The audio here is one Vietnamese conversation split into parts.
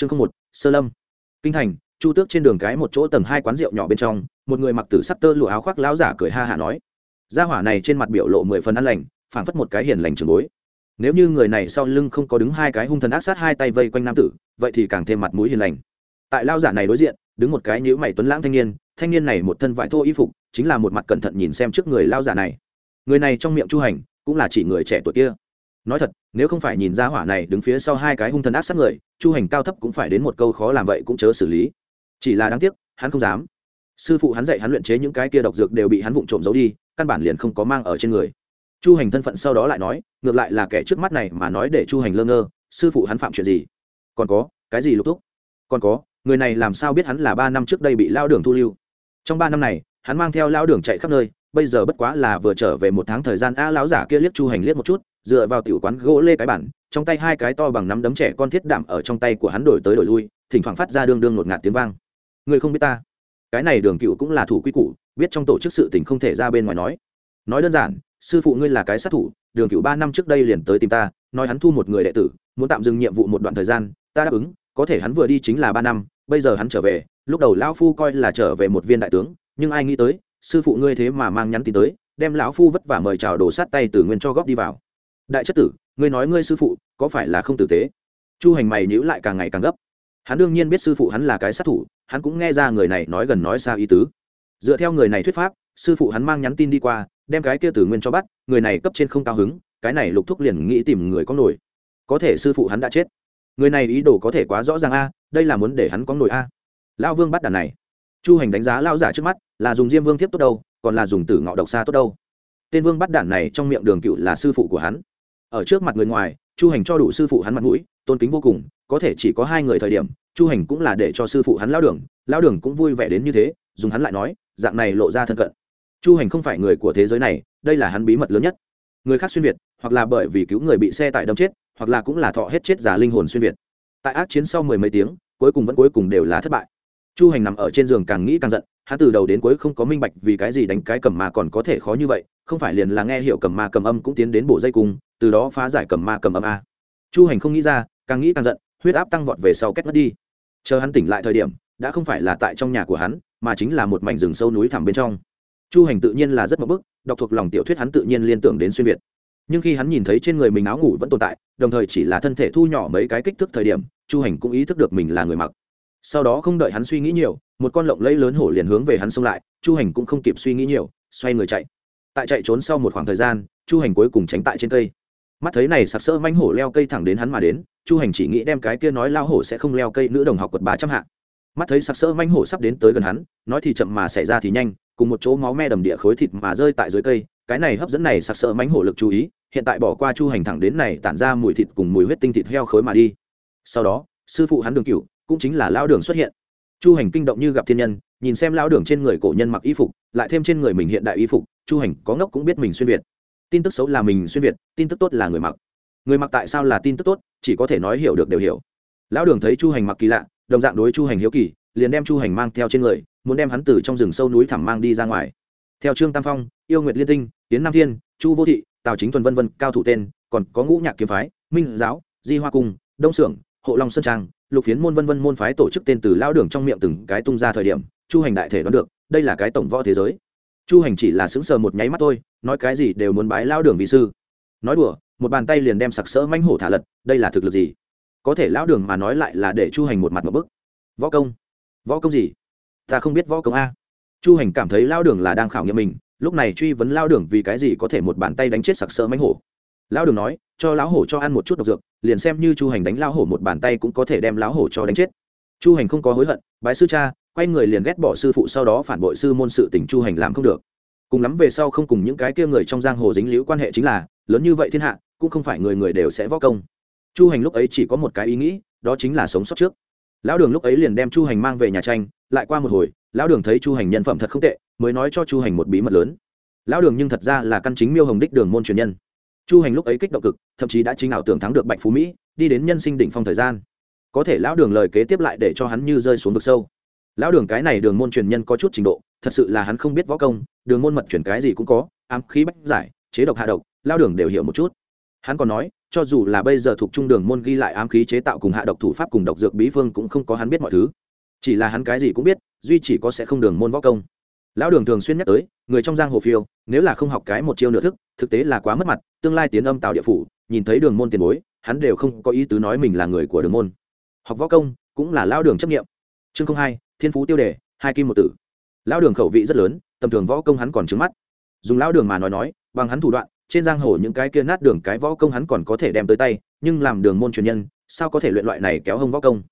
chương không một, sơ lâm. Kinh thành, chu tước trên đường cái một chỗ tầng hai quán rượu nhỏ bên trong, một người mặc tử sắc tơ lụa áo khoác lão giả cười ha hả nói. Gia hỏa này trên mặt biểu lộ mười phần ăn lành, phảng phất một cái hiền lành trường bối. Nếu như người này sau lưng không có đứng hai cái hung thần ác sát hai tay vây quanh nam tử, vậy thì càng thêm mặt mũi hiền lành. Tại lao giả này đối diện, đứng một cái nhữ mày tuấn lãng thanh niên thanh niên này một thân vải thô y phục, chính là một mặt cẩn thận nhìn xem trước người lao giả này. Người này trong miệng chu hành, cũng là chỉ người trẻ tuổi kia nói thật, nếu không phải nhìn ra hỏa này đứng phía sau hai cái hung thần ác sát người, chu hành cao thấp cũng phải đến một câu khó làm vậy cũng chớ xử lý. Chỉ là đáng tiếc, hắn không dám. Sư phụ hắn dạy hắn luyện chế những cái kia độc dược đều bị hắn vụng trộm giấu đi, căn bản liền không có mang ở trên người. Chu hành thân phận sau đó lại nói, ngược lại là kẻ trước mắt này mà nói để chu hành lơ ngơ, sư phụ hắn phạm chuyện gì? Còn có, cái gì lục túc? còn có, người này làm sao biết hắn là ba năm trước đây bị lao đường thu lưu? Trong ba năm này, hắn mang theo lao đường chạy khắp nơi, bây giờ bất quá là vừa trở về một tháng thời gian, a, lão giả kia liếc chu hành liếc một chút dựa vào tiểu quán gỗ lê cái bản, trong tay hai cái to bằng nắm đấm trẻ con thiết đạm ở trong tay của hắn đổi tới đổi lui, thỉnh thoảng phát ra đương đương ngột ngạt tiếng vang. Người không biết ta. Cái này đường cựu cũng là thủ quy củ, biết trong tổ chức sự tình không thể ra bên ngoài nói. Nói đơn giản, sư phụ ngươi là cái sát thủ, đường cựu ba năm trước đây liền tới tìm ta, nói hắn thu một người đệ tử, muốn tạm dừng nhiệm vụ một đoạn thời gian, ta đáp ứng, có thể hắn vừa đi chính là ba năm, bây giờ hắn trở về, lúc đầu lão phu coi là trở về một viên đại tướng, nhưng ai nghĩ tới, sư phụ ngươi thế mà mang nhắn tin tới, đem lão phu vất vả mời chào đổ sát tay từ nguyên cho góp đi vào đại chất tử, ngươi nói ngươi sư phụ, có phải là không tử tế? Chu hành mày nhữ lại càng ngày càng gấp. Hắn đương nhiên biết sư phụ hắn là cái sát thủ, hắn cũng nghe ra người này nói gần nói xa ý tứ. Dựa theo người này thuyết pháp, sư phụ hắn mang nhắn tin đi qua, đem cái kia tử nguyên cho bắt, người này cấp trên không cao hứng, cái này lục thúc liền nghĩ tìm người có nổi. Có thể sư phụ hắn đã chết. Người này ý đồ có thể quá rõ ràng a, đây là muốn để hắn có nổi a. Lão vương bắt đàn này. Chu hành đánh giá lao giả trước mắt, là dùng diêm vương thiếp tốt đâu, còn là dùng tử ngọ độc xa tốt đâu. Tên vương bắt đản này trong miệng đường cựu là sư phụ của hắn ở trước mặt người ngoài, chu hành cho đủ sư phụ hắn mặt mũi, tôn kính vô cùng, có thể chỉ có hai người thời điểm, chu hành cũng là để cho sư phụ hắn lao đường lao đường cũng vui vẻ đến như thế, dùng hắn lại nói, dạng này lộ ra thân cận. Chu hành không phải người của thế giới này, đây là hắn bí mật lớn nhất. Người khác xuyên việt, hoặc là bởi vì cứu người bị xe tải đâm chết, hoặc là cũng là thọ hết chết giả linh hồn xuyên việt. Tại ác chiến sau mười mấy tiếng, cuối cùng vẫn cuối cùng đều là thất bại. Chu hành nằm ở trên giường càng nghĩ càng giận hắn từ đầu đến cuối không có minh bạch vì cái gì đánh cái cầm ma còn có thể khó như vậy, không phải liền là nghe hiểu cầm ma cầm âm cũng tiến đến bộ dây cung, từ đó phá giải cầm ma cầm âm a. Chu hành không nghĩ ra, càng nghĩ càng giận, huyết áp tăng vọt về sau kết mất đi. Chờ hắn tỉnh lại thời điểm, đã không phải là tại trong nhà của hắn, mà chính là một mảnh rừng sâu núi thẳm bên trong. Chu hành tự nhiên là rất mập bức, đọc thuộc lòng tiểu thuyết hắn tự nhiên liên tưởng đến xuyên việt. Nhưng khi hắn nhìn thấy trên người mình áo ngủ vẫn tồn tại, đồng thời chỉ là thân thể thu nhỏ mấy cái kích thước thời điểm, chu hành cũng ý thức được mình là người mặc sau đó không đợi hắn suy nghĩ nhiều, một con lộng lẫy lớn hổ liền hướng về hắn xông lại, chu hành cũng không kịp suy nghĩ nhiều, xoay người chạy. Tại chạy trốn sau một khoảng thời gian, chu hành cuối cùng tránh tại trên cây. Mắt thấy này sặc sỡ manh hổ leo cây thẳng đến hắn mà đến, chu hành chỉ nghĩ đem cái kia nói lao hổ sẽ không leo cây nữ đồng học quật ba trăm hạ. Mắt thấy sặc sỡ manh hổ sắp đến tới gần hắn, nói thì chậm mà xảy ra thì nhanh, cùng một chỗ máu me đầm địa khối thịt mà rơi tại dưới cây, cái này hấp dẫn này sặc sỡ manh hổ lực chú ý, hiện tại bỏ qua chu hành thẳng đến này tản ra mùi thịt cùng mùi huyết tinh thịt heo khối mà đi. Sau đó, sư phụ hắn đường cựu cũng chính là lão đường xuất hiện. Chu hành kinh động như gặp thiên nhân, nhìn xem lão đường trên người cổ nhân mặc y phục, lại thêm trên người mình hiện đại y phục, chu hành có ngốc cũng biết mình xuyên việt. Tin tức xấu là mình xuyên việt, tin tức tốt là người mặc. Người mặc tại sao là tin tức tốt, chỉ có thể nói hiểu được đều hiểu. Lão đường thấy chu hành mặc kỳ lạ, đồng dạng đối chu hành hiếu kỳ, liền đem chu hành mang theo trên người, muốn đem hắn từ trong rừng sâu núi thẳm mang đi ra ngoài. Theo trương tam phong, yêu nguyệt liên tinh tiến nam thiên, chu vô thị, tào chính thuần vân vân cao thủ tên, còn có ngũ nhạc kiếm phái, minh giáo, di hoa cung, đông xưởng hộ long sơn trang lục phiến môn vân vân môn phái tổ chức tên từ lao đường trong miệng từng cái tung ra thời điểm, chu hành đại thể đoán được, đây là cái tổng võ thế giới. Chu hành chỉ là sững sờ một nháy mắt thôi, nói cái gì đều muốn bái lao đường vị sư. Nói đùa, một bàn tay liền đem sặc sỡ manh hổ thả lật, đây là thực lực gì? Có thể lao đường mà nói lại là để chu hành một mặt một bức. Võ công? Võ công gì? Ta không biết võ công a. Chu hành cảm thấy lao đường là đang khảo nghiệm mình, lúc này truy vấn lao đường vì cái gì có thể một bàn tay đánh chết sặc sỡ mánh hổ. Lão đường nói cho lão hổ cho ăn một chút độc dược, liền xem như chu hành đánh lão hổ một bàn tay cũng có thể đem lão hổ cho đánh chết. Chu hành không có hối hận, bái sư cha, quay người liền ghét bỏ sư phụ sau đó phản bội sư môn sự tình chu hành làm không được. Cùng lắm về sau không cùng những cái kia người trong giang hồ dính liễu quan hệ chính là, lớn như vậy thiên hạ, cũng không phải người người đều sẽ võ công. Chu hành lúc ấy chỉ có một cái ý nghĩ, đó chính là sống sót trước. Lão đường lúc ấy liền đem chu hành mang về nhà tranh, lại qua một hồi, lão đường thấy chu hành nhân phẩm thật không tệ, mới nói cho chu hành một bí mật lớn. Lão đường nhưng thật ra là căn chính miêu hồng đích đường môn truyền nhân chu hành lúc ấy kích động cực, thậm chí đã chính ảo tưởng thắng được bạch phú mỹ, đi đến nhân sinh đỉnh phong thời gian. Có thể lão đường lời kế tiếp lại để cho hắn như rơi xuống vực sâu. Lão đường cái này đường môn truyền nhân có chút trình độ, thật sự là hắn không biết võ công, đường môn mật chuyển cái gì cũng có, ám khí bách giải, chế độc hạ độc lao đường đều hiểu một chút. Hắn còn nói, cho dù là bây giờ thuộc trung đường môn ghi lại ám khí chế tạo cùng hạ độc thủ pháp cùng độc dược bí phương cũng không có hắn biết mọi thứ. Chỉ là hắn cái gì cũng biết, duy chỉ có sẽ không đường môn võ công lão đường thường xuyên nhắc tới, người trong giang hồ phiêu, nếu là không học cái một chiêu nửa thức, thực tế là quá mất mặt, tương lai tiến âm tạo địa phủ, nhìn thấy đường môn tiền bối, hắn đều không có ý tứ nói mình là người của đường môn. Học võ công, cũng là lão đường chấp nghiệm chương không hai, thiên phú tiêu đề, hai kim một tử. Lão đường khẩu vị rất lớn, tầm thường võ công hắn còn trứng mắt. Dùng lão đường mà nói nói, bằng hắn thủ đoạn, trên giang hồ những cái kia nát đường cái võ công hắn còn có thể đem tới tay, nhưng làm đường môn truyền nhân, sao có thể luyện loại này kéo hông võ công?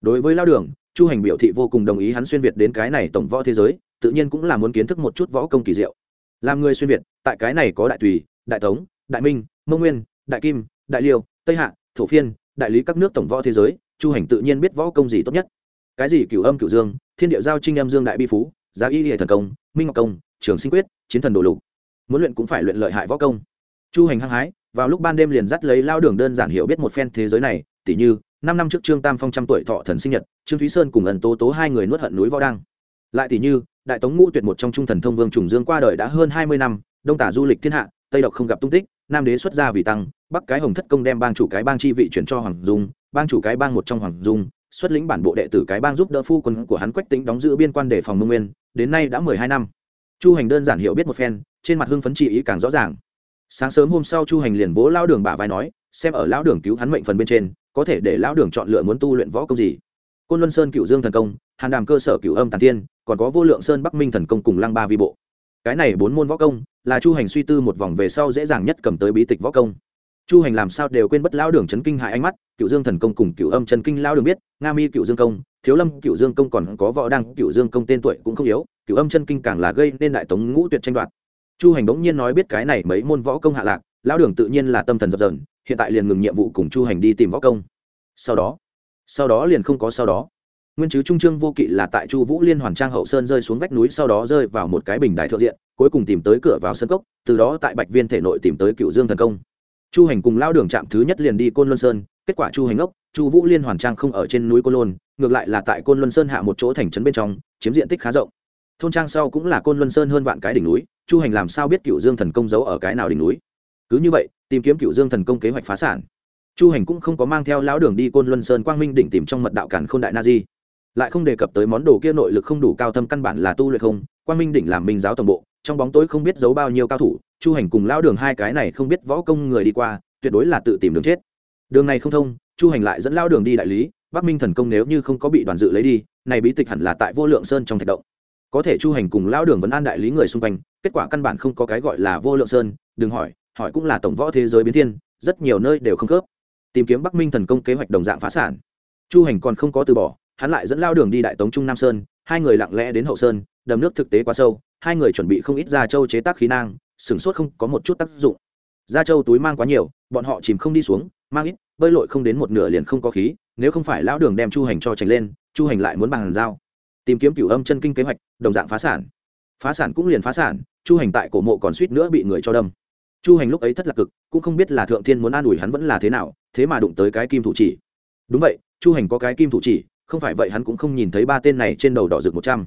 Đối với lão đường, chu hành biểu thị vô cùng đồng ý hắn xuyên việt đến cái này tổng võ thế giới tự nhiên cũng là muốn kiến thức một chút võ công kỳ diệu. Làm người xuyên việt, tại cái này có đại tùy, đại tống, đại minh, mông nguyên, đại kim, đại liêu, tây hạ, thổ phiên, đại lý các nước tổng võ thế giới, chu hành tự nhiên biết võ công gì tốt nhất. Cái gì cửu âm cửu dương, thiên địa giao trinh âm dương đại bi phú, giá y hệ thần công, minh ngọc công, trường sinh quyết, chiến thần đồ lục. Muốn luyện cũng phải luyện lợi hại võ công. Chu hành hăng hái, vào lúc ban đêm liền dắt lấy lao đường đơn giản hiểu biết một phen thế giới này, tỉ như, năm năm trước trương tam phong trăm tuổi thọ thần sinh nhật, trương thúy sơn cùng ẩn tố tố hai người nuốt hận núi võ đăng lại tỉ như, đại tống ngũ tuyệt một trong trung thần thông vương trùng dương qua đời đã hơn hai mươi năm, đông tả du lịch thiên hạ, tây độc không gặp tung tích, nam đế xuất gia vì tăng, bắc cái hồng thất công đem bang chủ cái bang chi vị chuyển cho hoàng dung, bang chủ cái bang một trong hoàng dung, xuất lĩnh bản bộ đệ tử cái bang giúp đỡ phu quân của hắn quách tính đóng giữ biên quan đề phòng mông nguyên, đến nay đã mười hai năm. Chu hành đơn giản hiểu biết một phen, trên mặt hưng phấn trị ý càng rõ ràng. Sáng sớm hôm sau chu hành liền vỗ lao đường bả vai nói, xem ở lão đường cứu hắn mệnh phần bên trên, có thể để lão đường chọn lựa muốn tu luyện võ công gì côn luân sơn cựu dương thần công, hàn đàm cơ sở cựu âm tàn tiên còn có vô lượng sơn bắc minh thần công cùng lăng ba vi bộ. Cái này bốn môn võ công, là chu hành suy tư một vòng về sau dễ dàng nhất cầm tới bí tịch võ công. Chu hành làm sao đều quên bất lão đường chấn kinh hại ánh mắt cựu dương thần công cùng cựu âm Trần kinh lão đường biết, nga mi cựu dương công, thiếu lâm cựu dương công còn có võ đăng cựu dương công tên tuổi cũng không yếu cựu âm chân kinh càng là gây nên đại tống ngũ tuyệt tranh đoạt. Chu hành bỗng nhiên nói biết cái này mấy môn võ công hạ lạc, lão đường tự nhiên là tâm thần dập dờn, hiện tại liền ngừng nhiệm vụ cùng chu hành đi tìm võ công. Sau đó sau đó liền không có sau đó. Nguyên chứ trung trương vô kỵ là tại chu vũ liên hoàn trang hậu sơn rơi xuống vách núi sau đó rơi vào một cái bình đài thượng diện, cuối cùng tìm tới cửa vào sân cốc, từ đó tại bạch viên thể nội tìm tới cựu dương thần công. Chu hành cùng lao đường trạm thứ nhất liền đi côn luân sơn, kết quả chu hành ốc chu vũ liên hoàn trang không ở trên núi côn luân, ngược lại là tại côn luân sơn hạ một chỗ thành trấn bên trong, chiếm diện tích khá rộng. Thôn trang sau cũng là côn luân sơn hơn vạn cái đỉnh núi, chu hành làm sao biết cựu dương thần công giấu ở cái nào đỉnh núi? Cứ như vậy, tìm kiếm cựu dương thần công kế hoạch phá sản chu hành cũng không có mang theo lão đường đi côn luân sơn quang minh đỉnh tìm trong mật đạo cản k h ô n đại na di. Lại không đề cập tới món đồ kia nội lực không đủ cao thâm căn bản là tu luyện không, quang minh đỉnh làm minh giáo tổng bộ, trong bóng tối không biết giấu bao nhiêu cao thủ, chu hành cùng lão đường hai cái này không biết võ công người đi qua, tuyệt đối là tự tìm đường chết. Đường này không thông, chu hành lại dẫn lão đường đi đại lý, bắc minh thần công nếu như không có bị đoàn dự lấy đi, này bí tịch hẳn là tại vô lượng sơn trong thạch động. Có thể chu hành cùng lão đường vẫn an đại lý người xung quanh, kết quả căn bản không có cái gọi là vô lượng sơn, đừng hỏi hỏi cũng là tổng võ thế giới biến thiên, rất nhiều nơi đều không khớp tìm kiếm bắc minh thần công kế hoạch đồng dạng phá sản. Chu hành còn không có từ bỏ, hắn lại dẫn lao đường đi đại tống trung nam sơn, hai người lặng lẽ đến hậu sơn, đầm nước thực tế quá sâu, hai người chuẩn bị không ít ra châu chế tác khí nang sửng sốt không có một chút tác dụng. Ra châu túi mang quá nhiều, bọn họ chìm không đi xuống, mang ít, bơi lội không đến một nửa liền không có khí, nếu không phải lão đường đem chu hành cho tránh lên, chu hành lại muốn bằng dao. Tìm kiếm cửu âm chân kinh kế hoạch, đồng dạng phá sản. Phá sản cũng liền phá sản, chu hành tại cổ mộ còn suýt nữa bị người cho đâm chu hành lúc ấy thất lạc cực, cũng không biết là thượng thiên muốn an ủi hắn vẫn là thế nào, thế mà đụng tới cái kim thủ chỉ. Đúng vậy, chu hành có cái kim thủ chỉ, không phải vậy hắn cũng không nhìn thấy ba tên này trên đầu đỏ rực một trăm.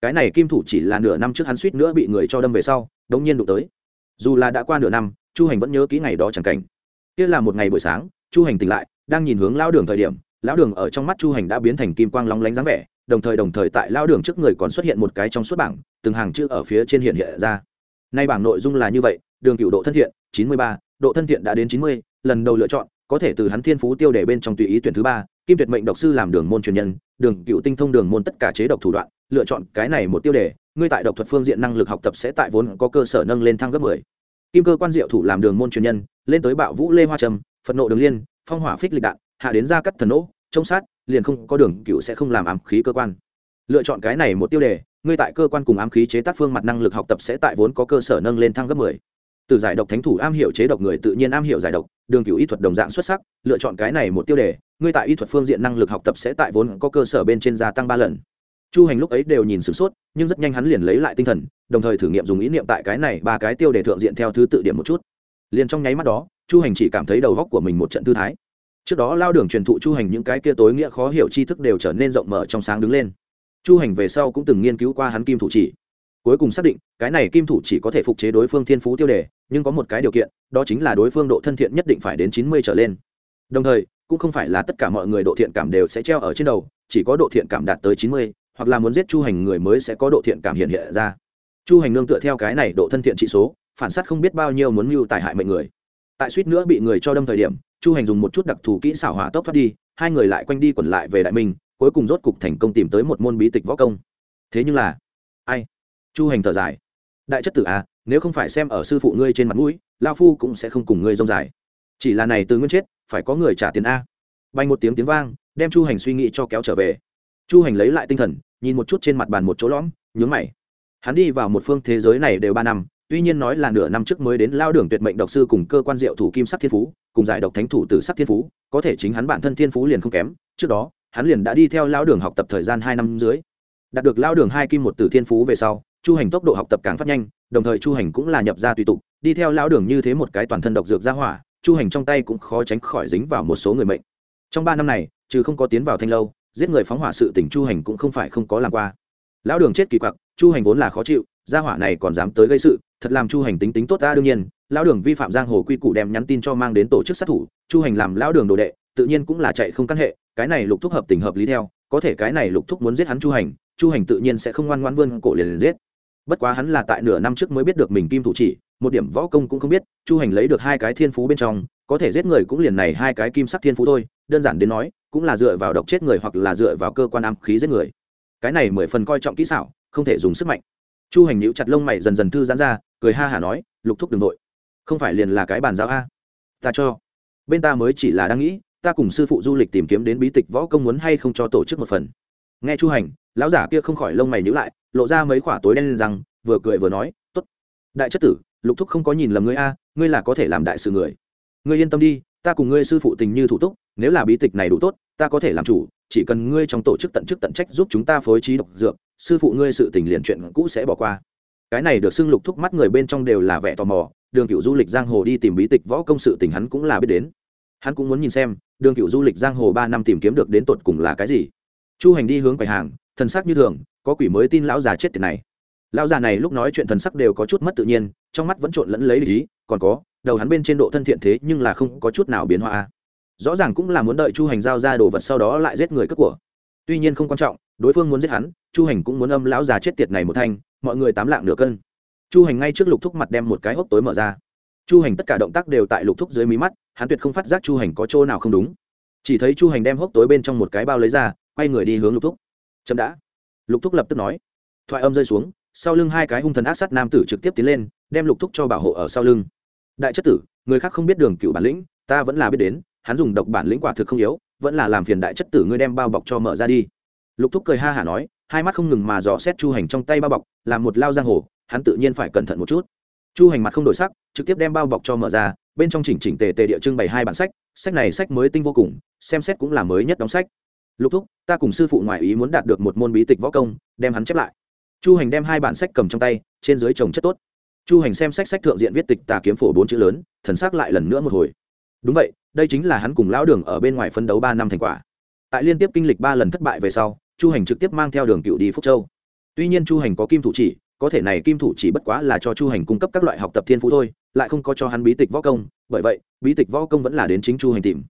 Cái này kim thủ chỉ là nửa năm trước hắn suýt nữa bị người cho đâm về sau, đống nhiên đụng tới. Dù là đã qua nửa năm, chu hành vẫn nhớ kỹ ngày đó chẳng cảnh. Kia là một ngày buổi sáng, chu hành tỉnh lại, đang nhìn hướng lão đường thời điểm, lão đường ở trong mắt chu hành đã biến thành kim quang lóng lánh dáng vẻ, đồng thời đồng thời tại lão đường trước người còn xuất hiện một cái trong suốt bảng, từng hàng chữ ở phía trên hiện hiện ra. Nay bảng nội dung là như vậy đường cựu độ thân thiện, chín mươi ba, độ thân thiện đã đến chín mươi, lần đầu lựa chọn, có thể từ hắn thiên phú tiêu đề bên trong tùy ý tuyển thứ ba, kim tuyệt mệnh độc sư làm đường môn truyền nhân, đường cựu tinh thông đường môn tất cả chế độc thủ đoạn, lựa chọn cái này một tiêu đề, ngươi tại độc thuật phương diện năng lực học tập sẽ tại vốn có cơ sở nâng lên thăng gấp mười. Kim cơ quan diệu thủ làm đường môn truyền nhân, lên tới bạo vũ lê hoa trầm, phật nộ đường liên, phong hỏa phích lịch đạn, hạ đến ra cắt thần nỗ, trông sát, liền không có đường cựu sẽ không làm ám khí cơ quan. Lựa chọn cái này một tiêu đề, ngươi tại cơ quan cùng ám khí chế tác phương mặt năng lực học tập sẽ tại vốn có cơ sở nâng lên thăng gấp mười từ giải độc thánh thủ am hiểu chế độc người tự nhiên am hiểu giải độc, đường cửu y thuật đồng dạng xuất sắc, lựa chọn cái này một tiêu đề, ngươi tại y thuật phương diện năng lực học tập sẽ tại vốn có cơ sở bên trên gia tăng ba lần. Chu hành lúc ấy đều nhìn sửng sốt, nhưng rất nhanh hắn liền lấy lại tinh thần, đồng thời thử nghiệm dùng ý niệm tại cái này ba cái tiêu đề thượng diện theo thứ tự điểm một chút. Liền trong nháy mắt đó, chu hành chỉ cảm thấy đầu góc của mình một trận tư thái. Trước đó lao đường truyền thụ chu hành những cái kia tối nghĩa khó hiểu tri thức đều trở nên rộng mở trong sáng đứng lên. Chu hành về sau cũng từng nghiên cứu qua hắn kim thủ chỉ. Cuối cùng xác định, cái này kim thủ chỉ có thể phục chế đối phương thiên phú tiêu đề nhưng có một cái điều kiện, đó chính là đối phương độ thân thiện nhất định phải đến chín mươi trở lên. Đồng thời, cũng không phải là tất cả mọi người độ thiện cảm đều sẽ treo ở trên đầu, chỉ có độ thiện cảm đạt tới chín mươi, hoặc là muốn giết chu hành người mới sẽ có độ thiện cảm hiện hiện ra. Chu hành nương tựa theo cái này độ thân thiện trị số, phản s á t không biết bao nhiêu muốn mưu tài hại mệnh người. Tại suýt nữa bị người cho đâm thời điểm, chu hành dùng một chút đặc thù kỹ xảo hỏa tốc thoát đi, hai người lại quanh đi quẩn lại về đại minh, cuối cùng rốt cục thành công tìm tới một môn bí tịch võ công. Thế nhưng là, ai? Chu hành thở dài. Đại chất tử à nếu không phải xem ở sư phụ ngươi trên mặt mũi lao phu cũng sẽ không cùng ngươi rông dài. Chỉ là này từ nguyên chết, phải có người trả tiền a. Bay một tiếng tiếng vang, đem chu hành suy nghĩ cho kéo trở về. Chu hành lấy lại tinh thần, nhìn một chút trên mặt bàn một chỗ lõm, nhướng mày. Hắn đi vào một phương thế giới này đều ba năm, tuy nhiên nói là nửa năm trước mới đến lao đường tuyệt mệnh độc sư cùng cơ quan diệu thủ kim sắc thiên phú, cùng giải độc thánh thủ tử sắc thiên phú, có thể chính hắn bản thân thiên phú liền không kém. Trước đó, hắn liền đã đi theo lao đường học tập thời gian hai năm dưới. Đạt được lao đường hai kim một tử thiên phú về sau, chu hành tốc độ học tập càng phát nhanh đồng thời chu hành cũng là nhập ra tùy tục đi theo lão đường như thế một cái toàn thân độc dược ra hỏa chu hành trong tay cũng khó tránh khỏi dính vào một số người mệnh. Trong ba năm này trừ không có tiến vào thanh lâu giết người phóng hỏa sự tỉnh chu hành cũng không phải không có làm qua. Lão đường chết kỳ quặc chu hành vốn là khó chịu gia hỏa này còn dám tới gây sự thật làm chu hành tính tính tốt ta đương nhiên lão đường vi phạm giang hồ quy củ đem nhắn tin cho mang đến tổ chức sát thủ chu hành làm lão đường đồ đệ tự nhiên cũng là chạy không căn hệ cái này lục thúc hợp tình hợp lý theo có thể cái này lục thúc muốn giết hắn chu hành chu hành tự nhiên sẽ không ngoan ngoan vươn cổ liền, liền giết bất quá hắn là tại nửa năm trước mới biết được mình kim thủ chỉ, một điểm võ công cũng không biết, chu hành lấy được hai cái thiên phú bên trong, có thể giết người cũng liền này hai cái kim sắc thiên phú thôi, đơn giản đến nói, cũng là dựa vào độc chết người hoặc là dựa vào cơ quan ám khí giết người. Cái này mười phần coi trọng kỹ xảo, không thể dùng sức mạnh. Chu hành nhíu chặt lông mày dần dần thư giãn ra, cười ha hả nói, lục thúc đ ừ n g nội không phải liền là cái bàn giao a? Ta cho. Bên ta mới chỉ là đang nghĩ, ta cùng sư phụ du lịch tìm kiếm đến bí tịch võ công muốn hay không cho tổ chức một phần. Nghe chu hành lão giả kia không khỏi lông mày nhữ lại, lộ ra mấy khoả tối đen lên rằng vừa cười vừa nói t ố t đại chất tử, lục thúc không có nhìn lầm ngươi a, ngươi là có thể làm đại sự người. Ngươi yên tâm đi, ta cùng ngươi sư phụ tình như thủ túc, nếu là bí tịch này đủ tốt, ta có thể làm chủ, chỉ cần ngươi trong tổ chức tận chức tận trách giúp chúng ta phối trí độc dược, sư phụ ngươi sự tình liền chuyện cũ sẽ bỏ qua. Cái này được xưng lục thúc mắt người bên trong đều là vẻ tò mò, đường cựu du lịch giang hồ đi tìm bí tịch võ công sự tình hắn cũng là biết đến. Hắn cũng muốn nhìn xem, đường cựu du lịch giang hồ ba năm tìm kiếm được đến tột cùng là cái gì. Chu hành đi hướng quầy hàng thần sắc như thường, có quỷ mới tin lão già chết tiệt này. Lão già này lúc nói chuyện thần sắc đều có chút mất tự nhiên, trong mắt vẫn trộn lẫn lấy lý còn có, đầu hắn bên trên độ thân thiện thế nhưng là không có chút nào biến hóa. Rõ ràng cũng là muốn đợi chu hành giao ra đồ vật sau đó lại giết người cướp của. Tuy nhiên không quan trọng, đối phương muốn giết hắn, chu hành cũng muốn âm lão già chết tiệt này một thanh, mọi người tám lạng nửa cân. Chu hành ngay trước lục thúc mặt đem một cái hốc tối mở ra. Chu hành tất cả động tác đều tại lục thúc dưới mí mắt, hắn tuyệt không phát giác chu hành có chỗ nào không đúng. Chỉ thấy chu hành đem hốc tối bên trong một cái bao lấy ra, quay người đi hướng lục thúc chậm đã. Lục thúc lập tức nói. Thoại âm rơi xuống, sau lưng hai cái hung thần ác sát nam tử trực tiếp tiến lên, đem lục thúc cho bảo hộ ở sau lưng. Đại chất tử, người khác không biết đường cựu bản lĩnh, ta vẫn là biết đến, hắn dùng độc bản lĩnh quả thực không yếu, vẫn là làm phiền đại chất tử ngươi đem bao bọc cho mở ra đi. Lục thúc cười ha hả nói, hai mắt không ngừng mà dò xét chu hành trong tay bao bọc, làm một lao giang hồ, hắn tự nhiên phải cẩn thận một chút. Chu hành mặt không đổi sắc, trực tiếp đem bao bọc cho mở ra, bên trong chỉnh chỉnh tề tề địa trưng bày hai bản sách sách này sách mới tinh vô cùng, xem xét cũng là mới nhất đóng sách lục thúc, ta cùng sư phụ ngoại ý muốn đạt được một môn bí tịch võ công, đem hắn chép lại. Chu hành đem hai bản sách cầm trong tay, trên dưới trồng chất tốt. Chu hành xem sách sách thượng diện viết tịch tà kiếm phổ bốn chữ lớn, thần xác lại lần nữa một hồi. Đúng vậy, đây chính là hắn cùng lão đường ở bên ngoài phân đấu ba năm thành quả. Tại liên tiếp kinh lịch ba lần thất bại về sau, chu hành trực tiếp mang theo đường cựu đi phúc châu. Tuy nhiên chu hành có kim thủ chỉ, có thể này kim thủ chỉ bất quá là cho chu hành cung cấp các loại học tập thiên phú thôi, lại không có cho hắn bí tịch võ công, bởi vậy, bí tịch võ công vẫn là đến chính chu hành tìm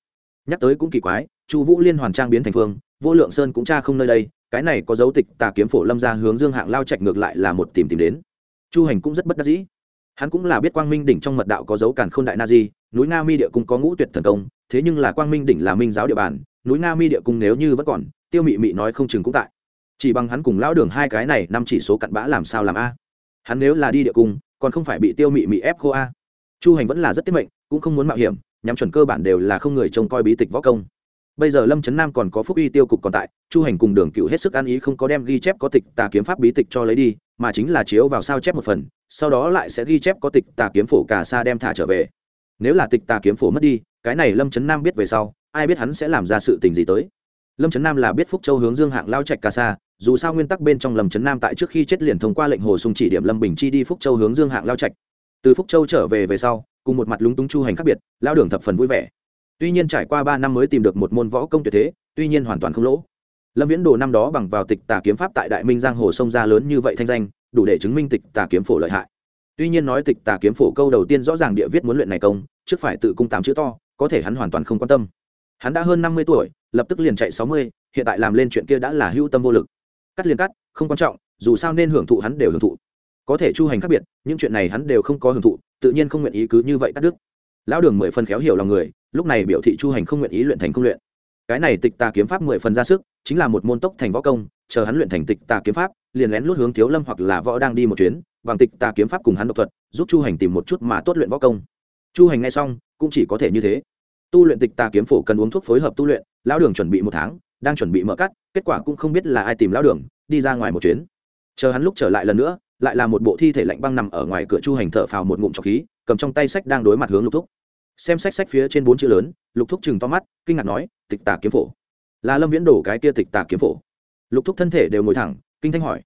nhắc tới cũng kỳ quái, chu vũ liên hoàn trang biến thành phương, vô lượng sơn cũng cha không nơi đây, cái này có dấu tịch tà kiếm phổ lâm ra hướng dương hạng lao trạch ngược lại là một tìm tìm đến. Chu hành cũng rất bất đắc dĩ. Hắn cũng là biết quang minh đỉnh trong mật đạo có dấu càn k h ô n đại na di, núi nga mi địa cung có ngũ tuyệt thần công, thế nhưng là quang minh đỉnh là minh giáo địa bàn, núi nga mi địa cung nếu như vẫn còn, tiêu mị mị nói không chừng cũng tại. Chỉ bằng hắn cùng lão đường hai cái này năm chỉ số cặn bã làm sao làm a? Hắn nếu là đi địa cung, còn không phải bị tiêu mị mị ép khô a. Chu hành vẫn là rất tiết mệnh, cũng không muốn mạo hiểm nhắm chuẩn cơ bản đều là không người trông coi bí tịch võ công. Bây giờ lâm trấn nam còn có phúc uy tiêu cục còn tại chu hành cùng đường cựu hết sức ăn ý không có đem ghi chép có tịch tà kiếm pháp bí tịch cho lấy đi mà chính là chiếu vào sao chép một phần sau đó lại sẽ ghi chép có tịch tà kiếm phổ cả xa đem thả trở về. Nếu là tịch tà kiếm phổ mất đi cái này lâm trấn nam biết về sau ai biết hắn sẽ làm ra sự tình gì tới. Lâm trấn nam là biết phúc châu hướng dương hạng lao trạch ca xa, dù sao nguyên tắc bên trong lâm trấn nam tại trước khi chết liền thông qua lệnh hồ sung chỉ điểm lâm bình chi đi phúc châu hướng dương hạng lao trạch. Từ phúc châu trở về về sau cùng một mặt lúng túng chu hành khác biệt lao đường thập phần vui vẻ. Tuy nhiên trải qua ba năm mới tìm được một môn võ công tuyệt thế, tuy nhiên hoàn toàn không lỗ. Lâm viễn đồ năm đó bằng vào tịch tà kiếm pháp tại đại minh giang hồ sông ra lớn như vậy thanh danh, đủ để chứng minh tịch tà kiếm phổ lợi hại. Tuy nhiên nói tịch tà kiếm phổ câu đầu tiên rõ ràng địa viết muốn luyện này công, trước phải tự cung tám chữ to, có thể hắn hoàn toàn không quan tâm. Hắn đã hơn năm mươi tuổi, lập tức liền chạy sáu mươi, hiện tại làm lên chuyện kia đã là hưu tâm vô lực. Cắt liền cắt, không quan trọng, dù sao nên hưởng thụ hắn đều hưởng thụ có thể chu hành khác biệt, những chuyện này hắn đều không có hưởng thụ, tự nhiên không nguyện ý cứ như vậy cắt đứt. Lão đường mười phần khéo hiểu lòng người, lúc này biểu thị chu hành không nguyện ý luyện thành không luyện. Cái này tịch tà kiếm pháp mười phần ra sức, chính là một môn tốc thành võ công, chờ hắn luyện thành tịch tà kiếm pháp, liền lén lút hướng thiếu lâm hoặc là võ đang đi một chuyến, bằng tịch tà kiếm pháp cùng hắn độc thuật, giúp chu hành tìm một chút mà tốt luyện võ công. Chu hành ngay xong, cũng chỉ có thể như thế. Tu luyện tịch tà kiếm phổ cần uống thuốc phối hợp tu luyện, lão đường chuẩn bị một tháng, đang chuẩn bị mở cắt, kết quả cũng không biết là ai tìm lão đường, đi ra ngoài một chuyến. Chờ hắn lúc trở lại lần nữa lại là một bộ thi thể lạnh băng nằm ở ngoài cửa chu hành thở phào một ngụm trọc khí, cầm trong tay sách đang đối mặt hướng lục thúc. Xem sách sách phía trên bốn chữ lớn, lục thúc chừng to mắt, kinh ngạc nói, tịch tà kiếm phổ. Là lâm viễn đổ cái kia tịch tà kiếm phổ. Lục thúc thân thể đều ngồi thẳng, kinh thanh hỏi.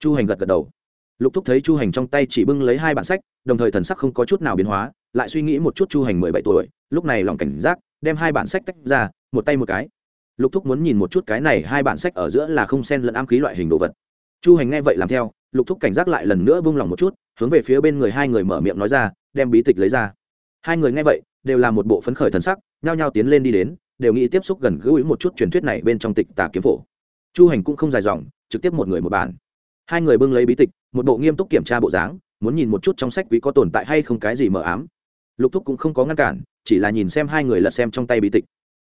Chu hành gật gật đầu. Lục thúc thấy chu hành trong tay chỉ bưng lấy hai bản sách, đồng thời thần sắc không có chút nào biến hóa, lại suy nghĩ một chút chu hành mười bảy tuổi, lúc này lòng cảnh giác, đem hai bản sách tách ra, một tay một cái. Lục thúc muốn nhìn một chút cái này hai bản sách ở giữa là không sen lẫn am khí loại hình đồ vật. Chu hành nghe vậy làm theo lục thúc cảnh giác lại lần nữa buông lòng một chút, hướng về phía bên người hai người mở miệng nói ra, đem bí tịch lấy ra. Hai người nghe vậy, đều là một bộ phấn khởi thần sắc, nhao nhao tiến lên đi đến, đều nghĩ tiếp xúc gần gũi một chút truyền thuyết này bên trong tịch tà kiếm phổ. Chu hành cũng không dài dòng, trực tiếp một người một bản. Hai người bưng lấy bí tịch, một bộ nghiêm túc kiểm tra bộ dáng, muốn nhìn một chút trong sách quý có tồn tại hay không cái gì mờ ám. Lục thúc cũng không có ngăn cản, chỉ là nhìn xem hai người lật xem trong tay bí tịch.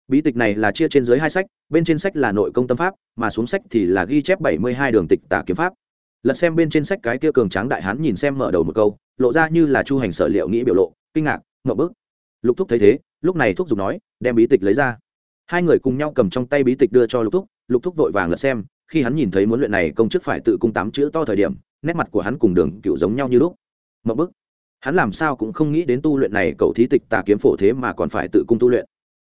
Bí tịch này là chia trên dưới hai sách, bên trên sách là nội công tâm pháp, mà xuống sách thì là ghi chép bảy mươi hai đường tịch tà kiếm pháp lật xem bên trên sách cái kia cường tráng đại hán nhìn xem mở đầu một câu, lộ ra như là chu hành sở liệu nghĩ biểu lộ, kinh ngạc, ngậm bức. Lục thúc thấy thế, lúc này thúc giục nói, đem bí tịch lấy ra. Hai người cùng nhau cầm trong tay bí tịch đưa cho lục thúc lục thúc vội vàng lật xem, khi hắn nhìn thấy muốn luyện này công chức phải tự cung tám chữ to thời điểm, nét mặt của hắn cùng đường cựu giống nhau như lúc. Ngậm bức. Hắn làm sao cũng không nghĩ đến tu luyện này cậu thí tịch tà kiếm phổ thế mà còn phải tự cung tu luyện.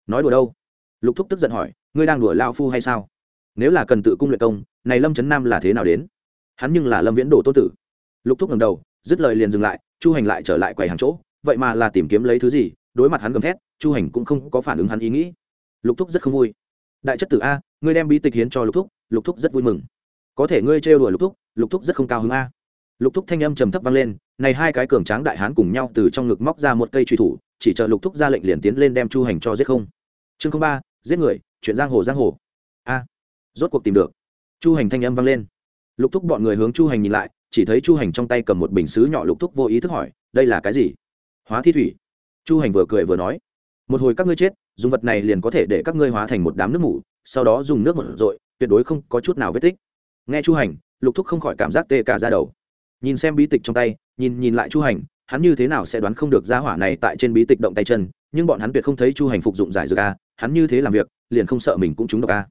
Nói đùa đâu? Lục thúc tức giận hỏi, ngươi đang đùa lao phu hay sao? Nếu là cần tự cung luyện công, này lâm trấn nam là thế nào đến? Hắn nhưng là lâm viễn đồ tô tử. Lục thúc ngầm đầu, dứt lời liền dừng lại, chu hành lại trở lại quầy hàng chỗ, vậy mà là tìm kiếm lấy thứ gì, đối mặt hắn gầm thét, chu hành cũng không có phản ứng hắn ý nghĩ. Lục thúc rất không vui. Đại chất tử a, ngươi đem bí tịch hiến cho lục thúc lục thúc rất vui mừng. Có thể ngươi trêu đùa lục thúc lục thúc rất không cao hứng a. Lục thúc thanh âm trầm thấp vang lên, này hai cái cường tráng đại hán cùng nhau từ trong ngực móc ra một cây truy thủ, chỉ chờ lục thúc ra lệnh liền tiến lên đem chu hành cho giết không. Chương không ba, giết người, chuyện giang hồ giang hồ. A, rốt cuộc tìm được. Chu hành thanh âm vang lên lục thúc bọn người hướng chu hành nhìn lại, chỉ thấy chu hành trong tay cầm một bình xứ nhỏ lục thúc vô ý thức hỏi, đây là cái gì? Hóa thi thủy. Chu hành vừa cười vừa nói, một hồi các ngươi chết, dùng vật này liền có thể để các ngươi hóa thành một đám nước mủ, sau đó dùng nước một rội, tuyệt đối không có chút nào vết tích. Nghe chu hành, lục thúc không khỏi cảm giác tê cả ra đầu. Nhìn xem bí tịch trong tay, nhìn nhìn lại chu hành, hắn như thế nào sẽ đoán không được ra hỏa này tại trên bí tịch động tay chân, nhưng bọn hắn tuyệt không thấy chu hành phục dụng giải dược a, hắn như thế làm việc, liền không sợ mình cũng trúng độc a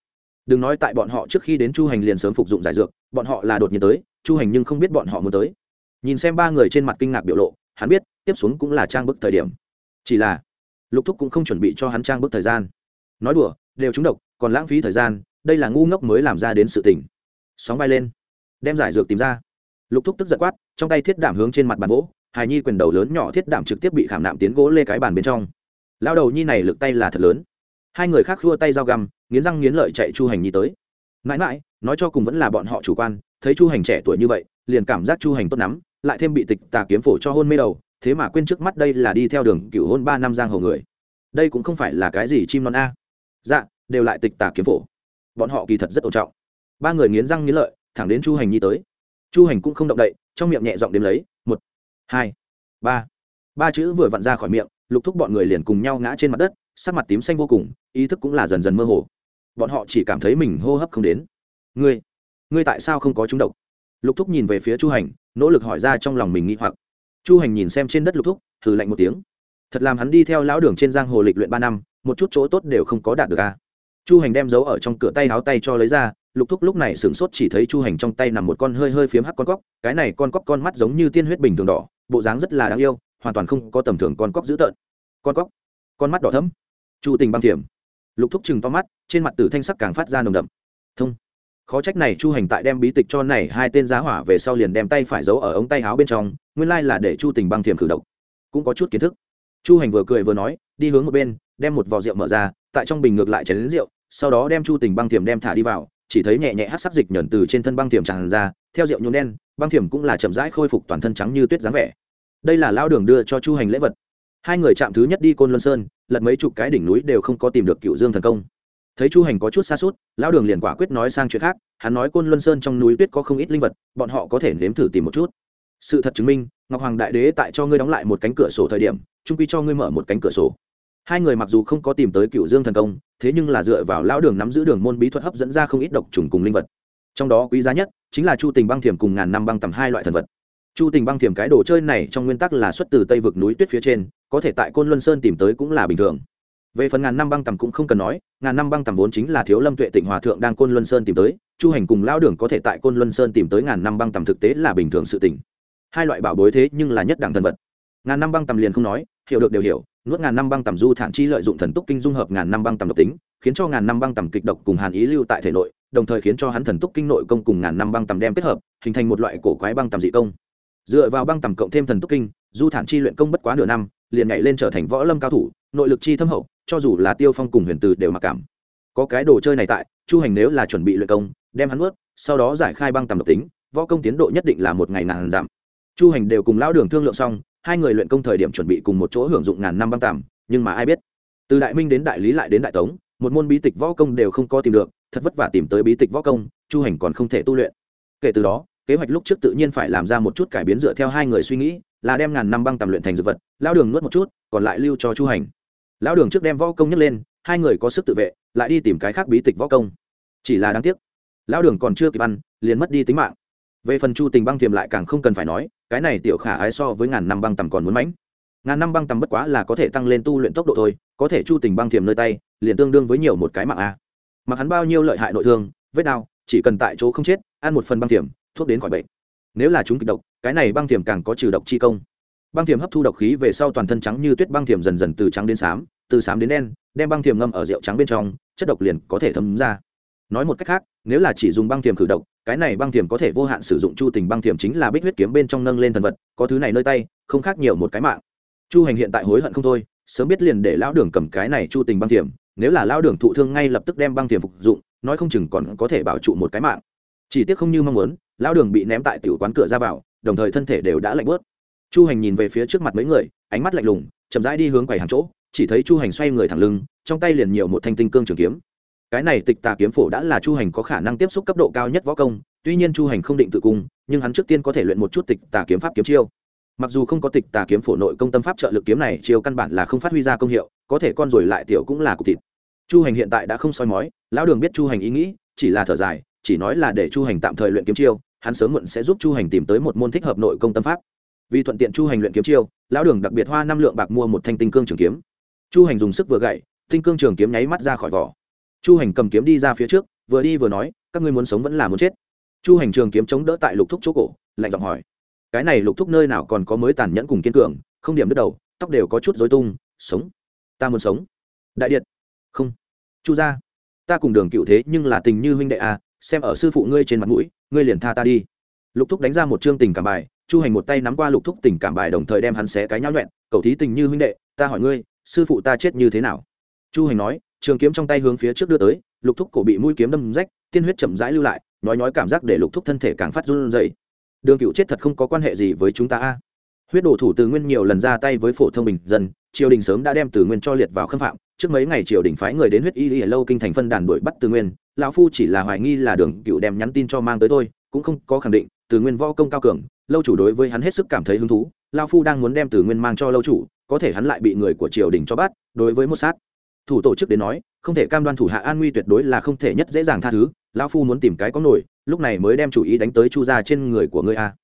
đừng nói tại bọn họ trước khi đến chu hành liền sớm phục dụng giải dược, bọn họ là đột nhiên tới, chu hành nhưng không biết bọn họ muốn tới. Nhìn xem ba người trên mặt kinh ngạc biểu lộ, hắn biết, tiếp xuống cũng là trang bức thời điểm. Chỉ là, lục thúc cũng không chuẩn bị cho hắn trang bức thời gian. Nói đùa, đều trúng độc, còn lãng phí thời gian, đây là ngu ngốc mới làm ra đến sự tình. Sóng vai lên, đem giải dược tìm ra. Lục thúc tức giật quát, trong tay thiết đảm hướng trên mặt bàn gỗ, hài nhi quyền đầu lớn nhỏ thiết đảm trực tiếp bị khảm nạm tiến gỗ lê cái bàn bên trong. Lao đầu nhi này lực tay là thật lớn hai người khác khua tay dao găm, nghiến răng nghiến lợi chạy chu hành nhi tới. Mãi mãi, nói cho cùng vẫn là bọn họ chủ quan, thấy chu hành trẻ tuổi như vậy, liền cảm giác chu hành tốt lắm, lại thêm bị tịch tà kiếm phổ cho hôn mê đầu, thế mà quên trước mắt đây là đi theo đường cựu hôn ba năm giang hồ người. Đây cũng không phải là cái gì chim non a. Dạ đều lại tịch tà kiếm phổ. Bọn họ kỳ thật rất ổn trọng. Ba người nghiến răng nghiến lợi, thẳng đến chu hành nhi tới. Chu hành cũng không động đậy, trong miệng nhẹ giọng đếm lấy, một, hai, ba. Ba chữ vừa vặn ra khỏi miệng, lục thúc bọn người liền cùng nhau ngã trên mặt đất sắc mặt tím xanh vô cùng, ý thức cũng là dần dần mơ hồ. Bọn họ chỉ cảm thấy mình hô hấp không đến. Ngươi ngươi tại sao không có trúng độc? Lục thúc nhìn về phía chu hành, nỗ lực hỏi ra trong lòng mình nghĩ hoặc. Chu hành nhìn xem trên đất lục thúc thử lạnh một tiếng. Thật làm hắn đi theo lão đường trên giang hồ lịch luyện ba năm, một chút chỗ tốt đều không có đạt được a à. chu hành đem dấu ở trong cửa tay áo tay cho lấy ra, lục thúc lúc này sửng sốt chỉ thấy chu hành trong tay nằm một con hơi hơi phiếm hắc con cóc, cái này con cóc con mắt giống như tiên huyết bình thường đỏ, bộ dáng rất là đáng yêu, hoàn toàn không có tầm thường con cóc dữ tợn. Con cóc? Con mắt đỏ thấm chu tình băng thiểm. Lục thúc chừng to mắt, trên mặt tử thanh sắc càng phát ra nồng đậm. Thông. Khó trách này chu hành tại đem bí tịch cho này hai tên giá hỏa về sau liền đem tay phải giấu ở ống tay áo bên trong, nguyên lai là để chu tình băng thiểm khử độc cũng có chút kiến thức. Chu hành vừa cười vừa nói, đi hướng một bên, đem một vò rượu mở ra, tại trong bình ngược lại chén lính rượu, sau đó đem chu tình băng thiểm đem thả đi vào, chỉ thấy nhẹ nhẹ hát sắc dịch nhẫn từ trên thân băng thiểm tràn ra, theo rượu nhuộm đen, băng thiểm cũng là chậm rãi khôi phục toàn thân trắng như tuyết dáng vẻ. Đây là lao đường đưa cho chu hành lễ vật hai người chạm thứ nhất đi côn luân sơn lật mấy chục cái đỉnh núi đều không có tìm được cựu dương thần công thấy chu hành có chút xa suốt lão đường liền quả quyết nói sang chuyện khác hắn nói côn luân sơn trong núi tuyết có không ít linh vật bọn họ có thể nếm thử tìm một chút sự thật chứng minh ngọc hoàng đại đế tại cho ngươi đóng lại một cánh cửa sổ thời điểm trung quy cho ngươi mở một cánh cửa sổ hai người mặc dù không có tìm tới cựu dương thần công thế nhưng là dựa vào lão đường nắm giữ đường môn bí thuật hấp dẫn ra không ít độc trùng cùng linh vật trong đó quý giá nhất chính là chu tình băng thiềm cùng ngàn năm băng tầm hai loại thần vật chu tình băng thiềm cái đồ chơi này trong nguyên tắc là xuất từ tây vực núi tuyết phía trên, có thể tại côn luân sơn tìm tới cũng là bình thường. Về phần ngàn năm băng tầm cũng không cần nói, ngàn năm băng tầm vốn chính là thiếu lâm tuệ tịnh hòa thượng đang côn luân sơn tìm tới, chu hành cùng lao đường có thể tại côn luân sơn tìm tới ngàn năm băng tầm thực tế là bình thường sự tỉnh hai loại bảo bối thế nhưng là nhất đẳng thần vật. Ngàn năm băng tầm liền không nói, hiểu được đều hiểu, nuốt ngàn năm băng tầm du thản chi lợi dụng thần túc kinh dung hợp ngàn năm băng tầm độc tính, khiến cho ngàn năm băng tầm kịch độc cùng hàn ý lưu tại thể nội, đồng thời khiến cho hắn thần túc kinh nội công cùng ngàn năm băng tầm đem kết hợp, hình thành một loại cổ quái băng tầm dị công dựa vào băng tầm cộng thêm thần túc kinh, du thản chi luyện công bất quá nửa năm, liền nhảy lên trở thành võ lâm cao thủ, nội lực chi thâm hậu, cho dù là tiêu phong cùng huyền từ đều mặc cảm. Có cái đồ chơi này tại, chu hành nếu là chuẩn bị luyện công, đem hắn ướt sau đó giải khai băng tầm độc tính, võ công tiến độ nhất định là một ngày ngàn giảm chu hành đều cùng lão đường thương lượng xong, hai người luyện công thời điểm chuẩn bị cùng một chỗ hưởng dụng ngàn năm băng tầm, nhưng mà ai biết, từ đại minh đến đại lý lại đến đại tống, một môn bí tịch võ công đều không có tìm được, thật vất vả tìm tới bí tịch võ công, chu hành còn không thể tu luyện. Kể từ đó kế hoạch lúc trước tự nhiên phải làm ra một chút cải biến dựa theo hai người suy nghĩ, là đem ngàn năm băng tầm luyện thành dược vật lao đường nuốt một chút, còn lại lưu cho chu hành. Lão đường trước đem võ công nhấc lên, hai người có sức tự vệ, lại đi tìm cái khác bí tịch võ công. Chỉ là đáng tiếc, lão đường còn chưa kịp ăn, liền mất đi tính mạng. Về phần chu tình băng tiềm lại càng không cần phải nói, cái này tiểu khả ái so với ngàn năm băng tầm còn muốn mãnh. Ngàn năm băng tầm bất quá là có thể tăng lên tu luyện tốc độ thôi, có thể chu tình băng tiềm nơi tay, liền tương đương với nhiều một cái mạng a. Mặc hắn bao nhiêu lợi hại nội thương, vết đau, chỉ cần tại chỗ không chết, ăn một phần băng tiềm thuốc đến khỏi bệnh. Nếu là chúng kịch độc, cái này băng tiềm càng có trừ độc chi công. Băng thiềm hấp thu độc khí về sau toàn thân trắng như tuyết băng thiềm dần dần từ trắng đến xám, từ xám đến đen, đem băng thiềm ngâm ở rượu trắng bên trong, chất độc liền có thể thấm ra. Nói một cách khác, nếu là chỉ dùng băng thiềm khử độc, cái này băng thiềm có thể vô hạn sử dụng chu tình băng thiềm chính là bích huyết kiếm bên trong nâng lên thần vật, có thứ này nơi tay, không khác nhiều một cái mạng. Chu hành hiện tại hối hận không thôi, sớm biết liền để lão đường cầm cái này chu tình băng thiềm nếu là lão đường thụ thương ngay lập tức đem băng thiềm phục dụng, nói không chừng còn có thể bảo trụ một cái mạng. Chỉ tiếc không như mong muốn lão đường bị ném tại tiểu quán cửa ra vào, đồng thời thân thể đều đã lạnh bớt chu hành nhìn về phía trước mặt mấy người, ánh mắt lạnh lùng, chậm rãi đi hướng quầy hàng chỗ, chỉ thấy chu hành xoay người thẳng lưng, trong tay liền nhiều một thanh tinh cương trường kiếm. Cái này tịch tà kiếm phổ đã là chu hành có khả năng tiếp xúc cấp độ cao nhất võ công, tuy nhiên chu hành không định tự cung, nhưng hắn trước tiên có thể luyện một chút tịch tà kiếm pháp kiếm chiêu. Mặc dù không có tịch tà kiếm phổ nội công tâm pháp trợ lực kiếm này, chiêu căn bản là không phát huy ra công hiệu, có thể con rồi lại tiểu cũng là cục thịt. Chu hành hiện tại đã không soi mói, lão đường biết chu hành ý nghĩ, chỉ là thở dài, chỉ nói là để chu hành tạm thời luyện kiếm chiêu hắn sớm muộn sẽ giúp chu hành tìm tới một môn thích hợp nội công tâm pháp. Vì thuận tiện chu hành luyện kiếm chiêu, lão đường đặc biệt hoa năm lượng bạc mua một thanh tinh cương trường kiếm. Chu hành dùng sức vừa gậy, tinh cương trường kiếm nháy mắt ra khỏi vỏ. Chu hành cầm kiếm đi ra phía trước, vừa đi vừa nói, các ngươi muốn sống vẫn là muốn chết. Chu hành trường kiếm chống đỡ tại lục thúc chỗ cổ, lạnh giọng hỏi, cái này lục thúc nơi nào còn có mới tàn nhẫn cùng kiên cường, không điểm đứt đầu, tóc đều có chút dối tung, sống. Ta muốn sống. Đại điện. Không. Chu ra ta cùng đường cựu thế nhưng là tình như huynh đệ à xem ở sư phụ ngươi trên mặt mũi ngươi liền tha ta đi. Lục thúc đánh ra một chương tình cảm bài, chu hành một tay nắm qua lục thúc tình cảm bài đồng thời đem hắn xé cái nhau nhuẹn cậu thí tình như huynh đệ, ta hỏi ngươi, sư phụ ta chết như thế nào? Chu hành nói, trường kiếm trong tay hướng phía trước đưa tới, lục thúc cổ bị mũi kiếm đâm rách, tiên huyết chậm rãi lưu lại, nói nói cảm giác để lục thúc thân thể càng phát run dậy đường cựu chết thật không có quan hệ gì với chúng ta a. Huyết đổ thủ từ nguyên nhiều lần ra tay với phổ thông bình dân, triều đình sớm đã đem từ nguyên cho liệt vào khâm phạm, trước mấy ngày triều đình phái người đến huyết y y lâu kinh thành phân đàn đuổi bắt từ nguyên lão phu chỉ là hoài nghi là đường cựu đem nhắn tin cho mang tới tôi cũng không có khẳng định, từ nguyên võ công cao cường, lâu chủ đối với hắn hết sức cảm thấy hứng thú lao phu đang muốn đem từ nguyên mang cho lâu chủ, có thể hắn lại bị người của triều đình cho bắt, đối với một sát. Thủ tổ chức đến nói, không thể cam đoan thủ hạ an nguy tuyệt đối là không thể nhất dễ dàng tha thứ lao phu muốn tìm cái có nổi, lúc này mới đem chủ ý đánh tới chu ra trên người của ngươi a.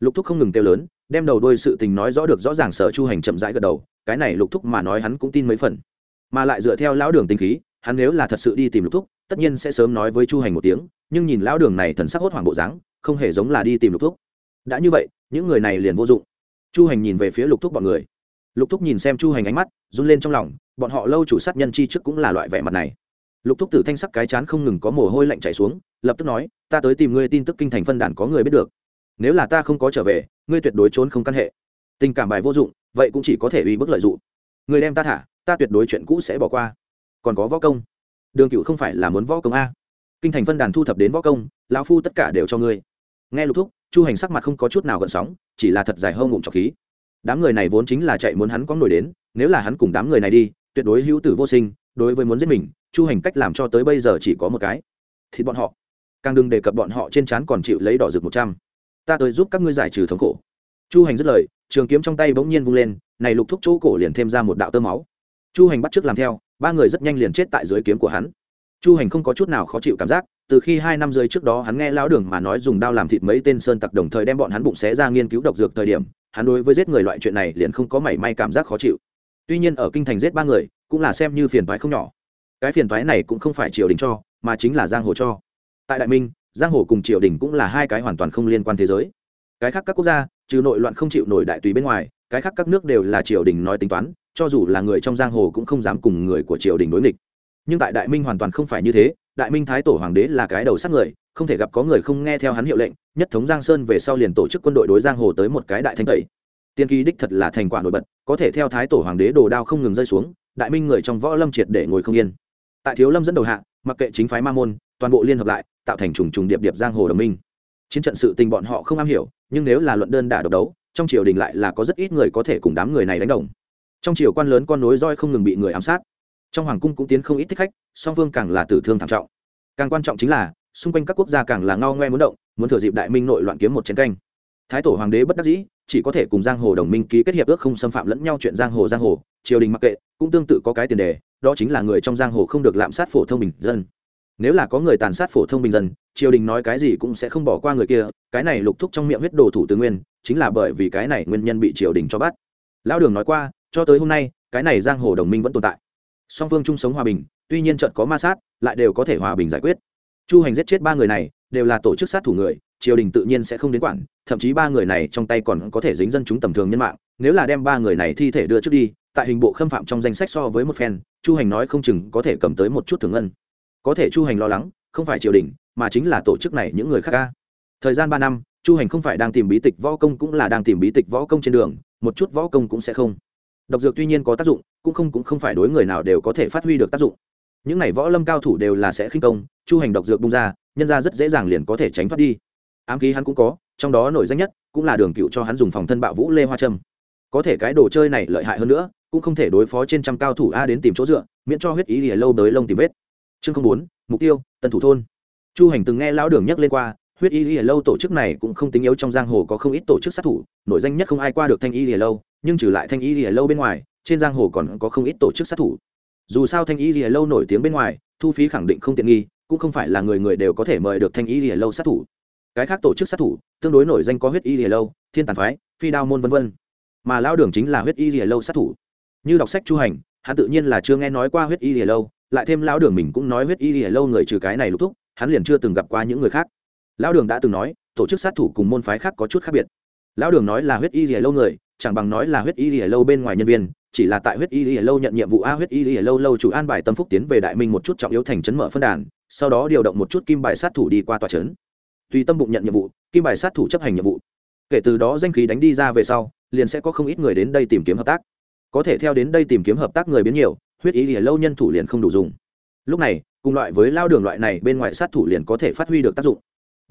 Lục thúc không ngừng kêu lớn, đem đầu đôi sự tình nói rõ được rõ ràng sở chu hành chậm rãi gật đầu, cái này lục thúc mà nói hắn cũng tin mấy phần. Mà lại dựa theo lão đường tinh khí, hắn nếu là thật sự đi tìm lục thúc tất nhiên sẽ sớm nói với chu hành một tiếng, nhưng nhìn lão đường này thần sắc hốt hoảng bộ dáng, không hề giống là đi tìm lục thúc. Đã như vậy, những người này liền vô dụng. Chu hành nhìn về phía lục thúc bọn người. Lục thúc nhìn xem chu hành ánh mắt, run lên trong lòng, bọn họ lâu chủ sát nhân chi trước cũng là loại vẻ mặt này. Lục thúc tử thanh sắc cái chán không ngừng có mồ hôi lạnh chảy xuống, lập tức nói, ta tới tìm ngươi tin tức kinh thành phân đàn có người biết được. Nếu là ta không có trở về, ngươi tuyệt đối trốn không căn hệ. Tình cảm bài vô dụng, vậy cũng chỉ có thể uy bức lợi dụng. Người đem ta thả, ta tuyệt đối chuyện cũ sẽ bỏ qua. Còn có võ công đường cựu không phải là muốn võ công a. Kinh thành phân đàn thu thập đến võ công, lão phu tất cả đều cho ngươi. Nghe lục thúc, chu hành sắc mặt không có chút nào gợn sóng, chỉ là thật dài hơn ngụm trọc khí. Đám người này vốn chính là chạy muốn hắn có nổi đến, nếu là hắn cùng đám người này đi, tuyệt đối hữu tử vô sinh, đối với muốn giết mình, chu hành cách làm cho tới bây giờ chỉ có một cái. Thì bọn họ. Càng đừng đề cập bọn họ trên trán còn chịu lấy đỏ rực một trăm. Ta tới giúp các ngươi giải trừ thống khổ. Chu hành dứt lời, trường kiếm trong tay bỗng nhiên vung lên, này lục thúc chỗ cổ liền thêm ra một đạo tơ máu chu hành bắt t làm theo, ba người rất nhanh liền chết tại dưới kiếm của hắn. Chu hành không có chút nào khó chịu cảm giác, từ khi hai năm rưỡi trước đó hắn nghe lão đường mà nói dùng đao làm thịt mấy tên sơn tặc đồng thời đem bọn hắn bụng xé ra nghiên cứu độc dược thời điểm, hắn đối với giết người loại chuyện này liền không có mảy may cảm giác khó chịu. Tuy nhiên ở kinh thành giết ba người, cũng là xem như phiền toái không nhỏ. Cái phiền toái này cũng không phải triều đình cho, mà chính là giang hồ cho. Tại đại minh, giang hồ cùng triều đình cũng là hai cái hoàn toàn không liên quan thế giới. Cái khác các quốc gia, trừ nội loạn không chịu nổi đại tùy bên ngoài, cái khác các nước đều là triều đình nói tính toán cho dù là người trong giang hồ cũng không dám cùng người của triều đình đối nghịch. Nhưng tại đại minh hoàn toàn không phải như thế, đại minh thái tổ hoàng đế là cái đầu sát người, không thể gặp có người không nghe theo hắn hiệu lệnh, nhất thống giang sơn về sau liền tổ chức quân đội đối giang hồ tới một cái đại thanh tẩy. Tiên kỳ đích thật là thành quả nổi bật, có thể theo thái tổ hoàng đế đồ đao không ngừng rơi xuống, đại minh người trong võ lâm triệt để ngồi không yên. Tại thiếu lâm dẫn đầu hạ, mặc kệ chính phái ma môn, toàn bộ liên hợp lại, tạo thành trùng trùng điệp điệp giang hồ đồng minh. Chiến trận sự tình bọn họ không am hiểu, nhưng nếu là luận đơn đả độc đấu, trong triều đình lại là có rất ít người có thể cùng đám người này đánh đồng trong triều quan lớn con nối roi không ngừng bị người ám sát. Trong hoàng cung cũng tiến không ít thích khách, song phương càng là tử thương thảm trọng. Càng quan trọng chính là, xung quanh các quốc gia càng là ngao ngoe muốn động, muốn thừa dịp đại minh nội loạn kiếm một chiến canh. Thái tổ hoàng đế bất đắc dĩ, chỉ có thể cùng giang hồ đồng minh ký kết hiệp ước không xâm phạm lẫn nhau chuyện giang hồ giang hồ, triều đình mặc kệ, cũng tương tự có cái tiền đề, đó chính là người trong giang hồ không được lạm sát phổ thông bình dân. Nếu là có người tàn sát phổ thông bình dân, triều đình nói cái gì cũng sẽ không bỏ qua người kia, cái này lục thúc trong miệng huyết đồ thủ tướng nguyên, chính là bởi vì cái này nguyên nhân bị triều đình cho bắt. Lão đường nói qua cho tới hôm nay, cái này giang hồ đồng minh vẫn tồn tại. Song phương chung sống hòa bình, tuy nhiên trận có ma sát, lại đều có thể hòa bình giải quyết. Chu hành giết chết ba người này, đều là tổ chức sát thủ người, triều đình tự nhiên sẽ không đến quản, thậm chí ba người này trong tay còn có thể dính dân chúng tầm thường nhân mạng, nếu là đem ba người này thi thể đưa trước đi, tại hình bộ khâm phạm trong danh sách so với một phen, chu hành nói không chừng có thể cầm tới một chút thường ngân. Có thể chu hành lo lắng, không phải triều đình, mà chính là tổ chức này những người khác ca thời gian ba năm, chu hành không phải đang tìm bí tịch võ công cũng là đang tìm bí tịch võ công trên đường, một chút võ công cũng sẽ không độc dược tuy nhiên có tác dụng, cũng không cũng không phải đối người nào đều có thể phát huy được tác dụng. Những này võ lâm cao thủ đều là sẽ khinh công, chu hành độc dược bung ra, nhân ra rất dễ dàng liền có thể tránh thoát đi. Ám khí hắn cũng có, trong đó nổi danh nhất cũng là đường cựu cho hắn dùng phòng thân bạo vũ lê hoa trâm. Có thể cái đồ chơi này lợi hại hơn nữa, cũng không thể đối phó trên trăm cao thủ a đến tìm chỗ dựa, miễn cho huyết ý lìa lâu tới lông tìm vết. Chương không bốn, mục tiêu, tân thủ thôn. Chu hành từng nghe lão đường nhắc lên qua, huyết y lìa lâu tổ chức này cũng không tính yếu trong giang hồ có không ít tổ chức sát thủ, nổi danh nhất không ai qua được thanh y lìa lâu nhưng trừ lại thanh y lìa lâu bên ngoài, trên giang hồ còn có không ít tổ chức sát thủ. Dù sao thanh y lìa lâu nổi tiếng bên ngoài, thu phí khẳng định không tiện nghi, cũng không phải là người người đều có thể mời được thanh y lìa lâu sát thủ. Cái khác tổ chức sát thủ, tương đối nổi danh có huyết y lìa lâu, thiên tàn phái, phi đao môn v v mà lao đường chính là huyết y lìa lâu sát thủ. Như đọc sách chu hành, hắn tự nhiên là chưa nghe nói qua huyết y lìa lâu, lại thêm lão đường mình cũng nói huyết y lìa lâu người trừ cái này lục thúc, hắn liền chưa từng gặp qua những người khác. Lão đường đã từng nói, tổ chức sát thủ cùng môn phái khác có chút khác biệt. Lão đường nói là huyết y lìa lâu người chẳng bằng nói là huyết y lìa lâu bên ngoài nhân viên, chỉ là tại huyết y lìa lâu nhận nhiệm vụ a, huyết y lìa lâu lâu chủ an bài tâm phúc tiến về đại minh một chút trọng yếu thành trấn mở phân đàn, sau đó điều động một chút kim bài sát thủ đi qua tòa trấn. Tùy tâm bụng nhận nhiệm vụ, kim bài sát thủ chấp hành nhiệm vụ. Kể từ đó danh khí đánh đi ra về sau, liền sẽ có không ít người đến đây tìm kiếm hợp tác. Có thể theo đến đây tìm kiếm hợp tác người biến nhiều, huyết ý lìa lâu nhân thủ liền không đủ dùng. Lúc này, cùng loại với lao đường loại này bên ngoài sát thủ liền có thể phát huy được tác dụng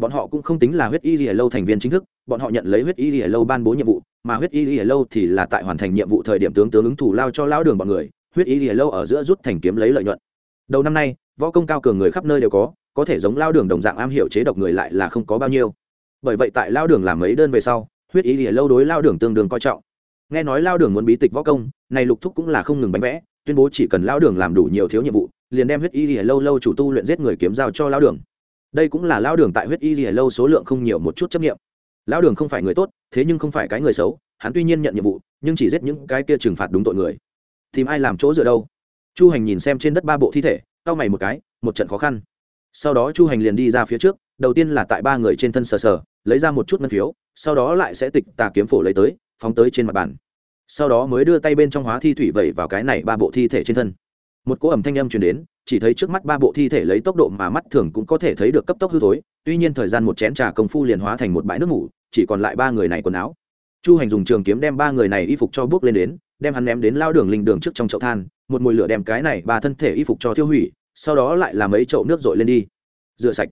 bọn họ cũng không tính là huyết y lìa lâu thành viên chính thức, bọn họ nhận lấy huyết y lìa lâu ban bố nhiệm vụ, mà huyết y lìa lâu thì là tại hoàn thành nhiệm vụ thời điểm tướng tướng ứng thủ lao cho lao đường bọn người, huyết y lìa lâu ở giữa rút thành kiếm lấy lợi nhuận. Đầu năm nay, võ công cao cường người khắp nơi đều có có thể giống lao đường đồng dạng am hiểu chế độc người lại là không có bao nhiêu. Bởi vậy tại lao đường làm mấy đơn về sau, huyết y lìa lâu đối lao đường tương đương coi trọng. Nghe nói lao đường muốn bí tịch võ công, này lục thúc cũng là không ngừng bánh vẽ, tuyên bố chỉ cần lao đường làm đủ nhiều thiếu nhiệm vụ, liền đem huyết y lìa lâu lâu chủ tu luyện giết người kiếm giao cho lao đường đây cũng là lao đường tại huyết y gì lâu số lượng không nhiều một chút chấp nghiệm. Lao đường không phải người tốt, thế nhưng không phải cái người xấu, hắn tuy nhiên nhận nhiệm vụ, nhưng chỉ giết những cái kia trừng phạt đúng tội người. Tìm ai làm chỗ dựa đâu? Chu hành nhìn xem trên đất ba bộ thi thể, cau mày một cái, một trận khó khăn. Sau đó chu hành liền đi ra phía trước, đầu tiên là tại ba người trên thân sờ sờ, lấy ra một chút ngân phiếu, sau đó lại sẽ tịch tà kiếm phổ lấy tới, phóng tới trên mặt bàn. Sau đó mới đưa tay bên trong hóa thi thủy vẩy vào cái này ba bộ thi thể trên thân. Một cỗ ẩm thanh âm truyền đến chỉ thấy trước mắt ba bộ thi thể lấy tốc độ mà mắt thường cũng có thể thấy được cấp tốc hư thối, tuy nhiên thời gian một chén trà công phu liền hóa thành một bãi nước ngủ chỉ còn lại ba người này quần áo. Chu hành dùng trường kiếm đem ba người này y phục cho bước lên đến, đem hắn ném đến lao đường linh đường trước trong chậu than, một mùi lửa đem cái này ba thân thể y phục cho tiêu hủy, sau đó lại làm mấy chậu nước dội lên đi. Rửa sạch.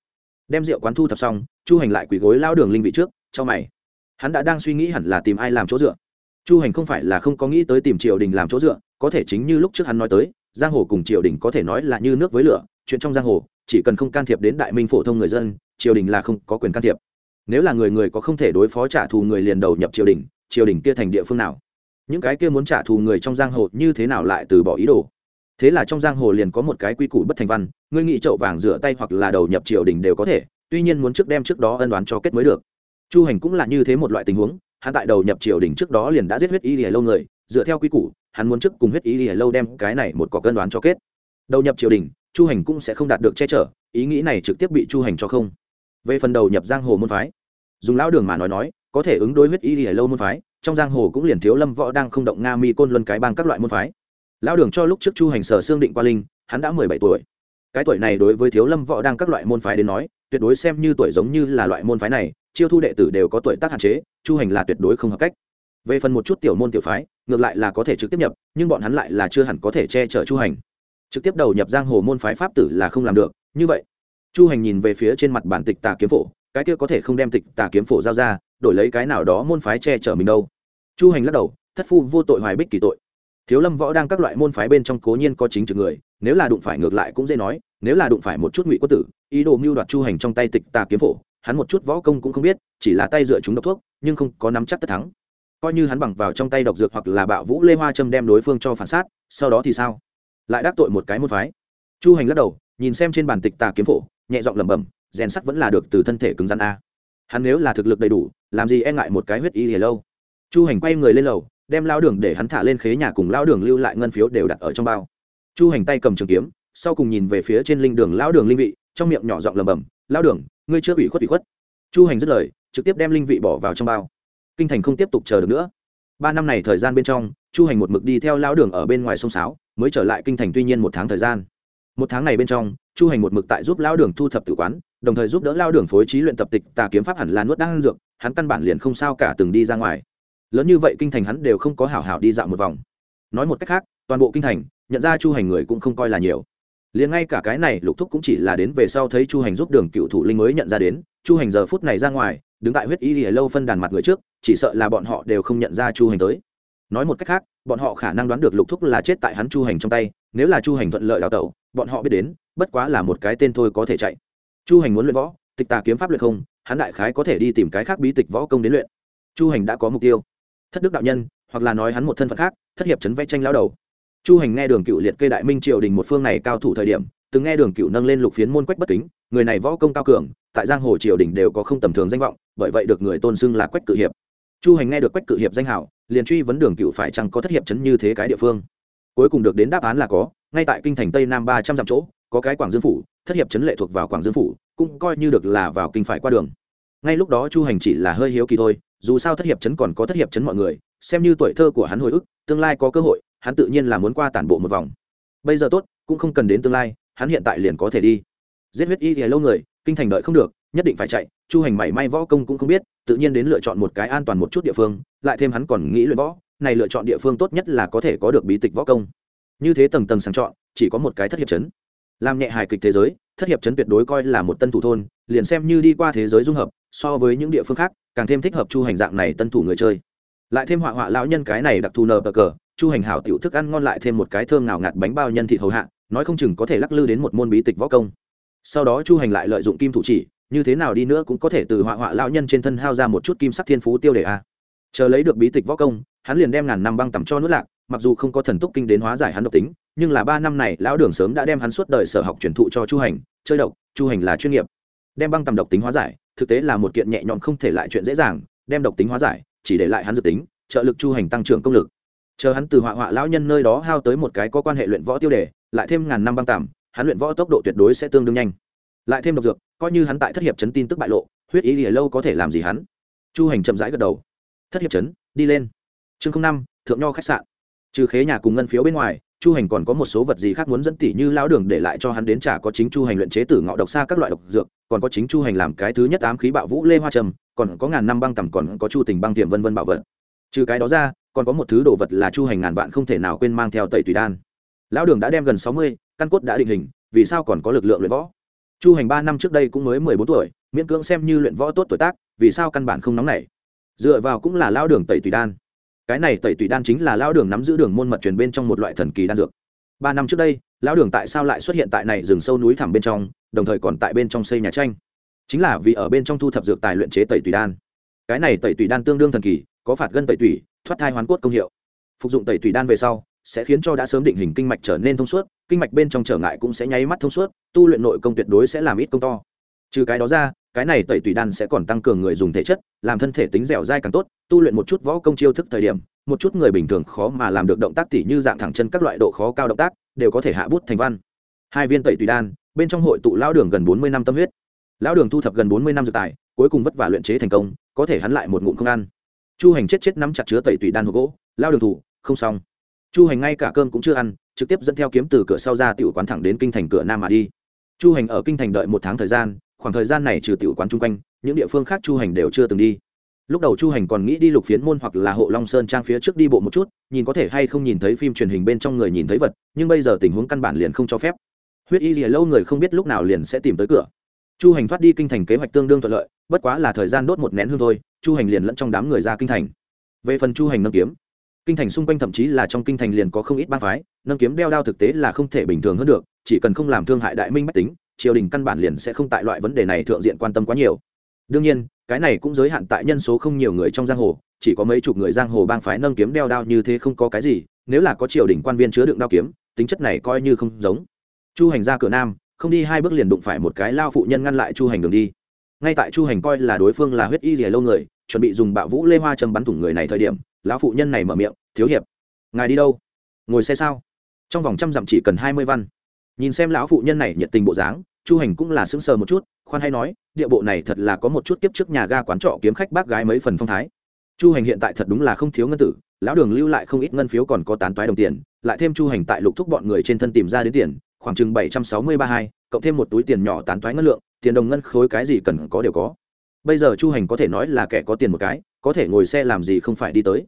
Đem rượu quán thu thập xong, chu hành lại quỳ gối lao đường linh vị trước, cho mày. Hắn đã đang suy nghĩ hẳn là tìm ai làm chỗ dựa. Chu hành không phải là không có nghĩ tới tìm triều đình làm chỗ dựa, có thể chính như lúc trước hắn nói tới giang hồ cùng triều đình có thể nói là như nước với lửa, chuyện trong giang hồ, chỉ cần không can thiệp đến đại minh phổ thông người dân, triều đình là không có quyền can thiệp. Nếu là người người có không thể đối phó trả thù người liền đầu nhập triều đình triều đình kia thành địa phương nào? Những cái kia muốn trả thù người trong giang hồ như thế nào lại từ bỏ ý đồ? Thế là trong giang hồ liền có một cái quy củ bất thành văn, ngươi nghĩ trậu vàng rửa tay hoặc là đầu nhập triều đình đều có thể, tuy nhiên muốn trước đem trước đó ân đoán cho kết mới được. Chu hành cũng là như thế một loại tình huống, hắn tại đầu nhập triều đình trước đó liền đã giết huyết y lìa lâu người, dựa theo quy củ hắn muốn trước cùng huyết ý lìa lâu đem cái này một cọc cân đoán cho kết. Đầu nhập triều đình, chu hành cũng sẽ không đạt được che chở, ý nghĩ này trực tiếp bị chu hành cho không. Về phần đầu nhập giang hồ môn phái, dùng lão đường mà nói nói, có thể ứng đối huyết ý lìa lâu môn phái, trong giang hồ cũng liền thiếu lâm võ đang không động nga mi côn luân cái bang các loại môn phái. Lão đường cho lúc trước chu hành sở xương định qua linh, hắn đã mười bảy tuổi. Cái tuổi này đối với thiếu lâm võ đang các loại môn phái đến nói, tuyệt đối xem như tuổi giống như là loại môn phái này, chiêu thu đệ tử đều có tuổi tác hạn chế, chu hành là tuyệt đối không hợp cách về phần một chút tiểu môn tiểu phái, ngược lại là có thể trực tiếp nhập, nhưng bọn hắn lại là chưa hẳn có thể che chở chu hành. Trực tiếp đầu nhập giang hồ môn phái pháp tử là không làm được, như vậy. Chu hành nhìn về phía trên mặt bản tịch tà kiếm phổ, cái kia có thể không đem tịch tà kiếm phổ giao ra, đổi lấy cái nào đó môn phái che chở mình đâu. Chu hành lắc đầu, thất phu vô tội hoài bích kỳ tội. Thiếu lâm võ đang các loại môn phái bên trong cố nhiên có chính trực người, nếu là đụng phải ngược lại cũng dễ nói, nếu là đụng phải một chút ngụy quốc tử, ý đồ mưu đoạt chu hành trong tay tịch tà kiếm phổ, hắn một chút võ công cũng không biết, chỉ là tay dựa chúng độc thuốc, nhưng không có nắm chắc tất thắng coi như hắn bằng vào trong tay độc dược hoặc là bạo vũ lê hoa châm đem đối phương cho phản sát sau đó thì sao? Lại đắc tội một cái môn phái. Chu hành lắc đầu, nhìn xem trên bàn tịch tà kiếm phổ, nhẹ giọng lẩm bẩm, rèn sắt vẫn là được từ thân thể cứng rắn a. Hắn nếu là thực lực đầy đủ, làm gì e ngại một cái huyết y hề lâu? Chu hành quay người lên lầu, đem lao đường để hắn thả lên khế nhà cùng lao đường lưu lại ngân phiếu đều đặt ở trong bao. Chu hành tay cầm trường kiếm, sau cùng nhìn về phía trên linh đường lao đường linh vị, trong miệng nhỏ giọng lầm bầm lao đường, ngươi chưa ủy khuất ủy khuất. Chu hành dứt lời, trực tiếp đem linh vị bỏ vào trong bao kinh thành không tiếp tục chờ được nữa. Ba năm này thời gian bên trong, chu hành một mực đi theo lao đường ở bên ngoài sông sáo, mới trở lại kinh thành tuy nhiên một tháng thời gian. Một tháng này bên trong, chu hành một mực tại giúp lao đường thu thập tự quán, đồng thời giúp đỡ lao đường phối trí luyện tập tịch, tà kiếm pháp hẳn là nuốt đang dược, hắn căn bản liền không sao cả từng đi ra ngoài. Lớn như vậy kinh thành hắn đều không có hảo hảo đi dạo một vòng. Nói một cách khác, toàn bộ kinh thành, nhận ra chu hành người cũng không coi là nhiều. Liền ngay cả cái này lục thúc cũng chỉ là đến về sau thấy chu hành giúp đường cựu thủ linh mới nhận ra đến, chu hành giờ phút này ra ngoài đứng tại huyết y lìa lâu phân đàn mặt người trước, chỉ sợ là bọn họ đều không nhận ra chu hành tới. Nói một cách khác, bọn họ khả năng đoán được lục thúc là chết tại hắn chu hành trong tay, nếu là chu hành thuận lợi đào tẩu, bọn họ biết đến, bất quá là một cái tên thôi có thể chạy. Chu hành muốn luyện võ, tịch tà kiếm pháp luyện không, hắn đại khái có thể đi tìm cái khác bí tịch võ công đến luyện. Chu hành đã có mục tiêu. Thất đức đạo nhân, hoặc là nói hắn một thân phận khác, thất hiệp chấn vẽ tranh lao đầu. Chu hành nghe đường cựu liệt kê đại minh triều đình một phương này cao thủ thời điểm, từng nghe đường cựu nâng lên lục phiến môn quách bất kính, người này võ công cao cường tại giang hồ triều đình đều có không tầm thường danh vọng, bởi vậy được người tôn xưng là quách cự hiệp. Chu hành nghe được quách cự hiệp danh hảo, liền truy vấn đường cựu phải chăng có thất hiệp chấn như thế cái địa phương. Cuối cùng được đến đáp án là có, ngay tại kinh thành tây nam ba trăm dặm chỗ, có cái quảng dương phủ, thất hiệp chấn lệ thuộc vào quảng dương phủ, cũng coi như được là vào kinh phải qua đường. Ngay lúc đó chu hành chỉ là hơi hiếu kỳ thôi, dù sao thất hiệp chấn còn có thất hiệp chấn mọi người, xem như tuổi thơ của hắn hồi ức, tương lai có cơ hội, hắn tự nhiên là muốn qua tản bộ một vòng. Bây giờ tốt, cũng không cần đến tương lai, hắn hiện tại liền có thể đi. Giết huyết y thì lâu người kinh thành đợi không được, nhất định phải chạy, chu hành mảy may võ công cũng không biết, tự nhiên đến lựa chọn một cái an toàn một chút địa phương, lại thêm hắn còn nghĩ luyện võ, này lựa chọn địa phương tốt nhất là có thể có được bí tịch võ công. Như thế tầng tầng sang chọn, chỉ có một cái thất hiệp chấn. Làm nhẹ hài kịch thế giới, thất hiệp chấn tuyệt đối coi là một tân thủ thôn, liền xem như đi qua thế giới dung hợp, so với những địa phương khác, càng thêm thích hợp chu hành dạng này tân thủ người chơi. Lại thêm họa họa lão nhân cái này đặc thù nờ bờ cờ, chu hành hảo tiểu thức ăn ngon lại thêm một cái thơm nào ngạt bánh bao nhân thịt hầu hạ, nói không chừng có thể lắc lư đến một môn bí tịch võ công sau đó chu hành lại lợi dụng kim thủ chỉ, như thế nào đi nữa cũng có thể từ họa họa lão nhân trên thân hao ra một chút kim sắc thiên phú tiêu đề a. Chờ lấy được bí tịch võ công, hắn liền đem ngàn năm băng tầm cho nước lạc, mặc dù không có thần túc kinh đến hóa giải hắn độc tính, nhưng là ba năm này lão đường sớm đã đem hắn suốt đời sở học truyền thụ cho chu hành, chơi độc, chu hành là chuyên nghiệp. Đem băng tầm độc tính hóa giải, thực tế là một kiện nhẹ nhõm không thể lại chuyện dễ dàng, đem độc tính hóa giải, chỉ để lại hắn dự tính, trợ lực chu hành tăng trưởng công lực. Chờ hắn từ họa họa lão nhân nơi đó hao tới một cái có quan hệ luyện võ tiêu đề, lại thêm ngàn năm băng tạm hắn luyện võ tốc độ tuyệt đối sẽ tương đương nhanh. Lại thêm độc dược, coi như hắn tại thất hiệp chấn tin tức bại lộ, huyết ý lìa lâu có thể làm gì hắn? Chu hành chậm rãi gật đầu. Thất hiệp chấn, đi lên. Chương năm, thượng nho khách sạn. Trừ khế nhà cùng ngân phiếu bên ngoài, chu hành còn có một số vật gì khác muốn dẫn tỷ như lão đường để lại cho hắn đến trả có chính chu hành luyện chế tử ngọ độc xa các loại độc dược, còn có chính chu hành làm cái thứ nhất ám khí bạo vũ lê hoa trầm, còn có ngàn năm băng tầm còn có chu tình băng tiềm vân vân bảo vật. Trừ cái đó ra, còn có một thứ đồ vật là chu hành ngàn vạn không thể nào quên mang theo tẩy tùy đan lão đường đã đem gần sáu mươi căn cốt đã định hình vì sao còn có lực lượng luyện võ? Chu hành ba năm trước đây cũng mới mười bốn tuổi miễn cưỡng xem như luyện võ tốt tuổi tác vì sao căn bản không nóng nảy? Dựa vào cũng là lão đường tẩy tùy đan. Cái này tẩy tùy đan chính là lão đường nắm giữ đường môn mật truyền bên trong một loại thần kỳ đan dược. Ba năm trước đây lão đường tại sao lại xuất hiện tại này rừng sâu núi thẳm bên trong đồng thời còn tại bên trong xây nhà tranh? Chính là vì ở bên trong thu thập dược tài luyện chế tẩy tùy đan. Cái này tẩy tùy đan tương đương thần kỳ có phạt gân tẩy tùy, thoát thai hoán cốt công hiệu. Phục dụng tẩy tùy đan về sau sẽ khiến cho đã sớm định hình kinh mạch trở nên thông suốt, kinh mạch bên trong trở ngại cũng sẽ nháy mắt thông suốt, tu luyện nội công tuyệt đối sẽ làm ít công to. Trừ cái đó ra, cái này tẩy tùy đan sẽ còn tăng cường người dùng thể chất, làm thân thể tính dẻo dai càng tốt, tu luyện một chút võ công chiêu thức thời điểm, một chút người bình thường khó mà làm được động tác tỉ như dạng thẳng chân các loại độ khó cao động tác, đều có thể hạ bút thành văn. Hai viên tẩy tùy đan, bên trong hội tụ lão đường gần bốn mươi năm tâm huyết. Lão đường thu thập gần bốn mươi năm dược tài, cuối cùng vất vả luyện chế thành công, có thể hắn lại một ngụm không ăn. Chu hành chết chết nắm chặt chứa tẩy tùy đan hộp gỗ lao đường thủ, không xong chu hành ngay cả cơm cũng chưa ăn, trực tiếp dẫn theo kiếm từ cửa sau ra tiểu quán thẳng đến kinh thành cửa nam mà đi. Chu hành ở kinh thành đợi một tháng thời gian, khoảng thời gian này trừ tiểu quán chung quanh, những địa phương khác chu hành đều chưa từng đi. Lúc đầu chu hành còn nghĩ đi lục phiến môn hoặc là hộ long sơn trang phía trước đi bộ một chút, nhìn có thể hay không nhìn thấy phim truyền hình bên trong người nhìn thấy vật, nhưng bây giờ tình huống căn bản liền không cho phép. Huyết y gì lâu người không biết lúc nào liền sẽ tìm tới cửa. Chu hành thoát đi kinh thành kế hoạch tương đương thuận lợi, bất quá là thời gian đốt một nén hương thôi, chu hành liền lẫn trong đám người ra kinh thành. Về phần chu hành nâng kiếm kinh thành xung quanh thậm chí là trong kinh thành liền có không ít bang phái, nâng kiếm đeo đao thực tế là không thể bình thường hơn được, chỉ cần không làm thương hại đại minh bách tính, triều đình căn bản liền sẽ không tại loại vấn đề này thượng diện quan tâm quá nhiều. Đương nhiên, cái này cũng giới hạn tại nhân số không nhiều người trong giang hồ, chỉ có mấy chục người giang hồ bang phái nâng kiếm đeo đao như thế không có cái gì, nếu là có triều đình quan viên chứa đựng đao kiếm, tính chất này coi như không giống. Chu hành ra cửa nam, không đi hai bước liền đụng phải một cái lao phụ nhân ngăn lại chu hành đường đi. Ngay tại chu hành coi là đối phương là huyết y rìa lâu người, chuẩn bị dùng bạo vũ lê hoa châm bắn thủng người này thời điểm, lão phụ nhân này mở miệng thiếu hiệp, ngài đi đâu? Ngồi xe sao? Trong vòng trăm dặm chỉ cần hai mươi văn. Nhìn xem lão phụ nhân này nhiệt tình bộ dáng, chu hành cũng là sững sờ một chút, khoan hay nói, địa bộ này thật là có một chút kiếp trước nhà ga quán trọ kiếm khách bác gái mấy phần phong thái. Chu hành hiện tại thật đúng là không thiếu ngân tử, lão đường lưu lại không ít ngân phiếu còn có tán toái đồng tiền, lại thêm chu hành tại lục thúc bọn người trên thân tìm ra đến tiền, khoảng chừng bảy trăm sáu mươi ba hai, cộng thêm một túi tiền nhỏ tán toái ngân lượng, tiền đồng ngân khối cái gì cần có đều có. Bây giờ chu hành có thể nói là kẻ có tiền một cái, có thể ngồi xe làm gì không phải đi tới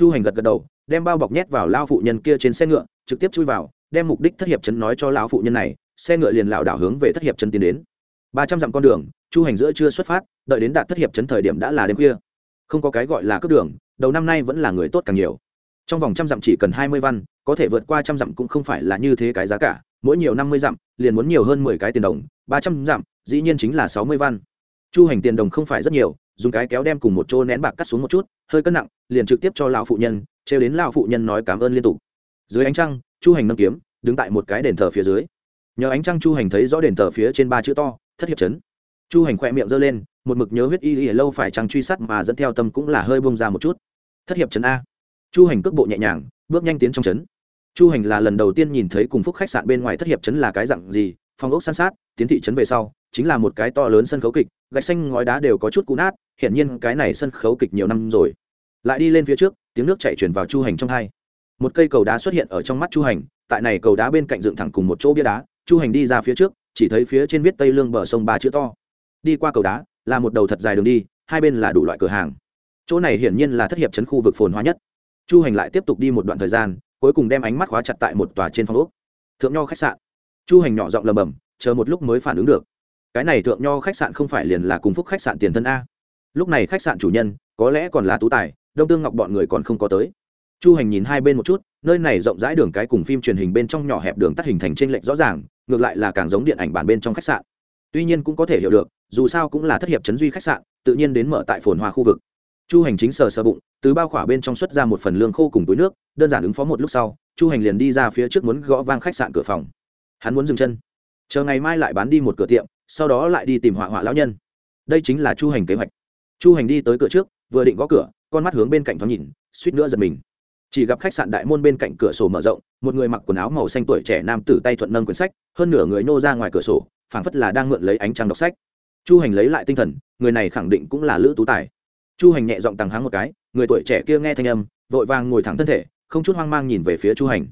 chu hành gật gật đầu, đem bao bọc nhét vào lao phụ nhân kia trên xe ngựa, trực tiếp chui vào, đem mục đích thất hiệp chấn nói cho lão phụ nhân này, xe ngựa liền lảo đảo hướng về thất hiệp chấn tiến đến. Ba trăm dặm con đường, chu hành giữa chưa xuất phát, đợi đến đạt thất hiệp chấn thời điểm đã là đêm khuya. Không có cái gọi là cướp đường, đầu năm nay vẫn là người tốt càng nhiều. Trong vòng trăm dặm chỉ cần hai mươi văn, có thể vượt qua trăm dặm cũng không phải là như thế cái giá cả, mỗi nhiều năm mươi dặm, liền muốn nhiều hơn mười cái tiền đồng, ba trăm dặm, dĩ nhiên chính là sáu mươi văn. Chu hành tiền đồng không phải rất nhiều dùng cái kéo đem cùng một chỗ nén bạc cắt xuống một chút, hơi cân nặng, liền trực tiếp cho lão phụ nhân, trêu đến lão phụ nhân nói cảm ơn liên tục. Dưới ánh trăng, chu hành nâng kiếm, đứng tại một cái đền thờ phía dưới. Nhờ ánh trăng chu hành thấy rõ đền thờ phía trên ba chữ to, thất hiệp chấn. Chu hành khỏe miệng giơ lên, một mực nhớ huyết y y lâu phải trăng truy sát mà dẫn theo tâm cũng là hơi bông ra một chút. Thất hiệp chấn a. Chu hành cước bộ nhẹ nhàng, bước nhanh tiến trong chấn. Chu hành là lần đầu tiên nhìn thấy cùng phúc khách sạn bên ngoài thất hiệp chấn là cái dặn gì phòng ốc san sát, tiến thị trấn về sau, chính là một cái to lớn sân khấu kịch, gạch xanh ngói đá đều có chút cũ nát hiện nhiên cái này sân khấu kịch nhiều năm rồi. Lại đi lên phía trước, tiếng nước chạy chuyển vào chu hành trong hai. Một cây cầu đá xuất hiện ở trong mắt chu hành, tại này cầu đá bên cạnh dựng thẳng cùng một chỗ bia đá, chu hành đi ra phía trước, chỉ thấy phía trên viết tây lương bờ sông ba chữ to. Đi qua cầu đá, là một đầu thật dài đường đi, hai bên là đủ loại cửa hàng. Chỗ này hiển nhiên là thất hiệp chấn khu vực phồn hoa nhất. Chu hành lại tiếp tục đi một đoạn thời gian, cuối cùng đem ánh mắt khóa chặt tại một tòa trên phòng úc thượng nho khách sạn. Chu hành nhỏ giọng lầm bầm chờ một lúc mới phản ứng được. Cái này thượng nho khách sạn không phải liền là cùng phúc khách sạn tiền thân a lúc này khách sạn chủ nhân, có lẽ còn là tú tài, đông tương ngọc bọn người còn không có tới. Chu hành nhìn hai bên một chút, nơi này rộng rãi đường cái cùng phim truyền hình bên trong nhỏ hẹp đường tắt hình thành trên lệch rõ ràng, ngược lại là càng giống điện ảnh bản bên trong khách sạn. Tuy nhiên cũng có thể hiểu được, dù sao cũng là thất hiệp chấn duy khách sạn, tự nhiên đến mở tại phồn hoa khu vực. Chu hành chính sờ sờ bụng, từ bao khỏa bên trong xuất ra một phần lương khô cùng túi nước, đơn giản ứng phó một lúc sau, chu hành liền đi ra phía trước muốn gõ vang khách sạn cửa phòng. Hắn muốn dừng chân. Chờ ngày mai lại bán đi một cửa tiệm, sau đó lại đi tìm họa họa lão nhân. Đây chính là chu hành kế hoạch chu hành đi tới cửa trước, vừa định gõ cửa, con mắt hướng bên cạnh thoáng nhìn, suýt nữa giật mình. Chỉ gặp khách sạn đại môn bên cạnh cửa sổ mở rộng, một người mặc quần áo màu xanh tuổi trẻ nam tử tay thuận nâng quyển sách, hơn nửa người nô ra ngoài cửa sổ, phảng phất là đang mượn lấy ánh trăng đọc sách. Chu hành lấy lại tinh thần, người này khẳng định cũng là lữ tú tài. Chu hành nhẹ giọng tàng háng một cái, người tuổi trẻ kia nghe thanh âm, vội vàng ngồi thẳng thân thể, không chút hoang mang nhìn về phía chu hành.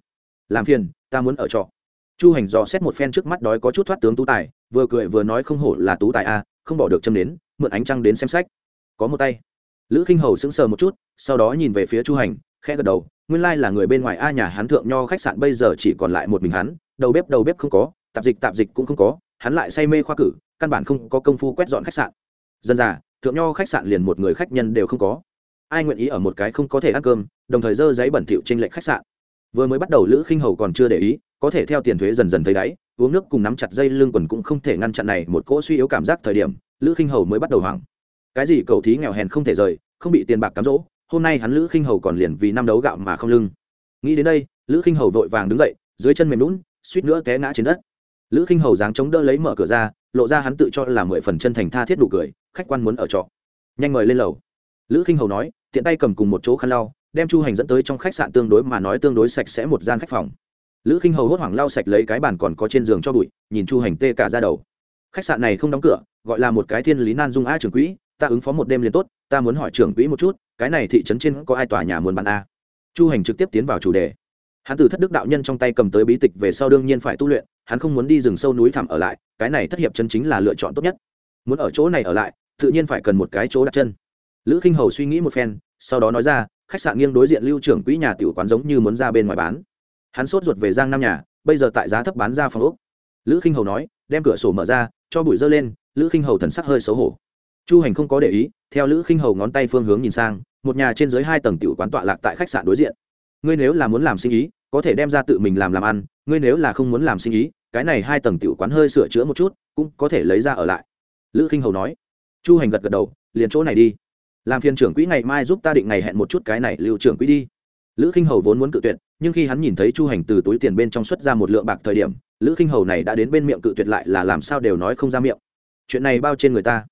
Làm phiền, ta muốn ở trọ. Chu hành dò xét một phen trước mắt đói có chút thoát tướng tú tài, vừa cười vừa nói không hổ là tú tài a, không bỏ được châm đến mượn ánh trăng đến xem sách có một tay. Lữ khinh hầu sững sờ một chút, sau đó nhìn về phía chu hành, khẽ gật đầu, nguyên lai là người bên ngoài a nhà hắn thượng nho khách sạn bây giờ chỉ còn lại một mình hắn, đầu bếp đầu bếp không có, tạp dịch tạp dịch cũng không có, hắn lại say mê khoa cử, căn bản không có công phu quét dọn khách sạn. Dân già, thượng nho khách sạn liền một người khách nhân đều không có. Ai nguyện ý ở một cái không có thể ăn cơm, đồng thời dơ giấy bẩn thỉu trên lệnh khách sạn. Vừa mới bắt đầu lữ khinh hầu còn chưa để ý, có thể theo tiền thuế dần dần thấy đáy, uống nước cùng nắm chặt dây lưng quần cũng không thể ngăn chặn này một cỗ suy yếu cảm giác thời điểm, lữ khinh hầu mới bắt đầu hoảng cái gì cầu thí nghèo hèn không thể rời, không bị tiền bạc cám dỗ, hôm nay hắn lữ khinh hầu còn liền vì năm đấu gạo mà không lưng. Nghĩ đến đây, lữ khinh hầu vội vàng đứng dậy, dưới chân mềm lún suýt nữa té ngã trên đất. Lữ khinh hầu dáng chống đỡ lấy mở cửa ra, lộ ra hắn tự cho là mười phần chân thành tha thiết đủ cười, khách quan muốn ở trọ. Nhanh mời lên lầu. Lữ khinh hầu nói, tiện tay cầm cùng một chỗ khăn lau, đem chu hành dẫn tới trong khách sạn tương đối mà nói tương đối sạch sẽ một gian khách phòng. Lữ khinh hầu hốt hoảng lau sạch lấy cái bàn còn có trên giường cho bụi, nhìn chu hành tê cả ra đầu. Khách sạn này không đóng cửa, gọi là một cái thiên lý nan dung a trường quỹ ta ứng phó một đêm liền tốt, ta muốn hỏi trưởng quỹ một chút, cái này thị trấn trên có ai tòa nhà muốn bán a? Chu hành trực tiếp tiến vào chủ đề. Hắn từ thất đức đạo nhân trong tay cầm tới bí tịch về sau đương nhiên phải tu luyện, hắn không muốn đi rừng sâu núi thẳm ở lại, cái này thất hiệp chân chính là lựa chọn tốt nhất. Muốn ở chỗ này ở lại, tự nhiên phải cần một cái chỗ đặt chân. Lữ khinh hầu suy nghĩ một phen, sau đó nói ra, khách sạn nghiêng đối diện lưu trưởng quỹ nhà tiểu quán giống như muốn ra bên ngoài bán. Hắn sốt ruột về giang nam nhà, bây giờ tại giá thấp bán ra phòng ốc. Lữ khinh hầu nói, đem cửa sổ mở ra, cho bụi dơ lên, lữ khinh hầu thần sắc hơi xấu hổ chu hành không có để ý, theo lữ khinh hầu ngón tay phương hướng nhìn sang, một nhà trên dưới hai tầng tiểu quán tọa lạc tại khách sạn đối diện. Ngươi nếu là muốn làm sinh ý, có thể đem ra tự mình làm làm ăn, ngươi nếu là không muốn làm sinh ý, cái này hai tầng tiểu quán hơi sửa chữa một chút, cũng có thể lấy ra ở lại. Lữ khinh hầu nói. Chu hành gật gật đầu, liền chỗ này đi. Làm phiền trưởng quỹ ngày mai giúp ta định ngày hẹn một chút cái này lưu trưởng quỹ đi. Lữ khinh hầu vốn muốn cự tuyệt, nhưng khi hắn nhìn thấy chu hành từ túi tiền bên trong xuất ra một lượng bạc thời điểm, lữ khinh hầu này đã đến bên miệng cự tuyệt lại là làm sao đều nói không ra miệng. Chuyện này bao trên người ta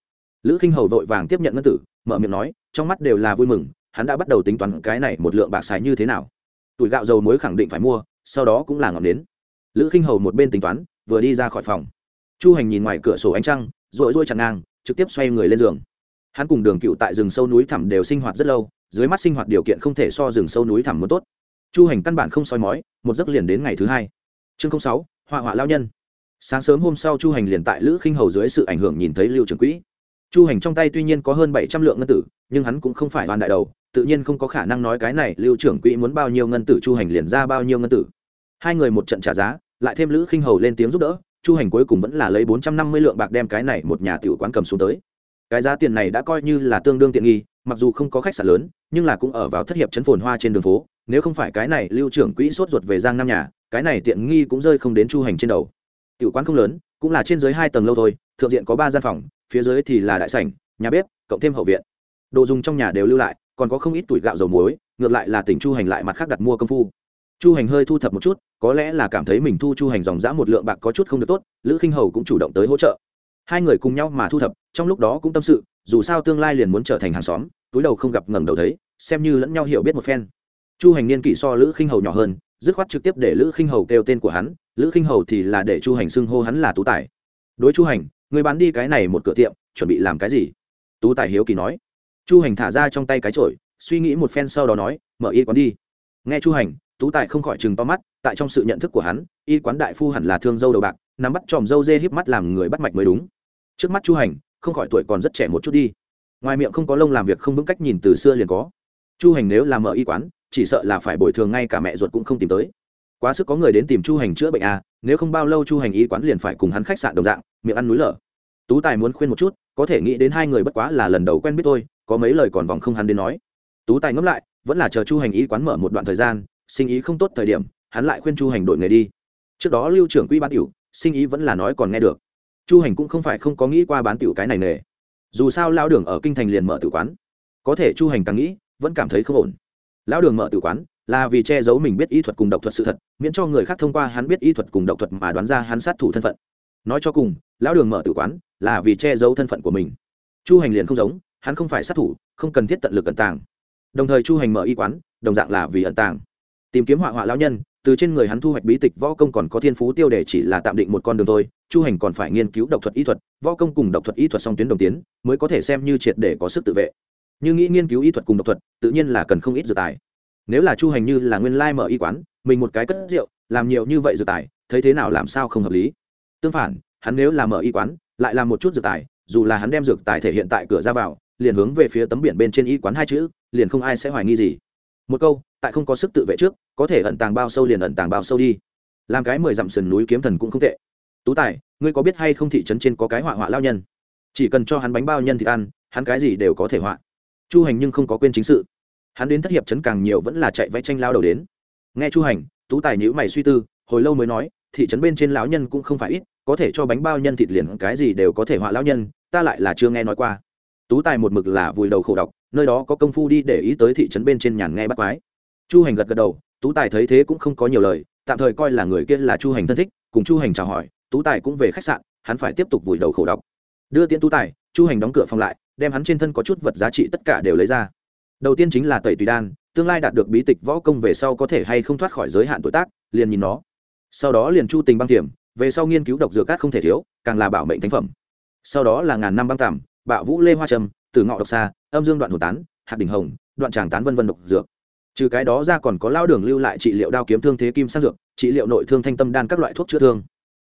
lữ khinh hầu vội vàng tiếp nhận ngân tử, mở miệng nói, trong mắt đều là vui mừng, hắn đã bắt đầu tính toán cái này một lượng bạc xài như thế nào. Tuổi gạo dầu muối khẳng định phải mua, sau đó cũng là ngọn đến lữ khinh hầu một bên tính toán, vừa đi ra khỏi phòng. Chu hành nhìn ngoài cửa sổ ánh trăng rội rôi chẳng ngang, trực tiếp xoay người lên giường. Hắn cùng đường cựu tại rừng sâu núi thẳm đều sinh hoạt rất lâu, dưới mắt sinh hoạt điều kiện không thể so rừng sâu núi thẳm muốn tốt. Chu hành căn bản không soi mói, một giấc liền đến ngày thứ hai. Chương sáu, họa họa lao nhân. Sáng sớm hôm sau chu hành liền tại lữ khinh hầu dưới sự ảnh hưởng nhìn thấy lưu trường quỹ chu hành trong tay tuy nhiên có hơn bảy trăm lượng ngân tử, nhưng hắn cũng không phải hoàn đại đầu, tự nhiên không có khả năng nói cái này lưu trưởng quỹ muốn bao nhiêu ngân tử chu hành liền ra bao nhiêu ngân tử. Hai người một trận trả giá, lại thêm lữ khinh hầu lên tiếng giúp đỡ, chu hành cuối cùng vẫn là lấy bốn trăm năm mươi lượng bạc đem cái này một nhà tiểu quán cầm xuống tới. Cái giá tiền này đã coi như là tương đương tiện nghi, mặc dù không có khách sạn lớn, nhưng là cũng ở vào thất hiệp chấn phồn hoa trên đường phố, nếu không phải cái này lưu trưởng quỹ sốt ruột về giang nam nhà, cái này tiện nghi cũng rơi không đến chu hành trên đầu. Tiểu quán không lớn, cũng là trên dưới hai tầng lâu thôi, thượng diện có ba gian phòng phía dưới thì là đại sảnh, nhà bếp, cộng thêm hậu viện. Đồ dùng trong nhà đều lưu lại, còn có không ít tuổi gạo dầu muối, ngược lại là tỉnh chu hành lại mặt khác đặt mua công phu. Chu hành hơi thu thập một chút, có lẽ là cảm thấy mình thu chu hành dòng dã một lượng bạc có chút không được tốt, lữ khinh hầu cũng chủ động tới hỗ trợ. Hai người cùng nhau mà thu thập, trong lúc đó cũng tâm sự, dù sao tương lai liền muốn trở thành hàng xóm, túi đầu không gặp ngẩng đầu thấy, xem như lẫn nhau hiểu biết một phen. Chu hành niên kỷ so lữ khinh hầu nhỏ hơn, dứt khoát trực tiếp để lữ khinh hầu kêu tên của hắn, lữ khinh hầu thì là để chu hành xưng hô hắn là tú tài. Đối chu hành người bán đi cái này một cửa tiệm, chuẩn bị làm cái gì? Tú tài hiếu kỳ nói. Chu hành thả ra trong tay cái chổi, suy nghĩ một phen sau đó nói, mở y quán đi. Nghe chu hành, tú tài không khỏi chừng to mắt, tại trong sự nhận thức của hắn, y quán đại phu hẳn là thương dâu đầu bạc, nắm bắt tròm dâu dê híp mắt làm người bắt mạch mới đúng. Trước mắt chu hành, không khỏi tuổi còn rất trẻ một chút đi. Ngoài miệng không có lông làm việc không vững cách nhìn từ xưa liền có. Chu hành nếu làm mở y quán, chỉ sợ là phải bồi thường ngay cả mẹ ruột cũng không tìm tới quá sức có người đến tìm chu hành chữa bệnh à nếu không bao lâu chu hành y quán liền phải cùng hắn khách sạn đồng dạng, miệng ăn núi lở. Tú tài muốn khuyên một chút, có thể nghĩ đến hai người bất quá là lần đầu quen biết tôi có mấy lời còn vòng không hắn đến nói. Tú tài ngẫm lại, vẫn là chờ chu hành y quán mở một đoạn thời gian, sinh ý không tốt thời điểm, hắn lại khuyên chu hành đổi nghề đi. Trước đó lưu trưởng quỹ bán tiểu, sinh ý vẫn là nói còn nghe được. Chu hành cũng không phải không có nghĩ qua bán tiểu cái này nghề. Dù sao lao đường ở kinh thành liền mở tử quán. Có thể chu hành càng nghĩ, vẫn cảm thấy không ổn. Lão đường mở tử quán là vì che giấu mình biết y thuật cùng độc thuật sự thật, miễn cho người khác thông qua hắn biết y thuật cùng độc thuật mà đoán ra hắn sát thủ thân phận. Nói cho cùng, lão đường mở tử quán là vì che giấu thân phận của mình. Chu hành liền không giống, hắn không phải sát thủ, không cần thiết tận lực ẩn tàng. Đồng thời chu hành mở y quán, đồng dạng là vì ẩn tàng. Tìm kiếm họa họa lão nhân, từ trên người hắn thu hoạch bí tịch võ công còn có thiên phú tiêu đề chỉ là tạm định một con đường thôi, chu hành còn phải nghiên cứu độc thuật y thuật, võ công cùng độc thuật y thuật song tuyến đồng tiến, mới có thể xem như triệt để có sức tự vệ. Như nghĩ nghiên cứu y thuật cùng độc thuật, tự nhiên là cần không ít dự tài nếu là chu hành như là nguyên lai mở y quán, mình một cái cất rượu, làm nhiều như vậy dược tài, thấy thế nào làm sao không hợp lý? Tương phản, hắn nếu là mở y quán, lại làm một chút dược tài, dù là hắn đem dược tài thể hiện tại cửa ra vào, liền hướng về phía tấm biển bên trên y quán hai chữ, liền không ai sẽ hoài nghi gì. Một câu, tại không có sức tự vệ trước, có thể ẩn tàng bao sâu liền ẩn tàng bao sâu đi. Làm cái mười dặm sườn núi kiếm thần cũng không tệ. Tú tài, ngươi có biết hay không thị trấn trên có cái họa họa lao nhân? Chỉ cần cho hắn bánh bao nhân thì ăn, hắn cái gì đều có thể họa. Chu hành nhưng không có quên chính sự hắn đến thất hiệp trấn càng nhiều vẫn là chạy vẽ tranh lao đầu đến. Nghe chu hành, tú tài nhữ mày suy tư, hồi lâu mới nói, thị trấn bên trên lão nhân cũng không phải ít, có thể cho bánh bao nhân thịt liền cái gì đều có thể họa lão nhân, ta lại là chưa nghe nói qua. Tú tài một mực là vùi đầu khổ đọc, nơi đó có công phu đi để ý tới thị trấn bên trên nhàn nghe bắt quái. Chu hành gật gật đầu, tú tài thấy thế cũng không có nhiều lời, tạm thời coi là người kia là chu hành thân thích, cùng chu hành chào hỏi, tú tài cũng về khách sạn, hắn phải tiếp tục vùi đầu khổ đọc. Đưa tiễn tú tài, chu hành đóng cửa phòng lại, đem hắn trên thân có chút vật giá trị tất cả đều lấy ra đầu tiên chính là tẩy tùy đan, tương lai đạt được bí tịch võ công về sau có thể hay không thoát khỏi giới hạn tuổi tác, liền nhìn nó. Sau đó liền chu tình băng tiềm, về sau nghiên cứu độc dược cát không thể thiếu, càng là bảo mệnh thánh phẩm. Sau đó là ngàn năm băng tằm bạo vũ lê hoa trầm từ ngọ độc xa âm dương đoạn hồ tán, hạt đỉnh hồng, đoạn tràng tán vân vân độc dược. Trừ cái đó ra còn có lao đường lưu lại trị liệu đao kiếm thương thế kim sang dược, trị liệu nội thương thanh tâm đan các loại thuốc chữa thương.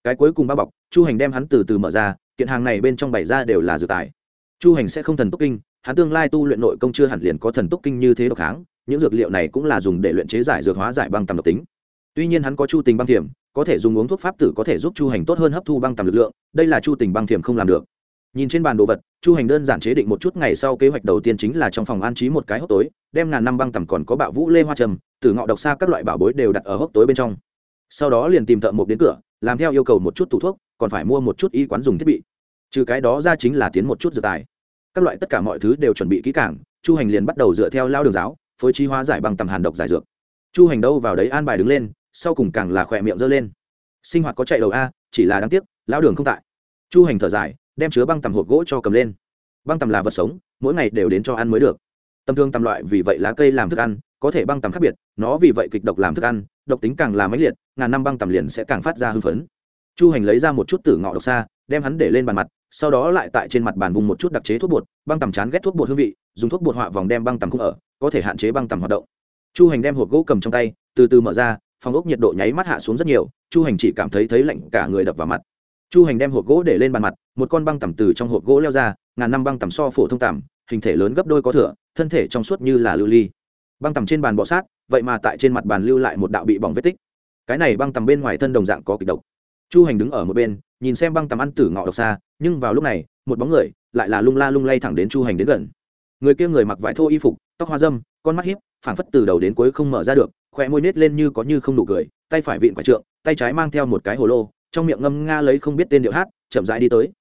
Cái cuối cùng bao bọc, chu hành đem hắn từ từ mở ra, kiện hàng này bên trong bày ra đều là dược tài. Chu hành sẽ không thần túc kinh hắn tương lai tu luyện nội công chưa hẳn liền có thần túc kinh như thế độc kháng, những dược liệu này cũng là dùng để luyện chế giải dược hóa giải băng tầm độc tính. Tuy nhiên hắn có chu tình băng thiểm, có thể dùng uống thuốc pháp tử có thể giúp chu hành tốt hơn hấp thu băng tầm lực lượng, đây là chu tình băng thiểm không làm được. Nhìn trên bàn đồ vật, chu hành đơn giản chế định một chút, ngày sau kế hoạch đầu tiên chính là trong phòng an trí một cái hốc tối, đem ngàn năm băng tầm còn có bạo vũ lê hoa trầm từ ngọ độc xa các loại bảo bối đều đặt ở hốc tối bên trong. Sau đó liền tìm thợ mộc đến cửa, làm theo yêu cầu một chút tủ thuốc, còn phải mua một chút y quán dùng thiết bị. Trừ cái đó ra chính là tiến một chút dược tài các loại tất cả mọi thứ đều chuẩn bị kỹ càng, chu hành liền bắt đầu dựa theo lao đường giáo, phối trí hóa giải bằng tầm hàn độc giải dược. Chu hành đâu vào đấy an bài đứng lên, sau cùng càng là khỏe miệng dơ lên. Sinh hoạt có chạy đầu a, chỉ là đáng tiếc, lao đường không tại. Chu hành thở dài, đem chứa băng tầm hộp gỗ cho cầm lên. Băng tầm là vật sống, mỗi ngày đều đến cho ăn mới được. Tầm thương tầm loại vì vậy lá cây làm thức ăn, có thể băng tầm khác biệt, nó vì vậy kịch độc làm thức ăn, độc tính càng là máy liệt, ngàn năm băng tầm liền sẽ càng phát ra hưng phấn. Chu hành lấy ra một chút tử ngọ độc xa, đem hắn để lên bàn mặt sau đó lại tại trên mặt bàn vùng một chút đặc chế thuốc bột, băng tầm chán ghét thuốc bột hương vị, dùng thuốc bột họa vòng đem băng tầm không ở, có thể hạn chế băng tầm hoạt động. Chu hành đem hộp gỗ cầm trong tay, từ từ mở ra, phòng ốc nhiệt độ nháy mắt hạ xuống rất nhiều, chu hành chỉ cảm thấy thấy lạnh cả người đập vào mặt. Chu hành đem hộp gỗ để lên bàn mặt, một con băng tầm từ trong hộp gỗ leo ra, ngàn năm băng tầm so phổ thông tầm, hình thể lớn gấp đôi có thửa thân thể trong suốt như là lưu ly. Băng tầm trên bàn bọ sát, vậy mà tại trên mặt bàn lưu lại một đạo bị bỏng vết tích. Cái này băng tầm bên ngoài thân đồng dạng có kịch độc. Chu hành đứng ở một bên, nhìn xem băng tầm ăn tử ngọ độc xa nhưng vào lúc này, một bóng người lại là lung la lung lay thẳng đến chu hành đến gần. Người kia người mặc vải thô y phục, tóc hoa dâm, con mắt hiếp phảng phất từ đầu đến cuối không mở ra được khoe môi nết lên như có như không đủ cười, tay phải vịn quả trượng, tay trái mang theo một cái hồ lô, trong miệng ngâm nga lấy không biết tên điệu hát, chậm rãi đi tới.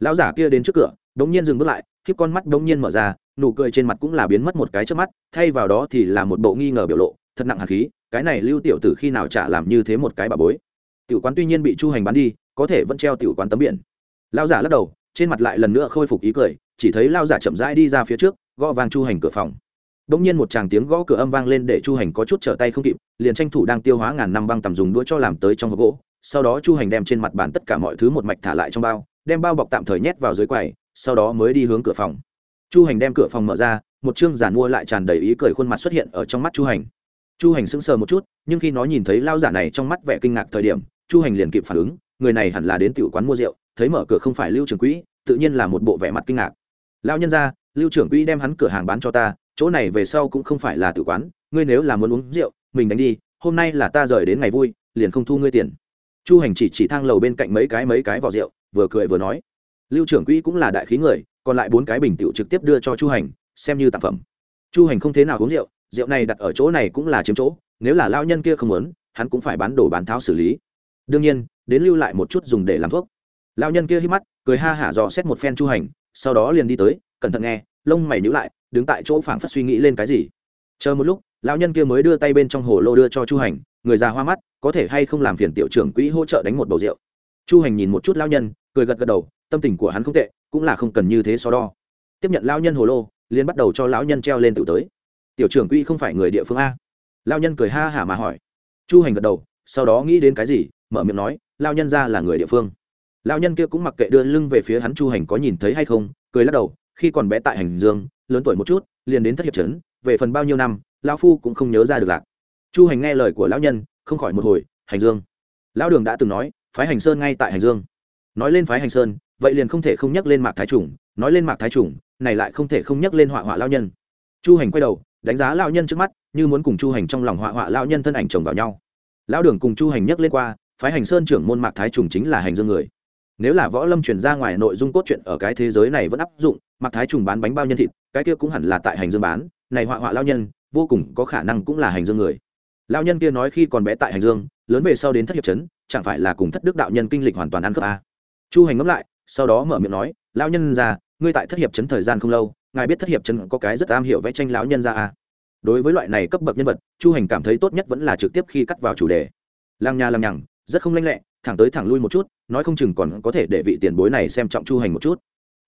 Lão giả kia đến trước cửa, đống nhiên dừng bước lại khiếp con mắt đống nhiên mở ra, nụ cười trên mặt cũng là biến mất một cái trước mắt, thay vào đó thì là một bộ nghi ngờ biểu lộ, thật nặng hạt khí, cái này lưu tiểu tử khi nào trả làm như thế một cái bà bối. Tiểu quán tuy nhiên bị chu hành bán đi, có thể vẫn treo tiểu quán tấm biển lao giả lắc đầu, trên mặt lại lần nữa khôi phục ý cười, chỉ thấy lao giả chậm rãi đi ra phía trước, gõ vang chu hành cửa phòng. Đ ỗ n g nhiên một tràng tiếng gõ cửa âm vang lên để chu hành có chút trở tay không kịp, liền tranh thủ đang tiêu hóa ngàn năm băng tầm dùng đũa cho làm tới trong hộp gỗ. Sau đó chu hành đem trên mặt bàn tất cả mọi thứ một mạch thả lại trong bao, đem bao bọc tạm thời nhét vào dưới quầy, sau đó mới đi hướng cửa phòng. Chu hành đem cửa phòng mở ra, một chương giản mua lại tràn đầy ý cười khuôn mặt xuất hiện ở trong mắt chu hành. Chu hành sững sờ một chút, nhưng khi nó nhìn thấy lao giả này trong mắt vẻ kinh ngạc thời điểm, chu hành liền kịp phản ứng, người này hẳn là đến tiểu quán mua rượu thấy mở cửa không phải lưu trưởng quỹ, tự nhiên là một bộ vẻ mặt kinh ngạc. Lao nhân ra lưu trưởng quỹ đem hắn cửa hàng bán cho ta, chỗ này về sau cũng không phải là tự quán, ngươi nếu là muốn uống rượu, mình đánh đi, hôm nay là ta rời đến ngày vui, liền không thu ngươi tiền. Chu hành chỉ chỉ thang lầu bên cạnh mấy cái mấy cái vỏ rượu, vừa cười vừa nói. Lưu trưởng quỹ cũng là đại khí người, còn lại bốn cái bình tiểu trực tiếp đưa cho chu hành, xem như tạp phẩm. Chu hành không thế nào uống rượu rượu này đặt ở chỗ này cũng là chiếm chỗ, nếu là lao nhân kia không muốn, hắn cũng phải bán đồ bán tháo xử lý. Đương nhiên, đến lưu lại một chút dùng để làm thuốc lão nhân kia hít mắt, cười ha hả dò xét một phen chu hành, sau đó liền đi tới, cẩn thận nghe, lông mày nhữ lại, đứng tại chỗ phảng phất suy nghĩ lên cái gì. Chờ một lúc, lão nhân kia mới đưa tay bên trong hồ lô đưa cho chu hành, người già hoa mắt, có thể hay không làm phiền tiểu trưởng quỹ hỗ trợ đánh một bầu rượu. Chu hành nhìn một chút lão nhân, cười gật gật đầu, tâm tình của hắn không tệ, cũng là không cần như thế so đo. Tiếp nhận lão nhân hồ lô, liền bắt đầu cho lão nhân treo lên tự tới. Tiểu trưởng quỹ không phải người địa phương a. Lão nhân cười ha hả mà hỏi. Chu hành gật đầu, sau đó nghĩ đến cái gì, mở miệng nói, lão nhân ra là người địa phương lão nhân kia cũng mặc kệ đưa lưng về phía hắn chu hành có nhìn thấy hay không, cười lắc đầu, khi còn bé tại hành dương, lớn tuổi một chút, liền đến thất hiệp trấn, về phần bao nhiêu năm, lão phu cũng không nhớ ra được lạc. Chu hành nghe lời của lão nhân, không khỏi một hồi, hành dương. Lão đường đã từng nói, phái hành sơn ngay tại hành dương. Nói lên phái hành sơn, vậy liền không thể không nhắc lên mạc thái trùng, nói lên mạc thái trùng, này lại không thể không nhắc lên họa họa lao nhân. Chu hành quay đầu, đánh giá lao nhân trước mắt, như muốn cùng chu hành trong lòng họa họa lao nhân thân ảnh chồng vào nhau. Lão đường cùng chu hành nhắc lên qua, phái hành sơn trưởng môn mạc thái trùng chính là hành dương người nếu là võ lâm truyền ra ngoài nội dung cốt truyện ở cái thế giới này vẫn áp dụng mặc thái trùng bán bánh bao nhân thịt, cái kia cũng hẳn là tại hành dương bán này họa họa lao nhân, vô cùng có khả năng cũng là hành dương người lao nhân kia nói khi còn bé tại hành dương, lớn về sau đến thất hiệp trấn chẳng phải là cùng thất đức đạo nhân kinh lịch hoàn toàn ăn cướp à? chu hành ngẫm lại, sau đó mở miệng nói lao nhân ra, ngươi tại thất hiệp trấn thời gian không lâu, ngài biết thất hiệp trấn có cái rất am hiểu vẽ tranh lão nhân ra à? đối với loại này cấp bậc nhân vật, chu hành cảm thấy tốt nhất vẫn là trực tiếp khi cắt vào chủ đề lang nha lang nhằng, rất không lanh lẹ thẳng tới thẳng lui một chút, nói không chừng còn có thể để vị tiền bối này xem trọng chu hành một chút.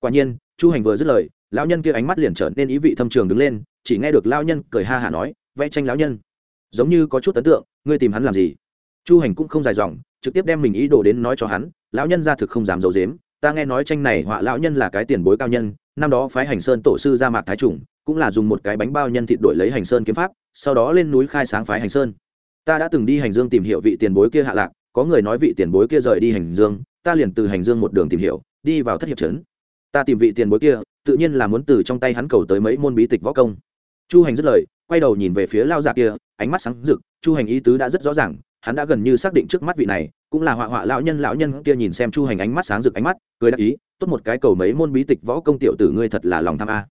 Quả nhiên, chu hành vừa dứt lời, lão nhân kia ánh mắt liền trở nên ý vị thâm trường đứng lên, chỉ nghe được lão nhân cười ha hả nói, vẽ tranh lão nhân. Giống như có chút ấn tượng, ngươi tìm hắn làm gì? Chu hành cũng không dài dòng, trực tiếp đem mình ý đồ đến nói cho hắn, lão nhân ra thực không dám d i ấ u dếm ta nghe nói tranh này họa lão nhân là cái tiền bối cao nhân, năm đó phái hành sơn tổ sư ra mạc thái trùng, cũng là dùng một cái bánh bao nhân thịt đổi lấy hành sơn kiếm pháp, sau đó lên núi khai sáng phái hành sơn. Ta đã từng đi hành dương tìm hiểu vị tiền bối kia hạ lạc có người nói vị tiền bối kia rời đi hành dương, ta liền từ hành dương một đường tìm hiểu, đi vào thất hiệp trấn. Ta tìm vị tiền bối kia, tự nhiên là muốn từ trong tay hắn cầu tới mấy môn bí tịch võ công. Chu hành dứt lời, quay đầu nhìn về phía lao giả kia, ánh mắt sáng rực, chu hành ý tứ đã rất rõ ràng, hắn đã gần như xác định trước mắt vị này, cũng là họa họa lão nhân lão nhân kia nhìn xem chu hành ánh mắt sáng rực ánh mắt, cười đáp ý, tốt một cái cầu mấy môn bí tịch võ công tiểu tử ngươi thật là lòng tham a.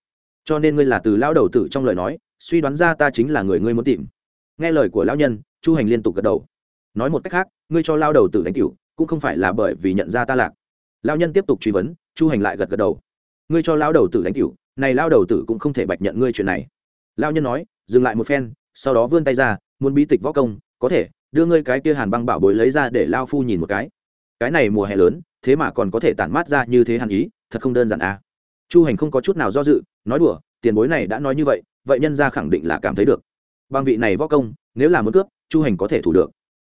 Cho nên ngươi là từ lao đầu tử trong lời nói, suy đoán ra ta chính là người ngươi muốn tìm. Nghe lời của lão nhân, chu hành liên tục gật đầu nói một cách khác, ngươi cho lao đầu tử đánh cựu cũng không phải là bởi vì nhận ra ta lạc. Lao nhân tiếp tục truy vấn, chu hành lại gật gật đầu. Ngươi cho lao đầu tử đánh cựu này lao đầu tử cũng không thể bạch nhận ngươi chuyện này. Lao nhân nói, dừng lại một phen, sau đó vươn tay ra, muốn bí tịch võ công, có thể, đưa ngươi cái kia hàn băng bảo bối lấy ra để lao phu nhìn một cái. Cái này mùa hè lớn, thế mà còn có thể tản mát ra như thế hàn ý, thật không đơn giản à. Chu hành không có chút nào do dự, nói đùa, tiền bối này đã nói như vậy vậy nhân gia khẳng định là cảm thấy được. Bằng vị này võ công, nếu là muốn cướp, chu hành có thể thủ được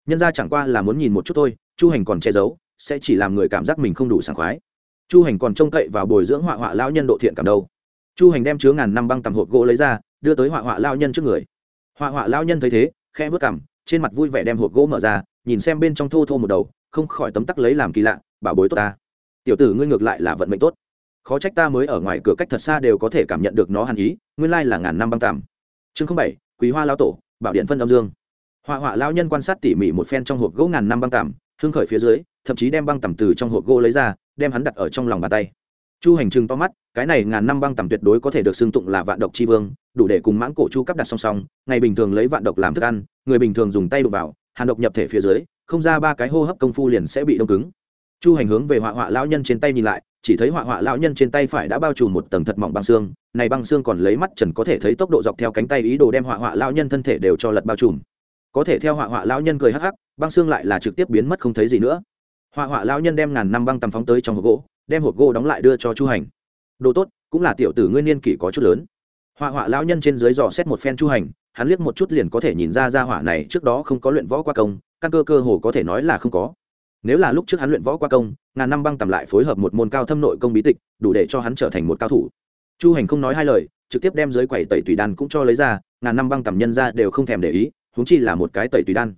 nhân gia chẳng qua là muốn nhìn một chút thôi, chu hành còn che giấu, sẽ chỉ làm người cảm giác mình không đủ sảng khoái. Chu hành còn trông cậy vào bồi dưỡng họa họa lao nhân độ thiện cảm đâu. Chu hành đem chứa ngàn năm băng tầm hộp gỗ lấy ra, đưa tới họa họa lao nhân trước người. Họa họa lao nhân thấy thế, khẽ vớt cảm trên mặt vui vẻ đem hộp gỗ mở ra, nhìn xem bên trong thô thô một đầu, không khỏi tấm tắc lấy làm kỳ lạ, bảo bối tốt ta. Tiểu tử ngươi ngược lại là vận mệnh tốt. Khó trách ta mới ở ngoài cửa cách thật xa đều có thể cảm nhận được nó hàn ý, nguyên lai là ngàn năm băng tạm chương bảy, quý hoa lao tổ, bảo điện phân âm dương họa họa lao nhân quan sát tỉ mỉ một phen trong hộp gỗ ngàn năm băng tạm hương khởi phía dưới, thậm chí đem băng tầm từ trong hộp gỗ lấy ra, đem hắn đặt ở trong lòng bàn tay. Chu hành trừng to mắt, cái này ngàn năm băng tầm tuyệt đối có thể được xưng tụng là vạn độc c h i vương, đủ để cùng mãng cổ chu cắp đặt song song, ngày bình thường lấy vạn độc làm thức ăn, người bình thường dùng tay đục vào, hàn độc nhập thể phía dưới, không ra ba cái hô hấp công phu liền sẽ bị đông cứng. Chu hành hướng về họa họa lão nhân trên tay nhìn lại, chỉ thấy họa họa lão nhân trên tay phải đã bao trùm một tầng thật mỏng băng xương, này băng xương còn lấy mắt trần có thể thấy tốc độ dọc theo cánh tay ý đồ đem họa họa lão nhân thân thể đều cho lật bao trùm có thể theo họa họa lão nhân cười hắc hắc, băng xương lại là trực tiếp biến mất không thấy gì nữa. Họa họa lão nhân đem ngàn năm băng tầm phóng tới trong hộp gỗ, đem hộp gỗ đóng lại đưa cho chu hành. Đồ tốt, cũng là tiểu tử nguyên niên kỷ có chút lớn. Họa họa lão nhân trên dưới dò xét một phen chu hành, hắn liếc một chút liền có thể nhìn ra ra hỏa này trước đó không có luyện võ qua công, căn cơ cơ hồ có thể nói là không có. Nếu là lúc trước hắn luyện võ qua công, ngàn năm băng tầm lại phối hợp một môn cao thâm nội công bí tịch, đủ để cho hắn trở thành một cao thủ. Chu hành không nói hai lời, trực tiếp đem dưới quầy tẩy tùy đan cũng cho lấy ra, ngàn năm băng tầm nhân ra đều không thèm để ý huống chi là một cái tẩy tùy đan.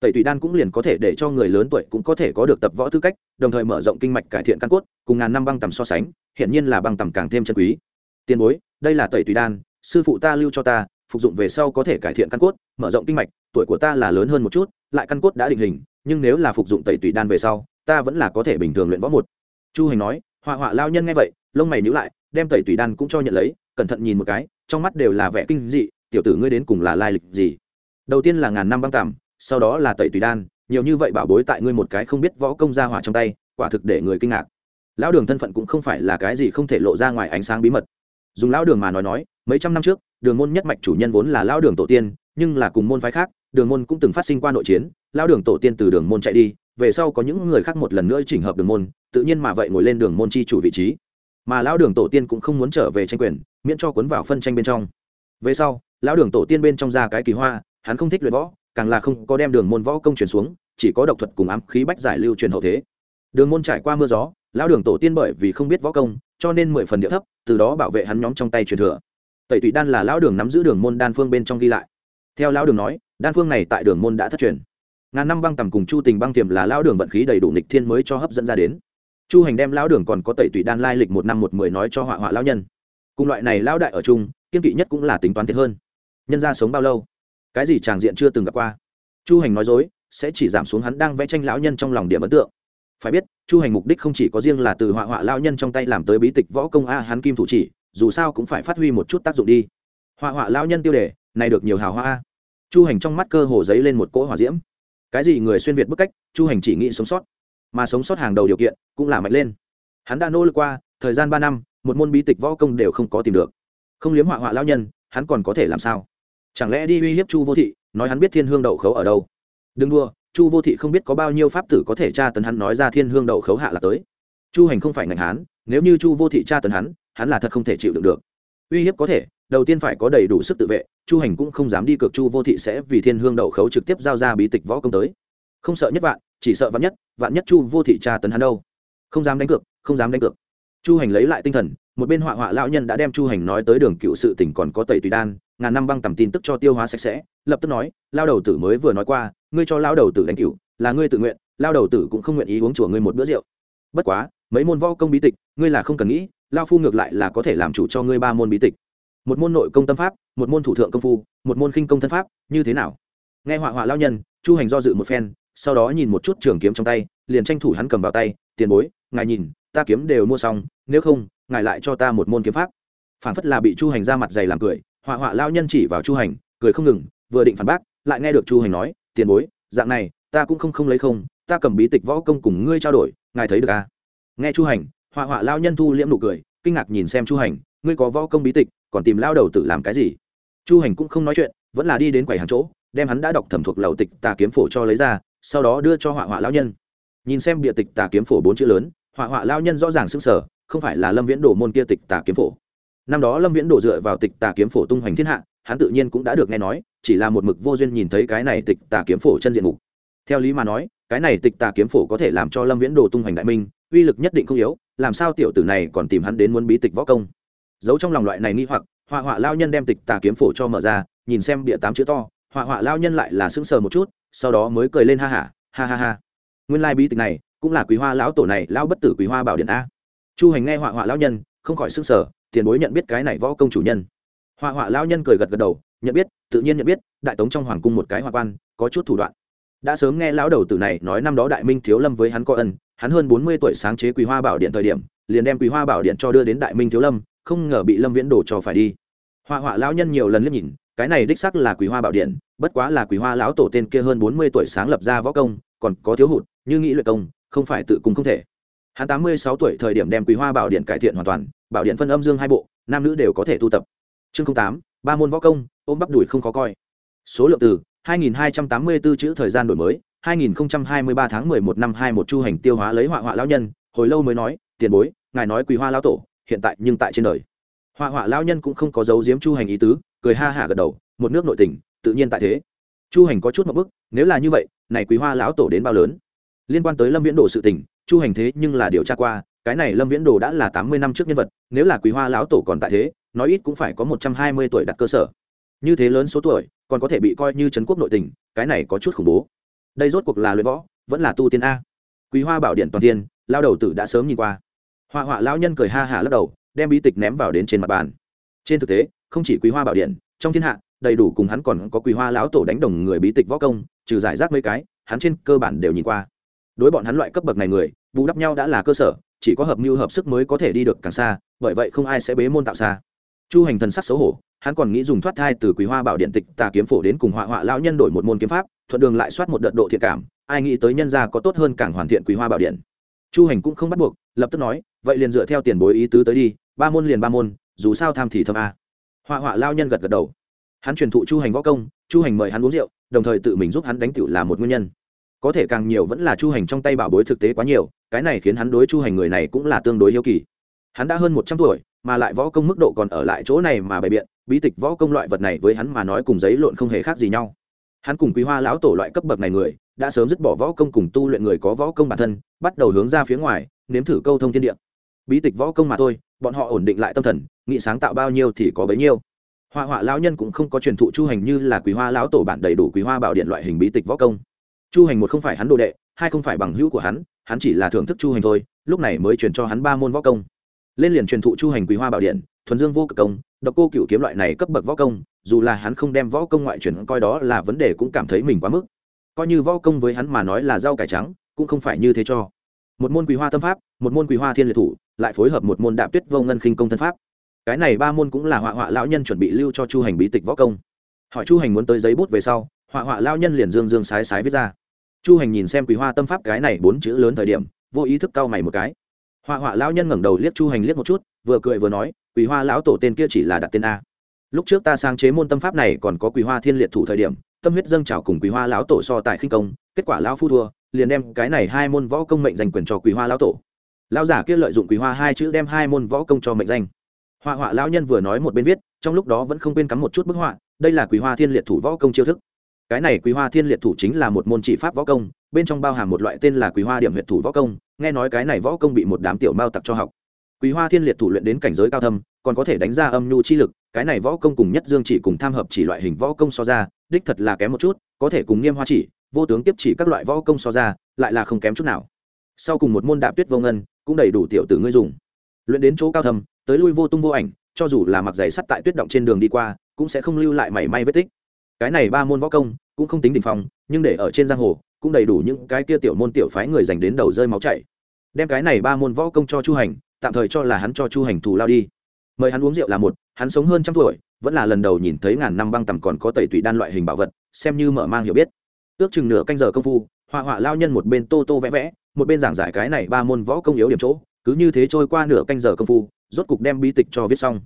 Tẩy tùy đan cũng liền có thể để cho người lớn tuổi cũng có thể có được tập võ tư cách, đồng thời mở rộng kinh mạch cải thiện căn cốt, cùng ngàn năm băng tầm so sánh hiện nhiên là băng tầm càng thêm chân quý. Tiền bối, đây là tẩy tùy đan, sư phụ ta lưu cho ta, phục dụng về sau có thể cải thiện căn cốt, mở rộng kinh mạch, tuổi của ta là lớn hơn một chút, lại căn cốt đã định hình, nhưng nếu là phục dụng tẩy tùy đan về sau, ta vẫn là có thể bình thường luyện võ một. Chu hành nói, họa họa lao nhân nghe vậy, lông mày nhíu lại, đem tẩy tùy đan cũng cho nhận lấy, cẩn thận nhìn một cái, trong mắt đều là vẻ kinh dị, tiểu tử ngươi đến cùng là lai lịch gì? Đầu tiên là ngàn năm băng tạm, sau đó là tẩy tùy đan, nhiều như vậy bảo bối tại ngươi một cái không biết võ công ra hỏa trong tay, quả thực để người kinh ngạc. Lão đường thân phận cũng không phải là cái gì không thể lộ ra ngoài ánh sáng bí mật. Dùng lão đường mà nói nói, mấy trăm năm trước, đường môn nhất mạch chủ nhân vốn là lão đường tổ tiên, nhưng là cùng môn phái khác, đường môn cũng từng phát sinh qua nội chiến, lão đường tổ tiên từ đường môn chạy đi, về sau có những người khác một lần nữa chỉnh hợp đường môn, tự nhiên mà vậy ngồi lên đường môn chi chủ vị trí. Mà lão đường tổ tiên cũng không muốn trở về tranh quyền, miễn cho cuốn vào phân tranh bên trong. Về sau, lão đường tổ tiên bên trong ra cái kỳ hoa hắn không thích luyện võ, càng là không có đem đường môn võ công truyền xuống, chỉ có độc thuật cùng ám khí bách giải lưu truyền hậu thế. Đường môn trải qua mưa gió, lão đường tổ tiên bởi vì không biết võ công, cho nên mười phần địa thấp, từ đó bảo vệ hắn nhóm trong tay truyền thừa. Tẩy tụy đan là lão đường nắm giữ đường môn đan phương bên trong ghi lại. Theo lão đường nói, đan phương này tại đường môn đã thất truyền. Ngàn năm băng tầm cùng chu tình băng tiềm là lão đường vận khí đầy đủ nịch thiên mới cho hấp dẫn ra đến. Chu hành đem lão đường còn có tẩy tụy đan lai lịch một năm một mười nói cho họa họa lão nhân. Cùng loại này lão đại ở chung, kiên kỵ nhất cũng là tính toán thiệt hơn. Nhân ra sống bao lâu? Cái gì tràng diện chưa từng gặp qua. Chu hành nói dối, sẽ chỉ giảm xuống hắn đang vẽ tranh lão nhân trong lòng điểm ấn tượng. Phải biết, chu hành mục đích không chỉ có riêng là từ họa họa lão nhân trong tay làm tới bí tịch võ công a hắn kim thủ chỉ, dù sao cũng phải phát huy một chút tác dụng đi. Họa họa lão nhân tiêu đề, này được nhiều hào hoa chu hành trong mắt cơ hồ giấy lên một cỗ hỏa diễm. Cái gì người xuyên việt bức cách, chu hành chỉ nghĩ sống sót. Mà sống sót hàng đầu điều kiện, cũng là mạnh lên. Hắn đã nỗ lực qua, thời gian ba năm, một môn bí tịch võ công đều không có tìm được. Không liếm họa họa lão nhân, hắn còn có thể làm sao? Chẳng lẽ đi uy hiếp chu vô thị, nói hắn biết thiên hương đậu khấu ở đâu? Đừng đua chu vô thị không biết có bao nhiêu pháp tử có thể tra tấn hắn nói ra thiên hương đậu khấu hạ là tới. Chu hành không phải ngành hán nếu như chu vô thị tra tấn hắn hắn là thật không thể chịu đựng được. Uy hiếp có thể, đầu tiên phải có đầy đủ sức tự vệ, chu hành cũng không dám đi cược chu vô thị sẽ vì thiên hương đậu khấu trực tiếp giao ra bí tịch võ công tới. Không sợ nhất vạn, chỉ sợ vạn nhất vạn nhất chu vô thị tra tấn hắn đâu? Không dám đánh cược, không dám đánh cược chu hành lấy lại tinh thần, một bên họa họa lão nhân đã đem chu hành nói tới đường cựu sự tỉnh còn có tẩy tùy đan, ngàn năm băng tầm tin tức cho tiêu hóa sạch sẽ, lập tức nói lao đầu tử mới vừa nói qua, ngươi cho lao đầu tử đánh cựu, là ngươi tự nguyện lao đầu tử cũng không nguyện ý uống chùa ngươi một bữa rượu. Bất quá, mấy môn võ công bí tịch, ngươi là không cần nghĩ lao phu ngược lại là có thể làm chủ cho ngươi ba môn bí tịch. Một môn nội công tâm pháp, một môn thủ thượng công phu, một môn khinh công thân pháp, như thế nào? Nghe họa họa lao nhân, chu hành do dự một phen, sau đó nhìn một chút trường kiếm trong tay, liền tranh thủ hắn cầm vào tay, tiền bối, ngài nhìn ta kiếm đều mua xong, nếu không, ngài lại cho ta một môn kiếm pháp. Phản phất là bị chu hành ra mặt dày làm cười, họa họa lao nhân chỉ vào chu hành, cười không ngừng, vừa định phản bác, lại nghe được chu hành nói, tiền bối, dạng này, ta cũng không không lấy không, ta cầm bí tịch võ công cùng ngươi trao đổi, ngài thấy được à? nghe chu hành, họa họa lao nhân thu liễm nụ cười, kinh ngạc nhìn xem chu hành, ngươi có võ công bí tịch, còn tìm lao đầu tự làm cái gì? Chu hành cũng không nói chuyện, vẫn là đi đến quầy hàng chỗ, đem hắn đã đọc thẩm thuộc lầu tịch tà kiếm phổ cho lấy ra, sau đó đưa cho họa họa lao nhân. Nhìn xem bịa tịch tà kiếm phổ bốn chữ lớn họa họa lao nhân rõ ràng s sở không phải là lâm viễn đồ môn kia tịch tà kiếm phổ. Năm đó lâm viễn đồ dựa vào tịch tà kiếm phổ tung hoành thiên hạ hắn tự nhiên cũng đã được nghe nói chỉ là một mực vô duyên nhìn thấy cái này tịch tà kiếm phổ chân diện mục. Theo lý mà nói cái này tịch tà kiếm phổ có thể làm cho lâm viễn đồ tung hoành đại minh uy lực nhất định không yếu làm sao tiểu tử này còn tìm hắn đến muốn bí tịch võ công? Giấu trong lòng loại này nghi hoặc họa họa lao nhân đem tịch tà kiếm phổ cho mở ra nhìn xem bịa tám chữ to họa họa lao nhân lại là sững sờ một chút sau đó mới cười lên ha hả ha, ha ha ha. Nguyên lai bí tịch này cũng là quý hoa lão tổ này, lão bất tử quý hoa bảo điện a. Chu hành nghe họa họa lão nhân, không khỏi sững sờ, tiền bối nhận biết cái này võ công chủ nhân. Họa họa lão nhân cười gật gật đầu, nhận biết, tự nhiên nhận biết, đại tống trong hoàng cung một cái hoa quan, có chút thủ đoạn. Đã sớm nghe lão đầu tử này nói năm đó đại minh thiếu lâm với hắn có ân, hắn hơn bốn mươi tuổi sáng chế quý hoa bảo điện thời điểm, liền đem quý hoa bảo điện cho đưa đến đại minh thiếu lâm, không ngờ bị lâm viễn đổ cho phải đi. Họa họa lão nhân nhiều lần liếc nhìn, cái này đích sắc là quý hoa bảo điện, bất quá là quý hoa lão tổ tên kia hơn bốn mươi tuổi sáng lập ra võ công, còn có thiếu hụt, như nghĩ luyện công không phải tự cung không thể. Hắn tám mươi sáu tuổi thời điểm đem quý hoa bảo điện cải thiện hoàn toàn, bảo điện phân âm dương hai bộ, nam nữ đều có thể tu tập. Chương tám, ba môn võ công, ôm bắp đùi không khó coi. Số lượng từ 2284 chữ thời gian đổi mới 2023 tháng 11 năm 21 chu hành tiêu hóa lấy họa họa lão nhân, hồi lâu mới nói, tiền bối, ngài nói quý hoa lão tổ, hiện tại nhưng tại trên đời. Họa họa lão nhân cũng không có dấu diếm chu hành ý tứ, cười ha hả gật đầu, một nước nội tình, tự nhiên tại thế. Chu hành có chút một bức, nếu là như vậy, này quý hoa lão tổ đến bao lớn? Liên quan tới lâm viễn đồ sự tình, chu hành thế nhưng là điều tra qua, cái này lâm viễn đồ đã là tám mươi năm trước nhân vật, nếu là quý hoa lão tổ còn tại thế, nói ít cũng phải có một trăm hai mươi tuổi đặt cơ sở. Như thế lớn số tuổi, còn có thể bị coi như trấn quốc nội tình, cái này có chút khủng bố. Đây rốt cuộc là luyện võ, vẫn là tu tiên a. Quý hoa bảo điện toàn tiên lao đầu tử đã sớm nhìn qua. Hoa họa lão nhân cười ha hả lắc đầu, đem bí tịch ném vào đến trên mặt bàn. Trên thực tế, không chỉ quý hoa bảo điện, trong thiên hạ, đầy đủ cùng hắn còn có quý hoa lão tổ đánh đồng người bí tịch võ công, trừ giải rác mấy cái, hắn trên cơ bản đều nhìn qua đối bọn hắn loại cấp bậc này người, bù đắp nhau đã là cơ sở, chỉ có hợp mưu hợp sức mới có thể đi được càng xa, bởi vậy không ai sẽ bế môn tạo xa. Chu hành thần sắc xấu hổ, hắn còn nghĩ dùng thoát thai từ quý hoa bảo điện tịch, tà kiếm phổ đến cùng họa họa lão nhân đổi một môn kiếm pháp, thuận đường lại soát một đợt độ thiện cảm, ai nghĩ tới nhân gia có tốt hơn càng hoàn thiện quý hoa bảo điện. Chu hành cũng không bắt buộc, lập tức nói, vậy liền dựa theo tiền bối ý tứ tới đi, ba môn liền ba môn, dù sao tham thì thâm a. Họa họa lao nhân gật gật đầu. Hắn truyền thụ chu hành võ công, chu hành mời hắn uống rượu, đồng thời tự mình giúp hắn đánh tiểu là một nguyên nhân có thể càng nhiều vẫn là chu hành trong tay bảo bối thực tế quá nhiều, cái này khiến hắn đối chu hành người này cũng là tương đối yêu kỳ. Hắn đã hơn một trăm tuổi, mà lại võ công mức độ còn ở lại chỗ này mà bày biện, bí tịch võ công loại vật này với hắn mà nói cùng giấy lộn không hề khác gì nhau. Hắn cùng quý hoa lão tổ loại cấp bậc này người, đã sớm dứt bỏ võ công cùng tu luyện người có võ công bản thân, bắt đầu hướng ra phía ngoài, nếm thử câu thông thiên địa. Bí tịch võ công mà thôi, bọn họ ổn định lại tâm thần, nghị sáng tạo bao nhiêu thì có bấy nhiêu. Hoa họa lão nhân cũng không có truyền thụ chu hành như là quý hoa lão tổ bản đầy đủ quý hoa bảo điện loại hình bí tịch võ công chu hành một không phải hắn đồ đệ, hai không phải bằng hữu của hắn hắn chỉ là thưởng thức chu hành thôi, lúc này mới truyền cho hắn ba môn võ công. Lên liền truyền thụ chu hành quý hoa bảo điện, thuần dương vô cực công, độc cô cựu kiếm loại này cấp bậc võ công, dù là hắn không đem võ công ngoại truyền, coi đó là vấn đề cũng cảm thấy mình quá mức. Coi như võ công với hắn mà nói là rau cải trắng, cũng không phải như thế cho. Một môn quý hoa tâm pháp, một môn quý hoa thiên liệt thủ, lại phối hợp một môn đạm tuyết vô ngân khinh công thân pháp. Cái này ba môn cũng là họa họa lão nhân chuẩn bị lưu cho chu hành bí tịch võ công. Hỏi chu hành muốn tới giấy bút về sau, họa họa lao nhân liền dương dương sái sái viết ra chu hành nhìn xem quý hoa tâm pháp cái này bốn chữ lớn thời điểm, vô ý thức cau mày một cái. Họa họa lão nhân ngẩng đầu liếc chu hành liếc một chút, vừa cười vừa nói quý hoa lão tổ tên kia chỉ là đặt tên a. Lúc trước ta sáng chế môn tâm pháp này còn có quý hoa thiên liệt thủ thời điểm, tâm huyết dâng trào cùng quý hoa lão tổ so tại khinh công, kết quả lão phu thua, liền đem cái này hai môn võ công mệnh danh quyền cho quý hoa lão tổ. Lão giả kia lợi dụng quý hoa hai chữ đem hai môn võ công cho mệnh danh. Họa họa lão nhân vừa nói một bên viết, trong lúc đó vẫn không quên cắm một chút bức họa, đây là quý hoa thiên liệt thủ võ công chiêu thức cái này quý hoa thiên liệt thủ chính là một môn chỉ pháp võ công, bên trong bao hàm một loại tên là quý hoa điểm huyệt thủ võ công, nghe nói cái này võ công bị một đám tiểu mao tặc cho học. Quý hoa thiên liệt thủ luyện đến cảnh giới cao thâm, còn có thể đánh ra âm nhu chi lực, cái này võ công cùng nhất dương chỉ cùng tham hợp chỉ loại hình võ công so ra, đích thật là kém một chút, có thể cùng niêm hoa chỉ, vô tướng tiếp chỉ các loại võ công so ra, lại là không kém chút nào. Sau cùng một môn đạp tuyết vô ngân, cũng đầy đủ tiểu tử ngươi dùng. Luyện đến chỗ cao thâm, tới lui vô tung vô ảnh, cho dù là mặc giày sắt tại tuyết động trên đường đi qua, cũng sẽ không lưu lại mảy may vết tích. Cái này ba môn võ công cũng không tính đỉnh phong, nhưng để ở trên giang hồ, cũng đầy đủ những cái kia tiểu môn tiểu phái người dành đến đầu rơi máu chảy. Đem cái này ba môn võ công cho chu hành, tạm thời cho là hắn cho chu hành thù lao đi. Mời hắn uống rượu là một, hắn sống hơn trăm tuổi, vẫn là lần đầu nhìn thấy ngàn năm băng tầm còn có tẩy tủy đan loại hình bảo vật, xem như mở mang hiểu biết. Ước chừng nửa canh giờ công phu, họa họa lao nhân một bên tô tô vẽ vẽ, một bên giảng giải cái này ba môn võ công yếu điểm chỗ, cứ như thế trôi qua nửa canh giờ công phu, rốt cục đem bí tịch cho viết xong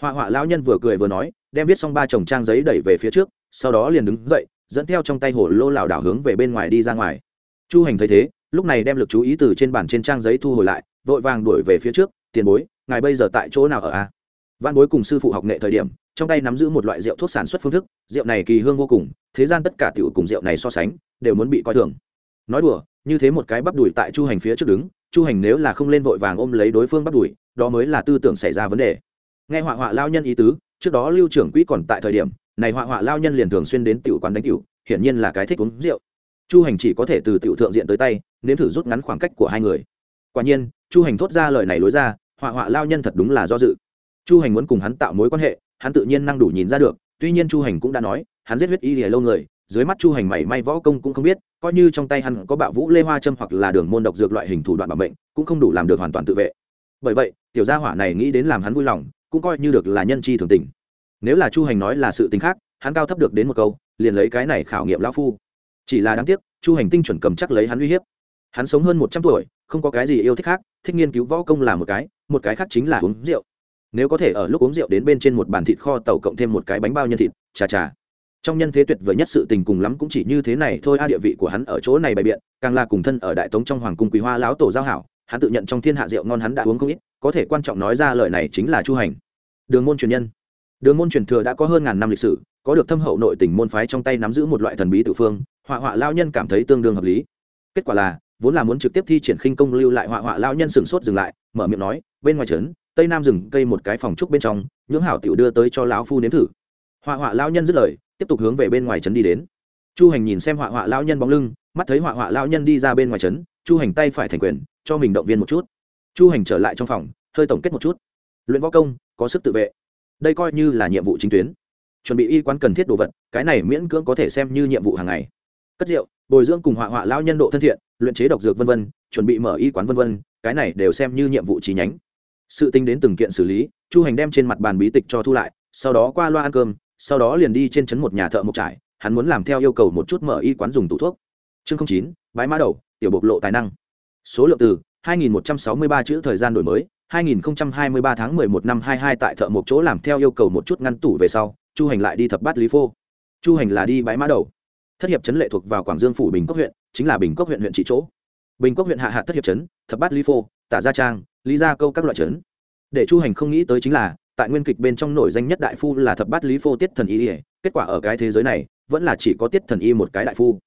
họa họa lão nhân vừa cười vừa nói, đem viết xong ba chồng trang giấy đẩy về phía trước, sau đó liền đứng dậy, dẫn theo trong tay hồ lô lảo đảo hướng về bên ngoài đi ra ngoài. Chu hành thấy thế, lúc này đem lực chú ý từ trên bản trên trang giấy thu hồi lại, vội vàng đuổi về phía trước, tiền bối, ngài bây giờ tại chỗ nào ở a? Văn bối cùng sư phụ học nghệ thời điểm, trong tay nắm giữ một loại rượu thuốc sản xuất phương thức, rượu này kỳ hương vô cùng, thế gian tất cả tiểu cùng rượu này so sánh, đều muốn bị coi thường. Nói đùa, như thế một cái bắp đùi tại chu hành phía trước đứng, chu hành nếu là không lên vội vàng ôm lấy đối phương bắp đùi, đó mới là tư tưởng xảy ra vấn đề nghe họa họa lao nhân ý tứ, trước đó lưu trưởng quỹ còn tại thời điểm, này họa họa lao nhân liền thường xuyên đến tiểu quán đánh tiểu, hiển nhiên là cái thích uống rượu. Chu hành chỉ có thể từ tiểu thượng diện tới tay, nếm thử rút ngắn khoảng cách của hai người. Quả nhiên, chu hành thốt ra lời này lối ra, họa họa lao nhân thật đúng là do dự. Chu hành muốn cùng hắn tạo mối quan hệ, hắn tự nhiên năng đủ nhìn ra được, tuy nhiên chu hành cũng đã nói, hắn giết huyết y lìa lâu người, dưới mắt chu hành mảy may võ công cũng không biết, coi như trong tay hắn có bạo vũ lê hoa châm hoặc là đường môn độc dược loại hình thủ đoạn bảo mệnh, cũng không đủ làm được hoàn toàn tự vệ. Bởi vậy, tiểu gia hỏa này nghĩ đến làm hắn vui lòng cũng coi như được là nhân chi thường tình. Nếu là chu hành nói là sự tình khác, hắn cao thấp được đến một câu, liền lấy cái này khảo nghiệm lão phu. Chỉ là đáng tiếc, chu hành tinh chuẩn cầm chắc lấy hắn uy hiếp. Hắn sống hơn một trăm tuổi, không có cái gì yêu thích khác, thích nghiên cứu võ công là một cái một cái khác chính là uống rượu. Nếu có thể ở lúc uống rượu đến bên trên một bàn thịt kho tàu cộng thêm một cái bánh bao nhân thịt, chà chà. Trong nhân thế tuyệt vời nhất sự tình cùng lắm cũng chỉ như thế này thôi, a, địa vị của hắn ở chỗ này bày biện, càng là cùng thân ở đại tống trong hoàng cung quý hoa lão tổ giao hảo hắn tự nhận trong thiên hạ rượu ngon hắn đã uống không ít, có thể quan trọng nói ra lời này chính là chu hành. Đường môn truyền nhân. Đường môn truyền thừa đã có hơn ngàn năm lịch sử, có được thâm hậu nội tình môn phái trong tay nắm giữ một loại thần bí tự phương, họa họa lao nhân cảm thấy tương đương hợp lý. Kết quả là, vốn là muốn trực tiếp thi triển khinh công lưu lại họa họa lao nhân sừng sốt dừng lại, mở miệng nói, bên ngoài trấn, tây nam rừng cây một cái phòng trúc bên trong nhưỡng hảo tiểu đưa tới cho lão phu nếm thử. Họa họa lao nhân dứt lời, tiếp tục hướng về bên ngoài trấn đi đến. Chu hành nhìn xem họa họa lao nhân bóng lưng, mắt thấy họa họa lao nhân đi ra bên ngoài trấn, chu hành tay phải thành quyền cho mình động viên một chút. Chu hành trở lại trong phòng, hơi tổng kết một chút. Luyện võ công, có sức tự vệ. Đây coi như là nhiệm vụ chính tuyến. Chuẩn bị y quán cần thiết đồ vật, cái này miễn cưỡng có thể xem như nhiệm vụ hàng ngày. Cất rượu, bồi dưỡng cùng họa họa lao nhân độ thân thiện, luyện chế độc dược v v chuẩn bị mở y quán v v cái này đều xem như nhiệm vụ trí nhánh. Sự tính đến từng kiện xử lý, chu hành đem trên mặt bàn bí tịch cho thu lại, sau đó qua loa ăn cơm, sau đó liền đi trên trấn một nhà thợ mộc trải, hắn muốn làm theo yêu cầu một chút mở y quán dùng tủ thuốc. Chương chín bái mã đầu, tiểu bộc lộ tài năng số lượng từ 2163 chữ thời gian đổi mới 2023 tháng 11 năm 22 tại thợ một chỗ làm theo yêu cầu một chút ngăn tủ về sau, chu hành lại đi thập bát lý phô. Chu hành là đi bãi mã đầu. Thất hiệp trấn lệ thuộc vào quảng dương phủ bình cốc huyện, chính là bình cốc huyện huyện trị chỗ. Bình cốc huyện hạ hạt thất hiệp trấn, thập bát lý phô, tả gia trang, lý gia câu các loại trấn. Để chu hành không nghĩ tới chính là, tại nguyên kịch bên trong nổi danh nhất đại phu là thập bát lý phô tiết thần y kết quả ở cái thế giới này, vẫn là chỉ có tiết thần y một cái đại phu.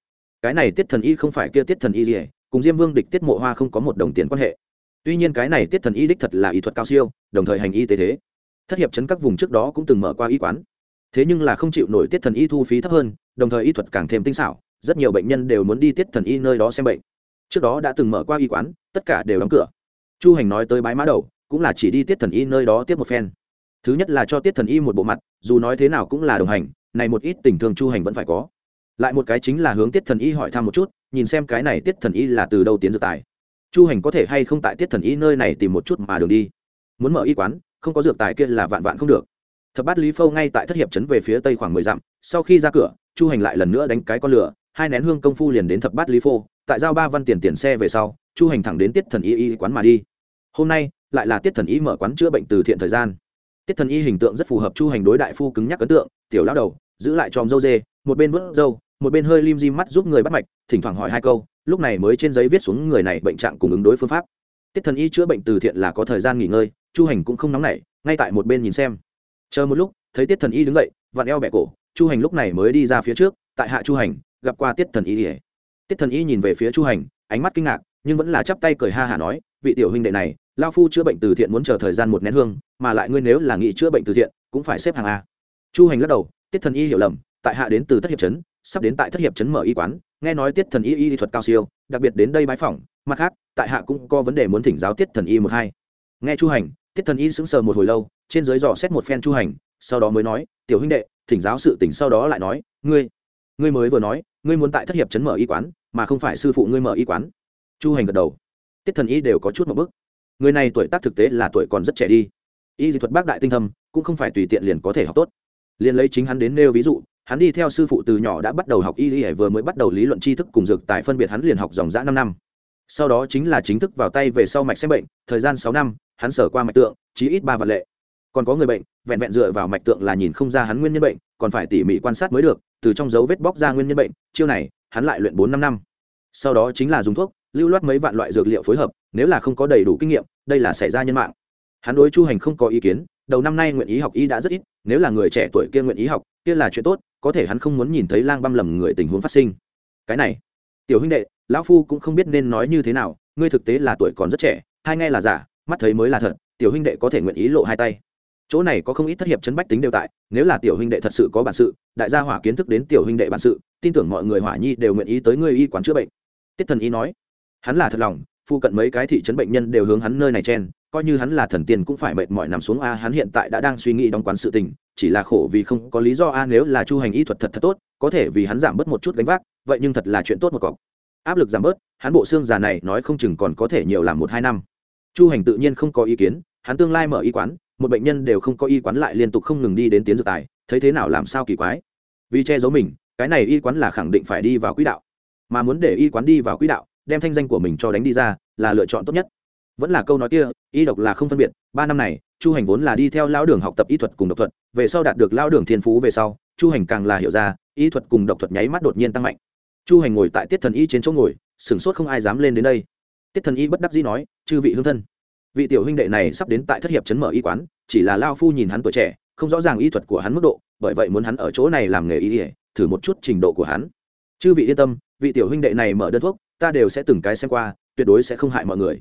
Cái này tiết thần y không phải kia tiết thần y gì cùng diêm vương địch tiết mộ hoa không có một đồng tiền quan hệ. Tuy nhiên cái này tiết thần y đích thật là y thuật cao siêu, đồng thời hành y tế thế. Thất hiệp chấn các vùng trước đó cũng từng mở qua y quán. Thế nhưng là không chịu nổi tiết thần y thu phí thấp hơn, đồng thời y thuật càng thêm tinh xảo, rất nhiều bệnh nhân đều muốn đi tiết thần y nơi đó xem bệnh. Trước đó đã từng mở qua y quán, tất cả đều đóng cửa. Chu hành nói tới bái mã đầu, cũng là chỉ đi tiết thần y nơi đó tiếp một phen. Thứ nhất là cho tiết thần y một bộ mặt, dù nói thế nào cũng là đồng hành, này một ít tình thương chu hành vẫn phải có lại một cái chính là hướng tiết thần y hỏi thăm một chút, nhìn xem cái này tiết thần y là từ đâu tiến dược tài. Chu hành có thể hay không tại tiết thần y nơi này tìm một chút mà đường đi. Muốn mở y quán, không có dược tài kia là vạn vạn không được. Thập bát lý phâu ngay tại thất hiệp trấn về phía tây khoảng mười dặm, sau khi ra cửa, chu hành lại lần nữa đánh cái con lửa, hai nén hương công phu liền đến thập bát lý phô tại giao ba văn tiền tiền xe về sau, chu hành thẳng đến tiết thần y y quán mà đi. Hôm nay, lại là tiết thần y mở quán chữa bệnh từ thiện thời gian. Tiết thần y hình tượng rất phù hợp chu hành đối đại phu cứng nhắc ấn tượng, tiểu lão đầu, giữ lại tròm dâu dê, một bên vớt dâu một bên hơi lim di mắt giúp người bắt mạch, thỉnh thoảng hỏi hai câu, lúc này mới trên giấy viết xuống người này bệnh trạng cùng ứng đối phương pháp. Tiết thần y chữa bệnh từ thiện là có thời gian nghỉ ngơi, chu hành cũng không nóng nảy, ngay tại một bên nhìn xem. Chờ một lúc, thấy tiết thần y đứng dậy, vặn eo bẹ cổ, chu hành lúc này mới đi ra phía trước, tại hạ chu hành, gặp qua tiết thần y ỉa tiết thần y nhìn về phía chu hành, ánh mắt kinh ngạc, nhưng vẫn là chắp tay cười ha hả nói, vị tiểu huynh đệ này lao phu chữa bệnh từ thiện muốn chờ thời gian một nén hương, mà lại ngươi nếu là nghị chữa bệnh từ thiện, cũng phải xếp hàng a. Chu hành lắc đầu, tiết thần y hiểu lầm, tại hạ đến từ thất hiệp trấn sắp đến tại thất hiệp chấn mở y quán, nghe nói tiết thần y y thuật cao siêu, đặc biệt đến đây bái phỏng, mặt khác, tại hạ cũng có vấn đề muốn thỉnh giáo tiết thần y một hai. Nghe chu hành, tiết thần y sững sờ một hồi lâu, trên dưới dò xét một phen chu hành, sau đó mới nói, tiểu huynh đệ, thỉnh giáo sự tỉnh sau đó lại nói, ngươi ngươi mới vừa nói, ngươi muốn tại thất hiệp chấn mở y quán, mà không phải sư phụ ngươi mở y quán. Chu hành gật đầu. Tiết thần y đều có chút một bức người này tuổi tác thực tế là tuổi còn rất trẻ đi. Y dị thuật bác đại tinh thâm, cũng không phải tùy tiện liền có thể học tốt. Liền lấy chính hắn đến nêu ví dụ hắn đi theo sư phụ từ nhỏ đã bắt đầu học y y vừa mới bắt đầu lý luận tri thức cùng dược tại phân biệt hắn liền học dòng dã năm năm. Sau đó chính là chính thức vào tay về sau mạch xem bệnh, thời gian sáu năm, hắn sở qua mạch tượng, chí ít ba vật lệ. Còn có người bệnh, vẹn vẹn dựa vào mạch tượng là nhìn không ra hắn nguyên nhân bệnh, còn phải tỉ mỉ quan sát mới được, từ trong dấu vết bóc ra nguyên nhân bệnh, chiêu này, hắn lại luyện bốn năm năm. Sau đó chính là dùng thuốc, lưu loát mấy vạn loại dược liệu phối hợp, nếu là không có đầy đủ kinh nghiệm, đây là xảy ra nhân mạng. Hắn đối chu hành không có ý kiến, đầu năm nay nguyện ý học y đã rất ít, nếu là người trẻ tuổi kia nguyện ý học, kia là chuyện tốt có thể hắn không muốn nhìn thấy lang băm lầm người tình huống phát sinh. Cái này, tiểu huynh đệ, lão phu cũng không biết nên nói như thế nào, ngươi thực tế là tuổi còn rất trẻ, hai nghe là giả, mắt thấy mới là thật, tiểu huynh đệ có thể nguyện ý lộ hai tay. Chỗ này có không ít thất hiệp chấn bách tính đều tại, nếu là tiểu huynh đệ thật sự có bản sự, đại gia hỏa kiến thức đến tiểu huynh đệ bản sự, tin tưởng mọi người hỏa nhi đều nguyện ý tới ngươi y quán chữa bệnh. Tiết thần y nói, hắn là thật lòng, phu cận mấy cái thị trấn bệnh nhân đều hướng hắn nơi này chen, coi như hắn là thần tiên cũng phải mệt mỏi nằm xuống a, hắn hiện tại đã đang suy nghĩ đóng quán sự tình chỉ là khổ vì không có lý do. A, nếu là chu hành y thuật thật thật tốt, có thể vì hắn giảm bớt một chút gánh vác, vậy nhưng thật là chuyện tốt một cọc. Áp lực giảm bớt, hắn bộ xương già này nói không chừng còn có thể nhiều làm một hai năm. Chu hành tự nhiên không có ý kiến, hắn tương lai mở y quán, một bệnh nhân đều không có y quán lại liên tục không ngừng đi đến tiến dược tài, thấy thế nào làm sao kỳ quái. Vì che giấu mình, cái này y quán là khẳng định phải đi vào quỹ đạo. Mà muốn để y quán đi vào quỹ đạo, đem thanh danh của mình cho đánh đi ra, là lựa chọn tốt nhất. Vẫn là câu nói kia, y độc là không phân biệt, ba năm này chu hành vốn là đi theo lão đường học tập y thuật cùng độc thuật, về sau đạt được lão đường thiên phú về sau, chu hành càng là hiểu ra, y thuật cùng độc thuật nháy mắt đột nhiên tăng mạnh. Chu hành ngồi tại tiết thần y trên chỗ ngồi, sửng sốt không ai dám lên đến đây. Tiết thần y bất đắc dĩ nói, chư vị hương thân, vị tiểu huynh đệ này sắp đến tại thất hiệp chấn mở y quán, chỉ là lao phu nhìn hắn tuổi trẻ, không rõ ràng y thuật của hắn mức độ, bởi vậy muốn hắn ở chỗ này làm nghề y ỉa thử một chút trình độ của hắn. Chư vị yên tâm, vị tiểu huynh đệ này mở đơn thuốc, ta đều sẽ từng cái xem qua, tuyệt đối sẽ không hại mọi người.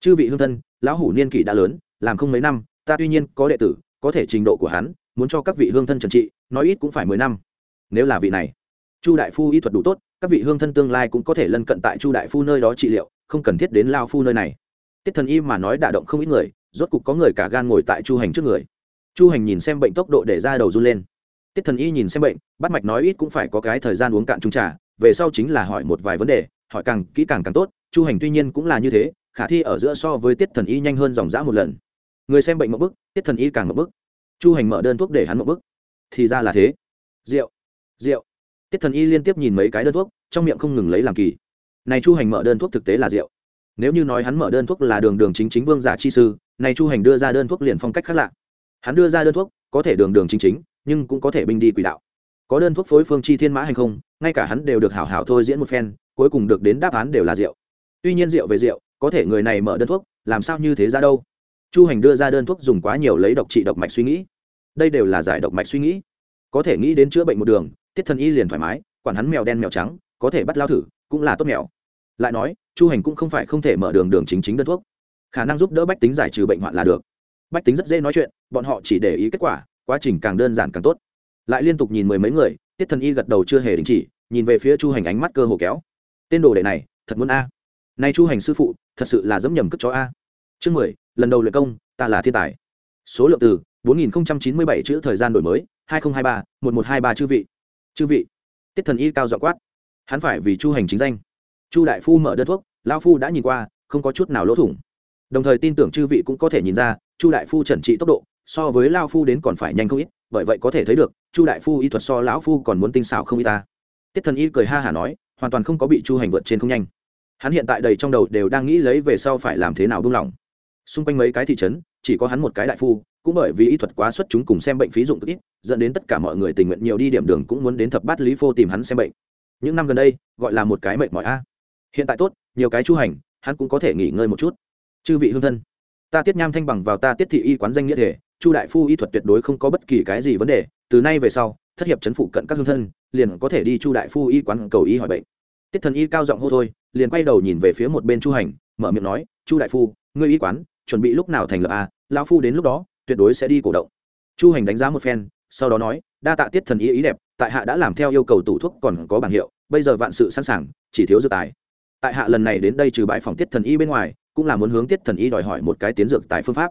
Chư vị hương thân, lão hủ niên kỷ đã lớn, làm không mấy năm ta tuy nhiên có đệ tử, có thể trình độ của hắn, muốn cho các vị hương thân trần trị, nói ít cũng phải mười năm. Nếu là vị này, chu đại phu y thuật đủ tốt, các vị hương thân tương lai cũng có thể lân cận tại chu đại phu nơi đó trị liệu, không cần thiết đến lao phu nơi này. Tiết thần y mà nói đả động không ít người, rốt cục có người cả gan ngồi tại chu hành trước người. Chu hành nhìn xem bệnh tốc độ để ra đầu run lên. Tiết thần y nhìn xem bệnh, bắt mạch nói ít cũng phải có cái thời gian uống cạn trung trà, về sau chính là hỏi một vài vấn đề, hỏi càng kỹ càng càng tốt, chu hành tuy nhiên cũng là như thế, khả thi ở giữa so với tiết thần y nhanh hơn dòng dã một lần người xem bệnh một bức, tiết thần y càng một bức. Chu hành mở đơn thuốc để hắn một bức. Thì ra là thế. Rượu rượu. Tiết thần y liên tiếp nhìn mấy cái đơn thuốc, trong miệng không ngừng lấy làm kỳ. Này chu hành mở đơn thuốc thực tế là rượu. Nếu như nói hắn mở đơn thuốc là đường đường chính chính vương giả chi sư, này chu hành đưa ra đơn thuốc liền phong cách khác lạ. Hắn đưa ra đơn thuốc, có thể đường đường chính chính, nhưng cũng có thể binh đi quỷ đạo. Có đơn thuốc phối phương chi thiên mã hành không, ngay cả hắn đều được hảo hảo thôi diễn một phen, cuối cùng được đến đáp án đều là rượu. Tuy nhiên rượu về rượu, có thể người này mở đơn thuốc, làm sao như thế ra đâu? Chu hành đưa ra đơn thuốc dùng quá nhiều lấy độc trị độc mạch suy nghĩ. Đây đều là giải độc mạch suy nghĩ. Có thể nghĩ đến chữa bệnh một đường, tiết thần y liền thoải mái, quản hắn mèo đen mèo trắng, có thể bắt lao thử, cũng là tốt mèo. Lại nói, chu hành cũng không phải không thể mở đường đường chính chính đơn thuốc. Khả năng giúp đỡ bách tính giải trừ bệnh hoạn là được. Bách tính rất dễ nói chuyện, bọn họ chỉ để ý kết quả, quá trình càng đơn giản càng tốt. Lại liên tục nhìn mười mấy người, tiết thần y gật đầu chưa hề đình chỉ, nhìn về phía chu hành ánh mắt cơ hồ kéo. Tên đồ đệ này, thật muốn a. Nay chu hành sư phụ, thật sự là dẫm nhầm cất chó a chương mười, lần đầu luyện công, ta là thiên tài. Số lượng từ bốn nghìn chín mươi bảy chữ thời gian đổi mới, hai nghìn hai mươi ba, một một hai ba chư vị. Chư vị. Tiết thần y cao dọ quát. Hắn phải vì chu hành chính danh. Chu đại phu mở đơn thuốc lao phu đã nhìn qua, không có chút nào lỗ thủng. Đồng thời tin tưởng chư vị cũng có thể nhìn ra, chu đại phu trần trị tốc độ, so với lao phu đến còn phải nhanh không ít, bởi vậy có thể thấy được, chu đại phu y thuật so lão phu còn muốn tinh xảo không y ta. Tiết thần y cười ha hả nói, hoàn toàn không có bị chu hành vượt trên không nhanh. Hắn hiện tại đầy trong đầu đều đang nghĩ lấy về sau phải làm thế nào buông lỏng xung quanh mấy cái thị trấn, chỉ có hắn một cái đại phu, cũng bởi vì y thuật quá xuất chúng cùng xem bệnh phí dụng cực ít, dẫn đến tất cả mọi người tình nguyện nhiều đi điểm đường cũng muốn đến thập bát lý phô tìm hắn xem bệnh. Những năm gần đây, gọi là một cái mệt mỏi a. Hiện tại tốt, nhiều cái chu hành, hắn cũng có thể nghỉ ngơi một chút. Chư vị hương thân, ta tiết nham thanh bằng vào ta tiết thị y quán danh nghĩa thể, chu đại phu y thuật tuyệt đối không có bất kỳ cái gì vấn đề, từ nay về sau, thất hiệp chấn phụ cận các hương thân, liền có thể đi chu đại phu y quán cầu y hỏi bệnh. Tiết thần y cao giọng hô thôi, liền quay đầu nhìn về phía một bên chu hành, mở miệng nói, chu đại phu, ngươi y quán chuẩn bị lúc nào thành lập a lão phu đến lúc đó, tuyệt đối sẽ đi cổ động. Chu hành đánh giá một phen, sau đó nói, đa tạ tiết thần y ý đẹp, tại hạ đã làm theo yêu cầu tủ thuốc còn có bảng hiệu, bây giờ vạn sự sẵn sàng, chỉ thiếu dược tài. Tại hạ lần này đến đây trừ bãi phòng tiết thần y bên ngoài, cũng là muốn hướng tiết thần y đòi hỏi một cái tiến dược tài phương pháp.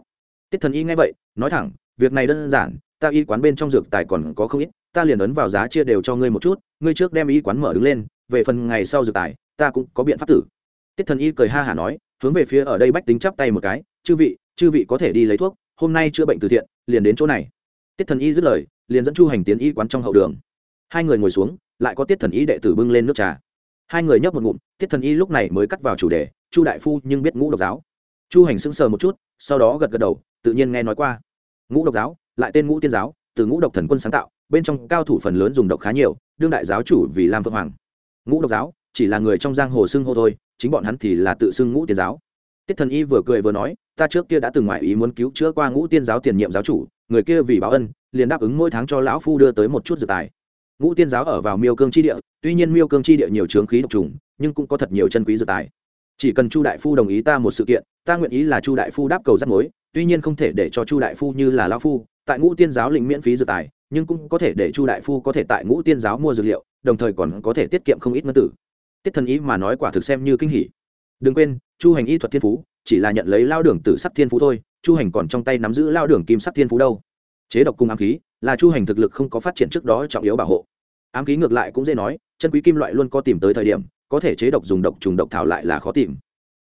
Tiết thần y nghe vậy, nói thẳng, việc này đơn giản, ta y quán bên trong dược tài còn có không ít, ta liền ấn vào giá chia đều cho ngươi một chút, ngươi trước đem y quán mở đứng lên, về phần ngày sau dược tài, ta cũng có biện pháp tử tiết thần y cười ha hả nói, hướng về phía ở đây bách tính chắp tay một cái chư vị chư vị có thể đi lấy thuốc, hôm nay chữa bệnh từ thiện, liền đến chỗ này. Tiết thần y dứt lời, liền dẫn chu hành tiến y quán trong hậu đường. Hai người ngồi xuống, lại có tiết thần y đệ tử bưng lên nước trà. Hai người nhấp một ngụm, tiết thần y lúc này mới cắt vào chủ đề, chu đại phu nhưng biết ngũ độc giáo. Chu hành sững sờ một chút, sau đó gật gật đầu, tự nhiên nghe nói qua. Ngũ độc giáo, lại tên ngũ tiên giáo, từ ngũ độc thần quân sáng tạo, bên trong cao thủ phần lớn dùng độc khá nhiều, đương đại giáo chủ vì lam vương hoàng. Ngũ độc giáo, chỉ là người trong giang hồ xưng hô thôi, chính bọn hắn thì là tự xưng ngũ tiên giáo. Tiết thần y vừa cười vừa nói ta trước kia đã từng ngoại ý muốn cứu chữa qua ngũ tiên giáo tiền nhiệm giáo chủ, người kia vì báo ân, liền đáp ứng mỗi tháng cho lão phu đưa tới một chút dự tài. Ngũ tiên giáo ở vào miêu cương chi địa, tuy nhiên miêu cương chi địa nhiều trướng khí độc trùng, nhưng cũng có thật nhiều chân quý dự tài. Chỉ cần chu đại phu đồng ý ta một sự kiện, ta nguyện ý là chu đại phu đáp cầu rắt mối, tuy nhiên không thể để cho chu đại phu như là lao phu, tại ngũ tiên giáo lĩnh miễn phí dự tài, nhưng cũng có thể để chu đại phu có thể tại ngũ tiên giáo mua dược liệu, đồng thời còn có thể tiết kiệm không ít ngân tử. Tiết thần ý mà nói quả thực xem như kinh hỉ. Đừng quên, chu hành y thuật thiên phú chỉ là nhận lấy lao đường tử sắc thiên phú thôi, chu hành còn trong tay nắm giữ lao đường kim sắc thiên phú đâu. Chế độc cung ám khí, là chu hành thực lực không có phát triển trước đó trọng yếu bảo hộ. Ám khí ngược lại cũng dễ nói, chân quý kim loại luôn có tìm tới thời điểm, có thể chế độc dùng độc trùng độc thảo lại là khó tìm.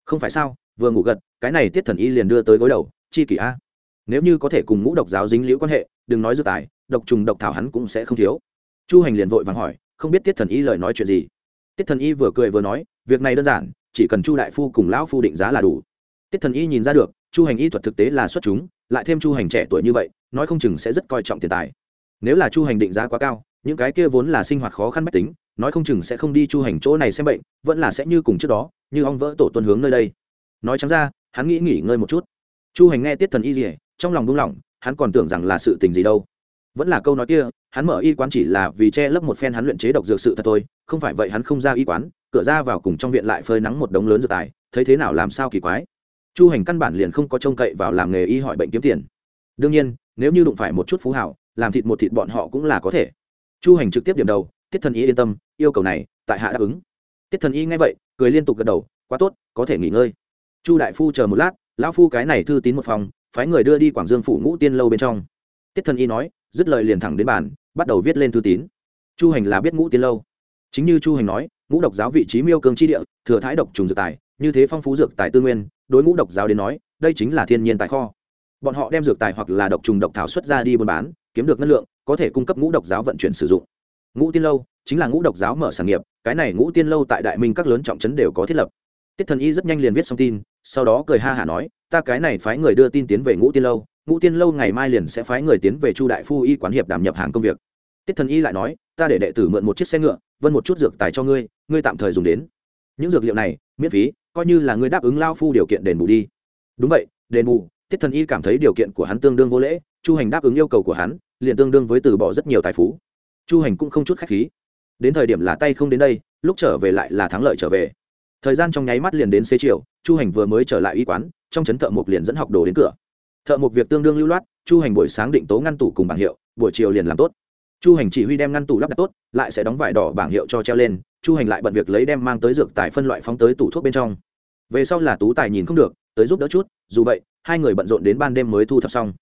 Không phải sao, vừa ngủ gật, cái này tiết thần y liền đưa tới gối đầu, chi kỷ a. Nếu như có thể cùng ngũ độc giáo dính liễu quan hệ, đừng nói dư tài, độc trùng độc thảo hắn cũng sẽ không thiếu. Chu hành liền vội vàng hỏi, không biết tiết thần y lời nói chuyện gì? Tiết thần y vừa cười vừa nói, việc này đơn giản, chỉ cần chu đại phu cùng lão phu định giá là đủ tiết thần y nhìn ra được, chu hành y thuật thực tế là xuất chúng, lại thêm chu hành trẻ tuổi như vậy, nói không chừng sẽ rất coi trọng tiền tài. Nếu là chu hành định giá quá cao, những cái kia vốn là sinh hoạt khó khăn mách tính, nói không chừng sẽ không đi chu hành chỗ này xem bệnh, vẫn là sẽ như cùng trước đó, như ong vỡ tổ tuân hướng nơi đây. Nói chẳng ra, hắn nghĩ nghỉ ngơi một chút. Chu hành nghe tiết thần y gì, trong lòng buông lỏng, hắn còn tưởng rằng là sự tình gì đâu. Vẫn là câu nói kia, hắn mở y quán chỉ là vì che lấp một phen hắn luyện chế độc dược sự thật thôi, không phải vậy hắn không ra y quán, cửa ra vào cùng trong viện lại phơi nắng một đống lớn dược tài, thấy thế nào làm sao kỳ quái chu hành căn bản liền không có trông cậy vào làm nghề y hỏi bệnh kiếm tiền. Đương nhiên, nếu như đụng phải một chút phú hảo, làm thịt một thịt bọn họ cũng là có thể. Chu hành trực tiếp điểm đầu, tiết thần y yên tâm, yêu cầu này, tại hạ đáp ứng. Tiết thần y nghe vậy, cười liên tục gật đầu, quá tốt, có thể nghỉ ngơi. Chu đại phu chờ một lát, lão phu cái này thư tín một phòng, phái người đưa đi quảng dương phủ ngũ tiên lâu bên trong. Tiết thần y nói, dứt lời liền thẳng đến bàn, bắt đầu viết lên thư tín. Chu hành là biết ngũ tiên lâu. Chính như chu hành nói, ngũ độc giáo vị trí miêu cương chi địa, thừa thái độc trùng dược tài, như thế phong phú dược tài tư nguyên đối ngũ độc giáo đến nói, đây chính là thiên nhiên tài kho. Bọn họ đem dược tài hoặc là độc trùng độc thảo xuất ra đi buôn bán, kiếm được năng lượng, có thể cung cấp ngũ độc giáo vận chuyển sử dụng. Ngũ tiên lâu chính là ngũ độc giáo mở sản nghiệp, cái này ngũ tiên lâu tại đại minh các lớn trọng trấn đều có thiết lập. Tiết thần y rất nhanh liền viết xong tin, sau đó cười ha hả nói, ta cái này phái người đưa tin tiến về ngũ tiên lâu, ngũ tiên lâu ngày mai liền sẽ phái người tiến về chu đại phu y quán hiệp đảm nhập hàng công việc. Tiết thần y lại nói, ta để đệ tử mượn một chiếc xe ngựa, vân một chút dược tài cho ngươi ngươi tạm thời dùng đến. Những dược liệu này, miễn phí coi như là ngươi đáp ứng lao phu điều kiện đền bù đi. Đúng vậy, đền bù tiết thần y cảm thấy điều kiện của hắn tương đương vô lễ, chu hành đáp ứng yêu cầu của hắn, liền tương đương với từ bỏ rất nhiều tài phú. Chu hành cũng không chút khách khí. Đến thời điểm là tay không đến đây, lúc trở về lại là thắng lợi trở về. Thời gian trong nháy mắt liền đến xế chiều, chu hành vừa mới trở lại y quán, trong trấn thợ mộc liền dẫn học đồ đến cửa. Thợ mộc việc tương đương lưu loát, chu hành buổi sáng định tố ngăn tủ cùng bảng hiệu, buổi chiều liền làm tốt. Chu hành chỉ huy đem ngăn tủ lắp đặt tốt, lại sẽ đóng vải đỏ bảng hiệu cho treo lên chu hành lại bận việc lấy đem mang tới dược tài phân loại phóng tới tủ thuốc bên trong. Về sau là tú tài nhìn không được tới giúp đỡ chút dù vậy hai người bận rộn đến ban đêm mới thu thập xong.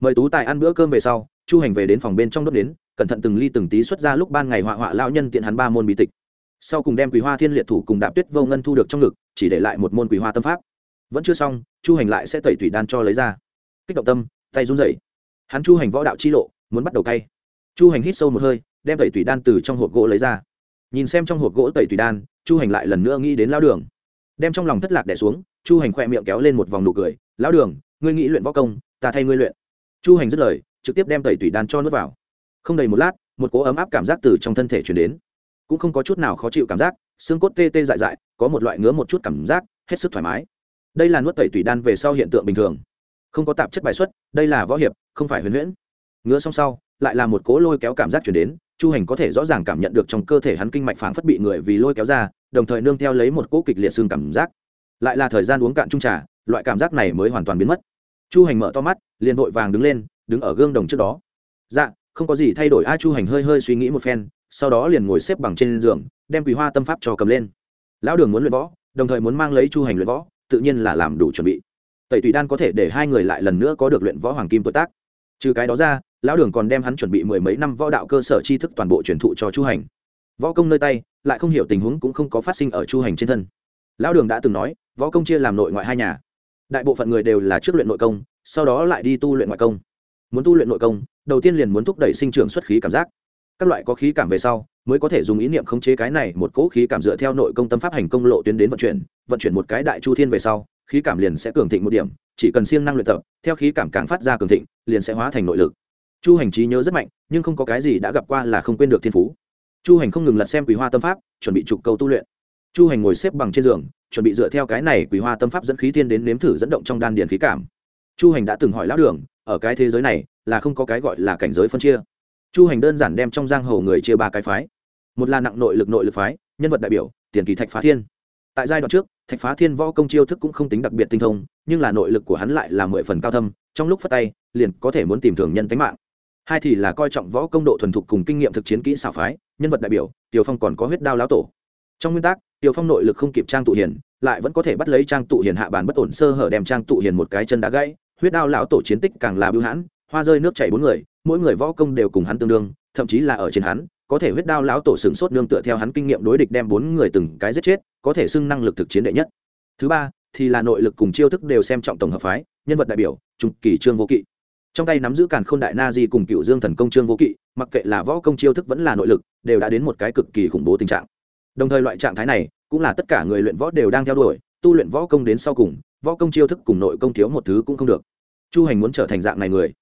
Mời tú tài ăn bữa cơm về sau chu hành về đến phòng bên trong đốt đến cẩn thận từng ly từng tí xuất ra lúc ban ngày họa họa lao nhân tiện hắn ba môn bí tịch. Sau cùng đem quý hoa thiên liệt thủ cùng đạp tuyết vô ngân thu được trong ngực chỉ để lại một môn quý hoa tâm pháp. Vẫn chưa xong chu hành lại sẽ tẩy thủy đan cho lấy ra. Kích động tâm tay run rẩy, hắn chu hành võ đạo chi lộ muốn bắt đầu cay. Chu hành hít sâu một hơi đem tẩy thủy đan từ trong hộp gỗ lấy ra nhìn xem trong hộp gỗ tẩy tùy đan, chu hành lại lần nữa nghĩ đến lao đường. Đem trong lòng thất lạc đẻ xuống, chu hành khoe miệng kéo lên một vòng nụ cười, lão đường, ngươi nghĩ luyện võ công, ta thay ngươi luyện. Chu hành dứt lời, trực tiếp đem tẩy tùy đan cho nước vào. Không đầy một lát, một cỗ ấm áp cảm giác từ trong thân thể chuyển đến. Cũng không có chút nào khó chịu cảm giác, xương cốt tê tê dại dại, có một loại ngứa một chút cảm giác, hết sức thoải mái. Đây là nuốt tẩy tùy đan về sau hiện tượng bình thường. Không có tạp chất bài xuất, đây là võ hiệp, không phải huyền huyễn. Ngứa xong sau, lại là một cỗ lôi kéo cảm giác chuyển đến chu hành có thể rõ ràng cảm nhận được trong cơ thể hắn kinh mạch phảng phất bị người vì lôi kéo ra, đồng thời nương theo lấy một cỗ kịch liệt xương cảm giác. Lại là thời gian uống cạn trung trà, loại cảm giác này mới hoàn toàn biến mất. Chu hành mở to mắt, liền vội vàng đứng lên, đứng ở gương đồng trước đó. Dạ không có gì thay đổi. A chu hành hơi hơi suy nghĩ một phen, sau đó liền ngồi xếp bằng trên giường, đem quỳ hoa tâm pháp cho cầm lên. Lão đường muốn luyện võ, đồng thời muốn mang lấy chu hành luyện võ, tự nhiên là làm đủ chuẩn bị. Tẩy tùy đan có thể để hai người lại lần nữa có được luyện võ hoàng kim tuổi tác. Trừ cái đó ra lão đường còn đem hắn chuẩn bị mười mấy năm võ đạo cơ sở tri thức toàn bộ truyền thụ cho chu hành. Võ công nơi tay, lại không hiểu tình huống cũng không có phát sinh ở chu hành trên thân. Lão đường đã từng nói, võ công chia làm nội ngoại hai nhà. Đại bộ phận người đều là trước luyện nội công, sau đó lại đi tu luyện ngoại công. Muốn tu luyện nội công, đầu tiên liền muốn thúc đẩy sinh trưởng xuất khí cảm giác. Các loại có khí cảm về sau, mới có thể dùng ý niệm khống chế cái này một cỗ khí cảm dựa theo nội công tâm pháp hành công lộ tuyến đến vận chuyển vận chuyển một cái đại chu thiên về sau, khí cảm liền sẽ cường thịnh một điểm, chỉ cần siêng năng luyện tập, theo khí cảm càng phát ra cường thịnh, liền sẽ hóa thành nội lực chu hành trí nhớ rất mạnh, nhưng không có cái gì đã gặp qua là không quên được thiên phú. Chu hành không ngừng lật xem quý hoa tâm pháp, chuẩn bị trục câu tu luyện. Chu hành ngồi xếp bằng trên giường, chuẩn bị dựa theo cái này quý hoa tâm pháp dẫn khí thiên đến nếm thử dẫn động trong đan điền khí cảm. Chu hành đã từng hỏi lão đường, ở cái thế giới này, là không có cái gọi là cảnh giới phân chia. Chu hành đơn giản đem trong giang hồ người chia ba cái phái. Một là nặng nội lực nội lực phái, nhân vật đại biểu, tiền kỳ thạch phá thiên. Tại giai đoạn trước, thạch phá thiên võ công chiêu thức cũng không tính đặc biệt tinh thông, nhưng là nội lực của hắn lại là mười phần cao thâm, trong lúc phát tay, liền có thể muốn tìm thường nhân tánh mạng hai thì là coi trọng võ công độ thuần thục cùng kinh nghiệm thực chiến kỹ xảo phái, nhân vật đại biểu, tiểu phong còn có huyết đao lão tổ. Trong nguyên tắc, tiểu phong nội lực không kịp trang tụ hiền, lại vẫn có thể bắt lấy trang tụ hiền hạ bàn bất ổn sơ hở đem trang tụ hiền một cái chân đá gãy, huyết đao lão tổ chiến tích càng là bưu hãn, hoa rơi nước chảy bốn người, mỗi người võ công đều cùng hắn tương đương, thậm chí là ở trên hắn, có thể huyết đao lão tổ sừng sốt nương tựa theo hắn kinh nghiệm đối địch đem bốn người từng cái giết chết, có thể xưng năng lực thực chiến đệ nhất. Thứ ba, thì là nội lực cùng chiêu thức đều xem trọng tổng hợp phái, nhân vật đại biểu, trung kỳ trương vô kỵ trong tay nắm giữ càn khôn đại na di cùng cựu dương thần công trương vô kỵ, mặc kệ là võ công chiêu thức vẫn là nội lực, đều đã đến một cái cực kỳ khủng bố tình trạng. Đồng thời loại trạng thái này, cũng là tất cả người luyện võ đều đang theo đuổi, tu luyện võ công đến sau cùng, võ công chiêu thức cùng nội công thiếu một thứ cũng không được. Chu hành muốn trở thành dạng này người.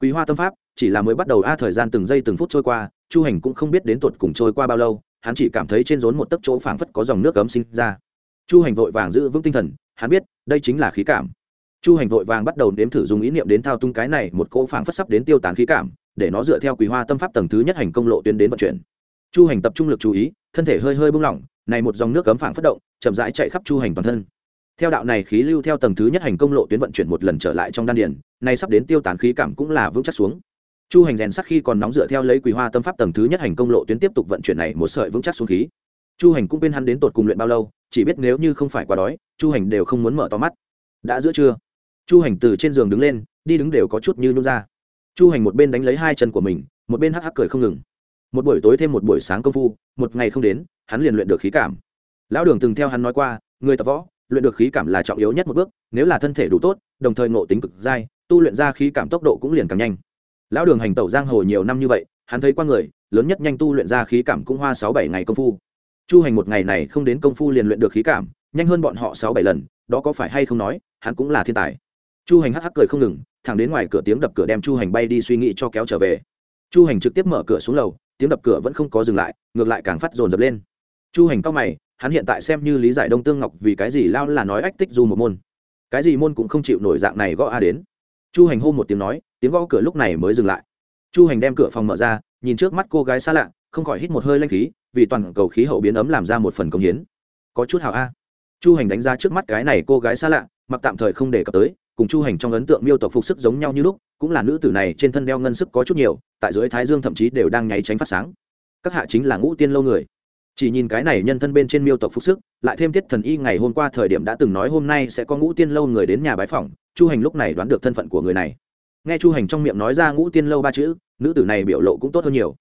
Quý hoa tâm pháp, chỉ là mới bắt đầu a thời gian từng giây từng phút trôi qua, chu hành cũng không biết đến tuột cùng trôi qua bao lâu, hắn chỉ cảm thấy trên rốn một tấc chỗ phảng phất có dòng nước cấm sinh ra. Chu hành vội vàng giữ vững tinh thần, hắn biết, đây chính là khí cảm chu hành vội vàng bắt đầu nếm thử dùng ý niệm đến thao tung cái này, một cỗ phảng phất sắp đến tiêu tán khí cảm, để nó dựa theo quý hoa tâm pháp tầng thứ nhất hành công lộ tuyến đến vận chuyển. Chu hành tập trung lực chú ý, thân thể hơi hơi bung lỏng, này một dòng nước cấm phảng phất động, chậm rãi chạy khắp chu hành toàn thân. Theo đạo này khí lưu theo tầng thứ nhất hành công lộ tuyến vận chuyển một lần trở lại trong đan điền nay sắp đến tiêu tán khí cảm cũng là vững chắc xuống. Chu hành rèn sắc khi còn nóng dựa theo lấy quý hoa tâm pháp tầng thứ nhất hành công lộ tuyến tiếp tục vận chuyển này một sợi vững chắc xuống khí. Chu hành cũng bên hắn đến tột cùng luyện bao lâu, chỉ biết nếu như không phải quá đói, chu hành đều không muốn mở to mắt. Đã giữa trưa chu hành từ trên giường đứng lên, đi đứng đều có chút như nhún ra. Chu hành một bên đánh lấy hai chân của mình, một bên hắc hắc cười không ngừng. Một buổi tối thêm một buổi sáng công phu, một ngày không đến, hắn liền luyện được khí cảm. Lão đường từng theo hắn nói qua, người tập võ, luyện được khí cảm là trọng yếu nhất một bước, nếu là thân thể đủ tốt, đồng thời ngộ tính cực dai, tu luyện ra khí cảm tốc độ cũng liền càng nhanh. Lão đường hành tẩu giang hồ nhiều năm như vậy, hắn thấy qua người, lớn nhất nhanh tu luyện ra khí cảm cũng hoa sáu bảy ngày công phu. Chu hành một ngày này không đến công phu liền luyện được khí cảm, nhanh hơn bọn họ sáu bảy lần, đó có phải hay không nói, hắn cũng là thiên tài chu hành hắc hắc cười không ngừng, thẳng đến ngoài cửa tiếng đập cửa đem chu hành bay đi suy nghĩ cho kéo trở về. Chu hành trực tiếp mở cửa xuống lầu, tiếng đập cửa vẫn không có dừng lại, ngược lại càng phát dồn dập lên. Chu hành cao mày, hắn hiện tại xem như lý giải đông tương ngọc vì cái gì lao là nói ách tích du một môn. Cái gì môn cũng không chịu nổi dạng này gõ a đến. Chu hành hô một tiếng nói, tiếng gõ cửa lúc này mới dừng lại. Chu hành đem cửa phòng mở ra, nhìn trước mắt cô gái xa lạ, không khỏi hít một hơi lanh khí, vì toàn cầu khí hậu biến ấm làm ra một phần công hiến. Có chút hào a. Chu hành đánh ra trước mắt cái này cô gái xa lạ, mặc tạm thời không đề cập tới cùng chu hành trong ấn tượng miêu tộc phục sức giống nhau như lúc, cũng là nữ tử này trên thân đeo ngân sức có chút nhiều, tại dưới thái dương thậm chí đều đang nháy tránh phát sáng. Các hạ chính là ngũ tiên lâu người. Chỉ nhìn cái này nhân thân bên trên miêu tộc phục sức, lại thêm tiết thần y ngày hôm qua thời điểm đã từng nói hôm nay sẽ có ngũ tiên lâu người đến nhà bái phỏng, chu hành lúc này đoán được thân phận của người này. Nghe chu hành trong miệng nói ra ngũ tiên lâu ba chữ, nữ tử này biểu lộ cũng tốt hơn nhiều.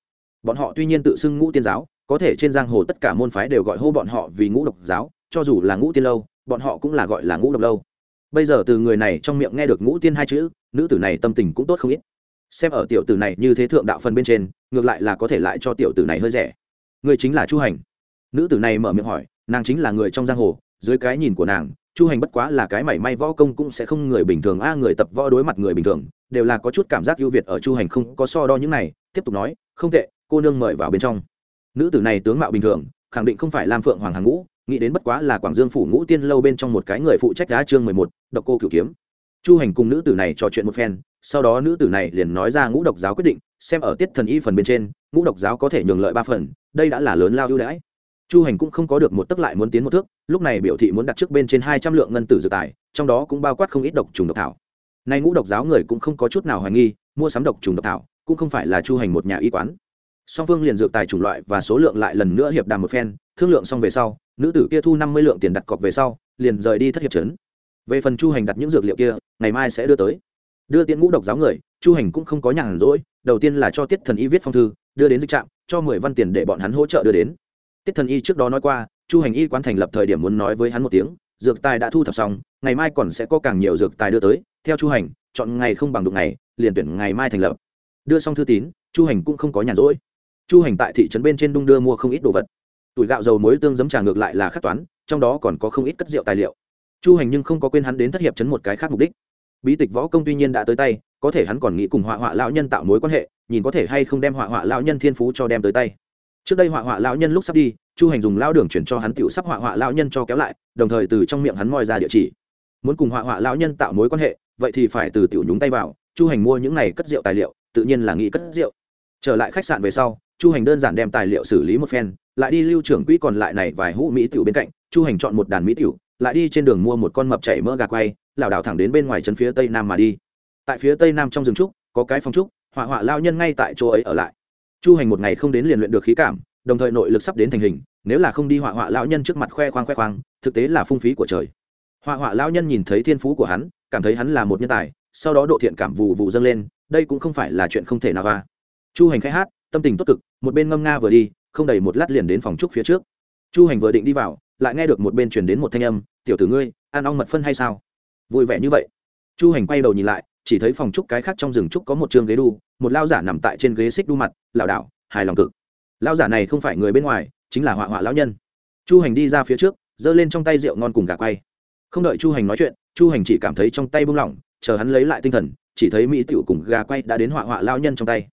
Bọn họ tuy nhiên tự xưng ngũ tiên giáo, có thể trên giang hồ tất cả môn phái đều gọi hô bọn họ vì ngũ độc giáo, cho dù là ngũ tiên lâu, bọn họ cũng là gọi là ngũ độc lâu bây giờ từ người này trong miệng nghe được ngũ tiên hai chữ, nữ tử này tâm tình cũng tốt không ít. Xem ở tiểu tử này như thế thượng đạo phần bên trên, ngược lại là có thể lại cho tiểu tử này hơi rẻ. Người chính là chu hành. Nữ tử này mở miệng hỏi, nàng chính là người trong giang hồ, dưới cái nhìn của nàng, chu hành bất quá là cái mảy may võ công cũng sẽ không người bình thường, a, người tập võ đối mặt người bình thường, đều là có chút cảm giác ưu việt ở chu hành không có so đo những này, tiếp tục nói, không tệ, cô nương mời vào bên trong. Nữ tử này tướng mạo bình thường, khẳng định không phải lam phượng hoàng hàng ngũ nghĩ đến bất quá là quảng dương phủ ngũ tiên lâu bên trong một cái người phụ trách đá chương mười một, độc cô cửu kiếm. Chu hành cùng nữ tử này trò chuyện một phen, sau đó nữ tử này liền nói ra ngũ độc giáo quyết định, xem ở tiết thần y phần bên trên, ngũ độc giáo có thể nhường lợi ba phần, đây đã là lớn lao ưu đãi. Chu hành cũng không có được một tấc lại muốn tiến một thước, lúc này biểu thị muốn đặt trước bên trên hai trăm lượng ngân tử dự tài, trong đó cũng bao quát không ít độc trùng độc thảo. Nay ngũ độc giáo người cũng không có chút nào hoài nghi, mua sắm độc trùng độc thảo, cũng không phải là chu hành một nhà y quán. Song phương liền dược tài chủng loại và số lượng lại lần nữa hiệp đàm một phen thương lượng xong về sau, nữ tử kia thu năm mươi lượng tiền đặt cọc về sau, liền rời đi thất hiệp trấn. Về phần chu hành đặt những dược liệu kia, ngày mai sẽ đưa tới. Đưa tiễn ngũ độc giáo người, chu hành cũng không có nhàn rỗi, đầu tiên là cho tiết thần y viết phong thư, đưa đến dịch trạm, cho mười văn tiền để bọn hắn hỗ trợ đưa đến. Tiết thần y trước đó nói qua, chu hành y quán thành lập thời điểm muốn nói với hắn một tiếng, dược tài đã thu thập xong, ngày mai còn sẽ có càng nhiều dược tài đưa tới. Theo chu hành, chọn ngày không bằng đụng ngày, liền tuyển ngày mai thành lập. Đưa xong thư tín, chu hành cũng không có nhàn rỗi. Chu hành tại thị trấn bên trên đung đưa mua không ít đồ vật tuổi gạo dầu muối tương giấm trà ngược lại là khắc toán, trong đó còn có không ít cất rượu tài liệu. Chu hành nhưng không có quên hắn đến thất hiệp chấn một cái khác mục đích. Bí tịch võ công tuy nhiên đã tới tay, có thể hắn còn nghĩ cùng họa họa lão nhân tạo mối quan hệ, nhìn có thể hay không đem họa họa lão nhân thiên phú cho đem tới tay. Trước đây họa họa lão nhân lúc sắp đi, chu hành dùng lao đường chuyển cho hắn tiểu sắp họa họa lão nhân cho kéo lại, đồng thời từ trong miệng hắn moi ra địa chỉ. Muốn cùng họa họa lão nhân tạo mối quan hệ, vậy thì phải từ tiểu nhúng tay vào, chu hành mua những này cất rượu tài liệu, tự nhiên là nghĩ cất rượu. Trở lại khách sạn về sau, chu hành đơn giản đem tài liệu xử lý một phen lại đi lưu trưởng quỹ còn lại này vài hũ mỹ tiểu bên cạnh, chu hành chọn một đàn mỹ tiểu, lại đi trên đường mua một con mập chảy mỡ gà quay, lảo đảo thẳng đến bên ngoài chân phía tây nam mà đi. Tại phía tây nam trong rừng trúc, có cái phong trúc, họa họa lao nhân ngay tại chỗ ấy ở lại. Chu hành một ngày không đến liền luyện được khí cảm, đồng thời nội lực sắp đến thành hình, nếu là không đi họa họa lao nhân trước mặt khoe khoang khoe khoang, thực tế là phung phí của trời. Họa họa lao nhân nhìn thấy thiên phú của hắn, cảm thấy hắn là một nhân tài, sau đó độ thiện cảm vụ vụ dâng lên, đây cũng không phải là chuyện không thể nào va chu hành khai hát, tâm tình tốt cực, một bên ngâm nga vừa đi không đầy một lát liền đến phòng trúc phía trước. Chu hành vừa định đi vào, lại nghe được một bên truyền đến một thanh âm, tiểu tử ngươi, ăn ong mật phân hay sao? Vui vẻ như vậy. Chu hành quay đầu nhìn lại, chỉ thấy phòng trúc cái khác trong rừng trúc có một chương ghế đu, một lao giả nằm tại trên ghế xích đu mặt, lảo đảo, hài lòng cực. Lao giả này không phải người bên ngoài, chính là họa họa lão nhân. Chu hành đi ra phía trước, giơ lên trong tay rượu ngon cùng gà quay. Không đợi chu hành nói chuyện, chu hành chỉ cảm thấy trong tay bung lỏng, chờ hắn lấy lại tinh thần, chỉ thấy mỹ tiểu cùng gà quay đã đến họa họa lao nhân trong tay.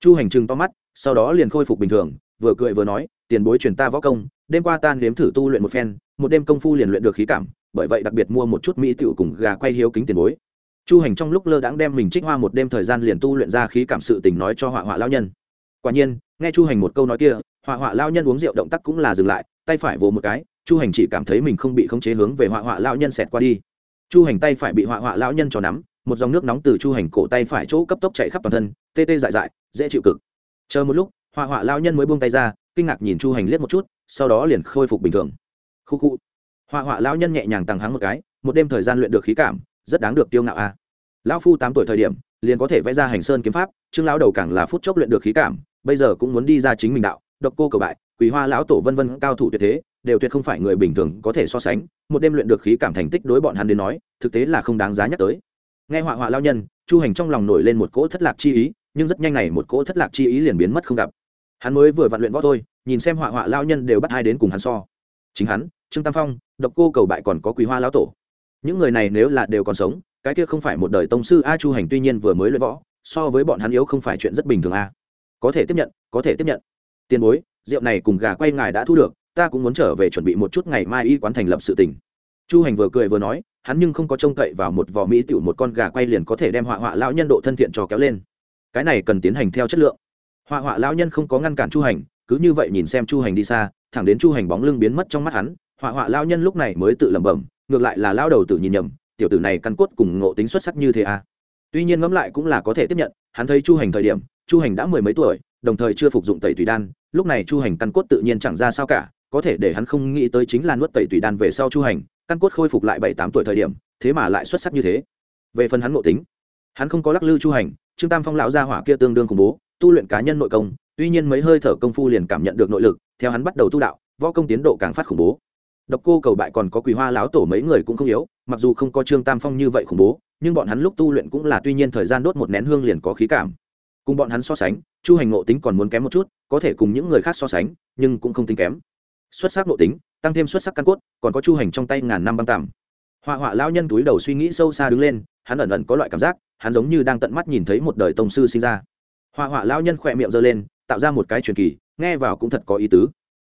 Chu hành trừng to mắt, sau đó liền khôi phục bình thường vừa cười vừa nói, tiền bối truyền ta võ công, đêm qua ta nếm thử tu luyện một phen, một đêm công phu liền luyện được khí cảm, bởi vậy đặc biệt mua một chút mỹ tiểu cùng gà quay hiếu kính tiền bối. Chu hành trong lúc lơ đãng đem mình trích hoa một đêm thời gian liền tu luyện ra khí cảm sự tình nói cho họa họa lao nhân. Quả nhiên, nghe chu hành một câu nói kia, họa họa lao nhân uống rượu động tác cũng là dừng lại, tay phải vồ một cái, chu hành chỉ cảm thấy mình không bị khống chế hướng về họa họa lao nhân xẹt qua đi. Chu hành tay phải bị họa họa lao nhân cho nắm, một dòng nước nóng từ chu hành cổ tay phải chỗ cấp tốc chạy khắp toàn thân, tê tê dại dại, dễ chịu cực. Chờ một lúc họa họa lao nhân mới buông tay ra, kinh ngạc nhìn chu hành liếc một chút, sau đó liền khôi phục bình thường. Khu khu. Họa họa lao nhân nhẹ nhàng tăng hắng một cái, một đêm thời gian luyện được khí cảm, rất đáng được tiêu ngạo a. À. lão phu tám tuổi thời điểm, liền có thể vẽ ra hành sơn kiếm pháp chương lão đầu càng là phút chốc luyện được khí cảm, bây giờ cũng muốn đi ra chính mình đạo, độc cô cầu bại quý hoa lão tổ vân vân cao thủ tuyệt thế, đều tuyệt không phải người bình thường có thể so sánh, một đêm luyện được khí cảm thành tích đối bọn hắn đến nói, thực tế là không đáng giá nhắc tới. Nghe họa họa lao nhân, chu hành trong lòng nổi lên một cỗ thất lạc chi ý, nhưng rất nhanh này một cỗ thất lạc chi ý liền biến mất không gặp hắn mới vừa vạn luyện võ thôi, nhìn xem họa họa lao nhân đều bắt hai đến cùng hắn so. Chính hắn, trương tam phong, độc cô cầu bại còn có quý hoa lão tổ. Những người này nếu là đều còn sống, cái kia không phải một đời tông sư a chu hành tuy nhiên vừa mới luyện võ, so với bọn hắn yếu không phải chuyện rất bình thường a. Có thể tiếp nhận, có thể tiếp nhận. Tiền bối, rượu này cùng gà quay ngài đã thu được, ta cũng muốn trở về chuẩn bị một chút ngày mai y quán thành lập sự tình. Chu hành vừa cười vừa nói, hắn nhưng không có trông cậy vào một vỏ mỹ tiểu một con gà quay liền có thể đem họa họa lão nhân độ thân thiện cho kéo lên. Cái này cần tiến hành theo chất lượng họa họa lão nhân không có ngăn cản chu hành, cứ như vậy nhìn xem chu hành đi xa, thẳng đến chu hành bóng lưng biến mất trong mắt hắn họa họa lão nhân lúc này mới tự lẩm bẩm, ngược lại là lao đầu tự nhìn nhầm, tiểu tử này căn cốt cùng ngộ tính xuất sắc như thế à. Tuy nhiên ngẫm lại cũng là có thể tiếp nhận, hắn thấy chu hành thời điểm, chu hành đã mười mấy tuổi, đồng thời chưa phục dụng tẩy tùy đan, lúc này chu hành căn cốt tự nhiên chẳng ra sao cả, có thể để hắn không nghĩ tới chính là nuốt tẩy tùy đan về sau chu hành, căn cốt khôi phục lại bảy tám tuổi thời điểm, thế mà lại xuất sắc như thế. Về phần hắn ngộ tính, hắn không có lắc lư chu hành, trương tam phong lão gia hỏa kia tương đương khủng bố tu luyện cá nhân nội công, tuy nhiên mấy hơi thở công phu liền cảm nhận được nội lực, theo hắn bắt đầu tu đạo, võ công tiến độ càng phát khủng bố. Độc cô cầu bại còn có quỳ hoa láo tổ mấy người cũng không yếu, mặc dù không có trương tam phong như vậy khủng bố, nhưng bọn hắn lúc tu luyện cũng là tuy nhiên thời gian đốt một nén hương liền có khí cảm. Cùng bọn hắn so sánh, chu hành ngộ tính còn muốn kém một chút, có thể cùng những người khác so sánh, nhưng cũng không tính kém. Xuất sắc ngộ tính, tăng thêm xuất sắc căn cốt, còn có chu hành trong tay ngàn năm băng tàm họa họa lao nhân túi đầu suy nghĩ sâu xa đứng lên, hắn ẩn ẩn có loại cảm giác, hắn giống như đang tận mắt nhìn thấy một đời tông sư sinh ra họa họa lao nhân khỏe miệng giơ lên, tạo ra một cái truyền kỳ, nghe vào cũng thật có ý tứ.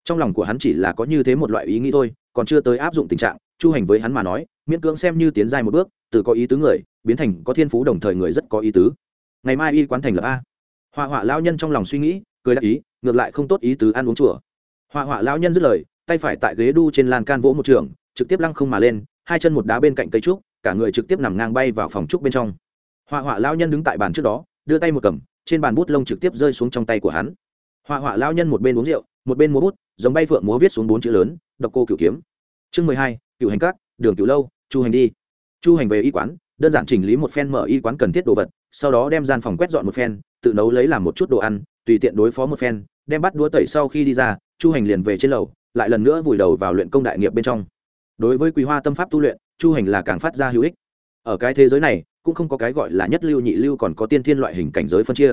Trong lòng của hắn chỉ là có như thế một loại ý nghĩ thôi, còn chưa tới áp dụng tình trạng, chu hành với hắn mà nói, miễn cưỡng xem như tiến dài một bước, từ có ý tứ người, biến thành có thiên phú đồng thời người rất có ý tứ. Ngày mai y quán thành lập a. Họa họa lao nhân trong lòng suy nghĩ, cười đáp ý, ngược lại không tốt ý tứ ăn uống chùa. Họa họa lao nhân dứt lời, tay phải tại ghế đu trên lan can vỗ một trường, trực tiếp lăng không mà lên, hai chân một đá bên cạnh cây trúc, cả người trực tiếp nằm ngang bay vào phòng trúc bên trong. Họa họa lao nhân đứng tại bàn trước đó, đưa tay một cầm trên bàn bút lông trực tiếp rơi xuống trong tay của hắn. Họa họa lao nhân một bên uống rượu, một bên múa bút, giống bay phượng múa viết xuống bốn chữ lớn, độc cô cửu kiếm. Chương mười hai cựu hành cát đường cựu lâu, chu hành đi. Chu hành về y quán, đơn giản chỉnh lý một phen mở y quán cần thiết đồ vật, sau đó đem gian phòng quét dọn một phen, tự nấu lấy làm một chút đồ ăn, tùy tiện đối phó một phen, đem bắt đũa tẩy sau khi đi ra, chu hành liền về trên lầu, lại lần nữa vùi đầu vào luyện công đại nghiệp bên trong. Đối với quý hoa tâm pháp tu luyện, chu hành là càng phát ra hữu ích. Ở cái thế giới này cũng không có cái gọi là nhất lưu nhị lưu còn có tiên thiên loại hình cảnh giới phân chia.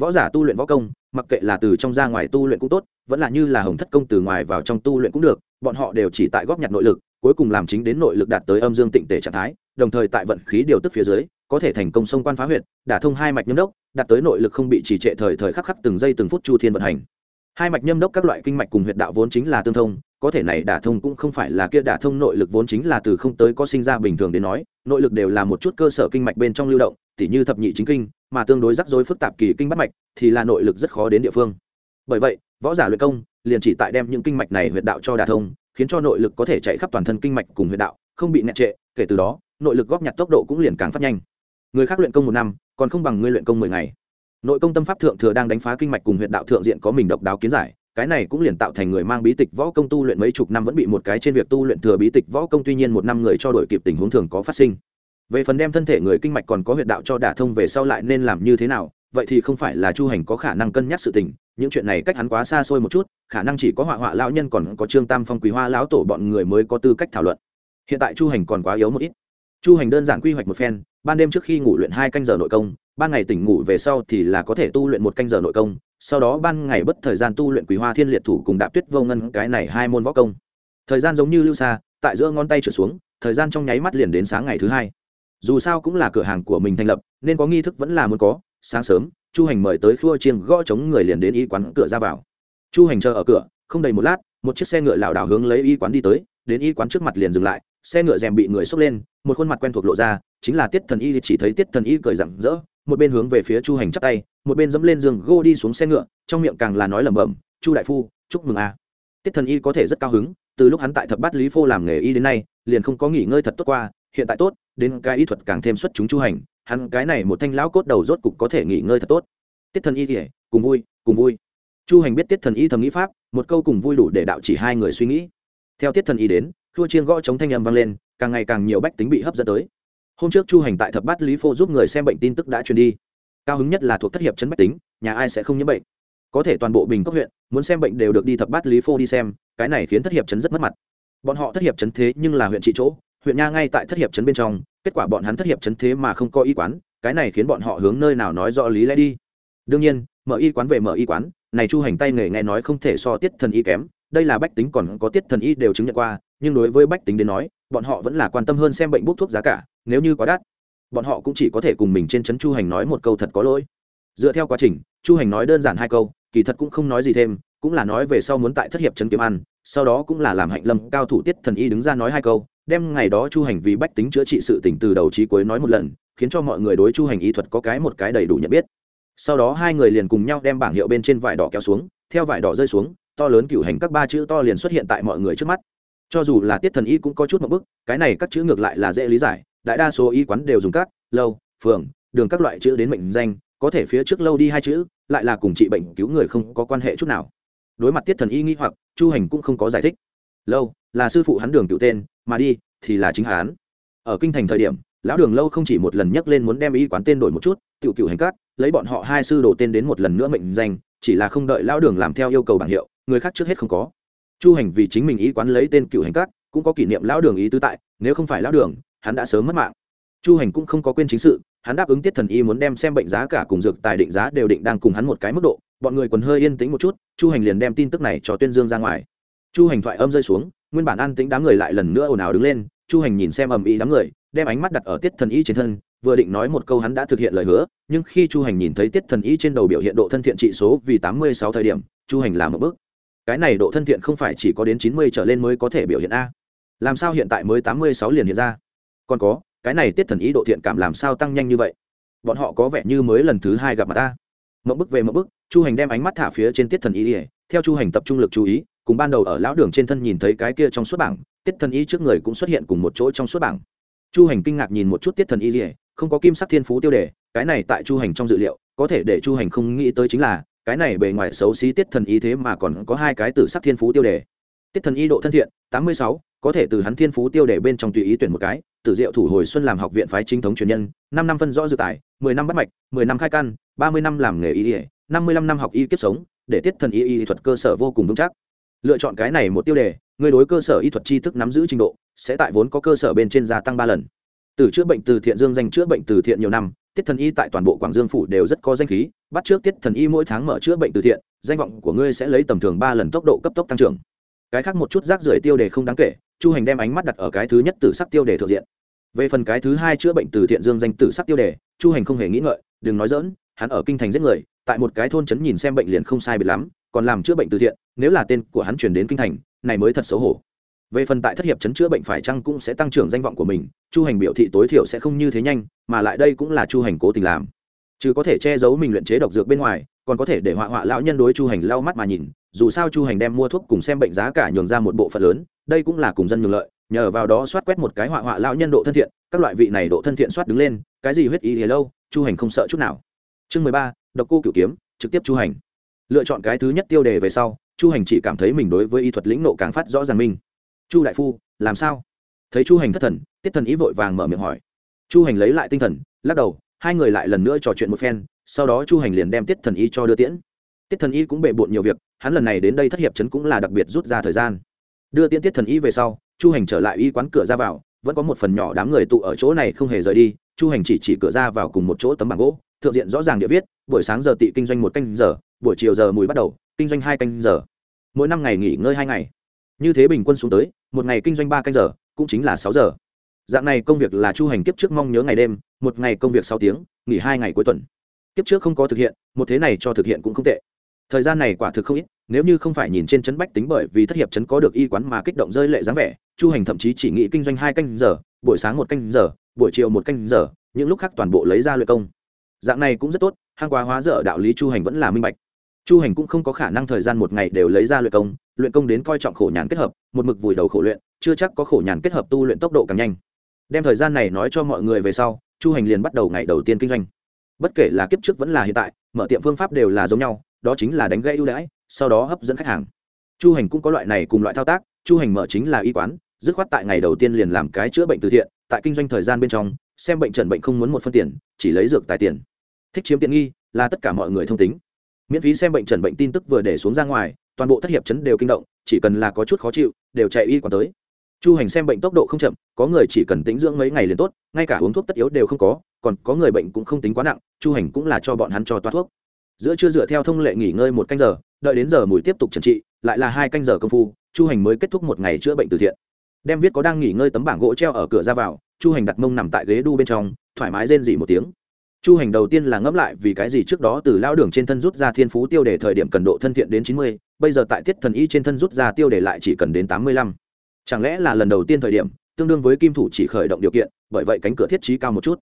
Võ giả tu luyện võ công, mặc kệ là từ trong ra ngoài tu luyện cũng tốt, vẫn là như là hồng thất công từ ngoài vào trong tu luyện cũng được, bọn họ đều chỉ tại góp nhặt nội lực, cuối cùng làm chính đến nội lực đạt tới âm dương tịnh tể trạng thái, đồng thời tại vận khí điều tức phía dưới, có thể thành công xông quan phá huyệt, đả thông hai mạch nhâm đốc, đạt tới nội lực không bị trì trệ thời thời khắc khắc từng giây từng phút chu thiên vận hành. Hai mạch nhâm đốc các loại kinh mạch cùng huyệt đạo vốn chính là tương thông có thể này đả thông cũng không phải là kia đả thông nội lực vốn chính là từ không tới có sinh ra bình thường đến nói, nội lực đều là một chút cơ sở kinh mạch bên trong lưu động, tỉ như thập nhị chính kinh, mà tương đối rắc rối phức tạp kỳ kinh bắt mạch, thì là nội lực rất khó đến địa phương. Bởi vậy, võ giả luyện công liền chỉ tại đem những kinh mạch này huyệt đạo cho đả thông, khiến cho nội lực có thể chạy khắp toàn thân kinh mạch cùng huyệt đạo, không bị nẹt trệ, kể từ đó, nội lực góp nhặt tốc độ cũng liền càng phát nhanh. Người khác luyện công một năm, còn không bằng ngươi luyện công mười ngày. Nội công tâm pháp thượng thừa đang đánh phá kinh mạch cùng huyệt đạo thượng diện có mình độc đáo kiến giải cái này cũng liền tạo thành người mang bí tịch võ công tu luyện mấy chục năm vẫn bị một cái trên việc tu luyện thừa bí tịch võ công, tuy nhiên một năm người cho đổi kịp tình huống thường có phát sinh. Về phần đem thân thể người kinh mạch còn có huyệt đạo cho đả thông về sau lại nên làm như thế nào, vậy thì không phải là chu hành có khả năng cân nhắc sự tình, những chuyện này cách hắn quá xa xôi một chút, khả năng chỉ có họa họa lão nhân còn có trương tam phong quý hoa lão tổ bọn người mới có tư cách thảo luận. Hiện tại chu hành còn quá yếu một ít. Chu hành đơn giản quy hoạch một phen, ban đêm trước khi ngủ luyện hai canh giờ nội công, ban ngày tỉnh ngủ về sau thì là có thể tu luyện một canh giờ nội công sau đó ban ngày bất thời gian tu luyện quý hoa thiên liệt thủ cùng đạp tuyết vô ngân, cái này hai môn võ công. Thời gian giống như lưu xa, tại giữa ngón tay trở xuống, thời gian trong nháy mắt liền đến sáng ngày thứ hai. Dù sao cũng là cửa hàng của mình thành lập, nên có nghi thức vẫn là muốn có, sáng sớm, chu hành mời tới khua chiêng gõ chống người liền đến y quán cửa ra vào. Chu hành chờ ở cửa, không đầy một lát, một chiếc xe ngựa lảo đảo hướng lấy y quán đi tới, đến y quán trước mặt liền dừng lại, xe ngựa rèm bị người xốc lên, một khuôn mặt quen thuộc lộ ra, chính là tiết thần y, chỉ thấy tiết thần y cười rặng rỡ một bên hướng về phía chu hành chắp tay, một bên dẫm lên giường gô đi xuống xe ngựa, trong miệng càng là nói lẩm bẩm, chu đại phu, chúc mừng a. Tiết thần y có thể rất cao hứng, từ lúc hắn tại thập bát lý phô làm nghề y đến nay, liền không có nghỉ ngơi thật tốt qua, hiện tại tốt, đến cái y thuật càng thêm xuất chúng chu hành, hắn cái này một thanh lão cốt đầu rốt cục có thể nghỉ ngơi thật tốt. Tiết thần y thì, cùng vui cùng vui. Chu hành biết tiết thần y thầm nghĩ pháp, một câu cùng vui đủ để đạo chỉ hai người suy nghĩ. Theo tiết thần y đến thua chiên gõ chống thanh âm vang lên, càng ngày càng nhiều bách tính bị hấp dẫn tới hôm trước chu hành tại thập bát lý phô giúp người xem bệnh tin tức đã truyền đi. Cao hứng nhất là thuộc thất hiệp chấn bách tính, nhà ai sẽ không nhiễm bệnh. Có thể toàn bộ bình cấp huyện, muốn xem bệnh đều được đi thập bát lý phô đi xem, cái này khiến thất hiệp chấn rất mất mặt. Bọn họ thất hiệp chấn thế nhưng là huyện trị chỗ, huyện nha ngay tại thất hiệp chấn bên trong, kết quả bọn hắn thất hiệp chấn thế mà không có y quán, cái này khiến bọn họ hướng nơi nào nói rõ lý lẽ đi. Đương nhiên, mở y quán về mở y quán, này chu hành tay nghề nghe nói không thể so tiết thần y kém, đây là bách tính còn có tiết thần y đều chứng nhận qua, nhưng đối với bách tính đến nói bọn họ vẫn là quan tâm hơn xem bệnh bút thuốc giá cả, nếu như quá đắt, bọn họ cũng chỉ có thể cùng mình trên trấn chu hành nói một câu thật có lỗi. Dựa theo quá trình, chu hành nói đơn giản hai câu, kỳ thật cũng không nói gì thêm, cũng là nói về sau muốn tại thất hiệp trấn kiếm ăn, sau đó cũng là làm hạnh lâm cao thủ tiết thần y đứng ra nói hai câu, đem ngày đó chu hành vì bách tính chữa trị sự tỉnh từ đầu trí cuối nói một lần, khiến cho mọi người đối chu hành y thuật có cái một cái đầy đủ nhận biết. Sau đó hai người liền cùng nhau đem bảng hiệu bên trên vải đỏ kéo xuống, theo vải đỏ rơi xuống, to lớn cửu hành các ba chữ to liền xuất hiện tại mọi người trước mắt cho dù là tiết thần y cũng có chút một bức, cái này các chữ ngược lại là dễ lý giải, đại đa số y quán đều dùng các, lâu, phường, đường các loại chữ đến mệnh danh, có thể phía trước lâu đi hai chữ, lại là cùng trị bệnh cứu người không có quan hệ chút nào. Đối mặt tiết thần y nghi hoặc, chu hành cũng không có giải thích. Lâu, là sư phụ hắn đường cựu tên, mà đi, thì là chính hán ở kinh thành thời điểm, lão đường lâu không chỉ một lần nhắc lên muốn đem y quán tên đổi một chút cựu cựu hành cát lấy bọn họ hai sư đồ tên đến một lần nữa mệnh danh, chỉ là không đợi lão đường làm theo yêu cầu bảng hiệu, người khác trước hết không có chu hành vì chính mình ý quán lấy tên cựu hành cát cũng có kỷ niệm lão đường ý tứ tại, nếu không phải lão đường, hắn đã sớm mất mạng. Chu hành cũng không có quên chính sự, hắn đáp ứng tiết thần y muốn đem xem bệnh giá cả cùng dược tài định giá đều định đang cùng hắn một cái mức độ, bọn người còn hơi yên tĩnh một chút, chu hành liền đem tin tức này cho tuyên dương ra ngoài. Chu hành thoại âm rơi xuống, nguyên bản an tĩnh đám người lại lần nữa ồn ào đứng lên, chu hành nhìn xem ầm ĩ đám người, đem ánh mắt đặt ở tiết thần y trên thân, vừa định nói một câu hắn đã thực hiện lời hứa, nhưng khi chu hành nhìn thấy tiết thần y trên đầu biểu hiện độ thân thiện trị số vì tám mươi sáu thời điểm, chu hành làm một bước cái này độ thân thiện không phải chỉ có đến chín mươi trở lên mới có thể biểu hiện a. Làm sao hiện tại mới tám mươi sáu liền hiện ra? Còn có, cái này tiết thần ý độ thiện cảm làm sao tăng nhanh như vậy? Bọn họ có vẻ như mới lần thứ hai gặp mặt ta. Mậu bức về mậu bức, chu hành đem ánh mắt thả phía trên tiết thần ý ỉa theo chu hành tập trung lực chú ý, cùng ban đầu ở lão đường trên thân nhìn thấy cái kia trong suốt bảng, tiết thần ý trước người cũng xuất hiện cùng một chỗ trong suốt bảng. Chu hành kinh ngạc nhìn một chút tiết thần ý ỉa không có kim sắc thiên phú tiêu đề, cái này tại chu hành trong dự liệu, có thể để chu hành không nghĩ tới chính là cái này bề ngoài xấu xí tiết thần ý thế mà còn có hai cái tử sắc thiên phú tiêu đề. Tiết thần ý độ thân thiện, tám mươi sáu, có thể từ hắn thiên phú tiêu đề bên trong tùy ý tuyển một cái, tử diệu thủ hồi xuân làm học viện phái chính thống truyền nhân, năm năm phân rõ dự tài, mười năm bắt mạch, mười năm khai căn, ba mươi năm làm nghề y ỉa năm mươi lăm năm học y kiếp sống, để tiết thần y y thuật cơ sở vô cùng vững chắc. Lựa chọn cái này một tiêu đề, người đối cơ sở y thuật tri thức nắm giữ trình độ, sẽ tại vốn có cơ sở bên trên gia tăng ba lần. Từ chữa bệnh từ thiện dương danh chữa bệnh từ thiện nhiều năm tiết thần y tại toàn bộ quảng dương phủ đều rất có danh khí, bắt trước tiết thần y mỗi tháng mở chữa bệnh từ thiện, danh vọng của ngươi sẽ lấy tầm thường ba lần tốc độ cấp tốc tăng trưởng. Cái khác một chút rác rưởi tiêu đề không đáng kể, chu hành đem ánh mắt đặt ở cái thứ nhất từ sắc tiêu đề thượng diện. Về phần cái thứ hai chữa bệnh từ thiện dương danh từ sắc tiêu đề, chu hành không hề nghĩ ngợi, đừng nói dỡn hắn ở kinh thành giết người, tại một cái thôn trấn nhìn xem bệnh liền không sai biệt lắm, còn làm chữa bệnh từ thiện, nếu là tên của hắn truyền đến kinh thành, này mới thật xấu hổ về phần tại thất hiệp chấn chữa bệnh phải chăng cũng sẽ tăng trưởng danh vọng của mình, chu hành biểu thị tối thiểu sẽ không như thế nhanh, mà lại đây cũng là chu hành cố tình làm. Chứ có thể che giấu mình luyện chế độc dược bên ngoài, còn có thể để họa họa lão nhân đối chu hành lau mắt mà nhìn, dù sao chu hành đem mua thuốc cùng xem bệnh giá cả nhường ra một bộ phận lớn, đây cũng là cùng dân nhường lợi, nhờ vào đó soát quét một cái họa họa lão nhân độ thân thiện, các loại vị này độ thân thiện soát đứng lên, cái gì huyết ý thì lâu, chu hành không sợ chút nào. Chương mười ba, độc cô cửu kiếm, trực tiếp chu hành. Lựa chọn cái thứ nhất tiêu đề về sau, chu hành chỉ cảm thấy mình đối với y thuật lĩnh nộ càng phát rõ ràng minh chu đại phu, làm sao? Thấy chu hành thất thần, tiết thần ý vội vàng mở miệng hỏi. Chu hành lấy lại tinh thần, lắc đầu, hai người lại lần nữa trò chuyện một phen, sau đó chu hành liền đem tiết thần y cho đưa tiễn. Tiết thần y cũng bề bộn nhiều việc, hắn lần này đến đây thất hiệp chấn cũng là đặc biệt rút ra thời gian. Đưa tiễn tiết thần y về sau, chu hành trở lại y quán cửa ra vào, vẫn có một phần nhỏ đám người tụ ở chỗ này không hề rời đi, chu hành chỉ chỉ cửa ra vào cùng một chỗ tấm bảng gỗ, thượng diện rõ ràng địa viết, buổi sáng giờ tị kinh doanh một canh giờ, buổi chiều giờ mùi bắt đầu, kinh doanh hai canh giờ. Mỗi năm ngày nghỉ ngơi hai ngày như thế bình quân xuống tới, một ngày kinh doanh ba canh giờ, cũng chính là sáu giờ. Dạng này công việc là chu hành kiếp trước mong nhớ ngày đêm, một ngày công việc sáu tiếng, nghỉ hai ngày cuối tuần. Kiếp trước không có thực hiện, một thế này cho thực hiện cũng không tệ. Thời gian này quả thực không ít, nếu như không phải nhìn trên chấn bách tính bởi vì thất hiệp chấn có được y quán mà kích động rơi lệ dáng vẻ, chu hành thậm chí chỉ nghĩ kinh doanh hai canh giờ, buổi sáng một canh giờ, buổi chiều một canh giờ, những lúc khác toàn bộ lấy ra luyện công. Dạng này cũng rất tốt hàng quá hóa dở đạo lý chu hành vẫn là minh bạch chu hành cũng không có khả năng thời gian một ngày đều lấy ra luyện công luyện công đến coi trọng khổ nhàn kết hợp, một mực vùi đầu khổ luyện, chưa chắc có khổ nhàn kết hợp tu luyện tốc độ càng nhanh. Đem thời gian này nói cho mọi người về sau, chu hành liền bắt đầu ngày đầu tiên kinh doanh. Bất kể là kiếp trước vẫn là hiện tại, mở tiệm phương pháp đều là giống nhau, đó chính là đánh gây ưu đãi, sau đó hấp dẫn khách hàng. Chu hành cũng có loại này cùng loại thao tác, chu hành mở chính là y quán, dứt khoát tại ngày đầu tiên liền làm cái chữa bệnh từ thiện, tại kinh doanh thời gian bên trong, xem bệnh trần bệnh không muốn một phân tiền, chỉ lấy dược tài tiền. Thích chiếm tiện nghi là tất cả mọi người thông tính miễn phí xem bệnh trần bệnh tin tức vừa để xuống ra ngoài, toàn bộ thất hiệp chấn đều kinh động, chỉ cần là có chút khó chịu, đều chạy y quán tới. Chu hành xem bệnh tốc độ không chậm, có người chỉ cần tính dưỡng mấy ngày liền tốt, ngay cả uống thuốc tất yếu đều không có, còn có người bệnh cũng không tính quá nặng, chu hành cũng là cho bọn hắn cho toa thuốc. Giữa chưa dựa theo thông lệ nghỉ ngơi một canh giờ, đợi đến giờ mùi tiếp tục trần trị, lại là hai canh giờ công phu, chu hành mới kết thúc một ngày chữa bệnh từ thiện. Đem viết có đang nghỉ ngơi tấm bảng gỗ treo ở cửa ra vào, chu hành đặt mông nằm tại ghế đu bên trong, thoải mái rên dỉ một tiếng chu hành đầu tiên là ngẫm lại vì cái gì trước đó từ lao đường trên thân rút ra thiên phú tiêu đề thời điểm cần độ thân thiện đến chín mươi, bây giờ tại tiết thần y trên thân rút ra tiêu đề lại chỉ cần đến tám mươi lăm. Chẳng lẽ là lần đầu tiên thời điểm, tương đương với kim thủ chỉ khởi động điều kiện, bởi vậy cánh cửa thiết trí cao một chút.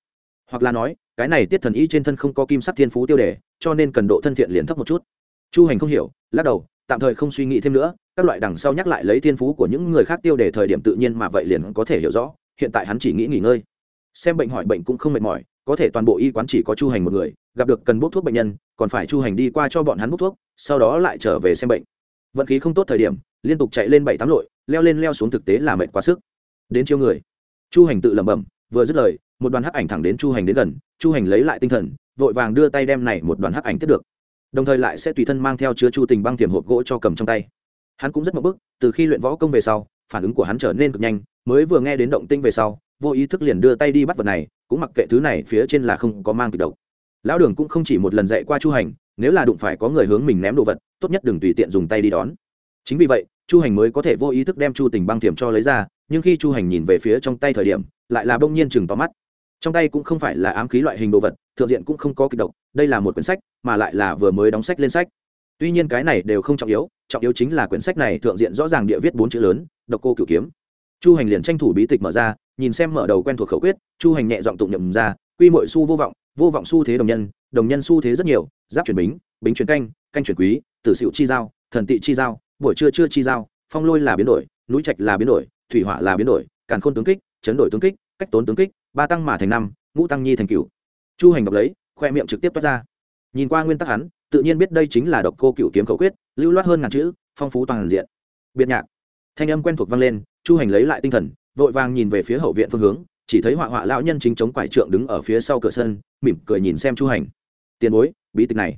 Hoặc là nói, cái này tiết thần y trên thân không có kim sắc thiên phú tiêu đề, cho nên cần độ thân thiện liền thấp một chút. Chu hành không hiểu, lắc đầu, tạm thời không suy nghĩ thêm nữa, các loại đằng sau nhắc lại lấy thiên phú của những người khác tiêu đề thời điểm tự nhiên mà vậy liền có thể hiểu rõ, hiện tại hắn chỉ nghĩ nghỉ ngơi. Xem bệnh hỏi bệnh cũng không mệt mỏi có thể toàn bộ y quán chỉ có chu hành một người, gặp được cần bốc thuốc bệnh nhân, còn phải chu hành đi qua cho bọn hắn bốc thuốc, sau đó lại trở về xem bệnh. Vận khí không tốt thời điểm, liên tục chạy lên bảy tám lội, leo lên leo xuống thực tế là mệt quá sức. Đến chiêu người. Chu hành tự lẩm bẩm, vừa dứt lời, một đoàn hắc ảnh thẳng đến chu hành đến gần, chu hành lấy lại tinh thần, vội vàng đưa tay đem này một đoàn hắc ảnh tiếp được. Đồng thời lại sẽ tùy thân mang theo chứa chu tình băng tiềm hộp gỗ cho cầm trong tay. Hắn cũng rất mập bức, từ khi luyện võ công về sau, phản ứng của hắn trở nên cực nhanh, mới vừa nghe đến động tinh về sau vô ý thức liền đưa tay đi bắt vật này, cũng mặc kệ thứ này phía trên là không có mang kịch độc. Lão đường cũng không chỉ một lần dạy qua chu hành, nếu là đụng phải có người hướng mình ném đồ vật, tốt nhất đừng tùy tiện dùng tay đi đón. Chính vì vậy, chu hành mới có thể vô ý thức đem chu tình băng thiểm cho lấy ra, nhưng khi chu hành nhìn về phía trong tay thời điểm, lại là bỗng nhiên chừng tóm mắt. Trong tay cũng không phải là ám khí loại hình đồ vật, thượng diện cũng không có kịch độc, đây là một quyển sách, mà lại là vừa mới đóng sách lên sách. Tuy nhiên cái này đều không trọng yếu trọng yếu chính là quyển sách này thượng diện rõ ràng địa viết bốn chữ lớn, độc cô cửu kiếm chu hành liền tranh thủ bí tịch mở ra, nhìn xem mở đầu quen thuộc khẩu quyết, chu hành nhẹ giọng tụng nhậm ra, quy mội su vô vọng vô vọng su thế đồng nhân đồng nhân su thế rất nhiều, giáp chuyển bính bính chuyển canh canh chuyển quý, tử xịu chi giao, thần tị chi giao, buổi trưa chưa chi giao, phong lôi là biến đổi, núi trạch là biến đổi, thủy hỏa là biến đổi, càn khôn tướng kích, chấn đổi tướng kích, cách tốn tướng kích, ba tăng mà thành năm, ngũ tăng nhi thành cửu. Chu hành đọc lấy, khoe miệng trực tiếp toát ra. Nhìn qua nguyên tắc hắn, tự nhiên biết đây chính là độc cô cựu kiếm khẩu quyết, lưu loát hơn ngàn chữ, phong phú toàn diện. Biệt nhạc thanh âm quen thuộc vang lên, chu hành lấy lại tinh thần, vội vàng nhìn về phía hậu viện phương hướng, chỉ thấy họa họa lão nhân chính chống quải trượng đứng ở phía sau cửa sân, mỉm cười nhìn xem chu hành. Tiền bối, bí tịch này.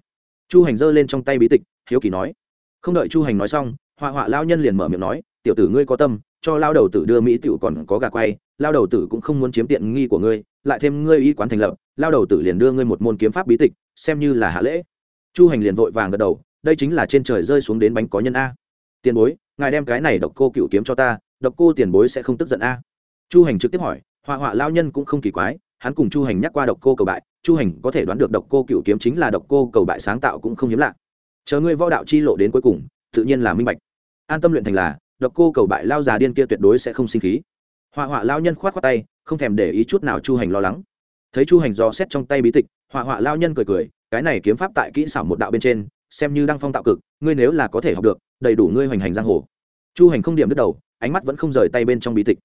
Chu hành giơ lên trong tay bí tịch, hiếu kỳ nói. Không đợi chu hành nói xong, họa họa lão nhân liền mở miệng nói, tiểu tử ngươi có tâm, cho lao đầu tử đưa mỹ tiểu còn có gà quay lao đầu tử cũng không muốn chiếm tiện nghi của ngươi, lại thêm ngươi y quán thành lập lao đầu tử liền đưa ngươi một môn kiếm pháp bí tịch, xem như là hạ lễ. Chu hành liền vội vàng gật đầu, đây chính là trên trời rơi xuống đến bánh có nhân a. Tiền bối ngài đem cái này độc cô cựu kiếm cho ta, độc cô tiền bối sẽ không tức giận a. Chu hành trực tiếp hỏi họa họa lao nhân cũng không kỳ quái, hắn cùng chu hành nhắc qua độc cô cầu bại, chu hành có thể đoán được độc cô cựu kiếm chính là độc cô cầu bại sáng tạo cũng không hiếm lạ. Chờ ngươi võ đạo chi lộ đến cuối cùng, tự nhiên là minh bạch. An tâm luyện thành là, độc cô cầu bại lao già điên kia tuyệt đối sẽ không sinh khí. Họa họa lao nhân khoát khoát tay, không thèm để ý chút nào chu hành lo lắng. Thấy chu hành do xét trong tay bí tịch họa họa lao nhân cười cười, cái này kiếm pháp tại kỹ xảo một đạo bên trên, xem như đăng phong tạo cực, ngươi nếu là có thể học được, đầy đủ ngươi hoành hành giang hồ chu hành không điểm đứt đầu, ánh mắt vẫn không rời tay bên trong bí tịch.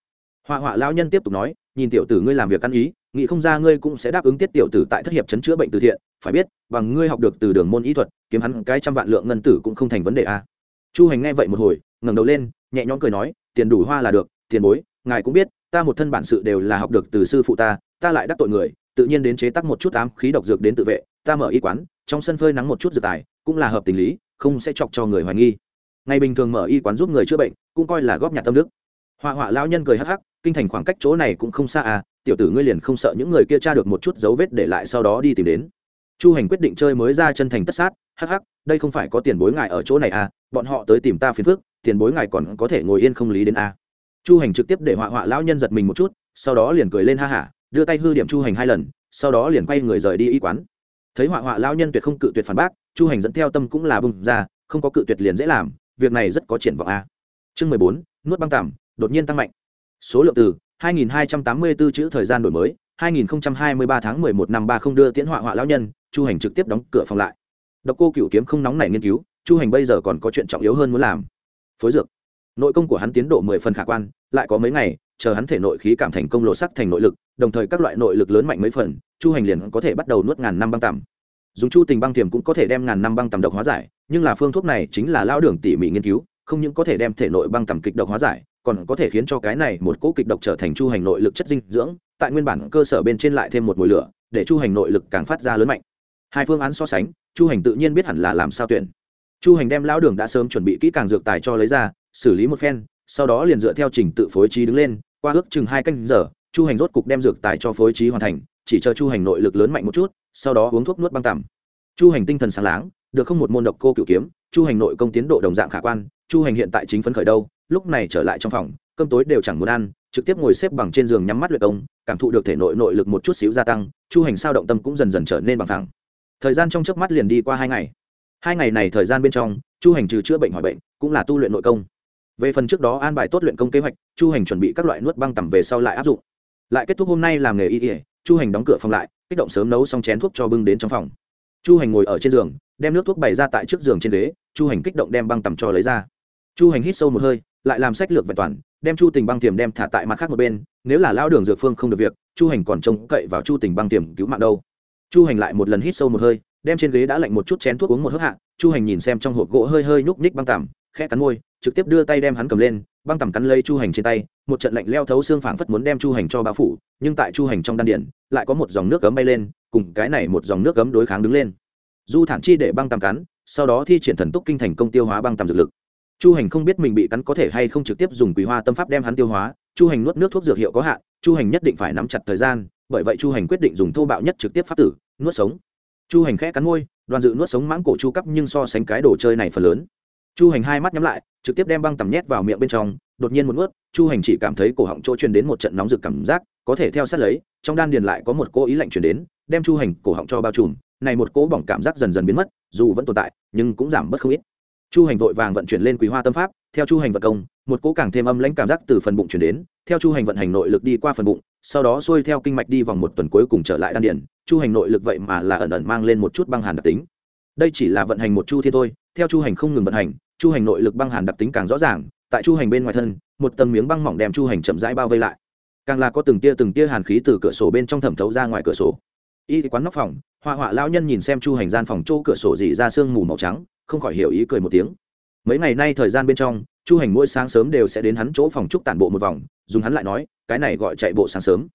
Họa họa lao nhân tiếp tục nói, nhìn tiểu tử ngươi làm việc ăn ý, nghĩ không ra ngươi cũng sẽ đáp ứng tiết tiểu tử tại thất hiệp chấn chữa bệnh từ thiện, phải biết, bằng ngươi học được từ đường môn ý thuật, kiếm hắn cái trăm vạn lượng ngân tử cũng không thành vấn đề a chu hành nghe vậy một hồi, ngẩng đầu lên, nhẹ nhõm cười nói, tiền đủ hoa là được, tiền bối, ngài cũng biết, ta một thân bản sự đều là học được từ sư phụ ta ta lại đắc tội người, tự nhiên đến chế tác một chút ám khí độc dược đến tự vệ, ta mở y quán, trong sân phơi nắng một chút dược tài, cũng là hợp tình lý, không sẽ chọc cho người hoài nghi ngày bình thường mở y quán giúp người chữa bệnh, cũng coi là góp nhặt tâm đức. Họa họa lao nhân cười hắc hắc, kinh thành khoảng cách chỗ này cũng không xa à tiểu tử ngươi liền không sợ những người kia tra được một chút dấu vết để lại sau đó đi tìm đến. Chu hành quyết định chơi mới ra chân thành tất sát, hắc hắc, đây không phải có tiền bối ngài ở chỗ này à bọn họ tới tìm ta phiền phức, tiền bối ngài còn có thể ngồi yên không lý đến à. chu hành trực tiếp để họa họa lão nhân giật mình một chút, sau đó liền cười lên ha hả, đưa tay hư điểm chu hành hai lần, sau đó liền quay người rời đi y quán. Thấy họa họa lão nhân tuyệt không cự tuyệt phản bác, chu hành dẫn theo tâm cũng là bùng ra, không có cự tuyệt liền dễ làm việc này rất có triển vọng a. À. chương mười bốn, nuốt băng tằm, đột nhiên tăng mạnh. Số lượng từ 2284 chữ thời gian đổi mới 2023 tháng 11 năm 30 đưa tiễn họa họa lão nhân, chu hành trực tiếp đóng cửa phòng lại. Độc cô cựu kiếm không nóng nảy nghiên cứu, chu hành bây giờ còn có chuyện trọng yếu hơn muốn làm. Phối dược. Nội công của hắn tiến độ mười phần khả quan, lại có mấy ngày, chờ hắn thể nội khí cảm thành công lộ sắc thành nội lực, đồng thời các loại nội lực lớn mạnh mấy phần, chu hành liền có thể bắt đầu nuốt ngàn năm băng tằm. Dùng chu tình băng tiềm cũng có thể đem ngàn năm băng tằm độc hóa giải nhưng là phương thuốc này chính là lao đường tỉ mỉ nghiên cứu, không những có thể đem thể nội băng tầm kịch độc hóa giải, còn có thể khiến cho cái này một cỗ kịch độc trở thành chu hành nội lực chất dinh dưỡng, tại nguyên bản cơ sở bên trên lại thêm một mùi lửa, để chu hành nội lực càng phát ra lớn mạnh. Hai phương án so sánh, chu hành tự nhiên biết hẳn là làm sao tuyển. Chu hành đem lão đường đã sớm chuẩn bị kỹ càng dược tài cho lấy ra, xử lý một phen, sau đó liền dựa theo trình tự phối trí đứng lên, qua ước chừng hai canh giờ, chu hành rốt cục đem dược tài cho phối trí hoàn thành, chỉ chờ chu hành nội lực lớn mạnh một chút, sau đó uống thuốc nuốt băng tằm chu hành tinh thần sáng láng được không một môn độc cô cựu kiếm, chu hành nội công tiến độ đồng dạng khả quan, chu hành hiện tại chính phấn khởi đâu, lúc này trở lại trong phòng, cơm tối đều chẳng muốn ăn, trực tiếp ngồi xếp bằng trên giường nhắm mắt luyện công, cảm thụ được thể nội nội lực một chút xíu gia tăng, chu hành sao động tâm cũng dần dần trở nên bằng thẳng. Thời gian trong chớp mắt liền đi qua hai ngày. Hai ngày này thời gian bên trong, chu hành trừ chữa bệnh hỏi bệnh, cũng là tu luyện nội công. Về phần trước đó an bài tốt luyện công kế hoạch, chu hành chuẩn bị các loại nuốt băng tầm về sau lại áp dụng. Lại kết thúc hôm nay làm nghề y ỉa chu hành đóng cửa phòng lại, kích động sớm nấu xong chén thuốc cho bưng đến trong phòng chu hành ngồi ở trên giường, đem nước thuốc bày ra tại trước giường trên ghế, chu hành kích động đem băng tầm cho lấy ra. Chu hành hít sâu một hơi, lại làm sách lược vẹn toàn, đem chu tình băng tiềm đem thả tại mặt khác một bên, nếu là lao đường dược phương không được việc, chu hành còn trông cậy vào chu tình băng tiềm cứu mạng đâu. Chu hành lại một lần hít sâu một hơi, đem trên ghế đã lạnh một chút chén thuốc uống một hớp hạ, chu hành nhìn xem trong hộp gỗ hơi hơi nhúc ních băng tằm khẽ cắn môi, trực tiếp đưa tay đem hắn cầm lên, băng tằm cắn lây chu hành trên tay, một trận lạnh leo thấu xương phảng phất muốn đem chu hành cho bao phủ, nhưng tại chu hành trong đan điển lại có một dòng nước cấm bay lên cùng cái này một dòng nước cấm đối kháng đứng lên. Du thản chi để băng tằm cắn, sau đó thi triển thần túc kinh thành công tiêu hóa băng tằm dược lực. Chu hành không biết mình bị cắn có thể hay không trực tiếp dùng quý hoa tâm pháp đem hắn tiêu hóa, chu hành nuốt nước thuốc dược hiệu có hạn, chu hành nhất định phải nắm chặt thời gian, bởi vậy chu hành quyết định dùng thô bạo nhất trực tiếp pháp tử, nuốt sống. Chu hành khẽ cắn môi, đoàn dự nuốt sống mãng cổ chu cấp nhưng so sánh cái đồ chơi này phần lớn. Chu hành hai mắt nhắm lại, trực tiếp đem băng tầm nhét vào miệng bên trong đột nhiên một nuốt chu hành chỉ cảm thấy cổ họng chỗ truyền đến một trận nóng rực cảm giác có thể theo sát lấy trong đan điền lại có một cô ý lạnh truyền đến đem chu hành cổ họng cho bao trùm này một cỗ bỏng cảm giác dần dần biến mất dù vẫn tồn tại nhưng cũng giảm bớt không ít. Chu hành vội vàng vận chuyển lên quý hoa tâm pháp theo chu hành vận công một cỗ càng thêm âm lãnh cảm giác từ phần bụng chuyển đến theo chu hành vận hành nội lực đi qua phần bụng sau đó xuôi theo kinh mạch đi vòng một tuần cuối cùng trở lại đan điền, chu hành nội lực vậy mà là ẩn ẩn mang lên một chút băng hàn đặc tính. Đây chỉ là vận hành một chu thiên thôi theo chu hành không ngừng vận hành chu hành nội lực băng hàn đặc tính càng rõ ràng tại chu hành bên ngoài thân, một tầng miếng băng mỏng đem chu hành chậm rãi bao vây lại. Càng là có từng tia từng tia hàn khí từ cửa sổ bên trong thẩm thấu ra ngoài cửa sổ. Y quán nóc phòng, hoa họa lao nhân nhìn xem chu hành gian phòng chỗ cửa sổ dỉ ra sương mù màu trắng, không khỏi hiểu ý cười một tiếng. Mấy ngày nay thời gian bên trong, chu hành mỗi sáng sớm đều sẽ đến hắn chỗ phòng trúc tản bộ một vòng, dùng hắn lại nói, cái này gọi chạy bộ sáng sớm.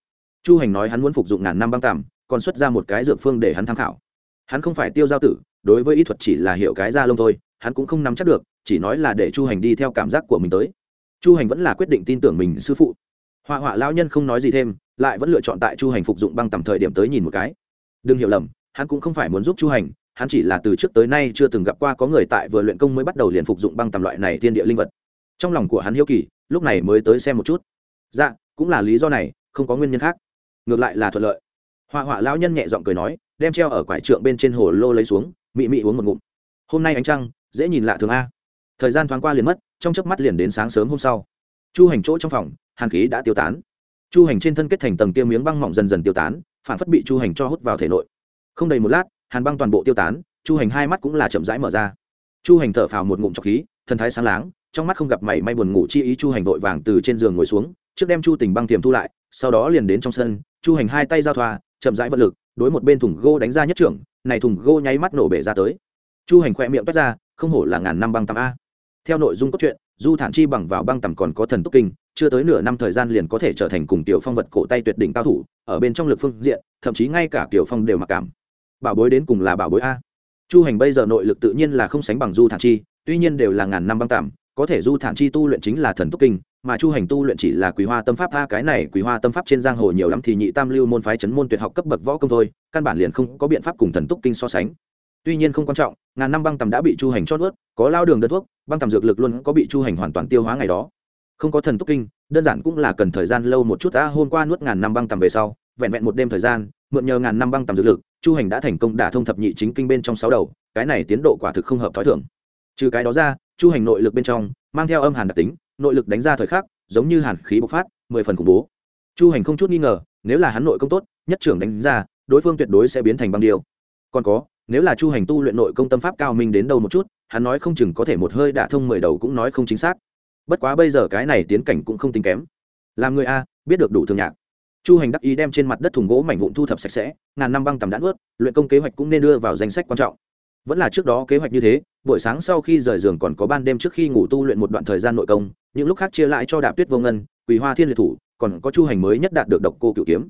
Chu hành nói hắn muốn phục dụng ngàn năm băng tàm còn xuất ra một cái dược phương để hắn tham khảo. Hắn không phải tiêu giao tử, đối với y thuật chỉ là hiểu cái da lông thôi hắn cũng không nắm chắc được, chỉ nói là để chu hành đi theo cảm giác của mình tới. Chu hành vẫn là quyết định tin tưởng mình sư phụ. Họa họa lao nhân không nói gì thêm, lại vẫn lựa chọn tại chu hành phục dụng băng tầm thời điểm tới nhìn một cái. Đừng hiểu lầm, hắn cũng không phải muốn giúp chu hành, hắn chỉ là từ trước tới nay chưa từng gặp qua có người tại vừa luyện công mới bắt đầu liền phục dụng băng tầm loại này thiên địa linh vật. Trong lòng của hắn hiếu kỳ, lúc này mới tới xem một chút. Dạ cũng là lý do này, không có nguyên nhân khác. Ngược lại là thuận lợi. Họa họa lão nhân nhẹ giọng cười nói, đem treo ở quải trượng bên trên hồ lô lấy xuống, mị mị uống một ngụm. Hôm nay ánh trăng dễ nhìn lạ thường a. Thời gian thoáng qua liền mất, trong chớp mắt liền đến sáng sớm hôm sau. Chu hành chỗ trong phòng, hàn khí đã tiêu tán. Chu hành trên thân kết thành tầng tiêu miếng băng mỏng dần dần tiêu tán, phản phất bị chu hành cho hút vào thể nội. Không đầy một lát, hàn băng toàn bộ tiêu tán, chu hành hai mắt cũng là chậm rãi mở ra. Chu hành thở phào một ngụm trọc khí, thần thái sáng láng, trong mắt không gặp mảy may buồn ngủ chi ý chu hành vội vàng từ trên giường ngồi xuống, trước đem chu tình băng tiềm thu lại, sau đó liền đến trong sân, chu hành hai tay giao thoa, chậm rãi vật lực, đối một bên thùng gô đánh ra nhất trưởng, này thùng gô nháy mắt nổ bể ra tới. Chu hành khỏe miệng toát ra không hổ là ngàn năm băng tầm a. Theo nội dung cốt truyện, du thản chi bằng vào băng tầm còn có thần túc kinh, chưa tới nửa năm thời gian liền có thể trở thành cùng tiểu phong vật cổ tay tuyệt đỉnh cao thủ, ở bên trong lực phương diện, thậm chí ngay cả tiểu phong đều mặc cảm. Bảo bối đến cùng là bảo bối a. Chu hành bây giờ nội lực tự nhiên là không sánh bằng du thản chi, tuy nhiên đều là ngàn năm băng tạm có thể du thản chi tu luyện chính là thần túc kinh, mà chu hành tu luyện chỉ là quý hoa tâm pháp, a, cái này quý hoa tâm pháp trên giang hồ nhiều lắm thì nhị tam lưu môn phái chấn môn tuyệt học cấp bậc võ công thôi, căn bản liền không có biện pháp cùng thần túc kinh so sánh tuy nhiên không quan trọng, ngàn năm băng tầm đã bị chu hành chót ướt có lao đường đơn thuốc, băng tầm dược lực luôn có bị chu hành hoàn toàn tiêu hóa ngày đó. Không có thần túc kinh, đơn giản cũng là cần thời gian lâu một chút. Đã hôm qua nuốt ngàn năm băng tầm về sau, vẹn vẹn một đêm thời gian, mượn nhờ ngàn năm băng tầm dược lực, chu hành đã thành công đả thông thập nhị chính kinh bên trong sáu đầu, cái này tiến độ quả thực không hợp t h ó i thưởng trừ cái đó ra, chu hành nội lực bên trong, mang theo âm hàn đặc tính, nội lực đánh ra thời khắc, giống như hàn khí bộc phát, mười phần khủng bố. Chu hành không chút nghi ngờ, nếu là hắn nội công tốt, nhất trưởng đánh ra, đối phương tuyệt đối sẽ biến thành băng điêu. Còn có nếu là chu hành tu luyện nội công tâm pháp cao minh đến đâu một chút, hắn nói không chừng có thể một hơi đả thông mười đầu cũng nói không chính xác. Bất quá bây giờ cái này tiến cảnh cũng không tính kém. Làm người a, biết được đủ thường nhạc. Chu hành đắc ý đem trên mặt đất thùng gỗ mảnh vụn thu thập sạch sẽ, ngàn năm băng tầm đã ướt luyện công kế hoạch cũng nên đưa vào danh sách quan trọng. Vẫn là trước đó kế hoạch như thế, buổi sáng sau khi rời giường còn có ban đêm trước khi ngủ tu luyện một đoạn thời gian nội công, những lúc khác chia lại cho đạp tuyết vô ngân, quỳ hoa thiên liệt thủ, còn có chu hành mới nhất đạt được độc cô cựu kiếm.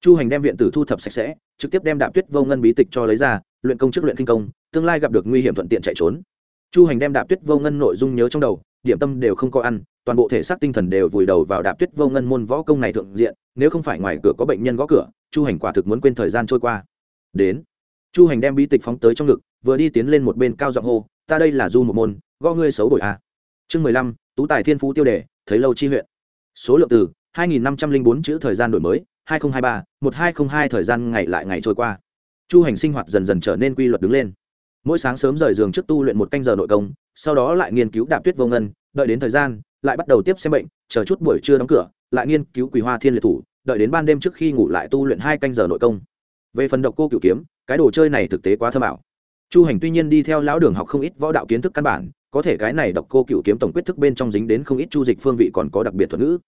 Chu hành đem viện tử thu thập sạch sẽ, trực tiếp đem đạp tuyết vô ngân bí tịch cho lấy ra luyện công trước luyện kinh công, tương lai gặp được nguy hiểm thuận tiện chạy trốn. Chu hành đem đạp tuyết vô ngân nội dung nhớ trong đầu, điểm tâm đều không có ăn, toàn bộ thể xác tinh thần đều vùi đầu vào đạp tuyết vô ngân môn võ công này thượng diện, nếu không phải ngoài cửa có bệnh nhân gõ cửa, chu hành quả thực muốn quên thời gian trôi qua. Đến, chu hành đem bí tịch phóng tới trong ngực, vừa đi tiến lên một bên cao giọng hô, ta đây là du một môn, gõ ngươi xấu đổi a à. chương mười lăm, tú tài thiên phú tiêu đề, thấy lâu chi huyện. Số lượng từ hai nghìn năm trăm linh bốn chữ thời gian đổi mới, hai nghìn hai ba, một hai không hai thời gian ngày lại ngày trôi qua chu hành sinh hoạt dần dần trở nên quy luật đứng lên. Mỗi sáng sớm rời giường trước tu luyện một canh giờ nội công, sau đó lại nghiên cứu đạp tuyết vô ngân, đợi đến thời gian, lại bắt đầu tiếp xem bệnh, chờ chút buổi trưa đóng cửa, lại nghiên cứu quỳ hoa thiên liệt thủ, đợi đến ban đêm trước khi ngủ lại tu luyện hai canh giờ nội công. Về phần độc cô cựu kiếm, cái đồ chơi này thực tế quá thơ bảo chu hành tuy nhiên đi theo lão đường học không ít võ đạo kiến thức căn bản, có thể cái này độc cô cựu kiếm tổng quyết thức bên trong dính đến không ít chu dịch phương vị còn có đặc biệt thuật ngữ.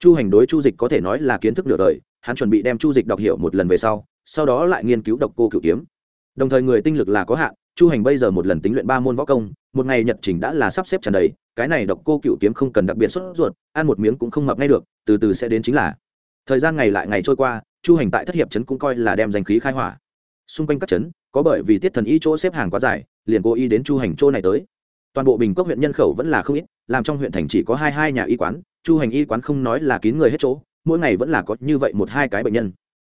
Chu hành đối chu dịch có thể nói là kiến thức nửa đời, hắn chuẩn bị đem chu dịch đọc hiểu một lần về sau sau đó lại nghiên cứu độc cô cựu kiếm. Đồng thời người tinh lực là có hạn, chu hành bây giờ một lần tính luyện ba môn võ công, một ngày nhật trình đã là sắp xếp tràn đầy, cái này độc cô cựu kiếm không cần đặc biệt sốt ruột, ăn một miếng cũng không mập ngay được, từ từ sẽ đến chính là. Thời gian ngày lại ngày trôi qua, chu hành tại thất hiệp trấn cũng coi là đem danh khí khai hỏa. Xung quanh các trấn, có bởi vì tiết thần y chỗ xếp hàng quá dài, liền cố ý đến chu hành chỗ này tới. Toàn bộ bình cốc huyện nhân khẩu vẫn là không ít, làm trong huyện thành chỉ có hai hai nhà y quán, chu hành y quán không nói là kín người hết chỗ, mỗi ngày vẫn là có như vậy một hai cái bệnh nhân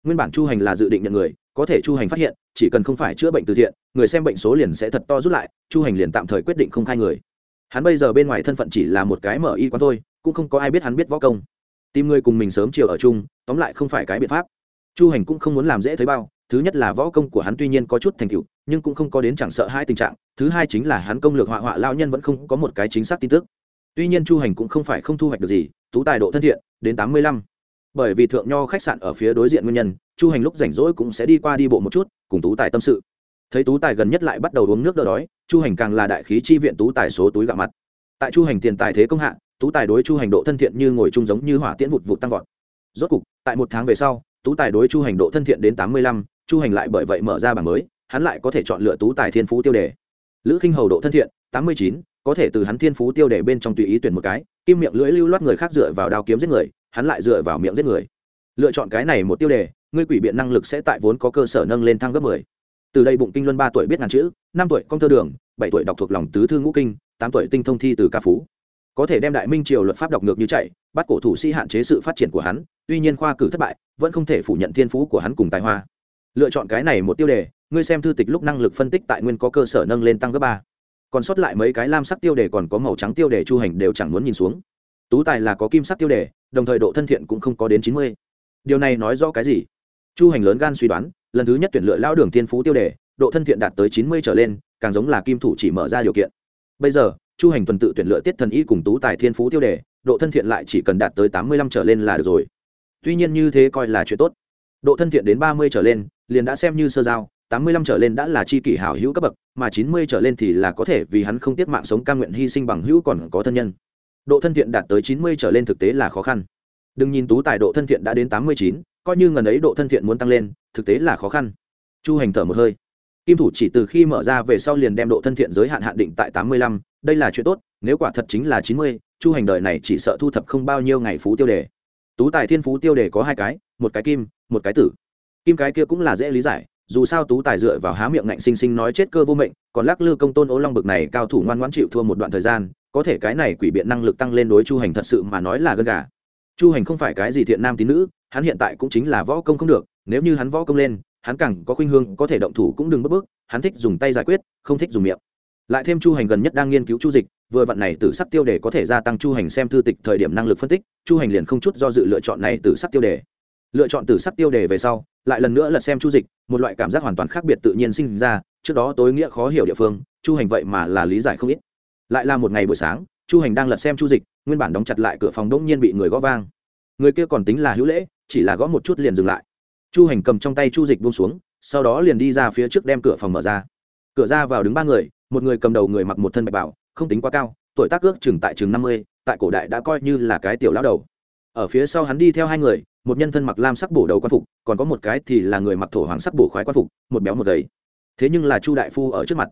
nguyên bản chu hành là dự định nhận người, có thể chu hành phát hiện, chỉ cần không phải chữa bệnh từ thiện, người xem bệnh số liền sẽ thật to rút lại, chu hành liền tạm thời quyết định không khai người. Hắn bây giờ bên ngoài thân phận chỉ là một cái mở y quán thôi, cũng không có ai biết hắn biết võ công. Tìm người cùng mình sớm chiều ở chung, tóm lại không phải cái biện pháp. Chu hành cũng không muốn làm dễ thấy bao, thứ nhất là võ công của hắn tuy nhiên có chút thành tựu, nhưng cũng không có đến chẳng sợ hai tình trạng, thứ hai chính là hắn công lược họa họa lao nhân vẫn không có một cái chính xác tin tức. Tuy nhiên chu hành cũng không phải không thu hoạch được gì, tú tài độ thân thiện, đến tám mươi lăm bởi vì thượng nho khách sạn ở phía đối diện nguyên nhân, chu hành lúc rảnh rỗi cũng sẽ đi qua đi bộ một chút, cùng tú tài tâm sự. Thấy tú tài gần nhất lại bắt đầu uống nước đỡ đói, chu hành càng là đại khí chi viện tú tài số túi gạo mặt. Tại chu hành tiền tài thế công hạ, tú tài đối chu hành độ thân thiện như ngồi chung giống như hỏa tiễn vụt vụt tăng vọt. Rốt cục, tại một tháng về sau, tú tài đối chu hành độ thân thiện đến tám mươi lăm, chu hành lại bởi vậy mở ra bảng mới, hắn lại có thể chọn lựa tú tài thiên phú tiêu đề. Lữ khinh hầu độ thân thiện, tám mươi chín, có thể từ hắn thiên phú tiêu đề bên trong tùy ý tuyển một cái, kim miệng lưỡi lưu loát người khác dựa vào đao kiếm giết người hắn lại dựa vào miệng giết người. Lựa chọn cái này một tiêu đề, ngươi quỷ biện năng lực sẽ tại vốn có cơ sở nâng lên thăng gấp mười. Từ đây bụng kinh luân ba tuổi biết ngàn chữ, năm tuổi công thơ đường, bảy tuổi đọc thuộc lòng tứ thư ngũ kinh, tám tuổi tinh thông thi từ ca phú. Có thể đem đại minh triều luật pháp đọc ngược như chạy, bắt cổ thủ sĩ hạn chế sự phát triển của hắn, tuy nhiên khoa cử thất bại, vẫn không thể phủ nhận thiên phú của hắn cùng tài hoa. Lựa chọn cái này một tiêu đề, ngươi xem thư tịch lúc năng lực phân tích tại nguyên có cơ sở nâng lên tăng gấp ba. Còn sót lại mấy cái lam sắc tiêu đề còn có màu trắng tiêu đề chu hành đều chẳng muốn nhìn xuống. Tú tài là có kim sắc tiêu đề đồng thời độ thân thiện cũng không có đến chín mươi. Điều này nói rõ cái gì? Chu hành lớn gan suy đoán, lần thứ nhất tuyển lựa lao đường thiên phú tiêu đề, độ thân thiện đạt tới chín mươi trở lên, càng giống là kim thủ chỉ mở ra điều kiện. Bây giờ, chu hành tuần tự tuyển lựa tiết thần y cùng tú tài thiên phú tiêu đề, độ thân thiện lại chỉ cần đạt tới tám mươi lăm trở lên là được rồi. Tuy nhiên như thế coi là chuyện tốt. Độ thân thiện đến ba mươi trở lên, liền đã xem như sơ giao, tám mươi lăm trở lên đã là chi kỷ hảo hữu cấp bậc, mà chín mươi trở lên thì là có thể vì hắn không tiếc mạng sống cam nguyện hy sinh bằng hữu còn có thân nhân độ thân thiện đạt tới chín mươi trở lên thực tế là khó khăn. Đừng nhìn tú tài độ thân thiện đã đến tám mươi chín, coi như ngần ấy độ thân thiện muốn tăng lên, thực tế là khó khăn. Chu hành thở một hơi. Kim thủ chỉ từ khi mở ra về sau liền đem độ thân thiện giới hạn hạn định tại tám mươi lăm, đây là chuyện tốt, nếu quả thật chính là chín mươi, chu hành đời này chỉ sợ thu thập không bao nhiêu ngày phú tiêu đề. Tú tài thiên phú tiêu đề có hai cái, một cái kim, một cái tử. Kim cái kia cũng là dễ lý giải, dù sao tú tài dựa vào há miệng ngạnh sinh sinh nói chết cơ vô mệnh, còn lắc lư công tôn ố long bực này cao thủ ngoan ngoãn chịu thua một đoạn thời gian có thể cái này quỷ biện năng lực tăng lên đối chu hành thật sự mà nói là gân gà. Chu hành không phải cái gì thiện nam tín nữ, hắn hiện tại cũng chính là võ công không được, nếu như hắn võ công lên, hắn càng có khuynh hương có thể động thủ cũng đừng bất bước, hắn thích dùng tay giải quyết, không thích dùng miệng. Lại thêm chu hành gần nhất đang nghiên cứu chu dịch, vừa vặn này từ sắc tiêu đề có thể gia tăng chu hành xem thư tịch thời điểm năng lực phân tích, chu hành liền không chút do dự lựa chọn này từ sắc tiêu đề. Lựa chọn từ sắc tiêu đề về sau, lại lần nữa là xem chu dịch, một loại cảm giác hoàn toàn khác biệt tự nhiên sinh ra, trước đó tối nghĩa khó hiểu địa phương, chu hành vậy mà là lý giải không ít lại là một ngày buổi sáng, chu hành đang lật xem chu dịch, nguyên bản đóng chặt lại cửa phòng đông nhiên bị người gõ vang. Người kia còn tính là hữu lễ, chỉ là gõ một chút liền dừng lại. Chu hành cầm trong tay chu dịch buông xuống, sau đó liền đi ra phía trước đem cửa phòng mở ra. Cửa ra vào đứng ba người, một người cầm đầu người mặc một thân bạch bảo, không tính quá cao, tuổi tác ước chừng tại chừng năm mươi, tại cổ đại đã coi như là cái tiểu lão đầu. Ở phía sau hắn đi theo hai người, một nhân thân mặc lam sắc bổ đầu quan phục, còn có một cái thì là người mặc thổ hoàng sắc bổ khoái quan phục, một béo một gầy. Thế nhưng là chu đại phu ở trước mặt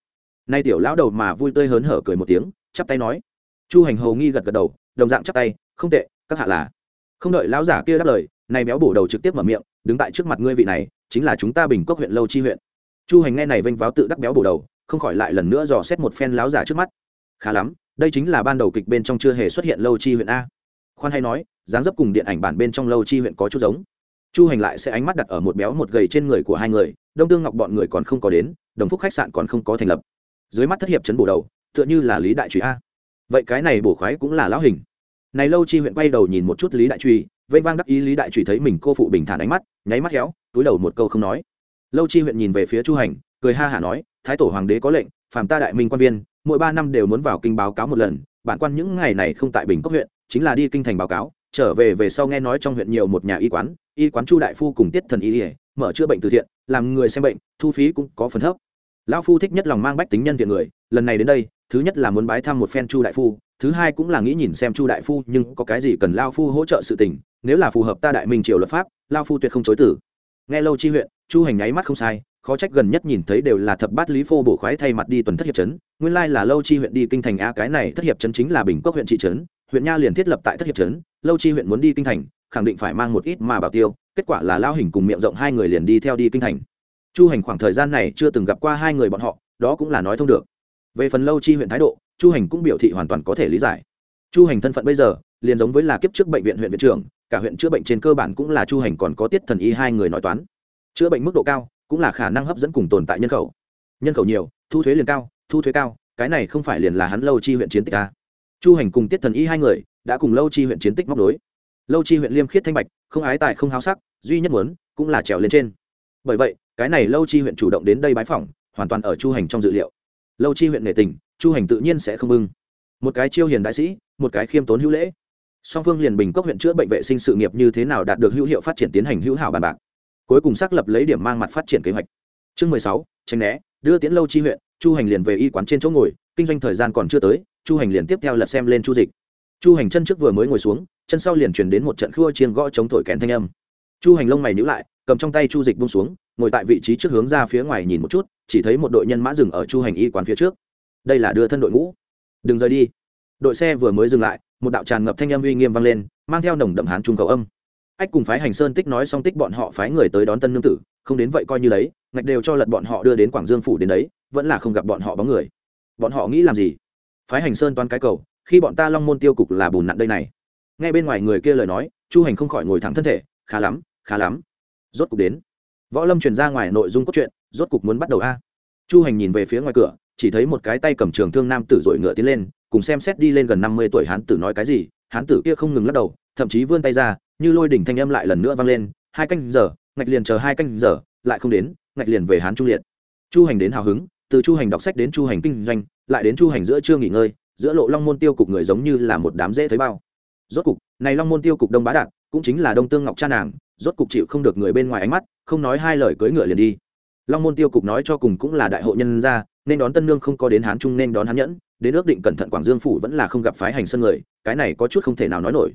nay tiểu lão đầu mà vui tươi hớn hở cười một tiếng, chắp tay nói. Chu hành hầu nghi gật gật đầu, đồng dạng chắp tay, không tệ, các hạ là. Không đợi lão giả kia đáp lời, nay béo bổ đầu trực tiếp mở miệng, đứng tại trước mặt ngươi vị này, chính là chúng ta bình cốc huyện lâu chi huyện. Chu hành nghe này vênh váo tự đắc béo bổ đầu, không khỏi lại lần nữa dò xét một phen lão giả trước mắt. Khá lắm, đây chính là ban đầu kịch bên trong chưa hề xuất hiện lâu chi huyện a. Khoan hay nói, dáng dấp cùng điện ảnh bản bên trong lâu chi huyện có chút giống. Chu hành lại sẽ ánh mắt đặt ở một béo một gầy trên người của hai người, đông tương ngọc bọn người còn không có đến, đồng phúc khách sạn còn không có thành lập dưới mắt thất hiệp chấn bổ đầu, tựa như là lý đại truy a. Vậy cái này bổ khoái cũng là lão hình. Này lâu chi huyện quay đầu nhìn một chút lý đại truy vây vang đắc ý lý đại truy thấy mình cô phụ bình thản ánh mắt, nháy mắt héo, túi đầu một câu không nói. Lâu chi huyện nhìn về phía chu hành, cười ha hả nói, thái tổ hoàng đế có lệnh, phàm ta đại minh quan viên, mỗi ba năm đều muốn vào kinh báo cáo một lần, bản quan những ngày này không tại bình cốc huyện, chính là đi kinh thành báo cáo, trở về về sau nghe nói trong huyện nhiều một nhà y quán y quán chu đại phu cùng tiết thần y ỉa mở chữa bệnh từ thiện, làm người xem bệnh, thu phí cũng có phần thấp lão phu thích nhất lòng mang bách tính nhân thiện người, lần này đến đây, thứ nhất là muốn bái thăm một phen chu đại phu, thứ hai cũng là nghĩ nhìn xem chu đại phu nhưng có cái gì cần lao phu hỗ trợ sự tình, nếu là phù hợp ta đại minh triều luật pháp lao phu tuyệt không chối tử. Nghe lâu chi huyện, chu hành nháy mắt không sai, khó trách gần nhất nhìn thấy đều là thập bát lý phô bổ khoái thay mặt đi tuần thất hiệp trấn, nguyên lai là lâu chi huyện đi kinh thành a cái này thất hiệp trấn chính là bình cốc huyện trị trấn, huyện nha liền thiết lập tại thất hiệp trấn, lâu chi huyện muốn đi kinh thành, khẳng định phải mang một ít mà bảo tiêu, kết quả là lao hình cùng miệng rộng hai người liền đi theo đi kinh thành chu hành khoảng thời gian này chưa từng gặp qua hai người bọn họ, đó cũng là nói thông được. Về phần lâu chi huyện thái độ, chu hành cũng biểu thị hoàn toàn có thể lý giải. Chu hành thân phận bây giờ, liền giống với là kiếp trước bệnh viện huyện viện trưởng, cả huyện chữa bệnh trên cơ bản cũng là chu hành còn có tiết thần y hai người nói toán. Chữa bệnh mức độ cao, cũng là khả năng hấp dẫn cùng tồn tại nhân khẩu. Nhân khẩu nhiều, thu thuế liền cao, thu thuế cao, cái này không phải liền là hắn lâu chi huyện chiến tích à. chu hành cùng tiết thần y hai người, đã cùng lâu chi huyện chiến tích móc đối lâu chi huyện liêm khiết thanh bạch, không ái tài không háo sắc, duy nhất muốn, cũng là trèo lên trên. Bởi vậy cái này lâu chi huyện chủ động đến đây bái phỏng, hoàn toàn ở chu hành trong dự liệu. Lâu chi huyện nể tình, chu hành tự nhiên sẽ không bưng. Một cái chiêu hiền đại sĩ, một cái khiêm tốn hữu lễ. Song phương liền bình cốc huyện chữa bệnh vệ sinh sự nghiệp như thế nào đạt được hữu hiệu phát triển tiến hành hữu hảo bàn bạc. Cuối cùng xác lập lấy điểm mang mặt phát triển kế hoạch. Chương mười sáu tranh né, đưa tiến lâu chi huyện, chu hành liền về y quán trên chỗ ngồi, kinh doanh thời gian còn chưa tới, chu hành liền tiếp theo lật xem lên chu dịch. Chu hành chân trước vừa mới ngồi xuống, chân sau liền chuyển đến một trận khua chiên gõ chống thổi kèn thanh âm chu hành lông mày nhữ lại, cầm trong tay chu dịch bung xuống, ngồi tại vị trí trước hướng ra phía ngoài nhìn một chút, chỉ thấy một đội nhân mã dừng ở chu hành y quán phía trước. Đây là đưa thân đội ngũ. Đừng rời đi. Đội xe vừa mới dừng lại, một đạo tràn ngập thanh âm uy nghiêm vang lên, mang theo nồng đậm hán trung cầu âm. Ách cùng phái hành sơn tích nói xong tích bọn họ phái người tới đón tân nương tử, không đến vậy coi như đấy, ngạch đều cho lật bọn họ đưa đến quảng dương phủ đến đấy, vẫn là không gặp bọn họ bóng người. Bọn họ nghĩ làm gì? Phái hành sơn toán cái cầu, khi bọn ta long môn tiêu cục là bùn nặn đây này. Nghe bên ngoài người kia lời nói, chu hành không khỏi ngồi thẳng thân thể, khá lắm khá lắm. Rốt cục đến. Võ lâm truyền ra ngoài nội dung cốt truyện, rốt cục muốn bắt đầu a. Chu hành nhìn về phía ngoài cửa, chỉ thấy một cái tay cầm trường thương nam tử dội ngựa tiến lên, cùng xem xét đi lên gần năm mươi tuổi hán tử nói cái gì, hán tử kia không ngừng lắc đầu, thậm chí vươn tay ra, như lôi đỉnh thanh âm lại lần nữa vang lên, hai canh giờ, ngạch liền chờ hai canh giờ, lại không đến, ngạch liền về hán trung liệt. Chu hành đến hào hứng, từ chu hành đọc sách đến chu hành kinh doanh, lại đến chu hành giữa chưa nghỉ ngơi, giữa lộ long môn tiêu cục người giống như là một đám dễ thấy bao. Rốt cục, này long môn tiêu cục đông bá đạt cũng chính là đông tương ngọc cha nàng, rốt cục chịu không được người bên ngoài ánh mắt, không nói hai lời cưỡi ngựa liền đi. Long môn tiêu cục nói cho cùng cũng là đại hội nhân gia, nên đón tân nương không có đến hán trung nên đón hán nhẫn, đến ước định cẩn thận quảng dương phủ vẫn là không gặp phái hành sân người, cái này có chút không thể nào nói nổi.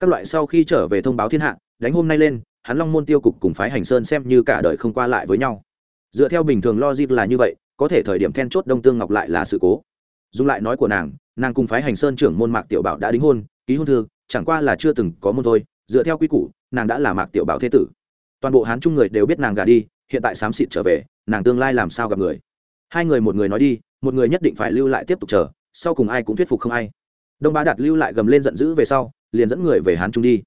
Các loại sau khi trở về thông báo thiên hạ, đánh hôm nay lên, hắn long môn tiêu cục cùng phái hành sơn xem như cả đời không qua lại với nhau. Dựa theo bình thường logic là như vậy, có thể thời điểm then chốt đông tương ngọc lại là sự cố. Dùng lại nói của nàng nàng cùng phái hành sơn trưởng môn mạc tiểu bảo đã đính hôn, ký hôn thư, chẳng qua là chưa từng có môn thôi dựa theo quy củ, nàng đã là mạc tiểu bảo thế tử. Toàn bộ hán trung người đều biết nàng gả đi, hiện tại xám xịt trở về, nàng tương lai làm sao gặp người? Hai người một người nói đi, một người nhất định phải lưu lại tiếp tục chờ, sau cùng ai cũng thuyết phục không ai. Đông bá đạt lưu lại gầm lên giận dữ về sau, liền dẫn người về hán trung đi.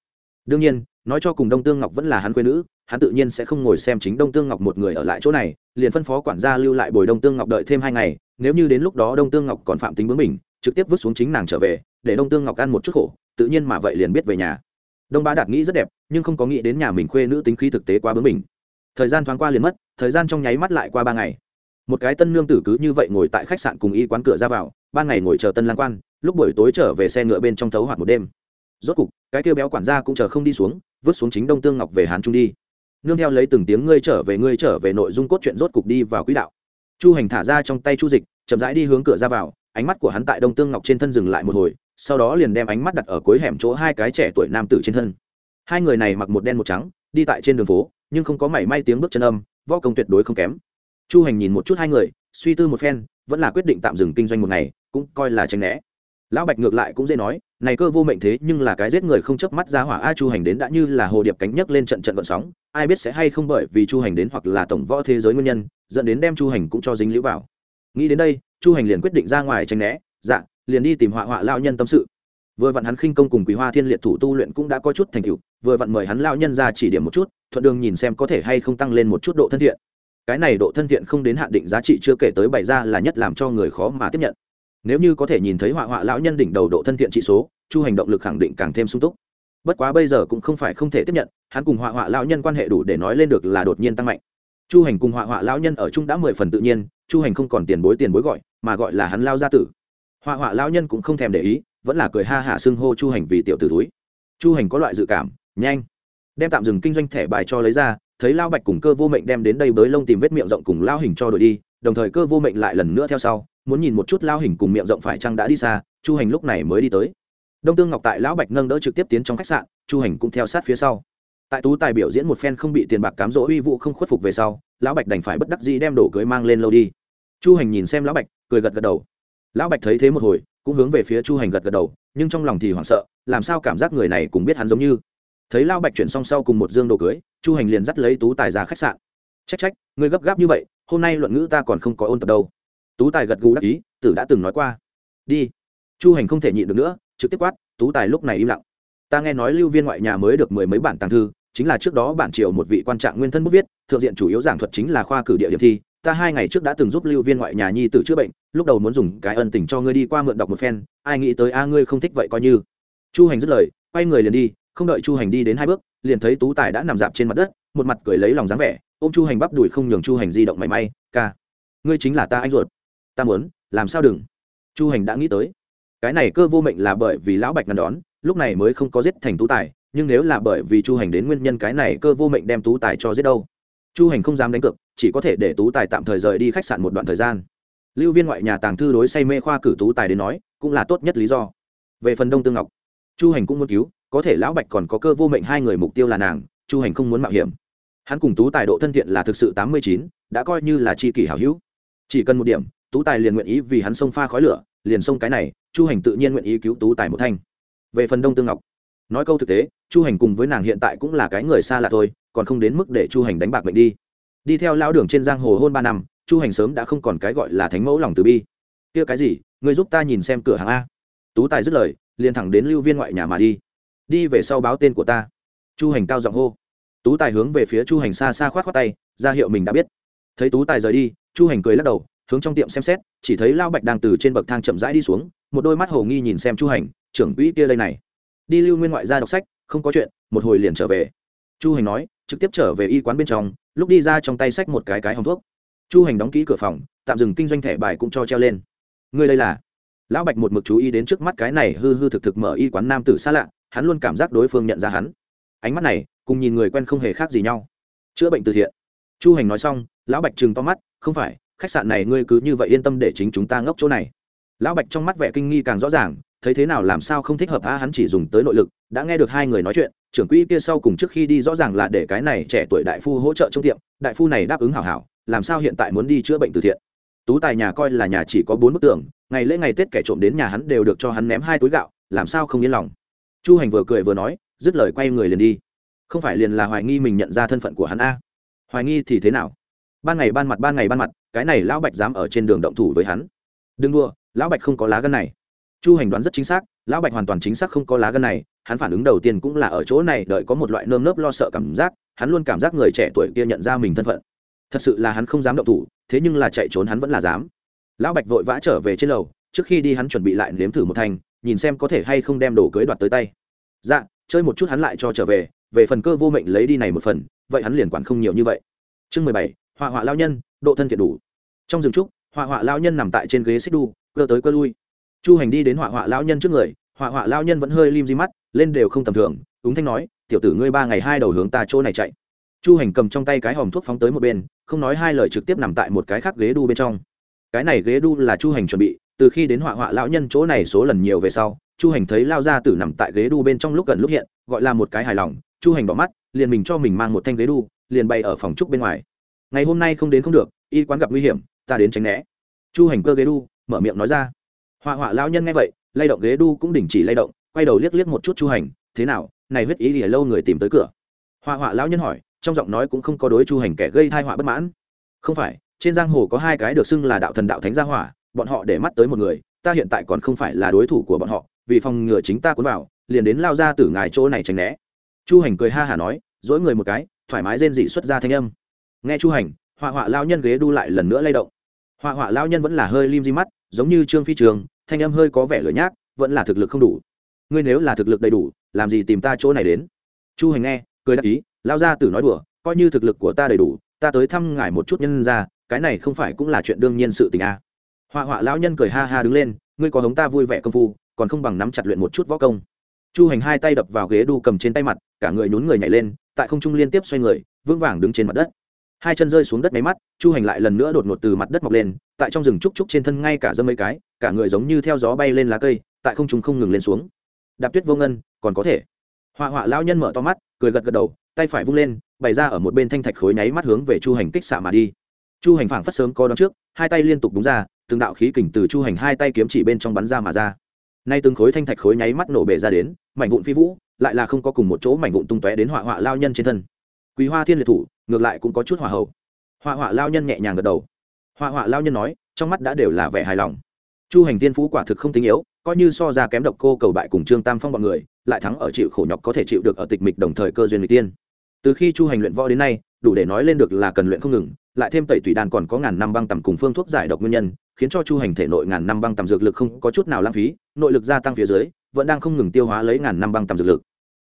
Đương nhiên, nói cho cùng đông tương ngọc vẫn là hắn quê nữ, hắn tự nhiên sẽ không ngồi xem chính đông tương ngọc một người ở lại chỗ này, liền phân phó quản gia lưu lại bồi đông tương ngọc đợi thêm hai ngày, nếu như đến lúc đó đông tương ngọc còn phạm tính bướng mình trực tiếp vứt xuống chính nàng trở về, để đông tương ngọc ăn một chút khổ, tự nhiên mà vậy liền biết về nhà đông bá đạt nghĩ rất đẹp, nhưng không có nghĩ đến nhà mình khuê nữ tính khí thực tế quá bướng mình thời gian thoáng qua liền mất, thời gian trong nháy mắt lại qua ba ngày. Một cái tân nương tử cứ như vậy ngồi tại khách sạn cùng y quán cửa ra vào, ban ngày ngồi chờ tân lang quan, lúc buổi tối trở về xe ngựa bên trong thấu hoạt một đêm. Rốt cục, cái kêu béo quản gia cũng chờ không đi xuống, vứt xuống chính đông tương ngọc về hán trung đi. Nương theo lấy từng tiếng ngươi trở về ngươi trở về nội dung cốt truyện rốt cục đi vào quỹ đạo. Chu hành thả ra trong tay chu dịch, chậm rãi đi hướng cửa ra vào, ánh mắt của hắn tại đông tương ngọc trên thân dừng lại một hồi sau đó liền đem ánh mắt đặt ở cuối hẻm chỗ hai cái trẻ tuổi nam tử trên thân. Hai người này mặc một đen một trắng, đi tại trên đường phố, nhưng không có mảy may tiếng bước chân âm, võ công tuyệt đối không kém. Chu hành nhìn một chút hai người, suy tư một phen, vẫn là quyết định tạm dừng kinh doanh một ngày, cũng coi là tranh né. Lão bạch ngược lại cũng dễ nói, này cơ vô mệnh thế nhưng là cái giết người không chớp mắt ra hỏa, a chu hành đến đã như là hồ điệp cánh nhấc lên trận trận vận sóng, ai biết sẽ hay không bởi vì chu hành đến hoặc là tổng võ thế giới nguyên nhân, dẫn đến đem chu hành cũng cho dính lũ vào. Nghĩ đến đây, chu hành liền quyết định ra ngoài tranh né dạ liền đi tìm họa họa lao nhân tâm sự. Vừa vặn hắn khinh công cùng quý hoa thiên liệt thủ tu luyện cũng đã có chút thành tựu, vừa vặn mời hắn lao nhân ra chỉ điểm một chút, thuận đường nhìn xem có thể hay không tăng lên một chút độ thân thiện. Cái này độ thân thiện không đến hạn định giá trị chưa kể tới bày ra là nhất làm cho người khó mà tiếp nhận. Nếu như có thể nhìn thấy họa họa lão nhân đỉnh đầu độ thân thiện trị số, chu hành động lực khẳng định càng thêm sung túc. Bất quá bây giờ cũng không phải không thể tiếp nhận, hắn cùng họa họa lão nhân quan hệ đủ để nói lên được là đột nhiên tăng mạnh. Chu hành cùng họa họa lão nhân ở chung đã mười phần tự nhiên, chu hành không còn tiền bối tiền bối gọi, mà gọi là hắn lao gia tử họa họa lão nhân cũng không thèm để ý, vẫn là cười ha hả xưng hô chu hành vì tiểu tử túi chu hành có loại dự cảm, nhanh. Đem tạm dừng kinh doanh thẻ bài cho lấy ra, thấy lao bạch cùng cơ vô mệnh đem đến đây bới lông tìm vết miệng rộng cùng lao hình cho đổi đi, đồng thời cơ vô mệnh lại lần nữa theo sau, muốn nhìn một chút lao hình cùng miệng rộng phải chăng đã đi xa, chu hành lúc này mới đi tới. Đông tương ngọc tại lão bạch nâng đỡ trực tiếp tiến trong khách sạn, chu hành cũng theo sát phía sau. Tại tú tài biểu diễn một phen không bị tiền bạc cám dỗ uy vụ không khuất phục về sau, lão bạch đành phải bất đắc dĩ đem đồ cưới mang lên lâu đi. Chu hành nhìn xem lão bạch, cười gật gật đầu lão bạch thấy thế một hồi, cũng hướng về phía chu hành gật gật đầu, nhưng trong lòng thì hoảng sợ, làm sao cảm giác người này cũng biết hắn giống như. Thấy Lão bạch chuyển xong sau cùng một dương đồ cưới, chu hành liền dắt lấy tú tài ra khách sạn. Trách trách, ngươi gấp gáp như vậy, hôm nay luận ngữ ta còn không có ôn tập đâu. Tú tài gật gù đắc ý, tử đã từng nói qua. Đi. Chu hành không thể nhịn được nữa, trực tiếp quát, tú tài lúc này im lặng. Ta nghe nói lưu viên ngoại nhà mới được mười mấy bản tàng thư, chính là trước đó bản triều một vị quan trạng nguyên thân bút viết, thượng diện chủ yếu giảng thuật chính là khoa cử địa điểm thi ta hai ngày trước đã từng giúp lưu viên ngoại nhà nhi tử chữa bệnh, lúc đầu muốn dùng cái ân tình cho ngươi đi qua mượn đọc một phen, ai nghĩ tới a, ngươi không thích vậy coi như. Chu hành dứt lời, quay người liền đi, không đợi chu hành đi đến hai bước, liền thấy tú tài đã nằm dạp trên mặt đất, một mặt cười lấy lòng dáng vẻ ô m chu hành bắp đùi không nhường chu hành di động mảy may, ca, ngươi chính là ta anh ruột, ta muốn, làm sao đừng? Chu hành đã nghĩ tới. Cái này cơ vô mệnh là bởi vì lão bạch ngăn đón, lúc này mới không có giết thành tú tài, nhưng nếu là bởi vì chu hành đến nguyên nhân cái này cơ vô mệnh đem tú tài cho giết đâu? Chu hành không dám đánh cược, chỉ có thể để tú tài tạm thời rời đi khách sạn một đoạn thời gian. Lưu viên ngoại nhà tàng thư đối say mê khoa cử tú tài đến nói, cũng là tốt nhất lý do. Về phần đông tương ngọc, chu hành cũng muốn cứu, có thể lão bạch còn có cơ vô mệnh hai người mục tiêu là nàng, chu hành không muốn mạo hiểm. Hắn cùng tú tài độ thân thiện là thực sự tám mươi chín, đã coi như là c h i kỷ hảo hữu. Chỉ cần một điểm, tú tài liền nguyện ý vì hắn xông pha khói lửa, liền xông cái này, chu hành tự nhiên nguyện ý cứu tú tài một thanh. Về phần đông tương ngọc nói câu thực tế, chu hành cùng với nàng hiện tại cũng là cái người xa lạ thôi, còn không đến mức để chu hành đánh bạc mệnh đi. Đi theo lão đường trên giang hồ hôn ba năm, chu hành sớm đã không còn cái gọi là thánh mẫu lòng từ bi. Kia cái gì người giúp ta nhìn xem cửa hàng a. Tú tài dứt lời, liền thẳng đến lưu viên ngoại nhà mà đi. Đi về sau báo tên của ta. Chu hành cao giọng hô. Tú tài hướng về phía chu hành xa xa khoát t tay, ra hiệu mình đã biết. Thấy tú tài rời đi, chu hành cười lắc đầu, hướng trong tiệm xem xét, chỉ thấy lao bạch đang từ trên bậc thang chậm rãi đi xuống, một đôi mắt hồ nghi nhìn xem chu hành, trưởng quỹ kia đây này đi lưu nguyên ngoại ra đọc sách, không có chuyện, một hồi liền trở về. Chu hành nói, trực tiếp trở về y quán bên trong, lúc đi ra trong tay sách một cái cái hồng thuốc. Chu hành đóng kỹ cửa phòng, tạm dừng kinh doanh thẻ bài cũng cho treo lên. Người đây là? Lão bạch một mực chú ý đến trước mắt cái này hư hư thực thực mở y quán nam tử xa lạ, hắn luôn cảm giác đối phương nhận ra hắn. Ánh mắt này, cùng nhìn người quen không hề khác gì nhau. Chữa bệnh từ thiện. Chu hành nói xong, lão bạch trừng to mắt, không phải, khách sạn này ngươi cứ như vậy yên tâm để chính chúng ta ngốc chỗ này lão bạch trong mắt vẻ kinh nghi càng rõ ràng, thấy thế nào làm sao không thích hợp a hắn chỉ dùng tới nội lực, đã nghe được hai người nói chuyện, trưởng quỹ kia sau cùng trước khi đi rõ ràng là để cái này trẻ tuổi đại phu hỗ trợ trong tiệm, đại phu này đáp ứng hảo hảo, làm sao hiện tại muốn đi chữa bệnh từ thiện. Tú tài nhà coi là nhà chỉ có bốn bức tường, ngày lễ ngày tết kẻ trộm đến nhà hắn đều được cho hắn ném hai túi gạo, làm sao không yên lòng. Chu hành vừa cười vừa nói, dứt lời quay người liền đi. Không phải liền là hoài nghi mình nhận ra thân phận của hắn a? Hoài nghi thì thế nào? Ban ngày ban mặt, ban ngày ban mặt, cái này lão bạch dám ở trên đường động thủ với hắn. Đừng đua lão bạch không có lá gân này. Chu hành đoán rất chính xác, lão bạch hoàn toàn chính xác không có lá gân này, hắn phản ứng đầu tiên cũng là ở chỗ này, đợi có một loại nơm nớp lo sợ cảm giác, hắn luôn cảm giác người trẻ tuổi kia nhận ra mình thân phận. Thật sự là hắn không dám động thủ, thế nhưng là chạy trốn hắn vẫn là dám. Lão bạch vội vã trở về trên lầu, trước khi đi hắn chuẩn bị lại nếm thử một thành, nhìn xem có thể hay không đem đồ cưới đoạt tới tay. Dạ chơi một chút hắn lại cho trở về về phần cơ vô mệnh lấy đi này một phần, vậy hắn liền quản không nhiều như vậy. Chương mười bảy, họa họa lao nhân, độ thân thiện đủ. Trong rừng trúc, họa họa lao nhân nằm tại trên ghế xích đu cơ tới cơ lui. Chu hành đi đến họa họa lão nhân trước người, họa họa lão nhân vẫn hơi lim di mắt, lên đều không tầm thường ứng thanh nói, tiểu tử ngươi ba ngày hai đầu hướng ta chỗ này chạy. Chu hành cầm trong tay cái hòm thuốc phóng tới một bên, không nói hai lời trực tiếp nằm tại một cái khác ghế đu bên trong. Cái này ghế đu là chu hành chuẩn bị, từ khi đến họa họa lão nhân chỗ này số lần nhiều về sau, chu hành thấy lao ra tử nằm tại ghế đu bên trong lúc gần lúc hiện, gọi là một cái hài lòng, chu hành bỏ mắt, liền mình cho mình mang một thanh ghế đu, liền bay ở phòng trúc bên ngoài. Ngày hôm nay không đến không được, y quán gặp nguy hiểm, ta đến tránh né. Chu hành cơ ghế đu mở miệng nói ra. Họa họa lão nhân nghe vậy, lay động ghế đu cũng đình chỉ lay động, quay đầu liếc liếc một chút chu hành, thế nào, này huyết ý thì lâu người tìm tới cửa? Họa họa lão nhân hỏi, trong giọng nói cũng không có đối chu hành kẻ gây thai họa bất mãn. Không phải, trên giang hồ có hai cái được xưng là đạo thần đạo thánh gia hỏa, bọn họ để mắt tới một người, ta hiện tại còn không phải là đối thủ của bọn họ, vì phòng ngừa chính ta cuốn vào, liền đến lao ra từ ngài chỗ này tránh né. Chu hành cười ha hả nói, dỗi người một cái, thoải mái rên dị xuất ra thanh âm. Nghe chu hành họa họa lao nhân ghế đu lại lần nữa lay động họa họa lao nhân vẫn là hơi lim di mắt, giống như trương phi trường, thanh âm hơi có vẻ lửa nhác, vẫn là thực lực không đủ. Ngươi nếu là thực lực đầy đủ, làm gì tìm ta chỗ này đến? Chu hành nghe, cười đáp ý lao ra tử nói đùa, coi như thực lực của ta đầy đủ, ta tới thăm ngài một chút nhân ra, cái này không phải cũng là chuyện đương nhiên sự tình a à. họa họa lão nhân cười ha ha đứng lên, ngươi có hống ta vui vẻ công phu, còn không bằng nắm chặt luyện một chút võ công. Chu hành hai tay đập vào ghế đu cầm trên tay mặt, cả người nhún người nhảy lên, tại không trung liên tiếp xoay người, vững vàng đứng trên mặt đất hai chân rơi xuống đất máy mắt, chu hành lại lần nữa đột ngột từ mặt đất mọc lên, tại trong rừng trúc trúc trên thân ngay cả dâm mấy cái, cả người giống như theo gió bay lên lá cây, tại không trung không ngừng lên xuống. Đạp tuyết vô ngân, còn có thể. Họa họa lao nhân mở to mắt, cười gật gật đầu, tay phải vung lên, bày ra ở một bên thanh thạch khối nháy mắt hướng về chu hành kích xạ mà đi. Chu hành phảng phất sớm có đón trước, hai tay liên tục đúng ra, từng đạo khí kình từ chu hành hai tay kiếm chỉ bên trong bắn ra mà ra. Nay từng khối thanh thạch khối nháy mắt nổ bể ra đến, mảnh vụn phi vũ, lại là không có cùng một chỗ mảnh vụn tung tóe đến họa họa lao nhân trên thân. Quý hoa thiên liệt thủ ngược lại cũng có chút hỏa hậu. Họa họa lao nhân nhẹ nhàng gật đầu. Họa họa lao nhân nói, trong mắt đã đều là vẻ hài lòng. Chu hành tiên phú quả thực không tính yếu, coi như so ra kém độc cô cầu bại cùng trương tam phong bọn người, lại thắng ở chịu khổ nhọc có thể chịu được ở tịch mịch đồng thời cơ duyên người tiên. Từ khi chu hành luyện võ đến nay, đủ để nói lên được là cần luyện không ngừng, lại thêm tẩy tùy đàn còn có ngàn năm băng tầm cùng phương thuốc giải độc nguyên nhân, khiến cho chu hành thể nội ngàn năm băng tầm dược lực không có chút nào lãng phí, nội lực gia tăng phía dưới, vẫn đang không ngừng tiêu hóa lấy ngàn năm băng tầm dược lực.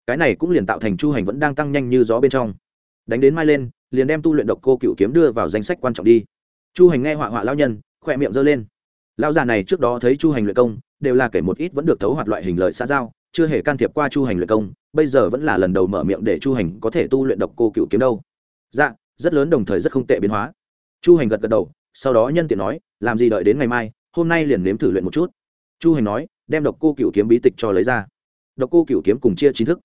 Cái này cũng liền tạo thành chu hành vẫn đang tăng nhanh như gió bên trong. Đánh đến mai lên liền đem tu luyện độc cô cựu kiếm đưa vào danh sách quan trọng đi. Chu hành nghe họa họa lao nhân, khỏe miệng giơ lên. Lao già này trước đó thấy chu hành luyện công, đều là kể một ít vẫn được thấu hoạt loại hình lợi xã giao, chưa hề can thiệp qua chu hành luyện công, bây giờ vẫn là lần đầu mở miệng để chu hành có thể tu luyện độc cô cựu kiếm đâu. Dạ rất lớn đồng thời rất không tệ biến hóa. Chu hành gật gật đầu, sau đó nhân tiện nói, làm gì đợi đến ngày mai, hôm nay liền nếm thử luyện một chút. Chu hành nói, đem độc cô cựu kiếm bí tịch cho lấy ra. Độc cô cựu kiếm cùng chia chính thức.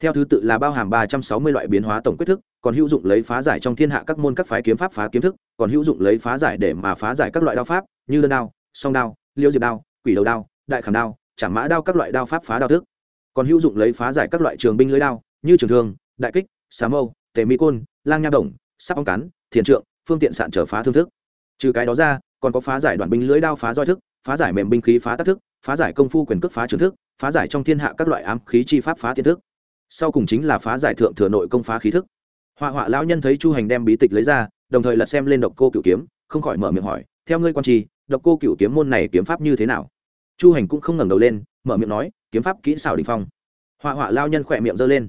Theo thứ tự là bao hàm ba trăm sáu mươi loại biến hóa tổng quyết thức còn hữu dụng lấy phá giải trong thiên hạ các môn các phái kiếm pháp phá kiếm thức còn hữu dụng lấy phá giải để mà phá giải các loại đao pháp như đơn đao song đao liêu diệp đao quỷ đầu đao đại khảm đao chả mã đao các loại đao pháp phá đao thức. Còn hữu dụng lấy phá giải các loại trường binh lưới đao như trường thương đại kích xà mâu tề mỹ côn lang nha đồng sắp ong cán, thiền trượng phương tiện sạn trở phá thương thức. Trừ cái đó ra còn có phá giải đoàn binh lưới đao phá roi thức phá giải mềm binh khí phá tác thức phá giải công phu quyền cước phá trường thức phá giải trong thiên hạ các loại ám khí chi pháp phá tiên thức. Sau cùng chính là phá giải thượng thừa nội công phá khí thức họa họa lão nhân thấy chu hành đem bí tịch lấy ra, đồng thời lật xem lên độc cô cửu kiếm, không khỏi mở miệng hỏi, theo ngươi quan trì, độc cô cửu kiếm môn này kiếm pháp như thế nào? Chu hành cũng không ngẩng đầu lên, mở miệng nói, kiếm pháp kỹ xảo đình phong. Họa họa lao nhân khỏe miệng giơ lên.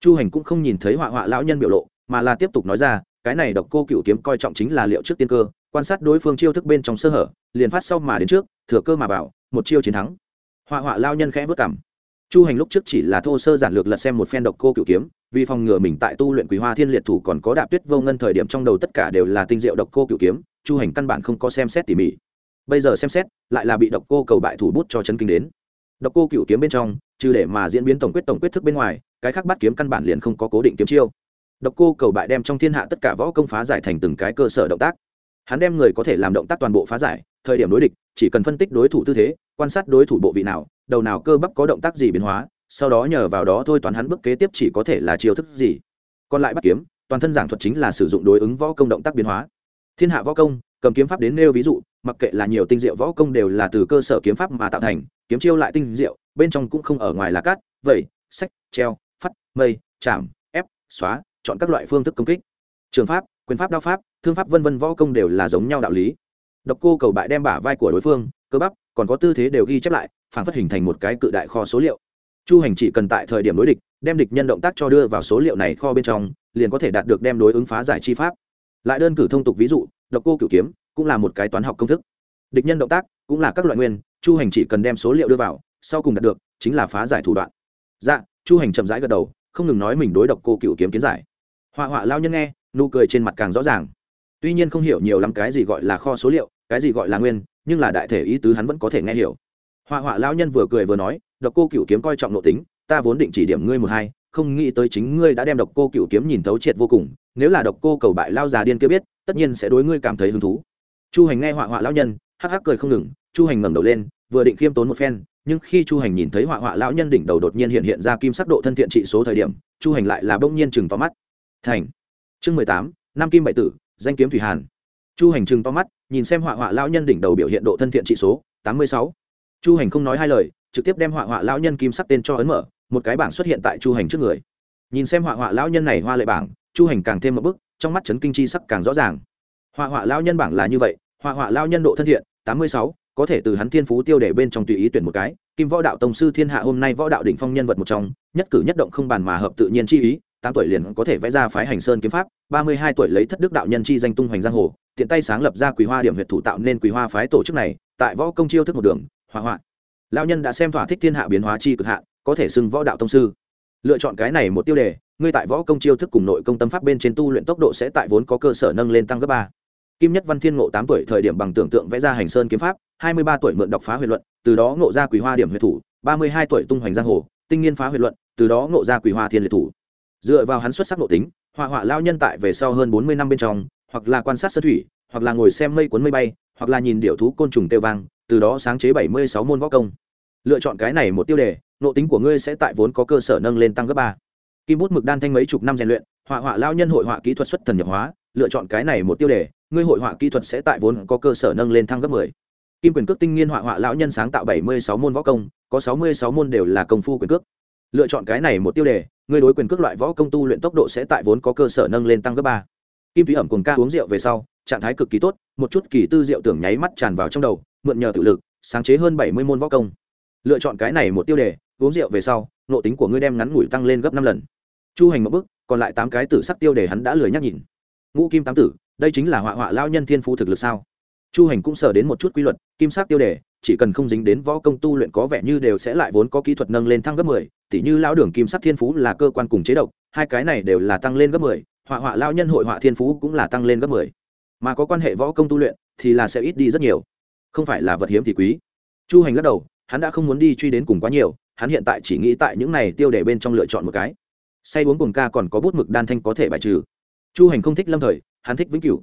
Chu hành cũng không nhìn thấy họa họa lão nhân biểu lộ, mà là tiếp tục nói ra, cái này độc cô cửu kiếm coi trọng chính là liệu trước tiên cơ, quan sát đối phương chiêu thức bên trong sơ hở, liền phát sau mà đến trước, thừa cơ mà vào, một chiêu chiến thắng. Họa họa lao nhân khẽ vất cảm chu hành lúc trước chỉ là thô sơ giản lược lật xem một phen độc cô cửu kiếm vì phòng ngừa mình tại tu luyện quý hoa thiên liệt thủ còn có đạp tuyết vô ngân thời điểm trong đầu tất cả đều là tinh diệu độc cô cửu kiếm, chu hành căn bản không có xem xét tỉ mỉ. Bây giờ xem xét, lại là bị độc cô cầu bại thủ bút cho chân kinh đến. Độc cô cửu kiếm bên trong, trừ để mà diễn biến tổng quyết tổng quyết thức bên ngoài, cái khác bắt kiếm căn bản liền không có cố định kiếm chiêu. Độc cô cầu bại đem trong thiên hạ tất cả võ công phá giải thành từng cái cơ sở động tác. Hắn đem người có thể làm động tác toàn bộ phá giải, thời điểm đối địch, chỉ cần phân tích đối thủ tư thế, quan sát đối thủ bộ vị nào, đầu nào cơ bắp có động tác gì biến hóa sau đó nhờ vào đó thôi toán hắn bước kế tiếp chỉ có thể là chiêu thức gì. Còn lại bắt kiếm, toàn thân giảng thuật chính là sử dụng đối ứng võ công động tác biến hóa. Thiên hạ võ công, cầm kiếm pháp đến nêu ví dụ, mặc kệ là nhiều tinh diệu võ công đều là từ cơ sở kiếm pháp mà tạo thành, kiếm chiêu lại tinh diệu, bên trong cũng không ở ngoài là cát, vẩy, sách, treo phát mây, chạm, ép, xóa, chọn các loại phương thức công kích. Trường pháp, quyền pháp, đao pháp, thương pháp vân vân võ công đều là giống nhau đạo lý. Độc cô cầu bại đem bả vai của đối phương, cơ bắp, còn có tư thế đều ghi chép lại, phản phát hình thành một cái cự đại kho số liệu chu hành chỉ cần tại thời điểm đối địch, đem địch nhân động tác cho đưa vào số liệu này kho bên trong, liền có thể đạt được đem đối ứng phá giải chi pháp. Lại đơn cử thông tục ví dụ, độc cô cửu kiếm cũng là một cái toán học công thức. Địch nhân động tác cũng là các loại nguyên, chu hành chỉ cần đem số liệu đưa vào, sau cùng đạt được chính là phá giải thủ đoạn. Dạ chu hành chậm rãi gật đầu, không ngừng nói mình đối độc cô cửu kiếm kiến giải. Họa họa lao nhân nghe, nụ cười trên mặt càng rõ ràng. Tuy nhiên không hiểu nhiều lắm cái gì gọi là kho số liệu, cái gì gọi là nguyên, nhưng là đại thể ý tứ hắn vẫn có thể nghe hiểu họa họa lão nhân vừa cười vừa nói, độc cô cửu kiếm coi trọng nội tính, ta vốn định chỉ điểm ngươi một hai, không nghĩ tới chính ngươi đã đem độc cô cửu kiếm nhìn thấu triệt vô cùng, nếu là độc cô cầu bại lao già điên kia biết, tất nhiên sẽ đối ngươi cảm thấy hứng thú. Chu hành nghe họa họa lão nhân, hắc hắc cười không ngừng, chu hành ngẩng đầu lên, vừa định khiêm tốn một phen, nhưng khi chu hành nhìn thấy họa họa lão nhân đỉnh đầu đột nhiên hiện hiện ra kim sắc độ thân thiện trị số thời điểm, chu hành lại là bỗng nhiên chừng to mắt. Thành. Chương mười tám, nam kim bại tử, danh kiếm thủy hàn. Chu hành chừng to mắt, nhìn xem họa họa lão nhân đỉnh đầu biểu hiện độ thân thiện trị số, tám mươi sáu chu hành không nói hai lời, trực tiếp đem họa họa lão nhân kim sắc tên cho ấn mở, một cái bảng xuất hiện tại chu hành trước người. Nhìn xem họa họa lão nhân này hoa lệ bảng, chu hành càng thêm một bức trong mắt chấn kinh chi sắc càng rõ ràng. Họa họa lão nhân bảng là như vậy, họa họa lão nhân độ thân thiện, tám mươi sáu, có thể từ hắn thiên phú tiêu để bên trong tùy ý tuyển một cái, kim võ đạo tông sư thiên hạ hôm nay võ đạo đỉnh phong nhân vật một trong, nhất cử nhất động không bàn mà hợp tự nhiên chi ý, tám tuổi liền có thể vẽ ra phái hành sơn kiếm pháp, ba mươi hai tuổi lấy thất đức đạo nhân chi danh tung hoành giang hồ, tiện tay sáng lập ra quý hoa điểm huyệt thủ tạo nên quý hoa phái tổ chức này, tại võ công chiêu thức một đường hỏa hoạn. Lao nhân đã xem thỏa thích thiên hạ biến hóa chi cực hạ có thể xưng võ đạo tông sư. Lựa chọn cái này một tiêu đề, ngươi tại võ công chiêu thức cùng nội công tâm pháp bên trên tu luyện tốc độ sẽ tại vốn có cơ sở nâng lên tăng gấp ba. Kim nhất văn thiên ngộ tám tuổi thời điểm bằng tưởng tượng vẽ ra hành sơn kiếm pháp, hai mươi ba tuổi mượn đọc phá huyền luận, từ đó ngộ ra quý hoa điểm huyệt thủ, ba mươi hai tuổi tung hoành giang hồ, tinh nghiên phá huyền luận, từ đó ngộ ra quý hoa thiên liệt thủ. Dựa vào hắn xuất sắc nội tính họa họa lao nhân tại về sau hơn bốn mươi năm bên trong, hoặc là quan sát sơ thủy, hoặc là ngồi xem mây cuốn mây bay, hoặc là nhìn điệu thú côn trùng tiêu vang từ đó sáng chế bảy mươi sáu môn võ công. Lựa chọn cái này một tiêu đề, nội tính của ngươi sẽ tại vốn có cơ sở nâng lên tăng gấp ba. Kim bút mực đan thanh mấy chục năm rèn luyện, họa họa lao nhân hội họa kỹ thuật xuất thần nhập hóa, lựa chọn cái này một tiêu đề, ngươi hội họa kỹ thuật sẽ tại vốn có cơ sở nâng lên thăng gấp mười. Kim quyền cước tinh nghiên họa họa lão nhân sáng tạo bảy mươi sáu môn võ công, có sáu mươi sáu môn đều là công phu quyền cước. Lựa chọn cái này một tiêu đề, ngươi đối quyền cước loại võ công tu luyện tốc độ sẽ tại vốn có cơ sở nâng lên tăng gấp ba. Kim thúy ẩm cùng ca uống rượu về sau, trạng thái cực kỳ tốt, một chút kỳ tư rượu tưởng nháy mắt tràn vào trong đầu mượn nhờ tự lực, sáng chế hơn bảy mươi môn võ công. Lựa chọn cái này một tiêu đề, uống rượu về sau nộ tính của ngươi đem ngắn ngủi tăng lên gấp năm lần. Chu hành một bức còn lại tám cái tử sắc tiêu đề hắn đã lười nhắc nhìn. Ngũ kim tám tử, đây chính là họa họa lao nhân thiên phú thực lực sao? Chu hành cũng sở đến một chút quy luật, kim sắc tiêu đề, chỉ cần không dính đến võ công tu luyện có vẻ như đều sẽ lại vốn có kỹ thuật nâng lên thăng gấp mười tỷ như lão đường kim sắc thiên phú là cơ quan cùng chế độc, hai cái này đều là tăng lên gấp mười, họa họa lao nhân hội họa thiên phú cũng là tăng lên gấp mười. Mà có quan hệ võ công tu luyện thì là sẽ ít đi rất nhiều không phải là vật hiếm thì quý. Chu hành lắc đầu, hắn đã không muốn đi truy đến cùng quá nhiều, hắn hiện tại chỉ nghĩ tại những này tiêu đề bên trong lựa chọn một cái. Say uống cùng ca còn có bút mực đan thanh có thể bài trừ. Chu hành không thích lâm thời, hắn thích vĩnh cửu.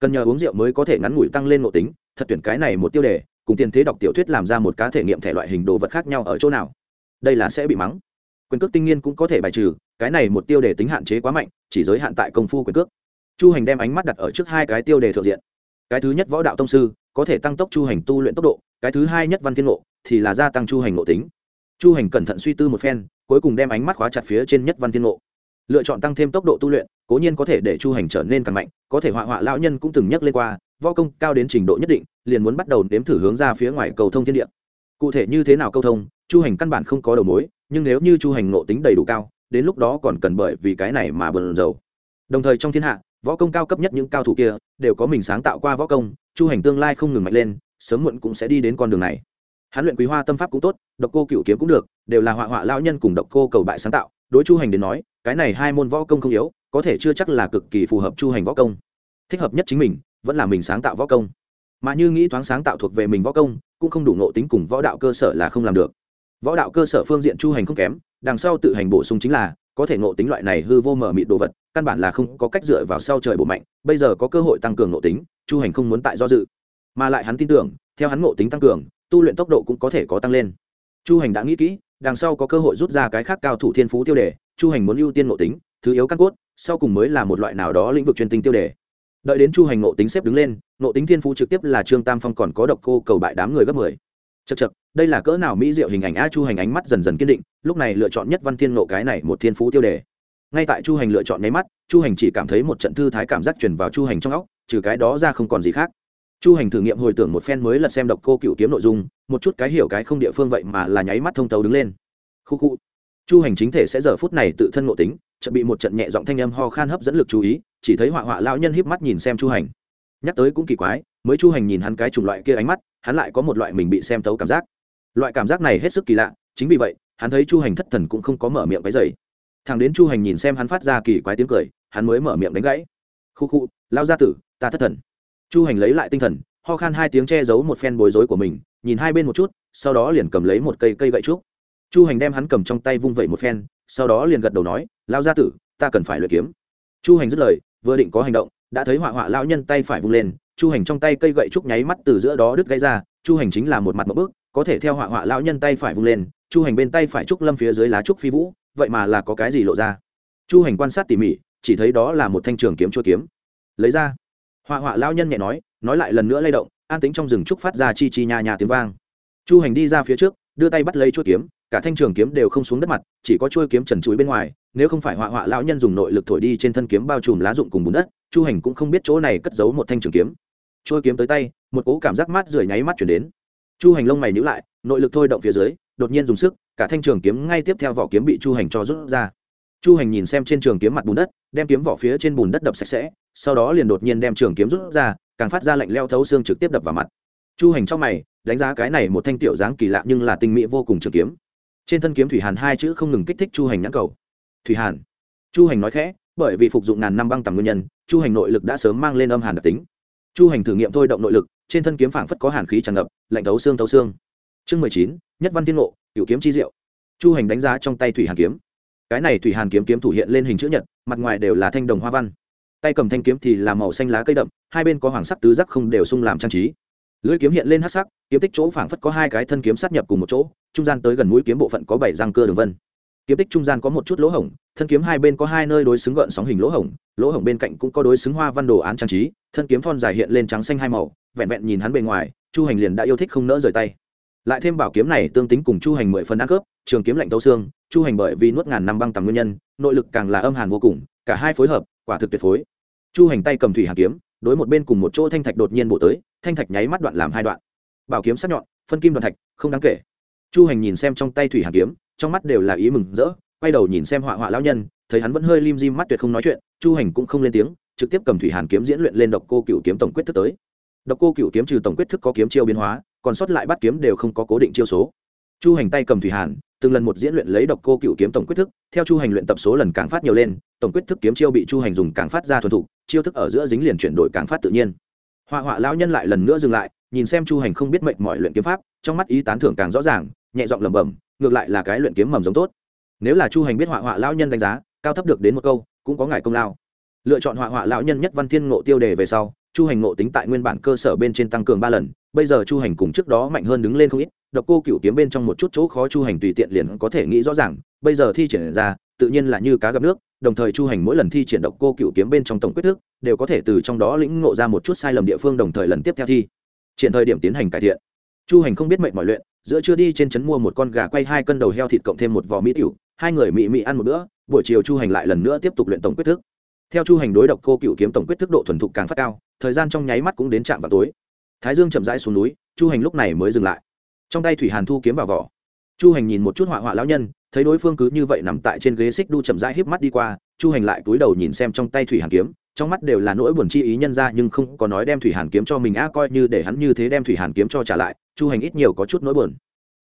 Cần nhờ uống rượu mới có thể ngắn ngủi tăng lên nội tính, thật tuyển cái này một tiêu đề, cùng tiền thế đọc tiểu thuyết làm ra một cá thể nghiệm thể loại hình đồ vật khác nhau ở chỗ nào. Đây là sẽ bị mắng. Quyền cước tinh nghiên cũng có thể bài trừ, cái này một tiêu đề tính hạn chế quá mạnh, chỉ giới hạn tại công phu quyền cước. Chu hành đem ánh mắt đặt ở trước hai cái tiêu đề thượng diện cái thứ nhất võ đạo tông sư, có thể tăng tốc chu hành tu luyện tốc độ, cái thứ hai nhất văn thiên ngộ, thì là gia tăng chu hành ngộ tính. Chu hành cẩn thận suy tư một phen, cuối cùng đem ánh mắt khóa chặt phía trên nhất văn thiên ngộ. Lựa chọn tăng thêm tốc độ tu luyện, cố nhiên có thể để chu hành trở nên càng mạnh, có thể họa họa lão nhân cũng từng nhắc lên qua, võ công cao đến trình độ nhất định, liền muốn bắt đầu nếm thử hướng ra phía ngoài cầu thông thiên địa. Cụ thể như thế nào câu thông, chu hành căn bản không có đầu mối, nhưng nếu như chu hành nộ tính đầy đủ cao, đến lúc đó còn cần bởi vì cái này mà bờn dầu đồng thời trong thiên hạ võ công cao cấp nhất những cao thủ kia đều có mình sáng tạo qua võ công, chu hành tương lai không ngừng mạnh lên, sớm muộn cũng sẽ đi đến con đường này. Hắn luyện quý hoa tâm pháp cũng tốt, độc cô cựu kiếm cũng được, đều là họa họa lao nhân cùng độc cô cầu bại sáng tạo. Đối chu hành đến nói, cái này hai môn võ công không yếu, có thể chưa chắc là cực kỳ phù hợp chu hành võ công. Thích hợp nhất chính mình, vẫn là mình sáng tạo võ công. Mà như nghĩ thoáng sáng tạo thuộc về mình võ công, cũng không đủ nộ tính cùng võ đạo cơ sở là không làm được. Võ đạo cơ sở phương diện chu hành không kém, đằng sau tự hành bổ sung chính là có thể ngộ tính loại này hư vô mở mịt đồ vật, căn bản là không có cách dựa vào sau trời bộ mạnh, bây giờ có cơ hội tăng cường ngộ tính, chu hành không muốn tại do dự. Mà lại hắn tin tưởng, theo hắn ngộ tính tăng cường, tu luyện tốc độ cũng có thể có tăng lên. Chu hành đã nghĩ kỹ, đằng sau có cơ hội rút ra cái khác cao thủ thiên phú tiêu đề, chu hành muốn ưu tiên ngộ tính, thứ yếu căn cốt, sau cùng mới là một loại nào đó lĩnh vực truyền tinh tiêu đề. Đợi đến chu hành ngộ tính xếp đứng lên, ngộ tính thiên phú trực tiếp là trương tam phong còn có độc cô cầu bại đám người gấp mười chật chật đây là cỡ nào mỹ diệu hình ảnh a chu hành ánh mắt dần dần kiên định, lúc này lựa chọn nhất văn thiên nộ cái này một thiên phú tiêu đề. Ngay tại chu hành lựa chọn nháy mắt, chu hành chỉ cảm thấy một trận thư thái cảm giác truyền vào chu hành trong óc, trừ cái đó ra không còn gì khác. Chu hành thử nghiệm hồi tưởng một phen mới lật xem độc cô cựu kiếm nội dung, một chút cái hiểu cái không địa phương vậy mà là nháy mắt thông tấu đứng lên. Khu khu. Chu hành chính thể sẽ giờ phút này tự thân ngộ tính, chợt bị một trận nhẹ giọng thanh âm ho khan hấp dẫn lực chú ý, chỉ thấy họa họa lão nhân híp mắt nhìn xem chu hành nhắc tới cũng kỳ quái, mới chu hành nhìn hắn cái chủng loại kia ánh mắt, hắn lại có một loại mình bị xem tấu cảm giác. Loại cảm giác này hết sức kỳ lạ, chính vì vậy, hắn thấy chu hành thất thần cũng không có mở miệng cái dày thằng đến chu hành nhìn xem hắn phát ra kỳ quái tiếng cười, hắn mới mở miệng đánh gãy. Khu khu, lao gia tử, ta thất thần. Chu hành lấy lại tinh thần, ho khan hai tiếng che giấu một phen bối rối của mình, nhìn hai bên một chút, sau đó liền cầm lấy một cây cây gậy trúc. Chu hành đem hắn cầm trong tay vung vẩy một phen, sau đó liền gật đầu nói, lao gia tử, ta cần phải luyện kiếm. Chu hành dứt lời, vừa định có hành động đã thấy họa họa lão nhân tay phải vung lên, chu hành trong tay cây gậy trúc nháy mắt từ giữa đó đứt gãy ra, chu hành chính là một mặt một bước, có thể theo họa họa lão nhân tay phải vung lên, chu hành bên tay phải trúc lâm phía dưới lá trúc phi vũ, vậy mà là có cái gì lộ ra? Chu hành quan sát tỉ mỉ, chỉ thấy đó là một thanh trường kiếm chua kiếm. Lấy ra. Họa họa lão nhân nhẹ nói nói lại lần nữa lay động, an tính trong rừng trúc phát ra chi chi nhà nhà tiếng vang. Chu hành đi ra phía trước, đưa tay bắt lấy chuôi kiếm, cả thanh trường kiếm đều không xuống đất mặt, chỉ có chuôi kiếm trần chuối bên ngoài, nếu không phải họa họa lão nhân dùng nội lực thổi đi trên thân kiếm bao trùm lá dụng cùng bùn đất chu hành cũng không biết chỗ này cất giấu một thanh trường kiếm. Trôi kiếm tới tay, một cỗ cảm giác mát rượi nháy mắt chuyển đến. Chu hành lông mày nhữ lại, nội lực thôi động phía dưới, đột nhiên dùng sức, cả thanh trường kiếm ngay tiếp theo vỏ kiếm bị chu hành cho rút ra. Chu hành nhìn xem trên trường kiếm mặt bùn đất, đem kiếm vỏ phía trên bùn đất đập sạch sẽ, sau đó liền đột nhiên đem trường kiếm rút ra, càng phát ra lạnh leo thấu xương trực tiếp đập vào mặt. Chu hành trong mày, đánh giá cái này một thanh tiểu dáng kỳ lạ nhưng là tinh mỹ vô cùng trường kiếm. Trên thân kiếm thủy hàn hai chữ không ngừng kích thích chu hành nhãn cầu. Thủy hàn. Chu hành nói khẽ bởi vì phục dụng ngàn năm băng tầm nguyên nhân, chu hành nội lực đã sớm mang lên âm hàn đặc tính. Chu hành thử nghiệm thôi động nội lực, trên thân kiếm phảng phất có hàn khí tràn ngập, lạnh thấu xương thấu xương. Chương mười chín, nhất văn thiên ngộ cựu kiếm chi diệu. Chu hành đánh giá trong tay thủy hàn kiếm. Cái này thủy hàn kiếm kiếm thủ hiện lên hình chữ nhật, mặt ngoài đều là thanh đồng hoa văn. Tay cầm thanh kiếm thì là màu xanh lá cây đậm, hai bên có hoàng sắc tứ giác không đều sung làm trang trí. Lưỡi kiếm hiện lên hắc sắc, kiếm tích chỗ phảng phất có hai cái thân kiếm sát nhập cùng một chỗ, trung gian tới gần mũi kiếm bộ phận có bảy răng cưa đường vân kiếm tích trung gian có một chút lỗ hổng, thân kiếm hai bên có hai nơi đối xứng gợn sóng hình lỗ hổng lỗ hổng bên cạnh cũng có đối xứng hoa văn đồ án trang trí, thân kiếm thon dài hiện lên trắng xanh hai màu, vẹn vẹn nhìn hắn bề ngoài, chu hành liền đã yêu thích không nỡ rời tay. Lại thêm bảo kiếm này tương tính cùng chu hành mười phần ăn cướp, trường kiếm lạnh tấu xương, chu hành bởi vì nuốt ngàn năm băng tầm nguyên nhân, nội lực càng là âm hàn vô cùng, cả hai phối hợp, quả thực tuyệt phối. Chu hành tay cầm thủy hàn kiếm, đối một bên cùng một chỗ thanh thạch đột nhiên bổ tới, thanh thạch nháy mắt đoạn làm hai đoạn. Bảo kiếm sắc nhọn, phân kim đoạn thạch, không đáng kể. Chu hành nhìn xem trong tay thủy hàn kiếm trong mắt đều là ý mừng rỡ, quay đầu nhìn xem họa họa lão nhân, thấy hắn vẫn hơi lim dim mắt tuyệt không nói chuyện, chu hành cũng không lên tiếng, trực tiếp cầm thủy hàn kiếm diễn luyện lên độc cô cựu kiếm tổng quyết thức tới. Độc cô cựu kiếm trừ tổng quyết thức có kiếm chiêu biến hóa, còn sót lại bắt kiếm đều không có cố định chiêu số. Chu hành tay cầm thủy hàn, từng lần một diễn luyện lấy độc cô cựu kiếm tổng quyết thức, theo chu hành luyện tập số lần càng phát nhiều lên, tổng quyết thức kiếm chiêu bị chu hành dùng càng phát ra thuần thục, chiêu thức ở giữa dính liền chuyển đổi càng phát tự nhiên. Họa họa lão nhân lại lần nữa dừng lại, nhìn xem chu hành không biết mệnh mọi luyện kiếm pháp, trong mắt ý tán thưởng càng rõ ràng nhẹ giọng lẩm bẩm, ngược lại là cái luyện kiếm mầm giống tốt. Nếu là chu hành biết họa họa lão nhân đánh giá, cao thấp được đến một câu, cũng có ngài công lao. Lựa chọn họa họa lão nhân nhất văn thiên ngộ tiêu đề về sau, chu hành ngộ tính tại nguyên bản cơ sở bên trên tăng cường ba lần, bây giờ chu hành cùng trước đó mạnh hơn đứng lên không ít, độc cô cựu kiếm bên trong một chút chỗ khó chu hành tùy tiện liền có thể nghĩ rõ ràng, bây giờ thi triển ra, tự nhiên là như cá gặp nước, đồng thời chu hành mỗi lần thi triển độc cô cựu kiếm bên trong tổng quyết thức, đều có thể từ trong đó lĩnh ngộ ra một chút sai lầm địa phương đồng thời lần tiếp theo thi. Triển thời điểm tiến hành cải thiện. Chu hành không biết mệnh mọi luyện giữa trưa đi trên trấn mua một con gà quay hai cân đầu heo thịt cộng thêm một vỏ mỹ tiểu, hai người mị mị ăn một bữa, buổi chiều chu hành lại lần nữa tiếp tục luyện tổng quyết thức. Theo chu hành đối độc cô cựu kiếm tổng quyết thức độ thuần thục càng phát cao, thời gian trong nháy mắt cũng đến trạm vào tối. Thái dương chậm rãi xuống núi, chu hành lúc này mới dừng lại. Trong tay thủy hàn thu kiếm vào vỏ. Chu hành nhìn một chút họa họa lão nhân, thấy đối phương cứ như vậy nằm tại trên ghế xích đu chậm rãi híp mắt đi qua, chu hành lại cúi đầu nhìn xem trong tay thủy hàn kiếm, trong mắt đều là nỗi buồn chi ý nhân ra nhưng không có nói đem thủy hàn kiếm cho mình a coi như để hắn như thế đem thủy hàn kiếm cho trả lại chu hành ít nhiều có chút nỗi buồn.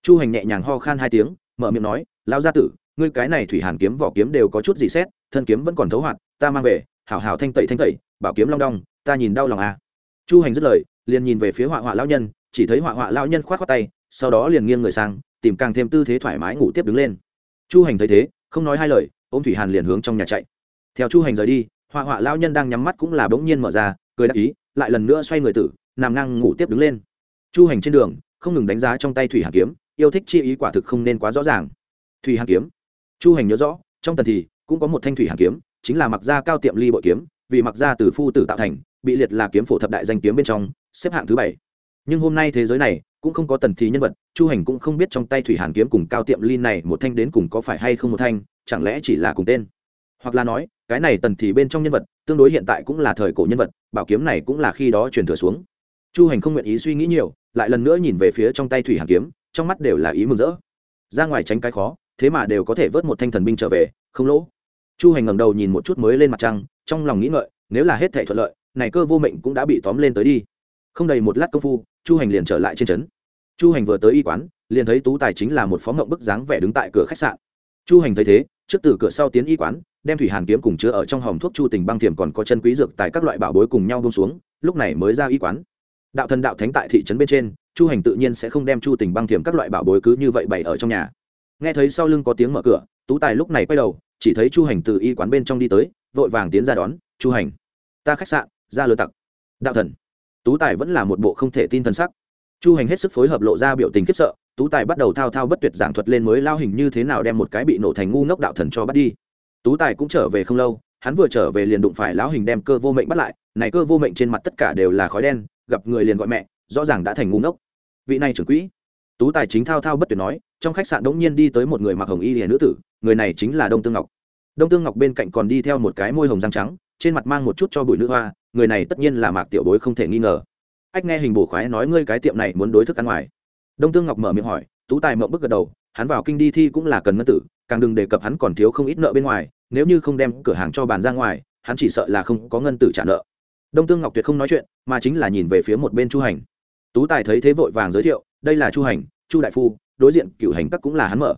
Chu hành nhẹ nhàng ho khan hai tiếng, mở miệng nói lao gia tử, ngươi cái này thủy hàn kiếm, vỏ kiếm đều có chút gì xét, thân kiếm vẫn còn thấu hoạt, ta mang về, hảo hảo thanh tẩy thanh tẩy, bảo kiếm long đong, ta nhìn đau lòng à. chu hành dứt lời, liền nhìn về phía họa họa lão nhân, chỉ thấy họa họa lão nhân khoát khoát tay, sau đó liền nghiêng người sang, tìm càng thêm tư thế thoải mái ngủ tiếp đứng lên. Chu hành thấy thế, không nói hai lời, ôm thủy hàn liền hướng trong nhà chạy. Theo chu hành rời đi, họa họa lão nhân đang nhắm mắt cũng là bỗng nhiên mở ra, cười đáp ý, lại lần nữa xoay người tử, nằm ngang ngủ tiếp đứng lên chu hành trên đường, không ngừng đánh giá trong tay thủy hàn kiếm, yêu thích chi ý quả thực không nên quá rõ ràng. Thủy hàn kiếm. Chu hành nhớ rõ, trong tần thì, cũng có một thanh thủy hàn kiếm, chính là mặc gia cao tiệm ly bội kiếm, vì mặc gia từ phu tử tạo thành, bị liệt là kiếm phổ thập đại danh kiếm bên trong, xếp hạng thứ bảy. Nhưng hôm nay thế giới này, cũng không có tần thì nhân vật, chu hành cũng không biết trong tay thủy hàn kiếm cùng cao tiệm ly này một thanh đến cùng có phải hay không một thanh, chẳng lẽ chỉ là cùng tên. Hoặc là nói, cái này tần thì bên trong nhân vật, tương đối hiện tại cũng là thời cổ nhân vật, bảo kiếm này cũng là khi đó truyền thừa xuống chu hành không nguyện ý suy nghĩ nhiều, lại lần nữa nhìn về phía trong tay thủy hàn kiếm, trong mắt đều là ý mừng rỡ. Ra ngoài tránh cái khó, thế mà đều có thể vớt một thanh thần binh trở về, không lỗ. Chu hành ngầm đầu nhìn một chút mới lên mặt trăng, trong lòng nghĩ ngợi, nếu là hết thể thuận lợi, này cơ vô mệnh cũng đã bị tóm lên tới đi. Không đầy một lát công phu, chu hành liền trở lại trên trấn. Chu hành vừa tới y quán, liền thấy tú tài chính là một phó mộng bức dáng vẻ đứng tại cửa khách sạn. Chu hành thấy thế, trước từ cửa sau tiến y quán, đem thủy hàn kiếm cùng chứa ở trong hòm thuốc chu tình băng thiềm còn có chân quý dược tại các loại bảo bối cùng nhau bông xuống, lúc này mới ra y quán đạo thần đạo thánh tại thị trấn bên trên, chu hành tự nhiên sẽ không đem chu tình băng thiềm các loại bảo bối cứ như vậy bày ở trong nhà. Nghe thấy sau lưng có tiếng mở cửa, tú tài lúc này quay đầu, chỉ thấy chu hành từ y quán bên trong đi tới, vội vàng tiến ra đón, chu hành, ta khách sạn, ra lừa tặc. Đạo thần? Tú tài vẫn là một bộ không thể tin t sắc. Chu hành hết sức phối hợp lộ ra biểu tình khiếp sợ, tú tài bắt đầu thao thao bất tuyệt giảng thuật lên mới lao hình như thế nào đem một cái bị nổ thành ngu ngốc đạo thần cho bắt đi. Tú tài cũng trở về không lâu, hắn vừa trở về liền đụng phải lão hình đem cơ vô mệnh bắt lại, này cơ vô mệnh trên mặt tất cả đều là khói đen gặp người liền gọi mẹ, rõ ràng đã thành ngu ngốc. Vị này trưởng quỹ. Tú tài chính thao thao bất tuyệt nói, trong khách sạn đống nhiên đi tới một người mặc hồng y hiền nữ tử, người này chính là đông tương ngọc. Đông tương ngọc bên cạnh còn đi theo một cái môi hồng răng trắng, trên mặt mang một chút cho bụi nữ hoa, người này tất nhiên là mạc tiểu bối không thể nghi ngờ. Ách nghe hình bổ khoái nói ngươi cái tiệm này muốn đối thức ăn ngoài. Đông tương ngọc mở miệng hỏi, tú tài mộng bức gật đầu, hắn vào kinh đi thi cũng là cần ngân tử, càng đừng đề cập hắn còn thiếu không ít nợ bên ngoài, nếu như không đem cửa hàng cho bàn ra ngoài, hắn chỉ sợ là không có ngân tử trả nợ đông tương ngọc tuyệt không nói chuyện, mà chính là nhìn về phía một bên chu hành. Tú tài thấy thế vội vàng giới thiệu, đây là chu hành, chu đại phu, đối diện cựu hành các cũng là hắn mở.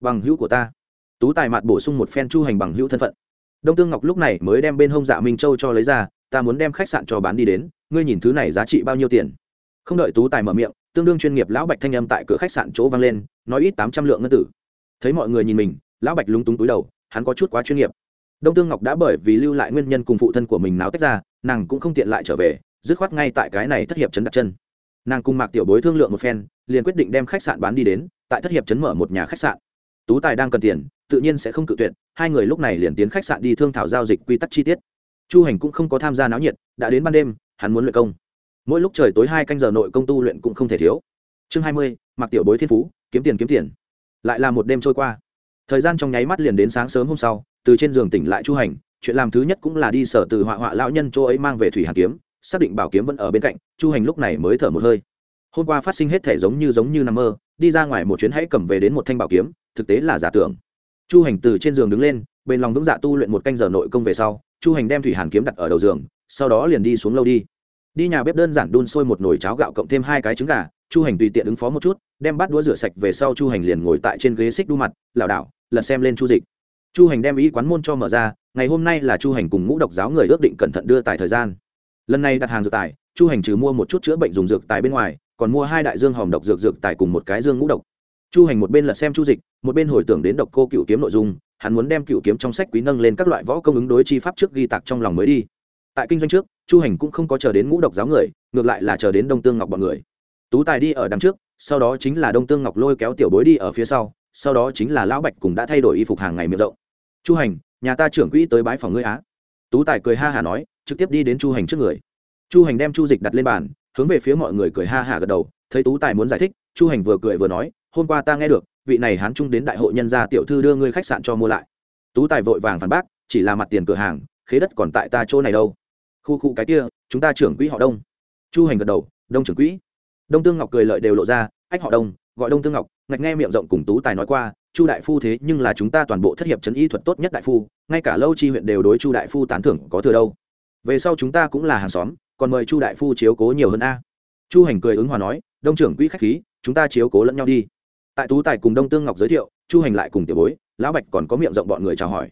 Bằng hữu của ta. Tú tài mặt bổ sung một phen chu hành bằng hữu thân phận. Đông tương ngọc lúc này mới đem bên hông dạ minh châu cho lấy ra, ta muốn đem khách sạn cho bán đi đến, ngươi nhìn thứ này giá trị bao nhiêu tiền? Không đợi tú tài mở miệng, tương đương chuyên nghiệp lão bạch thanh âm tại cửa khách sạn chỗ vang lên, nói ít tám trăm lượng ngân tử. Thấy mọi người nhìn mình, lão bạch lúng túng túi đầu, hắn có chút quá chuyên nghiệp. Đông tương ngọc đã bởi vì lưu lại nguyên nhân cùng phụ thân của mình náo tách ra nàng cũng không tiện lại trở về, dứt khoát ngay tại cái này thất hiệp chấn đặt chân. Nàng cùng mạc tiểu bối thương lượng một phen, liền quyết định đem khách sạn bán đi đến, tại thất hiệp chấn mở một nhà khách sạn. Tú tài đang cần tiền, tự nhiên sẽ không cự tuyệt, hai người lúc này liền tiến khách sạn đi thương thảo giao dịch quy tắc chi tiết. Chu hành cũng không có tham gia náo nhiệt, đã đến ban đêm, hắn muốn luyện công. Mỗi lúc trời tối hai canh giờ nội công tu luyện cũng không thể thiếu. Chương hai mươi mặc tiểu bối thiên phú, kiếm tiền kiếm tiền. Lại là một đêm trôi qua. Thời gian trong nháy mắt liền đến sáng sớm hôm sau, từ trên giường tỉnh lại chu hành chuyện làm thứ nhất cũng là đi sở từ họa họa lão nhân chỗ ấy mang về thủy hàn kiếm, xác định bảo kiếm vẫn ở bên cạnh, chu hành lúc này mới thở một hơi. Hôm qua phát sinh hết thể giống như giống như nằm mơ, đi ra ngoài một chuyến hãy cầm về đến một thanh bảo kiếm, thực tế là giả tưởng. Chu hành từ trên giường đứng lên, bên lòng vững dạ tu luyện một canh giờ nội công về sau, chu hành đem thủy hàn kiếm đặt ở đầu giường, sau đó liền đi xuống lâu đi. Đi nhà bếp đơn giản đun sôi một nồi cháo gạo cộng thêm hai cái trứng gà, chu hành tùy tiện ứng phó một chút, đem bát đũa rửa sạch về sau chu hành liền ngồi tại trên ghế xích đu mặt, lảo đảo, lật xem lên chu dịch chu hành đem ý quán môn cho mở ra, ngày hôm nay là chu hành cùng ngũ độc giáo người ước định cẩn thận đưa tài thời gian. Lần này đặt hàng dược tài chu hành trừ mua một chút chữa bệnh dùng dược tài bên ngoài, còn mua hai đại dương hòm độc dược dược tài cùng một cái dương ngũ độc. Chu hành một bên lật xem chu dịch, một bên hồi tưởng đến độc cô cựu kiếm nội dung, hắn muốn đem cựu kiếm trong sách quý nâng lên các loại võ công ứng đối chi pháp trước ghi tạc trong lòng mới đi. Tại kinh doanh trước, chu hành cũng không có chờ đến ngũ độc giáo người, ngược lại là chờ đến đông tương ngọc bọn người. Tú tài đi ở đằng trước, sau đó chính là đông tương ngọc lôi kéo tiểu bối đi ở phía sau sau đó chính là lão bạch cùng đã thay đổi y phục hàng ngày miệng rộng chu hành, nhà ta trưởng quỹ tới bái phòng ngươi á. Tú tài cười ha hả nói, trực tiếp đi đến chu hành trước người. Chu hành đem chu dịch đặt lên bàn, hướng về phía mọi người cười ha hả gật đầu, thấy tú tài muốn giải thích, chu hành vừa cười vừa nói, hôm qua ta nghe được, vị này hán trung đến đại hội nhân gia tiểu thư đưa ngươi khách sạn cho mua lại. Tú tài vội vàng phản bác, chỉ là mặt tiền cửa hàng, khế đất còn tại ta chỗ này đâu. Khu khu cái kia, chúng ta trưởng quỹ họ đông. Chu hành gật đầu, đông trưởng quỹ. Đông tương ngọc cười lợi đều lộ ra, ách họ đông, gọi đông tương ngọc. Ngạch nghe miệng rộng cùng tú tài nói qua chu đại phu thế nhưng là chúng ta toàn bộ thất hiệp trấn y thuật tốt nhất đại phu, ngay cả lâu chi huyện đều đối chu đại phu tán thưởng có thừa đâu. Về sau chúng ta cũng là hàng xóm, còn mời chu đại phu chiếu cố nhiều hơn a. Chu hành cười ứng hòa nói, đông trưởng quỹ khách khí, chúng ta chiếu cố lẫn nhau đi. Tại tú tài cùng đông tương ngọc giới thiệu, chu hành lại cùng tiểu bối, lão bạch còn có miệng rộng bọn người chào hỏi.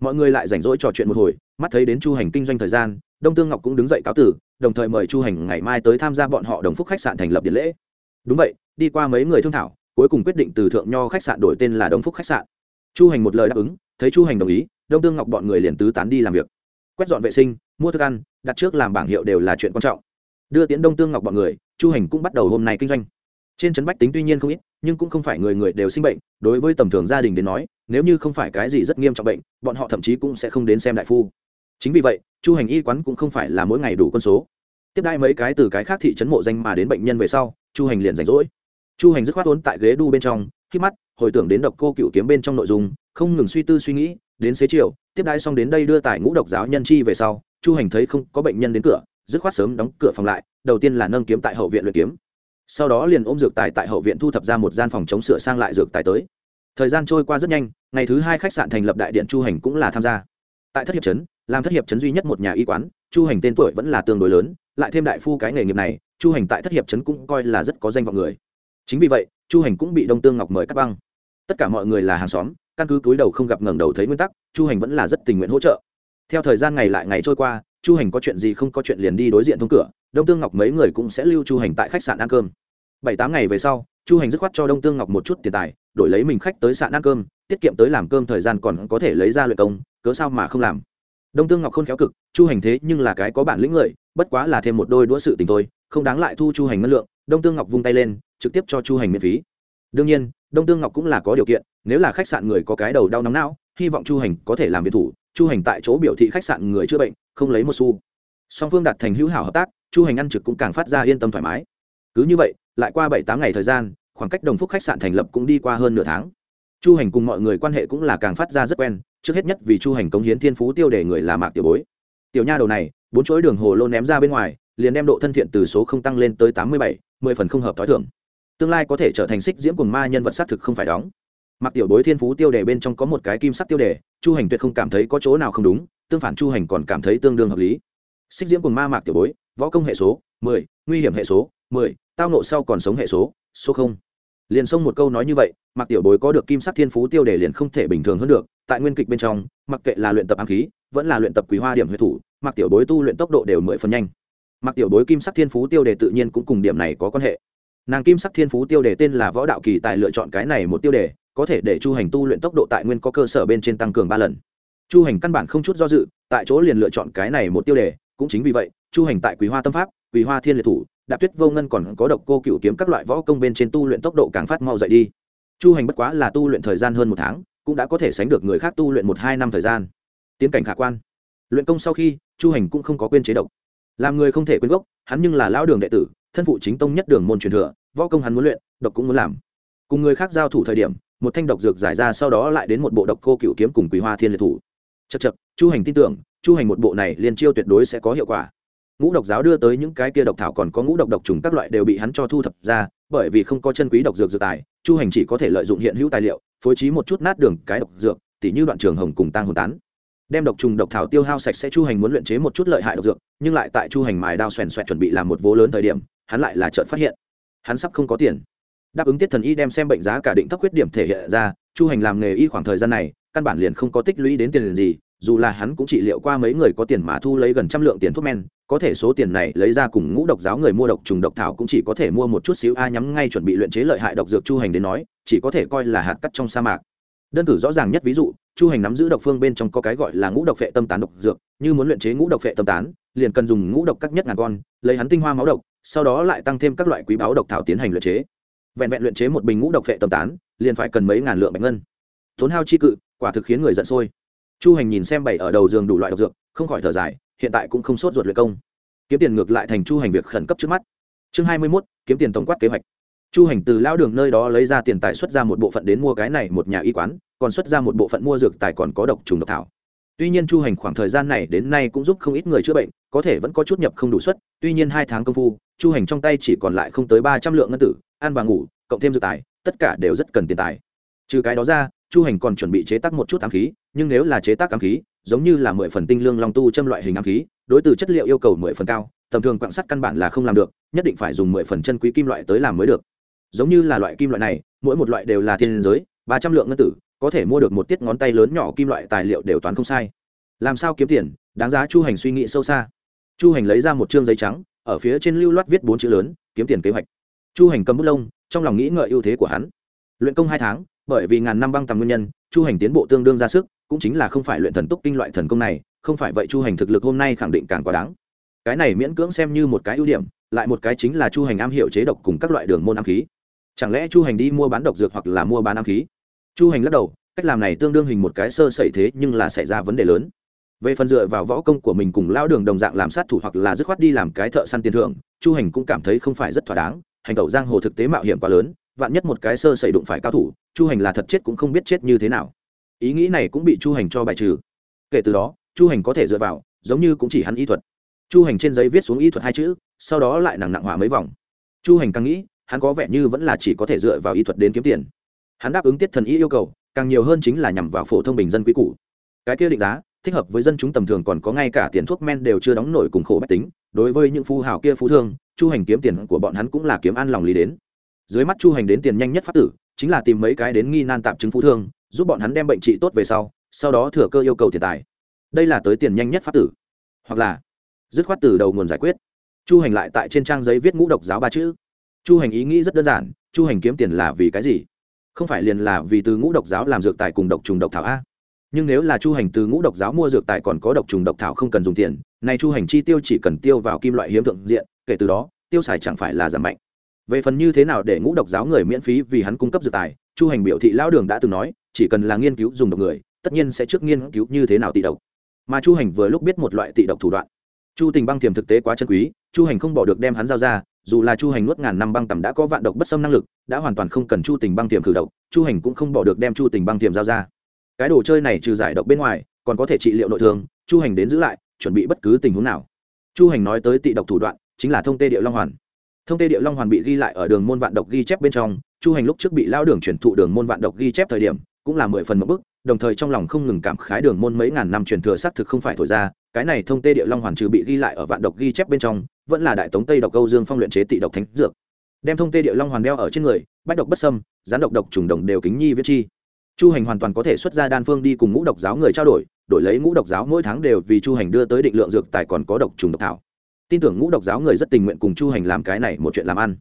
Mọi người lại rảnh rỗi trò chuyện một hồi, mắt thấy đến chu hành kinh doanh thời gian, đông tương ngọc cũng đứng dậy cáo tử, đồng thời mời chu hành ngày mai tới tham gia bọn họ đồng phúc khách sạn thành lập điện lễ. Đúng vậy, đi qua mấy người thương thảo cuối cùng quyết định từ thượng nho khách sạn đổi tên là đông phúc khách sạn. Chu hành một lời đáp ứng, thấy chu hành đồng ý, đông tương ngọc bọn người liền tứ tán đi làm việc. Quét dọn vệ sinh, mua thức ăn, đặt trước làm bảng hiệu đều là chuyện quan trọng. Đưa tiễn đông tương ngọc bọn người, chu hành cũng bắt đầu hôm nay kinh doanh. Trên trấn bách tính tuy nhiên không ít, nhưng cũng không phải người người đều sinh bệnh, đối với tầm thường gia đình đến nói, nếu như không phải cái gì rất nghiêm trọng bệnh, bọn họ thậm chí cũng sẽ không đến xem đại phu. Chính vì vậy, chu hành y quán cũng không phải là mỗi ngày đủ con số. Tiếp đai mấy cái từ cái khác thị trấn mộ danh mà đến bệnh nhân về sau, chu hành liền rảnh rỗi chu hành dứt khoát ốn tại ghế đu bên trong, khi mắt hồi tưởng đến độc cô cựu kiếm bên trong nội dung, không ngừng suy tư suy nghĩ, đến xế chiều, tiếp đai xong đến đây đưa tải ngũ độc giáo nhân chi về sau, chu hành thấy không có bệnh nhân đến cửa, dứt khoát sớm đóng cửa phòng lại, đầu tiên là nâng kiếm tại hậu viện luyện kiếm. Sau đó liền ôm dược tài tại hậu viện thu thập ra một gian phòng chống sửa sang lại dược tài tới. Thời gian trôi qua rất nhanh, ngày thứ hai khách sạn thành lập đại điện chu hành cũng là tham gia. Tại thất hiệp trấn, làm thất hiệp trấn duy nhất một nhà y quán, chu hành tên tuổi vẫn là tương đối lớn, lại thêm đại phu cái nghề nghiệp này, chu hành tại thất hiệp trấn cũng coi là rất có danh vọng người chính vì vậy, chu hành cũng bị đông tương ngọc mời cắt băng. Tất cả mọi người là hàng xóm, căn cứ túi đầu không gặp ngẩng đầu thấy nguyên tắc, chu hành vẫn là rất tình nguyện hỗ trợ. Theo thời gian ngày lại ngày trôi qua, chu hành có chuyện gì không có chuyện liền đi đối diện thông cửa, đông tương ngọc mấy người cũng sẽ lưu chu hành tại khách sạn ăn cơm. Bảy tám ngày về sau, chu hành dứt khoát cho đông tương ngọc một chút tiền tài, đổi lấy mình khách tới sạn ăn cơm, tiết kiệm tới làm cơm thời gian còn có thể lấy ra luyện công, cớ sao mà không làm. Đông tương ngọc không khéo cực, chu hành thế nhưng là cái có bản lĩnh người, bất quá là thêm một đôi đũa sự tình thôi, không đáng lại thu chu hành ngân lượng đông tương ngọc vung tay lên, trực tiếp cho chu hành miễn phí. Đương nhiên, đông tương ngọc cũng là có điều kiện, nếu là khách sạn người có cái đầu đau nóng não, hy vọng chu hành có thể làm việc thủ. Chu hành tại chỗ biểu thị khách sạn người chữa bệnh, không lấy một xu. Song phương đặt thành hữu hảo hợp tác, chu hành ăn trực cũng càng phát ra yên tâm thoải mái. Cứ như vậy, lại qua bảy tám ngày thời gian, khoảng cách đồng phúc khách sạn thành lập cũng đi qua hơn nửa tháng. Chu hành cùng mọi người quan hệ cũng là càng phát ra rất quen, trước hết nhất vì chu hành cống hiến thiên phú tiêu để người là mạc tiểu bối. Tiểu nha đầu này, bốn chuỗi đường hồ lô ném ra bên ngoài, liền đem độ thân thiện từ số không tăng lên tới tám mươi bảy mười phần không hợp t h ó i thưởng tương lai có thể trở thành xích diễm cùng ma nhân vật xác thực không phải đóng. Mặc tiểu bối thiên phú tiêu đề bên trong có một cái kim sắc tiêu đề, chu hành tuyệt không cảm thấy có chỗ nào không đúng, tương phản chu hành còn cảm thấy tương đương hợp lý. Xích diễm cùng ma mạc tiểu bối, võ công hệ số, mười, nguy hiểm hệ số, mười, tao nộ sau còn sống hệ số số không. Liền xông một câu nói như vậy mặc tiểu bối có được kim sắc thiên phú tiêu đề liền không thể bình thường hơn được. Tại nguyên kịch bên trong, mặc kệ là luyện tập ám khí, vẫn là luyện tập quý hoa điểm huyết thủ mặc tiểu bối tu luyện tốc độ đều mười phần nhanh mặc tiểu bối kim sắc thiên phú tiêu đề tự nhiên cũng cùng điểm này có quan hệ. Nàng kim sắc thiên phú tiêu đề tên là võ đạo kỳ tài lựa chọn cái này một tiêu đề, có thể để chu hành tu luyện tốc độ tại nguyên có cơ sở bên trên tăng cường ba lần. Chu hành căn bản không chút do dự, tại chỗ liền lựa chọn cái này một tiêu đề, cũng chính vì vậy, chu hành tại quý hoa tâm pháp quý hoa thiên liệt thủ, đạp tuyết vô ngân còn có độc cô cựu kiếm các loại võ công bên trên tu luyện tốc độ càng phát mau dậy đi. Chu hành bất quá là tu luyện thời gian hơn một tháng, cũng đã có thể sánh được người khác tu luyện một hai năm thời gian. Tiến cảnh khả quan. Luyện công sau khi, chu hành cũng không có quên chế độc làm người không thể quên gốc, hắn nhưng là lão đường đệ tử, thân phụ chính tông nhất đường môn truyền thừa, võ công hắn muốn luyện, độc cũng muốn làm. Cùng người khác giao thủ thời điểm, một thanh độc dược giải ra sau đó lại đến một bộ độc cô cựu kiếm cùng quý hoa thiên liệt thủ. Chật chật chu hành tin tưởng, chu hành một bộ này liền chiêu tuyệt đối sẽ có hiệu quả. Ngũ độc giáo đưa tới những cái kia độc thảo còn có ngũ độc độc trùng các loại đều bị hắn cho thu thập ra, bởi vì không có chân quý độc dược dược tài, chu hành chỉ có thể lợi dụng hiện hữu tài liệu, phối trí một chút nát đường cái độc dược, tỉ như đoạn trường hồng cùng tăng hồn tán đem độc trùng độc thảo tiêu hao sạch sẽ chu hành muốn luyện chế một chút lợi hại độc dược, nhưng lại tại chu hành mài đao xoèn xoẹt chuẩn bị làm một vố lớn thời điểm, hắn lại là trợn phát hiện, hắn sắp không có tiền. Đáp ứng tiết thần y đem xem bệnh giá cả định thấp khuyết điểm thể hiện ra, chu hành làm nghề y khoảng thời gian này, căn bản liền không có tích lũy đến tiền gì, dù là hắn cũng trị liệu qua mấy người có tiền mà thu lấy gần trăm lượng tiền thuốc men, có thể số tiền này lấy ra cùng ngũ độc giáo người mua độc trùng độc thảo cũng chỉ có thể mua một chút xíu, a, nhắm ngay chuẩn bị luyện chế lợi hại độc dược chu hành đến nói, chỉ có thể coi là hạt cắt trong sa mạc đơn cử rõ ràng nhất ví dụ, chu hành nắm giữ độc phương bên trong có cái gọi là ngũ độc phệ tâm tán độc dược, như muốn luyện chế ngũ độc phệ tâm tán, liền cần dùng ngũ độc các nhất ngàn con, lấy hắn tinh hoa máu độc, sau đó lại tăng thêm các loại quý báo độc thảo tiến hành luyện chế. Vẹn vẹn luyện chế một bình ngũ độc phệ tâm tán, liền phải cần mấy ngàn lượng bạch ngân. Tốn hao chi cự, quả thực khiến người giận sôi. Chu hành nhìn xem bảy ở đầu giường đủ loại độc dược, không khỏi thở dài, hiện tại cũng không sốt ruột luyện công. Kiếm tiền ngược lại thành chu hành việc khẩn cấp trước mắt. Chương hai mươi mốt, kiếm tiền tổng quát kế hoạch chu hành từ lao đường nơi đó lấy ra tiền tài xuất ra một bộ phận đến mua cái này một nhà y quán, còn xuất ra một bộ phận mua dược tài còn có độc trùng độc thảo. Tuy nhiên chu hành khoảng thời gian này đến nay cũng giúp không ít người chữa bệnh, có thể vẫn có chút nhập không đủ suất, tuy nhiên hai tháng công phu, chu hành trong tay chỉ còn lại không tới ba trăm lượng ngân tử, ăn và ngủ, cộng thêm dược tài, tất cả đều rất cần tiền tài. Trừ cái đó ra, chu hành còn chuẩn bị chế tác một chút ám khí, nhưng nếu là chế tác ám khí, giống như là mười phần tinh lương long tu châm loại hình ám khí, đối từ chất liệu yêu cầu mười phần cao, tầm thường quạng sắt căn bản là không làm được, nhất định phải dùng mười phần chân quý kim loại tới làm mới được giống như là loại kim loại này, mỗi một loại đều là thiên giới, ba trăm lượng ngân tử, có thể mua được một tiết ngón tay lớn nhỏ kim loại tài liệu đều toán không sai. Làm sao kiếm tiền, đáng giá chu hành suy nghĩ sâu xa. Chu hành lấy ra một chương giấy trắng, ở phía trên lưu loát viết bốn chữ lớn, kiếm tiền kế hoạch. Chu hành cầm bút lông, trong lòng nghĩ ngợi ưu thế của hắn. Luyện công hai tháng, bởi vì ngàn năm băng tầm nguyên nhân, chu hành tiến bộ tương đương ra sức, cũng chính là không phải luyện thần túc kinh loại thần công này, không phải vậy chu hành thực lực hôm nay khẳng định càng quá đáng. Cái này miễn cưỡng xem như một cái ưu điểm, lại một cái chính là chu hành am hiểu chế độc cùng các loại đường môn am khí chẳng lẽ chu hành đi mua bán độc dược hoặc là mua bán am khí? Chu hành lắc đầu, cách làm này tương đương hình một cái sơ sẩy thế nhưng là xảy ra vấn đề lớn. Về phần dựa vào võ công của mình cùng lao đường đồng dạng làm sát thủ hoặc là dứt khoát đi làm cái thợ săn tiền thưởng, chu hành cũng cảm thấy không phải rất thỏa đáng, hành tẩu giang hồ thực tế mạo hiểm quá lớn, vạn nhất một cái sơ sẩy đụng phải cao thủ, chu hành là thật chết cũng không biết chết như thế nào. Ý nghĩ này cũng bị chu hành cho bài trừ. Kể từ đó, chu hành có thể dựa vào, giống như cũng chỉ hắn y thuật. Chu hành trên giấy viết xuống y thuật hai chữ, sau đó lại nặng nặng hỏa mấy vòng. Chu hành càng nghĩ hắn có vẻ như vẫn là chỉ có thể dựa vào y thuật đến kiếm tiền. Hắn đáp ứng tiết thần y yêu cầu, càng nhiều hơn chính là nhằm vào phổ thông bình dân quý cũ cái kia định giá, thích hợp với dân chúng tầm thường còn có ngay cả tiền thuốc men đều chưa đóng nổi cùng khổ bách tính, đối với những phú hào kia phú thương, chu hành kiếm tiền của bọn hắn cũng là kiếm ăn lòng lý đến. Dưới mắt chu hành đến tiền nhanh nhất pháp tử, chính là tìm mấy cái đến nghi nan tạm chứng phú thương, giúp bọn hắn đem bệnh trị tốt về sau sau đó thừa cơ yêu cầu tiền tài. Đây là tới tiền nhanh nhất pháp tử. Hoặc là, dứt khoát từ đầu nguồn giải quyết. Chu hành lại tại trên trang giấy viết ngũ độc giáo ba chữ chu hành ý nghĩ rất đơn giản, chu hành kiếm tiền là vì cái gì? Không phải liền là vì từ ngũ độc giáo làm dược tài cùng độc trùng độc thảo a. Nhưng nếu là chu hành từ ngũ độc giáo mua dược tài còn có độc trùng độc thảo không cần dùng tiền, nay chu hành chi tiêu chỉ cần tiêu vào kim loại hiếm thượng diện, kể từ đó, tiêu xài chẳng phải là giảm mạnh. Về phần như thế nào để ngũ độc giáo người miễn phí vì hắn cung cấp dược tài, chu hành biểu thị lão đường đã từng nói, chỉ cần là nghiên cứu dùng độc người, tất nhiên sẽ trước nghiên cứu như thế nào tị độc. Mà chu hành vừa lúc biết một loại tị độc thủ đoạn. Chu tình băng tiềm thực tế quá chân quý, chu hành không bỏ được đem hắn giao ra dù là chu hành nuốt ngàn năm băng tầm đã có vạn độc bất xâm năng lực, đã hoàn toàn không cần chu tình băng tiềm khử độc chu hành cũng không bỏ được đem chu tình băng tiềm giao ra. Cái đồ chơi này trừ giải độc bên ngoài, còn có thể trị liệu nội thương, chu hành đến giữ lại, chuẩn bị bất cứ tình huống nào. Chu hành nói tới tị độc thủ đoạn, chính là thông tê điệu long hoàn. Thông tê điệu long hoàn bị ghi lại ở đường môn vạn độc ghi chép bên trong, chu hành lúc trước bị lao đường chuyển thụ đường môn vạn độc ghi chép thời điểm, cũng là mười phần một bức, đồng thời trong lòng không ngừng cảm khái đường môn mấy ngàn năm truyền thừa xác thực không phải thổi ra, cái này thông tê địa long hoàn trừ bị ghi lại ở vạn độc ghi chép bên trong vẫn là đại tống tây độc câu dương phong luyện chế tị độc thánh dược đem thông tê địa long hoàn đeo ở trên người bách độc bất sâm gián độc độc trùng đồng đều kính nhi viết chi chu hành hoàn toàn có thể xuất ra đan phương đi cùng ngũ độc giáo người trao đổi đổi lấy ngũ độc giáo mỗi tháng đều vì chu hành đưa tới định lượng dược tài còn có độc trùng độc thảo tin tưởng ngũ độc giáo người rất tình nguyện cùng chu hành làm cái này một chuyện làm ăn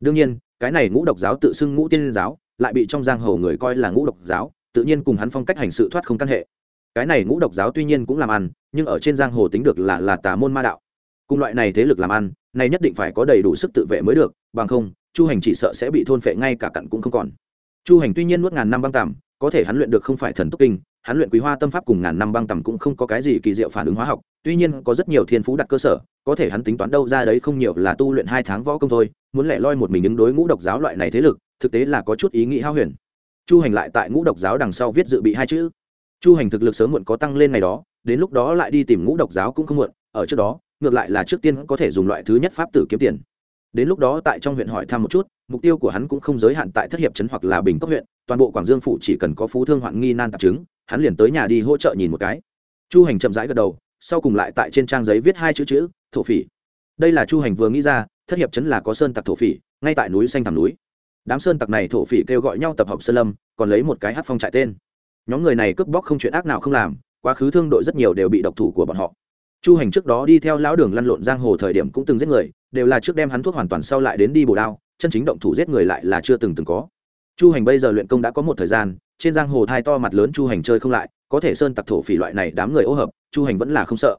đương nhiên cái này ngũ độc giáo tự xưng ngũ tiên giáo lại bị trong giang hồ người coi là ngũ độc giáo tự nhiên cùng hắn phong cách hành sự thoát không căn hệ cái này ngũ độc giáo tuy nhiên cũng làm ăn nhưng ở trên giang hồ tính được là là tà môn ma đạo cùng loại này thế lực làm ăn, này nhất định phải có đầy đủ sức tự vệ mới được, bằng không, chu hành chỉ sợ sẽ bị thôn phệ ngay cả cặn cũng không còn. Chu hành tuy nhiên nuốt ngàn năm băng tằm, có thể hắn luyện được không phải thần tốc kinh, hắn luyện quý hoa tâm pháp cùng ngàn năm băng tằm cũng không có cái gì kỳ diệu phản ứng hóa học, tuy nhiên có rất nhiều thiên phú đặt cơ sở, có thể hắn tính toán đâu ra đấy không nhiều là tu luyện hai tháng võ công thôi, muốn lẻ loi một mình ứng đối ngũ độc giáo loại này thế lực, thực tế là có chút ý nghĩ hao huyền. Chu hành lại tại ngũ độc giáo đằng sau viết dự bị hai chữ. Chu hành thực lực sớm muộn có tăng lên ngày đó, đến lúc đó lại đi tìm ngũ độc giáo cũng không muộn, ở trước đó ngược lại là trước tiên có thể dùng loại thứ nhất pháp tử kiếm tiền. Đến lúc đó tại trong huyện hỏi thăm một chút, mục tiêu của hắn cũng không giới hạn tại thất hiệp trấn hoặc là bình cốc huyện, toàn bộ quảng dương phủ chỉ cần có phú thương hoạn nghi nan tạp chứng, hắn liền tới nhà đi hỗ trợ nhìn một cái. Chu hành chậm rãi gật đầu, sau cùng lại tại trên trang giấy viết hai chữ chữ, thổ phỉ. Đây là chu hành vừa nghĩ ra, thất hiệp trấn là có sơn tặc thổ phỉ, ngay tại núi xanh thẳm núi. Đám sơn tặc này thổ phỉ kêu gọi nhau tập hợp sơn lâm, còn lấy một cái hát phong trại tên. Nhóm người này cướp bóc không chuyện ác nào không làm, quá khứ thương đội rất nhiều đều bị độc thủ của bọn họ chu hành trước đó đi theo lão đường lăn lộn giang hồ thời điểm cũng từng giết người, đều là trước đem hắn thuốc hoàn toàn sau lại đến đi bổ đao, chân chính động thủ giết người lại là chưa từng từng có. Chu hành bây giờ luyện công đã có một thời gian, trên giang hồ thai to mặt lớn chu hành chơi không lại, có thể sơn tặc thổ phỉ loại này đám người ô hợp, chu hành vẫn là không sợ.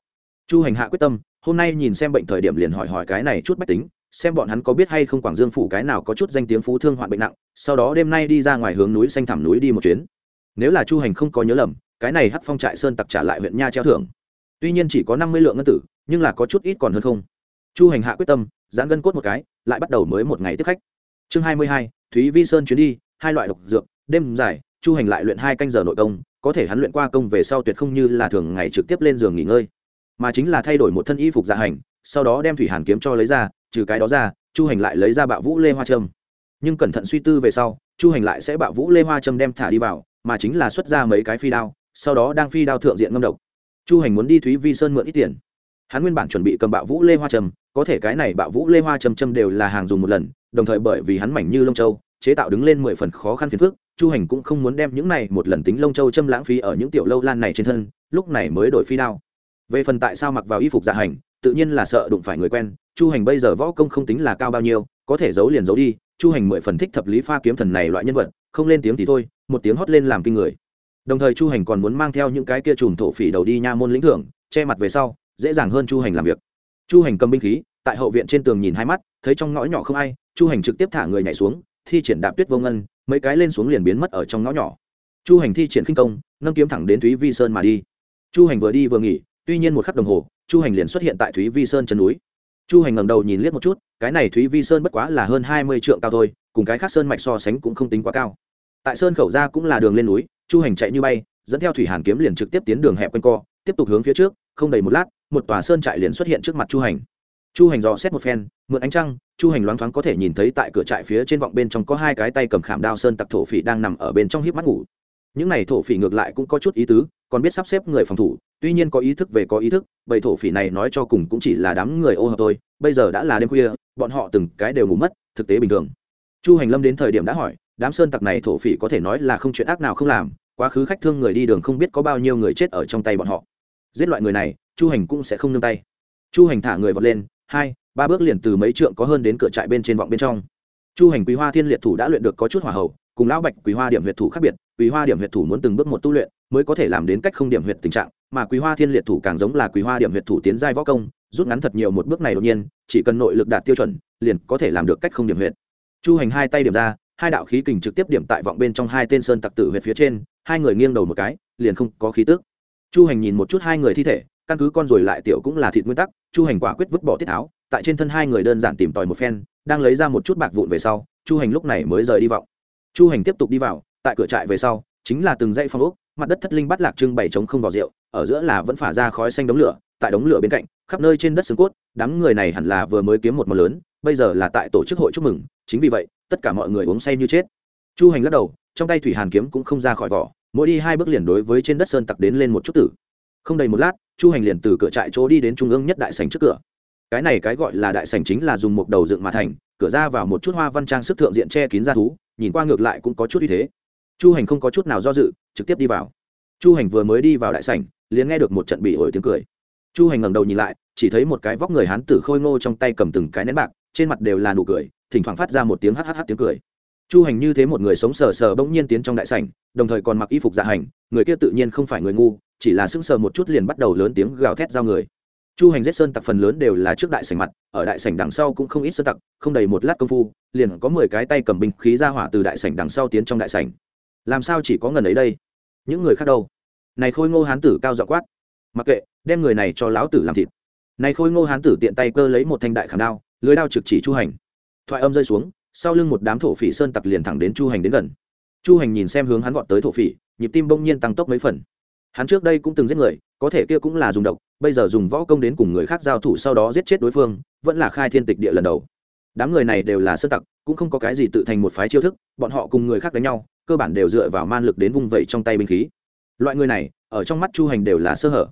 Chu hành hạ quyết tâm, hôm nay nhìn xem bệnh thời điểm liền hỏi hỏi cái này chút bách tính, xem bọn hắn có biết hay không quảng dương phủ cái nào có chút danh tiếng phú thương hoạn bệnh nặng, sau đó đêm nay đi ra ngoài hướng núi xanh thẳm núi đi một chuyến. Nếu là chu hành không có nhớ lầm, cái này hắc phong trại sơn tặc trả lại huyện nha treo thưởng tuy nhiên chỉ có năm mươi lượng ngân tử, nhưng là có chút ít còn hơn không. Chu hành hạ quyết tâm, giãn gân cốt một cái, lại bắt đầu mới một ngày tiếp khách. Chương hai mươi hai, thúy vi sơn chuyến đi, hai loại độc dược, đêm dài, chu hành lại luyện hai canh giờ nội công, có thể hắn luyện qua công về sau tuyệt không như là thường ngày trực tiếp lên giường nghỉ ngơi. Mà chính là thay đổi một thân y phục dạ hành, sau đó đem thủy hàn kiếm cho lấy ra, trừ cái đó ra, chu hành lại lấy ra bạo vũ lê hoa trâm nhưng cẩn thận suy tư về sau, chu hành lại sẽ bạo vũ lê hoa trâm đem thả đi vào, mà chính là xuất ra mấy cái phi đao, sau đó đang phi đao thượng diện ngâm độc chu hành muốn đi thúy vi sơn mượn ít tiền. Hắn nguyên bản chuẩn bị cầm bạo vũ lê hoa trầm có thể cái này bạo vũ lê hoa trầm trầm đều là hàng dùng một lần, đồng thời bởi vì hắn mảnh như lông châu, chế tạo đứng lên mười phần khó khăn phiền phức, chu hành cũng không muốn đem những này một lần tính lông châu châm lãng phí ở những tiểu lâu lan này trên thân, lúc này mới đổi phi đao. Về phần tại sao mặc vào y phục dạ hành, tự nhiên là sợ đụng phải người quen, chu hành bây giờ võ công không tính là cao bao nhiêu, có thể giấu liền giấu đi, chu hành mười phần thích thập lý pha kiếm thần này loại nhân vật, không lên tiếng thì thôi, một tiếng hót lên làm kinh người đồng thời chu hành còn muốn mang theo những cái kia chùm thổ phỉ đầu đi nha môn lĩnh thưởng, che mặt về sau, dễ dàng hơn chu hành làm việc. Chu hành cầm binh khí, tại hậu viện trên tường nhìn hai mắt, thấy trong ngõ nhỏ không ai, chu hành trực tiếp thả người nhảy xuống, thi triển đạp tuyết vô ngân, mấy cái lên xuống liền biến mất ở trong ngõ nhỏ. Chu hành thi triển khinh công, nâng kiếm thẳng đến thúy vi sơn mà đi. Chu hành vừa đi vừa nghỉ, tuy nhiên một khắc đồng hồ, chu hành liền xuất hiện tại thúy vi sơn chân núi. Chu hành ngẩng đầu nhìn liếc một chút, cái này thúy vi sơn bất quá là hơn hai mươi trượng cao thôi, cùng cái khác sơn mạch so sánh cũng không tính quá cao. Tại sơn khẩu ra cũng là đường lên núi chu hành chạy như bay, dẫn theo thủy hàn kiếm liền trực tiếp tiến đường hẹp quanh co, tiếp tục hướng phía trước, không đầy một lát, một tòa sơn trại liền xuất hiện trước mặt chu hành. Chu hành dò xét một phen, mượn ánh trăng, chu hành loáng thoáng có thể nhìn thấy tại cửa trại phía trên vọng bên trong có hai cái tay cầm khảm đao sơn tặc thổ phỉ đang nằm ở bên trong hiếp mắt ngủ. Những này thổ phỉ ngược lại cũng có chút ý tứ, còn biết sắp xếp người phòng thủ, tuy nhiên có ý thức về có ý thức, bầy thổ phỉ này nói cho cùng cũng chỉ là đám người ô hợp thôi, bây giờ đã là đêm khuya, bọn họ từng cái đều ngủ mất, thực tế bình thường. Chu hành lâm đến thời điểm đã hỏi đám sơn tặc này thổ phỉ có thể nói là không chuyện ác nào không làm, quá khứ khách thương người đi đường không biết có bao nhiêu người chết ở trong tay bọn họ. Giết loại người này, chu hành cũng sẽ không nương tay. Chu hành thả người vọt lên, hai, ba bước liền từ mấy trượng có hơn đến cửa trại bên trên vọng bên trong. Chu hành quý hoa thiên liệt thủ đã luyện được có chút hỏa hậu, cùng lão bạch quý hoa điểm huyệt thủ khác biệt, quý hoa điểm huyệt thủ muốn từng bước một tu luyện mới có thể làm đến cách không điểm huyệt tình trạng, mà quý hoa thiên liệt thủ càng giống là quý hoa điểm huyệt thủ tiến giai võ công, rút ngắn thật nhiều một bước này đột nhiên, chỉ cần nội lực đạt tiêu chuẩn, liền có thể làm được cách không điểm huyệt. Chu hành hai tay điểm ra hai đạo khí kình trực tiếp điểm tại vọng bên trong hai tên sơn tặc tử huyệt phía trên, hai người nghiêng đầu một cái, liền không có khí tức. Chu hành nhìn một chút hai người thi thể, căn cứ con rồi lại tiểu cũng là thịt nguyên tắc, chu hành quả quyết vứt bỏ tiết tháo, tại trên thân hai người đơn giản tìm tòi một phen, đang lấy ra một chút bạc vụn về sau, chu hành lúc này mới rời đi vọng. Chu hành tiếp tục đi vào, tại cửa trại về sau, chính là từng dãy phong ốc, mặt đất thất linh bắt lạc trưng bày trống không vào rượu, ở giữa là vẫn phả ra khói xanh đống lửa, tại đống lửa bên cạnh, khắp nơi trên đất xương cốt, đám người này hẳn là vừa mới kiếm một món lớn, bây giờ là tại tổ chức hội chúc mừng, chính vì vậy tất cả mọi người uống say như chết. Chu hành lắc đầu, trong tay thủy hàn kiếm cũng không ra khỏi vỏ, mỗi đi hai bước liền đối với trên đất sơn tặc đến lên một chút tử. Không đầy một lát, chu hành liền từ cửa trại chỗ đi đến trung ương nhất đại sành trước cửa. Cái này cái gọi là đại sành chính là dùng một đầu dựng mà thành, cửa ra vào một chút hoa văn trang sức thượng diện che kín ra thú, nhìn qua ngược lại cũng có chút như thế. Chu hành không có chút nào do dự, trực tiếp đi vào. Chu hành vừa mới đi vào đại sảnh, liền nghe được một trận bị ổi tiếng cười. Chu hành ngẩng đầu nhìn lại, chỉ thấy một cái vóc người hán tử khôi ngô trong tay cầm từng cái nén bạc trên mặt đều là nụ cười, thỉnh thoảng phát ra một tiếng hhh tiếng cười. Chu hành như thế một người sống sờ sờ bỗng nhiên tiến trong đại sảnh, đồng thời còn mặc y phục dạ hành, người kia tự nhiên không phải người ngu, chỉ là sững sờ một chút liền bắt đầu lớn tiếng gào thét giao người. Chu hành giết sơn tặc phần lớn đều là trước đại sảnh mặt, ở đại sảnh đằng sau cũng không ít sơn tặc, không đầy một lát công phu, liền có mười cái tay cầm binh khí ra hỏa từ đại sảnh đằng sau tiến trong đại sảnh. Làm sao chỉ có ngần ấy đây? Những người khác đâu? Này khôi ngô hán tử cao dọ quát. Mặc kệ, đem người này cho lão tử làm thịt. Này khôi ngô hán tử tiện tay cơ lấy một thanh đại khảm đao lưới đao trực chỉ chu hành. Thoại âm rơi xuống, sau lưng một đám thổ phỉ sơn tặc liền thẳng đến chu hành đến gần. Chu hành nhìn xem hướng hắn vọt tới thổ phỉ, nhịp tim bỗng nhiên tăng tốc mấy phần. Hắn trước đây cũng từng giết người, có thể kia cũng là dùng độc, bây giờ dùng võ công đến cùng người khác giao thủ sau đó giết chết đối phương, vẫn là khai thiên tịch địa lần đầu. Đám người này đều là sơ tặc, cũng không có cái gì tự thành một phái chiêu thức, bọn họ cùng người khác đánh nhau, cơ bản đều dựa vào man lực đến vung vẩy trong tay binh khí. Loại người này, ở trong mắt chu hành đều là sơ hở.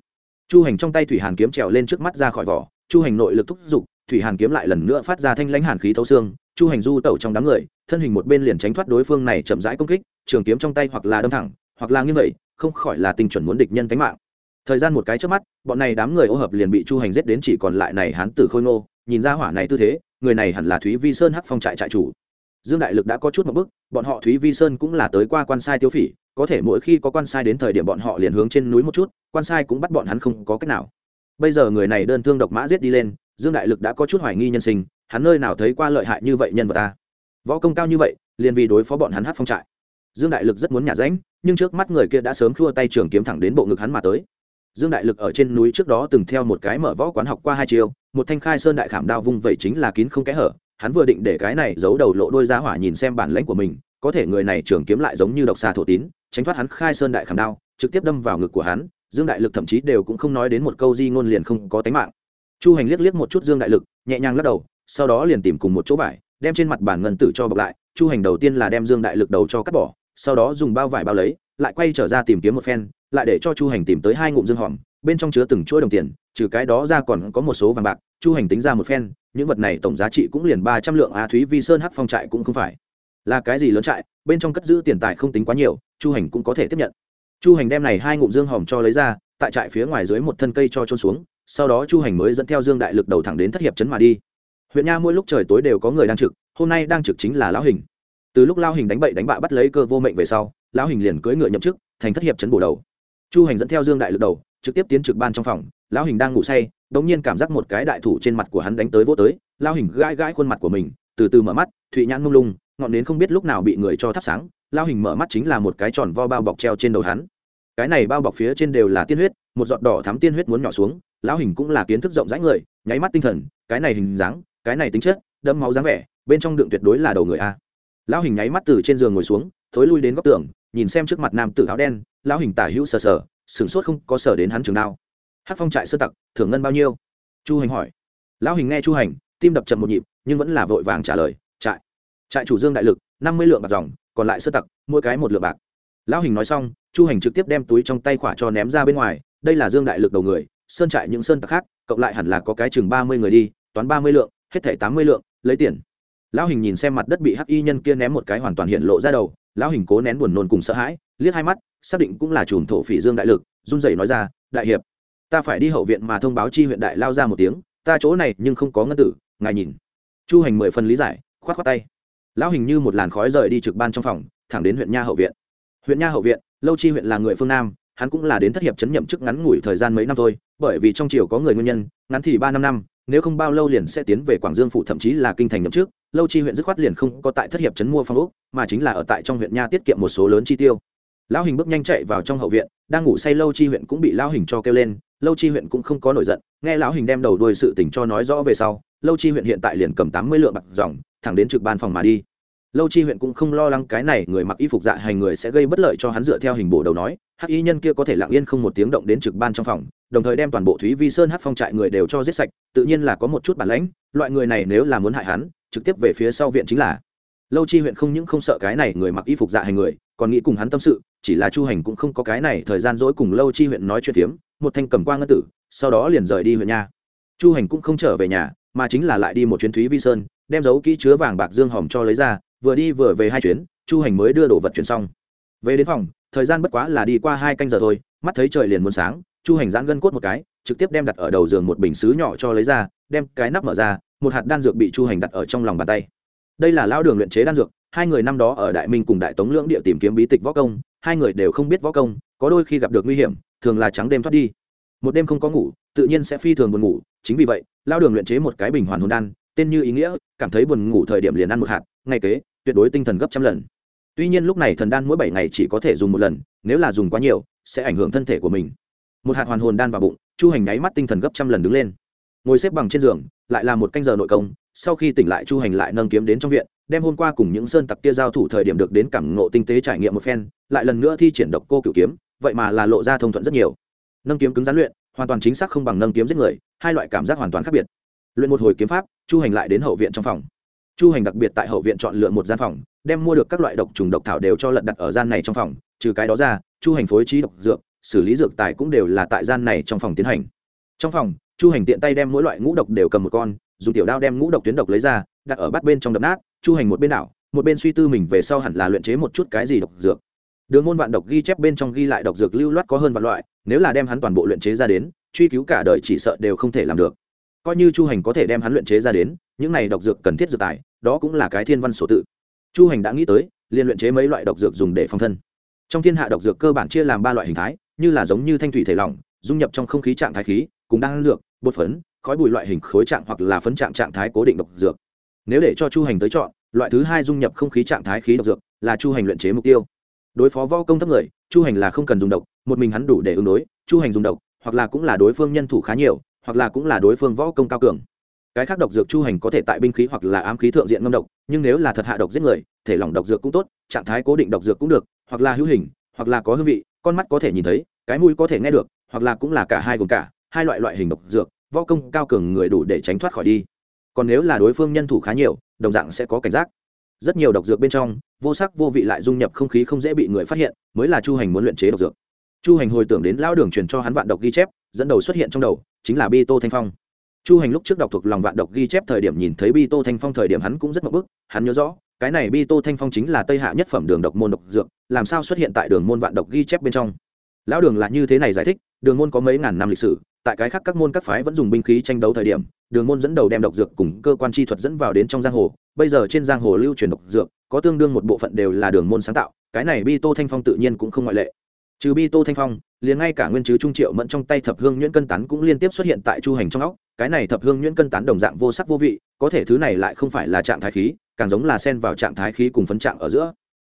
Chu hành trong tay thủy hàn kiếm trèo lên trước mắt ra khỏi vỏ, chu hành nội lực thúc giục thủy hàn kiếm lại lần nữa phát ra thanh lãnh hàn khí thấu xương, chu hành du tẩu trong đám người, thân hình một bên liền tránh thoát đối phương này chậm rãi công kích, trường kiếm trong tay hoặc là đâm thẳng, hoặc là như vậy, không khỏi là tình chuẩn muốn địch nhân tánh mạng. Thời gian một cái trước mắt, bọn này đám người ô hợp liền bị chu hành giết đến chỉ còn lại này hán tử khôi ngô, nhìn ra hỏa này tư thế, người này hẳn là thúy vi sơn hắc phong trại trại chủ. Dương đại lực đã có chút một bức bọn họ thúy vi sơn cũng là tới qua quan sai tiêu phỉ, có thể mỗi khi có quan sai đến thời điểm bọn họ liền hướng trên núi một chút, quan sai cũng bắt bọn hắn không có cách nào. Bây giờ người này đơn thương độc mã giết đi lên dương đại lực đã có chút hoài nghi nhân sinh, hắn nơi nào thấy qua lợi hại như vậy nhân vật ta? Võ công cao như vậy, liền vì đối phó bọn hắn hát phong trại. Dương đại lực rất muốn nhả ránh, nhưng trước mắt người kia đã sớm khua tay trường kiếm thẳng đến bộ ngực hắn mà tới. Dương đại lực ở trên núi trước đó từng theo một cái mở võ quán học qua hai chiều một thanh khai sơn đại khảm đao vung vẩy chính là kín không kẽ hở, hắn vừa định để cái này giấu đầu lộ đôi ra hỏa nhìn xem bản lãnh của mình, có thể người này trường kiếm lại giống như độc xà thổ tín, tránh thoát hắn khai sơn đại khảm đao, trực tiếp đâm vào ngực của hắn, dương đại lực thậm chí đều cũng không nói đến một câu di ngôn liền không có tánh mạng chu hành liếc liếc một chút dương đại lực, nhẹ nhàng lắc đầu, sau đó liền tìm cùng một chỗ vải, đem trên mặt bản ngân tử cho bọc lại. Chu hành đầu tiên là đem dương đại lực đầu cho cắt bỏ, sau đó dùng bao vải bao lấy, lại quay trở ra tìm kiếm một phen, lại để cho chu hành tìm tới hai ngụm dương hòm, bên trong chứa từng chuỗi đồng tiền, trừ cái đó ra còn có một số vàng bạc. Chu hành tính ra một phen, những vật này tổng giá trị cũng liền ba trăm lượng, á thúy vi sơn hắc phong trại cũng không phải là cái gì lớn trại, bên trong cất giữ tiền tài không tính quá nhiều, chu hành cũng có thể tiếp nhận. Chu hành đem này hai ngụm dương hòm cho lấy ra, tại trại phía ngoài dưới một thân cây cho trôn xuống sau đó chu hành mới dẫn theo dương đại lực đầu thẳng đến thất hiệp trấn mà đi. Huyện nha mỗi lúc trời tối đều có người đang trực, hôm nay đang trực chính là lão hình. Từ lúc lao hình đánh bậy đánh bạ bắt lấy cơ vô mệnh về sau, lão hình liền cưỡi ngựa nhậm chức, thành thất hiệp trấn bổ đầu. Chu hành dẫn theo dương đại lực đầu, trực tiếp tiến trực ban trong phòng, lão hình đang ngủ say đ ỗ n g nhiên cảm giác một cái đại thủ trên mặt của hắn đánh tới vô tới lao hình gãi gãi khuôn mặt của mình, từ từ mở mắt, thụy nhãn mông lung, ngọn đến không biết lúc nào bị người cho thắp sáng lao hình mở mắt chính là một cái tròn vo bao bọc treo trên đầu hắn. Cái này bao bọc phía trên đều là tiên huyết một giọt đỏ thắm tiên huyết muốn nhỏ xuống, lão hình cũng là kiến thức rộng rãi người, nháy mắt tinh thần, cái này hình dáng, cái này tính chất đâm máu dáng vẻ, bên trong đựng tuyệt đối là đầu người a. Lão hình nháy mắt từ trên giường ngồi xuống, thối lui đến góc tường, nhìn xem trước mặt nam tử áo đen, lão hình tả hữu sờ sờ, sửng sốt không có sở đến hắn trường đao. Hát phong trại sơ tặc, thưởng ngân bao nhiêu? Chu hành hỏi. Lão hình nghe chu hành, tim đập chậm một nhịp, nhưng vẫn là vội vàng trả lời, trại trại chủ dương đại lực, năm mươi lượng bạc dòng, còn lại sơ tặc, mỗi cái một lượng bạc. Lão hình nói xong, chu hành trực tiếp đem túi trong tay khỏa cho ném ra bên ngoài đây là dương đại lực đầu người, sơn trại những sơn tặc khác, cộng lại hẳn là có cái chừng ba mươi người đi, toán ba mươi lượng, hết thảy tám mươi lượng, lấy tiền. Lão hình nhìn xem mặt đất bị hắc y nhân kia ném một cái hoàn toàn hiện lộ ra đầu, lão hình cố nén buồn nôn cùng sợ hãi, liếc hai mắt, xác định cũng là chùm thổ phỉ dương đại lực, run rẩy nói ra, đại hiệp, ta phải đi hậu viện mà thông báo chi huyện đại lao ra một tiếng, ta chỗ này nhưng không có ngân tử, ngài nhìn. Chu hành mười phần lý giải, khoát khoát tay. Lão hình như một làn khói rời đi trực ban trong phòng, thẳng đến huyện nha hậu viện. Huyện nha hậu viện, lâu chi huyện là người phương nam hắn cũng là đến thất hiệp chấn nhậm chức ngắn ngủi thời gian mấy năm thôi, bởi vì trong triều có người nguyên nhân, ngắn thì ba năm năm, nếu không bao lâu liền sẽ tiến về quảng dương phủ thậm chí là kinh thành nhậm chức, lâu chi huyện dứt khoát liền không có tại thất hiệp chấn mua phong ốc, mà chính là ở tại trong huyện nha tiết kiệm một số lớn chi tiêu. Lão hình bước nhanh chạy vào trong hậu viện, đang ngủ say lâu chi huyện cũng bị lão hình cho kêu lên, lâu chi huyện cũng không có nổi giận, nghe lão hình đem đầu đuôi sự tình cho nói rõ về sau, lâu chi huyện hiện tại liền cầm tám mươi lượng bạc dòng, thẳng đến trực ban phòng mà đi lâu chi huyện cũng không lo lắng cái này, người mặc y phục dạ hành người sẽ gây bất lợi cho hắn dựa theo hình bộ đầu nói. Hắc y nhân kia có thể lặng yên không một tiếng động đến trực ban trong phòng, đồng thời đem toàn bộ thúy vi sơn hắc phong trại người đều cho giết sạch, tự nhiên là có một chút bản lãnh, loại người này nếu là muốn hại hắn, trực tiếp về phía sau viện chính là. Lâu chi huyện không những không sợ cái này người mặc y phục dạ hành người, còn nghĩ cùng hắn tâm sự, chỉ là chu hành cũng không có cái này thời gian dỗi cùng lâu chi huyện nói chuyện phiếm, một thanh cầm qua ngân tử, sau đó liền rời đi huyện nha chu hành cũng không trở về nhà, mà chính là lại đi một chuyến thúy vi sơn, đem dấu kỹ chứa vàng bạc dương hòm cho lấy ra vừa đi vừa về hai chuyến, chu hành mới đưa đồ vật chuyển xong. Về đến phòng, thời gian bất quá là đi qua hai canh giờ thôi, mắt thấy trời liền muốn sáng, chu hành giãn gân cốt một cái, trực tiếp đem đặt ở đầu giường một bình xứ nhỏ cho lấy ra, đem cái nắp mở ra, một hạt đan dược bị chu hành đặt ở trong lòng bàn tay. Đây là lao đường luyện chế đan dược, hai người năm đó ở đại minh cùng đại tống lưỡng địa tìm kiếm bí tịch võ công, hai người đều không biết võ công, có đôi khi gặp được nguy hiểm, thường là trắng đêm thoát đi. Một đêm không có ngủ, tự nhiên sẽ phi thường buồn ngủ, chính vì vậy lao đường luyện chế một cái bình hoàn hồn đan, tên như ý nghĩa, cảm thấy buồn ngủ thời điểm liền ăn một hạt, ngay kế tuyệt đối tinh thần gấp trăm lần. Tuy nhiên lúc này thần đan mỗi bảy ngày chỉ có thể dùng một lần, nếu là dùng quá nhiều, sẽ ảnh hưởng thân thể của mình. Một hạt hoàn hồn đan vào bụng, chu hành nháy mắt tinh thần gấp trăm lần đứng lên. Ngồi xếp bằng trên giường, lại là một canh giờ nội công, sau khi tỉnh lại chu hành lại nâng kiếm đến trong viện, đem hôm qua cùng những sơn tặc kia giao thủ thời điểm được đến cảm ngộ tinh tế trải nghiệm một phen, lại lần nữa thi triển độc cô cửu kiếm, vậy mà là lộ ra thông thuận rất nhiều. Nâng kiếm cứng rắn luyện, hoàn toàn chính xác không bằng nâng kiếm giết người, hai loại cảm giác hoàn toàn khác biệt. Luyện một hồi kiếm pháp, chu hành lại đến hậu viện trong phòng chu hành đặc biệt tại hậu viện chọn lựa một gian phòng, đem mua được các loại độc trùng độc thảo đều cho lật đặt ở gian này trong phòng, trừ cái đó ra, chu hành phối trí độc dược, xử lý dược tài cũng đều là tại gian này trong phòng tiến hành. Trong phòng, chu hành tiện tay đem mỗi loại ngũ độc đều cầm một con, dùng tiểu đao đem ngũ độc tuyến độc lấy ra, đặt ở bát bên trong đập nát, chu hành một bên đảo, một bên suy tư mình về sau hẳn là luyện chế một chút cái gì độc dược. Đường môn vạn độc ghi chép bên trong ghi lại độc dược lưu loát có hơn vạn loại, nếu là đem hắn toàn bộ luyện chế ra đến, truy cứu cả đời chỉ sợ đều không thể làm được coi như chu hành có thể đem hắn luyện chế ra đến, những này độc dược cần thiết dược tài, đó cũng là cái thiên văn sổ tự. Chu hành đã nghĩ tới liên luyện chế mấy loại độc dược dùng để phòng thân. Trong thiên hạ độc dược cơ bản chia làm ba loại hình thái, như là giống như thanh thủy thể lỏng, dung nhập trong không khí trạng thái khí, cùng đang dược, bột phấn, khói bụi loại hình khối trạng hoặc là phấn trạng trạng thái cố định độc dược. Nếu để cho chu hành tới chọn, loại thứ hai dung nhập không khí trạng thái khí độc dược là chu hành luyện chế mục tiêu. Đối phó võ công thấp người, chu hành là không cần dùng độc, một mình hắn đủ để ứng đối, chu hành dùng độc, hoặc là cũng là đối phương nhân thủ khá nhiều hoặc là cũng là đối phương võ công cao cường. Cái khác độc dược chu hành có thể tại binh khí hoặc là ám khí thượng diện ngâm độc, nhưng nếu là thật hạ độc giết người, thể lỏng độc dược cũng tốt, trạng thái cố định độc dược cũng được, hoặc là hữu hình, hoặc là có hương vị, con mắt có thể nhìn thấy, cái mũi có thể nghe được, hoặc là cũng là cả hai gồm cả, hai loại loại hình độc dược, võ công cao cường người đủ để tránh thoát khỏi đi. Còn nếu là đối phương nhân thủ khá nhiều, đồng dạng sẽ có cảnh giác. Rất nhiều độc dược bên trong, vô sắc vô vị lại dung nhập không khí không dễ bị người phát hiện, mới là chu hành muốn luyện chế độc dược. Chu hành hồi tưởng đến lão đường truyền cho hắn vạn độc ghi chép, dẫn đầu xuất hiện trong đầu chính là bi tô thanh phong. Chu hành lúc trước đọc thuộc lòng vạn độc ghi chép thời điểm nhìn thấy bi tô thanh phong thời điểm hắn cũng rất mập bức, hắn nhớ rõ, cái này bi tô thanh phong chính là tây hạ nhất phẩm đường độc môn độc dược, làm sao xuất hiện tại đường môn vạn độc ghi chép bên trong? Lão đường là như thế này giải thích, đường môn có mấy ngàn năm lịch sử, tại cái khác các môn các phái vẫn dùng binh khí tranh đấu thời điểm, đường môn dẫn đầu đem độc dược cùng cơ quan chi thuật dẫn vào đến trong giang hồ, bây giờ trên giang hồ lưu truyền độc dược, có tương đương một bộ phận đều là đường môn sáng tạo, cái này bi tô thanh phong tự nhiên cũng không ngoại lệ. Trừ bi tô thanh phong liền ngay cả nguyên chứ trung triệu mẫn trong tay thập hương nhuyễn cân tán cũng liên tiếp xuất hiện tại chu hành trong óc, cái này thập hương nhuyễn cân tán đồng dạng vô sắc vô vị, có thể thứ này lại không phải là trạng thái khí, càng giống là sen vào trạng thái khí cùng phấn trạng ở giữa.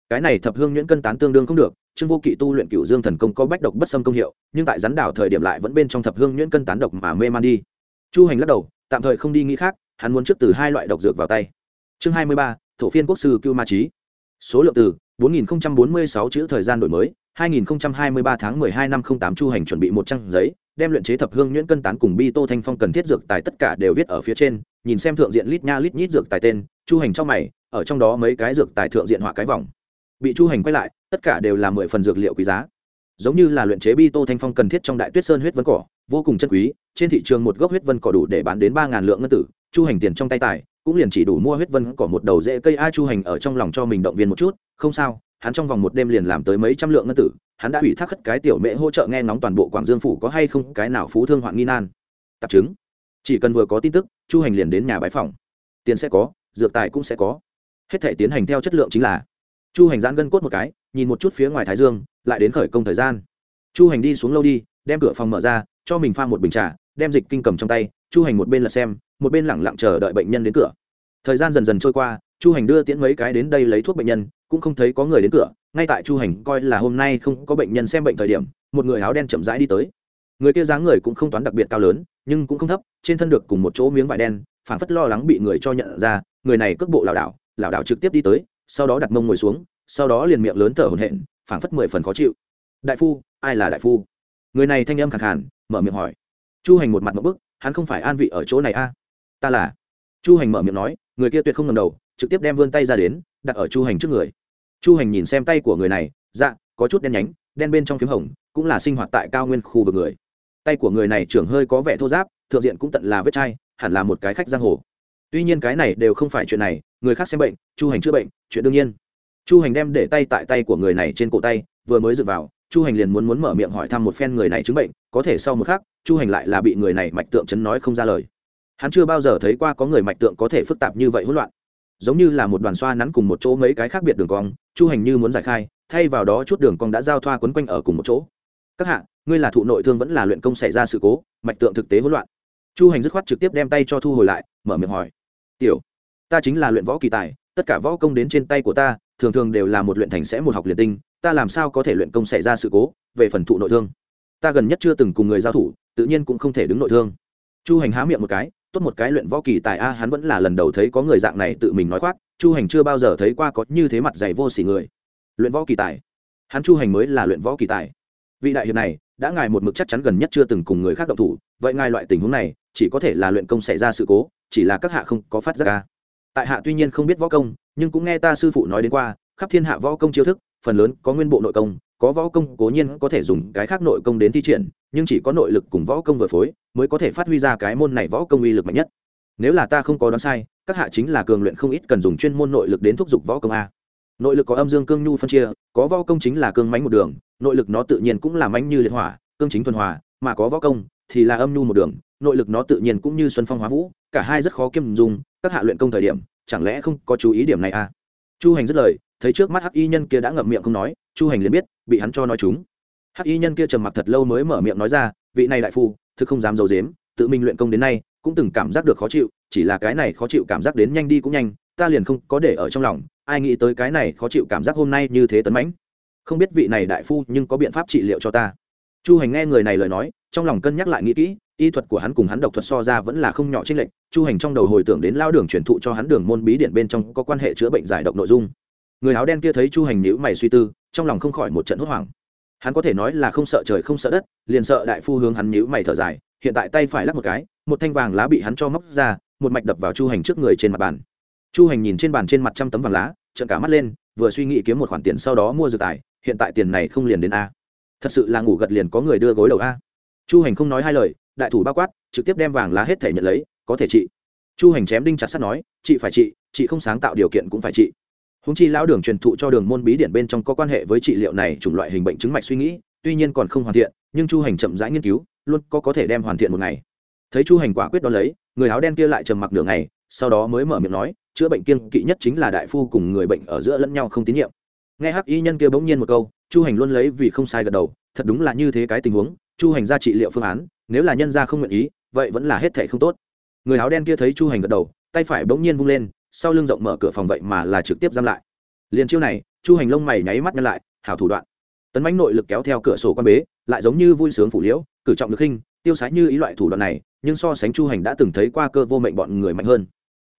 Cái này thập hương nhuyễn cân tán tương đương không được, trương vô kỵ tu luyện cựu dương thần công có bách độc bất xâm công hiệu, nhưng tại rắn đảo thời điểm lại vẫn bên trong thập hương nhuyễn cân tán độc mà mê man đi. Chu hành lắc đầu, tạm thời không đi nghĩ khác, hắn muốn trước từ hai loại độc dược vào tay. Chương hai mươi ba, thổ phiên quốc sư cưu ma trí số lượng từ bốn nghìn bốn mươi sáu chữ thời gian đổi mới 2023 tháng 12 năm 08 Chu Hành chuẩn bị một trang giấy, đem luyện chế thập hương nhuyễn cân tán cùng bi tô thanh phong cần thiết dược tài tất cả đều viết ở phía trên, nhìn xem thượng diện lít nha lít nhít dược tài tên, Chu Hành trong mày, ở trong đó mấy cái dược tài thượng diện họa cái vòng. Bị Chu Hành quay lại, tất cả đều là 10 phần dược liệu quý giá. Giống như là luyện chế bi tô thanh phong cần thiết trong Đại Tuyết Sơn huyết vân cỏ, vô cùng chân quý, trên thị trường một gốc huyết vân cỏ đủ để bán đến 3000 lượng ngân tử, Chu Hành tiền trong tay tài, cũng liền chỉ đủ mua huyết vân cỏ một đầu rễ cây a Chu Hành ở trong lòng cho mình động viên một chút, không sao, hắn trong vòng một đêm liền làm tới mấy trăm lượng ngân tử, hắn đã ủy thác khất cái tiểu mễ hỗ trợ nghe ngóng toàn bộ quảng dương phủ có hay không cái nào phú thương hoạn nghi nan. Tạp chứng. Chỉ cần vừa có tin tức chu hành liền đến nhà bãi phòng tiền sẽ có dược tài cũng sẽ có. Hết thể tiến hành theo chất lượng chính là. Chu hành giãn gân cốt một cái nhìn một chút phía ngoài thái dương lại đến khởi công thời gian. Chu hành đi xuống lâu đi đem cửa phòng mở ra cho mình pha một bình trà đem dịch kinh cầm trong tay chu hành một bên lật xem một bên lẳng lặng chờ đợi bệnh nhân đến cửa. Thời gian dần dần trôi qua chu hành đưa tiễn mấy cái đến đây lấy thuốc bệnh nhân cũng không thấy có người đến cửa, ngay tại chu hành coi là hôm nay không có bệnh nhân xem bệnh thời điểm, một người áo đen chậm rãi đi tới. Người kia dáng người cũng không toán đặc biệt cao lớn, nhưng cũng không thấp, trên thân được cùng một chỗ miếng vải đen, phảng phất lo lắng bị người cho nhận ra, người này cước bộ lảo đảo lảo đảo trực tiếp đi tới, sau đó đặt mông ngồi xuống, sau đó liền miệng lớn thở hổn hển, phảng phất mười phần khó chịu. Đại phu, ai là đại phu? Người này thanh âm khẳng khàn, mở miệng hỏi. Chu hành một mặt một bức, hắn không phải an vị ở chỗ này a? Ta là. Chu hành mở miệng nói, người kia tuyệt không ngầm đầu, trực tiếp đem vươn tay ra đến, đặt ở chu hành trước người chu hành nhìn xem tay của người này dạ có chút đen nhánh, đen bên trong p h í m hồng, cũng là sinh hoạt tại cao nguyên khu vực người. Tay của người này trưởng hơi có vẻ thô giáp, thượng diện cũng tận là vết chai, hẳn là một cái khách giang hồ. Tuy nhiên cái này đều không phải chuyện này, người khác xem bệnh, chu hành chữa bệnh, chuyện đương nhiên. Chu hành đem để tay tại tay của người này trên cổ tay, vừa mới dựa vào, chu hành liền muốn muốn mở miệng hỏi thăm một phen người này chứng bệnh, có thể sau một khắc, chu hành lại là bị người này mạch tượng chấn nói không ra lời. Hắn chưa bao giờ thấy qua có người mạch tượng có thể phức tạp như vậy hỗn loạn giống như là một đoàn xoa nắn cùng một chỗ mấy cái khác biệt đường cong, chu hành như muốn giải khai, thay vào đó chút đường cong đã giao thoa quấn quanh ở cùng một chỗ. Các hạ, ngươi là thụ nội thương vẫn là luyện công xảy ra sự cố, mạch tượng thực tế hỗn loạn. Chu hành dứt khoát trực tiếp đem tay cho thu hồi lại, mở miệng hỏi. Tiểu, ta chính là luyện võ kỳ tài, tất cả võ công đến trên tay của ta, thường thường đều là một luyện thành sẽ một học liền tinh, ta làm sao có thể luyện công xảy ra sự cố, về phần thụ nội thương? Ta gần nhất chưa từng cùng người giao thủ, tự nhiên cũng không thể đứng nội thương. Chu hành há miệng một cái tốt một cái luyện võ kỳ tài a, hắn vẫn là lần đầu thấy có người dạng này tự mình nói khoác, chu hành chưa bao giờ thấy qua có như thế mặt dày vô sỉ người. Luyện võ kỳ tài. Hắn chu hành mới là luyện võ kỳ tài. Vị đại hiệp này, đã ngài một mực chắc chắn gần nhất chưa từng cùng người khác động thủ, vậy ngài loại tình huống này, chỉ có thể là luyện công xảy ra sự cố, chỉ là các hạ không có phát giác ca tại hạ tuy nhiên không biết võ công, nhưng cũng nghe ta sư phụ nói đến qua, khắp thiên hạ võ công chiêu thức, phần lớn có nguyên bộ nội công có võ công cố nhiên có thể dùng cái khác nội công đến thi triển, nhưng chỉ có nội lực cùng võ công vừa phối mới có thể phát huy ra cái môn này võ công uy lực mạnh nhất. Nếu là ta không có đoán sai, các hạ chính là cường luyện không ít cần dùng chuyên môn nội lực đến thúc giục võ công a. Nội lực có âm dương cương nhu phân chia, có võ công chính là cương mánh một đường, nội lực nó tự nhiên cũng là mánh như liệt hỏa, cương chính thuần hòa, mà có võ công thì là âm nhu một đường, nội lực nó tự nhiên cũng như xuân phong hóa vũ, cả hai rất khó kiêm dùng, các hạ luyện công thời điểm, chẳng lẽ không có chú ý điểm này à chu hành dứt lời, thấy trước mắt hắc y nhân kia đã ngậm miệng không nói chu hành liền biết, bị hắn cho nói chúng. Hắc y nhân kia trầm mặc thật lâu mới mở miệng nói ra, vị này đại phu, thực không dám d i ấ u dếm tự mình luyện công đến nay, cũng từng cảm giác được khó chịu, chỉ là cái này khó chịu cảm giác đến nhanh đi cũng nhanh, ta liền không có để ở trong lòng, ai nghĩ tới cái này khó chịu cảm giác hôm nay như thế tấn mãnh. Không biết vị này đại phu nhưng có biện pháp trị liệu cho ta. Chu hành nghe người này lời nói, trong lòng cân nhắc lại nghĩ kỹ, y thuật của hắn cùng hắn độc thuật so ra vẫn là không nhỏ trên lệnh chu hành trong đầu hồi tưởng đến lao đường truyền thụ cho hắn đường môn bí điện bên trong có quan hệ chữa bệnh giải độc nội dung người áo đen kia thấy chu hành nhữ mày suy tư, trong lòng không khỏi một trận hốt hoảng. Hắn có thể nói là không sợ trời không sợ đất, liền sợ đại phu hướng hắn nhữ mày thở dài, hiện tại tay phải lắc một cái, một thanh vàng lá bị hắn cho móc ra, một mạch đập vào chu hành trước người trên mặt bàn. Chu hành nhìn trên bàn trên mặt trăm tấm vàng lá trận cả mắt lên, vừa suy nghĩ kiếm một khoản tiền sau đó mua dược tài, hiện tại tiền này không liền đến a. Thật sự là ngủ gật liền có người đưa gối đầu a. Chu hành không nói hai lời, đại thủ bao quát, trực tiếp đem vàng lá hết thể nhận lấy, có thể trị. Chu hành chém đinh chặt sắt nói, chị phải trị, chị không sáng tạo điều kiện cũng phải trị húng chi lão đường truyền thụ cho đường môn bí điển bên trong có quan hệ với trị liệu này chủng loại hình bệnh chứng mạch suy nghĩ, tuy nhiên còn không hoàn thiện, nhưng chu hành chậm rãi nghiên cứu, luôn có có thể đem hoàn thiện một ngày. Thấy chu hành quả quyết đo lấy, người áo đen kia lại trầm mặc nửa ngày, sau đó mới mở miệng nói, chữa bệnh kiên kỵ nhất chính là đại phu cùng người bệnh ở giữa lẫn nhau không tín nhiệm. Nghe hắc y nhân kia bỗng nhiên một câu, chu hành luôn lấy vì không sai gật đầu, thật đúng là như thế cái tình huống, chu hành ra trị liệu phương án, nếu là nhân gia không nguyện ý, vậy vẫn là hết thể không tốt. Người áo đen kia thấy chu hành gật đầu, tay phải bỗng nhiên vung lên sau lưng rộng mở cửa phòng vậy mà là trực tiếp giam lại. Liền chiêu này, chu hành lông mày nháy mắt nhăn lại, hảo thủ đoạn. Tấn bánh nội lực kéo theo cửa sổ quan bế, lại giống như vui sướng phủ liễu, cử trọng được hình tiêu sái như ý loại thủ đoạn này, nhưng so sánh chu hành đã từng thấy qua cơ vô mệnh bọn người mạnh hơn.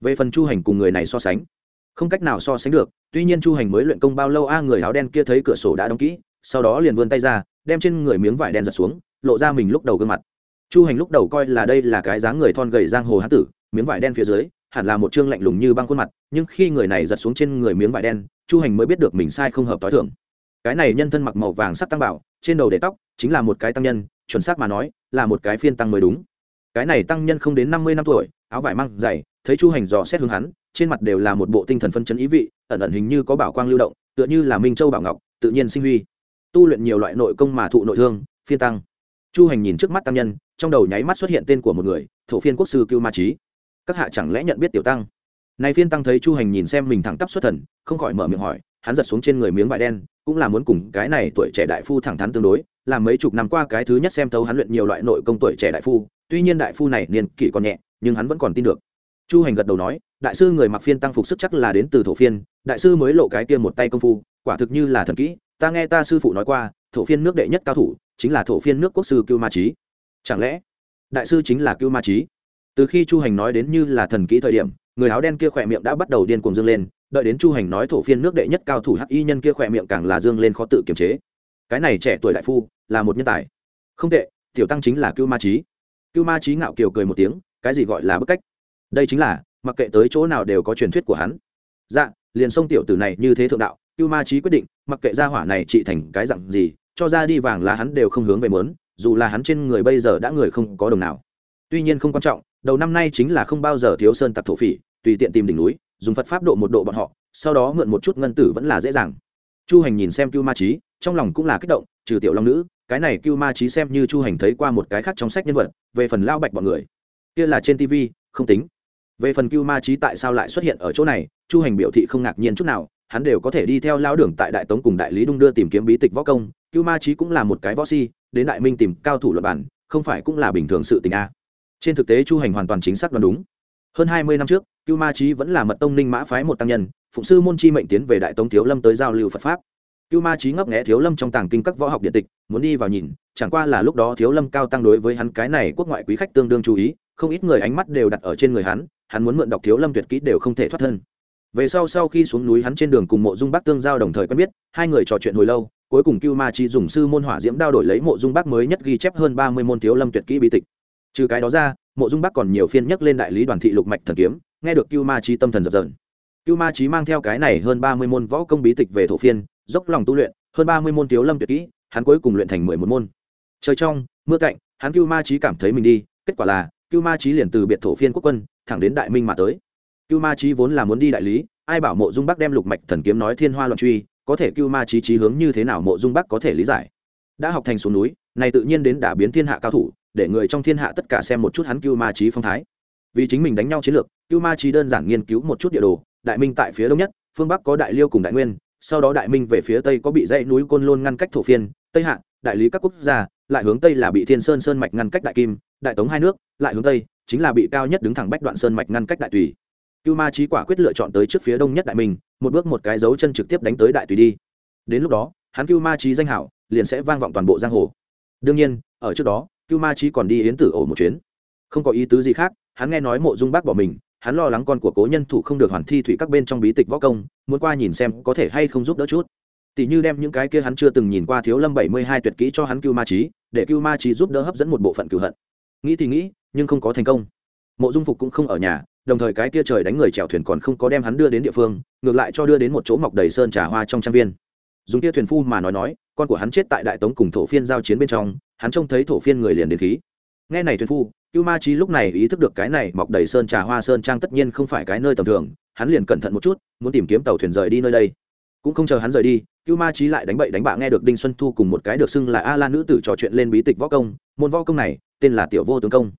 Về phần chu hành cùng người này so sánh, không cách nào so sánh được, tuy nhiên chu hành mới luyện công bao lâu a, người áo đen kia thấy cửa sổ đã đóng kỹ, sau đó liền vươn tay ra, đem trên người miếng vải đen giật xuống, lộ ra mình lúc đầu gương mặt. Chu hành lúc đầu coi là đây là cái dáng người thon gầy giang hồ hán tử, miếng vải đen phía dưới hẳn là một chương lạnh lùng như băng khuôn mặt, nhưng khi người này giật xuống trên người miếng vải đen, chu hành mới biết được mình sai không hợp t h i thưởng. Cái này nhân thân mặc màu vàng sắc tăng bảo, trên đầu để tóc, chính là một cái tăng nhân, chuẩn xác mà nói, là một cái phiên tăng mới đúng. Cái này tăng nhân không đến năm mươi năm tuổi, áo vải măng dày, thấy chu hành dò xét hướng hắn, trên mặt đều là một bộ tinh thần phân chấn ý vị, ẩn ẩn hình như có bảo quang lưu động, tựa như là minh châu bảo ngọc, tự nhiên sinh huy. Tu luyện nhiều loại nội công mà thụ nội thương, phiên tăng. Chu hành nhìn trước mắt tăng nhân, trong đầu nháy mắt xuất hiện tên của một người, thổ phiên quốc sư cưu ma trí các hạ chẳng lẽ nhận biết tiểu tăng? Này phiên tăng thấy chu hành nhìn xem mình thẳng tắp xuất thần, không khỏi mở miệng hỏi, hắn giật xuống trên người miếng vải đen, cũng là muốn cùng cái này tuổi trẻ đại phu thẳng thắn tương đối làm mấy chục năm qua cái thứ nhất xem thấu hắn luyện nhiều loại nội công tuổi trẻ đại phu, tuy nhiên đại phu này niên kỷ còn nhẹ, nhưng hắn vẫn còn tin được. Chu hành gật đầu nói, đại sư người mặc phiên tăng phục sức chắc là đến từ thổ phiên, đại sư mới lộ cái kia một tay công phu, quả thực như là thần kỹ, ta nghe ta sư phụ nói qua, thổ phiên nước đệ nhất cao thủ, chính là thổ phiên nước quốc sư cưu ma trí chẳng lẽ, đại sư chính là cưu ma trí từ khi chu hành nói đến như là thần kỹ thời điểm, người áo đen kia khỏe miệng đã bắt đầu điên cuồng dương lên, đợi đến chu hành nói thổ phiên nước đệ nhất cao thủ hắc y nhân kia khỏe miệng càng là dương lên khó tự kiềm chế. Cái này trẻ tuổi đại phu, là một nhân tài. Không tệ, tiểu tăng chính là cưu ma trí cưu ma trí ngạo kiều cười một tiếng, cái gì gọi là bức cách? Đây chính là, mặc kệ tới chỗ nào đều có truyền thuyết của hắn. Dạ liền sông tiểu tử này như thế thượng đạo, cưu ma trí quyết định, mặc kệ gia hỏa này trị thành cái dặn gì, cho ra đi vàng là hắn đều không hướng về mớn dù là hắn trên người bây giờ đã người không có đồng nào. Tuy nhiên không quan trọng đầu năm nay chính là không bao giờ thiếu sơn tặc thổ phỉ, tùy tiện tìm đỉnh núi, dùng phật pháp độ một độ bọn họ, sau đó mượn một chút ngân tử vẫn là dễ dàng. Chu hành nhìn xem cưu ma trí trong lòng cũng là kích động, trừ tiểu long nữ, cái này cưu ma trí xem như chu hành thấy qua một cái khác trong sách nhân vật, về phần lao bạch bọn người, kia là trên tv không tính. Về phần cưu ma trí tại sao lại xuất hiện ở chỗ này, chu hành biểu thị không ngạc nhiên chút nào, hắn đều có thể đi theo lao đường tại đại tống cùng đại lý đung đưa tìm kiếm bí tịch võ công, cưu ma trí cũng là một cái võ si, đến đại minh tìm cao thủ luật bản, không phải cũng là bình thường sự tình a trên thực tế chu hành hoàn toàn chính xác đoán đúng. Hơn hai mươi năm trước, cưu ma trí vẫn là mật tông ninh mã phái một tăng nhân, phụng sư môn chi mệnh tiến về đại tống thiếu lâm tới giao lưu phật pháp. Cưu ma trí ngấp nghẽ thiếu lâm trong tàng kinh các võ học điện tịch, muốn đi vào nhìn, chẳng qua là lúc đó thiếu lâm cao tăng đối với hắn cái này quốc ngoại quý khách tương đương chú ý, không ít người ánh mắt đều đặt ở trên người hắn hắn muốn mượn đọc thiếu lâm tuyệt kỹ đều không thể thoát thân. Về sau sau khi xuống núi hắn trên đường cùng mộ dung bác tương giao đồng thời quen biết, hai người trò chuyện hồi lâu, cuối cùng cưu ma chi dùng sư môn hỏa diễm đao đổi lấy mộ dung bác mới nhất ghi chép hơn ba mươi môn thiếu lâm tuyệt kỹ bí tịch trừ cái đó ra, mộ dung bắc còn nhiều phiên nhắc lên đại lý đoàn thị lục mạch thần kiếm, nghe được cưu ma trí tâm thần dập dờn. Cưu ma trí mang theo cái này hơn ba mươi môn võ công bí tịch về thổ phiên, dốc lòng tu luyện, hơn ba mươi môn thiếu lâm tuyệt kỹ, hắn cuối cùng luyện thành mười một môn. Trời trong, mưa cạnh, hắn cưu ma trí cảm thấy mình đi, kết quả là, cưu ma trí liền từ biệt thổ phiên quốc quân, thẳng đến đại minh mà tới. Cưu ma trí vốn là muốn đi đại lý, ai bảo mộ dung bắc đem lục mạch thần kiếm nói thiên hoa loạn truy, có thể cưu ma trí trí hướng như thế nào mộ dung bắc có thể lý giải. Đã học thành xuống núi này tự nhiên đến đả biến thiên hạ cao thủ để người trong thiên hạ tất cả xem một chút hắn cưu ma trí phong thái. Vì chính mình đánh nhau chiến lược, cưu ma trí đơn giản nghiên cứu một chút địa đồ, đại minh tại phía đông nhất, phương bắc có đại liêu cùng đại nguyên, sau đó đại minh về phía tây có bị dãy núi côn lôn ngăn cách thổ phiên, tây hạ, đại lý các quốc gia, lại hướng tây là bị thiên sơn sơn mạch ngăn cách đại kim, đại tống hai nước, lại hướng tây, chính là bị cao nhất đứng thẳng bách đoạn sơn mạch ngăn cách đại tùy. Cưu ma trí quả quyết lựa chọn tới trước phía đông nhất đại minh, một bước một cái dấu chân trực tiếp đánh tới đại tùy đi. Đến lúc đó, hắn cưu ma trí danh hảo, liền sẽ vang vọng toàn bộ giang hồ. Đương nhiên, ở trước đó cưu ma trí còn đi yến tử ổ một chuyến. Không có ý tứ gì khác, hắn nghe nói mộ dung bác bỏ mình, hắn lo lắng con của cố nhân thủ không được hoàn thi thủy các bên trong bí tịch võ công, muốn qua nhìn xem có thể hay không giúp đỡ chút. Tỷ như đem những cái kia hắn chưa từng nhìn qua thiếu lâm bảy mươi hai tuyệt kỹ cho hắn cưu ma trí để cưu ma trí giúp đỡ hấp dẫn một bộ phận cửu hận. Nghĩ thì nghĩ, nhưng không có thành công. Mộ dung phục cũng không ở nhà, đồng thời cái kia trời đánh người chèo thuyền còn không có đem hắn đưa đến địa phương, ngược lại cho đưa đến một chỗ mọc đầy sơn trà hoa trong trang viên. Dùng kia thuyền phu mà nói nói, con của hắn chết tại đại tống cùng thổ phiên giao chiến bên trong hắn trông thấy thổ phiên người liền đến khí. Nghe này thuyền phu, cưu ma trí lúc này ý thức được cái này mọc đầy sơn trà hoa sơn trang tất nhiên không phải cái nơi tầm thường, hắn liền cẩn thận một chút, muốn tìm kiếm tàu thuyền rời đi nơi đây. Cũng không chờ hắn rời đi, cưu ma trí lại đánh bậy đánh bạ nghe được đinh xuân thu cùng một cái được xưng là a la nữ tử trò chuyện lên bí tịch võ công, môn võ công này, tên là tiểu vô tướng công.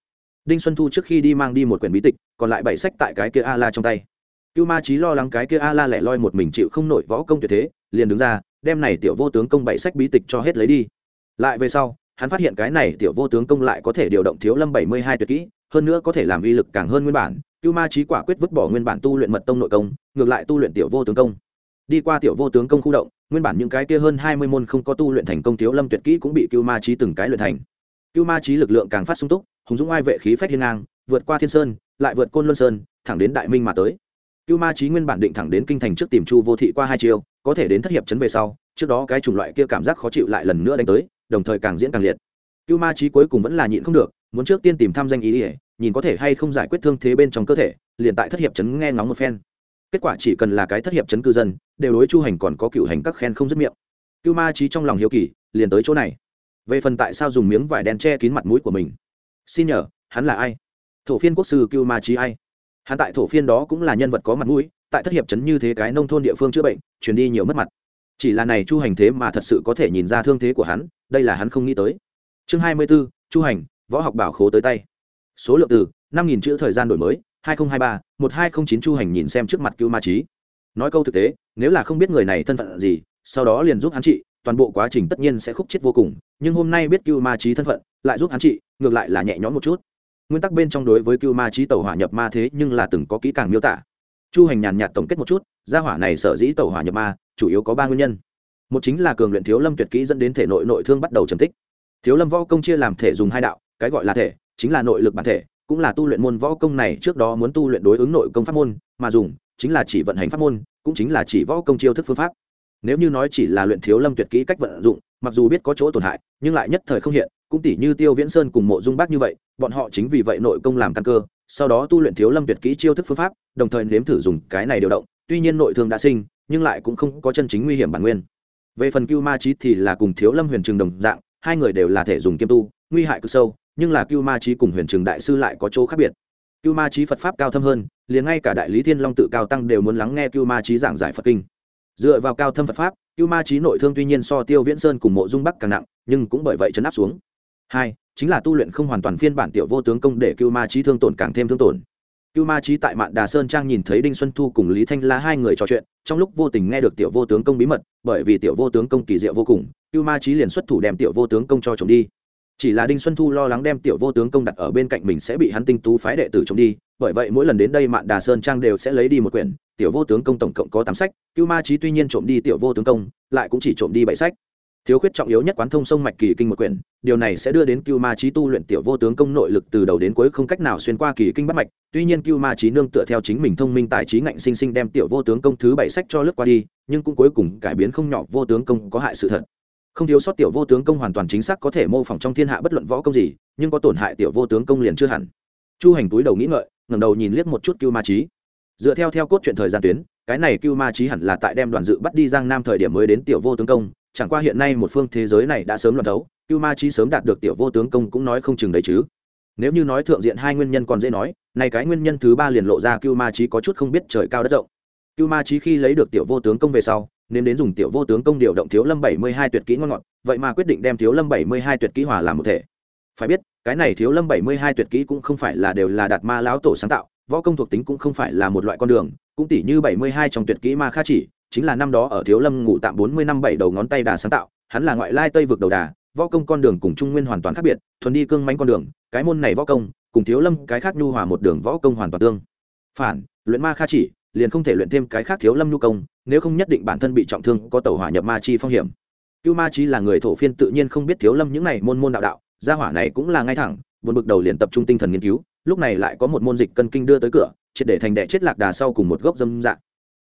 Đinh xuân thu trước khi đi mang đi một quyển bí tịch, còn lại bảy sách tại cái kia a la trong tay. Cưu ma trí lo lắng cái kia a la lẻ loi một mình chịu không nổi võ công tuyệt thế, liền đứng ra, đem này tiểu vô tướng công bảy sách bí tịch cho hết lấy đi. Lại về sau hắn phát hiện cái này tiểu vô tướng công lại có thể điều động thiếu lâm bảy mươi hai tuyệt kỹ, hơn nữa có thể làm uy lực càng hơn nguyên bản. Cưu ma trí quả quyết vứt bỏ nguyên bản tu luyện mật tông nội công, ngược lại tu luyện tiểu vô tướng công. Đi qua tiểu vô tướng công khu động, nguyên bản những cái kia hơn hai mươi môn không có tu luyện thành công thiếu lâm tuyệt kỹ cũng bị cưu ma trí từng cái luyện thành. Cưu ma trí lực lượng càng phát sung túc, hùng dũng ai vệ khí phách hiên ngang, vượt qua thiên sơn, lại vượt côn luân sơn, thẳng đến đại minh mà tới. Cưu ma trí nguyên bản định thẳng đến kinh thành trước tìm chu vô thị qua hai chiều có thể đến thất hiệp chấn về sau, trước đó cái chủng loại kia cảm giác khó chịu lại lần nữa đánh tới đồng thời càng diễn càng liệt. Cưu ma trí cuối cùng vẫn là nhịn không được, muốn trước tiên tìm thăm danh ý ỉa nhìn có thể hay không giải quyết thương thế bên trong cơ thể, liền tại thất hiệp chấn nghe ngóng một phen. Kết quả chỉ cần là cái thất hiệp chấn cư dân, đều đối chu hành còn có cựu hành các khen không dứt miệng. Cưu ma trí trong lòng hiếu kỳ, liền tới chỗ này. Về phần tại sao dùng miếng vải đen che kín mặt mũi của mình? Xin nhờ, hắn là ai? Thổ phiên quốc sư cưu ma trí ai? Hắn tại thổ phiên đó cũng là nhân vật có mặt mũi, tại thất hiệp chấn như thế cái nông thôn địa phương chữa bệnh chuyển đi nhiều mất mặt chỉ là này chu hành thế mà thật sự có thể nhìn ra thương thế của hắn đây là hắn không nghĩ tới. Chương hai mươi 24, chu hành võ học bảo khố tới tay. Số lượng từ năm nghìn chữ thời gian đổi mới hai nghìn hai ba một hai không chín chu hành nhìn xem trước mặt cưu ma trí nói câu thực tế nếu là không biết người này thân phận gì sau đó liền giúp hắn trị toàn bộ quá trình tất nhiên sẽ khúc chết vô cùng nhưng hôm nay biết cưu ma trí thân phận lại giúp hắn trị ngược lại là nhẹ nhõm một chút. Nguyên tắc bên trong đối với cưu ma trí tàu hỏa nhập ma thế nhưng là từng có kỹ càng miêu tả. Chu hành nhàn nhạt tổng kết một chút gia hỏa này sở dĩ tẩu hỏa nhập ma, chủ yếu có ba nguyên nhân. Một chính là cường luyện thiếu lâm tuyệt kỹ dẫn đến thể nội nội thương bắt đầu trầm tích. Thiếu lâm võ công chia làm thể dùng hai đạo, cái gọi là thể, chính là nội lực bản thể, cũng là tu luyện môn võ công này trước đó muốn tu luyện đối ứng nội công pháp môn, mà dùng chính là chỉ vận hành pháp môn, cũng chính là chỉ võ công chiêu thức phương pháp. Nếu như nói chỉ là luyện thiếu lâm tuyệt kỹ cách vận dụng, mặc dù biết có chỗ tổn hại, nhưng lại nhất thời không hiện, cũng tỷ như tiêu viễn sơn cùng mộ dung bác như vậy, bọn họ chính vì vậy nội công làm căn cơ, sau đó tu luyện thiếu lâm tuyệt kỹ chiêu thức phương pháp, đồng thời nếm thử dùng cái này điều động tuy nhiên nội thương đã sinh, nhưng lại cũng không có chân chính nguy hiểm bản nguyên. Về phần cưu ma trí thì là cùng thiếu lâm huyền trường đồng dạng, hai người đều là thể dùng kiêm tu, nguy hại cực sâu, nhưng là cưu ma trí cùng huyền trường đại sư lại có chỗ khác biệt. Cưu ma trí phật pháp cao thâm hơn, liền ngay cả đại lý thiên long tự cao tăng đều muốn lắng nghe cưu ma trí giảng giải phật kinh. Dựa vào cao thâm phật pháp, cưu ma trí nội thương tuy nhiên so tiêu viễn sơn cùng mộ dung bắc càng nặng, nhưng cũng bởi vậy chấn áp xuống. Hai, chính là tu luyện không hoàn toàn phiên bản tiểu vô tướng công để cưu ma trí thương tổn càng thêm thương tổn cưu ma trí tại mạn đà sơn trang nhìn thấy đinh xuân thu cùng lý thanh la hai người trò chuyện, trong lúc vô tình nghe được tiểu vô tướng công bí mật, bởi vì tiểu vô tướng công kỳ diệu vô cùng, cưu ma trí liền xuất thủ đem tiểu vô tướng công cho chồng đi. Chỉ là đinh xuân thu lo lắng đem tiểu vô tướng công đặt ở bên cạnh mình sẽ bị hắn tinh tú phái đệ tử trộm đi, bởi vậy mỗi lần đến đây mạn đà sơn trang đều sẽ lấy đi một quyển, tiểu vô tướng công tổng cộng có tám sách, cưu ma trí tuy nhiên trộm đi tiểu vô tướng công, lại cũng chỉ trộm đi bảy sách thiếu khuyết trọng yếu nhất quán thông sông mạch kỳ kinh một quyển, điều này sẽ đưa đến cưu ma trí tu luyện tiểu vô tướng công nội lực từ đầu đến cuối không cách nào xuyên qua kỳ kinh bắt mạch. Tuy nhiên cưu ma trí nương tựa theo chính mình thông minh tài trí ngạnh sinh sinh đem tiểu vô tướng công thứ bảy sách cho lướt qua đi, nhưng cũng cuối cùng cải biến không nhỏ, vô tướng công có hại sự thật. Không thiếu sót tiểu vô tướng công hoàn toàn chính xác có thể mô phỏng trong thiên hạ bất luận võ công gì, nhưng có tổn hại tiểu vô tướng công liền chưa hẳn. Chu hành túi đầu nghĩ ngợi, ngẩng đầu nhìn liếc một chút cưu ma trí dựa theo theo cốt truyện thời gian tuyến, cái này cưu ma trí hẳn là tại đem đoàn dự bắt đi giang nam thời điểm mới đến tiểu vô tướng công chẳng qua hiện nay một phương thế giới này đã sớm loạn thấu, cưu ma trí sớm đạt được tiểu vô tướng công cũng nói không chừng đấy chứ. Nếu như nói thượng diện hai nguyên nhân còn dễ nói này cái nguyên nhân thứ ba liền lộ ra cưu ma trí có chút không biết trời cao đất rộng. Cưu ma trí khi lấy được tiểu vô tướng công về sau, nên đến dùng tiểu vô tướng công điều động thiếu lâm bảy mươi hai tuyệt kỹ ngon ngọt, vậy mà quyết định đem thiếu lâm bảy mươi hai tuyệt kỹ hòa làm một thể. Phải biết, cái này thiếu lâm bảy mươi hai tuyệt kỹ cũng không phải là đều là đạt ma lão tổ sáng tạo, võ công thuộc tính cũng không phải là một loại con đường, cũng tỷ như bảy mươi hai trong tuyệt kỹ ma kha chỉ chính là năm đó ở thiếu lâm ngủ tạm bốn mươi năm bảy đầu ngón tay đà sáng tạo, hắn là ngoại lai tây vực đầu đà, võ công con đường cùng trung nguyên hoàn toàn khác biệt, thuần đi cương manh con đường, cái môn này võ công, cùng thiếu lâm cái khác nhu hòa một đường võ công hoàn toàn tương phản, luyện ma kha chỉ, liền không thể luyện thêm cái khác thiếu lâm nhu công, nếu không nhất định bản thân bị trọng thương, có tàu hỏa nhập ma chi phong hiểm. Cưu ma chi là người thổ phiên tự nhiên không biết thiếu lâm những này môn môn đạo đạo, gia hỏa này cũng là ngay thẳng, buồn bực đầu liền tập trung tinh thần nghiên cứu, lúc này lại có một môn dịch cân kinh đưa tới cửa, triệt để thành đệ chết lạc đà sau cùng một gốc dâm dạng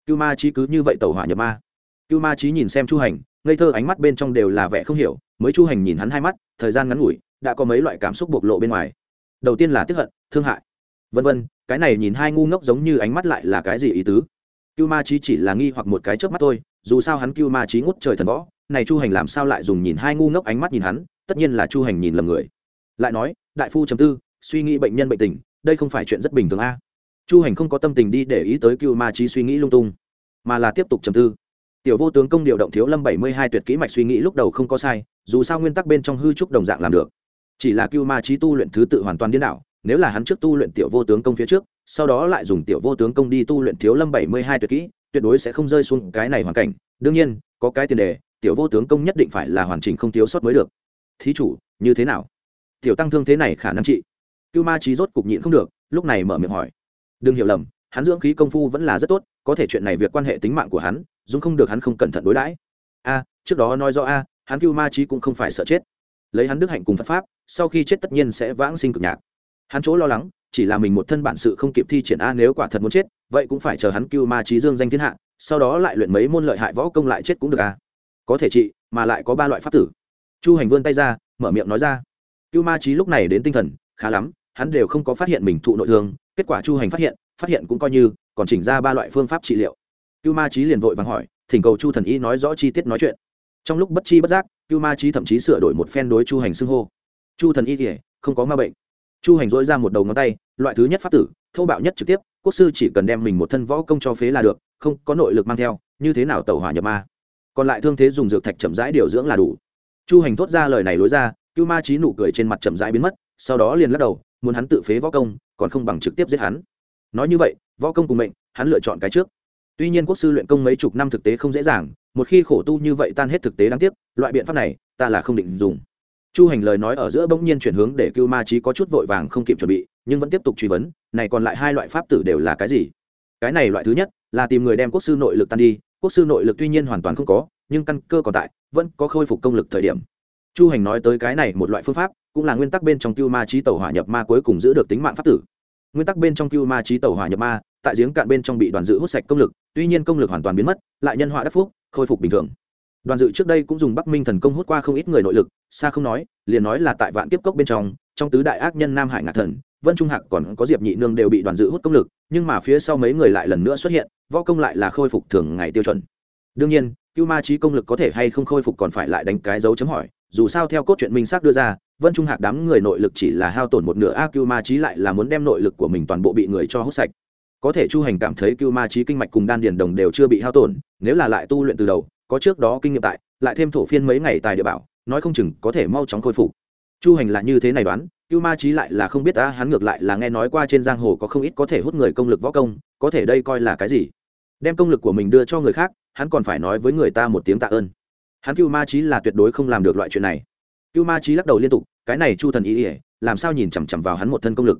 cưu ma trí cứ như vậy tẩu hỏa nhập ma. Cưu ma trí nhìn xem chu hành, ngây thơ ánh mắt bên trong đều là vẻ không hiểu, mới chu hành nhìn hắn hai mắt, thời gian ngắn ngủi, đã có mấy loại cảm xúc bộc lộ bên ngoài. Đầu tiên là tiếp hận, thương hại. Vân vân, cái này nhìn hai ngu ngốc giống như ánh mắt lại là cái gì ý tứ? Cưu ma trí chỉ là nghi hoặc một cái chớp mắt thôi, dù sao hắn cưu ma trí ngút trời thần võ, này chu hành làm sao lại dùng nhìn hai ngu ngốc ánh mắt nhìn hắn, tất nhiên là chu hành nhìn lầm người. Lại nói, đại phu chấm tư, suy nghĩ bệnh nhân bệnh tình, đây không phải chuyện rất bình thường a chu hành không có tâm tình đi để ý tới cưu ma trí suy nghĩ lung tung, mà là tiếp tục trầm tư. Tiểu vô tướng công điều động thiếu lâm bảy mươi hai tuyệt kỹ mạch suy nghĩ lúc đầu không có sai, dù sao nguyên tắc bên trong hư trúc đồng dạng làm được. Chỉ là cưu ma trí tu luyện thứ tự hoàn toàn điên đảo, nếu là hắn trước tu luyện tiểu vô tướng công phía trước, sau đó lại dùng tiểu vô tướng công đi tu luyện thiếu lâm bảy mươi hai tuyệt kỹ, tuyệt đối sẽ không rơi xuống cái này hoàn cảnh. Đương nhiên, có cái tiền đề, tiểu vô tướng công nhất định phải là hoàn chỉnh không thiếu sót mới được. Thí chủ, như thế nào? Tiểu tăng thương thế này khả năng trị. Cưu ma trí rốt cục nhịn không được, lúc này mở miệng hỏi đừng hiểu lầm, hắn dưỡng khí công phu vẫn là rất tốt, có thể chuyện này việc quan hệ tính mạng của hắn dung không được hắn không cẩn thận đối đãi. A, trước đó nói rõ a, hắn cưu ma trí cũng không phải sợ chết. Lấy hắn đức hạnh cùng phật pháp, sau khi chết tất nhiên sẽ vãng sinh cực nhạc. Hắn chỗ lo lắng, chỉ là mình một thân bản sự không kịp thi triển a nếu quả thật muốn chết, vậy cũng phải chờ hắn cưu ma trí dương danh thiên hạ, sau đó lại luyện mấy môn lợi hại võ công lại chết cũng được a. Có thể trị, mà lại có ba loại pháp tử. Chu hành vươn tay ra, mở miệng nói ra. Cưu ma trí lúc này đến tinh thần, khá lắm, hắn đều không có phát hiện mình thụ nội thương kết quả chu hành phát hiện phát hiện cũng coi như, còn chỉnh ra ba loại phương pháp trị liệu. Cưu ma trí liền vội vàng hỏi, thỉnh cầu chu thần y nói rõ chi tiết nói chuyện. Trong lúc bất chi bất giác, cưu ma trí thậm chí sửa đổi một phen đối chu hành xưng hô. Chu thần y kể không có ma bệnh. Chu hành dỗi ra một đầu ngón tay, loại thứ nhất pháp tử thâu bạo nhất trực tiếp, quốc sư chỉ cần đem mình một thân võ công cho phế là được, không có nội lực mang theo, như thế nào tàu hỏa nhập ma? Còn lại thương thế dùng dược thạch chậm rãi điều dưỡng là đủ. Chu hành thốt ra lời này lối ra, cưu ma trí nụ cười trên mặt chậm rãi biến mất, sau đó liền lắc đầu, muốn hắn tự phế võ công còn không bằng trực tiếp giết hắn. Nói như vậy, võ công cùng mệnh, hắn lựa chọn cái trước. Tuy nhiên quốc sư luyện công mấy chục năm thực tế không dễ dàng, một khi khổ tu như vậy tan hết thực tế đáng tiếc, loại biện pháp này, ta là không định dùng. Chu hành lời nói ở giữa bỗng nhiên chuyển hướng để cưu ma trí có chút vội vàng không kịp chuẩn bị, nhưng vẫn tiếp tục truy vấn, này còn lại hai loại pháp tử đều là cái gì? Cái này loại thứ nhất, là tìm người đem quốc sư nội lực tan đi, quốc sư nội lực tuy nhiên hoàn toàn không có, nhưng căn cơ còn tại, vẫn có khôi phục công lực thời điểm chu hành nói tới cái này một loại phương pháp, cũng là nguyên tắc bên trong cưu ma trí tàu hỏa nhập ma cuối cùng giữ được tính mạng pháp tử. Nguyên tắc bên trong cưu ma trí tàu hỏa nhập ma, tại giếng cạn bên trong bị đoàn dự hút sạch công lực, tuy nhiên công lực hoàn toàn biến mất, lại nhân họa đắc phúc, khôi phục bình thường. Đoàn dự trước đây cũng dùng bắc minh thần công hút qua không ít người nội lực, xa không nói, liền nói là tại vạn kiếp cốc bên trong trong tứ đại ác nhân nam hải ngạc thần, vân trung hạc còn có diệp nhị nương đều bị đoàn dự hút công lực, nhưng mà phía sau mấy người lại lần nữa xuất hiện, võ công lại là khôi phục thường ngày tiêu chuẩn. Đương nhiên, cưu ma trí công lực có thể hay không khôi phục còn phải lại đánh cái dấu chấm hỏi dù sao theo cốt truyện minh xác đưa ra, vân trung hạc đám người nội lực chỉ là hao tổn một nửa, a cưu ma trí lại là muốn đem nội lực của mình toàn bộ bị người cho hút sạch. Có thể chu hành cảm thấy cưu ma trí kinh mạch cùng đan điền đồng đều chưa bị hao tổn, nếu là lại tu luyện từ đầu, có trước đó kinh nghiệm tại, lại thêm thổ phiên mấy ngày tài địa bảo, nói không chừng có thể mau chóng khôi phục. Chu hành là như thế này đoán, cưu ma trí lại là không biết ta hắn ngược lại là nghe nói qua trên giang hồ có không ít có thể hút người công lực võ công, có thể đây coi là cái gì? Đem công lực của mình đưa cho người khác, hắn còn phải nói với người ta một tiếng tạ ơn hắn cưu ma trí là tuyệt đối không làm được loại chuyện này. Cưu ma trí lắc đầu liên tục, cái này chu thần ý ỉa làm sao nhìn chằm chằm vào hắn một thân công lực?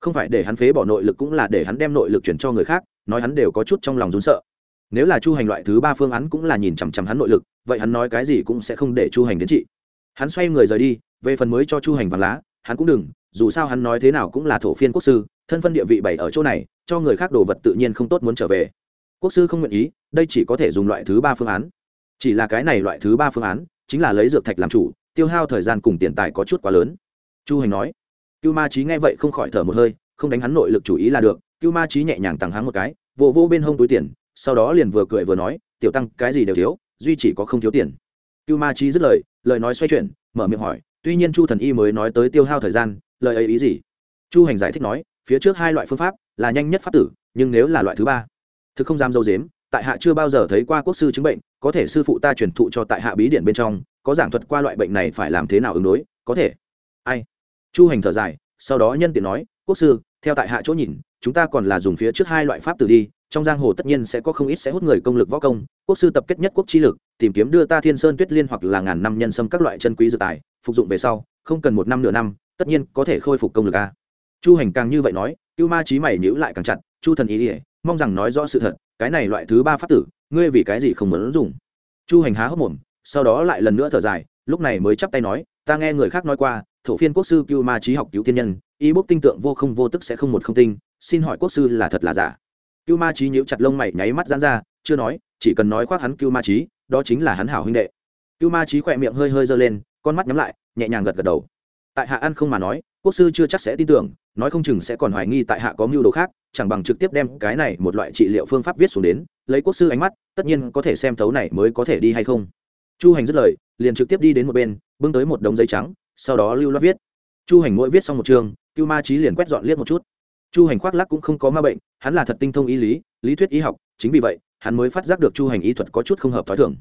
Không phải để hắn phế bỏ nội lực cũng là để hắn đem nội lực chuyển cho người khác, nói hắn đều có chút trong lòng rún sợ. Nếu là chu hành loại thứ ba phương án cũng là nhìn chằm chằm hắn nội lực, vậy hắn nói cái gì cũng sẽ không để chu hành đến chị. hắn xoay người rời đi, về phần mới cho chu hành vàng lá, hắn cũng đừng, dù sao hắn nói thế nào cũng là thổ phiên quốc sư, thân phân địa vị bảy ở chỗ này, cho người khác đồ vật tự nhiên không tốt muốn trở về. Quốc sư không nguyện ý, đây chỉ có thể dùng loại thứ ba phương án chỉ là cái này loại thứ ba phương án, chính là lấy dược thạch làm chủ, tiêu hao thời gian cùng tiền tài có chút quá lớn. Chu hành nói. Cưu ma trí nghe vậy không khỏi thở một hơi, không đánh hắn nội lực chủ ý là được, cưu ma trí nhẹ nhàng tặng hắn một cái vô vô bên hông túi tiền, sau đó liền vừa cười vừa nói, tiểu tăng, cái gì đều thiếu, duy chỉ có không thiếu tiền. Cưu ma trí dứt lời lời nói xoay chuyển, mở miệng hỏi, tuy nhiên chu thần y mới nói tới tiêu hao thời gian, lời ấy ý gì? Chu hành giải thích nói, phía trước hai loại phương pháp là nhanh nhất pháp tử, nhưng nếu là loại thứ ba, thực không dám dâu dếm, tại hạ chưa bao giờ thấy qua quốc sư chứng bệnh có thể sư phụ ta truyền thụ cho tại hạ bí điện bên trong, có giảng thuật qua loại bệnh này phải làm thế nào ứng đối, có thể. Ai? Chu hành thở dài, sau đó nhân tiện nói, quốc sư, theo tại hạ chỗ nhìn, chúng ta còn là dùng phía trước hai loại pháp tử đi, trong giang hồ tất nhiên sẽ có không ít sẽ hút người công lực võ công, quốc sư tập kết nhất quốc chi lực, tìm kiếm đưa ta thiên sơn tuyết liên hoặc là ngàn năm nhân sâm các loại chân quý dự tài, phục dụng về sau, không cần một năm nửa năm, tất nhiên có thể khôi phục công lực a. Chu hành càng như vậy nói, cưu ma trí mày nhữ lại càng chặt, chu thần ý ỉa mong rằng nói rõ sự thật, cái này loại thứ ba pháp tử ngươi vì cái gì không muốn dùng chu hành há hốc mồm, sau đó lại lần nữa thở dài, lúc này mới chắp tay nói, ta nghe người khác nói qua, thổ phiên quốc sư cưu ma trí học cứu thiên nhân, y bốc tinh tượng vô không vô tức sẽ không một không tinh, xin hỏi quốc sư là thật là giả? Cưu ma trí nhíu chặt lông mày nháy mắt dán ra, chưa nói, chỉ cần nói khoác hắn cưu ma trí đó chính là hắn hảo huynh đệ. Cưu ma trí khỏe miệng hơi hơi giơ lên, con mắt nhắm lại, nhẹ nhàng gật gật đầu. Tại hạ ăn không mà nói, quốc sư chưa chắc sẽ tin tưởng, nói không chừng sẽ còn hoài nghi tại hạ có mưu đồ khác chẳng bằng trực tiếp đem cái này một loại trị liệu phương pháp viết xuống đến, lấy quốc sư ánh mắt, tất nhiên có thể xem thấu này mới có thể đi hay không. Chu hành dứt lời, liền trực tiếp đi đến một bên, bưng tới một đống giấy trắng, sau đó lưu loát viết. Chu hành mỗi viết xong một chương, cưu ma trí liền quét dọn liếc một chút. Chu hành khoác lắc cũng không có ma bệnh, hắn là thật tinh thông y lý lý thuyết y học, chính vì vậy, hắn mới phát giác được chu hành y thuật có chút không hợp t h ó i thưởng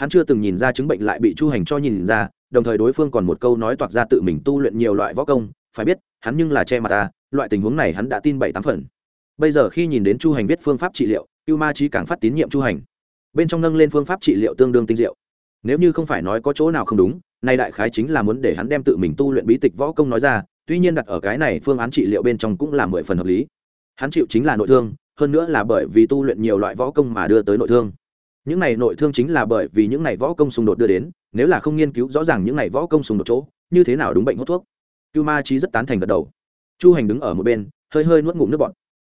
hắn chưa từng nhìn ra chứng bệnh lại bị chu hành cho nhìn ra, đồng thời đối phương còn một câu nói toạc ra tự mình tu luyện nhiều loại võ công, phải biết, hắn nhưng là che mặt ta, loại tình huống này hắn đã tin bảy tám phần bây giờ khi nhìn đến chu hành viết phương pháp trị liệu, cưu ma trí càng phát tín nhiệm chu hành. Bên trong nâng lên phương pháp trị liệu tương đương tinh diệu. Nếu như không phải nói có chỗ nào không đúng, nay đại khái chính là muốn để hắn đem tự mình tu luyện bí tịch võ công nói ra, tuy nhiên đặt ở cái này phương án trị liệu bên trong cũng là mười phần hợp lý. Hắn chịu chính là nội thương, hơn nữa là bởi vì tu luyện nhiều loại võ công mà đưa tới nội thương. Những này nội thương chính là bởi vì những này võ công xung đột đưa đến, nếu là không nghiên cứu rõ ràng những này võ công xung đột chỗ, như thế nào đúng bệnh hút thuốc cưu ma trí rất tán thành gật đầu. Chu hành đứng ở một bên, hơi hơi nuốt ngụm nước bọt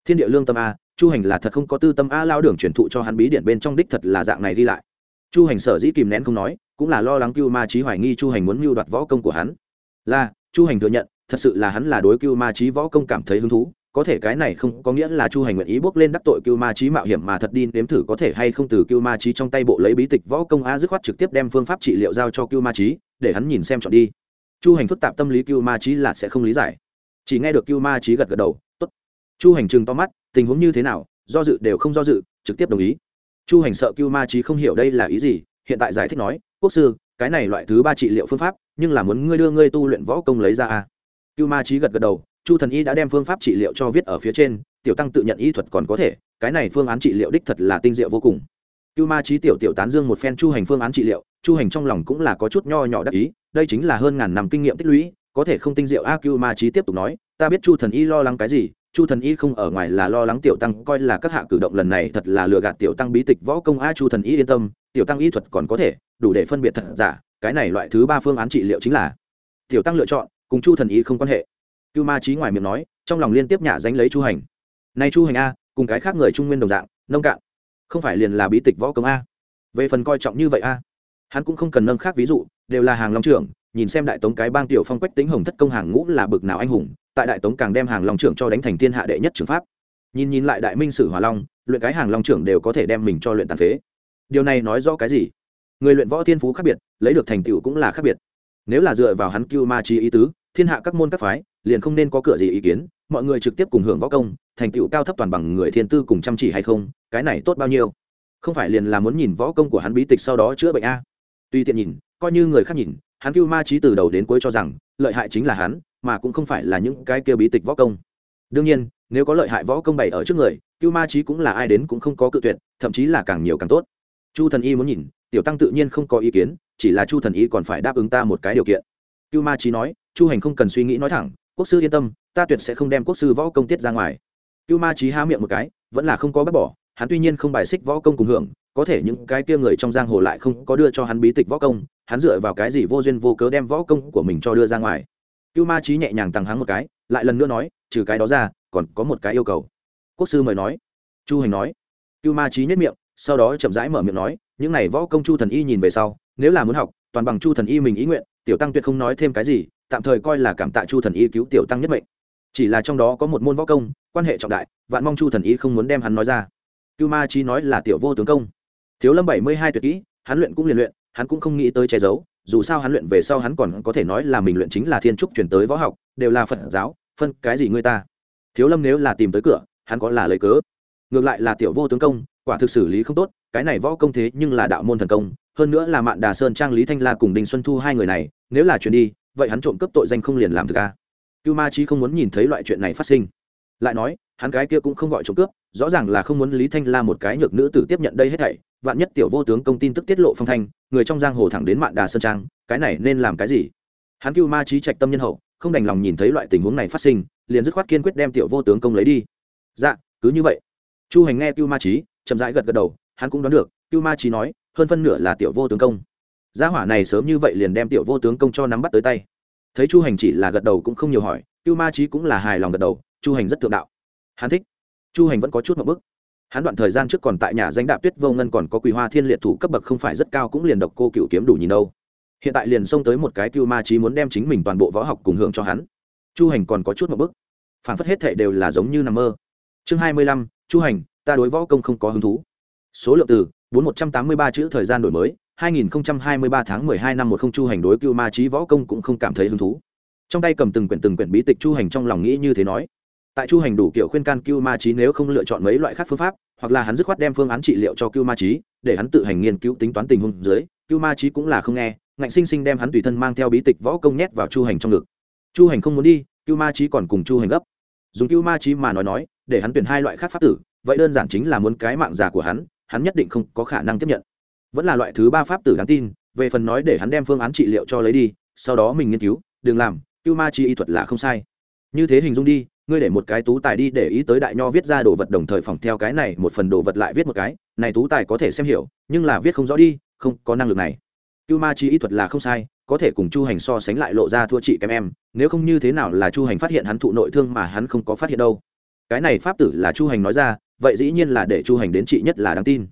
thiên địa lương tâm a, chu hành là thật không có tư tâm a lao đường truyền thụ cho hắn bí điện bên trong đích thật là dạng này đi lại. Chu hành sở dĩ kìm nén không nói, cũng là lo lắng cưu ma trí hoài nghi chu hành muốn mưu đoạt võ công của hắn. Là, chu hành thừa nhận, thật sự là hắn là đối cưu ma trí võ công cảm thấy hứng thú, có thể cái này không có nghĩa là chu hành nguyện ý bước lên đắc tội cưu ma trí mạo hiểm mà thật đi nếm thử có thể hay không từ cưu ma trí trong tay bộ lấy bí tịch võ công a dứt khoát trực tiếp đem phương pháp trị liệu giao cho cưu ma trí để hắn nhìn xem chọn đi. Chu hành phức tạp tâm lý cưu ma trí là sẽ không lý giải. Chỉ nghe được cưu ma trí gật gật đầu chu hành trừng to mắt, tình huống như thế nào, do dự đều không do dự, trực tiếp đồng ý. Chu hành sợ cưu ma trí không hiểu đây là ý gì, hiện tại giải thích nói, quốc sư, cái này loại thứ ba trị liệu phương pháp, nhưng là muốn ngươi đưa ngươi tu luyện võ công lấy ra a cưu ma trí gật gật đầu, chu thần y đã đem phương pháp trị liệu cho viết ở phía trên, tiểu tăng tự nhận y thuật còn có thể, cái này phương án trị liệu đích thật là tinh diệu vô cùng. Cưu ma trí tiểu tiểu tán dương một phen chu hành phương án trị liệu, chu hành trong lòng cũng là có chút nho nhỏ đắc ý, đây chính là hơn ngàn năm kinh nghiệm tích lũy, có thể không tinh diệu a, cưu ma trí tiếp tục nói, ta biết chu thần y lo lắng cái gì chu thần y không ở ngoài là lo lắng tiểu tăng, coi là các hạ cử động lần này thật là lừa gạt tiểu tăng bí tịch võ công. A, chu thần y yên tâm, tiểu tăng y thuật còn có thể, đủ để phân biệt thật giả, cái này loại thứ ba phương án trị liệu chính là tiểu tăng lựa chọn, cùng chu thần y không quan hệ. Cưu ma trí ngoài miệng nói, trong lòng liên tiếp nhả danh lấy chu hành. Nay chu hành a, cùng cái khác người trung nguyên đồng dạng, nông cạn, không phải liền là bí tịch võ công a. Về phần coi trọng như vậy a, hắn cũng không cần nâng khác ví dụ, đều là hàng long trưởng, nhìn xem đại tống cái bang tiểu phong quách tính hồng thất công hàng ngũ là bực nào anh hùng tại đại tống càng đem hàng long trưởng cho đánh thành thiên hạ đệ nhất trường pháp. Nhìn nhìn lại đại minh sử hòa long, luyện cái hàng long trưởng đều có thể đem mình cho luyện tàn phế. Điều này nói rõ cái gì? Người luyện võ thiên phú khác biệt, lấy được thành tựu cũng là khác biệt. Nếu là dựa vào hắn cưu ma chi ý tứ, thiên hạ các môn các phái, liền không nên có cửa gì ý kiến, mọi người trực tiếp cùng hưởng võ công, thành tựu cao thấp toàn bằng người thiên tư cùng chăm chỉ hay không, cái này tốt bao nhiêu? Không phải liền là muốn nhìn võ công của hắn bí tịch sau đó chữa bệnh a? Tuy tiện nhìn, coi như người khác nhìn, hắn cưu ma trí từ đầu đến cuối cho rằng, lợi hại chính là hắn mà cũng không phải là những cái kia bí tịch võ công. Đương nhiên, nếu có lợi hại võ công bày ở trước người, cưu ma trí cũng là ai đến cũng không có cự tuyệt, thậm chí là càng nhiều càng tốt. Chu thần y muốn nhìn, tiểu tăng tự nhiên không có ý kiến, chỉ là chu thần y còn phải đáp ứng ta một cái điều kiện. Cưu ma trí nói, chu hành không cần suy nghĩ nói thẳng, quốc sư yên tâm, ta tuyệt sẽ không đem quốc sư võ công tiết ra ngoài. Cưu ma trí há miệng một cái, vẫn là không có bác bỏ, hắn tuy nhiên không bài xích võ công cùng hưởng, có thể những cái kia người trong giang hồ lại không có đưa cho hắn bí tịch võ công, hắn dựa vào cái gì vô duyên vô cớ đem võ công của mình cho đưa ra ngoài cưu ma trí nhẹ nhàng tăng háng một cái, lại lần nữa nói, trừ cái đó ra, còn có một cái yêu cầu. Quốc sư mời nói. Chu hành nói. Cưu ma trí nhất miệng, sau đó chậm rãi mở miệng nói, những này võ công chu thần y nhìn về sau, nếu là muốn học, toàn bằng chu thần y mình ý nguyện, tiểu tăng tuyệt không nói thêm cái gì, tạm thời coi là cảm tạ chu thần y cứu tiểu tăng nhất mệnh. Chỉ là trong đó có một môn võ công, quan hệ trọng đại, vạn mong chu thần y không muốn đem hắn nói ra. Cưu ma trí nói là tiểu vô tướng công. Thiếu lâm bảy mươi hai tuyệt kỹ, hắn luyện cũng liền luyện, hắn cũng không nghĩ tới che giấu dù sao hắn luyện về sau hắn còn có thể nói là mình luyện chính là thiên trúc chuyển tới võ học, đều là phật giáo, phân cái gì người ta. Thiếu lâm nếu là tìm tới cửa, hắn có là lấy cớ. Ngược lại là tiểu vô tướng công, quả thực xử lý không tốt, cái này võ công thế nhưng là đạo môn thần công, hơn nữa là mạn đà sơn trang lý thanh la cùng đinh xuân thu hai người này, nếu là chuyển đi, vậy hắn trộm cướp tội danh không liền làm thực ca à? cưu ma trí không muốn nhìn thấy loại chuyện này phát sinh lại nói, hắn cái kia cũng không gọi trộm cướp, rõ ràng là không muốn lý thanh la một cái nhược nữ tử tiếp nhận đây hết thảy, vạn nhất tiểu vô tướng công tin tức tiết lộ phong thanh, người trong giang hồ thẳng đến mạn đà sơn trang, cái này nên làm cái gì? Hắn cưu ma trí trạch tâm nhân hậu, không đành lòng nhìn thấy loại tình huống này phát sinh, liền dứt khoát kiên quyết đem tiểu vô tướng công lấy đi. Dạ cứ như vậy. Chu hành nghe cưu ma trí chậm rãi gật gật đầu, hắn cũng đoán được cưu ma trí nói, hơn phân nửa là tiểu vô tướng công. Gia hỏa này sớm như vậy liền đem tiểu vô tướng công cho nắm bắt tới tay. Thấy chu hành chỉ là gật đầu cũng không nhiều hỏi cưu ma trí cũng là hài lòng gật đầu chu hành rất thượng đạo. Hắn thích. Chu hành vẫn có chút một bức. Hắn đoạn thời gian trước còn tại nhà danh đạp tuyết vô ngân còn có quỳ hoa thiên liệt thủ cấp bậc không phải rất cao cũng liền độc cô cựu kiếm đủ nhìn đâu. Hiện tại liền xông tới một cái cưu ma trí muốn đem chính mình toàn bộ võ học cùng hưởng cho hắn. Chu hành còn có chút một bức. Phản phất hết thệ đều là giống như nằm mơ. Chương hai mươi lăm, chu hành, ta đối võ công không có hứng thú. Số lượng từ bốn một trăm tám mươi ba chữ thời gian đổi mới, hai nghìn hai mươi ba tháng mười hai năm một không chu hành đối cưu ma trí võ công cũng không cảm thấy hứng thú. Trong tay cầm từng quyển từng quyển bí tịch chu hành trong lòng nghĩ như thế nói tại chu hành đủ kiểu khuyên can cưu ma trí nếu không lựa chọn mấy loại khác phương pháp, hoặc là hắn dứt khoát đem phương án trị liệu cho cưu ma trí để hắn tự hành nghiên cứu tính toán tình huống dưới, cưu ma trí cũng là không nghe, ngạnh sinh sinh đem hắn tùy thân mang theo bí tịch võ công nhét vào chu hành trong ngực. Chu hành không muốn đi, cưu ma trí còn cùng chu hành gấp. Dùng cưu ma trí mà nói nói, để hắn tuyển hai loại khác pháp tử, vậy đơn giản chính là muốn cái mạng già của hắn hắn nhất định không có khả năng tiếp nhận. Vẫn là loại thứ ba pháp tử đáng tin, về phần nói để hắn đem phương án trị liệu cho lấy đi, sau đó mình nghiên cứu, đừng làm, cưu ma trí y thuật là không sai. Như thế hình dung đi ngươi để một cái tú tài đi để ý tới đại nho viết ra đồ vật đồng thời phòng theo cái này, một phần đồ vật lại viết một cái. Này tú tài có thể xem hiểu, nhưng là viết không rõ đi, không có năng lực này. Cưu ma chi y thuật là không sai, có thể cùng chu hành so sánh lại lộ ra thua chị kém em, nếu không như thế nào là chu hành phát hiện hắn thụ nội thương mà hắn không có phát hiện đâu. Cái này pháp tử là chu hành nói ra, vậy dĩ nhiên là để chu hành đến chị nhất là đáng tin.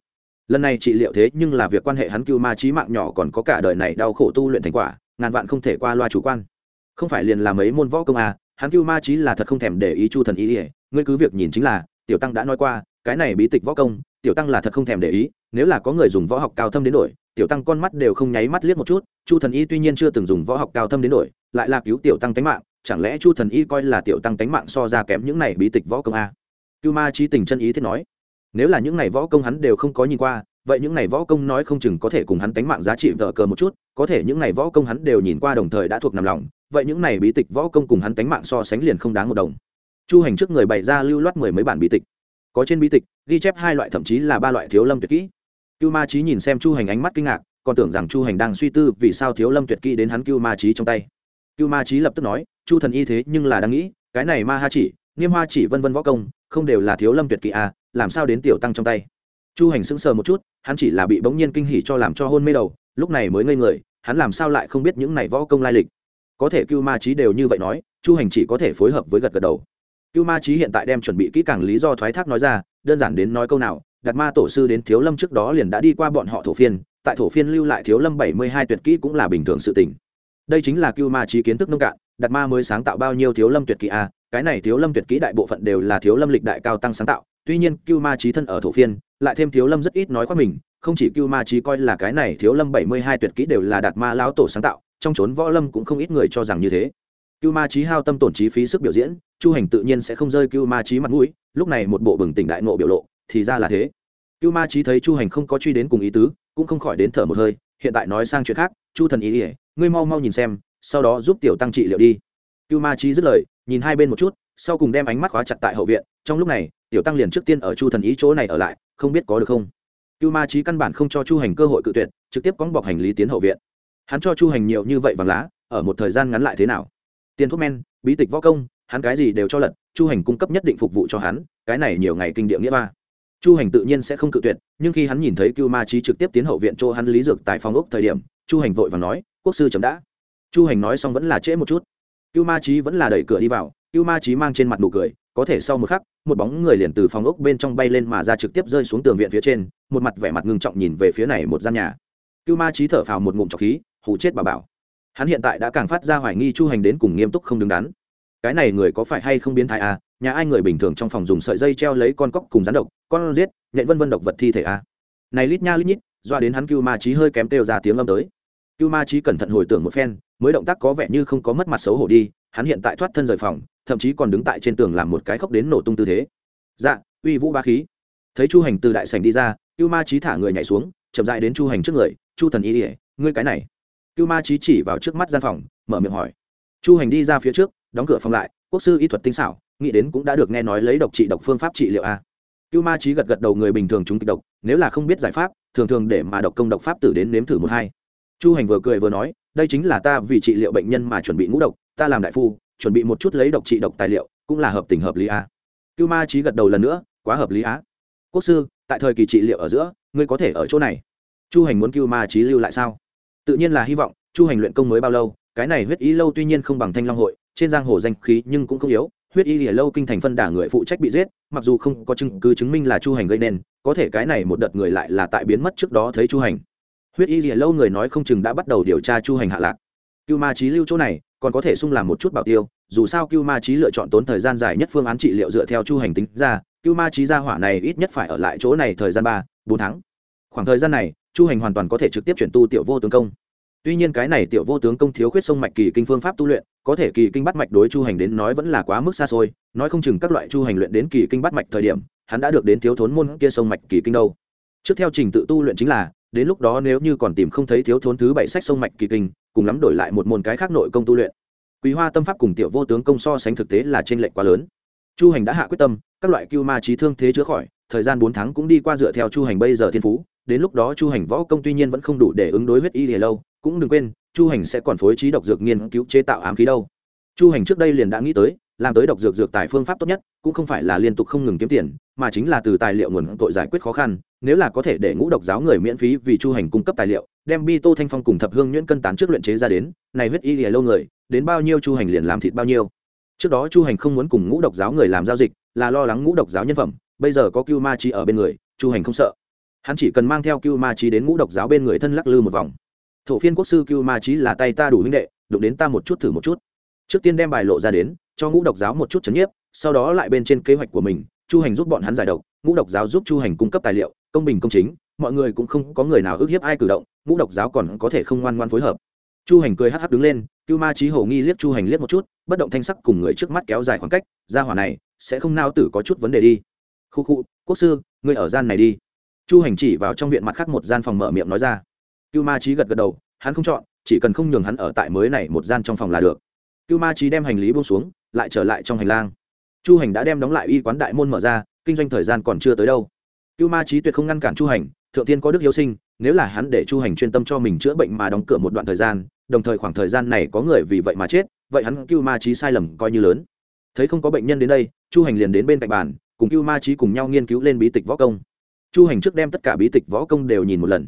Lần này trị liệu thế nhưng là việc quan hệ hắn cưu ma trí mạng nhỏ còn có cả đời này đau khổ tu luyện thành quả, ngàn vạn không thể qua loa chủ quan. Không phải liền làm mấy môn võ công à hắn cưu ma trí là thật không thèm để ý chu thần ý ỉa ngươi cứ việc nhìn chính là, tiểu tăng đã nói qua, cái này bí tịch võ công, tiểu tăng là thật không thèm để ý, nếu là có người dùng võ học cao thâm đến đổi, tiểu tăng con mắt đều không nháy mắt liếc một chút, chu thần y tuy nhiên chưa từng dùng võ học cao thâm đến đổi, lại là cứu tiểu tăng tánh mạng, chẳng lẽ chu thần y coi là tiểu tăng tánh mạng so ra kém những này bí tịch võ công a? Cưu ma trí tình chân ý thế nói, nếu là những này võ công hắn đều không có nhìn qua, vậy những này võ công nói không chừng có thể cùng hắn tánh mạng giá trị vợ cờ một chút, có thể những này võ công hắn đều nhìn qua đồng thời đã thuộc nằm lòng vậy những này bí tịch võ công cùng hắn tánh mạng so sánh liền không đáng một đồng. Chu hành trước người bày ra lưu loát mười mấy bản bí tịch. Có trên bí tịch, ghi chép hai loại thậm chí là ba loại thiếu lâm tuyệt kỹ. Cưu ma trí nhìn xem chu hành ánh mắt kinh ngạc, còn tưởng rằng chu hành đang suy tư vì sao thiếu lâm tuyệt kỹ đến hắn cưu ma trí trong tay. Cưu ma trí lập tức nói, chu thần y thế nhưng là đang nghĩ, cái này ma ha chỉ, nghiêm hoa chỉ vân vân võ công, không đều là thiếu lâm tuyệt kỹ à làm sao đến tiểu tăng trong tay? Chu hành sững sờ một chút, hắn chỉ là bị bỗng nhiên kinh hỉ cho làm cho hôn mê đầu, lúc này mới ngây người, hắn làm sao lại không biết những này võ công lai lịch có thể cưu ma trí đều như vậy nói, chu hành chỉ có thể phối hợp với gật gật đầu cưu ma trí hiện tại đem chuẩn bị kỹ càng lý do thoái thác nói ra, đơn giản đến nói câu nào, đạt ma tổ sư đến thiếu lâm trước đó liền đã đi qua bọn họ thổ phiên, tại thổ phiên lưu lại thiếu lâm bảy mươi hai tuyệt kỹ cũng là bình thường sự tình đây chính là cưu ma trí kiến thức nông cạn, đạt ma mới sáng tạo bao nhiêu thiếu lâm tuyệt kỹ a à? cái này thiếu lâm tuyệt kỹ đại bộ phận đều là thiếu lâm lịch đại cao tăng sáng tạo, tuy nhiên cưu ma trí thân ở thổ phiên, lại thêm thiếu lâm rất ít nói qua mình, không chỉ cưu ma trí coi là cái này thiếu lâm bảy mươi hai tuyệt kỹ đều là đạt ma lão tổ sáng tạo trong trốn võ lâm cũng không ít người cho rằng như thế. Cưu ma trí hao tâm tổn trí phí sức biểu diễn, chu hành tự nhiên sẽ không rơi cưu ma trí mặt mũi, lúc này một bộ bừng tỉnh đại nộ biểu lộ, thì ra là thế. Cưu ma trí thấy chu hành không có truy đến cùng ý tứ, cũng không khỏi đến thở một hơi, hiện tại nói sang chuyện khác, chu thần ý ỉa ngươi mau mau nhìn xem, sau đó giúp tiểu tăng trị liệu đi. Cưu ma trí dứt lời, nhìn hai bên một chút, sau cùng đem ánh mắt khóa chặt tại hậu viện, trong lúc này, tiểu tăng liền trước tiên ở chu thần ý chỗ này ở lại, không biết có được không. Cưu ma trí căn bản không cho chu hành cơ hội cự tuyệt, trực tiếp cóng bọc hành lý tiến hậu viện hắn cho chu hành nhiều như vậy vàng lá, ở một thời gian ngắn lại thế nào? Tiền thuốc men, bí tịch võ công, hắn cái gì đều cho lật, chu hành cung cấp nhất định phục vụ cho hắn, cái này nhiều ngày kinh địa nghĩa ba. Chu hành tự nhiên sẽ không cự tuyệt, nhưng khi hắn nhìn thấy cưu ma trí trực tiếp tiến hậu viện chỗ hắn lý dược tại phòng ốc thời điểm, chu hành vội và nói, quốc sư chấm đã. Chu hành nói xong vẫn là trễ một chút. Cưu ma trí vẫn là đẩy cửa đi vào, cưu ma trí mang trên mặt nụ cười, có thể sau một khắc, một bóng người liền từ phòng ốc bên trong bay lên mà ra trực tiếp rơi xuống tường viện phía trên, một mặt vẻ mặt ngưng trọng nhìn về phía này một gian nhà. Cưu ma trí thở phào một ngụm trọc khí hù chết bà bảo. Hắn hiện tại đã càng phát ra hoài nghi chu hành đến cùng nghiêm túc không đứng đắn. Cái này người có phải hay không biến thái à? Nhà ai người bình thường trong phòng dùng sợi dây treo lấy con cóc cùng rắn độc, con giết, nhện vân vân độc vật thi thể à? Này lít nha lít nhít, doa đến hắn cưu ma trí hơi kém kêu ra tiếng âm tới. Cưu ma trí cẩn thận hồi tưởng một phen, mới động tác có vẻ như không có mất mặt xấu hổ đi, hắn hiện tại thoát thân rời phòng, thậm chí còn đứng tại trên tường làm một cái khóc đến nổ tung tư thế. Dạ uy vũ ba khí. Thấy chu hành từ đại sảnh đi ra, cưu ma trí thả người nhảy xuống, chậm dại đến chu hành trước người, chu thần y ỉa ngươi cái này cưu ma trí chỉ vào trước mắt gian phòng, mở miệng hỏi. Chu hành đi ra phía trước, đóng cửa phòng lại, quốc sư y thuật tinh xảo, nghĩ đến cũng đã được nghe nói lấy độc trị độc phương pháp trị liệu a. Cưu ma trí gật gật đầu người bình thường chúng kịch độc, nếu là không biết giải pháp, thường thường để mà độc công độc pháp tử đến nếm thử một hai. Chu hành vừa cười vừa nói, đây chính là ta vì trị liệu bệnh nhân mà chuẩn bị ngũ độc, ta làm đại phu, chuẩn bị một chút lấy độc trị độc tài liệu, cũng là hợp tình hợp lý a. Cưu ma trí gật đầu lần nữa, quá hợp lý á quốc sư, tại thời kỳ trị liệu ở giữa, ngươi có thể ở chỗ này. Chu hành muốn cưu ma trí lưu lại sao? Tự nhiên là hy vọng, chu hành luyện công mới bao lâu, cái này huyết ý lâu tuy nhiên không bằng thanh long hội, trên giang hồ danh khí nhưng cũng không yếu, huyết y lìa lâu kinh thành phân đả người phụ trách bị giết, mặc dù không có chứng cứ chứng minh là chu hành gây nên, có thể cái này một đợt người lại là tại biến mất trước đó thấy chu hành. Huyết y lìa lâu người nói không chừng đã bắt đầu điều tra chu hành hạ lạc. Cưu ma trí lưu chỗ này, còn có thể sung làm một chút bảo tiêu, dù sao cưu ma trí lựa chọn tốn thời gian dài nhất phương án trị liệu dựa theo chu hành tính ra, cưu ma trí gia hỏa này ít nhất phải ở lại chỗ này thời gian ba, bốn tháng. Khoảng thời gian này chu hành hoàn toàn có thể trực tiếp chuyển tu tiểu vô tướng công. Tuy nhiên cái này tiểu vô tướng công thiếu khuyết sông mạch kỳ kinh phương pháp tu luyện, có thể kỳ kinh bắt mạch đối chu hành đến nói vẫn là quá mức xa xôi, nói không chừng các loại chu hành luyện đến kỳ kinh bắt mạch thời điểm, hắn đã được đến thiếu thốn môn kia sông mạch kỳ kinh đâu. Trước theo trình tự tu luyện chính là, đến lúc đó nếu như còn tìm không thấy thiếu thốn thứ bảy sách sông mạch kỳ kinh, cùng lắm đổi lại một môn cái khác nội công tu luyện. Quý hoa tâm pháp cùng tiểu vô tướng công so sánh thực tế là trên lệch quá lớn. Chu hành đã hạ quyết tâm, các loại cưu ma trí thương thế chữa khỏi, thời gian bốn tháng cũng đi qua dựa theo chu hành bây giờ thiên phú đến lúc đó chu hành võ công tuy nhiên vẫn không đủ để ứng đối huyết y lìa lâu, cũng đừng quên, chu hành sẽ còn phối trí độc dược nghiên cứu chế tạo ám khí đâu. Chu hành trước đây liền đã nghĩ tới, làm tới độc dược dược tài phương pháp tốt nhất, cũng không phải là liên tục không ngừng kiếm tiền, mà chính là từ tài liệu nguồn tội giải quyết khó khăn, nếu là có thể để ngũ độc giáo người miễn phí vì chu hành cung cấp tài liệu, đem bi tô thanh phong cùng thập hương nhuyễn cân tán trước luyện chế ra đến, này huyết y lìa lâu người, đến bao nhiêu chu hành liền làm thịt bao nhiêu. Trước đó chu hành không muốn cùng ngũ độc giáo người làm giao dịch, là lo lắng ngũ độc giáo nhân phẩm, bây giờ có cưu ma chi ở bên người, chu hành không sợ hắn chỉ cần mang theo cưu ma chi đến ngũ độc giáo bên người thân lắc lư một vòng. Thổ phiên quốc sư cưu ma trí là tay ta đủ huynh đệ, đụng đến ta một chút thử một chút. Trước tiên đem bài lộ ra đến, cho ngũ độc giáo một chút chấn nhiếp, sau đó lại bên trên kế hoạch của mình, chu hành giúp bọn hắn giải độc, ngũ độc giáo giúp chu hành cung cấp tài liệu, công bình công chính, mọi người cũng không có người nào ức hiếp ai cử động, ngũ độc giáo còn có thể không ngoan ngoan phối hợp. Chu hành cười hắc hắc đứng lên cưu ma trí hổ nghi liếc chu hành liếc một chút, bất động thanh sắc cùng người trước mắt kéo dài khoảng cách ra hỏa này sẽ không nao tử có chút vấn đề đi. Khu khu, quốc sư, ngươi ở gian này đi chu hành chỉ vào trong viện mặt khác một gian phòng mở miệng nói ra. Cưu ma trí gật gật đầu, hắn không chọn, chỉ cần không nhường hắn ở tại mới này một gian trong phòng là được. Cưu ma trí đem hành lý buông xuống, lại trở lại trong hành lang. Chu hành đã đem đóng lại y quán đại môn mở ra, kinh doanh thời gian còn chưa tới đâu. Cưu ma trí tuyệt không ngăn cản chu hành, thượng tiên có đức hiếu sinh, nếu là hắn để chu hành chuyên tâm cho mình chữa bệnh mà đóng cửa một đoạn thời gian, đồng thời khoảng thời gian này có người vì vậy mà chết, vậy hắn cưu ma trí sai lầm coi như lớn. Thấy không có bệnh nhân đến đây, chu hành liền đến bên cạnh bàn, cùng cưu ma trí cùng nhau nghiên cứu lên bí tịch võ công chu hành trước đem tất cả bí tịch võ công đều nhìn một lần.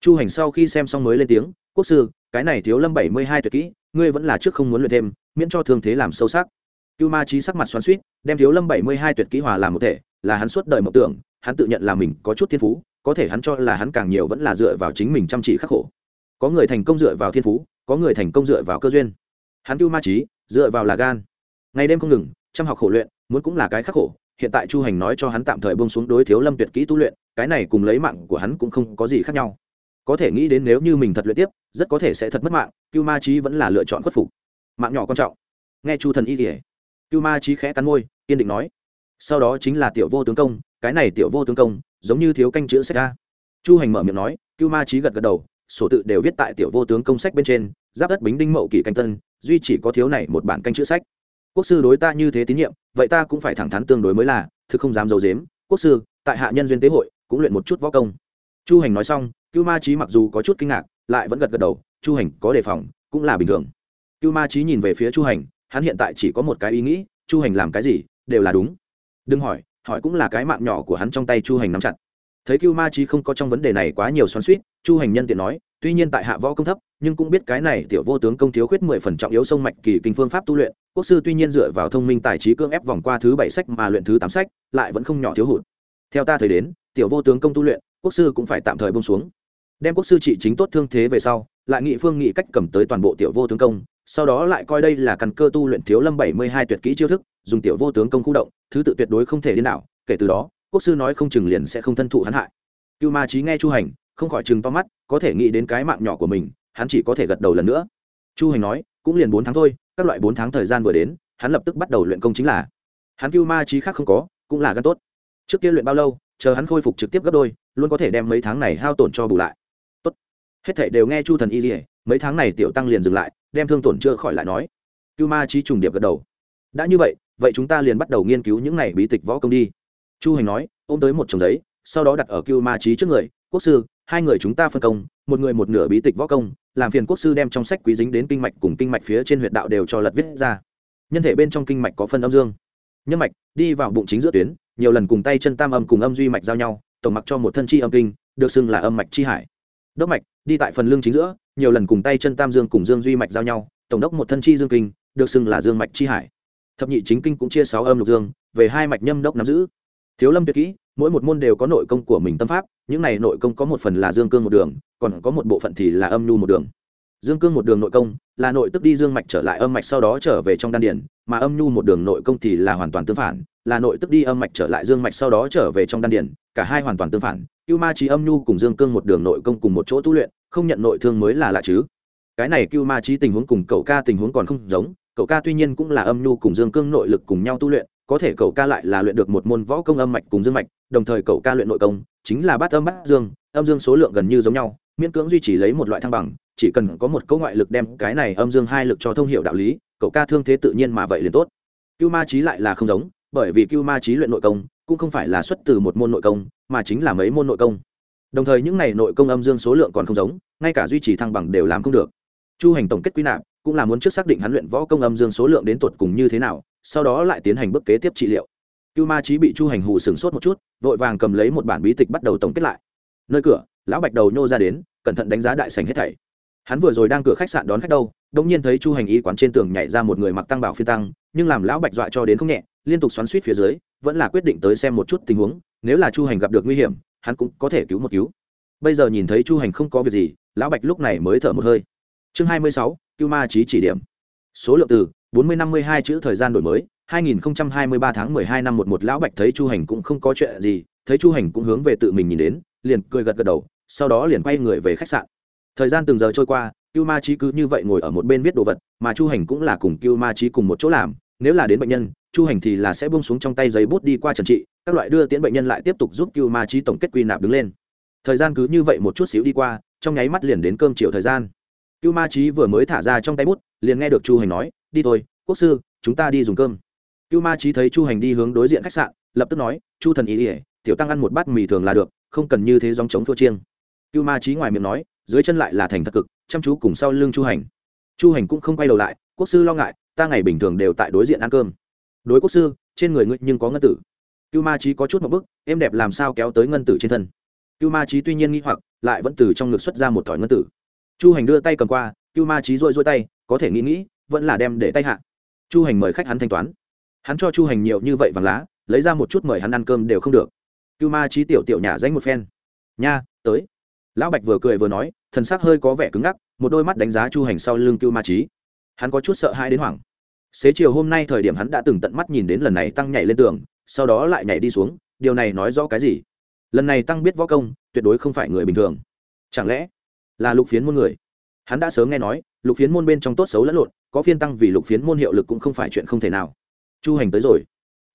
Chu hành sau khi xem xong mới lên tiếng, quốc sư, cái này thiếu lâm bảy mươi hai tuyệt kỹ, ngươi vẫn là trước không muốn luyện thêm, miễn cho thương thế làm sâu sắc. Cưu ma trí sắc mặt xoắn suýt đem thiếu lâm bảy mươi hai tuyệt kỹ hòa làm một thể, là hắn suốt đời mộng tưởng, hắn tự nhận là mình có chút thiên phú, có thể hắn cho là hắn càng nhiều vẫn là dựa vào chính mình chăm chỉ khắc khổ. Có người thành công dựa vào thiên phú, có người thành công dựa vào cơ duyên. Hắn cưu ma trí dựa vào là gan. Ngày đêm không ngừng, chăm học khổ luyện, muốn cũng là cái khắc khổ hiện tại chu hành nói cho hắn tạm thời bông xuống đối thiếu lâm tuyệt kỹ tu luyện, cái này cùng lấy mạng của hắn cũng không có gì khác nhau. Có thể nghĩ đến nếu như mình thật luyện tiếp, rất có thể sẽ thật mất mạng, cưu ma trí vẫn là lựa chọn khuất phục. Mạng nhỏ quan trọng. Nghe chu thần y kể cưu ma trí khẽ cắn môi, kiên định nói. Sau đó chính là tiểu vô tướng công, cái này tiểu vô tướng công, giống như thiếu canh chữ sách ra chu hành mở miệng nói, cưu ma trí gật gật đầu, sổ tự đều viết tại tiểu vô tướng công sách bên trên, giáp đất bính đinh mậu kỷ canh tân, duy chỉ có thiếu này một bản canh chữ sách quốc sư đối ta như thế tín nhiệm, vậy ta cũng phải thẳng thắn tương đối mới là, thực không dám d i ấ u dếm quốc sư, tại hạ nhân duyên tế hội, cũng luyện một chút võ công. Chu hành nói xong, cưu ma trí mặc dù có chút kinh ngạc, lại vẫn gật gật đầu, chu hành có đề phòng, cũng là bình thường. Cưu ma trí nhìn về phía chu hành, hắn hiện tại chỉ có một cái ý nghĩ, chu hành làm cái gì, đều là đúng. Đừng hỏi hỏi cũng là cái mạng nhỏ của hắn trong tay chu hành nắm chặt. Thấy cưu ma trí không có trong vấn đề này quá nhiều xoắn suýt chu hành nhân tiện nói, tuy nhiên tại hạ võ công thấp, nhưng cũng biết cái này tiểu vô tướng công thiếu khuyết mười phần trọng yếu sông mạch kỳ kinh phương pháp tu luyện quốc sư tuy nhiên dựa vào thông minh tài trí cưỡng ép vòng qua thứ bảy sách mà luyện thứ tám sách, lại vẫn không nhỏ thiếu hụt. Theo ta thời đến, tiểu vô tướng công tu luyện, quốc sư cũng phải tạm thời bông xuống. Đem quốc sư trị chính tốt thương thế về sau, lại nghị phương nghị cách cầm tới toàn bộ tiểu vô tướng công, sau đó lại coi đây là căn cơ tu luyện thiếu lâm bảy mươi hai tuyệt kỹ chiêu thức, dùng tiểu vô tướng công khu động, thứ tự tuyệt đối không thể đi nào kể từ đó, quốc sư nói không chừng liền sẽ không thân thụ hắn hại. Cưu ma trí nghe chu hành, không khỏi chừng to mắt, có thể nghĩ đến cái mạng nhỏ của mình, hắn chỉ có thể gật đầu lần nữa. Chu hành nói cũng liền bốn tháng thôi, các loại bốn tháng thời gian vừa đến, hắn lập tức bắt đầu luyện công chính là. Hắn cưu ma trí khác không có, cũng là gan tốt. Trước kia luyện bao lâu, chờ hắn khôi phục trực tiếp gấp đôi, luôn có thể đem mấy tháng này hao tổn cho bù lại. Tốt. Hết thảy đều nghe chu thần y dỉa mấy tháng này tiểu tăng liền dừng lại, đem thương tổn chưa khỏi lại nói. Cưu ma trí trùng điệp gật đầu. Đã như vậy vậy chúng ta liền bắt đầu nghiên cứu những này bí tịch võ công đi. Chu hành nói, ôm tới một chồng giấy, sau đó đặt ở cưu ma trí trước người. Quốc sư hai người chúng ta phân công, một người một nửa bí tịch võ công, làm phiền quốc sư đem trong sách quý dính đến kinh mạch cùng kinh mạch phía trên huyệt đạo đều cho lật viết ra. Nhân thể bên trong kinh mạch có phân âm dương. Nhân mạch, đi vào bụng chính giữa tuyến, nhiều lần cùng tay chân tam âm cùng âm duy mạch giao nhau, tổng mặc cho một thân chi âm kinh, được xưng là âm mạch chi hải. Đốc mạch, đi tại phần lưng chính giữa, nhiều lần cùng tay chân tam dương cùng dương duy mạch giao nhau, tổng đốc một thân chi dương kinh, được xưng là dương mạch chi hải. Thập nhị chính kinh cũng chia sáu âm lục dương, về hai mạch nhâm đốc nắm giữ. Thiếu lâm tuyệt kỹ, mỗi một môn đều có nội công của mình tâm pháp những này nội công có một phần là dương cương một đường, còn có một bộ phận thì là âm nhu một đường. Dương cương một đường nội công là nội tức đi dương mạch trở lại âm mạch sau đó trở về trong đan điển mà âm nhu một đường nội công thì là hoàn toàn tương phản, là nội tức đi âm mạch trở lại dương mạch sau đó trở về trong đan điển cả hai hoàn toàn tương phản. Cưu ma trí âm nhu cùng dương cương một đường nội công cùng một chỗ tu luyện, không nhận nội thương mới là lạ chứ. Cái này cưu ma trí tình huống cùng cậu ca tình huống còn không giống, cậu ca tuy nhiên cũng là âm nhu cùng dương cương nội lực cùng nhau tu luyện, có thể cậu ca lại là luyện được một môn võ công âm mạch cùng dương mạch, đồng thời cậu ca luyện nội công chính là bát âm bát dương, âm dương số lượng gần như giống nhau, miễn cưỡng duy trì lấy một loại thăng bằng, chỉ cần có một câu ngoại lực đem cái này âm dương hai lực cho thông hiệu đạo lý, cậu ca thương thế tự nhiên mà vậy liền tốt. Cưu ma trí lại là không giống, bởi vì cưu ma trí luyện nội công, cũng không phải là xuất từ một môn nội công, mà chính là mấy môn nội công. Đồng thời những này nội công âm dương số lượng còn không giống, ngay cả duy trì thăng bằng đều làm không được. Chu hành tổng kết quy nạp, cũng là muốn trước xác định hắn luyện võ công âm dương số lượng đến tột cùng như thế nào, sau đó lại tiến hành bước kế tiếp trị liệu cưu ma trí bị chu hành hù sừng sốt một chút, vội vàng cầm lấy một bản bí tịch bắt đầu tổng kết lại. Nơi cửa, lão bạch đầu nhô ra đến, cẩn thận đánh giá đại sành hết thảy. Hắn vừa rồi đang cửa khách sạn đón khách đâu đ ỗ n g nhiên thấy chu hành y quán trên tường nhảy ra một người mặc tăng bảo phi tăng, nhưng làm lão bạch dọa cho đến không nhẹ, liên tục xoắn suýt phía dưới, vẫn là quyết định tới xem một chút tình huống, nếu là chu hành gặp được nguy hiểm, hắn cũng có thể cứu một cứu. Bây giờ nhìn thấy chu hành không có việc gì, lão bạch lúc này mới thở một hơi. Chương hai mươi sáu, cưu ma trí chỉ điểm. Số lượng từ bốn mươi năm mươi hai chữ thời gian đổi mới 2023 tháng 12 năm 11 lão Bạch thấy Chu Hành cũng không có chuyện gì, thấy Chu Hành cũng hướng về tự mình nhìn đến, liền cười gật gật đầu, sau đó liền quay người về khách sạn. Thời gian từng giờ trôi qua, Cưu Ma Chí cứ như vậy ngồi ở một bên viết đồ vật, mà Chu Hành cũng là cùng Cưu Ma Chí cùng một chỗ làm, nếu là đến bệnh nhân, Chu Hành thì là sẽ buông xuống trong tay giấy bút đi qua trần trị, các loại đưa tiễn bệnh nhân lại tiếp tục giúp Cưu Ma Chí tổng kết quy nạp đứng lên. Thời gian cứ như vậy một chút xíu đi qua, trong nháy mắt liền đến cơm chiều thời gian. Cưu Ma Chí vừa mới thả ra trong tay bút, liền nghe được Chu Hành nói, "Đi thôi, quốc sư, chúng ta đi dùng cơm." Cưu ma trí thấy chu hành đi hướng đối diện khách sạn, lập tức nói, chu thần ý ỉa tiểu tăng ăn một bát mì thường là được, không cần như thế dòng chống thua chiêng. Cưu ma trí ngoài miệng nói, dưới chân lại là thành thật cực, chăm chú cùng sau lưng chu hành. Chu hành cũng không quay đầu lại, quốc sư lo ngại, ta ngày bình thường đều tại đối diện ăn cơm. Đối quốc sư, trên người ngươi nhưng có ngân tử. Cưu ma trí có chút một bức, em đẹp làm sao kéo tới ngân tử trên thân? Cưu ma trí tuy nhiên nghĩ hoặc, lại vẫn từ trong ngực xuất ra một thỏi ngân tử. Chu hành đưa tay cầm qua, cưu ma trí rôi rôi tay, có thể nghĩ nghĩ, vẫn là đem để tay hạ. Chu hành mời khách hắn thanh toán hắn cho chu hành nhiều như vậy vàng lá, lấy ra một chút mời hắn ăn cơm đều không được. Cưu ma trí tiểu tiểu nhả danh một phen. Nha, tới. Lão bạch vừa cười vừa nói, thần sắc hơi có vẻ cứng ngắc, một đôi mắt đánh giá chu hành sau lưng cưu ma trí hắn có chút sợ hãi đến hoảng. Xế chiều hôm nay thời điểm hắn đã từng tận mắt nhìn đến lần này tăng nhảy lên tường, sau đó lại nhảy đi xuống, điều này nói rõ cái gì? Lần này tăng biết võ công, tuyệt đối không phải người bình thường. Chẳng lẽ là lục phiến môn người? Hắn đã sớm nghe nói, lục phiến môn bên trong tốt xấu lẫn lộn, có phiên tăng vì lục phiến môn hiệu lực cũng không phải chuyện không thể nào chu hành tới rồi.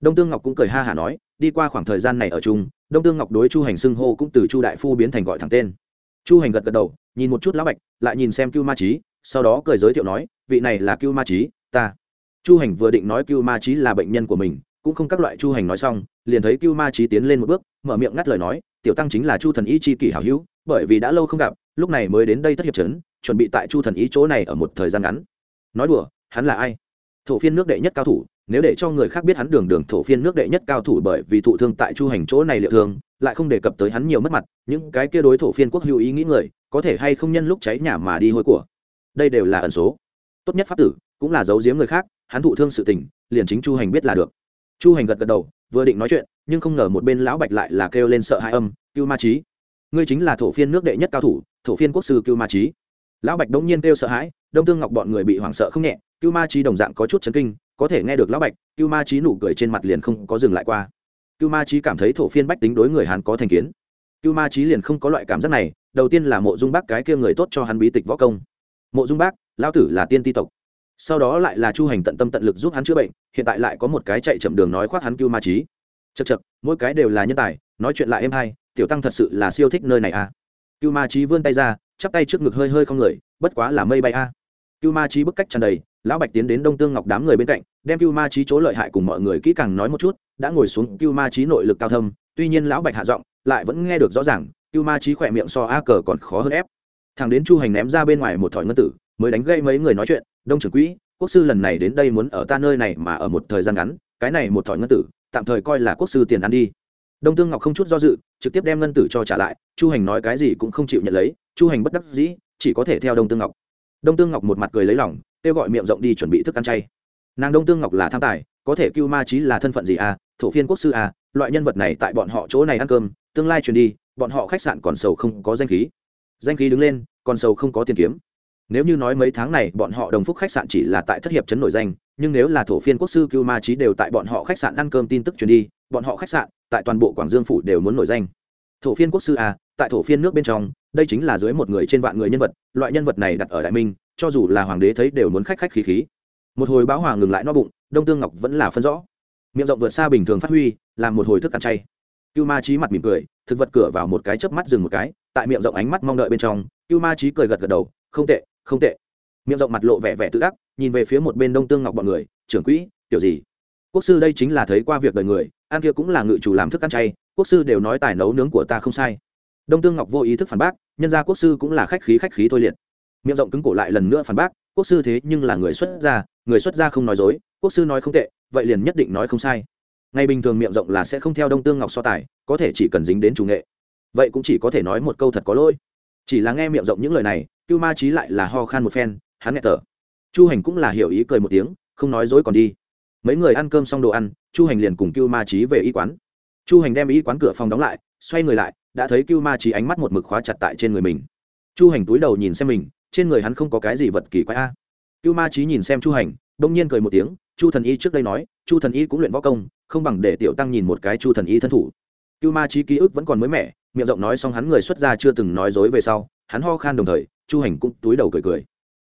Đông tương ngọc cũng cười ha hả nói, đi qua khoảng thời gian này ở chung, đông tương ngọc đối chu hành xưng hô cũng từ chu đại phu biến thành gọi thẳng tên. Chu hành gật gật đầu, nhìn một chút lão bạch, lại nhìn xem cưu ma trí sau đó cười giới thiệu nói, vị này là cưu ma trí ta. Chu hành vừa định nói cưu ma trí là bệnh nhân của mình, cũng không các loại chu hành nói xong, liền thấy cưu ma trí tiến lên một bước, mở miệng ngắt lời nói, tiểu tăng chính là chu thần ý chi kỷ hảo hữu, bởi vì đã lâu không gặp, lúc này mới đến đây thất hiệp trấn, chuẩn bị tại chu thần ý chỗ này ở một thời gian ngắn. Nói đùa, hắn là ai? Thổ phiên nước đệ nhất cao thủ nếu để cho người khác biết hắn đường đường thổ phiên nước đệ nhất cao thủ bởi vì thụ thương tại chu hành chỗ này liệu thương, lại không đề cập tới hắn nhiều mất mặt, những cái kia đối thổ phiên quốc hữu ý nghĩ người, có thể hay không nhân lúc cháy nhà mà đi hôi của. Đây đều là ẩn số. Tốt nhất pháp tử, cũng là giấu giếm người khác, hắn thụ thương sự tình, liền chính chu hành biết là được. Chu hành gật gật đầu, vừa định nói chuyện, nhưng không ngờ một bên lão bạch lại là kêu lên sợ hãi âm, cưu ma trí ngươi chính là thổ phiên nước đệ nhất cao thủ, thổ phiên quốc sư cưu ma trí lão bạch đống nhiên kêu sợ hãi đông tương ngọc bọn người bị hoảng sợ không nhẹ, cưu ma trí đồng dạng có chút chấn kinh, có thể nghe được lão bạch, cưu ma trí nụ cười trên mặt liền không có dừng lại qua. Cưu ma trí cảm thấy thổ phiên bách tính đối người hàn có thành kiến. Cưu ma trí liền không có loại cảm giác này, đầu tiên là mộ dung bác cái kia người tốt cho hắn bí tịch võ công. Mộ dung bác lao tử là tiên ti tộc. Sau đó lại là chu hành tận tâm tận lực giúp hắn chữa bệnh, hiện tại lại có một cái chạy chậm đường nói khoác hắn cưu ma trí chật chật mỗi cái đều là nhân tài, nói chuyện lại êm hay, tiểu tăng thật sự là siêu thích nơi này à. Cưu ma trí vươn tay ra, chắp tay trước ngực hơi hơi không người, bất quá là mây bay a. à cưu ma trí bức cách tràn đầy, lão bạch tiến đến đông tương ngọc đám người bên cạnh, đem cưu ma trí chỗ lợi hại cùng mọi người kỹ càng nói một chút, đã ngồi xuống cưu ma trí nội lực cao thâm, tuy nhiên lão bạch hạ giọng, lại vẫn nghe được rõ ràng, cưu ma trí khỏe miệng so a cờ còn khó hơn ép. Thằng đến chu hành ném ra bên ngoài một thỏi ngân tử, mới đánh gây mấy người nói chuyện, đông trưởng quỹ, quốc sư lần này đến đây muốn ở ta nơi này mà ở một thời gian ngắn, cái này một thỏi ngân tử, tạm thời coi là quốc sư tiền ăn đi. Đông tương ngọc không chút do dự, trực tiếp đem ngân tử cho trả lại, chu hành nói cái gì cũng không chịu nhận lấy, chu hành bất đắc dĩ, chỉ có thể theo đông tương ngọc đông tương ngọc một mặt cười lấy lòng, kêu gọi miệng rộng đi chuẩn bị thức ăn chay. Nàng đông tương ngọc là tham tài, có thể cưu ma trí là thân phận gì à thổ phiên quốc sư à loại nhân vật này tại bọn họ chỗ này ăn cơm, tương lai truyền đi, bọn họ khách sạn còn sầu không có danh khí. Danh khí đứng lên, còn sầu không có tiền kiếm. Nếu như nói mấy tháng này bọn họ đồng phúc khách sạn chỉ là tại thất hiệp chấn nổi danh, nhưng nếu là thổ phiên quốc sư cưu ma trí đều tại bọn họ khách sạn ăn cơm tin tức truyền đi, bọn họ khách sạn tại toàn bộ quảng dương phủ đều muốn nổi danh. Thổ phiên quốc sư à tại thổ phiên nước bên trong đây chính là dưới một người trên vạn người nhân vật, loại nhân vật này đặt ở đại minh, cho dù là hoàng đế thấy đều muốn khách khách khí khí. Một hồi báo hòa ngừng lại no bụng, đông tương ngọc vẫn là phân rõ. Miệng rộng vượt xa bình thường phát huy, làm một hồi thức ăn chay. Cưu ma trí mặt mỉm cười, thực vật cửa vào một cái chớp mắt dừng một cái, tại miệng rộng ánh mắt mong đợi bên trong, cưu ma trí cười gật gật đầu, không tệ không tệ. Miệng rộng mặt lộ vẻ vẻ tự đắc, nhìn về phía một bên đông tương ngọc bọn người, trưởng quỹ kiểu gì? Quốc sư đây chính là thấy qua việc đời người, ăn kia cũng là ngự chủ làm thức ăn chay, quốc sư đều nói tài nấu nướng của ta không sai. Đông tương ngọc vô ý thức phản bác nhân gia quốc sư cũng là khách khí khách khí thôi liệt. Miệng rộng cứng cổ lại lần nữa phản bác, quốc sư thế nhưng là người xuất gia, người xuất gia không nói dối, quốc sư nói không tệ, vậy liền nhất định nói không sai. Ngày bình thường miệng rộng là sẽ không theo đông tương ngọc so tài, có thể chỉ cần dính đến chủ nghệ. Vậy cũng chỉ có thể nói một câu thật có lỗi. Chỉ là nghe miệng rộng những lời này, cưu ma trí lại là ho khan một phen, hắn nghe tở chu hành cũng là hiểu ý cười một tiếng, không nói dối còn đi. Mấy người ăn cơm xong đồ ăn, chu hành liền cùng cưu ma trí về y quán. Chu hành đem y quán cửa phòng đóng lại, xoay người lại đã thấy cưu ma trí ánh mắt một mực khóa chặt tại trên người mình. Chu hành túi đầu nhìn xem mình, trên người hắn không có cái gì vật kỳ quái a. Cưu ma trí nhìn xem chu hành đông nhiên cười một tiếng, chu thần y trước đây nói, chu thần y cũng luyện võ công, không bằng để tiểu tăng nhìn một cái chu thần y thân thủ. Cưu ma trí ký ức vẫn còn mới mẻ, miệng rộng nói xong hắn người xuất gia chưa từng nói dối về sau, hắn ho khan đồng thời, chu hành cũng túi đầu cười cười.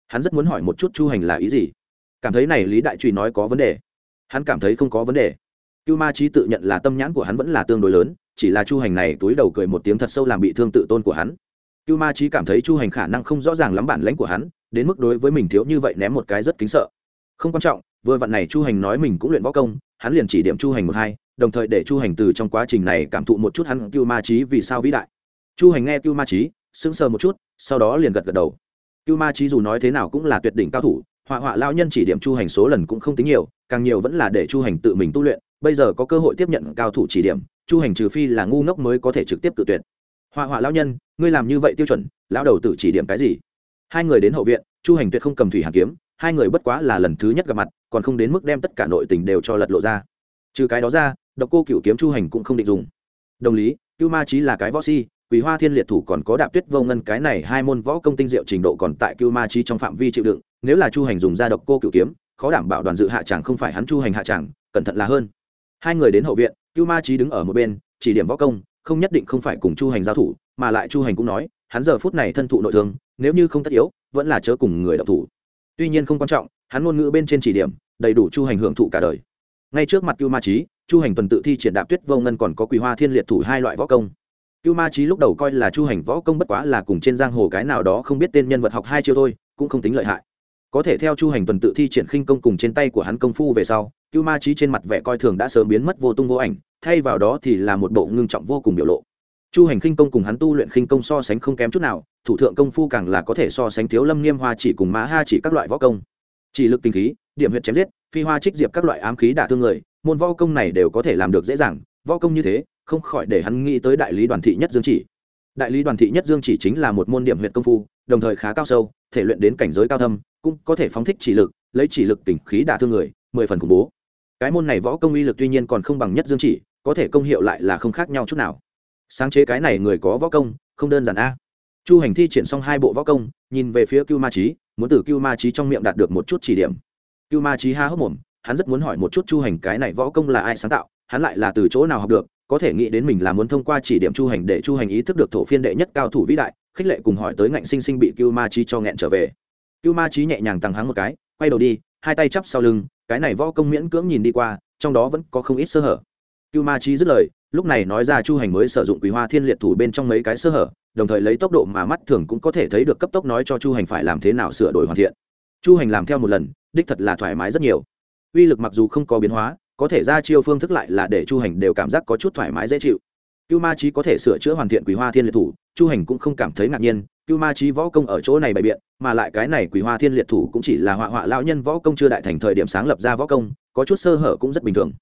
Hắn rất muốn hỏi một chút chu hành là ý gì? Cảm thấy này lý đại truy nói có vấn đề. Hắn cảm thấy không có vấn đề. Cưu ma trí tự nhận là tâm nhãn của hắn vẫn là tương đối lớn chỉ là chu hành này túi đầu cười một tiếng thật sâu làm bị thương tự tôn của hắn. Cưu ma trí cảm thấy chu hành khả năng không rõ ràng lắm bản lãnh của hắn, đến mức đối với mình thiếu như vậy ném một cái rất kính sợ. Không quan trọng, vừa vặn này chu hành nói mình cũng luyện võ công, hắn liền chỉ điểm chu hành một hai, đồng thời để chu hành từ trong quá trình này cảm thụ một chút hắn cưu ma trí vì sao vĩ đại. Chu hành nghe cưu ma trí sững sờ một chút, sau đó liền gật gật đầu. Cưu ma trí dù nói thế nào cũng là tuyệt đỉnh cao thủ, họa họa lao nhân chỉ điểm chu hành số lần cũng không tính nhiều, càng nhiều vẫn là để chu hành tự mình tu luyện, bây giờ có cơ hội tiếp nhận cao thủ chỉ điểm chu hành trừ phi là ngu ngốc mới có thể trực tiếp tự tuyệt. Họa họa lao nhân, ngươi làm như vậy tiêu chuẩn, lão đầu tự chỉ điểm cái gì? Hai người đến hậu viện, chu hành tuyệt không cầm thủy hàn kiếm, hai người bất quá là lần thứ nhất gặp mặt, còn không đến mức đem tất cả nội tình đều cho lật lộ ra. Trừ cái đó ra, độc cô cựu kiếm chu hành cũng không định dùng. Đồng lý, cưu ma trí là cái võ si quỳ hoa thiên liệt thủ còn có đạp tuyết vô ngân, cái này hai môn võ công tinh diệu trình độ còn tại cưu ma trí trong phạm vi chịu đựng, nếu là chu hành dùng ra độc cô cựu kiếm, khó đảm bảo đoàn dự hạ tràng không phải hắn chu hành hạ tràng cẩn thận là hơn. Hai người đến hậu viện cưu ma trí đứng ở một bên, chỉ điểm võ công, không nhất định không phải cùng chu hành giao thủ, mà lại chu hành cũng nói, hắn giờ phút này thân thụ nội thương, nếu như không tất yếu, vẫn là chớ cùng người đọc thủ. Tuy nhiên không quan trọng, hắn ngôn ngữ bên trên chỉ điểm, đầy đủ chu hành hưởng thụ cả đời. Ngay trước mặt cưu ma trí chu hành tuần tự thi triển đạp tuyết vô ngân còn có quỳ hoa thiên liệt thủ hai loại võ công. Cưu ma trí lúc đầu coi là chu hành võ công bất quá là cùng trên giang hồ cái nào đó không biết tên nhân vật học hai chiêu thôi, cũng không tính lợi hại có thể theo chu hành tuần tự thi triển khinh công cùng trên tay của hắn công phu về sau, cưu ma trí trên mặt vẻ coi thường đã sớm biến mất vô tung vô ảnh, thay vào đó thì là một bộ ngưng trọng vô cùng biểu lộ. Chu hành khinh công cùng hắn tu luyện khinh công so sánh không kém chút nào, thủ thượng công phu càng là có thể so sánh thiếu lâm niêm hoa chỉ cùng mã ha chỉ các loại võ công. Chỉ lực kinh khí, điểm huyện chém giết, phi hoa trích diệp các loại ám khí đả thương người, môn võ công này đều có thể làm được dễ dàng, võ công như thế, không khỏi để hắn nghĩ tới đại lý đoàn thị nhất dương chỉ. Đại lý đoàn thị nhất dương chỉ chính là một môn điểm huyện công phu, đồng thời khá cao sâu, thể luyện đến cảnh giới cao thâm cũng có thể phóng thích chỉ lực, lấy chỉ lực tỉnh khí đả thương người, mười phần khủng bố. Cái môn này võ công uy lực tuy nhiên còn không bằng nhất dương chỉ, có thể công hiệu lại là không khác nhau chút nào. Sáng chế cái này người có võ công, không đơn giản a. Chu hành thi triển xong hai bộ võ công, nhìn về phía cưu ma trí muốn từ cưu ma trí trong miệng đạt được một chút chỉ điểm. Cưu ma trí ha hốc mồm, hắn rất muốn hỏi một chút chu hành cái này võ công là ai sáng tạo, hắn lại là từ chỗ nào học được, có thể nghĩ đến mình là muốn thông qua chỉ điểm chu hành để chu hành ý thức được thổ phiên đệ nhất cao thủ vĩ đại, khích lệ cùng hỏi tới ngạnh sinh sinh bị cưu ma trí cho nghẹn trở về cưu ma trí nhẹ nhàng tăng háng một cái, quay đầu đi, hai tay chắp sau lưng, cái này võ công miễn cưỡng nhìn đi qua, trong đó vẫn có không ít sơ hở. Cưu ma trí dứt lời, lúc này nói ra chu hành mới sử dụng quý hoa thiên liệt thủ bên trong mấy cái sơ hở, đồng thời lấy tốc độ mà mắt thường cũng có thể thấy được cấp tốc nói cho chu hành phải làm thế nào sửa đổi hoàn thiện. Chu hành làm theo một lần, đích thật là thoải mái rất nhiều. Uy lực mặc dù không có biến hóa, có thể ra chiêu phương thức lại là để chu hành đều cảm giác có chút thoải mái dễ chịu cưu ma trí có thể sửa chữa hoàn thiện quý hoa thiên liệt thủ, chu hành cũng không cảm thấy ngạc nhiên, cưu ma trí võ công ở chỗ này bày biện, mà lại cái này quý hoa thiên liệt thủ cũng chỉ là họa họa lão nhân võ công chưa đại thành thời điểm sáng lập ra võ công, có chút sơ hở cũng rất bình thường.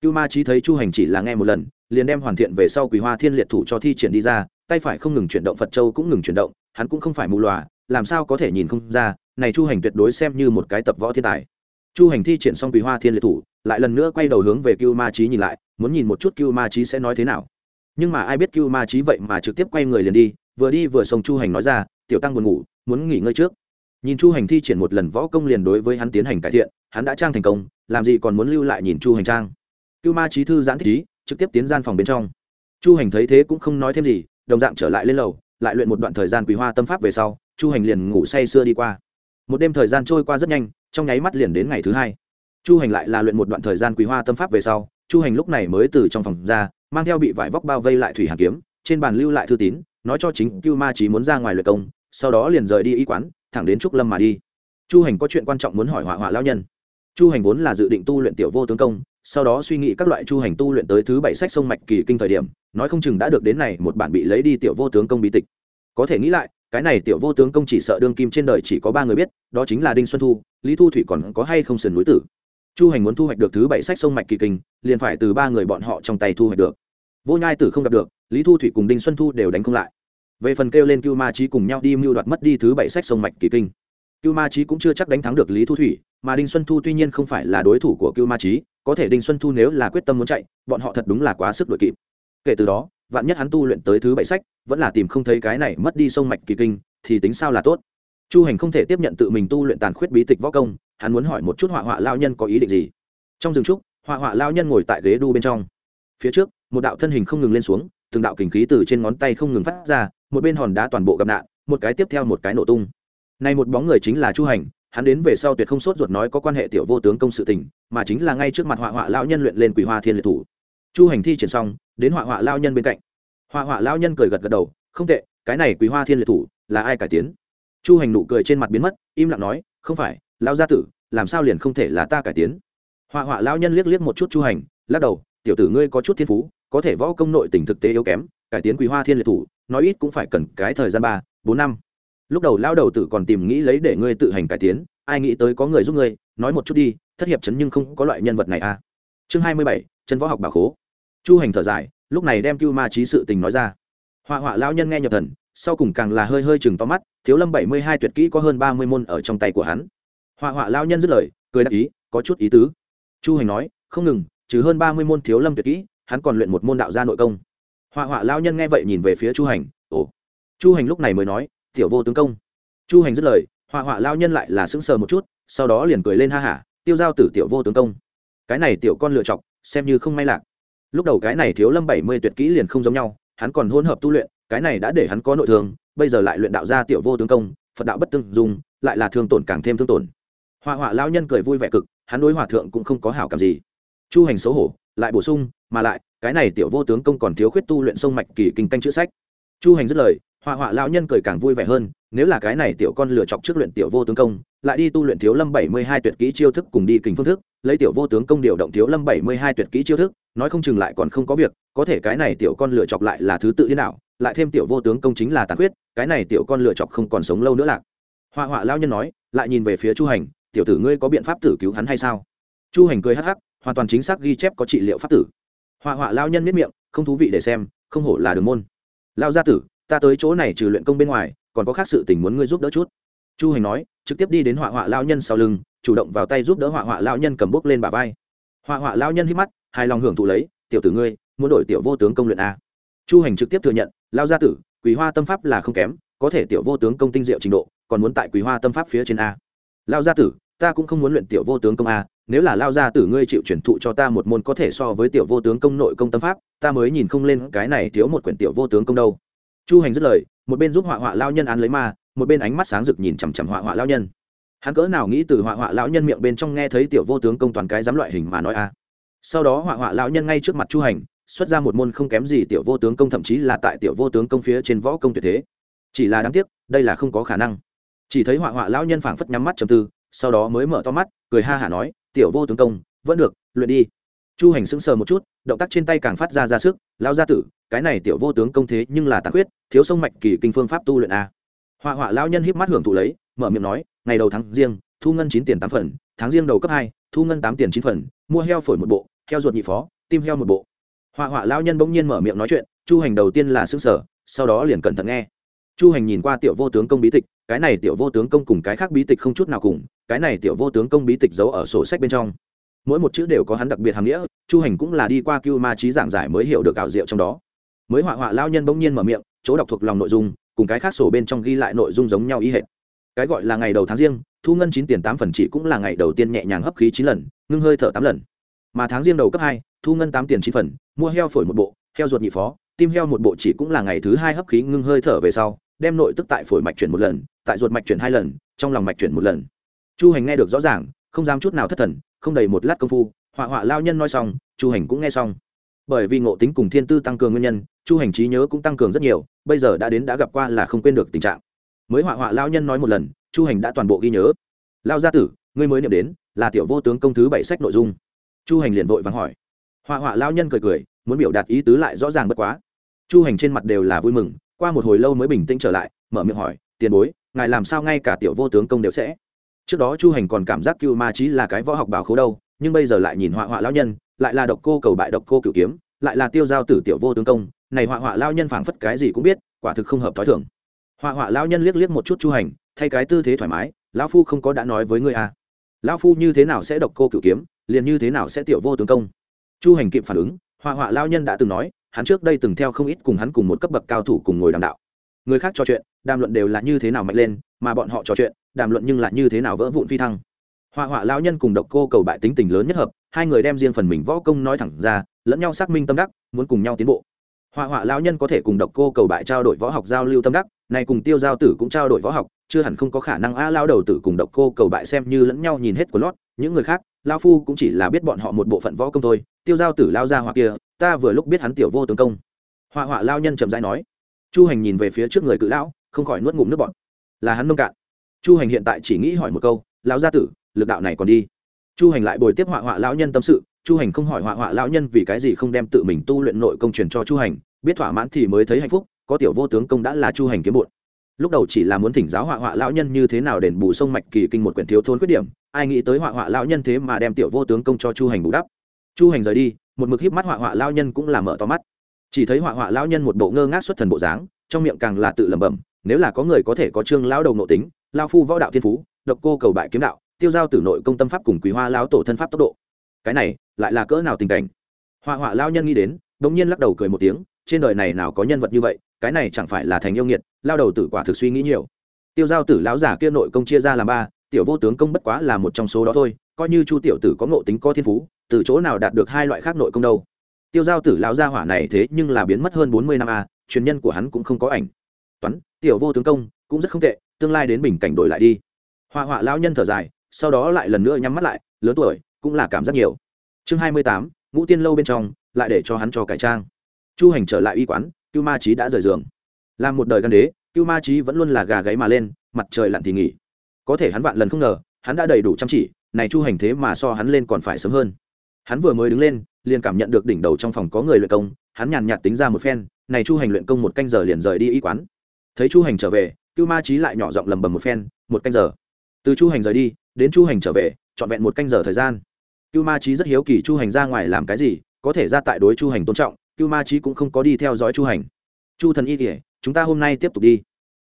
Cưu ma trí thấy chu hành chỉ là nghe một lần, liền đem hoàn thiện về sau quý hoa thiên liệt thủ cho thi triển đi ra, tay phải không ngừng chuyển động phật châu cũng ngừng chuyển động, hắn cũng không phải mù lòa, làm sao có thể nhìn không ra, này chu hành tuyệt đối xem như một cái tập võ thiên tài. Chu hành thi triển xong quý hoa thiên liệt thủ, lại lần nữa quay đầu hướng về cưu ma trí nhìn lại, muốn nhìn một chút cưu ma trí sẽ nói thế nào nhưng mà ai biết cưu ma trí vậy mà trực tiếp quay người liền đi, vừa đi vừa sông chu hành nói ra, tiểu tăng buồn ngủ, muốn nghỉ ngơi trước. Nhìn chu hành thi triển một lần võ công liền đối với hắn tiến hành cải thiện, hắn đã trang thành công, làm gì còn muốn lưu lại nhìn chu hành trang. Cưu ma trí thư giãn thích ý, trực tiếp tiến gian phòng bên trong. Chu hành thấy thế cũng không nói thêm gì, đồng dạng trở lại lên lầu, lại luyện một đoạn thời gian quý hoa tâm pháp về sau, chu hành liền ngủ say sưa đi qua. Một đêm thời gian trôi qua rất nhanh, trong nháy mắt liền đến ngày thứ hai. Chu hành lại là luyện một đoạn thời gian quý hoa tâm pháp về sau, chu hành lúc này mới từ trong phòng ra mang theo bị vải vóc bao vây lại thủy hàn kiếm, trên bàn lưu lại thư tín, nói cho chính cưu ma trí muốn ra ngoài luyện công, sau đó liền rời đi y quán, thẳng đến trúc lâm mà đi. Chu hành có chuyện quan trọng muốn hỏi hỏa hỏa lao nhân. Chu hành vốn là dự định tu luyện tiểu vô tướng công, sau đó suy nghĩ các loại chu hành tu luyện tới thứ bảy sách sông mạch kỳ kinh thời điểm, nói không chừng đã được đến này một bản bị lấy đi tiểu vô tướng công bí tịch. Có thể nghĩ lại, cái này tiểu vô tướng công chỉ sợ đương kim trên đời chỉ có ba người biết, đó chính là đinh xuân thu, lý thu thủy còn có hay không sườn núi tử. Chu hành muốn thu hoạch được thứ bảy sách sông mạch kỳ kinh, liền phải từ ba người bọn họ trong tay thu hoạch được vô nhai tử không gặp được, lý thu thủy cùng đinh xuân thu đều đánh không lại. Về phần kêu lên cưu ma trí cùng nhau đi mưu đoạt mất đi thứ bảy sách sông mạch kỳ kinh. Cưu ma trí cũng chưa chắc đánh thắng được lý thu thủy, mà đinh xuân thu tuy nhiên không phải là đối thủ của cưu ma trí có thể đinh xuân thu nếu là quyết tâm muốn chạy, bọn họ thật đúng là quá sức đội kịp. Kể từ đó, vạn nhất hắn tu luyện tới thứ bảy sách, vẫn là tìm không thấy cái này mất đi sông mạch kỳ kinh, thì tính sao là tốt. Chu hành không thể tiếp nhận tự mình tu luyện tàn khuyết bí tịch võ công, hắn muốn hỏi một chút họa họa lao nhân có ý định gì. Trong rừng trúc, họa họa lao nhân ngồi tại ghế đu bên trong. Phía trước một đạo thân hình không ngừng lên xuống, từng đạo kình khí từ trên ngón tay không ngừng phát ra, một bên hòn đá toàn bộ gặp nạn, một cái tiếp theo một cái nổ tung. Này một bóng người chính là chu hành, hắn đến về sau tuyệt không sốt ruột nói có quan hệ tiểu vô tướng công sự tình, mà chính là ngay trước mặt họa họa lão nhân luyện lên quỷ hoa thiên liệt thủ. Chu hành thi triển xong, đến họa họa lao nhân bên cạnh. Họa họa lao nhân cười gật gật đầu, không tệ, cái này quỷ hoa thiên liệt thủ là ai cải tiến? Chu hành nụ cười trên mặt biến mất, im lặng nói, không phải lao gia tử, làm sao liền không thể là ta cải tiến? Họa họa lao nhân liếc liếc một chút chu hành, lắc đầu, tiểu tử ngươi có chút thiên phú có thể võ công nội tình thực tế yếu kém, cải tiến quý hoa thiên liệt thủ, nói ít cũng phải cần cái thời gian ba, bốn năm. Lúc đầu lao đầu tử còn tìm nghĩ lấy để ngươi tự hành cải tiến, ai nghĩ tới có người giúp ngươi, nói một chút đi, thất hiệp chấn nhưng không có loại nhân vật này à. Chương hai mươi bảy, chân võ học bà khố. Chu hành thở dài, lúc này đem cưu ma trí sự tình nói ra. Họa họa lao nhân nghe nhập thần, sau cùng càng là hơi hơi chừng to mắt, thiếu lâm bảy mươi hai tuyệt kỹ có hơn ba mươi môn ở trong tay của hắn. Họa họa lao nhân dứt lời, cười đáp ý, có chút ý tứ. Chu hành nói, không ngừng, trừ hơn ba mươi môn thiếu lâm tuyệt kỹ hắn còn luyện một môn đạo gia nội công. Họa họa lao nhân nghe vậy nhìn về phía chu hành, ồ, chu hành lúc này mới nói, tiểu vô tướng công. Chu hành dứt lời họa họa lao nhân lại là sững sờ một chút, sau đó liền cười lên ha hả, tiêu giao tử tiểu vô tướng công, cái này tiểu con lựa chọc, xem như không may lạc. Lúc đầu cái này thiếu lâm bảy mươi tuyệt kỹ liền không giống nhau, hắn còn hôn hợp tu luyện, cái này đã để hắn có nội thương, bây giờ lại luyện đạo gia tiểu vô tướng công, phật đạo bất tương dùng lại là thương tổn càng thêm thương tổn. Họa họa lao nhân cười vui vẻ cực, hắn đối hòa thượng cũng không có hảo cảm gì. Chu hành xấu hổ lại bổ sung mà lại cái này tiểu vô tướng công còn thiếu khuyết tu luyện sông mạch kỳ kinh canh chữ sách. Chu hành dứt lời họa họa lão nhân cười càng vui vẻ hơn nếu là cái này tiểu con lựa chọc trước luyện tiểu vô tướng công lại đi tu luyện thiếu lâm bảy mươi hai tuyệt kỹ chiêu thức cùng đi kình phương thức lấy tiểu vô tướng công điều động thiếu lâm bảy mươi hai tuyệt kỹ chiêu thức nói không chừng lại còn không có việc có thể cái này tiểu con lựa chọc lại là thứ tự điên đảo lại thêm tiểu vô tướng công chính là tàn huyết, cái này tiểu con lựa chọc không còn sống lâu nữa lạc. Họa họa lão nhân nói lại nhìn về phía chu hành tiểu tử ngươi có biện pháp tử cứu hắn hay sao? Chu hành cười hắc hắc hoàn toàn chính xác ghi chép có trị liệu pháp tử. Họa họa lao nhân miết miệng, không thú vị để xem, không hổ là đường môn. Lao gia tử, ta tới chỗ này trừ luyện công bên ngoài, còn có khác sự tình muốn ngươi giúp đỡ chút. Chu hành nói, trực tiếp đi đến họa họa lao nhân sau lưng, chủ động vào tay giúp đỡ họa họa lao nhân cầm bốc lên bà vai. Họa họa lao nhân hít mắt, hài lòng hưởng thụ lấy, tiểu tử ngươi, muốn đổi tiểu vô tướng công luyện a? Chu hành trực tiếp thừa nhận, lao gia tử quý hoa tâm pháp là không kém, có thể tiểu vô tướng công tinh diệu trình độ, còn muốn tại quý hoa tâm pháp phía trên a. Lao gia tử, ta cũng không muốn luyện tiểu vô tướng công a nếu là lao gia tử ngươi chịu chuyển thụ cho ta một môn có thể so với tiểu vô tướng công nội công tâm pháp, ta mới nhìn không lên cái này thiếu một quyển tiểu vô tướng công đâu. Chu hành dứt lời, một bên giúp họa họa lao nhân án lấy ma, một bên ánh mắt sáng rực nhìn chằm chằm họa họa lao nhân. Hắn cỡ nào nghĩ từ họa họa lão nhân miệng bên trong nghe thấy tiểu vô tướng công toàn cái dám loại hình mà nói a. Sau đó họa họa lão nhân ngay trước mặt chu hành, xuất ra một môn không kém gì tiểu vô tướng công, thậm chí là tại tiểu vô tướng công phía trên võ công tuyệt thế. Chỉ là đáng tiếc, đây là không có khả năng. Chỉ thấy họa họa lão nhân phảng phất nhắm mắt chầm tư, sau đó mới mở to mắt, cười ha hả nói tiểu vô tướng công, vẫn được, luyện đi. Chu hành sững sờ một chút, động tác trên tay càng phát ra ra sức lao ra tử, cái này tiểu vô tướng công thế nhưng là tàn huyết thiếu sông mạch kỳ kinh phương pháp tu luyện a. Họa họa lao nhân híp mắt hưởng thụ lấy, mở miệng nói, ngày đầu tháng riêng, thu ngân chín tiền tám phần, tháng riêng đầu cấp hai, thu ngân tám tiền chín phần, mua heo phổi một bộ, heo ruột nhị phó, tim heo một bộ. Họa họa lao nhân bỗng nhiên mở miệng nói chuyện, chu hành đầu tiên là xương sở sau đó liền cẩn thận nghe. Chu hành nhìn qua tiểu vô tướng công bí tịch cái này tiểu vô tướng công cùng cái khác bí tịch không chút nào cùng, cái này tiểu vô tướng công bí tịch giấu ở sổ sách bên trong. Mỗi một chữ đều có hắn đặc biệt hàm nghĩa, chu hành cũng là đi qua cưu ma trí giảng giải mới hiểu được ảo diệu trong đó. Mới họa họa lao nhân bỗng nhiên mở miệng, chỗ đọc thuộc lòng nội dung, cùng cái khác sổ bên trong ghi lại nội dung giống nhau ý hệt. Cái gọi là ngày đầu tháng riêng, thu ngân chín tiền tám phần chỉ cũng là ngày đầu tiên nhẹ nhàng hấp khí chín lần, ngưng hơi thở tám lần. Mà tháng riêng đầu cấp hai, thu ngân tám tiền chín phần, mua heo phổi một bộ, heo ruột nhị phó, tim heo một bộ chỉ cũng là ngày thứ hai hấp khí ngưng hơi thở về sau, đem nội tức tại phổi mạch chuyển một lần tại ruột mạch chuyển hai lần, trong lòng mạch chuyển một lần. Chu hành nghe được rõ ràng, không dám chút nào thất thần, không đầy một lát công phu, họa họa lao nhân nói xong, chu hành cũng nghe xong. Bởi vì ngộ tính cùng thiên tư tăng cường nguyên nhân, chu hành trí nhớ cũng tăng cường rất nhiều, bây giờ đã đến đã gặp qua là không quên được tình trạng. Mới họa họa lao nhân nói một lần, chu hành đã toàn bộ ghi nhớ. Lao gia tử, ngươi mới niệm đến, là tiểu vô tướng công thứ bảy sách nội dung. Chu hành liền vội vắng hỏi. Họa họa lao nhân cười cười, muốn biểu đạt ý tứ lại rõ ràng bất quá. Chu hành trên mặt đều là vui mừng, qua một hồi lâu mới bình tĩnh trở lại, mở miệng hỏi, tiền bối ngài làm sao ngay cả tiểu vô tướng công đều sẽ? Trước đó chu hành còn cảm giác cưu ma trí là cái võ học bảo khấu đâu, nhưng bây giờ lại nhìn họa họa lao nhân, lại là độc cô cầu bại độc cô cựu kiếm, lại là tiêu giao tử tiểu vô tướng công, này họa họa lao nhân phảng phất cái gì cũng biết, quả thực không hợp t h i thưởng họa họa lao nhân liếc liếc một chút chu hành, thay cái tư thế thoải mái, lão phu không có đã nói với ngươi à? Lão phu như thế nào sẽ độc cô cựu kiếm, liền như thế nào sẽ tiểu vô tướng công? Chu hành kịp phản ứng, họa họa lao nhân đã từng nói, hắn trước đây từng theo không ít cùng hắn cùng một cấp bậc cao thủ cùng ngồi đàm đạo người khác trò chuyện, đàm luận đều là như thế nào mạnh lên, mà bọn họ trò chuyện, đàm luận nhưng lại như thế nào vỡ vụn phi thăng. Hoa họa lao nhân cùng độc cô cầu bại tính tình lớn nhất hợp, hai người đem riêng phần mình võ công nói thẳng ra, lẫn nhau xác minh tâm đắc, muốn cùng nhau tiến bộ. Hoa họa lao nhân có thể cùng độc cô cầu bại trao đổi võ học giao lưu tâm đắc, này cùng tiêu giao tử cũng trao đổi võ học, chưa hẳn không có khả năng a lao đầu tử cùng độc cô cầu bại xem như lẫn nhau nhìn hết của lót, những người khác, lao phu cũng chỉ là biết bọn họ một bộ phận võ công thôi, tiêu giao tử lao ra hoặc kia, ta vừa lúc biết hắn tiểu vô tướng công. Hoa họa lao nhân trầm dai nói chu hành nhìn về phía trước người cự lão, không khỏi nuốt ngụm nước bọt. Là hắn nông cạn. Chu hành hiện tại chỉ nghĩ hỏi một câu, lão gia tử, lực đạo này còn đi? Chu hành lại bồi tiếp họa họa lão nhân tâm sự. Chu hành không hỏi họa họa lão nhân vì cái gì không đem tự mình tu luyện nội công truyền cho chu hành, biết thỏa mãn thì mới thấy hạnh phúc, có tiểu vô tướng công đã là chu hành kiếm bụn lúc đầu chỉ là muốn thỉnh giáo họa họa lão nhân như thế nào đền bù sông mạch kỳ kinh một quyển thiếu thốn khuyết điểm, ai nghĩ tới họa họa lão nhân thế mà đem tiểu vô tướng công cho chu hành bù đắp. Chu hành rời đi, một mực híp mắt họa họa lão nhân cũng là mở to mắt chỉ thấy họa họa lão nhân một bộ ngơ ngác xuất thần bộ dáng, trong miệng càng là tự lẩm bẩm, nếu là có người có thể có trương lão đầu nội tính lao phu võ đạo thiên phú, độc cô cầu bại kiếm đạo, tiêu giao tử nội công tâm pháp cùng quý hoa lão tổ thân pháp tốc độ. Cái này, lại là cỡ nào tình cảnh? Họa họa lão nhân nghĩ đến, đống nhiên lắc đầu cười một tiếng, trên đời này nào có nhân vật như vậy, cái này chẳng phải là thành yêu nghiệt lao đầu tử quả thực suy nghĩ nhiều. Tiêu giao tử lão giả kia nội công chia ra làm ba, tiểu vô tướng công bất quá là một trong số đó thôi, coi như chu tiểu tử có ngộ tính có thiên phú, từ chỗ nào đạt được hai loại khác nội công đâu? Tiêu giao tử lão gia hỏa này thế nhưng là biến mất hơn bốn mươi năm a, truyền nhân của hắn cũng không có ảnh. Toán, tiểu vô tướng công, cũng rất không tệ, tương lai đến bình cảnh đổi lại đi. Hoa họa lão nhân thở dài, sau đó lại lần nữa nhắm mắt lại, lớn tuổi, cũng là cảm giác nhiều. Chương hai mươi tám, ngũ tiên lâu bên trong, lại để cho hắn cho cải trang. Chu hành trở lại y quán, cưu ma trí đã rời giường. Làm một đời gan đế, cưu ma trí vẫn luôn là gà gáy mà lên, mặt trời lặn thì nghỉ. Có thể hắn vạn lần không ngờ, hắn đã đầy đủ chăm chỉ, này chu hành thế mà so hắn lên còn phải sớm hơn. Hắn vừa mới đứng lên liền cảm nhận được đỉnh đầu trong phòng có người luyện công, hắn nhàn nhạt tính ra một phen, này chu hành luyện công một canh giờ liền rời đi y quán. Thấy chu hành trở về, cưu ma trí lại nhỏ giọng lầm bầm một phen, một canh giờ. Từ chu hành rời đi, đến chu hành trở về, trọn vẹn một canh giờ thời gian. Cưu ma trí rất hiếu kỳ chu hành ra ngoài làm cái gì, có thể ra tại đối chu hành tôn trọng, cưu ma trí cũng không có đi theo dõi chu hành. Chu thần y kể chúng ta hôm nay tiếp tục đi.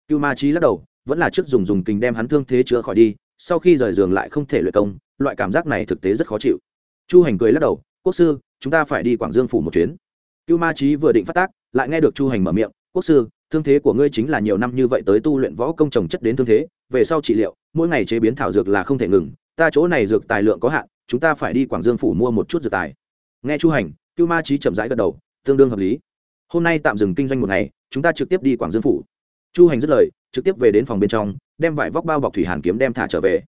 Cưu ma trí lắc đầu, vẫn là trước dùng dùng kình đem hắn thương thế chữa khỏi đi, sau khi rời giường lại không thể luyện công, loại cảm giác này thực tế rất khó chịu. Chu hành cười lắc đầu, quốc sư chúng ta phải đi quảng dương phủ một chuyến. Cưu ma trí vừa định phát tác, lại nghe được chu hành mở miệng, quốc sư, thương thế của ngươi chính là nhiều năm như vậy tới tu luyện võ công trồng chất đến thương thế, về sau trị liệu, mỗi ngày chế biến thảo dược là không thể ngừng, ta chỗ này dược tài lượng có hạn, chúng ta phải đi quảng dương phủ mua một chút dược tài. Nghe chu hành, cưu ma trí chậm rãi gật đầu, tương đương hợp lý. Hôm nay tạm dừng kinh doanh một ngày, chúng ta trực tiếp đi quảng dương phủ. Chu hành dứt lời, trực tiếp về đến phòng bên trong, đem vải vóc bao bọc thủy hàn kiếm đem thả trở về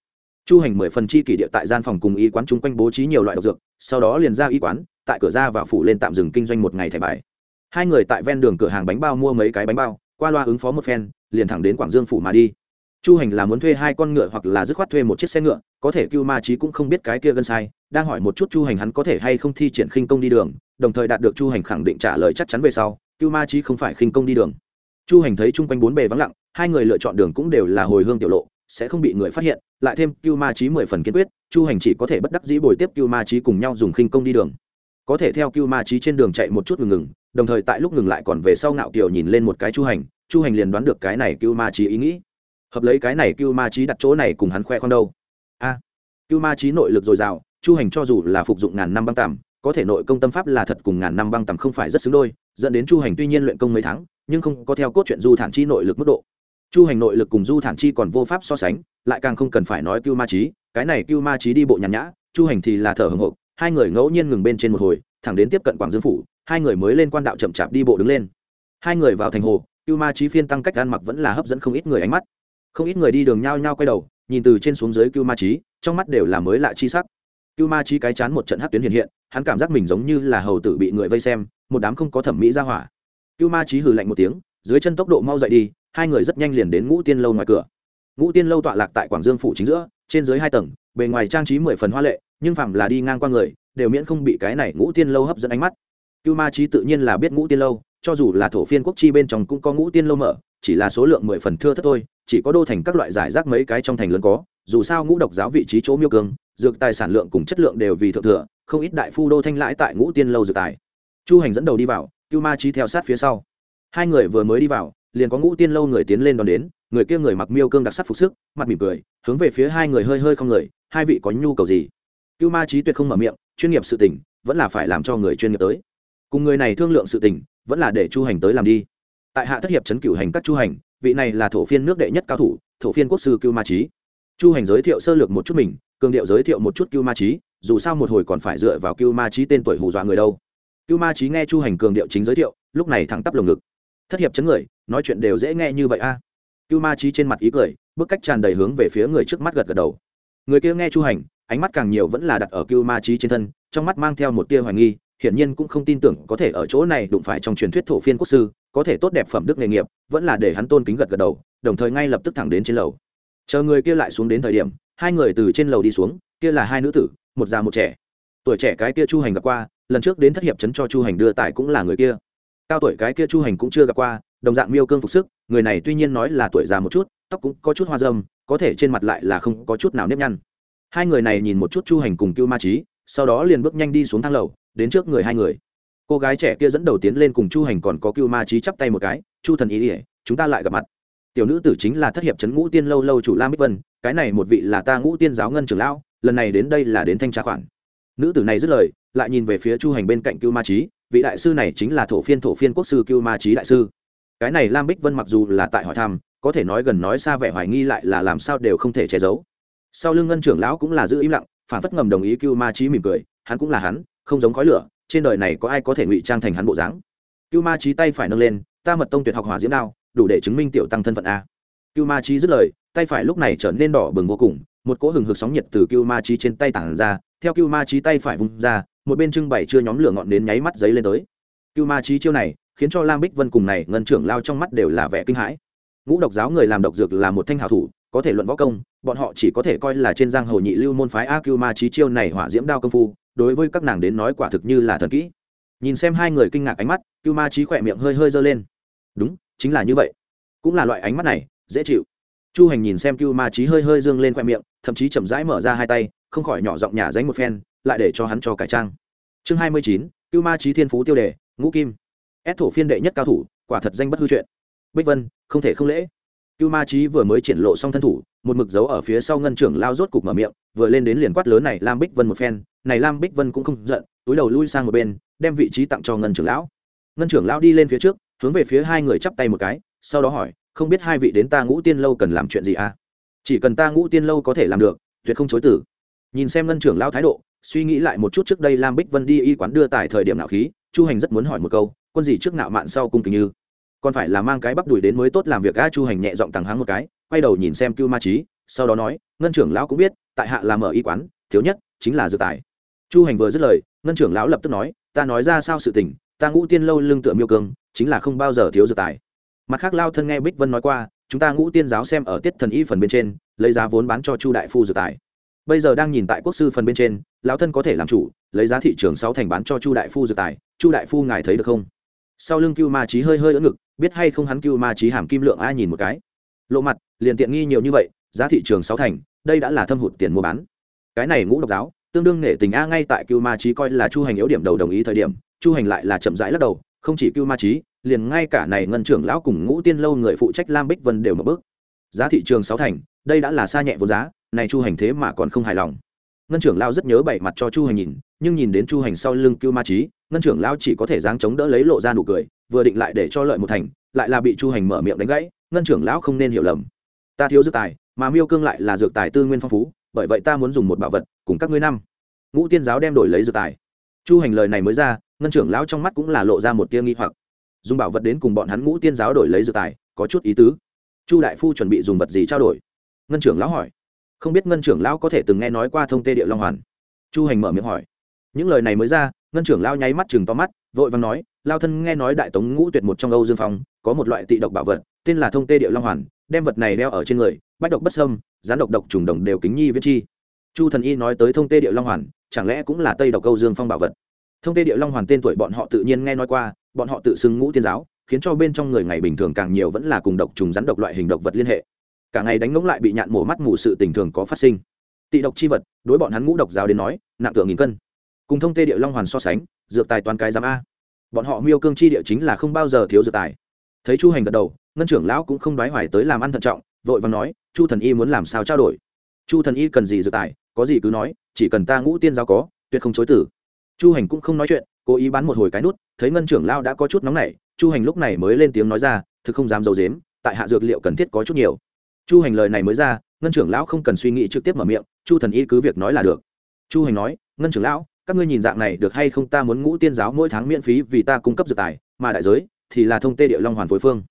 chu hành mười phần chi kỷ địa tại gian phòng cùng y quán chung quanh bố trí nhiều loại độc dược, sau đó liền ra y quán, tại cửa ra và phủ lên tạm dừng kinh doanh một ngày thẻ bài. Hai người tại ven đường cửa hàng bánh bao mua mấy cái bánh bao, qua loa ứng phó một phen, liền thẳng đến quảng dương phủ mà đi. Chu hành là muốn thuê hai con ngựa hoặc là dứt khoát thuê một chiếc xe ngựa, có thể cưu ma trí cũng không biết cái kia gân sai, đang hỏi một chút chu hành hắn có thể hay không thi triển khinh công đi đường, đồng thời đạt được chu hành khẳng định trả lời chắc chắn về sau, cưu ma trí không phải khinh công đi đường. Chu hành thấy chung quanh bốn bề vắng lặng, hai người lựa chọn đường cũng đều là hồi hương tiểu lộ sẽ không bị người phát hiện lại thêm cưu ma trí mười phần kiên quyết chu hành chỉ có thể bất đắc dĩ bồi tiếp cưu ma trí cùng nhau dùng khinh công đi đường. Có thể theo cưu ma trí trên đường chạy một chút ngừng ngừng đồng thời tại lúc ngừng lại còn về sau ngạo kiều nhìn lên một cái chu hành chu hành liền đoán được cái này cưu ma trí ý nghĩ. Hợp lấy cái này cưu ma trí đặt chỗ này cùng hắn khoe khoang đâu. A à, cưu ma trí nội lực dồi dào chu hành cho dù là phục dụng ngàn năm băng tàm có thể nội công tâm pháp là thật cùng ngàn năm băng tầm không phải rất xứng đôi dẫn đến chu hành tuy nhiên luyện công mấy tháng nhưng không có theo cốt truyện du thản chi nội lực mức độ chu hành nội lực cùng du thản chi còn vô pháp so sánh, lại càng không cần phải nói cưu ma trí cái này cưu ma trí đi bộ nhàn nhã, chu hành thì là thở hồng hộc, hai người ngẫu nhiên ngừng bên trên một hồi, thẳng đến tiếp cận quảng dương phủ, hai người mới lên quan đạo chậm chạp đi bộ đứng lên. Hai người vào thành hồ, cưu ma trí phiên tăng cách ăn mặc vẫn là hấp dẫn không ít người ánh mắt. Không ít người đi đường nhao nhao quay đầu, nhìn từ trên xuống dưới cưu ma trí trong mắt đều là mới lạ chi sắc. Cưu ma trí cái chán một trận hát tuyến hiện hiện, hắn cảm giác mình giống như là hầu tử bị người vây xem, một đám không có thẩm mỹ ra hỏa. Cưu ma trí hừ lạnh một tiếng, dưới chân tốc độ mau dậy đi hai người rất nhanh liền đến ngũ tiên lâu ngoài cửa. Ngũ tiên lâu tọa lạc tại quảng dương phủ chính giữa trên dưới hai tầng bề ngoài trang trí mười phần hoa lệ nhưng phạm là đi ngang qua người đều miễn không bị cái này ngũ tiên lâu hấp dẫn ánh mắt. Cưu ma trí tự nhiên là biết ngũ tiên lâu cho dù là thổ phiên quốc chi bên trong cũng có ngũ tiên lâu mở chỉ là số lượng mười phần thưa thất thôi chỉ có đô thành các loại giải rác mấy cái trong thành lớn có dù sao ngũ độc giáo vị trí chỗ miêu cường, dược tài sản lượng cùng chất lượng đều vì thượng thừa không ít đại phu đô thanh lãi tại ngũ tiên lâu dược tài. Chu hành dẫn đầu đi vào cưu ma trí theo sát phía sau. Hai người vừa mới đi vào liền có ngũ tiên lâu người tiến lên đón đến, người kia người mặc miêu cương đặc sắc phục sức, mặt mỉm cười, hướng về phía hai người hơi hơi không người, hai vị có nhu cầu gì? Cưu ma trí tuyệt không mở miệng, chuyên nghiệp sự tình, vẫn là phải làm cho người chuyên nghiệp tới. Cùng người này thương lượng sự tình, vẫn là để chu hành tới làm đi. Tại hạ thất hiệp trấn cửu hành các chu hành, vị này là thổ phiên nước đệ nhất cao thủ, thổ phiên quốc sư cưu ma trí chu hành giới thiệu sơ lược một chút mình, cường điệu giới thiệu một chút cưu ma trí dù sao một hồi còn phải dựa vào cưu ma trí tên tuổi hù dọa người đâu. Cưu ma trí nghe chu hành cường điệu chính giới thiệu, lúc này thẳng tắp lồng ngực thất hiệp chấn người, nói chuyện đều dễ nghe như vậy a. À. cưu ma trí trên mặt ý cười bức cách tràn đầy hướng về phía người trước mắt gật gật đầu. Người kia nghe chu hành, ánh mắt càng nhiều vẫn là đặt ở cưu ma trí trên thân, trong mắt mang theo một tia hoài nghi, hiển nhiên cũng không tin tưởng có thể ở chỗ này đụng phải trong truyền thuyết thổ phiên quốc sư, có thể tốt đẹp phẩm đức nghề nghiệp, vẫn là để hắn tôn kính gật gật đầu, đồng thời ngay lập tức thẳng đến trên lầu. Chờ người kia lại xuống đến thời điểm, hai người từ trên lầu đi xuống, kia là hai nữ tử, một già một trẻ. Tuổi trẻ cái kia chu hành gặp qua, lần trước đến thất hiệp chấn cho chu hành đưa tải cũng là người kia cao tuổi cái kia chu hành cũng chưa gặp qua, đồng dạng miêu cương phục sức, người này tuy nhiên nói là tuổi già một chút, tóc cũng có chút hoa dâm có thể trên mặt lại là không có chút nào nếp nhăn. Hai người này nhìn một chút chu hành cùng cưu ma trí sau đó liền bước nhanh đi xuống thang lầu, đến trước người hai người. Cô gái trẻ kia dẫn đầu tiến lên cùng chu hành còn có cưu ma trí chắp tay một cái, chu thần ý ỉa chúng ta lại gặp mặt. Tiểu nữ tử chính là thất hiệp trấn ngũ tiên lâu lâu chủ lam bích vân, cái này một vị là ta ngũ tiên giáo ngân trưởng lão, lần này đến đây là đến thanh tra khoản. Nữ tử này dứt lời, lại nhìn về phía chu hành bên cạnh cưu ma trí vị đại sư này chính là thổ phiên thổ phiên quốc sư cưu ma trí đại sư. Cái này lam bích vân mặc dù là tại hỏi thăm, có thể nói gần nói xa vẻ hoài nghi lại là làm sao đều không thể che giấu. Sau lưng ngân trưởng lão cũng là giữ im lặng, phản phất ngầm đồng ý cưu ma trí mỉm cười, hắn cũng là hắn, không giống khói lửa, trên đời này có ai có thể ngụy trang thành hắn bộ dáng. Cưu ma trí tay phải nâng lên, ta mật tông tuyệt học hỏa diễm đao, đủ để chứng minh tiểu tăng thân phận a. Cưu ma trí dứt lời, tay phải lúc này trở nên đỏ bừng vô cùng, một cỗ hừng hực sóng nhiệt từ cưu ma trí trên tay tản ra, theo cưu ma trí tay phải vung ra một bên trưng bày chưa nhóm lửa ngọn đến nháy mắt giấy lên tới. Cưu ma trí chiêu này, khiến cho lam bích vân cùng này ngân trưởng lao trong mắt đều là vẻ kinh hãi. Ngũ độc giáo người làm độc dược là một thanh hảo thủ, có thể luận võ công, bọn họ chỉ có thể coi là trên giang hồ nhị lưu môn phái a cưu ma trí chiêu này hỏa diễm đao công phu, đối với các nàng đến nói quả thực như là thần kỹ. Nhìn xem hai người kinh ngạc ánh mắt, cưu ma trí khỏe miệng hơi hơi giơ lên. Đúng, chính là như vậy. Cũng là loại ánh mắt này, dễ chịu. Chu hành nhìn xem cưu ma trí hơi hơi dương lên khoe miệng, thậm chí chậm rãi mở ra hai tay, không khỏi nhỏ giọng nhả dánh một phen lại để cho hắn cho cải trang. Chương hai mươi chín, cưu ma trí thiên phú tiêu đề, ngũ kim. Ép thổ phiên đệ nhất cao thủ, quả thật danh bất hư chuyện bích vân, không thể không lễ. Cưu ma trí vừa mới triển lộ xong thân thủ, một mực dấu ở phía sau ngân trưởng lao rốt cục mở miệng, vừa lên đến liền quát lớn này lam bích vân một phen. Này lam bích vân cũng không giận, túi đầu lui sang một bên, đem vị trí tặng cho ngân trưởng lão. Ngân trưởng lão đi lên phía trước, hướng về phía hai người chắp tay một cái, sau đó hỏi, không biết hai vị đến ta ngũ tiên lâu cần làm chuyện gì à? Chỉ cần ta ngũ tiên lâu có thể làm được, tuyệt không chối tử nhìn xem ngân trưởng lão thái độ suy nghĩ lại một chút trước đây lam bích vân đi y quán đưa tại thời điểm nạo khí, chu hành rất muốn hỏi một câu, quân gì trước nạo mạn sau cung kính như? Còn phải là mang cái bắp đùi đến mới tốt làm việc a? Chu hành nhẹ giọng tàng háng một cái, quay đầu nhìn xem cưu ma trí sau đó nói, ngân trưởng lão cũng biết, tại hạ làm ở y quán, thiếu nhất chính là dự tài. Chu hành vừa dứt lời, ngân trưởng lão lập tức nói, ta nói ra sao sự tình, ta ngũ tiên lâu lưng tựa miêu cương, chính là không bao giờ thiếu dự tài. Mặt khác lao thân nghe bích vân nói qua, chúng ta ngũ tiên giáo xem ở tiết thần y phần bên trên, lấy giá vốn bán cho chu đại phu dự tài bây giờ đang nhìn tại quốc sư phần bên trên, lão thân có thể làm chủ, lấy giá thị trường sáu thành bán cho chu đại phu dược tài. Chu đại phu ngài thấy được không? Sau lưng cưu ma trí hơi hơi ỡ ngực, biết hay không hắn cưu ma trí hàm kim lượng ai nhìn một cái. Lộ mặt, liền tiện nghi nhiều như vậy, giá thị trường sáu thành, đây đã là thâm hụt tiền mua bán. Cái này ngũ độc giáo, tương đương nể tình a ngay tại cưu ma trí coi là chu hành yếu điểm đầu đồng ý thời điểm, chu hành lại là chậm rãi lắc đầu, không chỉ cưu ma trí liền ngay cả này ngân trưởng lão cùng ngũ tiên lâu người phụ trách lam bích vân đều một bước. Giá thị trường sáu thành, đây đã là xa nhẹ vô giá này chu hành thế mà còn không hài lòng. Ngân trưởng lao rất nhớ bảy mặt cho chu hành nhìn, nhưng nhìn đến chu hành sau lưng cưu ma trí ngân trưởng lao chỉ có thể giáng chống đỡ lấy lộ ra nụ cười, vừa định lại để cho lợi một thành, lại là bị chu hành mở miệng đánh gãy, ngân trưởng lão không nên hiểu lầm. Ta thiếu dược tài, mà miêu cương lại là dược tài tư nguyên phong phú, bởi vậy ta muốn dùng một bảo vật cùng các ngươi năm. Ngũ tiên giáo đem đổi lấy dược tài. Chu hành lời này mới ra, ngân trưởng lão trong mắt cũng là lộ ra một tia nghi hoặc. Dùng bảo vật đến cùng bọn hắn ngũ tiên giáo đổi lấy dược tài, có chút ý tứ. Chu đại phu chuẩn bị dùng vật gì trao đổi? Ngân trưởng lão hỏi không biết ngân trưởng lão có thể từng nghe nói qua thông tê địa long hoàn. Chu hành mở miệng hỏi. Những lời này mới ra, ngân trưởng lão nháy mắt chừng to mắt, vội vàng nói, lao thân nghe nói đại tống ngũ tuyệt một trong âu dương phong, có một loại tị độc bảo vật, tên là thông tê địa long hoàn, đem vật này đeo ở trên người, bách độc bất sâm rán độc độc trùng đồng đều kính nhi viết chi. Chu thần y nói tới thông tê địa long hoàn, chẳng lẽ cũng là tây độc âu dương phong bảo vật? Thông tê địa long hoàn tên tuổi bọn họ tự nhiên nghe nói qua, bọn họ tự xưng ngũ tiên giáo, khiến cho bên trong người ngày bình thường càng nhiều vẫn là cùng độc trùng rắn độc loại hình độc vật liên hệ cả ngày đánh ngỗng lại bị nhạn mổ mắt mù sự tình thường có phát sinh. Tị độc chi vật, đối bọn hắn ngũ độc giáo đến nói, nặng tượng nghìn cân. Cùng thông tê địa long hoàn so sánh, dược tài toàn cái giám a. Bọn họ miêu cương chi địa chính là không bao giờ thiếu dược tài. Thấy chu hành gật đầu, ngân trưởng lão cũng không đoái hoài tới làm ăn thận trọng, vội và nói, chu thần y muốn làm sao trao đổi? Chu thần y cần gì dược tài, có gì cứ nói, chỉ cần ta ngũ tiên giáo có, tuyệt không chối tử. Chu hành cũng không nói chuyện, cố ý bán một hồi cái nút, thấy ngân trưởng lao đã có chút nóng nảy, chu hành lúc này mới lên tiếng nói ra, thực không dám d i ấ u dếm tại hạ dược liệu cần thiết có chút nhiều chu hành lời này mới ra, ngân trưởng lão không cần suy nghĩ trực tiếp mở miệng, chu thần y cứ việc nói là được. Chu hành nói, ngân trưởng lão, các ngươi nhìn dạng này được hay không? Ta muốn ngũ tiên giáo mỗi tháng miễn phí vì ta cung cấp dược tài, mà đại giới thì là thông tê địa long hoàn phối phương.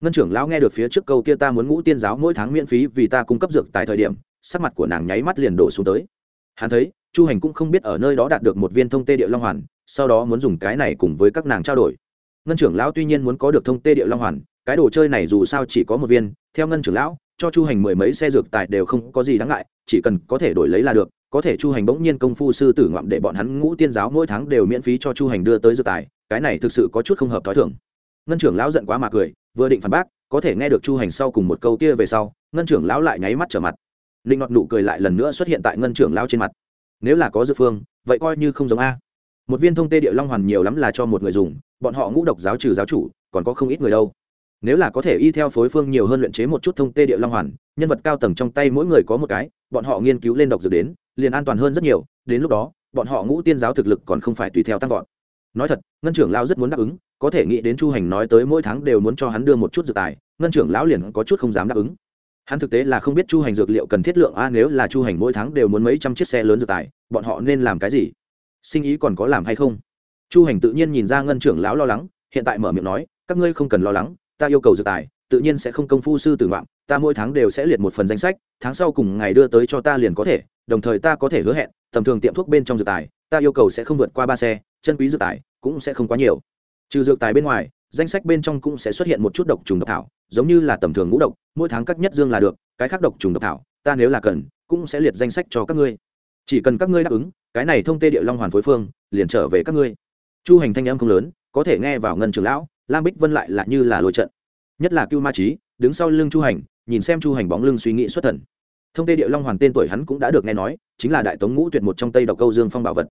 Ngân trưởng lão nghe được phía trước câu kia, ta muốn ngũ tiên giáo mỗi tháng miễn phí vì ta cung cấp dược tài thời điểm, sắc mặt của nàng nháy mắt liền đổ xuống tới. Hắn thấy, chu hành cũng không biết ở nơi đó đạt được một viên thông tê địa long hoàn, sau đó muốn dùng cái này cùng với các nàng trao đổi. Ngân trưởng lão tuy nhiên muốn có được thông tê địa long hoàn, cái đồ chơi này dù sao chỉ có một viên, theo ngân trưởng lão cho chu hành mười mấy xe dược tài đều không có gì đáng ngại, chỉ cần có thể đổi lấy là được, có thể chu hành bỗng nhiên công phu sư tử ngoạm để bọn hắn ngũ tiên giáo mỗi tháng đều miễn phí cho chu hành đưa tới dược tài, cái này thực sự có chút không hợp t h ó i thưởng ngân trưởng lão giận quá mà cười, vừa định phản bác, có thể nghe được chu hành sau cùng một câu kia về sau, ngân trưởng lão lại nháy mắt trở mặt. Linh ngọt nụ cười lại lần nữa xuất hiện tại ngân trưởng lão trên mặt. Nếu là có dự phương, vậy coi như không giống a. Một viên thông tê địa long hoàn nhiều lắm là cho một người dùng, bọn họ ngũ độc giáo trừ giáo chủ, còn có không ít người đâu nếu là có thể y theo phối phương nhiều hơn luyện chế một chút thông tê địa long hoàn, nhân vật cao tầng trong tay mỗi người có một cái, bọn họ nghiên cứu lên độc dược đến, liền an toàn hơn rất nhiều, đến lúc đó, bọn họ ngũ tiên giáo thực lực còn không phải tùy theo tăng vọt. Nói thật, ngân trưởng lão rất muốn đáp ứng, có thể nghĩ đến chu hành nói tới mỗi tháng đều muốn cho hắn đưa một chút dược tài, ngân trưởng lão liền có chút không dám đáp ứng. Hắn thực tế là không biết chu hành dược liệu cần thiết lượng, a, nếu là chu hành mỗi tháng đều muốn mấy trăm chiếc xe lớn dược tài, bọn họ nên làm cái gì? Sinh ý còn có làm hay không? Chu hành tự nhiên nhìn ra ngân trưởng lão lo lắng, hiện tại mở miệng nói, các ngươi không cần lo lắng ta yêu cầu dược tài, tự nhiên sẽ không công phu sư tử ngoạm, ta mỗi tháng đều sẽ liệt một phần danh sách, tháng sau cùng ngày đưa tới cho ta liền có thể, đồng thời ta có thể hứa hẹn, tầm thường tiệm thuốc bên trong dược tài, ta yêu cầu sẽ không vượt qua ba xe, chân quý dược tài cũng sẽ không quá nhiều. Trừ dược tài bên ngoài, danh sách bên trong cũng sẽ xuất hiện một chút độc trùng độc thảo, giống như là tầm thường ngũ độc, mỗi tháng cắt nhất dương là được, cái khác độc trùng độc thảo, ta nếu là cần, cũng sẽ liệt danh sách cho các ngươi. Chỉ cần các ngươi đáp ứng, cái này thông tê địa long hoàn phối phương, liền trở về các ngươi. Chu hành thanh âm không lớn, có thể nghe vào ngân trường lão lam bích vân lại là như là lôi trận. Nhất là cưu ma trí đứng sau lưng chu hành, nhìn xem chu hành bóng lưng suy nghĩ xuất thần. Thông tê địa long hoàn tên tuổi hắn cũng đã được nghe nói, chính là đại tống ngũ tuyệt một trong tây độc câu dương phong bảo vật.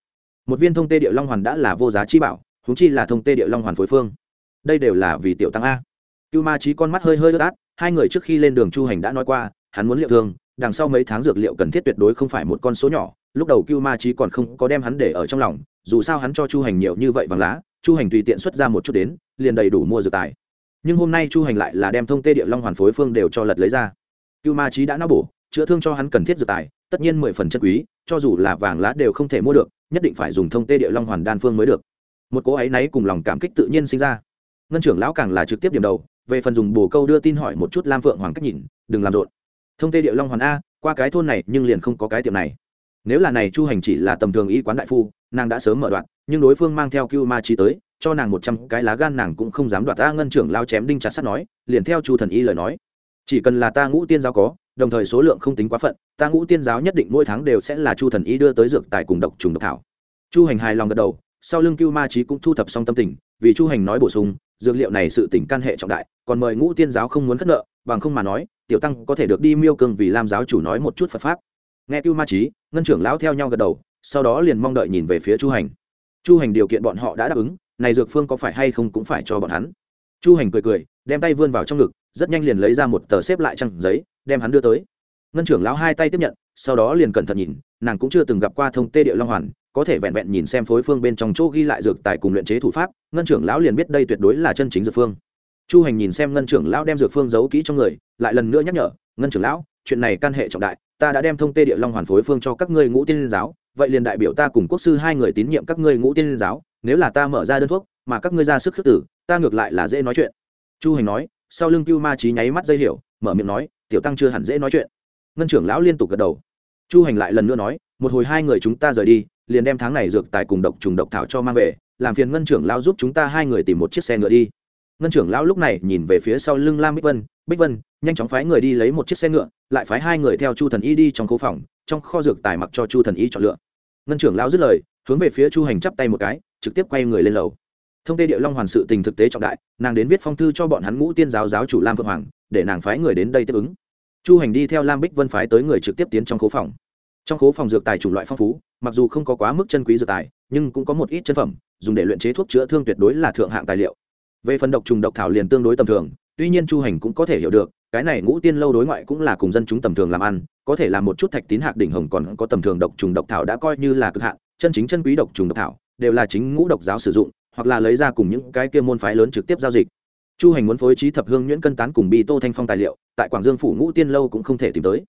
Một viên thông tê địa long hoàn đã là vô giá chi bảo húng chi là thông tê địa long hoàn phối phương. Đây đều là vì tiểu tăng a. Cưu ma trí con mắt hơi hơi ướt át, hai người trước khi lên đường chu hành đã nói qua, hắn muốn liệu thương, đằng sau mấy tháng dược liệu cần thiết tuyệt đối không phải một con số nhỏ, lúc đầu cưu ma trí còn không có đem hắn để ở trong lòng, dù sao hắn cho chu hành nhiều như vậy vàng lá chu hành tùy tiện xuất ra một chút đến, liền đầy đủ mua dược tài. Nhưng hôm nay chu hành lại là đem thông tê địa long hoàn phối phương đều cho lật lấy ra. Cưu ma trí đã não bổ, chữa thương cho hắn cần thiết dược tài, tất nhiên mười phần chất quý, cho dù là vàng lá đều không thể mua được, nhất định phải dùng thông tê địa long hoàn đan phương mới được. Một cỗ ấy náy cùng lòng cảm kích tự nhiên sinh ra. Ngân trưởng lão càng là trực tiếp điểm đầu, về phần dùng bồ câu đưa tin hỏi một chút lam phượng hoàng cách nhìn, đừng làm rộn. Thông tê địa long hoàn a, qua cái thôn này nhưng liền không có cái tiệm này. Nếu là này chu hành chỉ là tầm thường y quán đại phu, nàng đã sớm mở đoạn nhưng đối phương mang theo cưu ma trí tới, cho nàng một trăm cái lá gan nàng cũng không dám đoạt ta ngân trưởng lao chém đinh chặt sắt nói, liền theo chu thần y lời nói. Chỉ cần là ta ngũ tiên giáo có, đồng thời số lượng không tính quá phận, ta ngũ tiên giáo nhất định mỗi tháng đều sẽ là chu thần y đưa tới dược tài cùng độc trùng độc thảo. Chu hành hài lòng gật đầu, sau lưng cưu ma trí cũng thu thập xong tâm tình, vì chu hành nói bổ sung, dược liệu này sự tỉnh căn hệ trọng đại, còn mời ngũ tiên giáo không muốn khất nợ, bằng không mà nói, tiểu tăng có thể được đi miêu cương vì lam giáo chủ nói một chút phật pháp. Nghe cưu ma trí ngân trưởng lão theo nhau gật đầu, sau đó liền mong đợi nhìn về phía chu hành chu hành điều kiện bọn họ đã đáp ứng, này dược phương có phải hay không cũng phải cho bọn hắn. Chu hành cười cười, đem tay vươn vào trong ngực, rất nhanh liền lấy ra một tờ xếp lại trăng giấy, đem hắn đưa tới. Ngân trưởng lão hai tay tiếp nhận, sau đó liền cẩn thận nhìn, nàng cũng chưa từng gặp qua thông tê địa long hoàn, có thể vẹn vẹn nhìn xem phối phương bên trong chỗ ghi lại dược tài cùng luyện chế thủ pháp, ngân trưởng lão liền biết đây tuyệt đối là chân chính dược phương. Chu hành nhìn xem ngân trưởng lão đem dược phương giấu kỹ trong người, lại lần nữa nhắc nhở, ngân trưởng lão, chuyện này căn hệ trọng đại, ta đã đem thông tê địa long hoàn phối phương cho các ngươi ngũ tiên giáo vậy liền đại biểu ta cùng quốc sư hai người tín nhiệm các ngươi ngũ tiên giáo, nếu là ta mở ra đơn thuốc, mà các ngươi ra sức khước tử, ta ngược lại là dễ nói chuyện. Chu hành nói, sau lưng cưu ma trí nháy mắt dây hiểu, mở miệng nói, tiểu tăng chưa hẳn dễ nói chuyện. Ngân trưởng lão liên tục gật đầu. Chu hành lại lần nữa nói, một hồi hai người chúng ta rời đi, liền đem tháng này dược tài cùng độc trùng độc thảo cho mang về, làm phiền ngân trưởng lão giúp chúng ta hai người tìm một chiếc xe ngựa đi. Ngân trưởng lão lúc này nhìn về phía sau lưng lam bích vân bích vân, nhanh chóng phái người đi lấy một chiếc xe ngựa, lại phái hai người theo chu thần y đi trong khu phòng trong kho dược tài mặc cho chu thần y chọn lựa. Ngân trưởng lão dứt lời, hướng về phía chu hành chắp tay một cái, trực tiếp quay người lên lầu. Thông tê địa long hoàn sự tình thực tế trọng đại, nàng đến viết phong thư cho bọn hắn ngũ tiên giáo giáo chủ lam phượng hoàng, để nàng phái người đến đây tiếp ứng. Chu hành đi theo lam bích vân phái tới người trực tiếp tiến trong khố phòng. Trong khố phòng dược tài chủng loại phong phú, mặc dù không có quá mức chân quý dược tài, nhưng cũng có một ít chân phẩm, dùng để luyện chế thuốc chữa thương tuyệt đối là thượng hạng tài liệu. Về phần độc trùng độc thảo liền tương đối tầm thường, tuy nhiên chu hành cũng có thể hiểu được cái này ngũ tiên lâu đối ngoại cũng là cùng dân chúng tầm thường làm ăn, có thể là một chút thạch tín hạc đỉnh hồng còn có tầm thường độc trùng độc thảo đã coi như là cực hạn, chân chính chân quý độc trùng độc thảo, đều là chính ngũ độc giáo sử dụng, hoặc là lấy ra cùng những cái kia môn phái lớn trực tiếp giao dịch. Chu hành muốn phối trí thập hương nhuyễn cân tán cùng bi tô thanh phong tài liệu, tại quảng dương phủ ngũ tiên lâu cũng không thể tìm tới.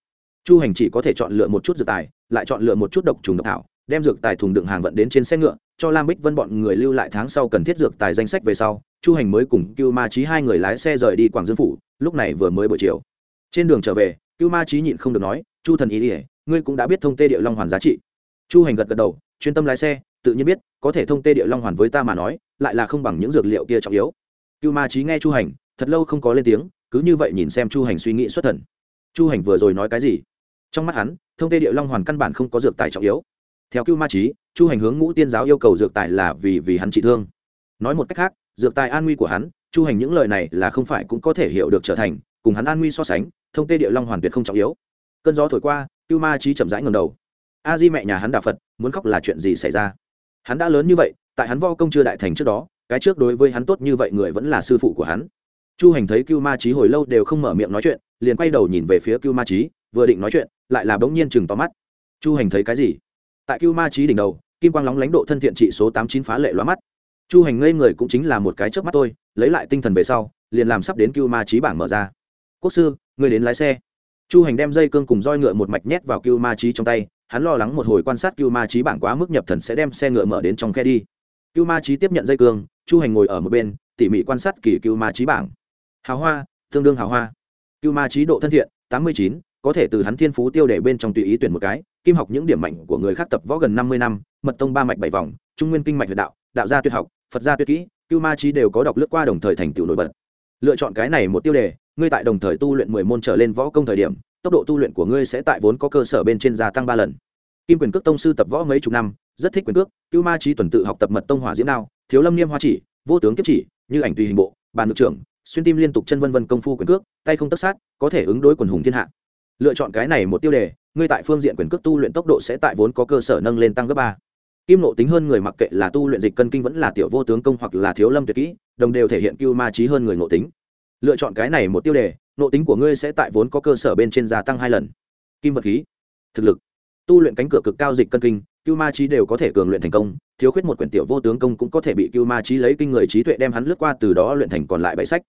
Chu hành chỉ có thể chọn lựa một chút dược tài, lại chọn lựa một chút độc trùng độc thảo đem dược tài thùng đựng hàng vận đến trên xe ngựa, cho lam bích vân bọn người lưu lại tháng sau cần thiết dược tài danh sách về sau, chu hành mới cùng cưu ma trí hai người lái xe rời đi quảng dương phủ, lúc này vừa mới buổi chiều. Trên đường trở về, cưu ma trí nhịn không được nói, chu thần ý ỉa ngươi cũng đã biết thông tê địa long hoàn giá trị. Chu hành gật gật đầu, chuyên tâm lái xe, tự nhiên biết, có thể thông tê địa long hoàn với ta mà nói, lại là không bằng những dược liệu kia trọng yếu. Cưu ma trí nghe chu hành, thật lâu không có lên tiếng, cứ như vậy nhìn xem chu hành suy nghĩ xuất thần. Chu hành vừa rồi nói cái gì? Trong mắt hắn, thông tê địa long hoàn căn bản không có dược tài trọng yếu theo cưu ma trí, chu hành hướng ngũ tiên giáo yêu cầu dược tài là vì vì hắn trị thương. Nói một cách khác, dược tài an nguy của hắn, chu hành những lời này là không phải cũng có thể hiểu được trở thành, cùng hắn an nguy so sánh, thông tê địa long hoàn tuyệt không trọng yếu. Cơn gió thổi qua, cưu ma trí chậm rãi ngầm đầu. A di mẹ nhà hắn đạo phật, muốn khóc là chuyện gì xảy ra? Hắn đã lớn như vậy, tại hắn vo công chưa đại thành trước đó, cái trước đối với hắn tốt như vậy người vẫn là sư phụ của hắn. Chu hành thấy cưu ma trí hồi lâu đều không mở miệng nói chuyện, liền quay đầu nhìn về phía cưu ma trí, vừa định nói chuyện, lại là bỗng nhiên chừng to mắt. Chu hành thấy cái gì? Tại cưu ma trí đỉnh đầu, kim quang lóng lánh độ thân thiện trị số tám chín phá lệ loa mắt. Chu hành ngây người cũng chính là một cái trước mắt tôi lấy lại tinh thần về sau, liền làm sắp đến cưu ma trí bảng mở ra. Quốc sư, người đến lái xe. Chu hành đem dây cương cùng roi ngựa một mạch nhét vào cưu ma trí trong tay, hắn lo lắng một hồi quan sát cưu ma trí bảng quá mức nhập thần sẽ đem xe ngựa mở đến trong khe đi. Cưu ma trí tiếp nhận dây cương, chu hành ngồi ở một bên, tỉ mỉ quan sát kỳ cưu ma trí bảng. Hào hoa, tương đương hào hoa. Cưu ma trí độ thân thiện, tám mươi chín, có thể từ hắn thiên phú tiêu để bên trong tùy ý tuyển một cái kim học những điểm mạnh của người khác tập võ gần năm mươi năm, mật tông ba mạch bảy vòng, trung nguyên kinh mạch huyệt đạo đạo gia tuyệt học, phật gia tuyệt kỹ, cưu ma trí đều có đọc lướt qua đồng thời thành tựu nổi bật. Lựa chọn cái này một tiêu đề, ngươi tại đồng thời tu luyện mười môn trở lên võ công thời điểm, tốc độ tu luyện của ngươi sẽ tại vốn có cơ sở bên trên gia tăng ba lần. Kim quyền cước tông sư tập võ mấy chục năm, rất thích quyền cước, cưu ma trí tuần tự học tập mật tông hỏa diễm đao, thiếu lâm niêm hoa chỉ, vô tướng kiếp chỉ, như ảnh tùy hình bộ, bàn ngự trưởng, xuyên tim liên tục chân vân vân công phu quyền cước, tay không tất sát, có thể ứng đối quần hùng thiên hạ. Lựa chọn cái này một tiêu đề ngươi tại phương diện quyền cước tu luyện tốc độ sẽ tại vốn có cơ sở nâng lên tăng gấp ba. Kim nộ tính hơn người mặc kệ là tu luyện dịch cân kinh vẫn là tiểu vô tướng công hoặc là thiếu lâm tuyệt kỹ, đồng đều thể hiện cưu ma trí hơn người nộ tính. Lựa chọn cái này một tiêu đề nộ tính của ngươi sẽ tại vốn có cơ sở bên trên gia tăng hai lần. Kim vật khí. Thực lực. Tu luyện cánh cửa cực cao dịch cân kinh cưu ma trí đều có thể cường luyện thành công, thiếu khuyết một quyển tiểu vô tướng công cũng có thể bị cưu ma trí lấy kinh người trí tuệ đem hắn lướt qua từ đó luyện thành còn lại bảy sách.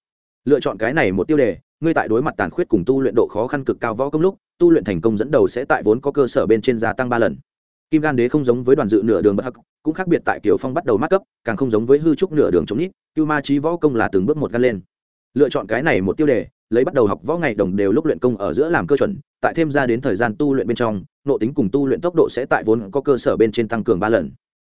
Lựa chọn cái này một tiêu đề ngươi tại đối mặt tàn khuyết cùng tu luyện độ khó khăn cực cao võ công lúc, tu luyện thành công dẫn đầu sẽ tại vốn có cơ sở bên trên gia tăng ba lần. Kim gan đế không giống với đoàn dự nửa đường bất hắc, cũng khác biệt tại kiểu phong bắt đầu mắc cấp, càng không giống với hư trúc nửa đường chống nít cưu ma trí võ công là từng bước một gan lên. Lựa chọn cái này một tiêu đề, lấy bắt đầu học võ ngày đồng đều lúc luyện công ở giữa làm cơ chuẩn, tại thêm ra đến thời gian tu luyện bên trong, nộ tính cùng tu luyện tốc độ sẽ tại vốn có cơ sở bên trên tăng cường ba lần.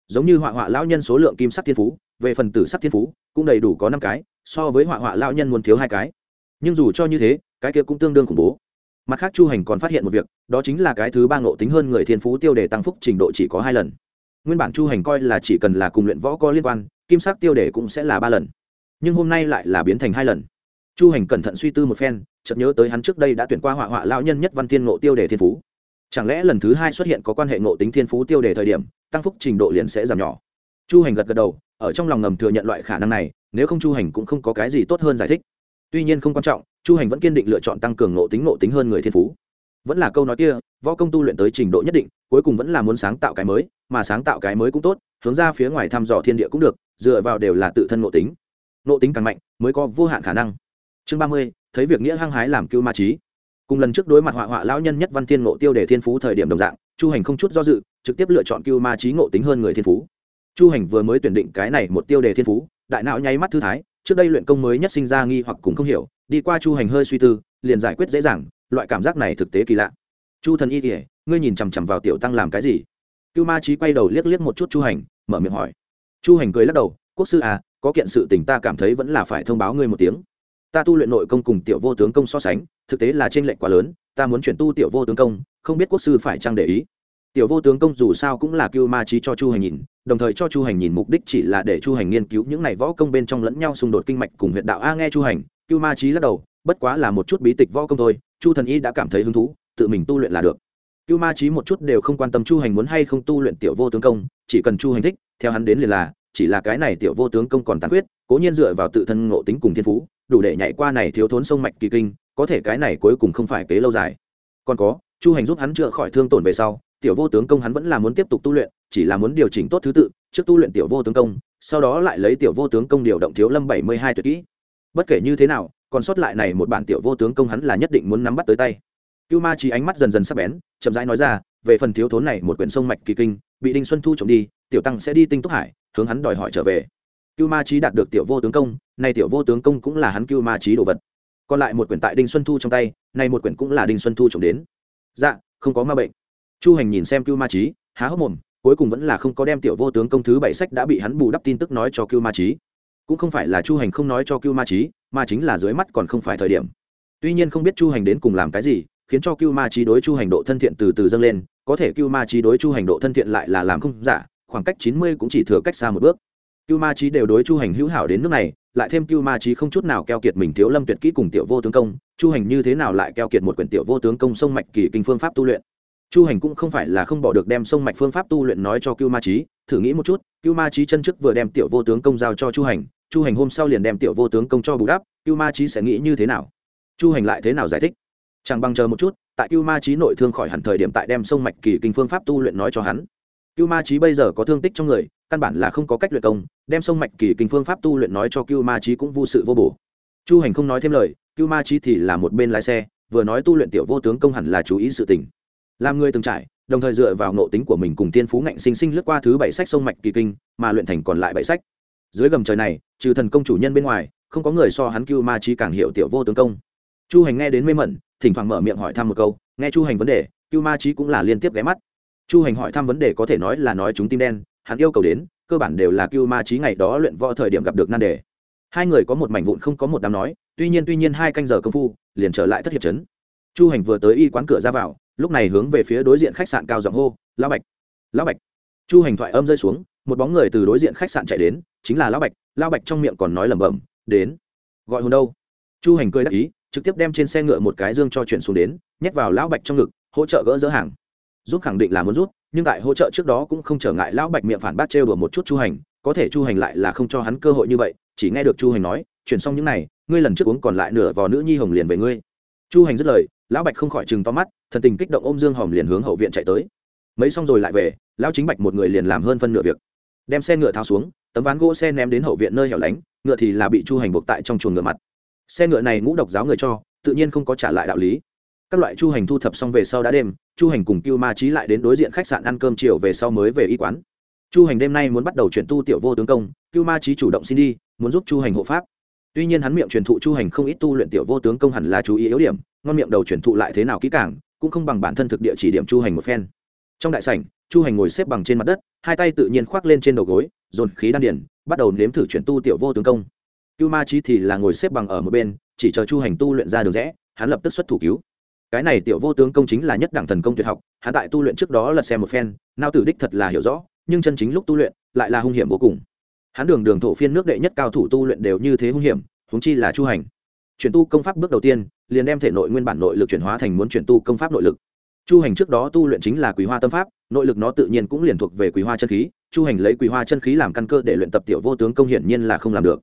Giống như họa họa lão nhân số lượng kim sắc thiên phú, về phần tử sắc thiên phú, cũng đầy đủ có năm cái, so với họa họa lão nhân muốn thiếu hai cái nhưng dù cho như thế, cái kia cũng tương đương khủng bố. Mặt khác chu hành còn phát hiện một việc, đó chính là cái thứ ba ngộ tính hơn người thiên phú tiêu đề tăng phúc trình độ chỉ có hai lần. Nguyên bản chu hành coi là chỉ cần là cùng luyện võ có liên quan, kim sắc tiêu đề cũng sẽ là ba lần. Nhưng hôm nay lại là biến thành hai lần. Chu hành cẩn thận suy tư một phen, chợt nhớ tới hắn trước đây đã tuyển qua họa họa lão nhân nhất văn thiên ngộ tiêu đề thiên phú. Chẳng lẽ lần thứ hai xuất hiện có quan hệ ngộ tính thiên phú tiêu đề thời điểm, tăng phúc trình độ liền sẽ giảm nhỏ? Chu hành gật gật đầu, ở trong lòng ngầm thừa nhận loại khả năng này, nếu không chu hành cũng không có cái gì tốt hơn giải thích tuy nhiên không quan trọng, chu hành vẫn kiên định lựa chọn tăng cường nộ tính nộ tính hơn người thiên phú. Vẫn là câu nói kia, võ công tu luyện tới trình độ nhất định, cuối cùng vẫn là muốn sáng tạo cái mới, mà sáng tạo cái mới cũng tốt, hướng ra phía ngoài thăm dò thiên địa cũng được, dựa vào đều là tự thân nộ tính. Nộ tính càng mạnh, mới có vô hạn khả năng. Chương ba mươi, thấy việc nghĩa hăng hái làm cưu ma trí. Cùng lần trước đối mặt họa họa lão nhân nhất văn thiên ngộ tiêu để thiên phú thời điểm đồng dạng, chu hành không chút do dự, trực tiếp lựa chọn cưu ma trí ngộ tính hơn người thiên phú. Chu hành vừa mới tuyển định cái này một tiêu đề thiên phú, đại não nháy mắt thư thái trước đây luyện công mới nhất sinh ra nghi hoặc cũng không hiểu, đi qua chu hành hơi suy tư, liền giải quyết dễ dàng, loại cảm giác này thực tế kỳ lạ. Chu thần y kỉa ngươi nhìn chằm chằm vào tiểu tăng làm cái gì? Cưu ma trí quay đầu liếc liếc một chút chu hành, mở miệng hỏi. Chu hành cười lắc đầu, quốc sư à có kiện sự tình ta cảm thấy vẫn là phải thông báo ngươi một tiếng. Ta tu luyện nội công cùng tiểu vô tướng công so sánh, thực tế là t r ê n lệch quá lớn, ta muốn chuyển tu tiểu vô tướng công, không biết quốc sư phải chăng để ý tiểu vô tướng công dù sao cũng là cưu ma trí cho chu hành nhìn, đồng thời cho chu hành nhìn mục đích chỉ là để chu hành nghiên cứu những này võ công bên trong lẫn nhau xung đột kinh mạch cùng huyện đạo. A, nghe chu hành, cưu ma trí lắc đầu, bất quá là một chút bí tịch võ công thôi, chu thần y đã cảm thấy hứng thú, tự mình tu luyện là được. Cưu ma trí một chút đều không quan tâm chu hành muốn hay không tu luyện tiểu vô tướng công, chỉ cần chu hành thích, theo hắn đến liền là, chỉ là cái này tiểu vô tướng công còn tàn quyết cố nhiên dựa vào tự thân ngộ tính cùng thiên phú, đủ để nhảy qua này thiếu thốn sông mạch kỳ kinh, có thể cái này cuối cùng không phải kế lâu dài. Còn có, chu hành giúp hắn chữa khỏi thương tổn về sau tiểu vô tướng công hắn vẫn là muốn tiếp tục tu luyện, chỉ là muốn điều chỉnh tốt thứ tự, trước tu luyện tiểu vô tướng công, sau đó lại lấy tiểu vô tướng công điều động thiếu lâm bảy mươi hai tuyệt kỹ. Bất kể như thế nào, còn sót lại này một bản tiểu vô tướng công hắn là nhất định muốn nắm bắt tới tay. Cưu ma trí ánh mắt dần dần sắp bén, chậm rãi nói ra, về phần thiếu thốn này một quyển sông mạch kỳ kinh, bị đinh xuân thu trộm đi, tiểu tăng sẽ đi tinh túc hải, hướng hắn đòi hỏi trở về. Cưu ma trí đạt được tiểu vô tướng công nay tiểu vô tướng công cũng là hắn cưu ma trí đồ vật. Còn lại một quyển tại đinh xuân thu trong tay nay một quyển cũng là đinh xuân thu trộm đến. Dạ không có ma bệnh chu hành nhìn xem cưu ma trí há hốc mồm, cuối cùng vẫn là không có đem tiểu vô tướng công thứ bảy sách đã bị hắn bù đắp tin tức nói cho cưu ma trí cũng không phải là chu hành không nói cho cưu ma trí mà chính là dưới mắt còn không phải thời điểm. Tuy nhiên không biết chu hành đến cùng làm cái gì, khiến cho cưu ma trí đối chu hành độ thân thiện từ từ dâng lên, có thể cưu ma trí đối chu hành độ thân thiện lại là làm không giả, khoảng cách chín mươi cũng chỉ thừa cách xa một bước. Cưu ma trí đều đối chu hành hữu hảo đến nước này, lại thêm cưu ma trí không chút nào keo kiệt mình thiếu lâm tuyệt kỹ cùng tiểu vô tướng công, chu hành như thế nào lại keo kiệt một quyển tiểu vô tướng công sông mạch kỳ kinh phương pháp tu luyện? Chu hành cũng không phải là không bỏ được đem sông mạch phương pháp tu luyện nói cho cưu ma trí thử nghĩ một chút, cưu ma trí chân chức vừa đem tiểu vô tướng công giao cho chu hành chu hành hôm sau liền đem tiểu vô tướng công cho bù đắp, cưu ma trí sẽ nghĩ như thế nào? Chu hành lại thế nào giải thích? Chẳng bằng chờ một chút, tại cưu ma trí nội thương khỏi hẳn thời điểm tại đem sông mạch kỳ kinh phương pháp tu luyện nói cho hắn. Cưu ma trí bây giờ có thương tích trong người, căn bản là không có cách luyện công, đem sông mạch kỳ kinh phương pháp tu luyện nói cho cưu ma trí cũng vô sự vô bổ. Chu hành không nói thêm lời, cưu ma trí thì là một bên lái xe, vừa nói tu luyện tiểu vô tướng công hẳn là chú ý sự tình làm người từng trải, đồng thời dựa vào nộ tính của mình cùng tiên phú ngạnh sinh sinh lướt qua thứ bảy sách sông mạch kỳ kinh, mà luyện thành còn lại bảy sách. Dưới gầm trời này, trừ thần công chủ nhân bên ngoài, không có người so hắn cưu ma trí càng hiểu tiểu vô tướng công. Chu hành nghe đến mê mẩn, thỉnh thoảng mở miệng hỏi thăm một câu, nghe chu hành vấn đề, cưu ma trí cũng là liên tiếp ghé mắt. Chu hành hỏi thăm vấn đề có thể nói là nói chúng tim đen, hắn yêu cầu đến, cơ bản đều là cưu ma trí ngày đó luyện võ thời điểm gặp được nan đề. Hai người có một mảnh vụn không có một đám nói, tuy nhiên tuy nhiên hai canh giờ công phu, liền trở lại thất hiệp trấn. Chu hành vừa tới y quán cửa ra vào lúc này hướng về phía đối diện khách sạn cao giọng hô, lão bạch lão bạch. Chu hành thoại âm rơi xuống, một bóng người từ đối diện khách sạn chạy đến, chính là lão bạch. Lão bạch trong miệng còn nói lẩm bẩm, đến. Gọi hồn đâu? Chu hành cười đáp ý, trực tiếp đem trên xe ngựa một cái dương cho chuyển xuống đến, nhét vào lão bạch trong ngực, hỗ trợ gỡ dỡ hàng. Giúp khẳng định là muốn rút, nhưng tại hỗ trợ trước đó cũng không trở ngại lão bạch miệng phản bác trêu đùa một chút chu hành, có thể chu hành lại là không cho hắn cơ hội như vậy, chỉ nghe được chu hành nói, chuyển xong những này, ngươi lần trước uống còn lại nửa vò nữ nhi hồng liền về ngươi. Chu hành dứt lời, lão bạch không khỏi chừng to mắt thần tình kích động ôm dương hòm liền hướng hậu viện chạy tới mấy xong rồi lại về lão chính bạch một người liền làm hơn phân nửa việc đem xe ngựa tháo xuống tấm ván gỗ xe ném đến hậu viện nơi hẻo lánh ngựa thì là bị chu hành buộc tại trong chuồng ngựa mặt xe ngựa này ngũ độc giáo người cho tự nhiên không có trả lại đạo lý các loại chu hành thu thập xong về sau đã đêm chu hành cùng cưu ma trí lại đến đối diện khách sạn ăn cơm chiều về sau mới về y quán chu hành đêm nay muốn bắt đầu chuyển tu tiểu vô tướng công cưu ma trí chủ động xin đi muốn giúp chu hành hộ pháp tuy nhiên hắn miệng truyền thụ chu hành không ít tu luyện tiểu vô tướng công hẳn là chú ý yếu điểm ngon miệng đầu truyền thụ lại thế nào kỹ càng cũng không bằng bản thân thực địa chỉ điểm chu hành một phen. Trong đại sảnh, chu hành ngồi xếp bằng trên mặt đất, hai tay tự nhiên khoác lên trên đầu gối, dồn khí đan điển bắt đầu nếm thử chuyển tu tiểu vô tướng công. Cưu ma trí thì là ngồi xếp bằng ở một bên, chỉ chờ chu hành tu luyện ra đường rẽ, hắn lập tức xuất thủ cứu. Cái này tiểu vô tướng công chính là nhất đẳng thần công tuyệt học, hắn tại tu luyện trước đó lật xem một phen, nao tử đích thật là hiểu rõ, nhưng chân chính lúc tu luyện, lại là hung hiểm vô cùng. Hắn đường đường thổ phiên nước đệ nhất cao thủ tu luyện đều như thế hung hiểm húng chi là chu hành chuyển tu công pháp bước đầu tiên, liền đem thể nội nguyên bản nội lực chuyển hóa thành muốn chuyển tu công pháp nội lực. Chu hành trước đó tu luyện chính là quý hoa tâm pháp, nội lực nó tự nhiên cũng liền thuộc về quý hoa chân khí, chu hành lấy quý hoa chân khí làm căn cơ để luyện tập tiểu vô tướng công hiển nhiên là không làm được.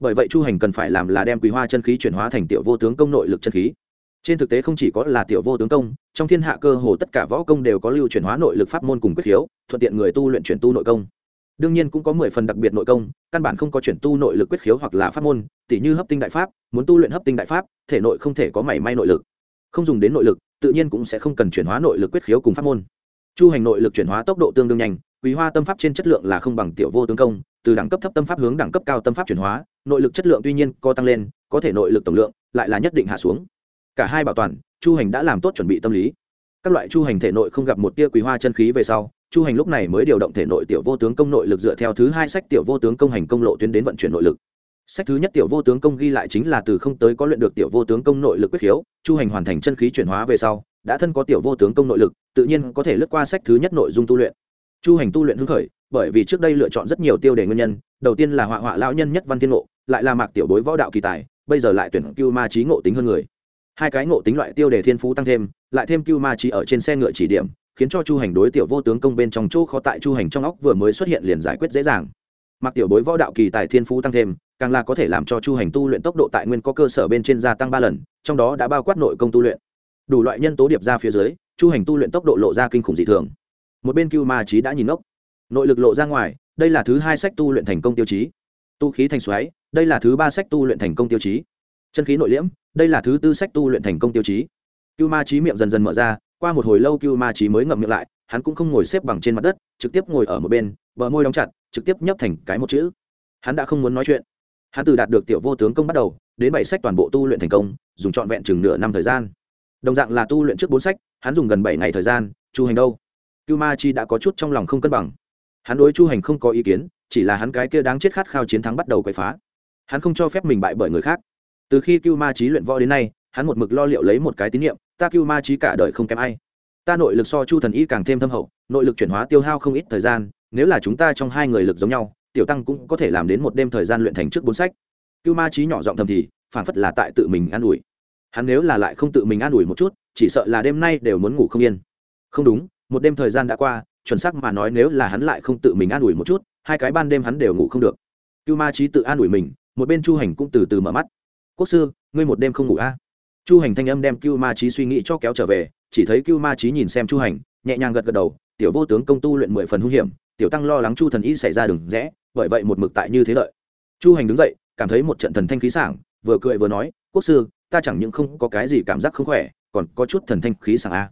Bởi vậy chu hành cần phải làm là đem quý hoa chân khí chuyển hóa thành tiểu vô tướng công nội lực chân khí. Trên thực tế không chỉ có là tiểu vô tướng công, trong thiên hạ cơ hồ tất cả võ công đều có lưu chuyển hóa nội lực pháp môn cùng quyết khiếu, thuận tiện người tu luyện chuyển tu nội công đương nhiên cũng có mười phần đặc biệt nội công, căn bản không có chuyển tu nội lực quyết khiếu hoặc là pháp môn, tỉ như hấp tinh đại pháp, muốn tu luyện hấp tinh đại pháp, thể nội không thể có mảy may nội lực. Không dùng đến nội lực, tự nhiên cũng sẽ không cần chuyển hóa nội lực quyết khiếu cùng pháp môn. Chu hành nội lực chuyển hóa tốc độ tương đương nhanh, quý hoa tâm pháp trên chất lượng là không bằng tiểu vô tướng công, từ đẳng cấp thấp tâm pháp hướng đẳng cấp cao tâm pháp chuyển hóa, nội lực chất lượng tuy nhiên có tăng lên, có thể nội lực tổng lượng lại là nhất định hạ xuống. Cả hai bảo toàn, chu hành đã làm tốt chuẩn bị tâm lý. Các loại chu hành thể nội không gặp một tia quý hoa chân khí về sau chu hành lúc này mới điều động thể nội tiểu vô tướng công nội lực dựa theo thứ hai sách tiểu vô tướng công hành công lộ tuyến đến vận chuyển nội lực. Sách thứ nhất tiểu vô tướng công ghi lại chính là từ không tới có luyện được tiểu vô tướng công nội lực quyết khiếu, chu hành hoàn thành chân khí chuyển hóa về sau, đã thân có tiểu vô tướng công nội lực, tự nhiên có thể lướt qua sách thứ nhất nội dung tu luyện. Chu hành tu luyện hưng khởi, bởi vì trước đây lựa chọn rất nhiều tiêu đề nguyên nhân, đầu tiên là họa họa lão nhân nhất văn thiên ngộ, lại là mạc tiểu bối võ đạo kỳ tài, bây giờ lại tuyển cưu ma trí ngộ tính hơn người. Hai cái ngộ tính loại tiêu đề thiên phú tăng thêm, lại thêm cưu ma trí ở trên xe ngựa chỉ điểm khiến cho chu hành đối tiểu vô tướng công bên trong chỗ khó tại chu hành trong óc vừa mới xuất hiện liền giải quyết dễ dàng. Mặc tiểu bối võ đạo kỳ tài thiên phú tăng thêm, càng là có thể làm cho chu hành tu luyện tốc độ tại nguyên có cơ sở bên trên gia tăng ba lần, trong đó đã bao quát nội công tu luyện. Đủ loại nhân tố điệp ra phía dưới, chu hành tu luyện tốc độ lộ ra kinh khủng dị thường. Một bên cưu ma trí đã nhìn ốc nội lực lộ ra ngoài, đây là thứ hai sách tu luyện thành công tiêu chí. Tu khí thành xoáy, đây là thứ ba sách tu luyện thành công tiêu chí. Chân khí nội liễm, đây là thứ tư sách tu luyện thành công tiêu chí. Cưu ma trí miệng dần dần mở ra qua một hồi lâu cưu ma trí mới ngậm miệng lại, hắn cũng không ngồi xếp bằng trên mặt đất, trực tiếp ngồi ở một bên, bờ môi đóng chặt, trực tiếp nhấp thành cái một chữ. Hắn đã không muốn nói chuyện. Hắn từ đạt được tiểu vô tướng công bắt đầu, đến bảy sách toàn bộ tu luyện thành công, dùng trọn vẹn chừng nửa năm thời gian. Đồng dạng là tu luyện trước bốn sách, hắn dùng gần bảy ngày thời gian, chu hành đâu? Cưu ma chi đã có chút trong lòng không cân bằng. Hắn đối chu hành không có ý kiến, chỉ là hắn cái kia đáng chết khát khao chiến thắng bắt đầu quậy phá. Hắn không cho phép mình bại bởi người khác. Từ khi cưu ma trí luyện võ đến nay hắn một mực lo liệu lấy một cái tín nhiệm, ta cưu ma trí cả đời không kém ai. Ta nội lực so chu thần y càng thêm thâm hậu, nội lực chuyển hóa tiêu hao không ít thời gian, nếu là chúng ta trong hai người lực giống nhau, tiểu tăng cũng có thể làm đến một đêm thời gian luyện thành trước bốn sách. Cưu ma trí nhỏ giọng thầm thì phản phất là tại tự mình an ủi. Hắn nếu là lại không tự mình an ủi một chút, chỉ sợ là đêm nay đều muốn ngủ không yên. Không đúng, một đêm thời gian đã qua, chuẩn xác mà nói nếu là hắn lại không tự mình an ủi một chút, hai cái ban đêm hắn đều ngủ không được. Cưu ma trí tự an ủi mình, một bên chu hành cũng từ từ mở mắt. Quốc sư, ngươi một đêm không ngủ a à? Chu hành thanh âm đem cưu ma trí suy nghĩ cho kéo trở về, chỉ thấy cưu ma trí nhìn xem chu hành, nhẹ nhàng gật gật đầu, tiểu vô tướng công tu luyện mười phần hung hiểm, tiểu tăng lo lắng chu thần y xảy ra đường rẽ, bởi vậy một mực tại như thế lợi chu hành đứng dậy, cảm thấy một trận thần thanh khí sảng, vừa cười vừa nói, quốc sư, ta chẳng những không có cái gì cảm giác không khỏe, còn có chút thần thanh khí sảng a.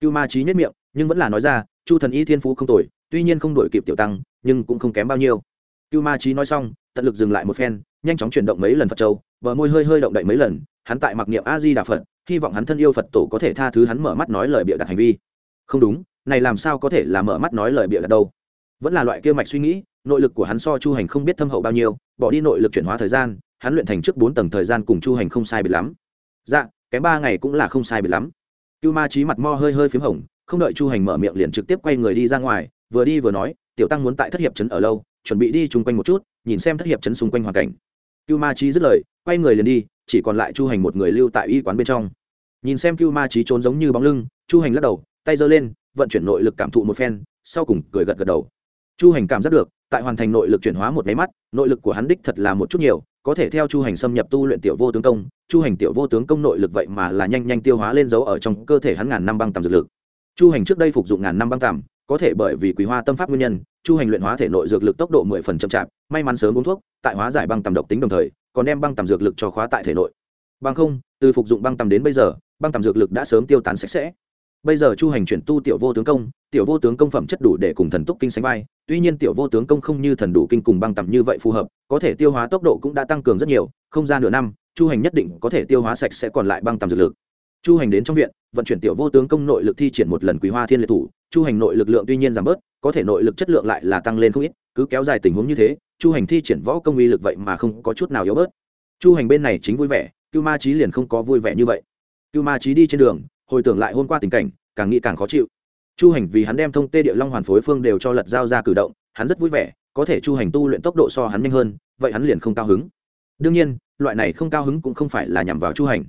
Cưu ma trí nhất miệng, nhưng vẫn là nói ra, chu thần y thiên phú không tồi, tuy nhiên không đổi kịp tiểu tăng, nhưng cũng không kém bao nhiêu. Cưu ma trí nói xong, tận lực dừng lại một phen nhanh chóng chuyển động mấy lần phật châu, bờ môi hơi hơi động đậy mấy lần, hắn tại mặc niệm a di đà phật, hy vọng hắn thân yêu phật tổ có thể tha thứ hắn mở mắt nói lời bịa đặt hành vi. Không đúng, này làm sao có thể là mở mắt nói lời bịa đặt đâu? Vẫn là loại kia mạch suy nghĩ, nội lực của hắn so chu hành không biết thâm hậu bao nhiêu, bỏ đi nội lực chuyển hóa thời gian, hắn luyện thành trước bốn tầng thời gian cùng chu hành không sai biệt lắm. Dạ kém ba ngày cũng là không sai biệt lắm. Cưu ma trí mặt mo hơi hơi p h í m hồng, không đợi chu hành mở miệng liền trực tiếp quay người đi ra ngoài, vừa đi vừa nói, tiểu tăng muốn tại thất hiệp trấn ở lâu, chuẩn bị đi chung quanh một chút, nhìn xem thất hiệp trấn xung quanh hoàn cảnh cưu ma trí dứt lời, quay người liền đi, chỉ còn lại chu hành một người lưu tại y quán bên trong. Nhìn xem cưu ma trí trốn giống như bóng lưng, chu hành lắc đầu, tay giơ lên, vận chuyển nội lực cảm thụ một phen, sau cùng cười gật gật đầu. Chu hành cảm giác được, tại hoàn thành nội lực chuyển hóa một máy mắt, nội lực của hắn đích thật là một chút nhiều, có thể theo chu hành xâm nhập tu luyện tiểu vô tướng công, chu hành tiểu vô tướng công nội lực vậy mà là nhanh nhanh tiêu hóa lên dấu ở trong cơ thể hắn ngàn năm băng tầm dược lực. Chu hành trước đây phục dụng ngàn năm băng tầm có thể bởi vì quý hoa tâm pháp nguyên nhân, chu hành luyện hóa thể nội dược lực tốc độ mười phần chậm chạp, may mắn sớm uống thuốc, tại hóa giải băng tầm độc tính đồng thời, còn đem băng tầm dược lực cho khóa tại thể nội. Bằng không, từ phục dụng băng tầm đến bây giờ, băng tầm dược lực đã sớm tiêu tán sạch sẽ. Bây giờ chu hành chuyển tu tiểu vô tướng công, tiểu vô tướng công phẩm chất đủ để cùng thần túc kinh sánh vai, tuy nhiên tiểu vô tướng công không như thần đủ kinh cùng băng tầm như vậy phù hợp, có thể tiêu hóa tốc độ cũng đã tăng cường rất nhiều, không ra nửa năm, chu hành nhất định có thể tiêu hóa sạch sẽ còn lại băng tầm dược lực chu hành đến trong viện, vận chuyển tiểu vô tướng công nội lực thi triển một lần quý hoa thiên liệt thủ. Chu hành nội lực lượng tuy nhiên giảm bớt, có thể nội lực chất lượng lại là tăng lên không ít, cứ kéo dài tình huống như thế, chu hành thi triển võ công uy lực vậy mà không có chút nào yếu bớt. Chu hành bên này chính vui vẻ, cưu ma trí liền không có vui vẻ như vậy. Cưu ma trí đi trên đường, hồi tưởng lại hôm qua tình cảnh, càng nghĩ càng khó chịu. Chu hành vì hắn đem thông tê địa long hoàn phối phương đều cho lật giao ra cử động, hắn rất vui vẻ, có thể chu hành tu luyện tốc độ so hắn nhanh hơn, vậy hắn liền không cao hứng. Đương nhiên, loại này không cao hứng cũng không phải là nhằm vào chu hành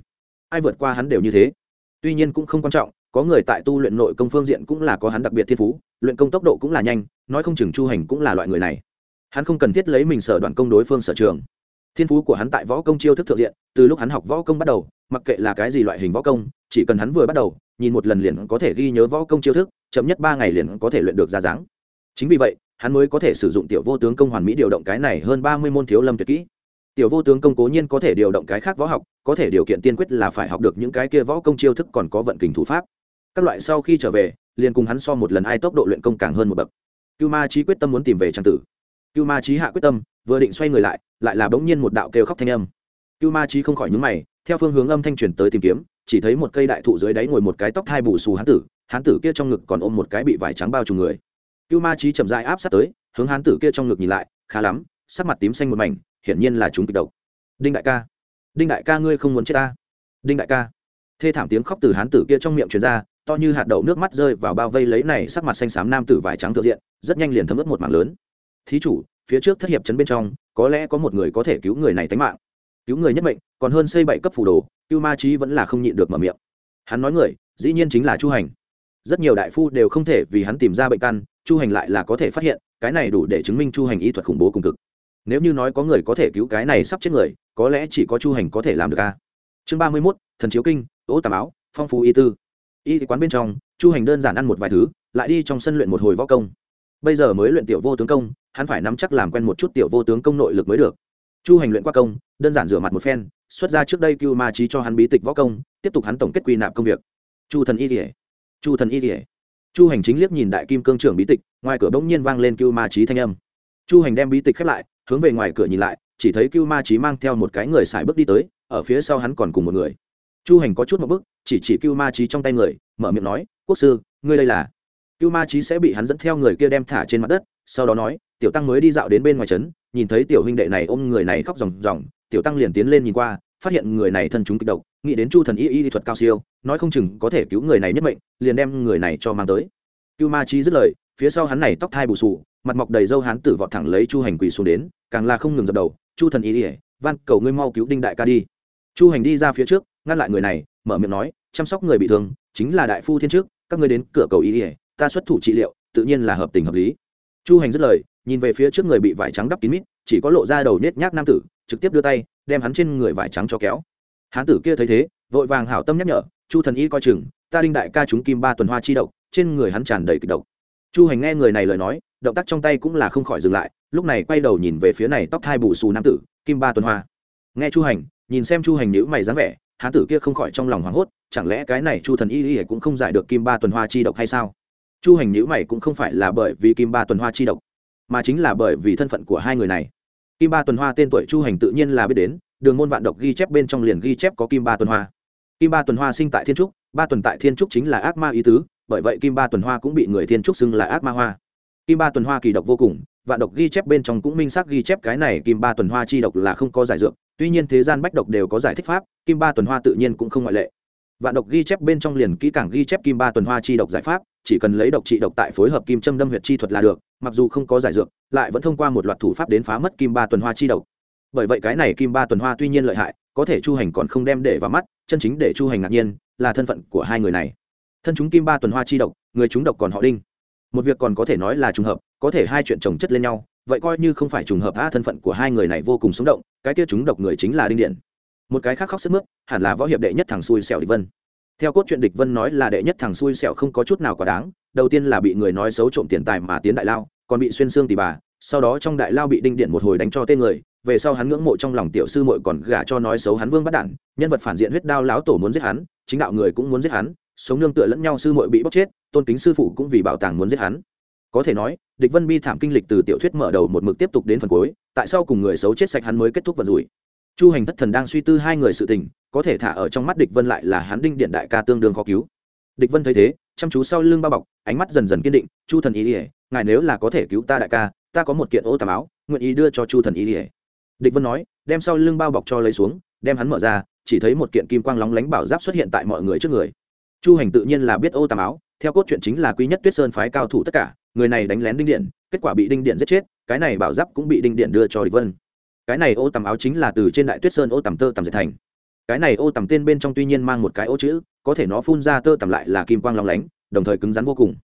ai vượt qua hắn đều như thế. Tuy nhiên cũng không quan trọng, có người tại tu luyện nội công phương diện cũng là có hắn đặc biệt thiên phú, luyện công tốc độ cũng là nhanh, nói không chừng chu hành cũng là loại người này. Hắn không cần thiết lấy mình sở đoạn công đối phương sở trường. Thiên phú của hắn tại võ công chiêu thức thượng diện, từ lúc hắn học võ công bắt đầu, mặc kệ là cái gì loại hình võ công, chỉ cần hắn vừa bắt đầu, nhìn một lần liền có thể ghi nhớ võ công chiêu thức, chậm nhất ba ngày liền có thể luyện được ra dáng. Chính vì vậy, hắn mới có thể sử dụng tiểu vô tướng công hoàn mỹ điều động cái này hơn ba mươi môn thiếu lâm tuyệt kỹ tiểu vô tướng công cố nhiên có thể điều động cái khác võ học, có thể điều kiện tiên quyết là phải học được những cái kia võ công chiêu thức còn có vận kình thủ pháp. Các loại sau khi trở về, liền cùng hắn so một lần ai tốc độ luyện công càng hơn một bậc. Cưu ma trí quyết tâm muốn tìm về trang tử. Cưu ma trí hạ quyết tâm, vừa định xoay người lại lại là bỗng nhiên một đạo kêu khóc thanh âm. Cưu ma trí không khỏi nhúng mày, theo phương hướng âm thanh truyền tới tìm kiếm, chỉ thấy một cây đại thụ dưới đáy ngồi một cái tóc hai bù xù hán tử hán tử kia trong ngực còn ôm một cái bị vải trắng bao trùm người. Cưu ma trí chậm dại áp sát tới, hướng hán tử kia trong ngực nhìn lại, khá lắm, sắc mặt tím xanh một mảnh hiển nhiên là chúng kịch độc. Đinh đại ca. Đinh đại ca ngươi không muốn chết ta. Đinh đại ca. Thê thảm tiếng khóc từ hán tử kia trong miệng truyền ra, to như hạt đậu nước mắt rơi vào bao vây lấy này sắc mặt xanh xám nam tử vải trắng tự diện, rất nhanh liền thấm ướt một mảng lớn. Thí chủ, phía trước thất hiệp chấn bên trong, có lẽ có một người có thể cứu người này tánh mạng. Cứu người nhất mệnh, còn hơn xây bảy cấp phủ đồ, cưu ma trí vẫn là không nhịn được mở miệng. Hắn nói người, dĩ nhiên chính là chu hành. Rất nhiều đại phu đều không thể vì hắn tìm ra bệnh căn, chu hành lại là có thể phát hiện, cái này đủ để chứng minh chu hành y thuật khủng bố cùng cực nếu như nói có người có thể cứu cái này sắp chết người, có lẽ chỉ có chu hành có thể làm được a chương ba mươi mốt, thần chiếu kinh ố tà áo phong phú y tư. Y quán bên trong, chu hành đơn giản ăn một vài thứ, lại đi trong sân luyện một hồi võ công. Bây giờ mới luyện tiểu vô tướng công, hắn phải nắm chắc làm quen một chút tiểu vô tướng công nội lực mới được. Chu hành luyện qua công, đơn giản rửa mặt một phen, xuất ra trước đây cưu ma trí cho hắn bí tịch võ công, tiếp tục hắn tổng kết quy nạp công việc. Chu thần y kỉa chu thần y kỉa chu hành chính liếc nhìn đại kim cương trưởng bí tịch, ngoài cửa bỗng nhiên vang lên cưu ma trí thanh âm. Chu hành đem bí tịch khép lại hướng về ngoài cửa nhìn lại, chỉ thấy cưu ma trí mang theo một cái người xài bước đi tới, ở phía sau hắn còn cùng một người. Chu hành có chút một bước, chỉ chỉ cưu ma trí trong tay người, mở miệng nói, quốc sư, ngươi đây là? Cưu ma trí sẽ bị hắn dẫn theo người kia đem thả trên mặt đất, sau đó nói, tiểu tăng mới đi dạo đến bên ngoài trấn, nhìn thấy tiểu huynh đệ này ôm người này khóc ròng ròng. Tiểu tăng liền tiến lên nhìn qua, phát hiện người này thân chúng kịch độc, nghĩ đến chu thần y y thuật cao siêu, nói không chừng có thể cứu người này nhất mệnh, liền đem người này cho mang tới. Cưu ma trí dứt lời, phía sau hắn này tóc thai bù sù mặt mọc đầy râu hắn tử vọt thẳng lấy chu hành quỳ xuống đến, càng là không ngừng dập đầu, chu thần y ỉa van, cầu ngươi mau cứu đinh đại ca đi. Chu hành đi ra phía trước, ngăn lại người này, mở miệng nói, chăm sóc người bị thương, chính là đại phu thiên trước, các ngươi đến cửa cầu y ỉa ta xuất thủ trị liệu, tự nhiên là hợp tình hợp lý. Chu hành dứt lời, nhìn về phía trước người bị vải trắng đắp kín mít, chỉ có lộ ra đầu nết nhác nam tử, trực tiếp đưa tay, đem hắn trên người vải trắng cho kéo. Hán tử kia thấy thế, vội vàng hảo tâm nhắc nhở, chu thần y coi chừng, ta đinh đại ca chúng kim ba tuần hoa chi độc, trên người hắn tràn đầy kịch độc chu hành nghe người này lời nói, động tác trong tay cũng là không khỏi dừng lại, lúc này quay đầu nhìn về phía này tóc thai bù xù nam tử, kim ba tuần hoa. Nghe chu hành, nhìn xem chu hành nhữ mày dáng vẻ, hán tử kia không khỏi trong lòng hoảng hốt, chẳng lẽ cái này chu thần y y cũng không giải được kim ba tuần hoa chi độc hay sao? Chu hành nhữ mày cũng không phải là bởi vì kim ba tuần hoa chi độc, mà chính là bởi vì thân phận của hai người này. Kim ba tuần hoa tên tuổi chu hành tự nhiên là biết đến, đường môn vạn độc ghi chép bên trong liền ghi chép có kim ba tuần hoa. Kim ba tuần hoa sinh tại thiên trúc, ba tuần tại thiên trúc chính là ác ma ý tứ bởi vậy kim ba tuần hoa cũng bị người thiên trúc xưng là ác ma hoa. Kim ba tuần hoa kỳ độc vô cùng, vạn độc ghi chép bên trong cũng minh xác ghi chép cái này kim ba tuần hoa chi độc là không có giải dược, tuy nhiên thế gian bách độc đều có giải thích pháp, kim ba tuần hoa tự nhiên cũng không ngoại lệ. Vạn độc ghi chép bên trong liền kỹ càng ghi chép kim ba tuần hoa chi độc giải pháp, chỉ cần lấy độc trị độc tại phối hợp kim châm đâm huyệt chi thuật là được, mặc dù không có giải dược, lại vẫn thông qua một loạt thủ pháp đến phá mất kim ba tuần hoa chi độc. Bởi vậy cái này kim ba tuần hoa tuy nhiên lợi hại, có thể chu hành còn không đem để vào mắt, chân chính để chu hành ngạc nhiên là thân phận của hai người này thân chúng kim ba tuần hoa chi độc, người chúng độc còn họ đinh. Một việc còn có thể nói là trùng hợp, có thể hai chuyện chồng chất lên nhau, vậy coi như không phải trùng hợp a thân phận của hai người này vô cùng sống động, cái kia chúng độc người chính là đinh điện. Một cái khác khóc sức mướt, hẳn là võ hiệp đệ nhất thằng xui xẻo địch vân. Theo cốt truyện địch vân nói là đệ nhất thằng xui xẻo không có chút nào quá đáng, đầu tiên là bị người nói xấu trộm tiền tài mà tiến đại lao, còn bị xuyên xương tỷ bà, sau đó trong đại lao bị đinh điện một hồi đánh cho tên người, về sau hắn ngưỡng mộ trong lòng tiểu sư muội còn gả cho nói xấu hắn vương bắt đản, nhân vật phản diện huyết đao láo tổ muốn giết hắn, chính đạo người cũng muốn giết hắn sống nương tựa lẫn nhau sư muội bị bóc chết, tôn kính sư phụ cũng vì bảo tàng muốn giết hắn. Có thể nói, địch vân bi thảm kinh lịch từ tiểu thuyết mở đầu một mực tiếp tục đến phần cuối, tại sao cùng người xấu chết sạch hắn mới kết thúc vận rủi? Chu hành thất thần đang suy tư hai người sự tình, có thể thả ở trong mắt địch vân lại là hắn đinh điện đại ca tương đương khó cứu. Địch vân thấy thế, chăm chú sau lưng bao bọc, ánh mắt dần dần kiên định, chu thần ý ỉa ngài nếu là có thể cứu ta đại ca, ta có một kiện ô tà áo, nguyện ý đưa cho chu thần ý ỉa địch vân nói, đem sau lưng bao bọc cho lấy xuống, đem hắn mở ra, chỉ thấy một kiện kim quang lóng lánh bảo giáp xuất hiện tại mọi người trước người chu hành tự nhiên là biết ô tàm áo, theo cốt truyện chính là quý nhất tuyết sơn phái cao thủ tất cả, người này đánh lén đinh điện, kết quả bị đinh điện giết chết, cái này bảo giáp cũng bị đinh điện đưa cho địch vân. Cái này ô tầm áo chính là từ trên đại tuyết sơn ô tầm tơ tầm dệt thành. Cái này ô tầm tên bên trong tuy nhiên mang một cái ô chữ, có thể nó phun ra tơ tầm lại là kim quang long lánh, đồng thời cứng rắn vô cùng.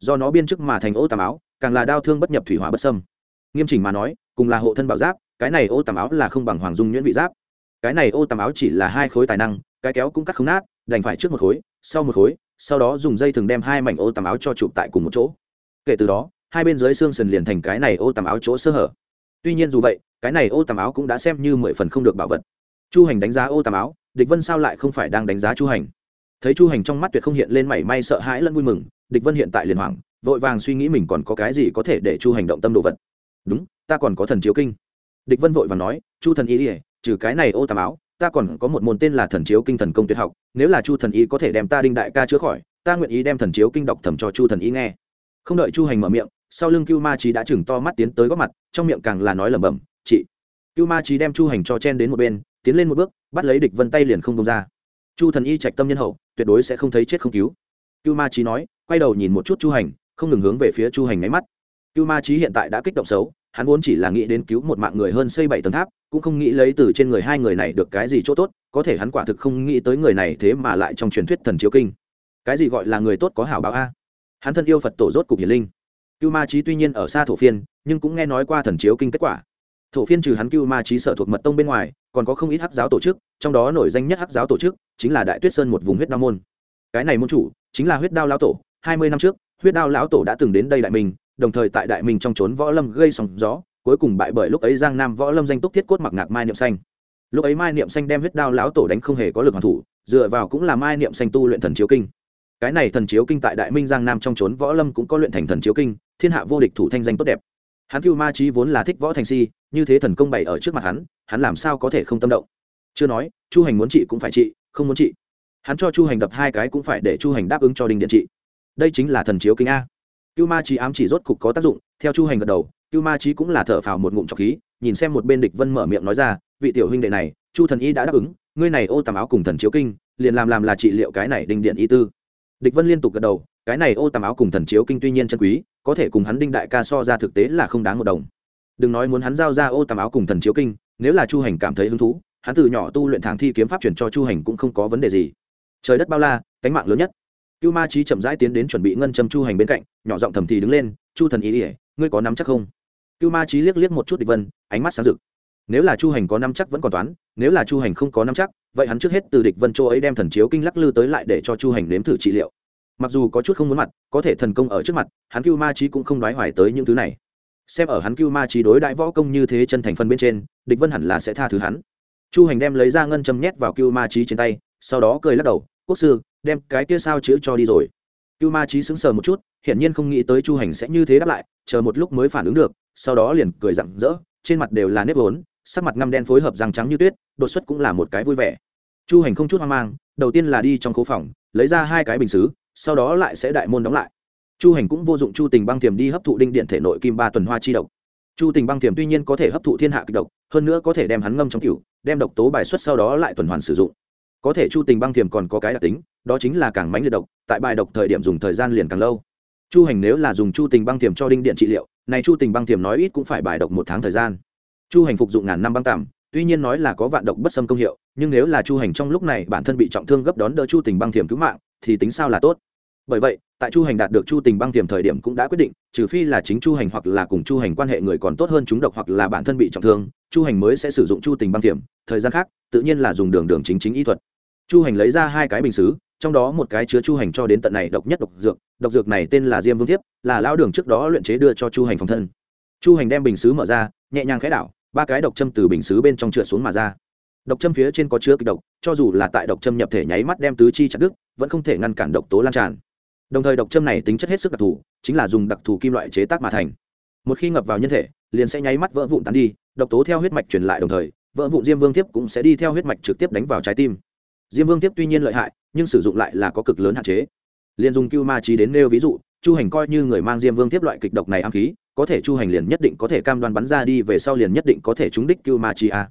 Do nó biên chức mà thành ô tầm áo, càng là đau thương bất nhập thủy hỏa bất sâm nghiêm chỉnh mà nói, cùng là hộ thân bảo giáp, cái này ô tầm áo là không bằng hoàng dung nhuyễn vị giáp. Cái này ô tầm áo chỉ là hai khối tài năng, cái kéo cũng cắt không nát, đành phải trước một khối sau một khối, sau đó dùng dây thừng đem hai mảnh ô tầm áo cho chụp tại cùng một chỗ. Kể từ đó, hai bên dưới xương sườn liền thành cái này ô tầm áo chỗ sơ hở. Tuy nhiên dù vậy, cái này ô tầm áo cũng đã xem như mười phần không được bảo vật. Chu hành đánh giá ô tầm áo, địch vân sao lại không phải đang đánh giá chu hành? Thấy chu hành trong mắt tuyệt không hiện lên mảy may sợ hãi lẫn vui mừng, địch vân hiện tại liền hoảng, vội vàng suy nghĩ mình còn có cái gì có thể để chu hành động tâm đồ vật. Đúng, ta còn có thần chiếu kinh. Địch vân vội vàng nói, chu thần ý ỉa trừ cái này ô tầm áo ta còn có một môn tên là thần chiếu kinh thần công tuyệt học, nếu là chu thần y có thể đem ta đinh đại ca chữa khỏi, ta nguyện ý đem thần chiếu kinh đọc thầm cho chu thần y nghe. Không đợi chu hành mở miệng, sau lưng cưu ma trí đã chừng to mắt tiến tới góp mặt, trong miệng càng là nói lẩm bẩm, chị. Cưu ma trí đem chu hành cho chen đến một bên, tiến lên một bước, bắt lấy địch vân tay liền không công ra. Chu thần y trạch tâm nhân hậu, tuyệt đối sẽ không thấy chết không cứu. Cưu ma trí nói, quay đầu nhìn một chút chu hành, không ngừng hướng về phía chu hành nháy mắt. Cưu ma trí hiện tại đã kích động xấu hắn vốn chỉ là nghĩ đến cứu một mạng người hơn xây bảy tầng tháp, cũng không nghĩ lấy từ trên người hai người này được cái gì chỗ tốt, có thể hắn quả thực không nghĩ tới người này thế mà lại trong truyền thuyết thần chiếu kinh. Cái gì gọi là người tốt có hảo báo a? Hắn thân yêu phật tổ rốt cục hiền linh. Cưu ma trí tuy nhiên ở xa thổ phiên, nhưng cũng nghe nói qua thần chiếu kinh kết quả. Thổ phiên trừ hắn cưu ma trí sở thuộc mật tông bên ngoài, còn có không ít hắc giáo tổ chức, trong đó nổi danh nhất hắc giáo tổ chức chính là đại tuyết sơn một vùng huyết đao môn. Cái này môn chủ chính là huyết đao lão tổ. Hai mươi năm trước, huyết đao lão tổ đã từng đến đây đại mình đồng thời tại đại minh trong trốn võ lâm gây sóng gió, cuối cùng bại bởi lúc ấy giang nam võ lâm danh túc thiết cốt mặc ngạc mai niệm xanh. Lúc ấy mai niệm xanh đem huyết đao lão tổ đánh không hề có lực hoàn thủ, dựa vào cũng là mai niệm xanh tu luyện thần chiếu kinh. Cái này thần chiếu kinh tại đại minh giang nam trong trốn võ lâm cũng có luyện thành thần chiếu kinh, thiên hạ vô địch thủ thanh danh tốt đẹp. Hắn cưu ma trí vốn là thích võ thành si, như thế thần công bày ở trước mặt hắn hắn làm sao có thể không tâm động? Chưa nói, chu hành muốn trị cũng phải trị, không muốn trị. Hắn cho chu hành đập hai cái cũng phải để chu hành đáp ứng cho đinh điện trị. Đây chính là thần chiếu kinh a cưu ma trí ám chỉ rốt cục có tác dụng, theo chu hành gật đầu, cưu ma trí cũng là thở phào một ngụm trọc khí, nhìn xem một bên địch vân mở miệng nói ra, vị tiểu huynh đệ này, chu thần y đã đáp ứng, ngươi này ô tầm áo cùng thần chiếu kinh, liền làm làm là trị liệu cái này đinh điện y tư. Địch vân liên tục gật đầu, cái này ô tầm áo cùng thần chiếu kinh tuy nhiên chân quý, có thể cùng hắn đinh đại ca so ra thực tế là không đáng một đồng. Đừng nói muốn hắn giao ra ô tầm áo cùng thần chiếu kinh, nếu là chu hành cảm thấy hứng thú, hắn từ nhỏ tu luyện thẳng thi kiếm pháp chuyển cho chu hành cũng không có vấn đề gì. Trời đất bao la, cánh mạng lớn nhất cưu ma trí chậm rãi tiến đến chuẩn bị ngân châm chu hành bên cạnh, nhỏ giọng thầm thì đứng lên, chu thần ý ỉa ngươi có nắm chắc không? Cưu ma trí liếc liếc một chút địch vân, ánh mắt sáng rực. Nếu là chu hành có nắm chắc vẫn còn toán, nếu là chu hành không có nắm chắc, vậy hắn trước hết từ địch vân châu ấy đem thần chiếu kinh lắc lư tới lại để cho chu hành nếm thử trị liệu. Mặc dù có chút không muốn mặt, có thể thần công ở trước mặt, hắn cưu ma trí cũng không đoái hoài tới những thứ này. Xem ở hắn cưu ma trí đối đại võ công như thế chân thành phân bên trên, địch vân hẳn là sẽ tha thứ hắn. Chu hành đem lấy ra ngân châm nhét vào cưu ma trí trên tay, sau đó cười lắc đầu, quốc sư đem cái kia sao chữ cho đi rồi. Cưu ma trí sững sờ một chút, hiển nhiên không nghĩ tới chu hành sẽ như thế đáp lại, chờ một lúc mới phản ứng được, sau đó liền cười rặng rỡ, trên mặt đều là nếp vốn, sắc mặt ngăm đen phối hợp răng trắng như tuyết, đột xuất cũng là một cái vui vẻ. Chu hành không chút hoang mang, đầu tiên là đi trong khu phòng, lấy ra hai cái bình xứ, sau đó lại sẽ đại môn đóng lại. Chu hành cũng vô dụng chu tình băng thiềm đi hấp thụ đinh điện thể nội kim ba tuần hoa chi độc. Chu tình băng thiềm tuy nhiên có thể hấp thụ thiên hạ kịch độc, hơn nữa có thể đem hắn ngâm trong cựu đem độc tố bài xuất sau đó lại tuần hoàn sử dụng có thể chu tình băng thiềm còn có cái đặc tính đó chính là càng mánh liệt độc tại bài độc thời điểm dùng thời gian liền càng lâu. Chu hành nếu là dùng chu tình băng thiềm cho đinh điện trị liệu này chu tình băng thiềm nói ít cũng phải bài độc một tháng thời gian. Chu hành phục dụng ngàn năm băng tằm tuy nhiên nói là có vạn độc bất xâm công hiệu nhưng nếu là chu hành trong lúc này bản thân bị trọng thương gấp đón đỡ chu tình băng thiềm cứu mạng thì tính sao là tốt. Bởi vậy tại chu hành đạt được chu tình băng thiềm thời điểm cũng đã quyết định trừ phi là chính chu hành hoặc là cùng chu hành quan hệ người còn tốt hơn chúng độc hoặc là bản thân bị trọng thương chu hành mới sẽ sử dụng chu tình băng thiềm, thời gian khác tự nhiên là dùng đường đường chính chính y thuật chu hành lấy ra hai cái bình xứ, trong đó một cái chứa chu hành cho đến tận này độc nhất độc dược độc dược này tên là diêm vương thiếp, là lão đường trước đó luyện chế đưa cho chu hành phòng thân. Chu hành đem bình xứ mở ra, nhẹ nhàng khẽ đảo, ba cái độc châm từ bình xứ bên trong trượt xuống mà ra. Độc châm phía trên có chứa kịch độc, cho dù là tại độc châm nhập thể nháy mắt đem tứ chi chặt đứt, vẫn không thể ngăn cản độc tố lan tràn. Đồng thời độc châm này tính chất hết sức đặc thù, chính là dùng đặc thù kim loại chế tác mà thành. Một khi ngập vào nhân thể, liền sẽ nháy mắt vỡ vụn tán đi, độc tố theo huyết mạch truyền lại đồng thời, vỡ vụn diêm vương Thiếp cũng sẽ đi theo huyết mạch trực tiếp đánh vào trái tim diêm vương tiếp tuy nhiên lợi hại, nhưng sử dụng lại là có cực lớn hạn chế. Liền dùng cưu ma trí đến nêu ví dụ, chu hành coi như người mang diêm vương tiếp loại kịch độc này ám khí, có thể chu hành liền nhất định có thể cam đoan bắn ra đi về sau liền nhất định có thể trúng đích cưu ma chi a.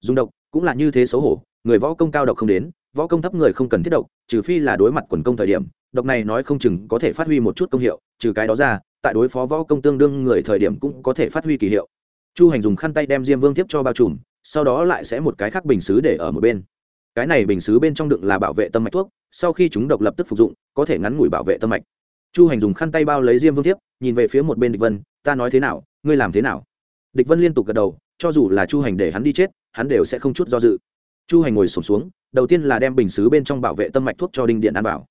Dùng độc cũng là như thế xấu hổ, người võ công cao độc không đến, võ công thấp người không cần thiết độc, trừ phi là đối mặt quần công thời điểm, độc này nói không chừng có thể phát huy một chút công hiệu, trừ cái đó ra, tại đối phó võ công tương đương người thời điểm cũng có thể phát huy kỳ hiệu. Chu hành dùng khăn tay đem diêm vương tiếp cho bao trùm, sau đó lại sẽ một cái khác bình xứ để ở một bên cái này bình xứ bên trong đựng là bảo vệ tâm mạch thuốc sau khi chúng độc lập tức phục dụng có thể ngắn ngủi bảo vệ tâm mạch. Chu hành dùng khăn tay bao lấy diêm vương Thiếp, nhìn về phía một bên địch vân ta nói thế nào ngươi làm thế nào? Địch vân liên tục gật đầu cho dù là chu hành để hắn đi chết hắn đều sẽ không chút do dự. Chu hành ngồi sổm xuống, xuống đầu tiên là đem bình xứ bên trong bảo vệ tâm mạch thuốc cho đinh điện ăn bảo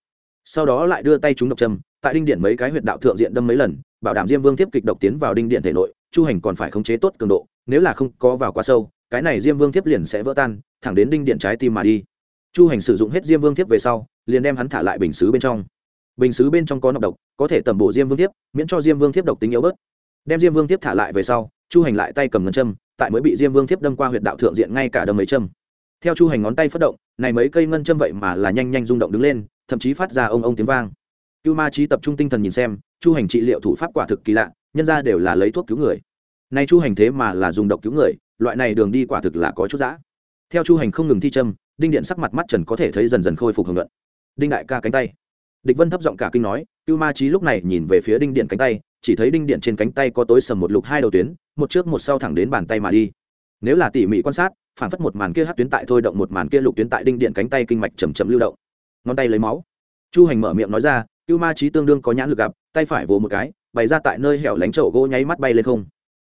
sau đó lại đưa tay chúng độc châm tại đinh điện mấy cái huyệt đạo thượng diện đâm mấy lần bảo đảm diêm vương tiếp kịch độc tiến vào đinh điện thể nội chu hành còn phải khống chế tốt cường độ nếu là không có vào quá sâu cái này diêm vương thiếp liền sẽ vỡ tan thẳng đến đinh điện trái tim mà đi. Chu hành sử dụng hết diêm vương thiếp về sau liền đem hắn thả lại bình xứ bên trong. Bình xứ bên trong có nọc độc có thể tẩm bổ diêm vương thiếp, miễn cho diêm vương thiếp độc tính yếu bớt. Đem diêm vương thiếp thả lại về sau chu hành lại tay cầm ngân châm tại mới bị diêm vương thiếp đâm qua huyệt đạo thượng diện ngay cả đâm mấy châm. Theo chu hành ngón tay phát động này mấy cây ngân châm vậy mà là nhanh nhanh rung động đứng lên thậm chí phát ra ông ông tiếng vang. Cưu ma trí tập trung tinh thần nhìn xem chu hành trị liệu thủ pháp quả thực kỳ lạ nhân ra đều là lấy thuốc cứu người. Nay chu hành thế mà là dùng độc cứu người loại này đường đi quả thực là có chút giã theo chu hành không ngừng thi châm, đinh điện sắc mặt mắt trần có thể thấy dần dần khôi phục hưởng luận đinh đại ca cánh tay. Địch vân thấp giọng cả kinh nói, cưu ma trí lúc này nhìn về phía đinh điện cánh tay, chỉ thấy đinh điện trên cánh tay có tối sầm một lục hai đầu tuyến, một trước một sau thẳng đến bàn tay mà đi. Nếu là tỉ mỉ quan sát, phản phất một màn kia hát tuyến tại thôi động, một màn kia lục tuyến tại đinh điện cánh tay kinh mạch chầm chậm lưu động. Ngón tay lấy máu. Chu hành mở miệng nói ra, cưu ma trí tương đương có nhãn lực gặp, tay phải vồ một cái, bày ra tại nơi hẻo lánh chậu gỗ nháy mắt bay lên không.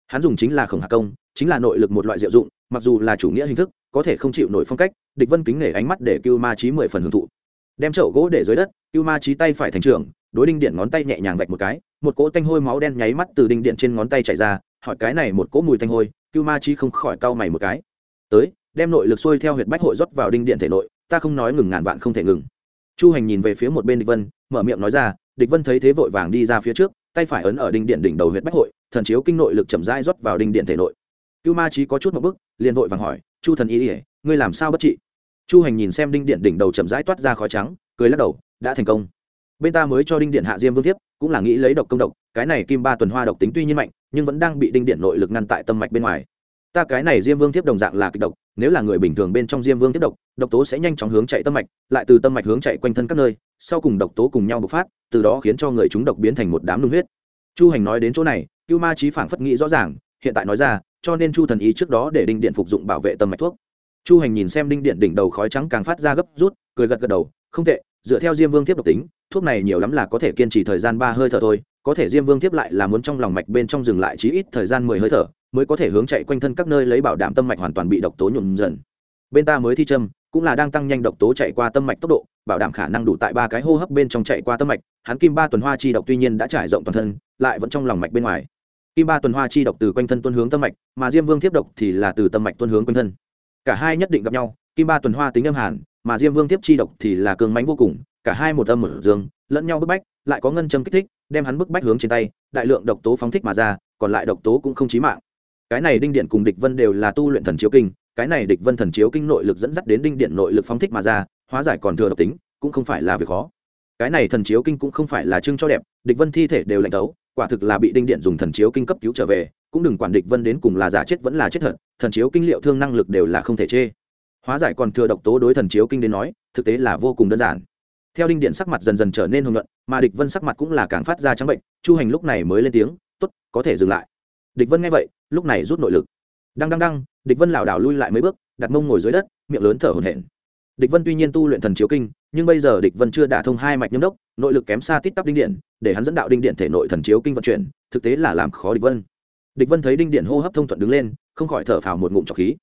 Hắn dùng chính là khổng hạ công chính là nội lực một loại diệu dụng, mặc dù là chủ nghĩa hình thức, có thể không chịu nổi phong cách, địch vân kính nể ánh mắt để cưu ma trí mười phần hưởng thụ. Đem chậu gỗ để dưới đất, cưu ma trí tay phải thành trưởng đối đinh điện ngón tay nhẹ nhàng vạch một cái, một cỗ tanh hôi máu đen nháy mắt từ đinh điện trên ngón tay chảy ra, hỏi cái này một cỗ mùi tanh hôi, cưu ma trí không khỏi cau mày một cái. Tới, đem nội lực xuôi theo huyệt bách hội rót vào đinh điện thể nội, ta không nói ngừng ngàn vạn không thể ngừng. Chu hành nhìn về phía một bên địch vân, mở miệng nói ra, địch vân thấy thế vội vàng đi ra phía trước, tay phải ấn ở đinh điện đỉnh đầu huyệt bách hội, thần chiếu kinh nội lực chậm rãi rót vào đinh điện thể nội cưu ma trí có chút một bức liền vội vàng hỏi chu thần Y, ỉa ngươi làm sao bất trị? Chu hành nhìn xem đinh điện đỉnh đầu chậm rãi toát ra khói trắng cười lắc đầu đã thành công. Bên ta mới cho đinh điện hạ diêm vương tiếp cũng là nghĩ lấy độc công độc cái này kim ba tuần hoa độc tính tuy nhiên mạnh nhưng vẫn đang bị đinh điện nội lực ngăn tại tâm mạch bên ngoài. Ta cái này diêm vương tiếp đồng dạng là kịch độc nếu là người bình thường bên trong diêm vương tiếp độc độc tố sẽ nhanh chóng hướng chạy tâm mạch lại từ tâm mạch hướng chạy quanh thân các nơi sau cùng độc tố cùng nhau bộc phát từ đó khiến cho người chúng độc biến thành một đám nung huyết. Chu hành nói đến chỗ này cưu ma trí phảng phất nghĩ rõ ràng hiện tại nói ra cho nên chu thần ý trước đó để đinh điện phục dụng bảo vệ tâm mạch thuốc. Chu hành nhìn xem đinh điện đỉnh đầu khói trắng càng phát ra gấp rút, cười gật gật đầu, không tệ, dựa theo diêm vương Thiếp độc tính, thuốc này nhiều lắm là có thể kiên trì thời gian ba hơi thở thôi, có thể diêm vương Thiếp lại là muốn trong lòng mạch bên trong dừng lại chí ít thời gian mười hơi thở, mới có thể hướng chạy quanh thân các nơi lấy bảo đảm tâm mạch hoàn toàn bị độc tố nhuộm dần. Bên ta mới thi châm, cũng là đang tăng nhanh độc tố chạy qua tâm mạch tốc độ, bảo đảm khả năng đủ tại ba cái hô hấp bên trong chạy qua tâm mạch, hắn kim ba tuần hoa chi độc tuy nhiên đã trải rộng toàn thân, lại vẫn trong lòng mạch bên ngoài kim ba tuần hoa chi độc từ quanh thân tuân hướng tâm mạch, mà diêm vương tiếp độc thì là từ tâm mạch tuân hướng quanh thân. Cả hai nhất định gặp nhau, kim ba tuần hoa tính âm hàn, mà diêm vương tiếp chi độc thì là cường mánh vô cùng, cả hai một âm một dương, lẫn nhau bức bách, lại có ngân châm kích thích, đem hắn bức bách hướng trên tay, đại lượng độc tố phóng thích mà ra, còn lại độc tố cũng không chí mạng. Cái này đinh điện cùng địch vân đều là tu luyện thần chiếu kinh, cái này địch vân thần chiếu kinh nội lực dẫn dắt đến đinh điện nội lực phóng thích mà ra, hóa giải còn thừa độc tính, cũng không phải là việc khó. Cái này thần chiếu kinh cũng không phải là trưng cho đẹp, địch vân thi thể đều lạnh tấu quả thực là bị đinh điện dùng thần chiếu kinh cấp cứu trở về, cũng đừng quản địch vân đến cùng là giả chết vẫn là chết thật, thần chiếu kinh liệu thương năng lực đều là không thể chê. Hóa giải còn thừa độc tố đối thần chiếu kinh đến nói, thực tế là vô cùng đơn giản. Theo đinh điện sắc mặt dần dần trở nên hưng luận mà địch vân sắc mặt cũng là càng phát ra trắng bệnh, chu hành lúc này mới lên tiếng t ố t có thể dừng lại. Địch vân nghe vậy, lúc này rút nội lực. Đăng đăng đăng, địch vân lảo đảo lui lại mấy bước, đặt mông ngồi dưới đất, miệng lớn thở hổn hển. Địch vân tuy nhiên tu luyện thần chiếu kinh nhưng bây giờ địch vân chưa đả thông hai mạch nhâm đốc, nội lực kém xa tít tắp đinh điện, để hắn dẫn đạo đinh điện thể nội thần chiếu kinh vận chuyển, thực tế là làm khó địch vân. Địch vân thấy đinh điện hô hấp thông thuận đứng lên, không khỏi thở phào một ngụm trọc khí.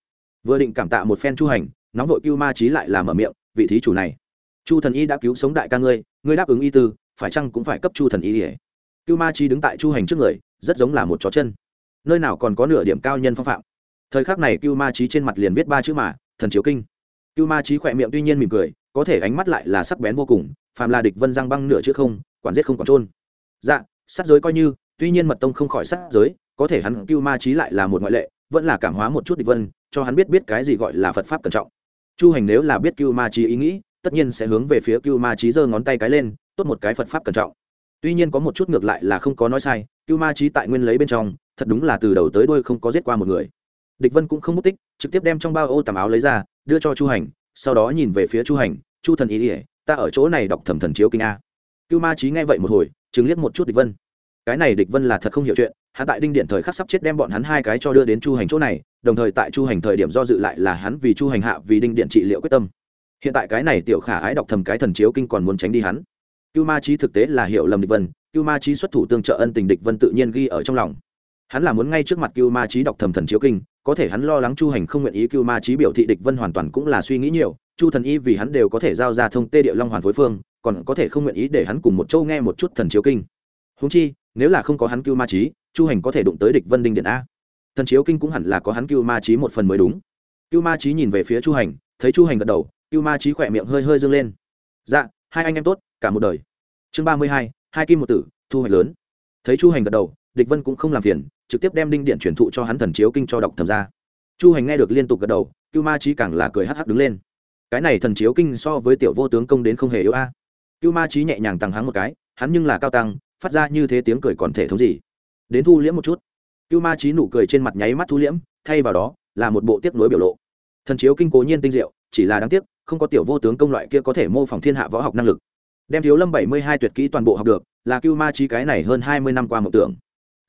Vừa định cảm tạ một phen chu hành, nóng vội cưu ma trí lại làm ở miệng, vị thí chủ này, chu thần y đã cứu sống đại ca ngươi ngươi đáp ứng y tư, phải chăng cũng phải cấp chu thần y ỉa cưu ma trí đứng tại chu hành trước người, rất giống là một chó chân. Nơi nào còn có nửa điểm cao nhân phong phạm. Thời khắc này cưu ma trí trên mặt liền viết ba chữ mà, thần chiếu kinh. Cưu ma trí khỏe miệng tuy nhiên mỉm cười có thể ánh mắt lại là sắc bén vô cùng, phàm là địch vân giang băng nửa chữ không, quản giết không còn trôn dạ sát giới coi như, tuy nhiên mật tông không khỏi sát giới, có thể hắn cưu ma trí lại là một ngoại lệ, vẫn là cảm hóa một chút địch vân, cho hắn biết biết cái gì gọi là phật pháp cẩn trọng. Chu hành nếu là biết cưu ma trí ý nghĩ, tất nhiên sẽ hướng về phía cưu ma trí giơ ngón tay cái lên, tốt một cái phật pháp cẩn trọng. Tuy nhiên có một chút ngược lại là không có nói sai, cưu ma trí tại nguyên lấy bên trong, thật đúng là từ đầu tới đuôi không có giết qua một người. Địch vân cũng không mất tích, trực tiếp đem trong bao ô tầm áo lấy ra, đưa cho chu hành sau đó nhìn về phía chu hành, chu thần ý ỉa ta ở chỗ này đọc thẩm thần chiếu kinh a. Cưu ma trí nghe vậy một hồi chứng liếc một chút địch vân. Cái này địch vân là thật không hiểu chuyện, hắn tại đinh điện thời khắc sắp chết đem bọn hắn hai cái cho đưa đến chu hành chỗ này, đồng thời tại chu hành thời điểm do dự lại là hắn vì chu hành hạ vì đinh điện trị liệu quyết tâm. Hiện tại cái này tiểu khả ái đọc thầm cái thần chiếu kinh còn muốn tránh đi hắn. Cưu ma trí thực tế là hiểu lầm địch vân, cưu ma trí xuất thủ tương trợ ân tình địch vân tự nhiên ghi ở trong lòng. Hắn là muốn ngay trước mặt cưu ma trí đọc thầm thần chiếu kinh có thể hắn lo lắng chu hành không nguyện ý cưu ma trí biểu thị địch vân hoàn toàn cũng là suy nghĩ nhiều, chu thần y vì hắn đều có thể giao ra thông tê địa long hoàn phối phương, còn có thể không nguyện ý để hắn cùng một châu nghe một chút thần chiếu kinh. Húng chi, nếu là không có hắn cưu ma trí chu hành có thể đụng tới địch vân đinh điện a. Thần chiếu kinh cũng hẳn là có hắn cưu ma trí một phần mới đúng. Cưu ma trí nhìn về phía chu hành, thấy chu hành gật đầu cưu ma trí khỏe miệng hơi hơi dâng lên. Dạ hai anh em tốt, cả một đời. Chương ba mươi hai hai kim một tử, thu hoạch lớn. Thấy chu hành gật đầu, địch vân cũng không làm phiền trực tiếp đem đinh điện truyền thụ cho hắn thần chiếu kinh cho đọc thầm ra. Chu hành nghe được liên tục gật đầu, cưu ma trí càng là cười hắc hắc đứng lên. Cái này thần chiếu kinh so với tiểu vô tướng công đến không hề yếu a. À. cưu ma trí nhẹ nhàng tăng hắn một cái, hắn nhưng là cao tăng, phát ra như thế tiếng cười còn thể thống gì. Đến thu liễm một chút. Cưu ma trí nụ cười trên mặt nháy mắt thu liễm, thay vào đó là một bộ tiếc nuối biểu lộ. Thần chiếu kinh cố nhiên tinh diệu, chỉ là đáng tiếc, không có tiểu vô tướng công loại kia có thể mô phỏng thiên hạ võ học năng lực. Đem thiếu lâm bảy mươi hai tuyệt kỹ toàn bộ học được, là cưu ma trí cái này hơn hai mươi năm qua mộng tưởng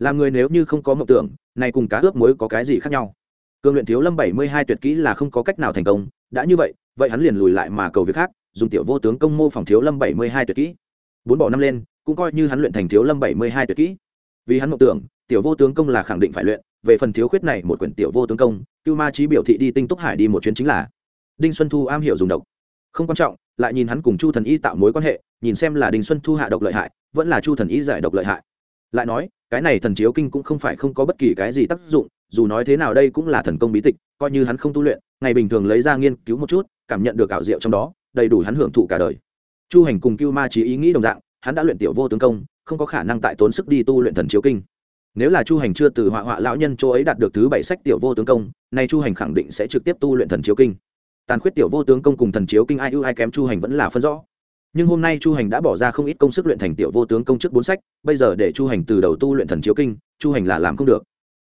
làm người nếu như không có mộng tưởng, này cùng cá ướp muối có cái gì khác nhau? Cường luyện thiếu lâm bảy mươi hai tuyệt kỹ là không có cách nào thành công, đã như vậy vậy hắn liền lùi lại mà cầu việc khác, dùng tiểu vô tướng công mô phòng thiếu lâm bảy mươi hai tuyệt kỹ. Bốn bỏ năm lên, cũng coi như hắn luyện thành thiếu lâm bảy mươi hai tuyệt kỹ. Vì hắn mộng tưởng, tiểu vô tướng công là khẳng định phải luyện, về phần thiếu khuyết này một quyển tiểu vô tướng công, cưu ma trí biểu thị đi tinh túc hải đi một chuyến chính là đinh xuân thu am hiểu dùng độc. Không quan trọng, lại nhìn hắn cùng chu thần y tạo mối quan hệ, nhìn xem là đinh xuân thu hạ độc lợi hại, vẫn là chu thần y giải độc lợi hại. Lại nói cái này thần chiếu kinh cũng không phải không có bất kỳ cái gì tác dụng, dù nói thế nào đây cũng là thần công bí tịch, coi như hắn không tu luyện, ngày bình thường lấy ra nghiên cứu một chút, cảm nhận được ảo diệu trong đó, đầy đủ hắn hưởng thụ cả đời. Chu hành cùng cưu ma trí ý nghĩ đồng dạng, hắn đã luyện tiểu vô tướng công, không có khả năng tại tốn sức đi tu luyện thần chiếu kinh. Nếu là chu hành chưa từ họa họa lão nhân chỗ ấy đạt được thứ bảy sách tiểu vô tướng công, nay chu hành khẳng định sẽ trực tiếp tu luyện thần chiếu kinh. Tàn khuyết tiểu vô tướng công cùng thần chiếu kinh ai ưu ai kém chu hành vẫn là phân rõ nhưng hôm nay chu hành đã bỏ ra không ít công sức luyện thành tiểu vô tướng công chức bốn sách, bây giờ để chu hành từ đầu tu luyện thần chiếu kinh, chu hành là làm không được.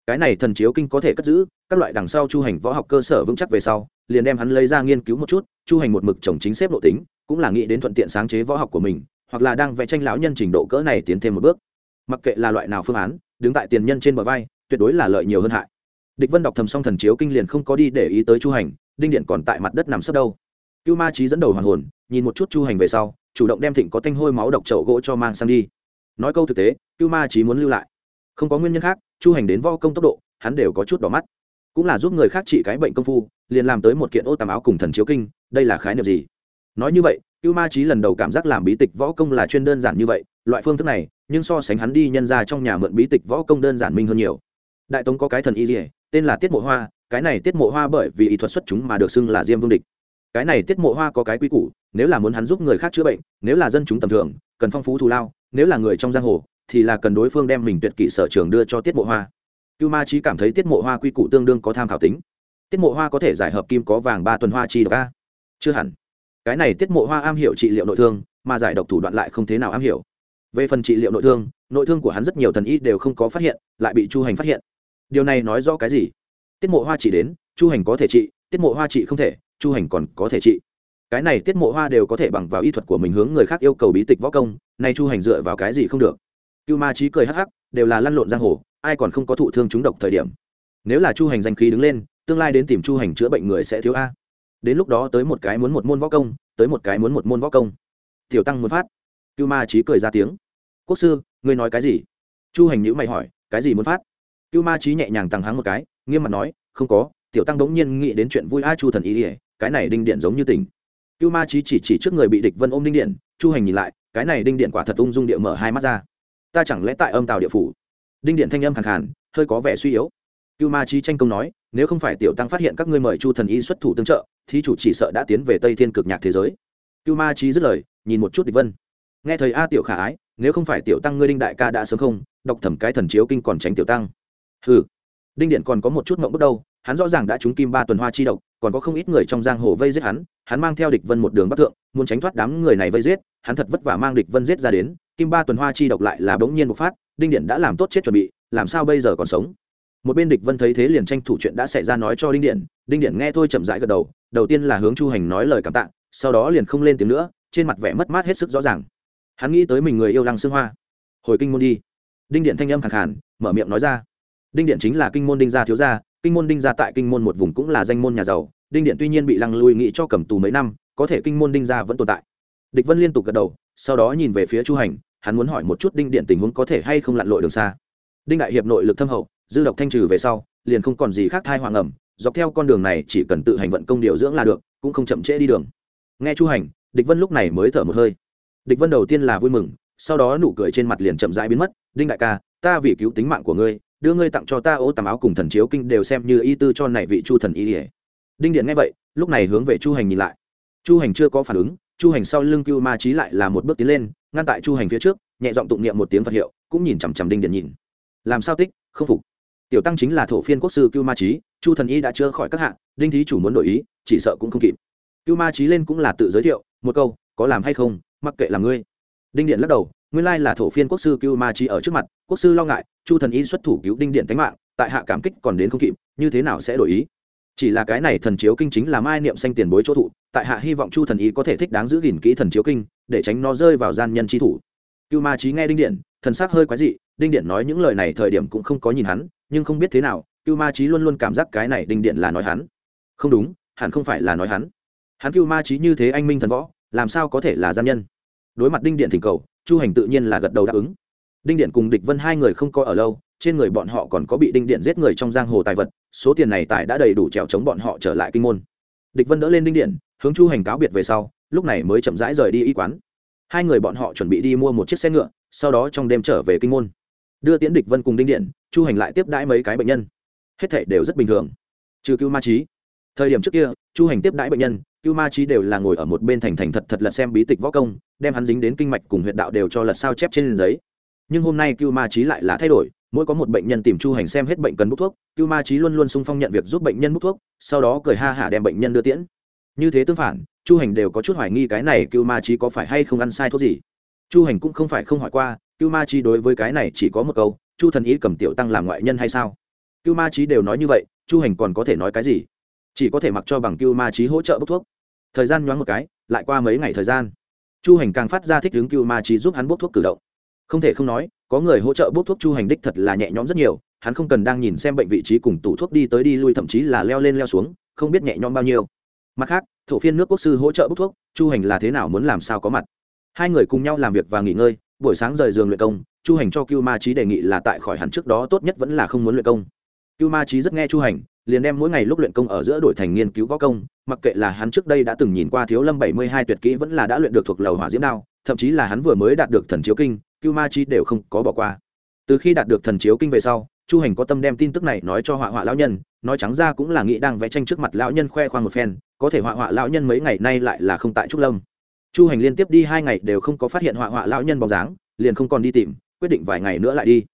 Cái này thần chiếu kinh có thể cất giữ, các loại đằng sau chu hành võ học cơ sở vững chắc về sau, liền đem hắn lấy ra nghiên cứu một chút, chu hành một mực trồng chính xếp độ tính, cũng là nghĩ đến thuận tiện sáng chế võ học của mình, hoặc là đang vẽ tranh lão nhân trình độ cỡ này tiến thêm một bước. Mặc kệ là loại nào phương án, đứng tại tiền nhân trên bờ vai, tuyệt đối là lợi nhiều hơn hại. Địch vân đọc thầm xong thần chiếu kinh liền không có đi để ý tới chu hành, đinh điện còn tại mặt đất nằm sấp đâu cưu ma trí dẫn đầu hoàn hồn, nhìn một chút chu hành về sau, chủ động đem thịnh có thanh hôi máu độc chậu gỗ cho mang sang đi. Nói câu thực tế, cưu ma trí muốn lưu lại. Không có nguyên nhân khác, chu hành đến vo công tốc độ, hắn đều có chút đỏ mắt. Cũng là giúp người khác trị cái bệnh công phu, liền làm tới một kiện ô tàm áo cùng thần chiếu kinh, đây là khái niệm gì? Nói như vậy, cưu ma trí lần đầu cảm giác làm bí tịch võ công là chuyên đơn giản như vậy, loại phương thức này, nhưng so sánh hắn đi nhân ra trong nhà mượn bí tịch võ công đơn giản minh hơn nhiều. Đại tống có cái thần y dỉa tên là tiết mộ hoa, cái này tiết mộ hoa bởi vì y thuật xuất chúng mà được xưng là diêm vương địch cái này tiết mộ hoa có cái quy củ, nếu là muốn hắn giúp người khác chữa bệnh, nếu là dân chúng tầm thường, cần phong phú thù lao, nếu là người trong giang hồ, thì là cần đối phương đem mình tuyệt kỹ sở trường đưa cho tiết mộ hoa. Cưu ma trí cảm thấy tiết mộ hoa quy củ tương đương có tham khảo tính. Tiết mộ hoa có thể giải hợp kim có vàng ba tuần hoa chi độc a. Chưa hẳn. Cái này tiết mộ hoa am hiểu trị liệu nội thương, mà giải độc thủ đoạn lại không thế nào am hiểu. Về phần trị liệu nội thương nội thương của hắn rất nhiều thần y đều không có phát hiện, lại bị chu hành phát hiện. Điều này nói rõ cái gì? Tiết mộ hoa chỉ đến, chu hành có thể trị, tiết mộ hoa trị không thể chu hành còn có thể trị. Cái này tiết mộ hoa đều có thể bằng vào y thuật của mình hướng người khác yêu cầu bí tịch võ công, nay chu hành dựa vào cái gì không được. Cưu ma trí cười hắc hắc, đều là lăn lộn giang hồ, ai còn không có thụ thương chúng độc thời điểm. Nếu là chu hành danh khí đứng lên, tương lai đến tìm chu hành chữa bệnh người sẽ thiếu a. Đến lúc đó tới một cái muốn một môn võ công, tới một cái muốn một môn võ công. Tiểu tăng muốn phát. Cưu ma trí cười ra tiếng. Quốc sư, ngươi nói cái gì? Chu hành nhữ mày hỏi, cái gì muốn phát? Cưu ma trí nhẹ nhàng tăng hắng một cái, nghiêm mặt nói, không có, tiểu tăng bỗng nhiên nghĩ đến chuyện vui a chu thần ý ỉa cái này đinh điện giống như tỉnh cưu ma trí chỉ chỉ trước người bị địch vân ôm đinh điện, chu hành nhìn lại, cái này đinh điện quả thật ung dung địa mở hai mắt ra. Ta chẳng lẽ tại âm tàu địa phủ? Đinh điện thanh âm khẳng hẳn hơi có vẻ suy yếu. Cưu ma trí tranh công nói, nếu không phải tiểu tăng phát hiện các ngươi mời chu thần y xuất thủ tương trợ thì chủ chỉ sợ đã tiến về tây thiên cực nhạc thế giới. Cưu ma trí dứt lời, nhìn một chút địch vân. Nghe thời a tiểu khả ái, nếu không phải tiểu tăng ngươi đinh đại ca đã sớm không, đọc thẩm cái thần chiếu kinh còn tránh tiểu tăng. Hừ. Đinh điện còn có một chút mộng bước đâu hắn rõ ràng đã trúng kim ba tuần hoa chi độc, còn có không ít người trong giang hồ vây giết hắn hắn mang theo địch vân một đường bắc thượng, muốn tránh thoát đám người này vây giết, hắn thật vất vả mang địch vân giết ra đến, kim ba tuần hoa chi độc lại là bỗng nhiên bộc phát, đinh điện đã làm tốt chết chuẩn bị, làm sao bây giờ còn sống? Một bên địch vân thấy thế liền tranh thủ chuyện đã xảy ra nói cho đinh điện đinh điện nghe thôi chậm rãi gật đầu đầu tiên là hướng chu hành nói lời cảm tạ, sau đó liền không lên tiếng nữa, trên mặt vẻ mất mát hết sức rõ ràng. Hắn nghĩ tới mình người yêu lăng xương hoa. Hồi kinh môn đi. Đinh điện thanh âm khẳng khàn, mở miệng nói ra. Đinh điện chính là kinh môn đinh gia thiếu gia kinh môn đinh gia tại kinh môn một vùng cũng là danh môn nhà giàu, đinh điện tuy nhiên bị lăng lui nghĩ cho cầm tù mấy năm, có thể kinh môn đinh gia vẫn tồn tại. Địch vân liên tục gật đầu, sau đó nhìn về phía chu hành, hắn muốn hỏi một chút đinh điện tình huống có thể hay không lặn lội đường xa. Đinh đại hiệp nội lực thâm hậu, dư độc thanh trừ về sau, liền không còn gì khác thai hoàng ẩm, dọc theo con đường này chỉ cần tự hành vận công điều dưỡng là được, cũng không chậm trễ đi đường. Nghe chu hành, địch vân lúc này mới thở một hơi. Địch vân đầu tiên là vui mừng, sau đó nụ cười trên mặt liền chậm rãi biến mất, đinh đại ca, ta vì cứu tính mạng của ngươi đưa ngươi tặng cho ta ô tầm áo cùng thần chiếu kinh đều xem như y tư cho này vị chu thần y ỉa đinh điện nghe vậy, lúc này hướng về chu hành nhìn lại. Chu hành chưa có phản ứng, chu hành sau lưng cưu ma trí lại là một bước tiến lên, ngăn tại chu hành phía trước, nhẹ giọng tụng niệm một tiếng phật hiệu, cũng nhìn chằm chằm đinh điện nhìn. Làm sao tích, không phục. Tiểu tăng chính là thổ phiên quốc sư cưu ma trí chu thần y đã chữa khỏi các hạng, đinh thí chủ muốn đổi ý, chỉ sợ cũng không kịp. Cưu ma trí lên cũng là tự giới thiệu, một câu, có làm hay không, mặc kệ là ngươi. Đinh điện lắc đầu nguyên lai là thổ phiên quốc sư cưu ma chi ở trước mặt, quốc sư lo ngại, chu thần y xuất thủ cứu đinh điện tánh mạng, tại hạ cảm kích còn đến không kịp, như thế nào sẽ đổi ý? Chỉ là cái này thần chiếu kinh chính là mai niệm xanh tiền bối chỗ thụ, tại hạ hy vọng chu thần y có thể thích đáng giữ gìn kỹ thần chiếu kinh, để tránh nó rơi vào gian nhân trí thủ. Cưu ma trí nghe đinh điện, thần sắc hơi quái dị, đinh điện nói những lời này thời điểm cũng không có nhìn hắn, nhưng không biết thế nào cưu ma trí luôn luôn cảm giác cái này đinh điện là nói hắn. Không đúng, hẳn không phải là nói hắn. Hắn cưu ma trí như thế anh minh thần võ, làm sao có thể là gian nhân? Đối mặt đinh điện thỉnh cầu, chu hành tự nhiên là gật đầu đáp ứng. Đinh điện cùng địch vân hai người không coi ở lâu, trên người bọn họ còn có bị đinh điện giết người trong giang hồ tài vật, số tiền này tài đã đầy đủ trèo chống bọn họ trở lại kinh môn. Địch vân đỡ lên đinh điện, hướng chu hành cáo biệt về sau, lúc này mới chậm rãi rời đi y quán. Hai người bọn họ chuẩn bị đi mua một chiếc xe ngựa, sau đó trong đêm trở về kinh môn. Đưa tiễn địch vân cùng đinh điện, chu hành lại tiếp đãi mấy cái bệnh nhân. Hết thể đều rất bình thường. Trừ cưu ma trí thời điểm trước kia, chu hành tiếp đãi bệnh nhân, cưu ma trí đều là ngồi ở một bên thành thành thật thật lật xem bí tịch võ công, đem hắn dính đến kinh mạch cùng huyện đạo đều cho lật sao chép trên giấy. Nhưng hôm nay cưu ma trí lại là thay đổi, mỗi có một bệnh nhân tìm chu hành xem hết bệnh cần bút thuốc, cưu ma trí luôn luôn sung phong nhận việc giúp bệnh nhân bút thuốc, sau đó cười ha hả đem bệnh nhân đưa tiễn. Như thế tương phản, chu hành đều có chút hoài nghi cái này cưu ma trí có phải hay không ăn sai thuốc gì. Chu hành cũng không phải không hỏi qua, cưu ma trí đối với cái này chỉ có một câu, chu thần ý cầm tiểu tăng làm ngoại nhân hay sao? Cưu ma trí đều nói như vậy, chu hành còn có thể nói cái gì? Chỉ có thể mặc cho bằng cưu ma trí hỗ trợ bốc thuốc. Thời gian nhoáng một cái, lại qua mấy ngày thời gian. Chu hành càng phát ra thích hướng cưu ma trí giúp hắn bốc thuốc cử động. Không thể không nói, có người hỗ trợ bốc thuốc chu hành đích thật là nhẹ nhõm rất nhiều, hắn không cần đang nhìn xem bệnh vị trí cùng tủ thuốc đi tới đi lui, thậm chí là leo lên leo xuống, không biết nhẹ nhõm bao nhiêu. Mặt khác, thổ phiên nước quốc sư hỗ trợ bốc thuốc, chu hành là thế nào muốn làm sao có mặt. Hai người cùng nhau làm việc và nghỉ ngơi, buổi sáng rời giường luyện công, chu hành cho cưu ma trí đề nghị là tại khỏi hẳn trước đó tốt nhất vẫn là không muốn luyện công. Cưu ma trí rất nghe chu hành liền đem mỗi ngày lúc luyện công ở giữa đổi thành nghiên cứu võ công, mặc kệ là hắn trước đây đã từng nhìn qua thiếu lâm bảy mươi hai tuyệt kỹ vẫn là đã luyện được thuộc lầu hỏa diễm đao, thậm chí là hắn vừa mới đạt được thần chiếu kinh, cưu ma chi đều không có bỏ qua. Từ khi đạt được thần chiếu kinh về sau, chu hành có tâm đem tin tức này nói cho họa họa lão nhân, nói trắng ra cũng là nghĩ đang vẽ tranh trước mặt lão nhân khoe khoang một phen, có thể họa họa lão nhân mấy ngày nay lại là không tại trúc lâm. Chu hành liên tiếp đi hai ngày đều không có phát hiện họa họa lão nhân bóng dáng, liền không còn đi tìm, quyết định vài ngày nữa lại đi.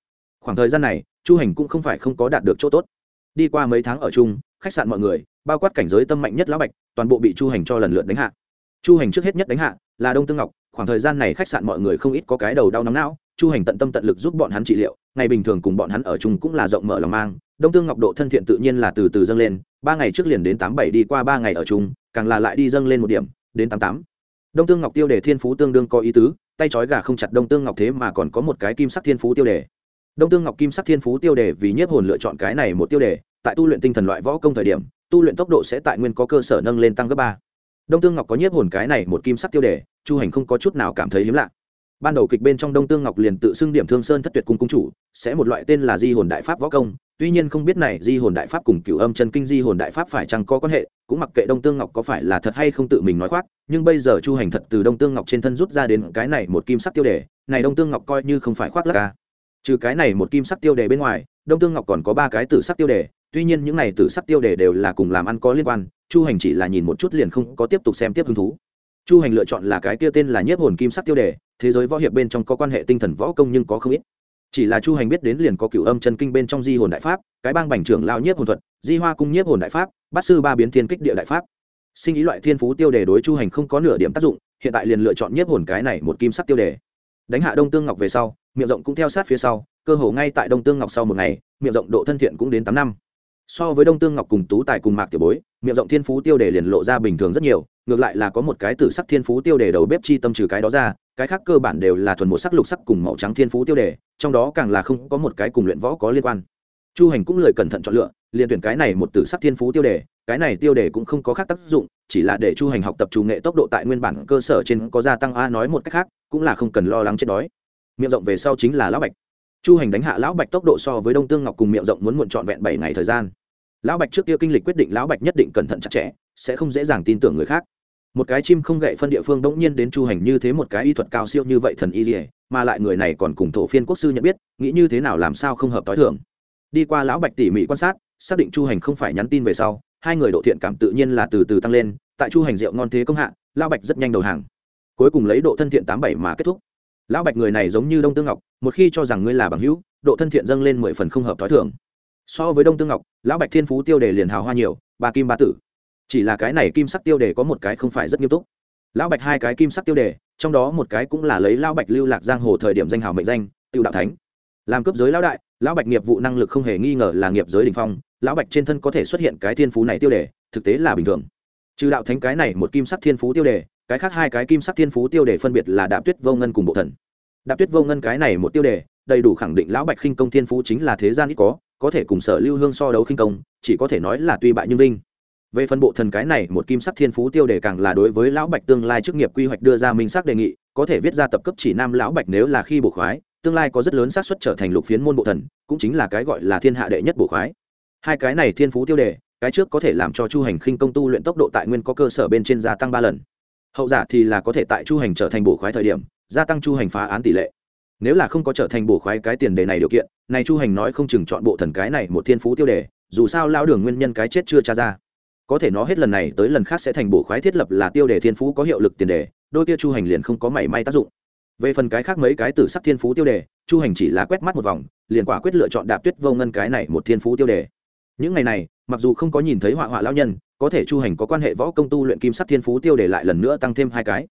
Khoảng thời gian này, chu hành cũng không phải không có đạt được chỗ tốt đi qua mấy tháng ở chung, khách sạn mọi người, bao quát cảnh giới tâm mạnh nhất lão bạch, toàn bộ bị chu hành cho lần lượt đánh hạ. Chu hành trước hết nhất đánh hạ là đông tương ngọc, khoảng thời gian này khách sạn mọi người không ít có cái đầu đau nóng não, chu hành tận tâm tận lực giúp bọn hắn trị liệu, ngày bình thường cùng bọn hắn ở chung cũng là rộng mở lòng mang, đông tương ngọc độ thân thiện tự nhiên là từ từ dâng lên, ba ngày trước liền đến tám bảy đi qua ba ngày ở chung, càng là lại đi dâng lên một điểm, đến tám tám. Đông tương ngọc tiêu đề thiên phú tương đương có ý tứ, tay trói gà không chặt đông tương ngọc thế mà còn có một cái kim sắc thiên phú tiêu đề đông tương ngọc kim sắc thiên phú tiêu đề vì nhiếp hồn lựa chọn cái này một tiêu đề, tại tu luyện tinh thần loại võ công thời điểm, tu luyện tốc độ sẽ tại nguyên có cơ sở nâng lên tăng gấp ba. Đông tương ngọc có nhiếp hồn cái này một kim sắc tiêu đề, chu hành không có chút nào cảm thấy hiếm lạ. Ban đầu kịch bên trong đông tương ngọc liền tự xưng điểm thương sơn thất tuyệt cung cung chủ, sẽ một loại tên là di hồn đại pháp võ công, tuy nhiên không biết này di hồn đại pháp cùng cửu âm chân kinh di hồn đại pháp phải chăng có quan hệ, cũng mặc kệ đông tương ngọc có phải là thật hay không tự mình nói khoác, nhưng bây giờ chu hành thật từ đông tương ngọc trên thân rút ra đến cái này một kim sắc tiêu đề, này đông tương ngọc coi như không phải khoác lắc ca trừ cái này một kim sắc tiêu đề bên ngoài, đông tương ngọc còn có ba cái tử sắc tiêu đề, tuy nhiên những này tử sắc tiêu đề đều là cùng làm ăn có liên quan, chu hành chỉ là nhìn một chút liền không có tiếp tục xem tiếp hứng thú. Chu hành lựa chọn là cái kia tên là nhiếp hồn kim sắc tiêu đề, thế giới võ hiệp bên trong có quan hệ tinh thần võ công nhưng có không ít. Chỉ là chu hành biết đến liền có cửu âm chân kinh bên trong di hồn đại pháp, cái bang bành trưởng lao nhiếp hồn thuật, di hoa cung nhiếp hồn đại pháp, bát sư ba biến thiên kích địa đại pháp. Sinh ý loại thiên phú tiêu đề đối chu hành không có nửa điểm tác dụng, hiện tại liền lựa chọn nhiếp hồn cái này một kim sắc tiêu đề. Đánh hạ đông tương ngọc về sau miệng rộng cũng theo sát phía sau, cơ hồ ngay tại đông tương ngọc sau một ngày, miệng rộng độ thân thiện cũng đến tám năm. So với đông tương ngọc cùng tú tài cùng mạc tiểu bối, miệng rộng thiên phú tiêu đề liền lộ ra bình thường rất nhiều, ngược lại là có một cái tử sắc thiên phú tiêu đề đầu bếp chi tâm trừ cái đó ra, cái khác cơ bản đều là thuần một sắc lục sắc cùng màu trắng thiên phú tiêu đề, trong đó càng là không có một cái cùng luyện võ có liên quan. Chu hành cũng lời cẩn thận chọn lựa, liền tuyển cái này một tử sắc thiên phú tiêu đề, cái này tiêu đề cũng không có khác tác dụng, chỉ là để chu hành học tập chủ nghệ tốc độ tại nguyên bản cơ sở trên có gia tăng a nói một cách khác, cũng là không cần lo lắng chết đói miệng rộng về sau chính là lão bạch. Chu hành đánh hạ lão bạch tốc độ so với đông tương ngọc cùng miệng rộng muốn muộn trọn vẹn bảy ngày thời gian. Lão bạch trước kia kinh lịch quyết định lão bạch nhất định cẩn thận chặt chẽ, sẽ không dễ dàng tin tưởng người khác. Một cái chim không gậy phân địa phương đống nhiên đến chu hành như thế một cái y thuật cao siêu như vậy thần y dỉa mà lại người này còn cùng thổ phiên quốc sư nhận biết, nghĩ như thế nào làm sao không hợp t h i thường. Đi qua lão bạch tỉ mỉ quan sát, xác định chu hành không phải nhắn tin về sau, hai người độ thiện cảm tự nhiên là từ từ tăng lên, tại chu hành rượu ngon thế công hạ, lão bạch rất nhanh đầu hàng. Cuối cùng lấy độ thân thiện tám bảy mà kết thúc lão bạch người này giống như đông tương ngọc, một khi cho rằng ngươi là bằng hữu, độ thân thiện dâng lên mười phần không hợp t h i thường. So với đông tương ngọc, lão bạch thiên phú tiêu đề liền hào hoa nhiều, ba kim ba tử. Chỉ là cái này kim sắc tiêu đề có một cái không phải rất nghiêm túc. Lão bạch hai cái kim sắc tiêu đề, trong đó một cái cũng là lấy lão bạch lưu lạc giang hồ thời điểm danh hào mệnh danh, tiêu đạo thánh. Làm cấp giới lão đại, lão bạch nghiệp vụ năng lực không hề nghi ngờ là nghiệp giới đình phong, lão bạch trên thân có thể xuất hiện cái thiên phú này tiêu đề, thực tế là bình thường. Trừ đạo thánh cái này một kim sắc thiên phú tiêu đề cái khác hai cái kim sắc thiên phú tiêu đề phân biệt là đạp tuyết vô ngân cùng bộ thần. Đạp tuyết vô ngân cái này một tiêu đề, đầy đủ khẳng định lão bạch khinh công thiên phú chính là thế gian ít có có thể cùng sở lưu hương so đấu khinh công, chỉ có thể nói là tuy bại nhưng vinh. Về phân bộ thần cái này một kim sắc thiên phú tiêu đề càng là đối với lão bạch tương lai chức nghiệp quy hoạch đưa ra minh sắc đề nghị, có thể viết ra tập cấp chỉ nam lão bạch nếu là khi bổ khoái, tương lai có rất lớn xác suất trở thành lục phiến môn bộ thần, cũng chính là cái gọi là thiên hạ đệ nhất bổ khoái. Hai cái này thiên phú tiêu đề, cái trước có thể làm cho chu hành khinh công tu luyện tốc độ tại nguyên có cơ sở bên trên gia tăng ba lần hậu giả thì là có thể tại chu hành trở thành bổ khoái thời điểm, gia tăng chu hành phá án tỷ lệ. Nếu là không có trở thành bổ khoái cái tiền đề này điều kiện, này chu hành nói không chừng chọn bộ thần cái này một thiên phú tiêu đề, dù sao lao đường nguyên nhân cái chết chưa tra ra. Có thể nó hết lần này tới lần khác sẽ thành bổ khoái thiết lập là tiêu đề thiên phú có hiệu lực tiền đề, đôi kia chu hành liền không có mảy may tác dụng. Về phần cái khác mấy cái từ sắc thiên phú tiêu đề, chu hành chỉ là quét mắt một vòng, liền quả quyết lựa chọn đạp tuyết vô ngân cái này một thiên phú tiêu đề. Những ngày này, mặc dù không có nhìn thấy họa họa lao nhân có thể chu hành có quan hệ võ công tu luyện kim sắc thiên phú tiêu để lại lần nữa tăng thêm hai cái.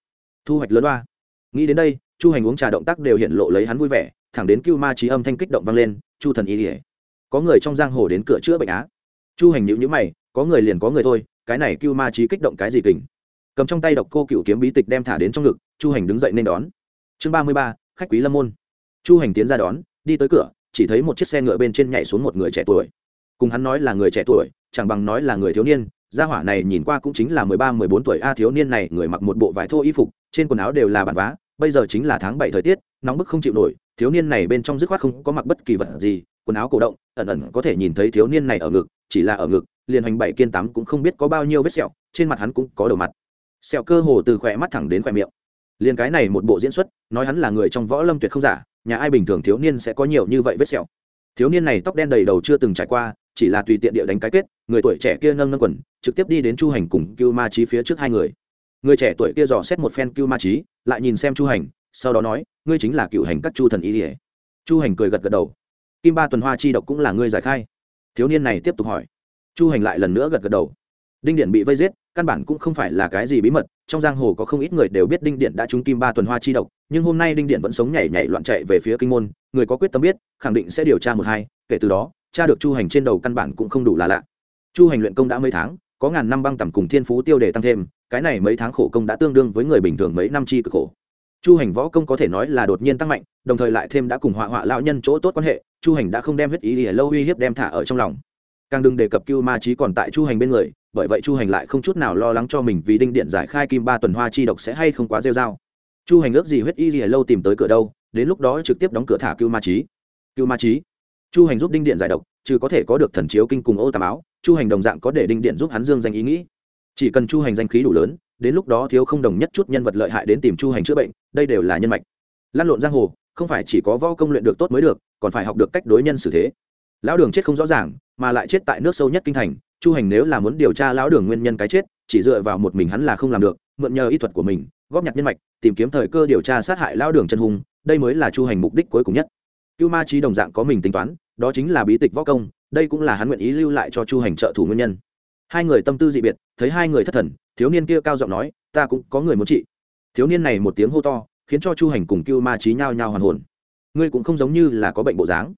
Thu hoạch lớn ba nghĩ đến đây, chu hành uống trà động tác đều hiện lộ lấy hắn vui vẻ, thẳng đến cưu ma trí âm thanh kích động vang lên, chu thần ý ỉa có người trong giang hồ đến cửa chữa bệnh á? Chu hành nhữ nhữ mày, có người liền có người thôi, cái này cưu ma trí kích động cái gì kình? Cầm trong tay độc cô cựu kiếm bí tịch đem thả đến trong ngực, chu hành đứng dậy nên đón. Chương ba mươi ba, khách quý lâm môn. Chu hành tiến ra đón, đi tới cửa, chỉ thấy một chiếc xe ngựa bên trên nhảy xuống một người trẻ tuổi. Cùng hắn nói là người trẻ tuổi, chẳng bằng nói là người thiếu niên gia hỏa này nhìn qua cũng chính là mười ba, mười bốn tuổi a thiếu niên này, người mặc một bộ vải thô y phục, trên quần áo đều là bản vá, bây giờ chính là tháng bảy thời tiết, nóng bức không chịu nổi, thiếu niên này bên trong dứt khoát không có mặc bất kỳ vật gì, quần áo cổ động, ẩn ẩn có thể nhìn thấy thiếu niên này ở ngực, chỉ là ở ngực, liền hoành bảy kiên tắm cũng không biết có bao nhiêu vết sẹo, trên mặt hắn cũng có đầu mặt. Sẹo cơ hồ từ khỏe mắt thẳng đến khỏe miệng. Liền cái này một bộ diễn xuất, nói hắn là người trong võ lâm tuyệt không giả, nhà ai bình thường thiếu niên sẽ có nhiều như vậy vết sẹo. Thiếu niên này tóc đen đầy đầu chưa từng trải qua, chỉ là tùy tiện địa đánh cái kết, người tuổi trẻ kia nâng nâng quần trực tiếp đi đến chu hành cùng cưu ma trí phía trước hai người. Người trẻ tuổi kia dò xét một phen cưu ma trí lại nhìn xem chu hành, sau đó nói, ngươi chính là cựu hành các chu thần ý ỉa chu hành cười gật gật đầu. Kim ba tuần hoa chi độc cũng là ngươi giải khai. Thiếu niên này tiếp tục hỏi. Chu hành lại lần nữa gật gật đầu. Đinh điện bị vây giết, căn bản cũng không phải là cái gì bí mật, trong giang hồ có không ít người đều biết đinh điện đã trúng kim ba tuần hoa chi độc, nhưng hôm nay đinh điện vẫn sống nhảy nhảy loạn chạy về phía kinh môn, người có quyết tâm biết, khẳng định sẽ điều tra một hai, kể từ đó cha được chu hành trên đầu căn bản cũng không đủ là lạ. Chu hành luyện công đã mấy tháng có ngàn năm băng tầm cùng thiên phú tiêu đề tăng thêm, cái này mấy tháng khổ công đã tương đương với người bình thường mấy năm chi cực khổ. Chu hành võ công có thể nói là đột nhiên tăng mạnh, đồng thời lại thêm đã cùng họa họa lão nhân chỗ tốt quan hệ, chu hành đã không đem huyết ý ỉa lâu uy hiếp đem thả ở trong lòng. Càng đừng đề cập cưu ma trí còn tại chu hành bên người, bởi vậy chu hành lại không chút nào lo lắng cho mình vì đinh điện giải khai kim ba tuần hoa chi độc sẽ hay không quá rêu dao chu hành ước gì huyết y gì lâu tìm tới cửa đâu, đến lúc đó trực tiếp đóng cửa thả cưu ma trí cưu ma trí chu hành giúp đinh điện giải độc chứ có thể có được thần chiếu kinh cùng ô tàm áo chu hành đồng dạng có để đinh điện giúp hắn dương danh ý nghĩ. Chỉ cần chu hành danh khí đủ lớn, đến lúc đó thiếu không đồng nhất chút nhân vật lợi hại đến tìm chu hành chữa bệnh, đây đều là nhân mạch. Lan lộn giang hồ, không phải chỉ có võ công luyện được tốt mới được, còn phải học được cách đối nhân xử thế. Lão đường chết không rõ ràng, mà lại chết tại nước sâu nhất kinh thành, chu hành nếu là muốn điều tra lão đường nguyên nhân cái chết, chỉ dựa vào một mình hắn là không làm được, mượn nhờ y thuật của mình, góp nhặt nhân mạch, tìm kiếm thời cơ điều tra sát hại lão đường chân hùng đây mới là chu hành mục đích cuối cùng nhất. Cưu ma trí đồng dạng có mình tính toán, đó chính là bí tịch võ công đây cũng là hắn nguyện ý lưu lại cho chu hành trợ thủ nguyên nhân. Hai người tâm tư dị biệt, thấy hai người thất thần, thiếu niên kia cao giọng nói, ta cũng có người muốn trị. Thiếu niên này một tiếng hô to, khiến cho chu hành cùng cưu ma trí nhao nhao hoàn hồn. Ngươi cũng không giống như là có bệnh bộ dáng.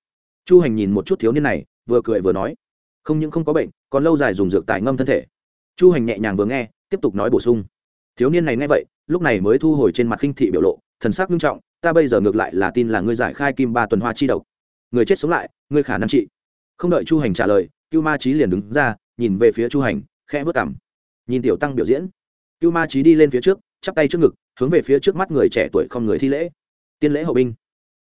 Chu hành nhìn một chút thiếu niên này, vừa cười vừa nói, không những không có bệnh, còn lâu dài dùng dược tài ngâm thân thể. Chu hành nhẹ nhàng vừa nghe, tiếp tục nói bổ sung, thiếu niên này nghe vậy, lúc này mới thu hồi trên mặt khinh thị biểu lộ, thần sắc nghiêm trọng, ta bây giờ ngược lại là tin là ngươi giải khai kim ba tuần hoa chi độc. Người chết sống lại, ngươi khả năng trị không đợi chu hành trả lời, cưu ma trí liền đứng ra, nhìn về phía chu hành, khẽ vớt cảm nhìn tiểu tăng biểu diễn. Cưu ma trí đi lên phía trước, chắp tay trước ngực, hướng về phía trước mắt người trẻ tuổi không người thi lễ. Tiên lễ hậu binh.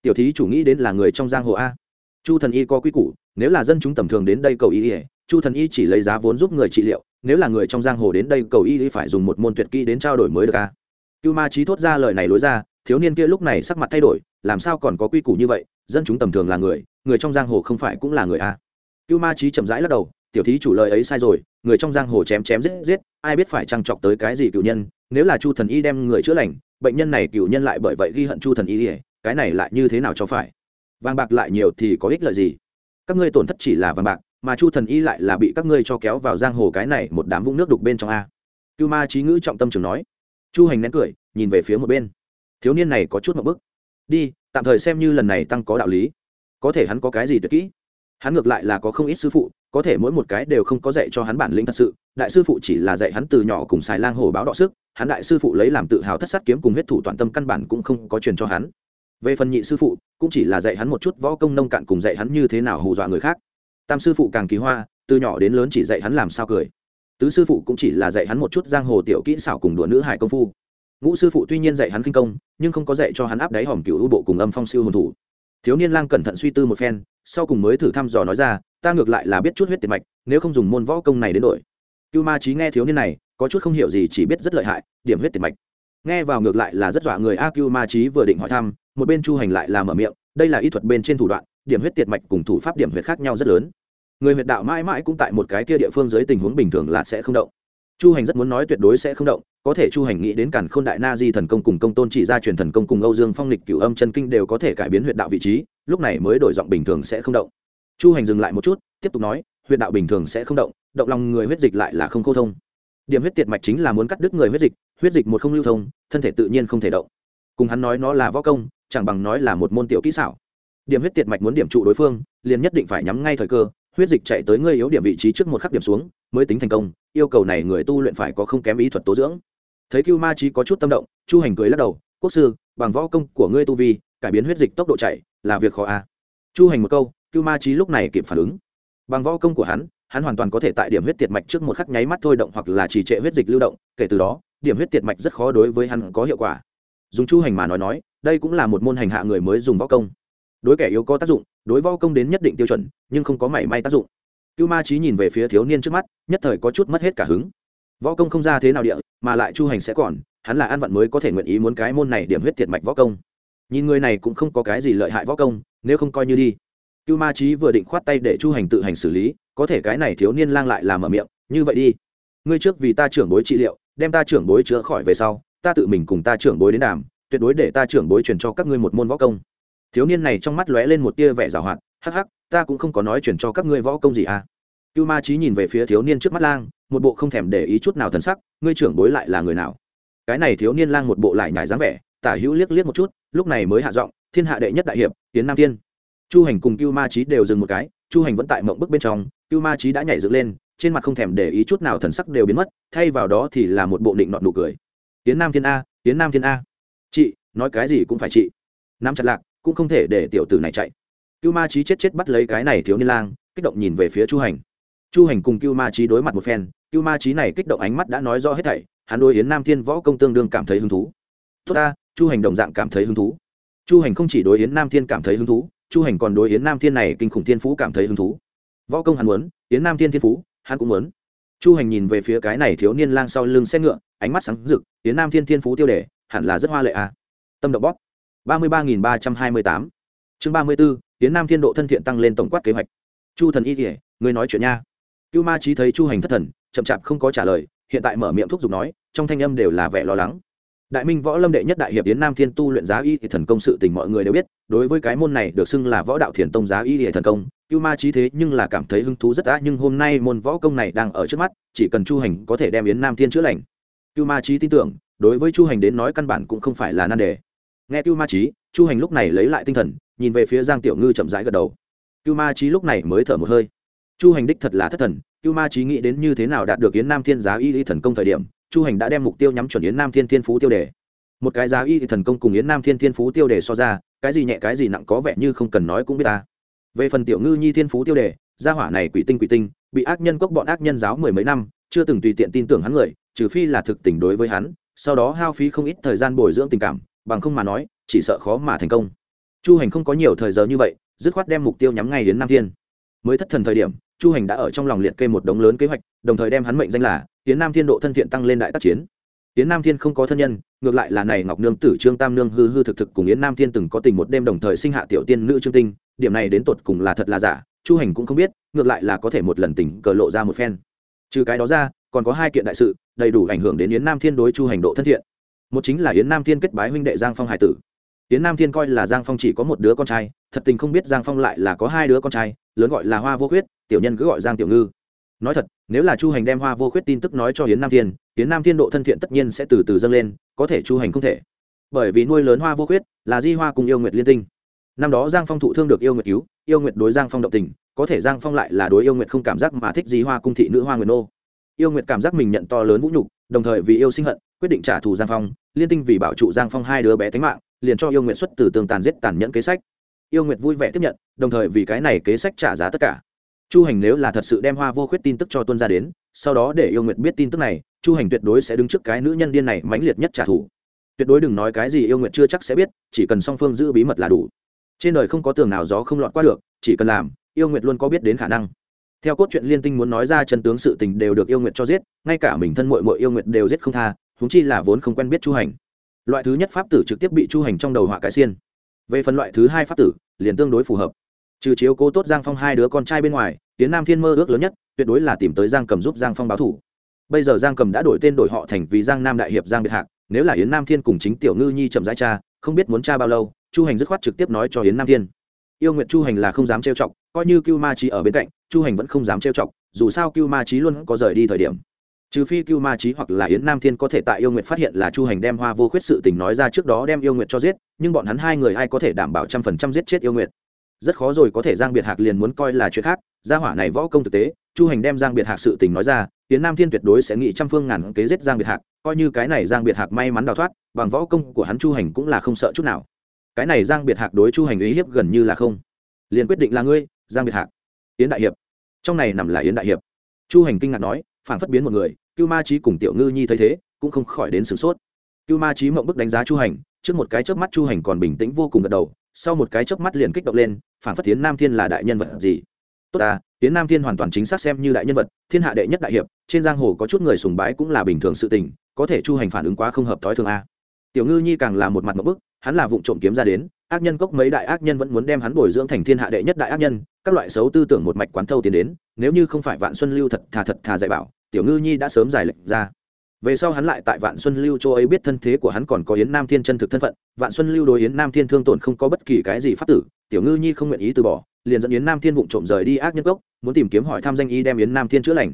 Tiểu thí chủ nghĩ đến là người trong giang hồ a. Chu thần y có quy củ, nếu là dân chúng tầm thường đến đây cầu y ỉa chu thần y chỉ lấy giá vốn giúp người trị liệu, nếu là người trong giang hồ đến đây cầu y phải dùng một môn tuyệt kỹ đến trao đổi mới được a. Cưu ma trí thốt ra lời này lối ra, thiếu niên kia lúc này sắc mặt thay đổi, làm sao còn có quy củ như vậy, dân chúng tầm thường là người người trong giang hồ không phải cũng là người a cưu ma trí chậm rãi lắc đầu, tiểu thí chủ lời ấy sai rồi, người trong giang hồ chém chém giết giết, ai biết phải trăng chọc tới cái gì cựu nhân, nếu là chu thần y đem người chữa lành, bệnh nhân này cựu nhân lại bởi vậy ghi hận chu thần y cái này lại như thế nào cho phải? Vàng bạc lại nhiều thì có ích lợi gì? Các ngươi tổn thất chỉ là vàng bạc, mà chu thần y lại là bị các ngươi cho kéo vào giang hồ cái này một đám vũng nước đục bên trong a. Cưu ma trí ngữ trọng tâm trường nói. Chu hành nén cười, nhìn về phía một bên. Thiếu niên này có chút một bức. Đi, tạm thời xem như lần này tăng có đạo lý. Có thể hắn có cái gì tuyệt kỹ hắn ngược lại là có không ít sư phụ, có thể mỗi một cái đều không có dạy cho hắn bản lĩnh thật sự, đại sư phụ chỉ là dạy hắn từ nhỏ cùng xài lang hồ báo đọ sức, hắn đại sư phụ lấy làm tự hào thất sát kiếm cùng huyết thủ toàn tâm căn bản cũng không có truyền cho hắn. Về phần nhị sư phụ, cũng chỉ là dạy hắn một chút võ công nông cạn cùng dạy hắn như thế nào hù dọa người khác. Tam sư phụ càng kỳ hoa, từ nhỏ đến lớn chỉ dạy hắn làm sao cười. Tứ sư phụ cũng chỉ là dạy hắn một chút giang hồ tiểu kỹ xảo cùng đùa nữ hải công phu. Ngũ sư phụ tuy nhiên dạy hắn kinh công, nhưng không có dạy cho hắn áp đáy hòm cựu ưu bộ cùng âm phong siêu hồn thủ thiếu niên lang cẩn thận suy tư một phen, sau cùng mới thử thăm dò nói ra, ta ngược lại là biết chút huyết tiệt mạch, nếu không dùng môn võ công này đến đổi. Cưu ma trí nghe thiếu niên này, có chút không hiểu gì, chỉ biết rất lợi hại, điểm huyết tiệt mạch. Nghe vào ngược lại là rất dọa người a cưu ma trí vừa định hỏi thăm, một bên chu hành lại là mở miệng, đây là y thuật bên trên thủ đoạn, điểm huyết tiệt mạch cùng thủ pháp điểm huyết khác nhau rất lớn. Người huyệt đạo mãi mãi cũng tại một cái kia địa phương dưới tình huống bình thường là sẽ không động. Chu hành rất muốn nói tuyệt đối sẽ không động có thể chu hành nghĩ đến cản khôn đại na di thần công cùng công tôn chỉ ra truyền thần công cùng âu dương phong lịch cửu âm chân kinh đều có thể cải biến huyệt đạo vị trí, lúc này mới đổi giọng bình thường sẽ không động. Chu hành dừng lại một chút, tiếp tục nói, huyệt đạo bình thường sẽ không động động lòng người huyết dịch lại là không khô thông. Điểm huyết tiệt mạch chính là muốn cắt đứt người huyết dịch huyết dịch một không lưu thông, thân thể tự nhiên không thể động. Cùng hắn nói nó là võ công, chẳng bằng nói là một môn tiểu kỹ xảo. Điểm huyết tiệt mạch muốn điểm trụ đối phương, liền nhất định phải nhắm ngay thời cơ huyết dịch chạy tới ngươi yếu điểm vị trí trước một khắc điểm xuống, mới tính thành công, yêu cầu này người tu luyện phải có không kém ý thuật tố dưỡng. Thấy cưu ma trí có chút tâm động, chu hành cười lắc đầu, quốc sư, bằng võ công của ngươi tu vi, cải biến huyết dịch tốc độ chạy là việc khó a. À. chu hành một câu, cưu ma trí lúc này kịp phản ứng. Bằng võ công của hắn hắn hoàn toàn có thể tại điểm huyết tiệt mạch trước một khắc nháy mắt thôi động hoặc là trì trệ huyết dịch lưu động, kể từ đó, điểm huyết tiệt mạch rất khó đối với hắn có hiệu quả. Dùng chu hành mà nói nói, đây cũng là một môn hành hạ người mới dùng võ công đối kẻ yếu có tác dụng, đối võ công đến nhất định tiêu chuẩn, nhưng không có mảy may tác dụng. Cưu ma trí nhìn về phía thiếu niên trước mắt, nhất thời có chút mất hết cả hứng. Võ công không ra thế nào địa, mà lại chu hành sẽ còn, hắn là an vận mới có thể nguyện ý muốn cái môn này điểm huyết thiệt mạch võ công. Nhìn người này cũng không có cái gì lợi hại võ công, nếu không coi như đi. Cưu ma trí vừa định khoát tay để chu hành tự hành xử lý, có thể cái này thiếu niên lang lại làm ở miệng, như vậy đi. Ngươi trước vì ta trưởng bối trị liệu, đem ta trưởng bối chữa khỏi về sau, ta tự mình cùng ta trưởng bối đến đàm, tuyệt đối để ta trưởng bối truyền cho các ngươi một môn võ công thiếu niên này trong mắt lóe lên một tia vẻ giảo hoạt, hắc hắc, ta cũng không có nói chuyển cho các ngươi võ công gì à. Cưu ma trí nhìn về phía thiếu niên trước mắt lang, một bộ không thèm để ý chút nào thần sắc, ngươi trưởng bối lại là người nào? Cái này thiếu niên lang một bộ lại nhải dáng vẻ, tả hữu liếc liếc một chút, lúc này mới hạ giọng, thiên hạ đệ nhất đại hiệp tiến nam tiên. Chu hành cùng cưu ma trí đều dừng một cái, chu hành vẫn tại mộng bức bên trong, cưu ma trí đã nhảy dựng lên, trên mặt không thèm để ý chút nào thần sắc đều biến mất, thay vào đó thì là một bộ định nọn nụ cười. Tiến nam thiên a tiến nam thiên a. Chị, nói cái gì cũng phải chị. Nắm chặt lạc cũng không thể để tiểu tử này chạy. Cưu ma trí chết chết bắt lấy cái này thiếu niên lang, kích động nhìn về phía chu hành. Chu hành cùng cưu ma trí đối mặt một phen, cưu ma trí này kích động ánh mắt đã nói rõ hết thảy, hắn đối yến nam thiên võ công tương đương cảm thấy hứng thú. Tốt ta, chu hành đồng dạng cảm thấy hứng thú. Chu hành không chỉ đối yến nam thiên cảm thấy hứng thú, chu hành còn đối yến nam thiên này kinh khủng thiên phú cảm thấy hứng thú. Võ công hắn muốn, yến nam thiên thiên phú, hắn cũng muốn. Chu hành nhìn về phía cái này thiếu niên lang sau lưng xe ngựa, ánh mắt sáng rực, yến nam thiên thiên phú tiêu đề, hẳn là rất hoa lệ à. tâm động bóp ba mươi ba nghìn ba trăm hai mươi tám. Chương ba mươi b ố yến nam thiên độ thân thiện tăng lên tổng quát kế hoạch. Chu thần y kỉa người nói chuyện nha. Cưu ma trí thấy chu hành thất thần, chậm chạp không có trả lời, hiện tại mở miệng thúc giục nói, trong thanh âm đều là vẻ lo lắng. Đại minh võ lâm đệ nhất đại hiệp yến nam thiên tu luyện giá y thì thần công sự tình mọi người đều biết, đối với cái môn này được xưng là võ đạo thiền tông giá y thì thần công, cưu ma trí thế nhưng là cảm thấy hứng thú rất đã nhưng hôm nay môn võ công này đang ở trước mắt, chỉ cần chu hành có thể đem yến nam thiên chữa lành. Cưu ma trí tin tưởng, đối với chu hành đến nói căn bản cũng không phải là nan đề nghe cưu ma trí chu hành lúc này lấy lại tinh thần, nhìn về phía giang tiểu ngư chậm rãi gật đầu. Cưu ma trí lúc này mới thở một hơi. Chu hành đích thật là thất thần, cưu ma trí nghĩ đến như thế nào đạt được yến nam thiên giá y y thần công thời điểm, chu hành đã đem mục tiêu nhắm chuẩn yến nam thiên thiên phú tiêu đề. Một cái giá y thần công cùng yến nam thiên thiên phú tiêu đề so ra, cái gì nhẹ cái gì nặng có vẻ như không cần nói cũng biết ta. Về phần tiểu ngư nhi thiên phú tiêu đề, gia hỏa này quỷ tinh quỷ tinh, bị ác nhân cốc bọn ác nhân giáo mười mấy năm, chưa từng tùy tiện tin tưởng hắn người, trừ phi là thực tình đối với hắn, sau đó hao phí không ít thời gian bồi dưỡng tình cảm bằng không mà nói, chỉ sợ khó mà thành công. Chu hành không có nhiều thời giờ như vậy, dứt khoát đem mục tiêu nhắm ngay đến nam thiên. Mới thất thần thời điểm, chu hành đã ở trong lòng liệt kê một đống lớn kế hoạch, đồng thời đem hắn mệnh danh là tiến nam thiên độ thân thiện tăng lên đại tác chiến. Tiến nam thiên không có thân nhân, ngược lại là này ngọc nương tử trương tam nương hư hư thực thực cùng yến nam thiên từng có tình một đêm đồng thời sinh hạ tiểu tiên nữ trương tinh, điểm này đến tột cùng là thật là giả, chu hành cũng không biết, ngược lại là có thể một lần tình cờ lộ ra một phen. Trừ cái đó ra, còn có hai kiện đại sự, đầy đủ ảnh hưởng đến yến nam thiên đối chu hành độ thân thiện một chính là yến nam thiên kết bái huynh đệ giang phong hải tử yến nam thiên coi là giang phong chỉ có một đứa con trai thật tình không biết giang phong lại là có hai đứa con trai lớn gọi là hoa vô khuyết tiểu nhân cứ gọi giang tiểu ngư nói thật nếu là chu hành đem hoa vô khuyết tin tức nói cho Yến nam thiên Yến nam thiên độ thân thiện tất nhiên sẽ từ từ dâng lên có thể chu hành không thể bởi vì nuôi lớn hoa vô khuyết là di hoa cùng yêu nguyệt liên tinh năm đó giang phong thụ thương được yêu nguyệt cứu yêu nguyệt đối giang phong động tình có thể giang phong lại là đối yêu nguyệt không cảm giác mà thích di hoa cung thị nữ hoa nguyệt nô yêu nguyệt cảm giác mình nhận to lớn vũ nhục đồng thời vì yêu sinh hận quyết định trả thù giang phong, liên tinh vì bảo trụ giang phong hai đứa bé tánh mạng, liền cho yêu nguyệt xuất từ tường tàn giết tàn nhẫn kế sách. Yêu nguyệt vui vẻ tiếp nhận, đồng thời vì cái này kế sách trả giá tất cả. Chu hành nếu là thật sự đem hoa vô khuyết tin tức cho tuân ra đến, sau đó để yêu nguyệt biết tin tức này, chu hành tuyệt đối sẽ đứng trước cái nữ nhân điên này mãnh liệt nhất trả thù. Tuyệt đối đừng nói cái gì yêu nguyệt chưa chắc sẽ biết, chỉ cần song phương giữ bí mật là đủ. Trên đời không có tường nào gió không lọt qua được, chỉ cần làm, yêu nguyệt luôn có biết đến khả năng. Theo cốt truyện liên tinh muốn nói ra chân tướng sự tình đều được yêu nguyệt cho giết, ngay cả mình thân mội mội yêu nguyệt đều giết không tha huống chi là vốn không quen biết chu hành. Loại thứ nhất pháp tử trực tiếp bị chu hành trong đầu họa cái xiên. Về phần loại thứ hai pháp tử, liền tương đối phù hợp. Trừ chiếu cố tốt giang phong hai đứa con trai bên ngoài, tiến nam thiên mơ ước lớn nhất, tuyệt đối là tìm tới giang cầm giúp giang phong báo thủ. Bây giờ giang cầm đã đổi tên đổi họ thành vì giang nam đại hiệp giang biệt hạc, nếu là yến nam thiên cùng chính tiểu ngư nhi chậm rãi cha không biết muốn cha bao lâu, chu hành dứt khoát trực tiếp nói cho yến nam thiên. Yêu nguyện chu hành là không dám trêu chọc, coi như cưu ma trí ở bên cạnh, chu hành vẫn không dám trêu chọc, dù sao cưu ma trí luôn có rời đi thời điểm trừ phi cưu ma trí hoặc là yến nam thiên có thể tại yêu nguyện phát hiện là chu hành đem hoa vô khuyết sự tình nói ra trước đó đem yêu nguyện cho giết, nhưng bọn hắn hai người ai có thể đảm bảo trăm phần trăm giết chết yêu nguyện rất khó rồi, có thể giang biệt hạc liền muốn coi là chuyện khác. Gia hỏa này võ công thực tế, chu hành đem giang biệt hạc sự tình nói ra, Yến nam thiên tuyệt đối sẽ nghĩ trăm phương ngàn kế giết giang biệt hạc, coi như cái này giang biệt hạc may mắn đào thoát, bằng võ công của hắn chu hành cũng là không sợ chút nào. Cái này giang biệt hạc đối chu hành ý hiếp gần như là không. Liền quyết định là ngươi, giang biệt hạc. Yến đại hiệp. Trong này nằm là yến đại hiệp. Chu hành kinh ngạc nói phản phất biến một người, cưu ma trí cùng tiểu ngư nhi thấy thế, cũng không khỏi đến sửng sốt. Cưu ma trí mộng bức đánh giá chu hành, trước một cái chớp mắt chu hành còn bình tĩnh vô cùng gật đầu, sau một cái chớp mắt liền kích động lên phản phất tiến nam thiên là đại nhân vật gì? Tốt ta tiến nam thiên hoàn toàn chính xác xem như đại nhân vật, thiên hạ đệ nhất đại hiệp, trên giang hồ có chút người sùng bái cũng là bình thường sự tình, có thể chu hành phản ứng quá không hợp thói thường a. Tiểu ngư nhi càng là một mặt mộng bức, hắn là vụ trộm kiếm ra đến, ác nhân cốc mấy đại ác nhân vẫn muốn đem hắn bồi dưỡng thành thiên hạ đệ nhất đại ác nhân, các loại xấu tư tưởng một mạch quán thâu tiến đến, nếu như không phải vạn xuân lưu thật thà thật thà dạy bảo tiểu ngư nhi đã sớm giải lệnh ra. Về sau hắn lại tại vạn xuân lưu châu ấy biết thân thế của hắn còn có yến nam thiên chân thực thân phận, vạn xuân lưu đối yến nam thiên thương tổn không có bất kỳ cái gì pháp tử, tiểu ngư nhi không nguyện ý từ bỏ, liền dẫn yến nam thiên vụng trộm rời đi ác nhân cốc, muốn tìm kiếm hỏi thăm danh y đem yến nam thiên chữa lành.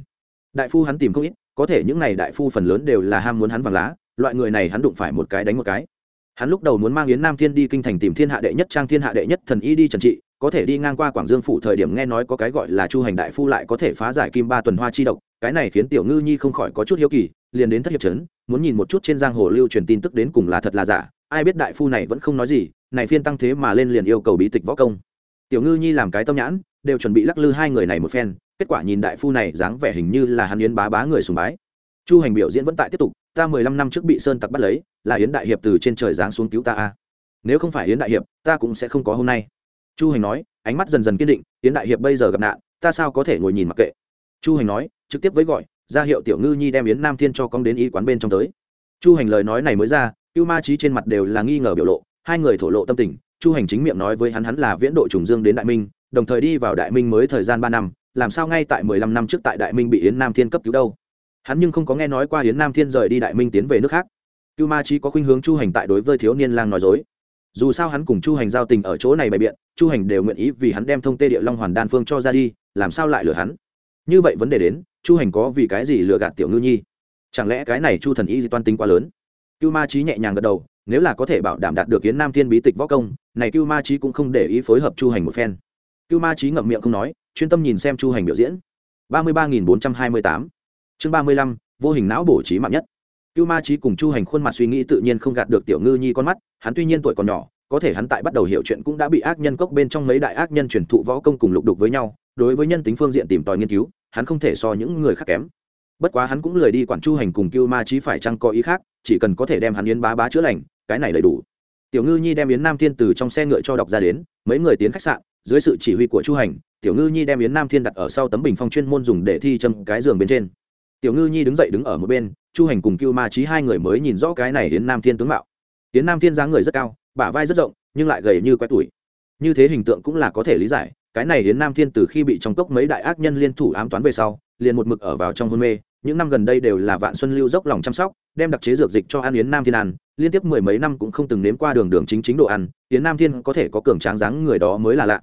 Đại phu hắn tìm không ít, có thể những n à y đại phu phần lớn đều là ham muốn hắn vàng lá, loại người này hắn đụng phải một cái đánh một cái. Hắn lúc đầu muốn mang yến nam thiên đi kinh thành tìm thiên hạ đệ nhất, trang thiên hạ đệ nhất thần y đi trần trị, có thể đi ngang qua quảng dương phủ, thời điểm nghe nói có cái gọi là chu hành đại phu lại có thể phá giải kim ba tuần hoa chi độc cái này khiến tiểu ngư nhi không khỏi có chút hiếu kỳ, liền đến thất hiệp trấn, muốn nhìn một chút trên giang hồ lưu truyền tin tức đến cùng là thật là giả, ai biết đại phu này vẫn không nói gì, này phiên tăng thế mà lên liền yêu cầu bí tịch võ công. Tiểu ngư nhi làm cái tâm nhãn, đều chuẩn bị lắc lư hai người này một phen, kết quả nhìn đại phu này dáng vẻ hình như là hắn yến bá bá người sùng bái. Chu hành biểu diễn vẫn tại tiếp tục, ta mười lăm năm trước bị sơn tặc bắt lấy, là yến đại hiệp từ trên trời giáng xuống cứu ta a. Nếu không phải yến đại hiệp, ta cũng sẽ không có hôm nay. Chu hành nói, ánh mắt dần dần kiên định, yến đại hiệp bây giờ gặp nạn, ta sao có thể ngồi nhìn mặc kệ. Chu hành nói trực tiếp với gọi, ra hiệu tiểu ngư nhi đem yến nam thiên cho con đến y quán bên trong tới. Chu hành lời nói này mới ra, cưu ma trí trên mặt đều là nghi ngờ biểu lộ, hai người thổ lộ tâm tình, chu hành chính miệng nói với hắn hắn là viễn độ trùng dương đến đại minh, đồng thời đi vào đại minh mới thời gian ba năm, làm sao ngay tại mười lăm năm trước tại đại minh bị yến nam thiên cấp cứu đâu? Hắn nhưng không có nghe nói qua yến nam thiên rời đi đại minh tiến về nước khác. Cưu ma trí có khuynh hướng chu hành tại đối với thiếu niên lang nói dối. Dù sao hắn cùng chu hành giao tình ở chỗ này bày biện, chu hành đều nguyện ý vì hắn đem thông tê địa long hoàn đan phương cho ra đi, làm sao lại lừa hắn? Như vậy vấn đề đến, chu hành có vì cái gì lừa gạt tiểu ngư nhi? Chẳng lẽ cái này chu thần y toan tính quá lớn? Cưu ma trí nhẹ nhàng gật đầu, nếu là có thể bảo đảm đạt được kiến nam thiên bí tịch võ công, này cưu ma trí cũng không để ý phối hợp chu hành một phen. Cưu ma trí ngậm miệng không nói, chuyên tâm nhìn xem chu hành biểu diễn. ba mươi ba nghìn bốn trăm hai mươi tám. Chương ba mươi lăm, vô hình não bổ trí mạng nhất. Cưu ma trí cùng chu hành khuôn mặt suy nghĩ tự nhiên không gạt được tiểu ngư nhi con mắt, hắn tuy nhiên tuổi còn nhỏ, có thể hắn tại bắt đầu hiểu chuyện cũng đã bị ác nhân cốc bên trong mấy đại ác nhân truyền thụ võ công cùng lục đục với nhau, đối với nhân tính phương diện tìm tòi nghiên cứu hắn không thể so những người khác kém. Bất quá hắn cũng lười đi quản chu hành cùng cưu ma trí phải chăng có ý khác, chỉ cần có thể đem hắn yến bá bá chữa lành, cái này đầy đủ. Tiểu ngư nhi đem yến nam thiên từ trong xe ngựa cho đọc ra đến, mấy người tiến khách sạn, dưới sự chỉ huy của chu hành, tiểu ngư nhi đem yến nam thiên đặt ở sau tấm bình phong chuyên môn dùng để thi châm cái giường bên trên. Tiểu ngư nhi đứng dậy đứng ở một bên, chu hành cùng cưu ma trí hai người mới nhìn rõ cái này yến nam thiên tướng mạo. Yến nam thiên dáng người rất cao, bả vai rất rộng, nhưng lại gầy như quét tuổi như thế hình tượng cũng là có thể lý giải cái này hiến nam thiên từ khi bị trong cốc mấy đại ác nhân liên thủ ám toán về sau, liền một mực ở vào trong hôn mê. Những năm gần đây đều là vạn xuân lưu dốc lòng chăm sóc, đem đặc chế dược dịch cho an yến nam thiên ăn, liên tiếp mười mấy năm cũng không từng nếm qua đường đường chính chính đồ ăn. Yến nam thiên có thể có cường tráng dáng người đó mới là lạ.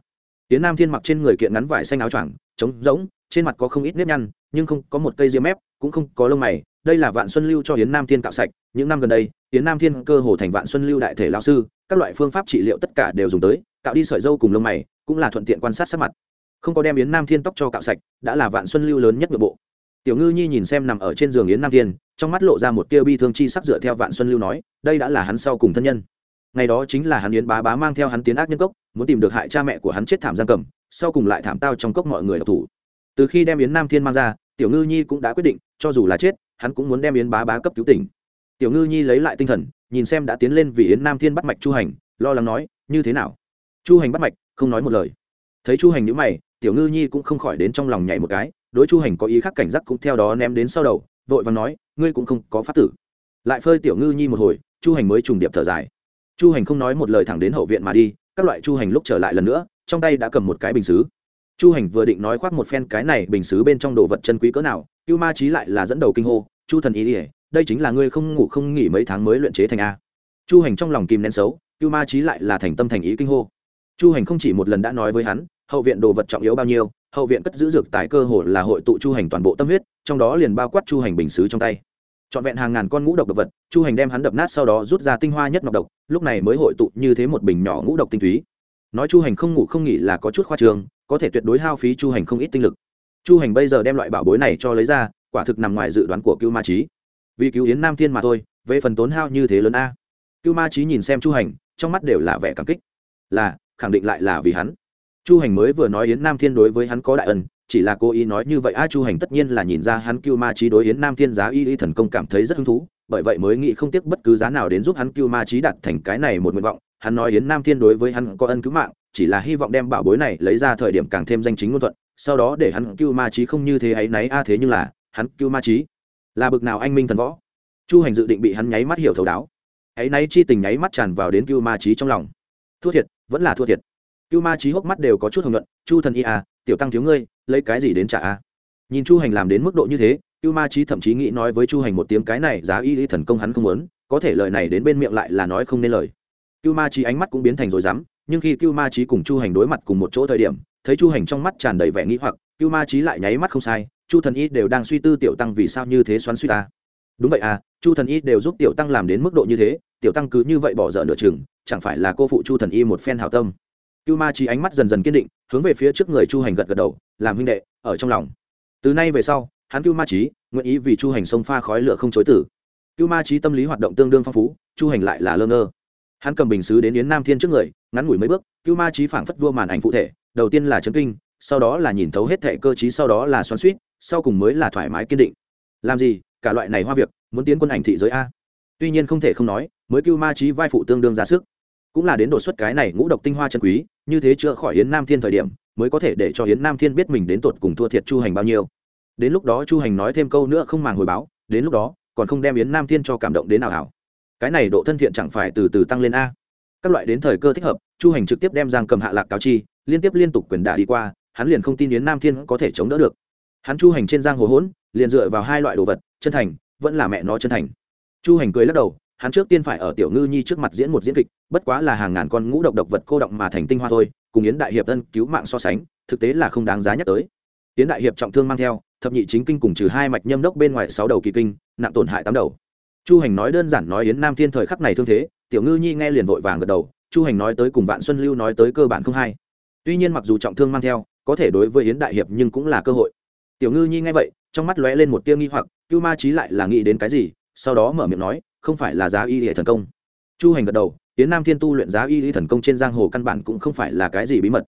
Yến nam thiên mặc trên người kiện ngắn vải xanh áo choàng, trống rỗng, trên mặt có không ít nếp nhăn, nhưng không có một cây diêm mép, cũng không có lông mày. Đây là vạn xuân lưu cho yến nam thiên cạo sạch. Những năm gần đây, yến nam thiên cơ hồ thành vạn xuân lưu đại thể lao sư, các loại phương pháp trị liệu tất cả đều dùng tới, cạo đi sợi dâu cùng lông mày cũng là thuận tiện quan sát sắc mặt. Không có đem yến nam thiên tóc cho cạo sạch, đã là vạn xuân lưu lớn nhất nội bộ. Tiểu ngư nhi nhìn xem nằm ở trên giường yến nam thiên, trong mắt lộ ra một tia bi thương chi sắc dựa theo vạn xuân lưu nói, đây đã là hắn sau cùng thân nhân. Ngày đó chính là hắn yến bá bá mang theo hắn tiến ác nhân cốc, muốn tìm được hại cha mẹ của hắn chết thảm giang cầm, sau cùng lại thảm tao trong cốc mọi người độc thủ. Từ khi đem yến nam thiên mang ra, tiểu ngư nhi cũng đã quyết định, cho dù là chết, hắn cũng muốn đem yến bá bá cấp cứu tỉnh. Tiểu ngư nhi lấy lại tinh thần, nhìn xem đã tiến lên vì yến nam thiên bắt mạch chu hành, lo lắng nói, như thế nào? Chu hành bắt mạch không nói một lời. Thấy chu hành nhữ mày, tiểu ngư nhi cũng không khỏi đến trong lòng nhảy một cái, đối chu hành có ý khác cảnh giác cũng theo đó ném đến sau đầu, vội và nói, ngươi cũng không có pháp tử. Lại phơi tiểu ngư nhi một hồi, chu hành mới trùng điệp thở dài. Chu hành không nói một lời thẳng đến hậu viện mà đi, các loại chu hành lúc trở lại lần nữa, trong tay đã cầm một cái bình xứ. Chu hành vừa định nói khoác một phen cái này bình xứ bên trong đồ vật chân quý cỡ nào, cưu ma trí lại là dẫn đầu kinh hô, chu thần ý ỉa đây chính là ngươi không ngủ không nghỉ mấy tháng mới luyện chế thành a. Chu hành trong lòng kìm nén xấu, cưu ma trí lại là thành tâm thành ý kinh hô chu hành không chỉ một lần đã nói với hắn, hậu viện đồ vật trọng yếu bao nhiêu, hậu viện cất giữ dược tài cơ hồ là hội tụ chu hành toàn bộ tâm huyết, trong đó liền bao quát chu hành bình xứ trong tay. Trọn vẹn hàng ngàn con ngũ độc độc vật, chu hành đem hắn đập nát sau đó rút ra tinh hoa nhất ngọc độc, lúc này mới hội tụ như thế một bình nhỏ ngũ độc tinh túy. Nói chu hành không ngủ không nghỉ là có chút khoa trường có thể tuyệt đối hao phí chu hành không ít tinh lực. Chu hành bây giờ đem loại bảo bối này cho lấy ra, quả thực nằm ngoài dự đoán của cưu ma trí vì cứu yến nam thiên mà thôi, về phần tốn hao như thế lớn a. Cưu ma trí nhìn xem chu hành, trong mắt đều là vẻ cảm kích. Là khẳng định lại là vì hắn. Chu hành mới vừa nói yến nam thiên đối với hắn có đại ân, chỉ là cố ý nói như vậy, a, chu hành tất nhiên là nhìn ra hắn cưu ma trí đối yến nam thiên giá y y thần công cảm thấy rất hứng thú, bởi vậy mới nghĩ không tiếc bất cứ giá nào đến giúp hắn cưu ma trí đặt thành cái này một nguyện vọng. Hắn nói yến nam thiên đối với hắn có ân cứu mạng, chỉ là hy vọng đem bảo bối này lấy ra thời điểm càng thêm danh chính ngôn thuận, sau đó để hắn cưu ma trí không như thế ấy náy, a, thế nhưng là, hắn cưu ma trí là bực nào anh minh thần võ. Chu hành dự định bị hắn nháy mắt hiểu thấu đáo. Ấy náy chi tình nháy mắt tràn vào đến cưu ma trí trong lòng. Thua thiệt vẫn là thua thiệt. Cưu ma trí hốc mắt đều có chút hồng luận chu thần y à tiểu tăng thiếu ngươi, lấy cái gì đến trả a? Nhìn chu hành làm đến mức độ như thế, cưu ma trí thậm chí nghĩ nói với chu hành một tiếng cái này giá y y thần công hắn không muốn, có thể lời này đến bên miệng lại là nói không nên lời. Cưu ma trí ánh mắt cũng biến thành rồi dám nhưng khi cưu ma trí cùng chu hành đối mặt cùng một chỗ thời điểm, thấy chu hành trong mắt tràn đầy vẻ nghĩ hoặc, cưu ma trí lại nháy mắt không sai, chu thần y đều đang suy tư tiểu tăng vì sao như thế xoắn suy ta. Đúng vậy à chu thần y đều giúp tiểu tăng làm đến mức độ như thế, tiểu tăng cứ như vậy bỏ dở nửa chừng chẳng phải là cô phụ chu thần y một phen hào tâm. Cưu ma trí ánh mắt dần dần kiên định, hướng về phía trước người chu hành gật gật đầu, làm huynh đệ, ở trong lòng. Từ nay về sau, hắn cưu ma trí nguyện ý vì chu hành sông pha khói lửa không chối tử. Cưu ma trí tâm lý hoạt động tương đương phong phú, chu hành lại là lơ ngơ. Hắn cầm bình xứ đến yến nam thiên trước người, ngắn ngủi mấy bước, cưu ma trí phảng phất vua màn ảnh phụ thể, đầu tiên là chấn kinh, sau đó là nhìn thấu hết thệ cơ chí sau đó là xoắn suýt sau cùng mới là thoải mái kiên định. Làm gì, cả loại này hoa việc, muốn tiến quân ảnh thị giới a? Tuy nhiên không thể không nói, mới cưu ma trí vai phụ tương đương ra sức cũng là đến đột xuất cái này ngũ độc tinh hoa chân quý, như thế chữa khỏi hiến nam thiên thời điểm, mới có thể để cho hiến nam thiên biết mình đến tột cùng thua thiệt chu hành bao nhiêu. Đến lúc đó chu hành nói thêm câu nữa không màng hồi báo, đến lúc đó, còn không đem yến nam thiên cho cảm động đến nào hảo. Cái này độ thân thiện chẳng phải từ từ tăng lên a. Các loại đến thời cơ thích hợp, chu hành trực tiếp đem giang cầm hạ lạc cáo chi, liên tiếp liên tục quyền đả đi qua, hắn liền không tin yến nam thiên có thể chống đỡ được. Hắn chu hành trên giang hồ hỗn, liền dựa vào hai loại đồ vật, chân thành, vẫn là mẹ nó chân thành. Chu hành cười lắc đầu hắn trước tiên phải ở tiểu ngư nhi trước mặt diễn một diễn kịch, bất quá là hàng ngàn con ngũ độc độc vật cô động mà thành tinh hoa thôi, cùng yến đại hiệp thân cứu mạng so sánh, thực tế là không đáng giá nhắc tới. Yến đại hiệp trọng thương mang theo, thập nhị chính kinh cùng trừ hai mạch nhâm đốc bên ngoài sáu đầu kỳ kinh, nặng tổn hại tám đầu. Chu hành nói đơn giản nói yến nam thiên thời khắc này thương thế, tiểu ngư nhi nghe liền vội vàng gật đầu, chu hành nói tới cùng vạn xuân lưu nói tới cơ bản không hay. Tuy nhiên mặc dù trọng thương mang theo, có thể đối với yến đại hiệp nhưng cũng là cơ hội. Tiểu ngư nhi nghe vậy, trong mắt lóe lên một tia nghi hoặc, cưu ma trí lại là nghĩ đến cái gì, sau đó mở miệng nói không phải là giá y hệ thần công. Chu hành gật đầu tiến nam thiên tu luyện giá y lý thần công trên giang hồ căn bản cũng không phải là cái gì bí mật.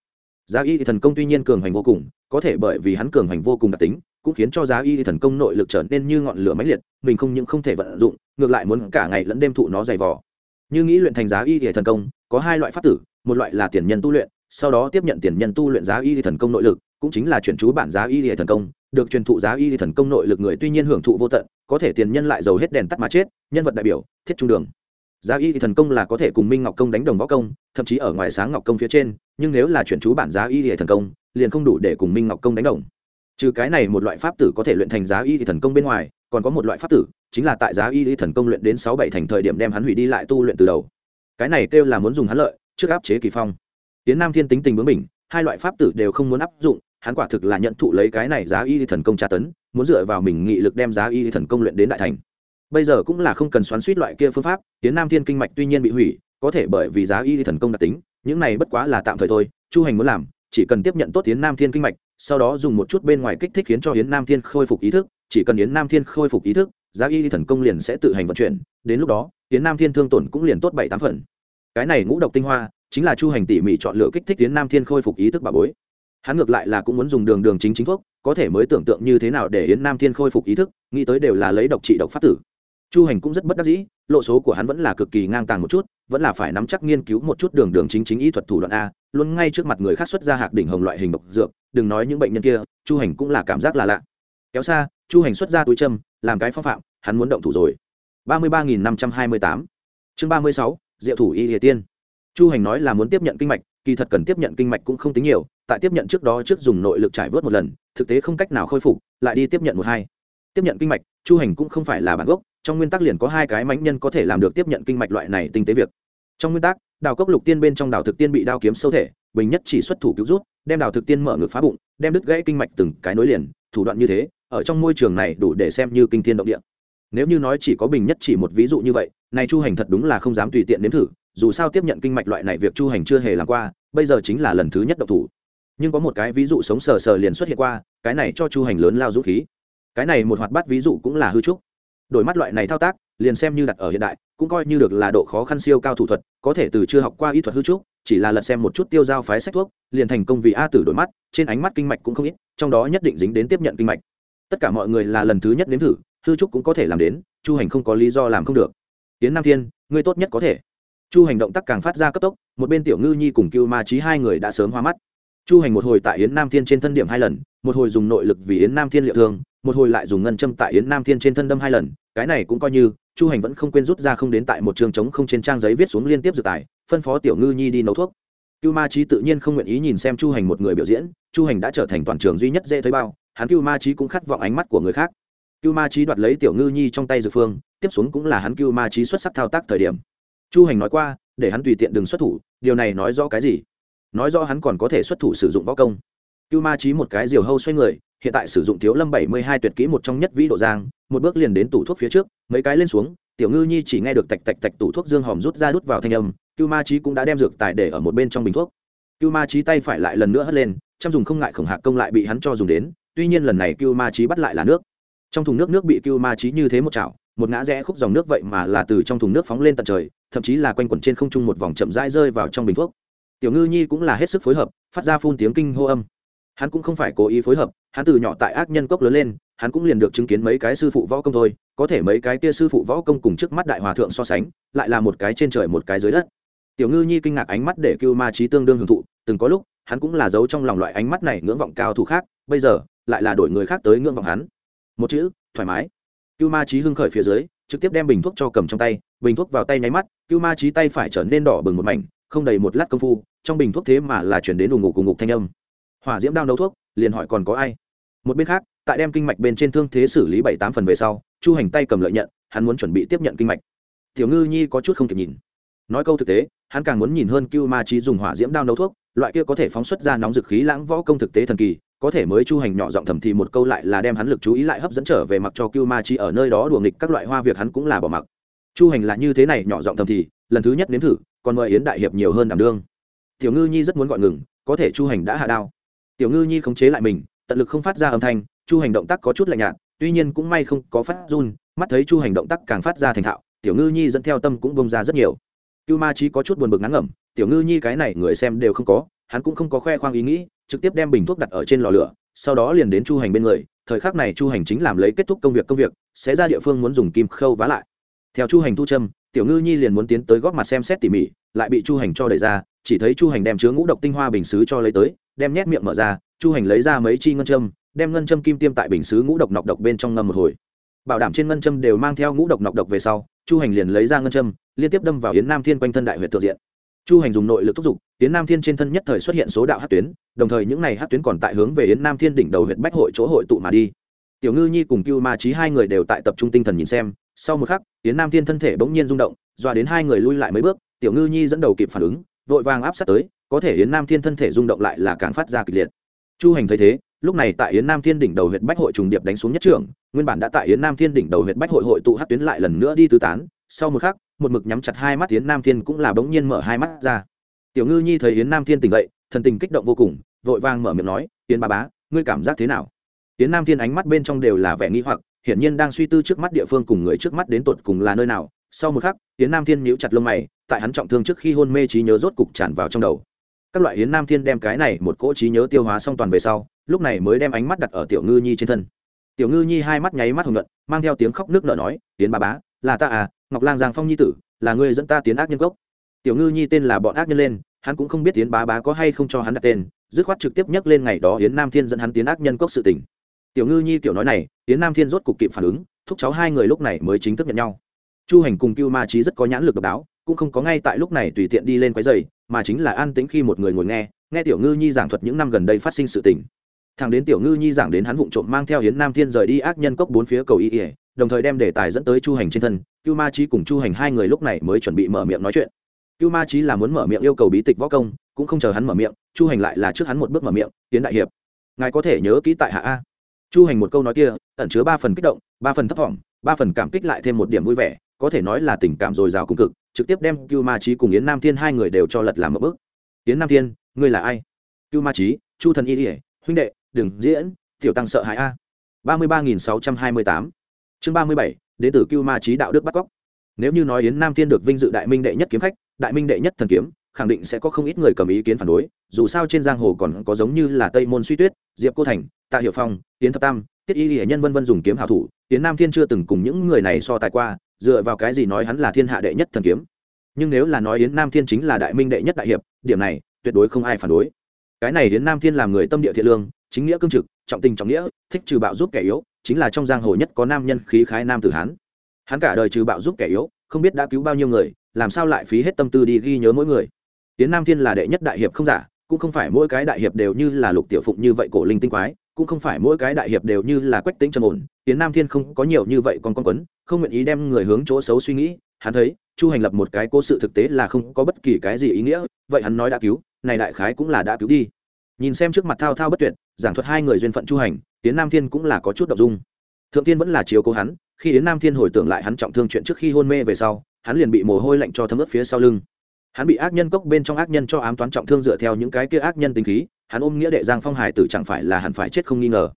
Giá y thần công tuy nhiên cường hành vô cùng, có thể bởi vì hắn cường hành vô cùng đặc tính, cũng khiến cho giá y thần công nội lực trở nên như ngọn lửa mãnh liệt, mình không những không thể vận dụng, ngược lại muốn cả ngày lẫn đêm thụ nó dày vò. Như nghĩ luyện thành giá y thần công, có hai loại pháp tử, một loại là tiền nhân tu luyện, sau đó tiếp nhận tiền nhân tu luyện giá y thần công nội lực, cũng chính là chuyển chú bản giá y thần công được truyền thụ giá y thần công nội lực người tuy nhiên hưởng thụ vô tận, có thể tiền nhân lại giàu hết đèn tắt mà chết, nhân vật đại biểu, thiết trung đường. Giá y thần công là có thể cùng minh ngọc công đánh đồng võ công, thậm chí ở ngoài sáng ngọc công phía trên, nhưng nếu là chuyển chú bản giá y thần công, liền không đủ để cùng minh ngọc công đánh đồng. Trừ cái này một loại pháp tử có thể luyện thành giá y thần công bên ngoài, còn có một loại pháp tử, chính là tại giá y thần công luyện đến sáu bảy thành thời điểm đem hắn hủy đi lại tu luyện từ đầu. Cái này kêu là muốn dùng hắn lợi, trước áp chế kỳ phong. Tiến nam thiên tính tình bướng mình hai loại pháp tử đều không muốn áp dụng hắn quả thực là nhận thụ lấy cái này giá y thần công tra tấn, muốn dựa vào mình nghị lực đem giá y thần công luyện đến đại thành. Bây giờ cũng là không cần xoắn suýt loại kia phương pháp tiến nam thiên kinh mạch tuy nhiên bị hủy, có thể bởi vì giá y thần công đặc tính, những này bất quá là tạm thời thôi, chu hành muốn làm, chỉ cần tiếp nhận tốt tiến nam thiên kinh mạch, sau đó dùng một chút bên ngoài kích thích khiến cho hiến nam thiên khôi phục ý thức, chỉ cần hiến nam thiên khôi phục ý thức, giá y thần công liền sẽ tự hành vận chuyển, đến lúc đó hiến nam thiên thương tổn cũng liền tốt bảy tám phần. Cái này ngũ độc tinh hoa, chính là chu hành tỉ mỉ chọn lựa kích thích yến nam thiên khôi phục ý thức bà bối hắn ngược lại là cũng muốn dùng đường đường chính chính thuốc, có thể mới tưởng tượng như thế nào để yến nam thiên khôi phục ý thức, nghĩ tới đều là lấy độc trị độc pháp tử. Chu hành cũng rất bất đắc dĩ, lộ số của hắn vẫn là cực kỳ ngang tàng một chút, vẫn là phải nắm chắc nghiên cứu một chút đường đường chính chính y thuật thủ đoạn a, luôn ngay trước mặt người khác xuất ra hạc đỉnh hồng loại hình độc dược, đừng nói những bệnh nhân kia, chu hành cũng là cảm giác là lạ. Kéo xa, chu hành xuất ra túi châm, làm cái phong phạm, hắn muốn động thủ rồi. ba mươi ba nghìn năm trăm hai mươi tám. Chương ba mươi sáu, diệu thủ y địa tiên. Chu hành nói là muốn tiếp nhận kinh mạch, kỳ thật cần tiếp nhận kinh mạch cũng không tính nhiều tại tiếp nhận trước đó trước dùng nội lực trải vớt một lần, thực tế không cách nào khôi phục, lại đi tiếp nhận một hai. Tiếp nhận kinh mạch, chu hành cũng không phải là bản gốc, trong nguyên tắc liền có hai cái mãnh nhân có thể làm được tiếp nhận kinh mạch loại này tinh tế việc. Trong nguyên tắc, đào cốc lục tiên bên trong đào thực tiên bị đao kiếm sâu thể, bình nhất chỉ xuất thủ cứu rút, đem đào thực tiên mở ngực phá bụng, đem đứt gãy kinh mạch từng cái nối liền, thủ đoạn như thế, ở trong môi trường này đủ để xem như kinh thiên động địa. Nếu như nói chỉ có bình nhất chỉ một ví dụ như vậy, này chu hành thật đúng là không dám tùy tiện nếm thử, dù sao tiếp nhận kinh mạch loại này việc chu hành chưa hề làm qua, bây giờ chính là lần thứ nhất độc thủ nhưng có một cái ví dụ sống sờ sờ liền xuất hiện qua, cái này cho chu hành lớn lao dũng khí. Cái này một hoạt bát ví dụ cũng là hư trúc. Đổi mắt loại này thao tác, liền xem như đặt ở hiện đại, cũng coi như được là độ khó khăn siêu cao thủ thuật, có thể từ chưa học qua y thuật hư trúc, chỉ là lật xem một chút tiêu giao phái sách thuốc, liền thành công vì a tử đổi mắt, trên ánh mắt kinh mạch cũng không ít, trong đó nhất định dính đến tiếp nhận kinh mạch. Tất cả mọi người là lần thứ nhất nếm thử, hư trúc cũng có thể làm đến, chu hành không có lý do làm không được. Tiến nam thiên, ngươi tốt nhất có thể. Chu hành động tác càng phát ra cấp tốc, một bên tiểu ngư nhi cùng cưu ma trí hai người đã sớm hoa mắt chu hành một hồi tại yến nam thiên trên thân điểm hai lần, một hồi dùng nội lực vì yến nam thiên liệu thương, một hồi lại dùng ngân châm tại yến nam thiên trên thân đâm hai lần, cái này cũng coi như, chu hành vẫn không quên rút ra không đến tại một trường trống không trên trang giấy viết xuống liên tiếp dự tài, phân phó tiểu ngư nhi đi nấu thuốc. Cưu ma trí tự nhiên không nguyện ý nhìn xem chu hành một người biểu diễn, chu hành đã trở thành toàn trường duy nhất dễ thấy bao, hắn cưu ma trí cũng khát vọng ánh mắt của người khác. Cưu ma trí đoạt lấy tiểu ngư nhi trong tay dược phương, tiếp xuống cũng là hắn cưu ma trí xuất sắc thao tác thời điểm. Chu hành nói qua, để hắn tùy tiện đừng xuất thủ, điều này nói rõ cái gì? Nói rõ hắn còn có thể xuất thủ sử dụng võ công. Cưu ma trí một cái diều hâu xoay người, hiện tại sử dụng thiếu lâm bảy mươi hai tuyệt kỹ một trong nhất vĩ độ giang, một bước liền đến tủ thuốc phía trước, mấy cái lên xuống, tiểu ngư nhi chỉ nghe được tạch tạch tạch tủ thuốc dương hòm rút ra đút vào thanh âm, cưu ma trí cũng đã đem dược tài để ở một bên trong bình thuốc. Cưu ma trí tay phải lại lần nữa hất lên, chăm dùng không ngại khổng hạc công lại bị hắn cho dùng đến, tuy nhiên lần này cưu ma trí bắt lại là nước. Trong thùng nước nước bị cưu ma trí như thế một chảo, một ngã rẽ khúc dòng nước vậy mà là từ trong thùng nước phóng lên tận trời, thậm chí là quanh quẩn trên không trung một vòng chậm rãi rơi vào trong bình thuốc tiểu ngư nhi cũng là hết sức phối hợp, phát ra phun tiếng kinh hô âm. Hắn cũng không phải cố ý phối hợp, hắn từ nhỏ tại ác nhân cốc lớn lên, hắn cũng liền được chứng kiến mấy cái sư phụ võ công thôi, có thể mấy cái kia sư phụ võ công cùng trước mắt đại hòa thượng so sánh, lại là một cái trên trời một cái dưới đất. Tiểu ngư nhi kinh ngạc ánh mắt để cưu ma trí tương đương hưởng thụ, từng có lúc, hắn cũng là giấu trong lòng loại ánh mắt này ngưỡng vọng cao thủ khác, bây giờ, lại là đổi người khác tới ngưỡng vọng hắn. Một chữ, thoải mái. Cưu ma trí hưng khởi phía dưới, trực tiếp đem bình thuốc cho cầm trong tay, bình thuốc vào tay nháy mắt, cưu ma trí tay phải trở nên đỏ bừng một mảnh không đầy một lát công phu, trong bình thuốc thế mà là chuyển đến đủ ngục cùng ngục thanh âm. Hỏa diễm đao nấu thuốc, liền hỏi còn có ai? Một bên khác, tại đem kinh mạch bên trên thương thế xử lý bảy tám phần về sau, chu hành tay cầm lợi nhận, hắn muốn chuẩn bị tiếp nhận kinh mạch. Tiểu ngư nhi có chút không kịp nhìn. Nói câu thực tế, hắn càng muốn nhìn hơn cưu ma trí dùng hỏa diễm đao nấu thuốc, loại kia có thể phóng xuất ra nóng dực khí lãng võ công thực tế thần kỳ, có thể mới chu hành nhỏ giọng thầm thì một câu lại là đem hắn lực chú ý lại hấp dẫn trở về mặc cho cưu ma trí ở nơi đó đùa nghịch các loại hoa việc hắn cũng là bỏ mặc. Chu hành là như thế này nhỏ giọng thầm thì, lần thứ nhất nếm thử còn mời yến đại hiệp nhiều hơn đảm đương. Tiểu ngư nhi rất muốn gọi ngừng, có thể chu hành đã hạ đao. Tiểu ngư nhi khống chế lại mình, tận lực không phát ra âm thanh, chu hành động tác có chút lạnh nhạt, tuy nhiên cũng may không có phát run, mắt thấy chu hành động tác càng phát ra thành thạo, tiểu ngư nhi dẫn theo tâm cũng bông ra rất nhiều. Cưu ma trí có chút buồn bực ngắn ngẩm, tiểu ngư nhi cái này người xem đều không có, hắn cũng không có khoe khoang ý nghĩ, trực tiếp đem bình thuốc đặt ở trên lò lửa, sau đó liền đến chu hành bên người, thời khắc này chu hành chính làm lấy kết thúc công việc công việc, sẽ ra địa phương muốn dùng kim khâu vá lại. Theo chu hành thu châm tiểu ngư nhi liền muốn tiến tới góp mặt xem xét tỉ mỉ, lại bị chu hành cho đẩy ra, chỉ thấy chu hành đem chứa ngũ độc tinh hoa bình xứ cho lấy tới, đem nhét miệng mở ra, chu hành lấy ra mấy chi ngân châm, đem ngân châm kim tiêm tại bình xứ ngũ độc nọc độc bên trong ngâm một hồi. Bảo đảm trên ngân châm đều mang theo ngũ độc nọc độc về sau, chu hành liền lấy ra ngân châm, liên tiếp đâm vào yến nam thiên quanh thân đại huyện tự diện. Chu hành dùng nội lực thúc giục, yến nam thiên trên thân nhất thời xuất hiện số đạo hát tuyến, đồng thời những n à y hát tuyến còn tại hướng về yến nam thiên đỉnh đầu huyện bách hội chỗ hội tụ mà đi. Tiểu ngư nhi cùng cưu ma trí hai người đều tại tập trung tinh thần nhìn xem sau một khắc, yến nam thiên thân thể bỗng nhiên rung động dọa đến hai người lui lại mấy bước, tiểu ngư nhi dẫn đầu kịp phản ứng, vội vàng áp sát tới, có thể yến nam thiên thân thể rung động lại là càng phát ra kịch liệt. Chu hành thấy thế, lúc này tại yến nam thiên đỉnh đầu huyện bách hội trùng điệp đánh xuống nhất trưởng, nguyên bản đã tại yến nam thiên đỉnh đầu huyện bách hội hội tụ hát tuyến lại lần nữa đi tứ tán, sau một khắc, một mực nhắm chặt hai mắt yến nam thiên cũng là bỗng nhiên mở hai mắt ra. Tiểu ngư nhi thấy yến nam thiên tỉnh dậy, thần tình kích động vô cùng, vội vàng mở miệng nói, yến ba bá, ngươi cảm giác thế nào? Yến nam thiên ánh mắt bên trong đều là vẻ nghi hoặc hiển nhiên đang suy tư trước mắt địa phương cùng người trước mắt đến tột cùng là nơi nào. Sau một khắc, yến nam thiên nhíu chặt lông mày, tại hắn trọng thương trước khi hôn mê trí nhớ rốt cục tràn vào trong đầu. Các loại yến nam thiên đem cái này một cỗ trí nhớ tiêu hóa xong toàn về sau, lúc này mới đem ánh mắt đặt ở tiểu ngư nhi trên thân. Tiểu ngư nhi hai mắt nháy mắt hồng nhuận, mang theo tiếng khóc nước nở nói tiến ba bá, là ta à ngọc lang giang phong nhi tử, là người dẫn ta tiến ác nhân gốc tiểu ngư nhi tên là bọn ác nhân lên, hắn cũng không biết tiến bá bá có hay không cho hắn đặt tên, dứt khoát trực tiếp nhắc lên ngày đó yến nam thiên dẫn hắn tiến ác nhân cốc sự tình tiểu ngư nhi tiểu nói này tiến nam thiên rốt cục kịp phản ứng, thúc cháu hai người lúc này mới chính thức nhận nhau. Chu hành cùng cưu ma trí rất có nhãn lực độc đáo, cũng không có ngay tại lúc này tùy tiện đi lên quái dày mà chính là an tĩnh khi một người ngồi nghe nghe tiểu ngư nhi giảng thuật những năm gần đây phát sinh sự tình. Thằng đến tiểu ngư nhi giảng đến hắn vụng trộm mang theo hiến nam thiên rời đi ác nhân cốc bốn phía cầu y ỉa đồng thời đem đề tài dẫn tới chu hành trên thân, cưu ma trí cùng chu hành hai người lúc này mới chuẩn bị mở miệng nói chuyện. Cưu ma trí là muốn mở miệng yêu cầu bí tịch võ công, cũng không chờ hắn mở miệng, chu hành lại là trước hắn một bước mở miệng tiến đại hiệp, ngài có thể nhớ kỹ tại hạ a? Chu hành một câu nói kia, ẩn chứa ba phần kích động, ba phần thấp thỏm ba phần cảm kích lại thêm một điểm vui vẻ, có thể nói là tình cảm dồi dào cùng cực, trực tiếp đem cưu ma trí cùng yến nam thiên hai người đều cho lật làm một bước. Yến nam thiên, ngươi là ai? Cưu ma trí chu thần y ỉa huynh đệ, đừng diễn, tiểu tăng sợ hãi a. ba mươi ba nghìn sáu trăm hai mươi tám. Chương ba mươi bảy đến từ cưu ma trí đạo đức bắt cóc. Nếu như nói yến nam thiên được vinh dự đại minh đệ nhất kiếm khách, đại minh đệ nhất thần kiếm khẳng định sẽ có không ít người cầm ý kiến phản đối, dù sao trên giang hồ còn có giống như là tây môn suy tuyết, diệp cô thành, tạ hiệu phong tiến thập tam, tiết y hệ nhân vân vân dùng kiếm hảo thủ tiến nam thiên chưa từng cùng những người này so tài qua, dựa vào cái gì nói hắn là thiên hạ đệ nhất thần kiếm. Nhưng nếu là nói yến nam thiên chính là đại minh đệ nhất đại hiệp, điểm này tuyệt đối không ai phản đối. Cái này yến nam thiên làm người tâm địa thiện lương, chính nghĩa cương trực, trọng tình trọng nghĩa, thích trừ bạo giúp kẻ yếu, chính là trong giang hồ nhất có nam nhân khí khái nam tử hán. Hắn cả đời trừ bạo giúp kẻ yếu, không biết đã cứu bao nhiêu người, làm sao lại phí hết tâm tư đi ghi nhớ mỗi người tiến nam thiên là đệ nhất đại hiệp không giả, cũng không phải mỗi cái đại hiệp đều như là lục tiểu phụng như vậy cổ linh tinh quái, cũng không phải mỗi cái đại hiệp đều như là quách tính trầm ổn. Tiến nam thiên không có nhiều như vậy còn con quấn, không nguyện ý đem người hướng chỗ xấu suy nghĩ. Hắn thấy, chu hành lập một cái cố sự thực tế là không có bất kỳ cái gì ý nghĩa, vậy hắn nói đã cứu, này đại khái cũng là đã cứu đi. Nhìn xem trước mặt thao thao bất tuyệt, giảng thuật hai người duyên phận chu hành, tiến nam thiên cũng là có chút đ ộ n g dung. Thượng tiên vẫn là chiếu cố hắn, khi yến nam thiên hồi tưởng lại hắn trọng thương chuyện trước khi hôn mê về sau, hắn liền bị mồ hôi lạnh cho thấm ướt phía sau lưng hắn bị ác nhân cốc bên trong ác nhân cho ám toán trọng thương dựa theo những cái kia ác nhân tính khí, hắn ôm nghĩa đệ giang phong hải tử chẳng phải là hắn phải chết không nghi ngờ.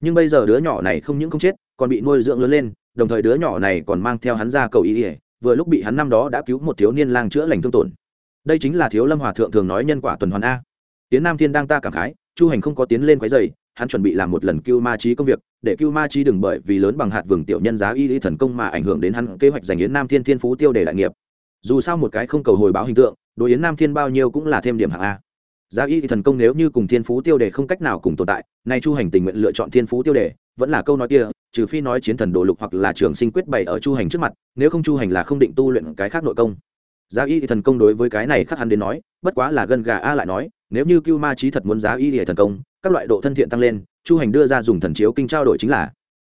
Nhưng bây giờ đứa nhỏ này không những không chết, còn bị nuôi dưỡng lớn lên, đồng thời đứa nhỏ này còn mang theo hắn ra cầu ý ỉa vừa lúc bị hắn năm đó đã cứu một thiếu niên lang chữa lành thương tổn. Đây chính là thiếu lâm hòa thượng thường nói nhân quả tuần hoàn a. Tiến nam thiên đang ta cảm khái, chu hành không có tiến lên quái dày hắn chuẩn bị làm một lần cưu ma trí công việc, để cưu ma trí đừng bởi vì lớn bằng hạt vừng tiểu nhân giá y y thần công mà ảnh hưởng đến hắn kế hoạch giành yến nam thiên thiên phú tiêu để đại nghiệp dù sao một cái không cầu hồi báo hình tượng, đối yến nam thiên bao nhiêu cũng là thêm điểm hạng a. Giá y thần công nếu như cùng thiên phú tiêu đề không cách nào cùng tồn tại, nay chu hành tình nguyện lựa chọn thiên phú tiêu đề, vẫn là câu nói kia, trừ phi nói chiến thần đồ lục hoặc là trường sinh quyết bày ở chu hành trước mặt, nếu không chu hành là không định tu luyện cái khác nội công. Giá y thần công đối với cái này khác hắn đến nói, bất quá là gân gà a lại nói, nếu như cưu ma trí thật muốn giá y thần công, các loại độ thân thiện tăng lên, chu hành đưa ra dùng thần chiếu kinh trao đổi chính là,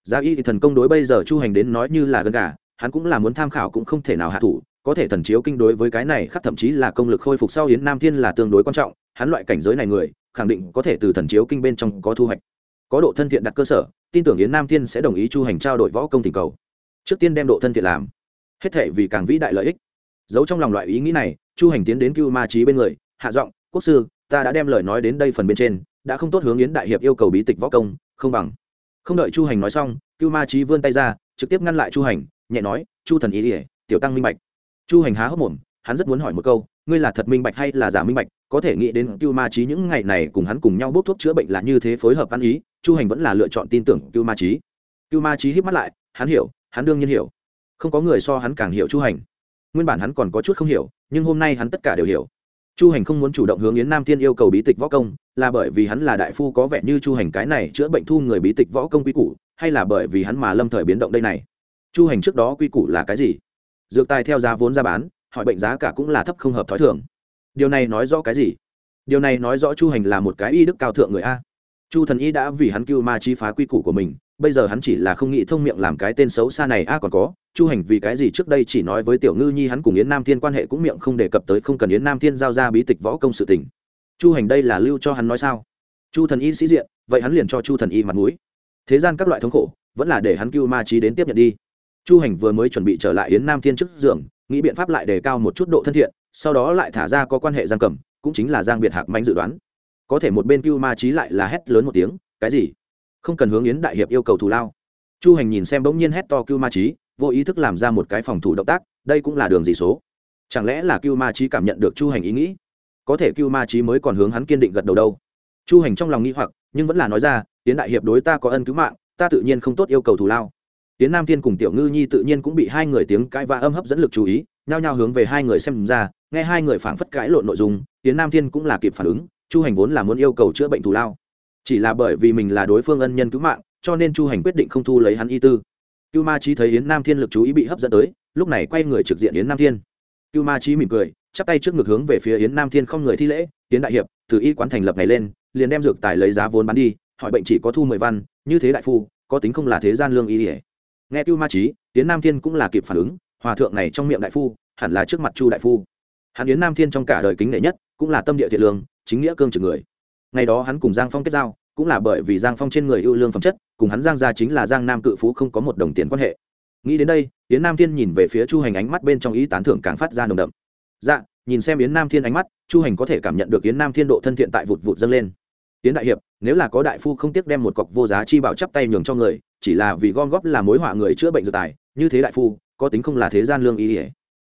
giá y thần công đối bây giờ chu hành đến nói như là gân gà, hắn cũng là muốn tham khảo cũng không thể nào hạ thủ có thể thần chiếu kinh đối với cái này khác thậm chí là công lực khôi phục sau hiến nam thiên là tương đối quan trọng, hắn loại cảnh giới này người, khẳng định có thể từ thần chiếu kinh bên trong có thu hoạch. Có độ thân thiện đặt cơ sở, tin tưởng yến nam thiên sẽ đồng ý chu hành trao đổi võ công tình cầu. Trước tiên đem độ thân thiện làm. Hết thệ vì càng vĩ đại lợi ích. Giấu trong lòng loại ý nghĩ này, chu hành tiến đến cưu ma trí bên người, hạ giọng, quốc sư, ta đã đem lời nói đến đây phần bên trên, đã không tốt hướng yến đại hiệp yêu cầu bí tịch võ công, không bằng. Không đợi chu hành nói xong, cưu ma trí vươn tay ra, trực tiếp ngăn lại chu hành, nhẹ nói, chu thần ý ỉa tiểu tăng minh bạch chu hành há hốc mồm, hắn rất muốn hỏi một câu, ngươi là thật minh bạch hay là giả minh bạch, có thể nghĩ đến cưu ma trí những ngày này cùng hắn cùng nhau bốc thuốc chữa bệnh là như thế phối hợp ăn ý, chu hành vẫn là lựa chọn tin tưởng cưu ma trí cưu ma trí hít mắt lại, hắn hiểu, hắn đương nhiên hiểu. Không có người so hắn càng hiểu chu hành. Nguyên bản hắn còn có chút không hiểu, nhưng hôm nay hắn tất cả đều hiểu. Chu hành không muốn chủ động hướng yến nam thiên yêu cầu bí tịch võ công, là bởi vì hắn là đại phu có vẻ như chu hành cái này chữa bệnh thu người bí tịch võ công quy củ, hay là bởi vì hắn mà lâm thời biến động đây này? Chu hành trước đó quy củ là cái gì? Dược tài theo giá vốn ra bán, hỏi bệnh giá cả cũng là thấp không hợp t h ó i thường. Điều này nói rõ cái gì? Điều này nói rõ chu hành là một cái y đức cao thượng người a. Chu thần y đã vì hắn cưu ma chi phá quy củ của mình, bây giờ hắn chỉ là không nghĩ thông miệng làm cái tên xấu xa này a còn có, chu hành vì cái gì trước đây chỉ nói với tiểu ngư nhi hắn cùng yến nam thiên quan hệ cũng miệng không đề cập tới không cần yến nam thiên giao ra bí tịch võ công sự tình. Chu hành đây là lưu cho hắn nói sao? Chu thần y sĩ diện, vậy hắn liền cho chu thần y mặt m ũ i thế gian các loại thống khổ, vẫn là để hắn cưu ma trí đến tiếp nhận đi chu hành vừa mới chuẩn bị trở lại yến nam thiên trước giường, nghĩ biện pháp lại đề cao một chút độ thân thiện, sau đó lại thả ra có quan hệ giang cầm, cũng chính là giang biệt hạc manh dự đoán. Có thể một bên cưu ma trí lại là hét lớn một tiếng, cái gì? Không cần hướng yến đại hiệp yêu cầu thù lao. Chu hành nhìn xem bỗng nhiên hét to cưu ma trí vô ý thức làm ra một cái phòng thủ động tác, đây cũng là đường gì số? Chẳng lẽ là cưu ma trí cảm nhận được chu hành ý nghĩ? Có thể cưu ma trí mới còn hướng hắn kiên định gật đầu đâu. Chu hành trong lòng nghĩ hoặc, nhưng vẫn là nói ra, yến đại hiệp đối ta có ân cứu mạng, ta tự nhiên không tốt yêu cầu thù lao tiến nam thiên cùng tiểu ngư nhi tự nhiên cũng bị hai người tiếng cãi và âm hấp dẫn lực chú ý, nhao nhao hướng về hai người xem ra, nghe hai người phảng phất cãi lộn nội dung tiến nam thiên cũng là kịp phản ứng, chu hành vốn là muốn yêu cầu chữa bệnh thù lao. Chỉ là bởi vì mình là đối phương ân nhân cứu mạng, cho nên chu hành quyết định không thu lấy hắn y tư. Cưu ma trí thấy yến nam thiên lực chú ý bị hấp dẫn tới, lúc này quay người trực diện yến nam thiên. Cưu ma trí mỉm cười, chắp tay trước ngực hướng về phía yến nam thiên không người thi lễ, yến đại hiệp, từ y quán thành lập này lên, liền đem dược tài lấy giá vốn bán đi, hỏi bệnh chỉ có thu mười văn, như thế đại phu, có tính không là thế gian lương y ỉa nghe cưu ma trí yến nam thiên cũng là kịp phản ứng, hòa thượng này trong miệng đại phu, hẳn là trước mặt chu đại phu. Hắn yến nam thiên trong cả đời kính nể nhất, cũng là tâm địa thiện lương, chính nghĩa cương trực người. Ngày đó hắn cùng giang phong kết giao, cũng là bởi vì giang phong trên người ưu lương phẩm chất, cùng hắn giang gia chính là giang nam cự phú không có một đồng tiền quan hệ. Nghĩ đến đây, yến nam thiên nhìn về phía chu hành ánh mắt bên trong ý tán thưởng càng phát ra nồng đậm. Dạ nhìn xem yến nam thiên ánh mắt, chu hành có thể cảm nhận được yến nam thiên độ thân thiện tại vụt vụt dâng lên. Yến đại hiệp, nếu là có đại phu không tiếc đem một cọc vô giá chi bảo chắp tay nhường cho người chỉ là vì gom góp là mối họa người chữa bệnh dược tài, như thế đại phu, có tính không là thế gian lương ý ỉa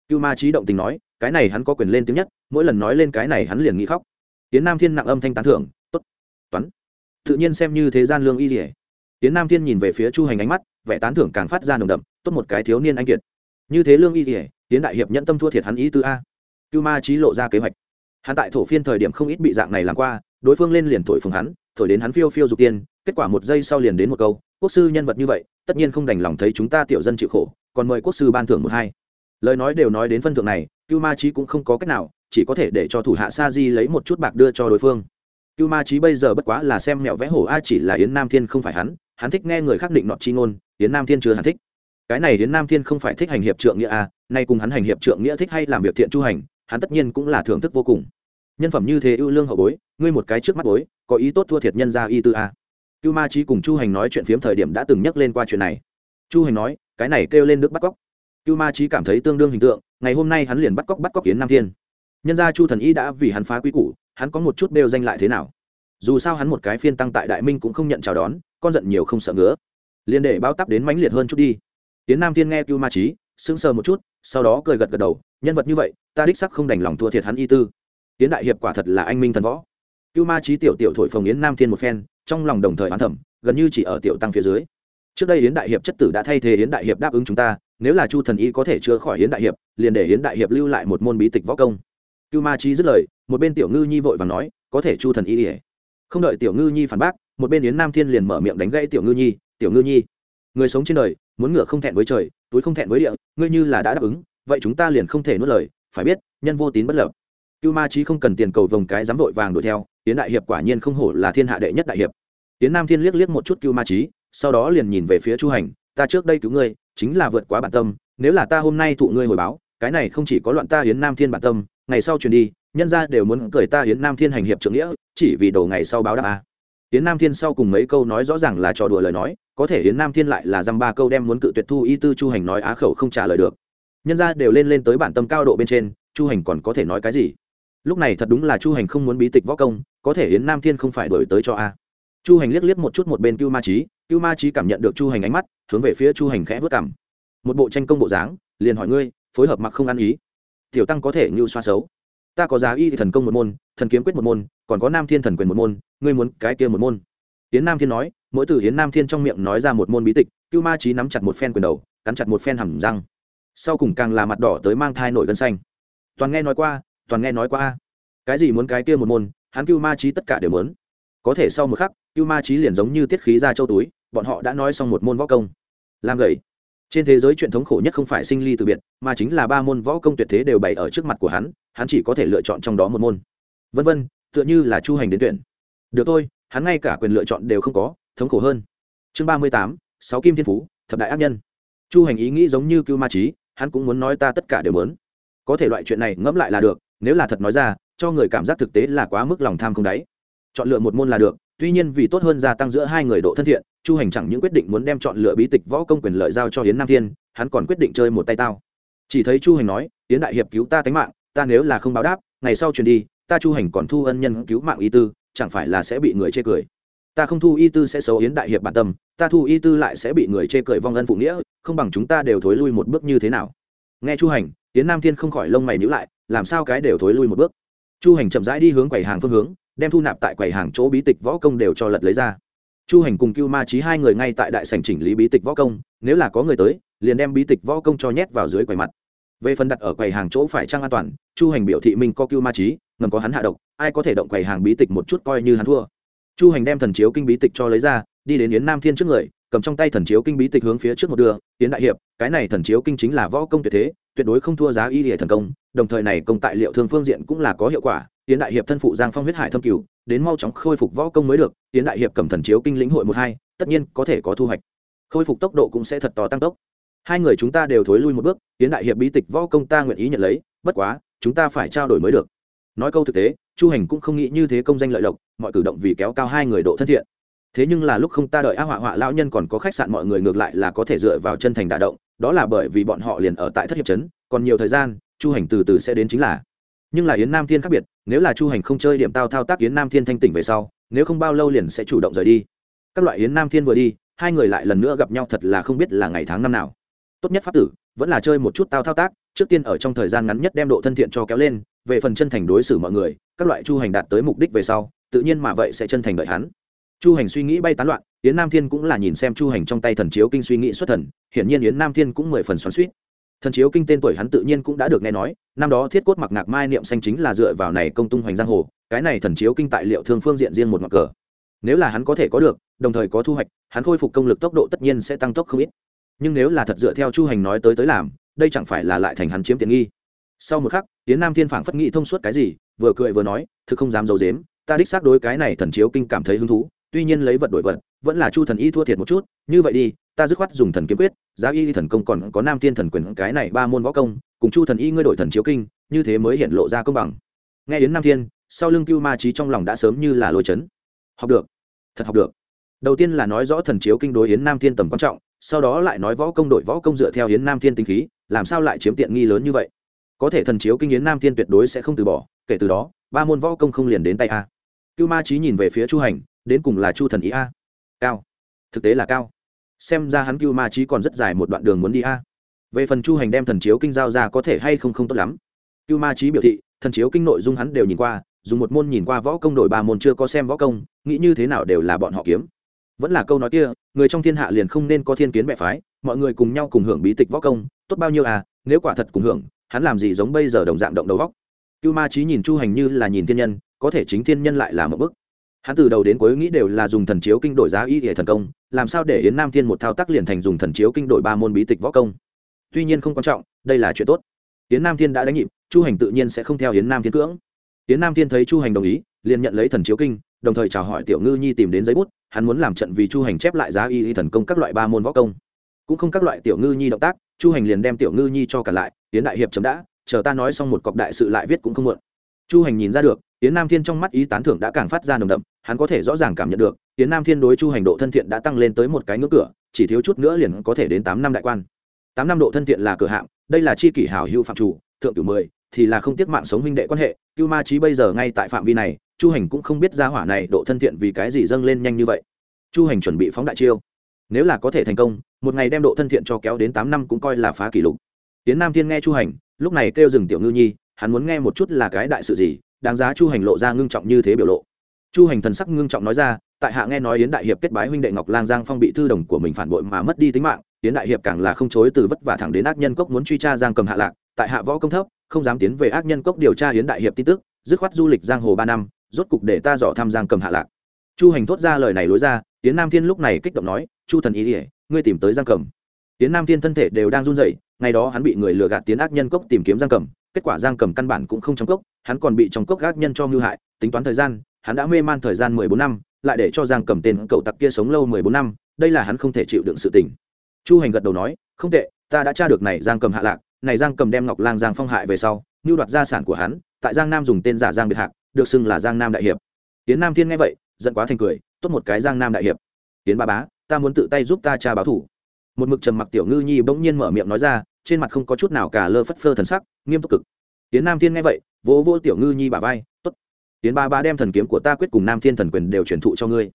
cưu ma trí động tình nói, cái này hắn có quyền lên tiếng nhất, mỗi lần nói lên cái này hắn liền nghĩ khóc. Tiến nam thiên nặng âm thanh tán thưởng t ố t toán. Tự nhiên xem như thế gian lương y ỉa tiến nam thiên nhìn về phía chu hành ánh mắt, vẻ tán thưởng càng phát ra nồng đậm, tốt một cái thiếu niên anh kiệt. Như thế lương y ỉa tiến đại hiệp nhận tâm thua thiệt hắn ý tư a. Cưu ma trí lộ ra kế hoạch. Hắn tại thổ phiên thời điểm không ít bị dạng này làm qua, đối phương lên liền thổi phồng hắn, thổi đến hắn phiêu phiêu dục tiên kết quả một giây sau liền đến một câu, quốc sư nhân vật như vậy, tất nhiên không đành lòng thấy chúng ta tiểu dân chịu khổ, còn mời quốc sư ban thưởng một hai. Lời nói đều nói đến phân thượng này, cưu ma trí cũng không có cách nào, chỉ có thể để cho thủ hạ sa di lấy một chút bạc đưa cho đối phương. Cưu ma trí bây giờ bất quá là xem mẹo vẽ hổ a, chỉ là yến nam thiên không phải hắn hắn thích nghe người khác định nọ chi ngôn, yến nam thiên chưa hắn thích. Cái này yến nam thiên không phải thích hành hiệp trượng nghĩa a, nay cùng hắn hành hiệp trượng nghĩa thích hay làm việc thiện chu hành, hắn tất nhiên cũng là thưởng thức vô cùng. Nhân phẩm như thế ưu lương hậu bối, ngươi một cái trước mắt bối, có ý tốt thua thiệt nhân ra y tư a cưu ma trí cùng chu hành nói chuyện phiếm thời điểm đã từng nhắc lên qua chuyện này. Chu hành nói, cái này kêu lên nước bắt cóc. Cưu ma trí cảm thấy tương đương hình tượng, ngày hôm nay hắn liền bắt cóc bắt cóc kiến nam thiên. Nhân ra chu thần y đã vì hắn phá quy củ, hắn có một chút đều danh lại thế nào? Dù sao hắn một cái phiên tăng tại đại minh cũng không nhận chào đón, con giận nhiều không sợ ngứa. Liền để bao tắp đến mãnh liệt hơn chút đi. Tiến nam thiên nghe cưu ma trí sững sờ một chút, sau đó cười gật gật đầu, nhân vật như vậy, ta đích sắc không đành lòng thua thiệt hắn y tư. Tiến đại hiệp quả thật là anh minh thần võ cưu ma trí tiểu tiểu thổi phồng yến nam thiên một phen, trong lòng đồng thời oán thẩm gần như chỉ ở tiểu tăng phía dưới. Trước đây yến đại hiệp chất tử đã thay thế yến đại hiệp đáp ứng chúng ta, nếu là chu thần y có thể chữa khỏi yến đại hiệp, liền để yến đại hiệp lưu lại một môn bí tịch võ công. Cưu ma trí dứt lời, một bên tiểu ngư nhi vội và nói, có thể chu thần y ỉa không đợi tiểu ngư nhi phản bác, một bên yến nam thiên liền mở miệng đánh gãy tiểu ngư nhi, tiểu ngư nhi, người sống trên đời, muốn ngựa không thẹn với trời, túi không thẹn với địa, ngươi như là đã đáp ứng, vậy chúng ta liền không thể nuốt lời, phải biết, nhân vô tín bất lập. Cưu ma trí không cần tiền cầu vồng cái dám vội vàng đuổi theo tiến đại hiệp quả nhiên không hổ là thiên hạ đệ nhất đại hiệp. Tiến nam thiên liếc liếc một chút cưu ma trí sau đó liền nhìn về phía chu hành, ta trước đây cứu ngươi, chính là vượt quá bản tâm, nếu là ta hôm nay thụ ngươi hồi báo, cái này không chỉ có loạn ta hiến nam thiên bản tâm, ngày sau truyền đi, nhân ra đều muốn cười ta hiến nam thiên hành hiệp trưởng nghĩa, chỉ vì đầu ngày sau báo đáp a. Hiến nam thiên sau cùng mấy câu nói rõ ràng là trò đùa lời nói, có thể hiến nam thiên lại là dăm ba câu đem muốn cự tuyệt thu y tư chu hành nói á khẩu không trả lời được. Nhân ra đều lên lên tới bản tâm cao độ bên trên, chu hành còn có thể nói cái gì? Lúc này thật đúng là chu hành không muốn bí tịch võ công có thể yến nam thiên không phải đổi tới cho a chu hành liếc liếc một chút một bên cưu ma trí cưu ma trí cảm nhận được chu hành ánh mắt hướng về phía chu hành khẽ vớt cảm một bộ tranh công bộ dáng liền hỏi ngươi phối hợp mặc không ăn ý tiểu tăng có thể như xoa xấu ta có giá y thì thần công một môn thần kiếm quyết một môn còn có nam thiên thần quyền một môn ngươi muốn cái kia một môn yến nam thiên nói mỗi từ yến nam thiên trong miệng nói ra một môn bí tịch cưu ma trí nắm chặt một phen quyền đầu cắn chặt một phen hầm răng sau cùng càng là mặt đỏ tới mang thai nổi gân xanh toàn nghe nói qua toàn nghe nói qua cái gì muốn cái kia một môn hắn cưu ma trí tất cả đều muốn. Có thể sau một khắc, cưu ma trí liền giống như tiết khí ra châu túi, bọn họ đã nói xong một môn võ công. Làm gầy trên thế giới truyền thống khổ nhất không phải sinh ly từ biệt, mà chính là ba môn võ công tuyệt thế đều bày ở trước mặt của hắn hắn chỉ có thể lựa chọn trong đó một môn. Vân vân, tựa như là chu hành đến tuyển. Được thôi, hắn ngay cả quyền lựa chọn đều không có, thống khổ hơn. Chương ba mươi tám, sáu kim thiên phú, thập đại ác nhân. Chu hành ý nghĩ giống như cưu ma trí, hắn cũng muốn nói ta tất cả đều muốn. Có thể loại chuyện này ngẫm lại là được, nếu là thật nói ra cho người cảm giác thực tế là quá mức lòng tham không đáy. Chọn lựa một môn là được, tuy nhiên vì tốt hơn gia tăng giữa hai người độ thân thiện, chu hành chẳng những quyết định muốn đem chọn lựa bí tịch võ công quyền lợi giao cho hiến nam thiên, hắn còn quyết định chơi một tay tao. Chỉ thấy chu hành nói hiến đại hiệp cứu ta tánh mạng, ta nếu là không báo đáp, ngày sau truyền đi, ta chu hành còn thu ân nhân cứu mạng y tư, chẳng phải là sẽ bị người chê cười. Ta không thu y tư sẽ xấu hiến đại hiệp bản tâm, ta thu y tư lại sẽ bị người chê cười vong ân phụ nghĩa, không bằng chúng ta đều thối lui một bước như thế nào. Nghe chu hành, Yến nam thiên không khỏi lông mày nhữ lại, làm sao cái đều thối lui một bước? Chu hành chậm rãi đi hướng quầy hàng phương hướng, đem thu nạp tại quầy hàng chỗ bí tịch võ công đều cho lật lấy ra. Chu hành cùng cưu ma trí hai người ngay tại đại sảnh chỉnh lý bí tịch võ công, nếu là có người tới, liền đem bí tịch võ công cho nhét vào dưới quầy mặt. Về phần đặt ở quầy hàng chỗ phải trang an toàn, chu hành biểu thị minh có cưu ma trí ngầm có hắn hạ độc, ai có thể động quầy hàng bí tịch một chút coi như hắn thua. Chu hành đem thần chiếu kinh bí tịch cho lấy ra, đi đến yến nam thiên trước người, cầm trong tay thần chiếu kinh bí tịch hướng phía trước một đường, yến đại hiệp, cái này thần chiếu kinh chính là võ công tuyệt thế tuyệt đối không thua giá y hệ thần công, đồng thời này công tại liệu thương phương diện cũng là có hiệu quả tiến đại hiệp thân phụ giang phong huyết hải thâm cửu, đến mau chóng khôi phục võ công mới được tiến đại hiệp cầm thần chiếu kinh lĩnh hội một hai, tất nhiên có thể có thu hoạch. Khôi phục tốc độ cũng sẽ thật to tăng tốc. Hai người chúng ta đều thối lui một bước tiến đại hiệp bí tịch võ công ta nguyện ý nhận lấy, bất quá, chúng ta phải trao đổi mới được. Nói câu thực tế, chu hành cũng không nghĩ như thế công danh lợi lộc, mọi cử động vì kéo cao hai người độ thân thiện. Thế nhưng là lúc không ta đợi ác họa họa lão nhân còn có khách sạn mọi người ngược lại là có thể dựa vào chân thành đả động đó là bởi vì bọn họ liền ở tại thất hiệp trấn, còn nhiều thời gian, chu hành từ từ sẽ đến chính là. Nhưng là yến nam thiên khác biệt, nếu là chu hành không chơi điểm tao thao tác yến nam thiên thanh tỉnh về sau, nếu không bao lâu liền sẽ chủ động rời đi. Các loại yến nam thiên vừa đi, hai người lại lần nữa gặp nhau thật là không biết là ngày tháng năm nào. Tốt nhất pháp tử, vẫn là chơi một chút tao thao tác, trước tiên ở trong thời gian ngắn nhất đem độ thân thiện cho kéo lên, về phần chân thành đối xử mọi người, các loại chu hành đạt tới mục đích về sau, tự nhiên mà vậy sẽ chân thành đợi hắn. Chu hành suy nghĩ bay tán loạn yến nam thiên cũng là nhìn xem chu hành trong tay thần chiếu kinh suy nghĩ xuất thần, hiển nhiên yến nam thiên cũng mười phần xoắn suýt thần chiếu kinh tên tuổi hắn tự nhiên cũng đã được nghe nói, năm đó thiết cốt mặc ngạc mai niệm xanh chính là dựa vào này công tung hoành giang hồ, cái này thần chiếu kinh tại liệu thương phương diện riêng một mặt cờ. Nếu là hắn có thể có được, đồng thời có thu hoạch, hắn khôi phục công lực tốc độ tất nhiên sẽ tăng tốc không ít. Nhưng nếu là thật dựa theo chu hành nói tới tới làm, đây chẳng phải là lại thành hắn chiếm tiện nghi. Sau một khắc tiến nam thiên phảng phất nghĩ thông suốt cái gì, vừa cười vừa nói, thực không dám d i ấ u dếm ta đích xác đối cái này thần chiếu kinh cảm thấy hứng thú, tuy nhiên lấy vật đổi vật vẫn là chu thần y thua thiệt một chút, như vậy đi, ta dứt khoát dùng thần kiếm quyết, giá y thần công còn có nam thiên thần quyền cái này ba môn võ công, cùng chu thần y ngươi đổi thần chiếu kinh, như thế mới hiện lộ ra công bằng. Nghe đến nam thiên, sau lưng cưu ma trí trong lòng đã sớm như là lôi chấn. Học được, thật học được. Đầu tiên là nói rõ thần chiếu kinh đối yến nam thiên tầm quan trọng, sau đó lại nói võ công đổi võ công dựa theo yến nam thiên tinh khí, làm sao lại chiếm tiện nghi lớn như vậy? Có thể thần chiếu kinh yến nam thiên tuyệt đối sẽ không từ bỏ, kể từ đó, ba môn võ công không liền đến tay a. Cưu ma trí nhìn về phía chu hành, đến cùng là chu thần ý a? Cao. Thực tế là cao. Xem ra hắn cưu ma trí còn rất dài một đoạn đường muốn đi a. Về phần chu hành đem thần chiếu kinh giao ra có thể hay không không tốt lắm. Cưu ma trí biểu thị, thần chiếu kinh nội dung hắn đều nhìn qua, dùng một môn nhìn qua võ công đổi ba môn chưa có xem võ công, nghĩ như thế nào đều là bọn họ kiếm. Vẫn là câu nói kia, người trong thiên hạ liền không nên có thiên kiến bệ phái, mọi người cùng nhau cùng hưởng bí tịch võ công, tốt bao nhiêu à nếu quả thật cùng hưởng, hắn làm gì giống bây giờ đồng dạng động đầu vóc cưu ma trí nhìn chu hành như là nhìn thiên nhân, có thể chính thiên nhân lại là một bức hắn từ đầu đến cuối nghĩ đều là dùng thần chiếu kinh đổi giá y hệ thần công, làm sao để yến nam thiên một thao tác liền thành dùng thần chiếu kinh đổi ba môn bí tịch võ công? Tuy nhiên không quan trọng, đây là chuyện tốt. Yến nam thiên đã đánh nhịp, chu hành tự nhiên sẽ không theo yến nam thiên cưỡng. Yến nam thiên thấy chu hành đồng ý, liền nhận lấy thần chiếu kinh, đồng thời chào hỏi tiểu ngư nhi tìm đến giấy bút, hắn muốn làm trận vì chu hành chép lại giá y y thần công các loại ba môn võ công. Cũng không các loại tiểu ngư nhi động tác, chu hành liền đem tiểu ngư nhi cho cả lại tiến đại hiệp chấm đã, chờ ta nói xong một cọc đại sự lại viết cũng không muộn. Chu hành nhìn ra được tiến nam thiên trong mắt ý tán thưởng đã càng phát ra nồng đậm hắn có thể rõ ràng cảm nhận được tiến nam thiên đối chu hành độ thân thiện đã tăng lên tới một cái ngưỡng cửa, chỉ thiếu chút nữa liền có thể đến tám năm đại quan. Tám năm độ thân thiện là cửa hạng, đây là chi kỷ hảo hữu phạm chủ, thượng cửu mười, thì là không tiếc mạng sống huynh đệ quan hệ. Cưu ma trí bây giờ ngay tại phạm vi này, chu hành cũng không biết ra hỏa này độ thân thiện vì cái gì dâng lên nhanh như vậy. Chu hành chuẩn bị phóng đại chiêu. Nếu là có thể thành công, một ngày đem độ thân thiện cho kéo đến tám năm cũng coi là phá kỷ lục. Tiến nam thiên nghe chu hành, lúc này kêu dừng tiểu ngư nhi, hắn muốn nghe một chút là cái đại sự gì, đáng giá chu hành lộ ra ngưng trọng như thế biểu lộ chu hành thần sắc ngưng trọng nói ra, tại hạ nghe nói yến đại hiệp kết bái huynh đệ ngọc lang giang phong bị thư đồng của mình phản bội mà mất đi tính mạng, yến đại hiệp càng là không chối từ vất vả thẳng đến ác nhân cốc muốn truy tra giang cầm hạ lạc, tại hạ võ công thấp, không dám tiến về ác nhân cốc điều tra yến đại hiệp tin tức, dứt khoát du lịch giang hồ ba năm, rốt cục để ta dò thăm giang cầm hạ lạc. Chu hành thốt ra lời này lối ra, yến nam thiên lúc này kích động nói, chu thần ý ỉa ngươi tìm tới giang cầm. Yến nam thiên thân thể đều đang run rẩy, ngày đó hắn bị người lừa gạt tiến ác nhân cốc tìm kiếm giang cầm, kết quả giang cầm căn bản cũng không trong cốc, hắn còn bị trong cốc Ác nhân cho mưu hại, tính toán thời gian hắn đã mê man thời gian mười bốn năm, lại để cho giang cầm tên cậu tặc kia sống lâu mười bốn năm, đây là hắn không thể chịu đựng sự tình. Chu hành gật đầu nói, không tệ, ta đã tra được này giang cầm hạ lạc, này giang cầm đem ngọc lang giang phong hại về sau, nhu đoạt gia sản của hắn, tại giang nam dùng tên giả giang biệt hạc, được xưng là giang nam đại hiệp. Tiến nam thiên nghe vậy, giận quá thành cười, tốt một cái giang nam đại hiệp. Tiến ba bá, ta muốn tự tay giúp ta cha báo thủ. Một mực trầm mặc tiểu ngư nhi bỗng nhiên mở miệng nói ra, trên mặt không có chút nào cả lơ phất phơ thần sắc, nghiêm túc cực. Tiến nam thiên nghe vậy, vỗ vỗ tiểu ngư nhi bà vai tiến ba ba đem thần kiếm của ta quyết cùng nam thiên thần quyền đều truyền thụ cho ngươi.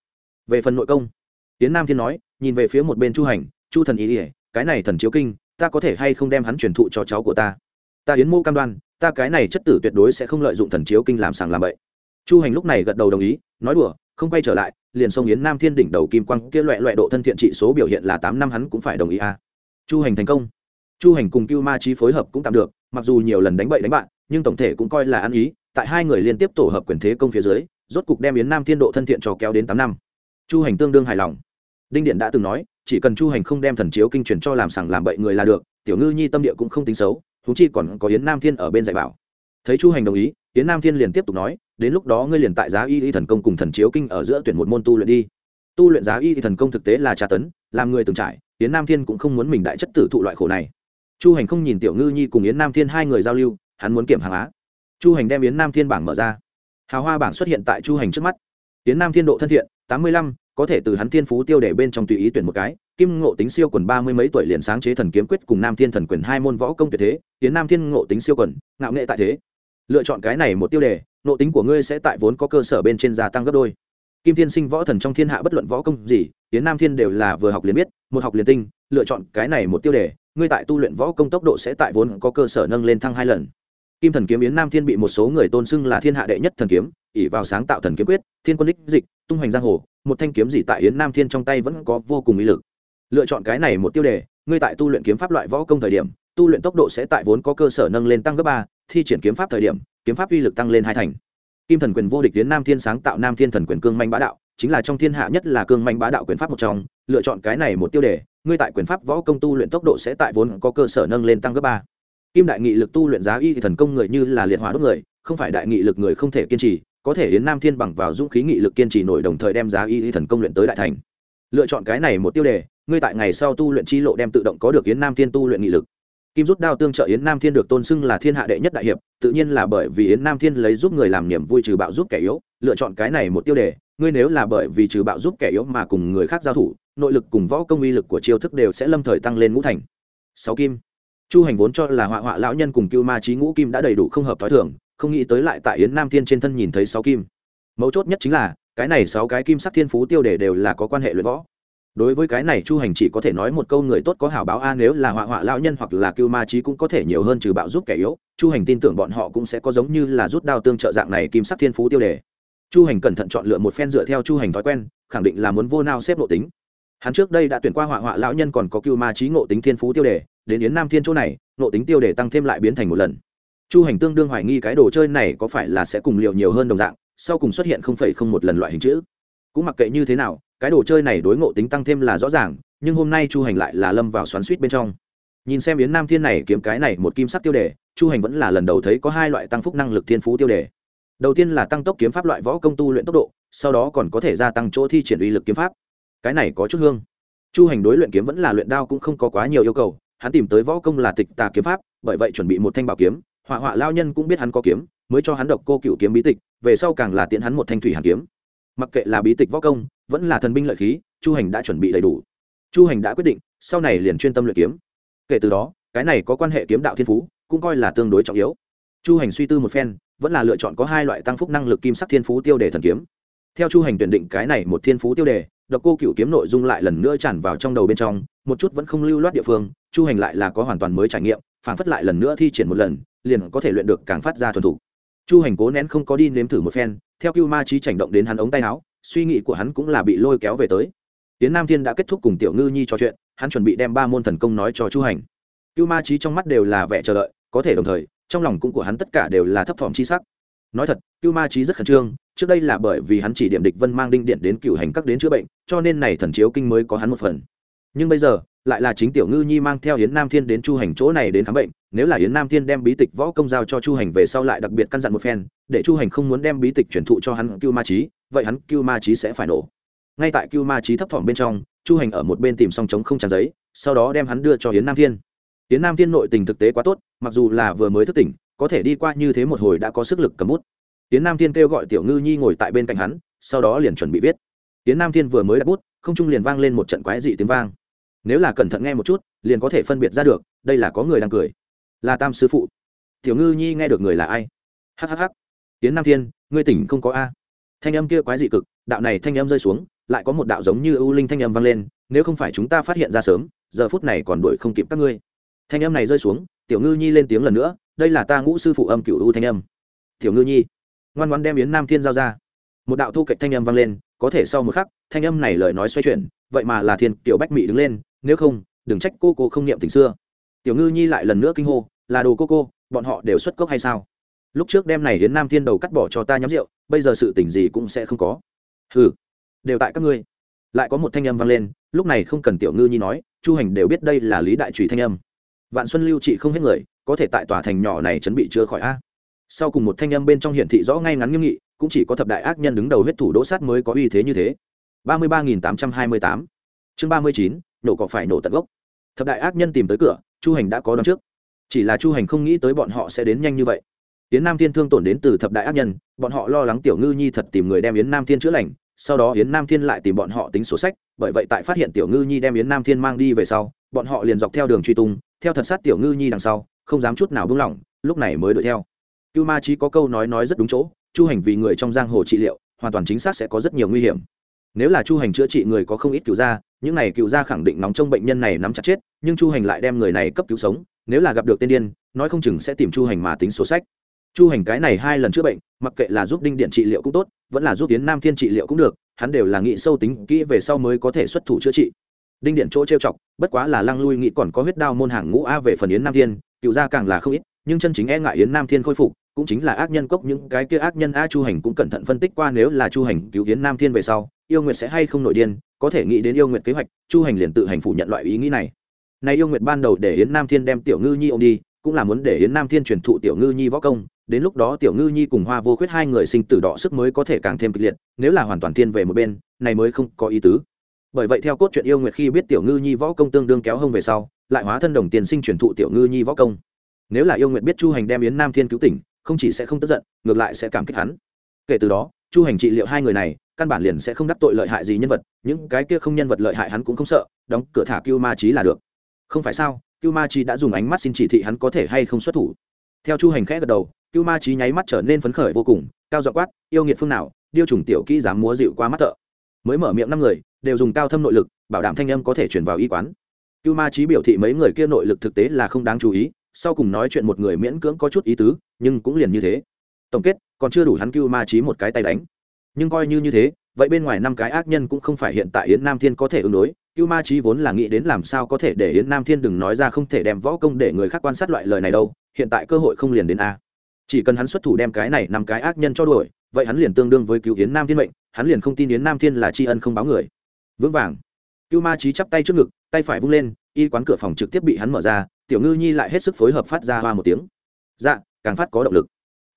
Về phần nội công, tiến nam thiên nói, nhìn về phía một bên chu hành, chu thần ý ỉa cái này thần chiếu kinh, ta có thể hay không đem hắn truyền thụ cho cháu của ta? Ta yến mô cam đoan, ta cái này chất tử tuyệt đối sẽ không lợi dụng thần chiếu kinh làm sàng làm bậy. Chu hành lúc này gật đầu đồng ý, nói đùa, không quay trở lại, liền sông yến nam thiên đỉnh đầu kim quang kia loẹ loẹ độ thân thiện trị số biểu hiện là tám năm hắn cũng phải đồng ý à. chu hành thành công. Chu hành cùng cưu ma trí phối hợp cũng tạm được, mặc dù nhiều lần đánh bậy đánh bạn, nhưng tổng thể cũng coi là ăn ý tại hai người liên tiếp tổ hợp quyền thế công phía dưới, rốt cục đem yến nam thiên độ thân thiện cho kéo đến tám năm. Chu hành tương đương hài lòng. Đinh điện đã từng nói, chỉ cần chu hành không đem thần chiếu kinh truyền cho làm sằng làm bậy người là được, tiểu ngư nhi tâm địa cũng không tính xấu thú chi còn có yến nam thiên ở bên dạy bảo. Thấy chu hành đồng ý, yến nam thiên liền tiếp tục nói, đến lúc đó ngươi liền tại giá y y thần công cùng thần chiếu kinh ở giữa tuyển một môn tu luyện đi. Tu luyện giá y y thần công thực tế là tra tấn, làm người từng trải, yến nam thiên cũng không muốn mình đại chất tử thụ loại khổ này. Chu hành không nhìn tiểu ngư nhi cùng yến nam thiên hai người giao lưu, hắn muốn kiểm hàng á chu hành đem yến nam thiên bảng mở ra. Hào hoa bảng xuất hiện tại chu hành trước mắt. Yến nam thiên độ thân thiện, tám mươi lăm, có thể từ hắn thiên phú tiêu để bên trong tùy ý tuyển một cái. Kim ngộ tính siêu quần ba mươi mấy tuổi liền sáng chế thần kiếm quyết cùng nam thiên thần quyền hai môn võ công tuyệt thế. Yến nam thiên ngộ tính siêu quần, ngạo nghệ tại thế. Lựa chọn cái này một tiêu đề, ngộ tính của ngươi sẽ tại vốn có cơ sở bên trên gia tăng gấp đôi. Kim thiên sinh võ thần trong thiên hạ bất luận võ công gì, yến nam thiên đều là vừa học liền biết, một học liền tinh. Lựa chọn cái này một tiêu đề, ngươi tại tu luyện võ công tốc độ sẽ tại vốn có cơ sở nâng lên thăng hai lần kim thần kiếm yến nam thiên bị một số người tôn xưng là thiên hạ đệ nhất thần kiếm ỉ vào sáng tạo thần kiếm quyết, thiên quân đích dịch, tung hoành giang hồ, một thanh kiếm gì tại yến nam thiên trong tay vẫn có vô cùng ý lực. Lựa chọn cái này một tiêu đề, ngươi tại tu luyện kiếm pháp loại võ công thời điểm, tu luyện tốc độ sẽ tại vốn có cơ sở nâng lên tăng gấp ba, thi triển kiếm pháp thời điểm, kiếm pháp uy lực tăng lên hai thành. Kim thần quyền vô địch tiến nam thiên sáng tạo nam thiên thần quyền cương manh bá đạo, chính là trong thiên hạ nhất là cương manh bá đạo quyền pháp một trong, lựa chọn cái này một tiêu đề, ngươi tại quyền pháp võ công tu luyện tốc độ sẽ tại vốn có cơ sở nâng lên tăng gấp ba kim đại nghị lực tu luyện giá y thần công người như là liệt hỏa đốt người, không phải đại nghị lực người không thể kiên trì, có thể yến nam thiên bằng vào dũng khí nghị lực kiên trì nổi đồng thời đem giá y thần công luyện tới đại thành. Lựa chọn cái này một tiêu đề, ngươi tại ngày sau tu luyện chi lộ đem tự động có được yến nam thiên tu luyện nghị lực. Kim rút đao tương trợ yến nam thiên được tôn xưng là thiên hạ đệ nhất đại hiệp, tự nhiên là bởi vì yến nam thiên lấy giúp người làm niềm vui trừ bạo giúp kẻ yếu. Lựa chọn cái này một tiêu đề, ngươi nếu là bởi vì trừ bạo giúp kẻ yếu mà cùng người khác giao thủ, nội lực cùng võ công uy lực của chiêu thức đều sẽ lâm thời tăng lên ngũ thành. Sáu kim chu hành vốn cho là họa họa lão nhân cùng cưu ma trí ngũ kim đã đầy đủ không hợp t h ó i thường, không nghĩ tới lại tại yến nam thiên trên thân nhìn thấy sáu kim. Mấu chốt nhất chính là, cái này sáu cái kim sắc thiên phú tiêu đề đều là có quan hệ luyện võ. Đối với cái này chu hành chỉ có thể nói một câu người tốt có hảo báo a, nếu là họa họa lão nhân hoặc là cưu ma trí cũng có thể nhiều hơn trừ bạo giúp kẻ yếu, chu hành tin tưởng bọn họ cũng sẽ có giống như là rút đao tương trợ dạng này kim sắc thiên phú tiêu đề. Chu hành cẩn thận chọn lựa một phen dựa theo chu hành thói quen, khẳng định là muốn vô nao xếp nội tính. Hắn trước đây đã tuyển qua họa họa lão nhân còn có cưu ma trí ngộ tính thiên phú tiêu đề đến yến nam thiên chỗ này, nộ tính tiêu đề tăng thêm lại biến thành một lần. Chu hành tương đương hoài nghi cái đồ chơi này có phải là sẽ cùng liệu nhiều hơn đồng dạng, sau cùng xuất hiện không phải không một lần loại hình chữ. Cũng mặc kệ như thế nào, cái đồ chơi này đối ngộ tính tăng thêm là rõ ràng, nhưng hôm nay chu hành lại là lâm vào xoắn suýt bên trong. Nhìn xem yến nam thiên này kiếm cái này một kim sắc tiêu đề, chu hành vẫn là lần đầu thấy có hai loại tăng phúc năng lực thiên phú tiêu đề. Đầu tiên là tăng tốc kiếm pháp loại võ công tu luyện tốc độ, sau đó còn có thể gia tăng chỗ thi triển uy lực kiếm pháp. Cái này có chút hương. Chu hành đối luyện kiếm vẫn là luyện đao cũng không có quá nhiều yêu cầu hắn tìm tới võ công là tịch tà kiếm pháp, bởi vậy chuẩn bị một thanh bảo kiếm, họa họa lao nhân cũng biết hắn có kiếm, mới cho hắn độc cô cựu kiếm bí tịch, về sau càng là tiện hắn một thanh thủy hàn kiếm. Mặc kệ là bí tịch võ công, vẫn là thần binh lợi khí, chu hành đã chuẩn bị đầy đủ. Chu hành đã quyết định, sau này liền chuyên tâm luyện kiếm. Kể từ đó, cái này có quan hệ kiếm đạo thiên phú, cũng coi là tương đối trọng yếu. Chu hành suy tư một phen, vẫn là lựa chọn có hai loại tăng phúc năng lực kim sắc thiên phú tiêu đề thần kiếm. Theo chu hành tuyển định cái này một thiên phú tiêu đề, độc cô cựu kiếm nội dung lại lần nữa tràn vào trong đầu bên trong một chút vẫn không lưu loát địa phương, chu hành lại là có hoàn toàn mới trải nghiệm phản phất lại lần nữa thi triển một lần, liền có thể luyện được càng phát ra thuần thủ chu hành cố nén không có đi nếm thử một phen, theo cưu ma trí chảnh động đến hắn ống tay áo, suy nghĩ của hắn cũng là bị lôi kéo về tới. Tiến nam thiên đã kết thúc cùng tiểu ngư nhi trò chuyện, hắn chuẩn bị đem ba môn thần công nói cho chu hành. Cưu ma trí trong mắt đều là vẻ chờ đợi, có thể đồng thời, trong lòng cũng của hắn tất cả đều là thấp thỏm chi sắc. Nói thật, cưu ma trí rất khẩn trương, trước đây là bởi vì hắn chỉ điểm địch vân mang đinh điện đến cựu hành các đến chữa bệnh, cho nên này thần chiếu kinh mới có hắn một phần nhưng bây giờ, lại là chính tiểu ngư nhi mang theo yến nam thiên đến chu hành chỗ này đến khám bệnh, nếu là yến nam thiên đem bí tịch võ công giao cho chu hành về sau lại đặc biệt căn dặn một phen, để chu hành không muốn đem bí tịch truyền thụ cho hắn cưu ma trí vậy hắn cưu ma trí sẽ phải nổ. Ngay tại cưu ma trí thấp thỏm bên trong, chu hành ở một bên tìm xong trống không tràn giấy, sau đó đem hắn đưa cho yến nam thiên. Yến nam thiên nội tình thực tế quá tốt, mặc dù là vừa mới thức tỉnh, có thể đi qua như thế một hồi đã có sức lực cầm bút. Yến nam thiên kêu gọi tiểu ngư nhi ngồi tại bên cạnh hắn, sau đó liền chuẩn bị viết. Yến nam thiên vừa mới đặt bút không trung liền vang lên một trận quái dị tiếng vang. Nếu là cẩn thận nghe một chút, liền có thể phân biệt ra được, đây là có người đang cười. Là tam sư phụ. Tiểu ngư nhi nghe được người là ai? Hhh tiến nam thiên, ngươi tỉnh không có a. Thanh âm kia quái dị cực, đạo này thanh âm rơi xuống, lại có một đạo giống như ưu linh thanh âm vang lên, nếu không phải chúng ta phát hiện ra sớm, giờ phút này còn đuổi không kịp các ngươi. Thanh âm này rơi xuống, tiểu ngư nhi lên tiếng lần nữa, đây là ta ngũ sư phụ âm cựu ưu thanh âm. Tiểu ngư nhi. Ngoan ngoan đem yến nam thiên giao ra một đạo thu kịch thanh âm vang lên, có thể sau một khắc, thanh âm này lời nói xoay chuyển, vậy mà là thiên tiểu bách mị đứng lên, nếu không, đừng trách cô cô không niệm tình xưa. Tiểu ngư nhi lại lần nữa kinh hô, là đồ cô cô, bọn họ đều xuất cốc hay sao? Lúc trước đêm này đến nam thiên đầu cắt bỏ cho ta nhắm rượu, bây giờ sự tình gì cũng sẽ không có. Ừ đều tại các ngươi. Lại có một thanh âm vang lên, lúc này không cần tiểu ngư nhi nói, chu hành đều biết đây là lý đại trùy thanh âm. Vạn xuân lưu trị không hết người, có thể tại tòa thành nhỏ này chuẩn bị chưa khỏi a. Sau cùng một thanh âm bên trong hiển thị rõ ngay ngắn nghiêm nghị cũng chỉ có thập đại ác nhân đứng đầu huyết thủ đỗ sát mới có uy thế như thế. Ba mươi ba nghìn tám trăm hai mươi tám. Chương ba mươi chín, nổ cỏ phải nổ tận gốc. Thập đại ác nhân tìm tới cửa, chu hành đã có đón trước. Chỉ là chu hành không nghĩ tới bọn họ sẽ đến nhanh như vậy. Yến nam thiên thương tổn đến từ thập đại ác nhân, bọn họ lo lắng tiểu ngư nhi thật tìm người đem yến nam thiên chữa lành, sau đó yến nam thiên lại tìm bọn họ tính sổ sách, bởi vậy tại phát hiện tiểu ngư nhi đem yến nam thiên mang đi về sau, bọn họ liền dọc theo đường truy tung, theo thật sát tiểu ngư nhi đằng sau, không dám chút nào buông lỏng, lúc này mới đuổi theo. Cưu ma trí có câu nói nói rất đúng chỗ chu hành vì người trong giang hồ trị liệu, hoàn toàn chính xác sẽ có rất nhiều nguy hiểm. Nếu là chu hành chữa trị người có không ít cựu gia, những này cựu gia khẳng định nóng trong bệnh nhân này nắm chặt chết, nhưng chu hành lại đem người này cấp cứu sống, nếu là gặp được tên điên, nói không chừng sẽ tìm chu hành mà tính số sách. Chu hành cái này hai lần chữa bệnh, mặc kệ là giúp đinh điện trị liệu cũng tốt, vẫn là giúp tiến nam thiên trị liệu cũng được, hắn đều là nghị sâu tính kỹ về sau mới có thể xuất thủ chữa trị. Đinh điện chỗ trêu chọc, bất quá là lăng lui nghị còn có huyết đao môn hàng ngũ a về phần yến nam thiên, cựu gia càng là không ít, nhưng chân chính e ngại yến nam thiên khôi phục cũng chính là ác nhân cốc, những cái kia ác nhân a chu hành cũng cẩn thận phân tích qua, nếu là chu hành cứu hiến nam thiên về sau, yêu nguyệt sẽ hay không nổi điên, có thể nghĩ đến yêu nguyệt kế hoạch, chu hành liền tự hành phủ nhận loại ý nghĩ này. Này yêu nguyệt ban đầu để hiến nam thiên đem tiểu ngư nhi ô m đi, cũng là muốn để hiến nam thiên truyền thụ tiểu ngư nhi võ công, đến lúc đó tiểu ngư nhi cùng hoa vô khuyết hai người sinh tử đỏ sức mới có thể càng thêm kịch liệt, nếu là hoàn toàn thiên về một bên, này mới không có ý tứ. Bởi vậy theo cốt truyện yêu nguyệt khi biết tiểu ngư nhi võ công tương đương kéo hông về sau, lại hóa thân đồng tiền sinh truyền thụ tiểu ngư nhi võ công. Nếu là yêu nguyệt biết chu hành đem yến nam thiên cứu tỉnh không chỉ sẽ không tức giận, ngược lại sẽ cảm kích hắn. Kể từ đó, chu hành trị liệu hai người này, căn bản liền sẽ không đắc tội lợi hại gì nhân vật, những cái kia không nhân vật lợi hại hắn cũng không sợ, đóng cửa thả cưu ma trí là được. Không phải sao, cưu ma trí đã dùng ánh mắt xin chỉ thị hắn có thể hay không xuất thủ. Theo chu hành khẽ gật đầu, cưu ma trí nháy mắt trở nên phấn khởi vô cùng, cao dọ quát, yêu nghiệt phương nào, điêu trùng tiểu kỹ dám múa dịu qua mắt thợ. Mới mở miệng năm người, đều dùng cao thâm nội lực, bảo đảm thanh âm có thể chuyển vào y quán. Cưu ma trí biểu thị mấy người kia nội lực thực tế là không đáng chú ý sau cùng nói chuyện một người miễn cưỡng có chút ý tứ, nhưng cũng liền như thế. Tổng kết, còn chưa đủ hắn cưu ma trí một cái tay đánh. Nhưng coi như như thế, vậy bên ngoài năm cái ác nhân cũng không phải hiện tại yến nam thiên có thể ứng đối. Cưu ma trí vốn là nghĩ đến làm sao có thể để yến nam thiên đừng nói ra không thể đem võ công để người khác quan sát loại lời này đâu, hiện tại cơ hội không liền đến a. Chỉ cần hắn xuất thủ đem cái này năm cái ác nhân cho đuổi, vậy hắn liền tương đương với cứu yến nam thiên mệnh, hắn liền không tin yến nam thiên là tri ân không báo người. Vững vàng. Cưu ma trí chắp tay trước ngực, tay phải vung lên, y quán cửa phòng trực tiếp bị hắn mở ra tiểu ngư nhi lại hết sức phối hợp phát ra hoa một tiếng. Dạ càng phát có động lực.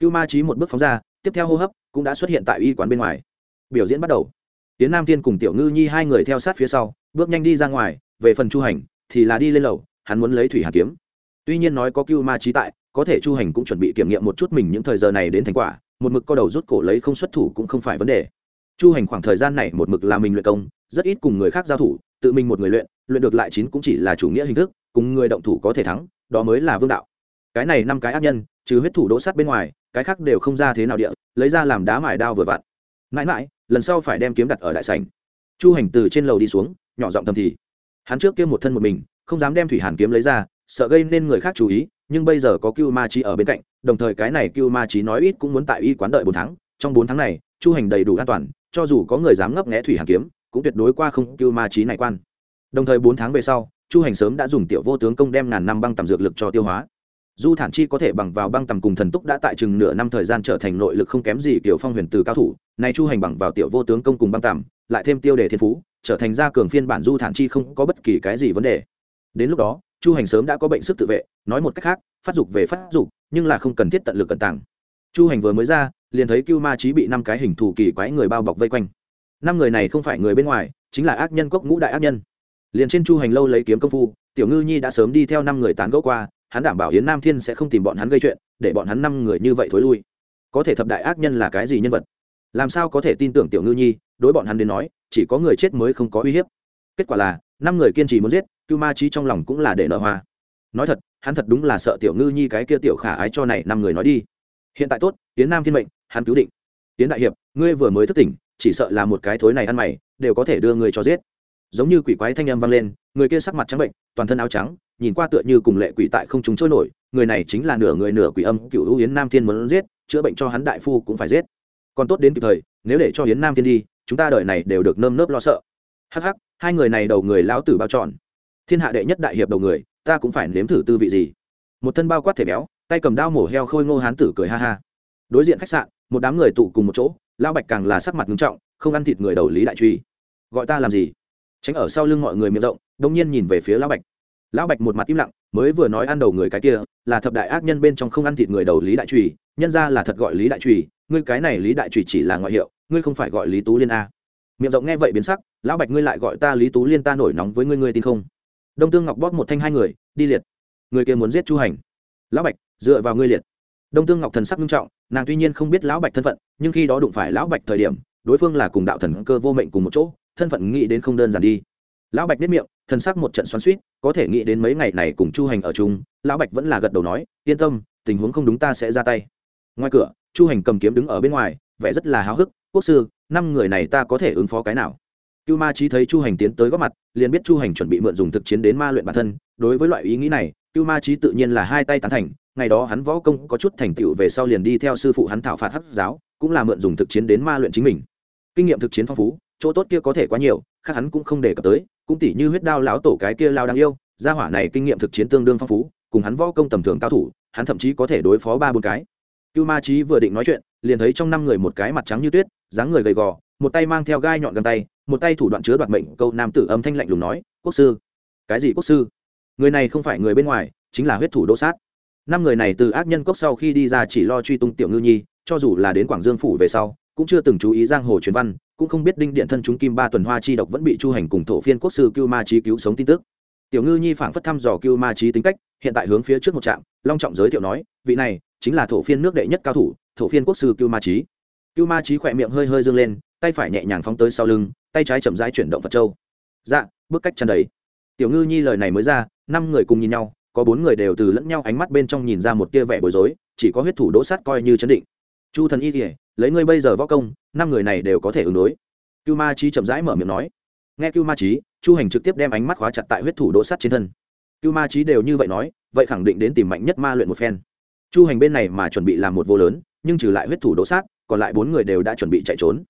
Cưu ma trí một bước phóng ra, tiếp theo hô hấp cũng đã xuất hiện tại y quán bên ngoài. Biểu diễn bắt đầu. Tiến nam thiên cùng tiểu ngư nhi hai người theo sát phía sau, bước nhanh đi ra ngoài, về phần chu hành thì là đi lên lầu, hắn muốn lấy thủy Hà kiếm. Tuy nhiên nói có cưu ma trí tại, có thể chu hành cũng chuẩn bị kiểm nghiệm một chút mình những thời giờ này đến thành quả, một mực co đầu rút cổ lấy không xuất thủ cũng không phải vấn đề. Chu hành khoảng thời gian này một mực là mình luyện công, rất ít cùng người khác giao thủ, tự mình một người luyện luyện được lại chín cũng chỉ là chủ nghĩa hình thức cùng người động thủ có thể thắng, đó mới là vương đạo. Cái này năm cái ác nhân, trừ huyết thủ đỗ sắt bên ngoài, cái khác đều không ra thế nào địa, lấy ra làm đá mài đao vừa vặn. Mãi mãi, lần sau phải đem kiếm đặt ở đại sảnh. Chu hành từ trên lầu đi xuống, nhỏ giọng thầm thì. Hắn trước kia một thân một mình, không dám đem thủy hàn kiếm lấy ra, sợ gây nên người khác chú ý, nhưng bây giờ có cưu ma trí ở bên cạnh, đồng thời cái này cưu ma trí nói ít cũng muốn tại y quán đợi bốn tháng. Trong bốn tháng này, chu hành đầy đủ an toàn, cho dù có người dám ngấp nghẽ thủy hàn kiếm, cũng tuyệt đối qua không cưu ma trí này quan. Đồng thời bốn tháng về sau chu hành sớm đã dùng tiểu vô tướng công đem ngàn năm băng tầm dược lực cho tiêu hóa. Du thản chi có thể bằng vào băng tầm cùng thần túc đã tại chừng nửa năm thời gian trở thành nội lực không kém gì kiểu phong huyền từ cao thủ, nay chu hành bằng vào tiểu vô tướng công cùng băng tầm, lại thêm tiêu đề thiên phú, trở thành gia cường phiên bản du thản chi không có bất kỳ cái gì vấn đề. Đến lúc đó, chu hành sớm đã có bệnh sức tự vệ, nói một cách khác, phát dục về phát dục, nhưng là không cần thiết tận lực cẩn tàng. Chu hành vừa mới ra, liền thấy cưu ma trí bị năm cái hình thù kỳ quái người bao bọc vây quanh. Năm người này không phải người bên ngoài, chính là ác nhân cốc ngũ đại ác nhân liền trên chu hành lâu lấy kiếm công phu, tiểu ngư nhi đã sớm đi theo năm người tán gẫu qua, hắn đảm bảo yến nam thiên sẽ không tìm bọn hắn gây chuyện, để bọn hắn năm người như vậy thối lui. Có thể thập đại ác nhân là cái gì nhân vật? Làm sao có thể tin tưởng tiểu ngư nhi, đối bọn hắn đến nói, chỉ có người chết mới không có uy hiếp. Kết quả là, năm người kiên trì muốn giết, cưu ma trí trong lòng cũng là để nợ hoa. Nói thật, hắn thật đúng là sợ tiểu ngư nhi cái kia tiểu khả ái cho này năm người nói đi. Hiện tại tốt tiến nam thiên mệnh, hắn cứu định. Tiến đại hiệp, ngươi vừa mới thức tỉnh, chỉ sợ là một cái thối này ăn mày, đều có thể đưa người cho giết giống như quỷ quái thanh âm vang lên, người kia sắc mặt trắng bệnh, toàn thân áo trắng, nhìn qua tựa như cùng lệ quỷ tại không chúng trôi nổi, người này chính là nửa người nửa quỷ âm cựu hữu yến nam thiên muốn giết, chữa bệnh cho hắn đại phu cũng phải giết. Còn tốt đến kịp thời, nếu để cho yến nam thiên đi, chúng ta đời này đều được nơm nớp lo sợ. Hắc hắc, hai người này đầu người lão tử bao tròn thiên hạ đệ nhất đại hiệp đầu người, ta cũng phải nếm thử tư vị gì. Một thân bao quát thể béo, tay cầm đao mổ heo khôi ngô hán tử cười ha ha. Đối diện khách sạn, một đám người tụ cùng một chỗ, lão bạch càng là sắc mặt nghiêm trọng, không ăn thịt người đầu lý đại truy. Gọi ta làm gì? Tránh ở sau lưng mọi người miệng rộng, đông nhiên nhìn về phía lão bạch. Lão bạch một mặt im lặng, mới vừa nói ăn đầu người cái kia, là thập đại ác nhân bên trong không ăn thịt người đầu lý đại trùy, nhân ra là thật gọi lý đại trùy, ngươi cái này lý đại trùy chỉ là ngoại hiệu, ngươi không phải gọi lý tú liên a. Miệng rộng nghe vậy biến sắc, lão bạch ngươi lại gọi ta lý tú liên ta nổi nóng với ngươi ngươi tin không? Đông tương ngọc bóp một thanh hai người, đi liệt. Người kia muốn giết chu hành. Lão bạch, dựa vào ngươi liệt. Đông tương ngọc thần sắc nghiêm trọng, nàng tuy nhiên không biết lão bạch thân phận, nhưng khi đó đụng phải lão bạch thời điểm, đối phương là cùng đạo thần cơ vô mệnh cùng một chỗ thân phận nghĩ đến không đơn giản đi. Lão bạch nếp miệng thân xác một trận xoắn suýt có thể nghĩ đến mấy ngày này cùng chu hành ở chung, lão bạch vẫn là gật đầu nói, yên tâm, tình huống không đúng ta sẽ ra tay. Ngoài cửa, chu hành cầm kiếm đứng ở bên ngoài, vẻ rất là háo hức, quốc sư, năm người này ta có thể ứng phó cái nào? Cưu ma trí thấy chu hành tiến tới góp mặt, liền biết chu hành chuẩn bị mượn dùng thực chiến đến ma luyện bản thân, đối với loại ý nghĩ này, cưu ma trí tự nhiên là hai tay tán thành, ngày đó hắn võ công có chút thành tựu về sau liền đi theo sư phụ hắn thảo phạt hắc giáo, cũng là mượn dùng thực chiến đến ma luyện chính mình. Kinh nghiệm thực chiến phong phú chỗ tốt kia có thể quá nhiều, khác hắn cũng không đề cập tới, cũng tỉ như huyết đao lão tổ cái kia lao đáng yêu, gia hỏa này kinh nghiệm thực chiến tương đương phong phú, cùng hắn võ công tầm thường cao thủ, hắn thậm chí có thể đối phó ba bốn cái. Cưu ma trí vừa định nói chuyện, liền thấy trong năm người một cái mặt trắng như tuyết, dáng người gầy gò, một tay mang theo gai nhọn găng tay, một tay thủ đoạn chứa đoạt mệnh, câu nam tử âm thanh lạnh lùng nói, quốc sư. Cái gì quốc sư? Người này không phải người bên ngoài, chính là huyết thủ đỗ sát. Năm người này từ ác nhân cốc sau khi đi ra chỉ lo truy tung tiểu ngư nhi, cho dù là đến quảng dương phủ về sau, cũng chưa từng chú ý giang hồ truyền văn cũng không biết đinh điện thân chúng kim ba tuần hoa chi độc vẫn bị chu hành cùng thổ phiên quốc sư cưu ma trí cứu sống tin tức. Tiểu ngư nhi phảng phất thăm dò cưu ma trí tính cách, hiện tại hướng phía trước một trạm, long trọng giới thiệu nói, vị này chính là thổ phiên nước đệ nhất cao thủ, thổ phiên quốc sư cưu ma trí. Cưu ma trí khỏe miệng hơi hơi dương lên, tay phải nhẹ nhàng phóng tới sau lưng, tay trái chậm rãi chuyển động phật châu. Dạ bước cách chân đầy tiểu ngư nhi lời này mới ra, năm người cùng nhìn nhau, có bốn người đều từ lẫn nhau ánh mắt bên trong nhìn ra một tia vẻ bối rối, chỉ có huyết thủ đỗ sát coi như chấn định. Chu thần y kỉa lấy ngươi bây giờ võ công, năm người này đều có thể ứng đối. Cưu ma trí chậm rãi mở miệng nói. Nghe cưu ma trí chu hành trực tiếp đem ánh mắt khóa chặt tại huyết thủ đỗ sắt trên thân. Cưu ma trí đều như vậy nói, vậy khẳng định đến tìm mạnh nhất ma luyện một phen. Chu hành bên này mà chuẩn bị làm một vô lớn, nhưng trừ lại huyết thủ đỗ sát còn lại bốn người đều đã chuẩn bị chạy trốn.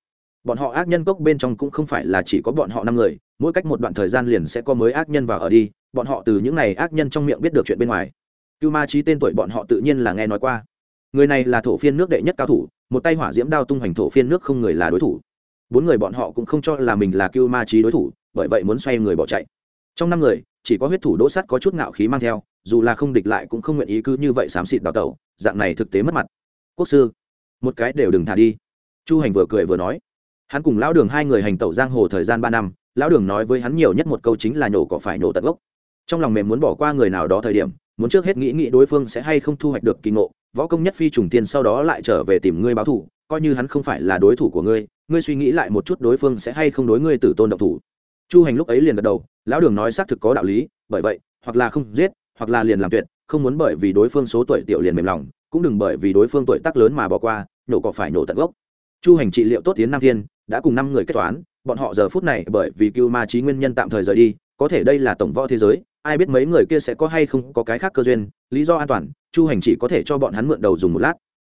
Bọn họ ác nhân cốc bên trong cũng không phải là chỉ có bọn họ năm người, mỗi cách một đoạn thời gian liền sẽ có mới ác nhân vào ở đi, bọn họ từ những n à y ác nhân trong miệng biết được chuyện bên ngoài. Cưu ma trí tên tuổi bọn họ tự nhiên là nghe nói qua. Người này là thổ phiên nước đệ nhất cao thủ một tay hỏa diễm đao tung hoành thổ phiên nước không người là đối thủ. Bốn người bọn họ cũng không cho là mình là cưu ma trí đối thủ, bởi vậy muốn xoay người bỏ chạy. Trong năm người, chỉ có huyết thủ đỗ sắt có chút ngạo khí mang theo, dù là không địch lại cũng không nguyện ý cứ như vậy xám xịt đào tẩu, dạng này thực tế mất mặt. Quốc sư, một cái đều đừng thả đi. Chu hành vừa cười vừa nói. Hắn cùng lão đường hai người hành tẩu giang hồ thời gian ba năm, lão đường nói với hắn nhiều nhất một câu chính là nhổ cỏ phải nhổ tận gốc. Trong lòng mềm muốn bỏ qua người nào đó thời điểm, muốn trước hết nghĩ nghĩ đối phương sẽ hay không thu hoạch được kỳ ngộ võ công nhất phi trùng tiên sau đó lại trở về tìm ngươi báo thủ coi như hắn không phải là đối thủ của ngươi ngươi suy nghĩ lại một chút đối phương sẽ hay không đối ngươi tử tôn động thủ. Chu hành lúc ấy liền gật đầu, lão đường nói xác thực có đạo lý, bởi vậy, hoặc là không giết, hoặc là liền làm tuyệt, không muốn bởi vì đối phương số tuổi tiểu liền mềm lòng, cũng đừng bởi vì đối phương tuổi tác lớn mà bỏ qua, nhổ cỏ phải nhổ tận gốc. Chu hành trị liệu tốt tiến nam thiên, đã cùng năm người kết toán, bọn họ giờ phút này bởi vì cưu ma trí nguyên nhân tạm thời rời đi có thể đây là tổng võ thế giới, ai biết mấy người kia sẽ có hay không có cái khác cơ duyên, lý do an toàn, chu hành chỉ có thể cho bọn hắn mượn đầu dùng một lát.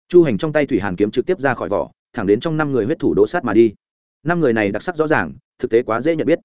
Chu hành trong tay thủy hàn kiếm trực tiếp ra khỏi vỏ, thẳng đến trong năm người huyết thủ đỗ sát mà đi. Năm người này đặc sắc rõ ràng, thực tế quá dễ nhận biết.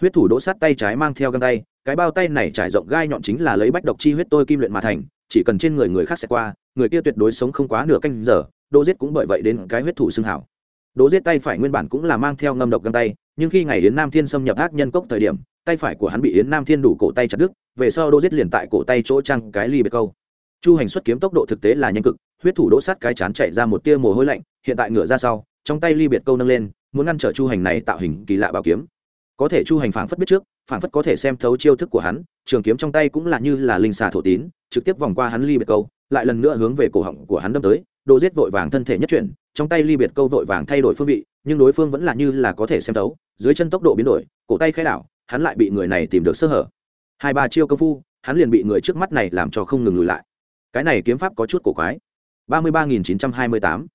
Huyết thủ đỗ sát tay trái mang theo găng tay, cái bao tay này trải rộng gai nhọn chính là lấy bách độc chi huyết tôi kim luyện mà thành, chỉ cần trên người người khác sẽ qua, người kia tuyệt đối sống không quá nửa canh giờ, đỗ giết cũng bởi vậy đến cái huyết thủ xương hảo. Đỗ giết tay phải nguyên bản cũng là mang theo ngâm độc găng tay, nhưng khi ngày đến nam thiên xâm nhập ác nhân cốc thời điểm tay phải của hắn bị yến nam thiên đủ cổ tay chặt đứt, về sau đỗ giết liền tại cổ tay chỗ trăng cái ly biệt câu. Chu hành xuất kiếm tốc độ thực tế là nhanh cực, huyết thủ đỗ sát cái chán chạy ra một tia mồ hôi lạnh, hiện tại ngựa ra sau, trong tay ly biệt câu nâng lên, muốn ngăn trở chu hành này tạo hình kỳ lạ bảo kiếm. Có thể chu hành phảng phất biết trước, phảng phất có thể xem thấu chiêu thức của hắn, trường kiếm trong tay cũng là như là linh xà thổ tín, trực tiếp vòng qua hắn ly biệt câu, lại lần nữa hướng về cổ họng của hắn đâm tới đồ giết vội vàng thân thể nhất chuyển, trong tay ly biệt câu vội vàng thay đổi phương vị, nhưng đối phương vẫn là như là có thể xem thấu, dưới chân tốc độ biến đổi, cổ tay khai đảo hắn lại bị người này tìm được sơ hở. Hai ba chiêu công phu, hắn liền bị người trước mắt này làm cho không ngừng lùi lại. Cái này kiếm pháp có chút cổ quái. Ba mươi ba nghìn chín trăm hai mươi tám.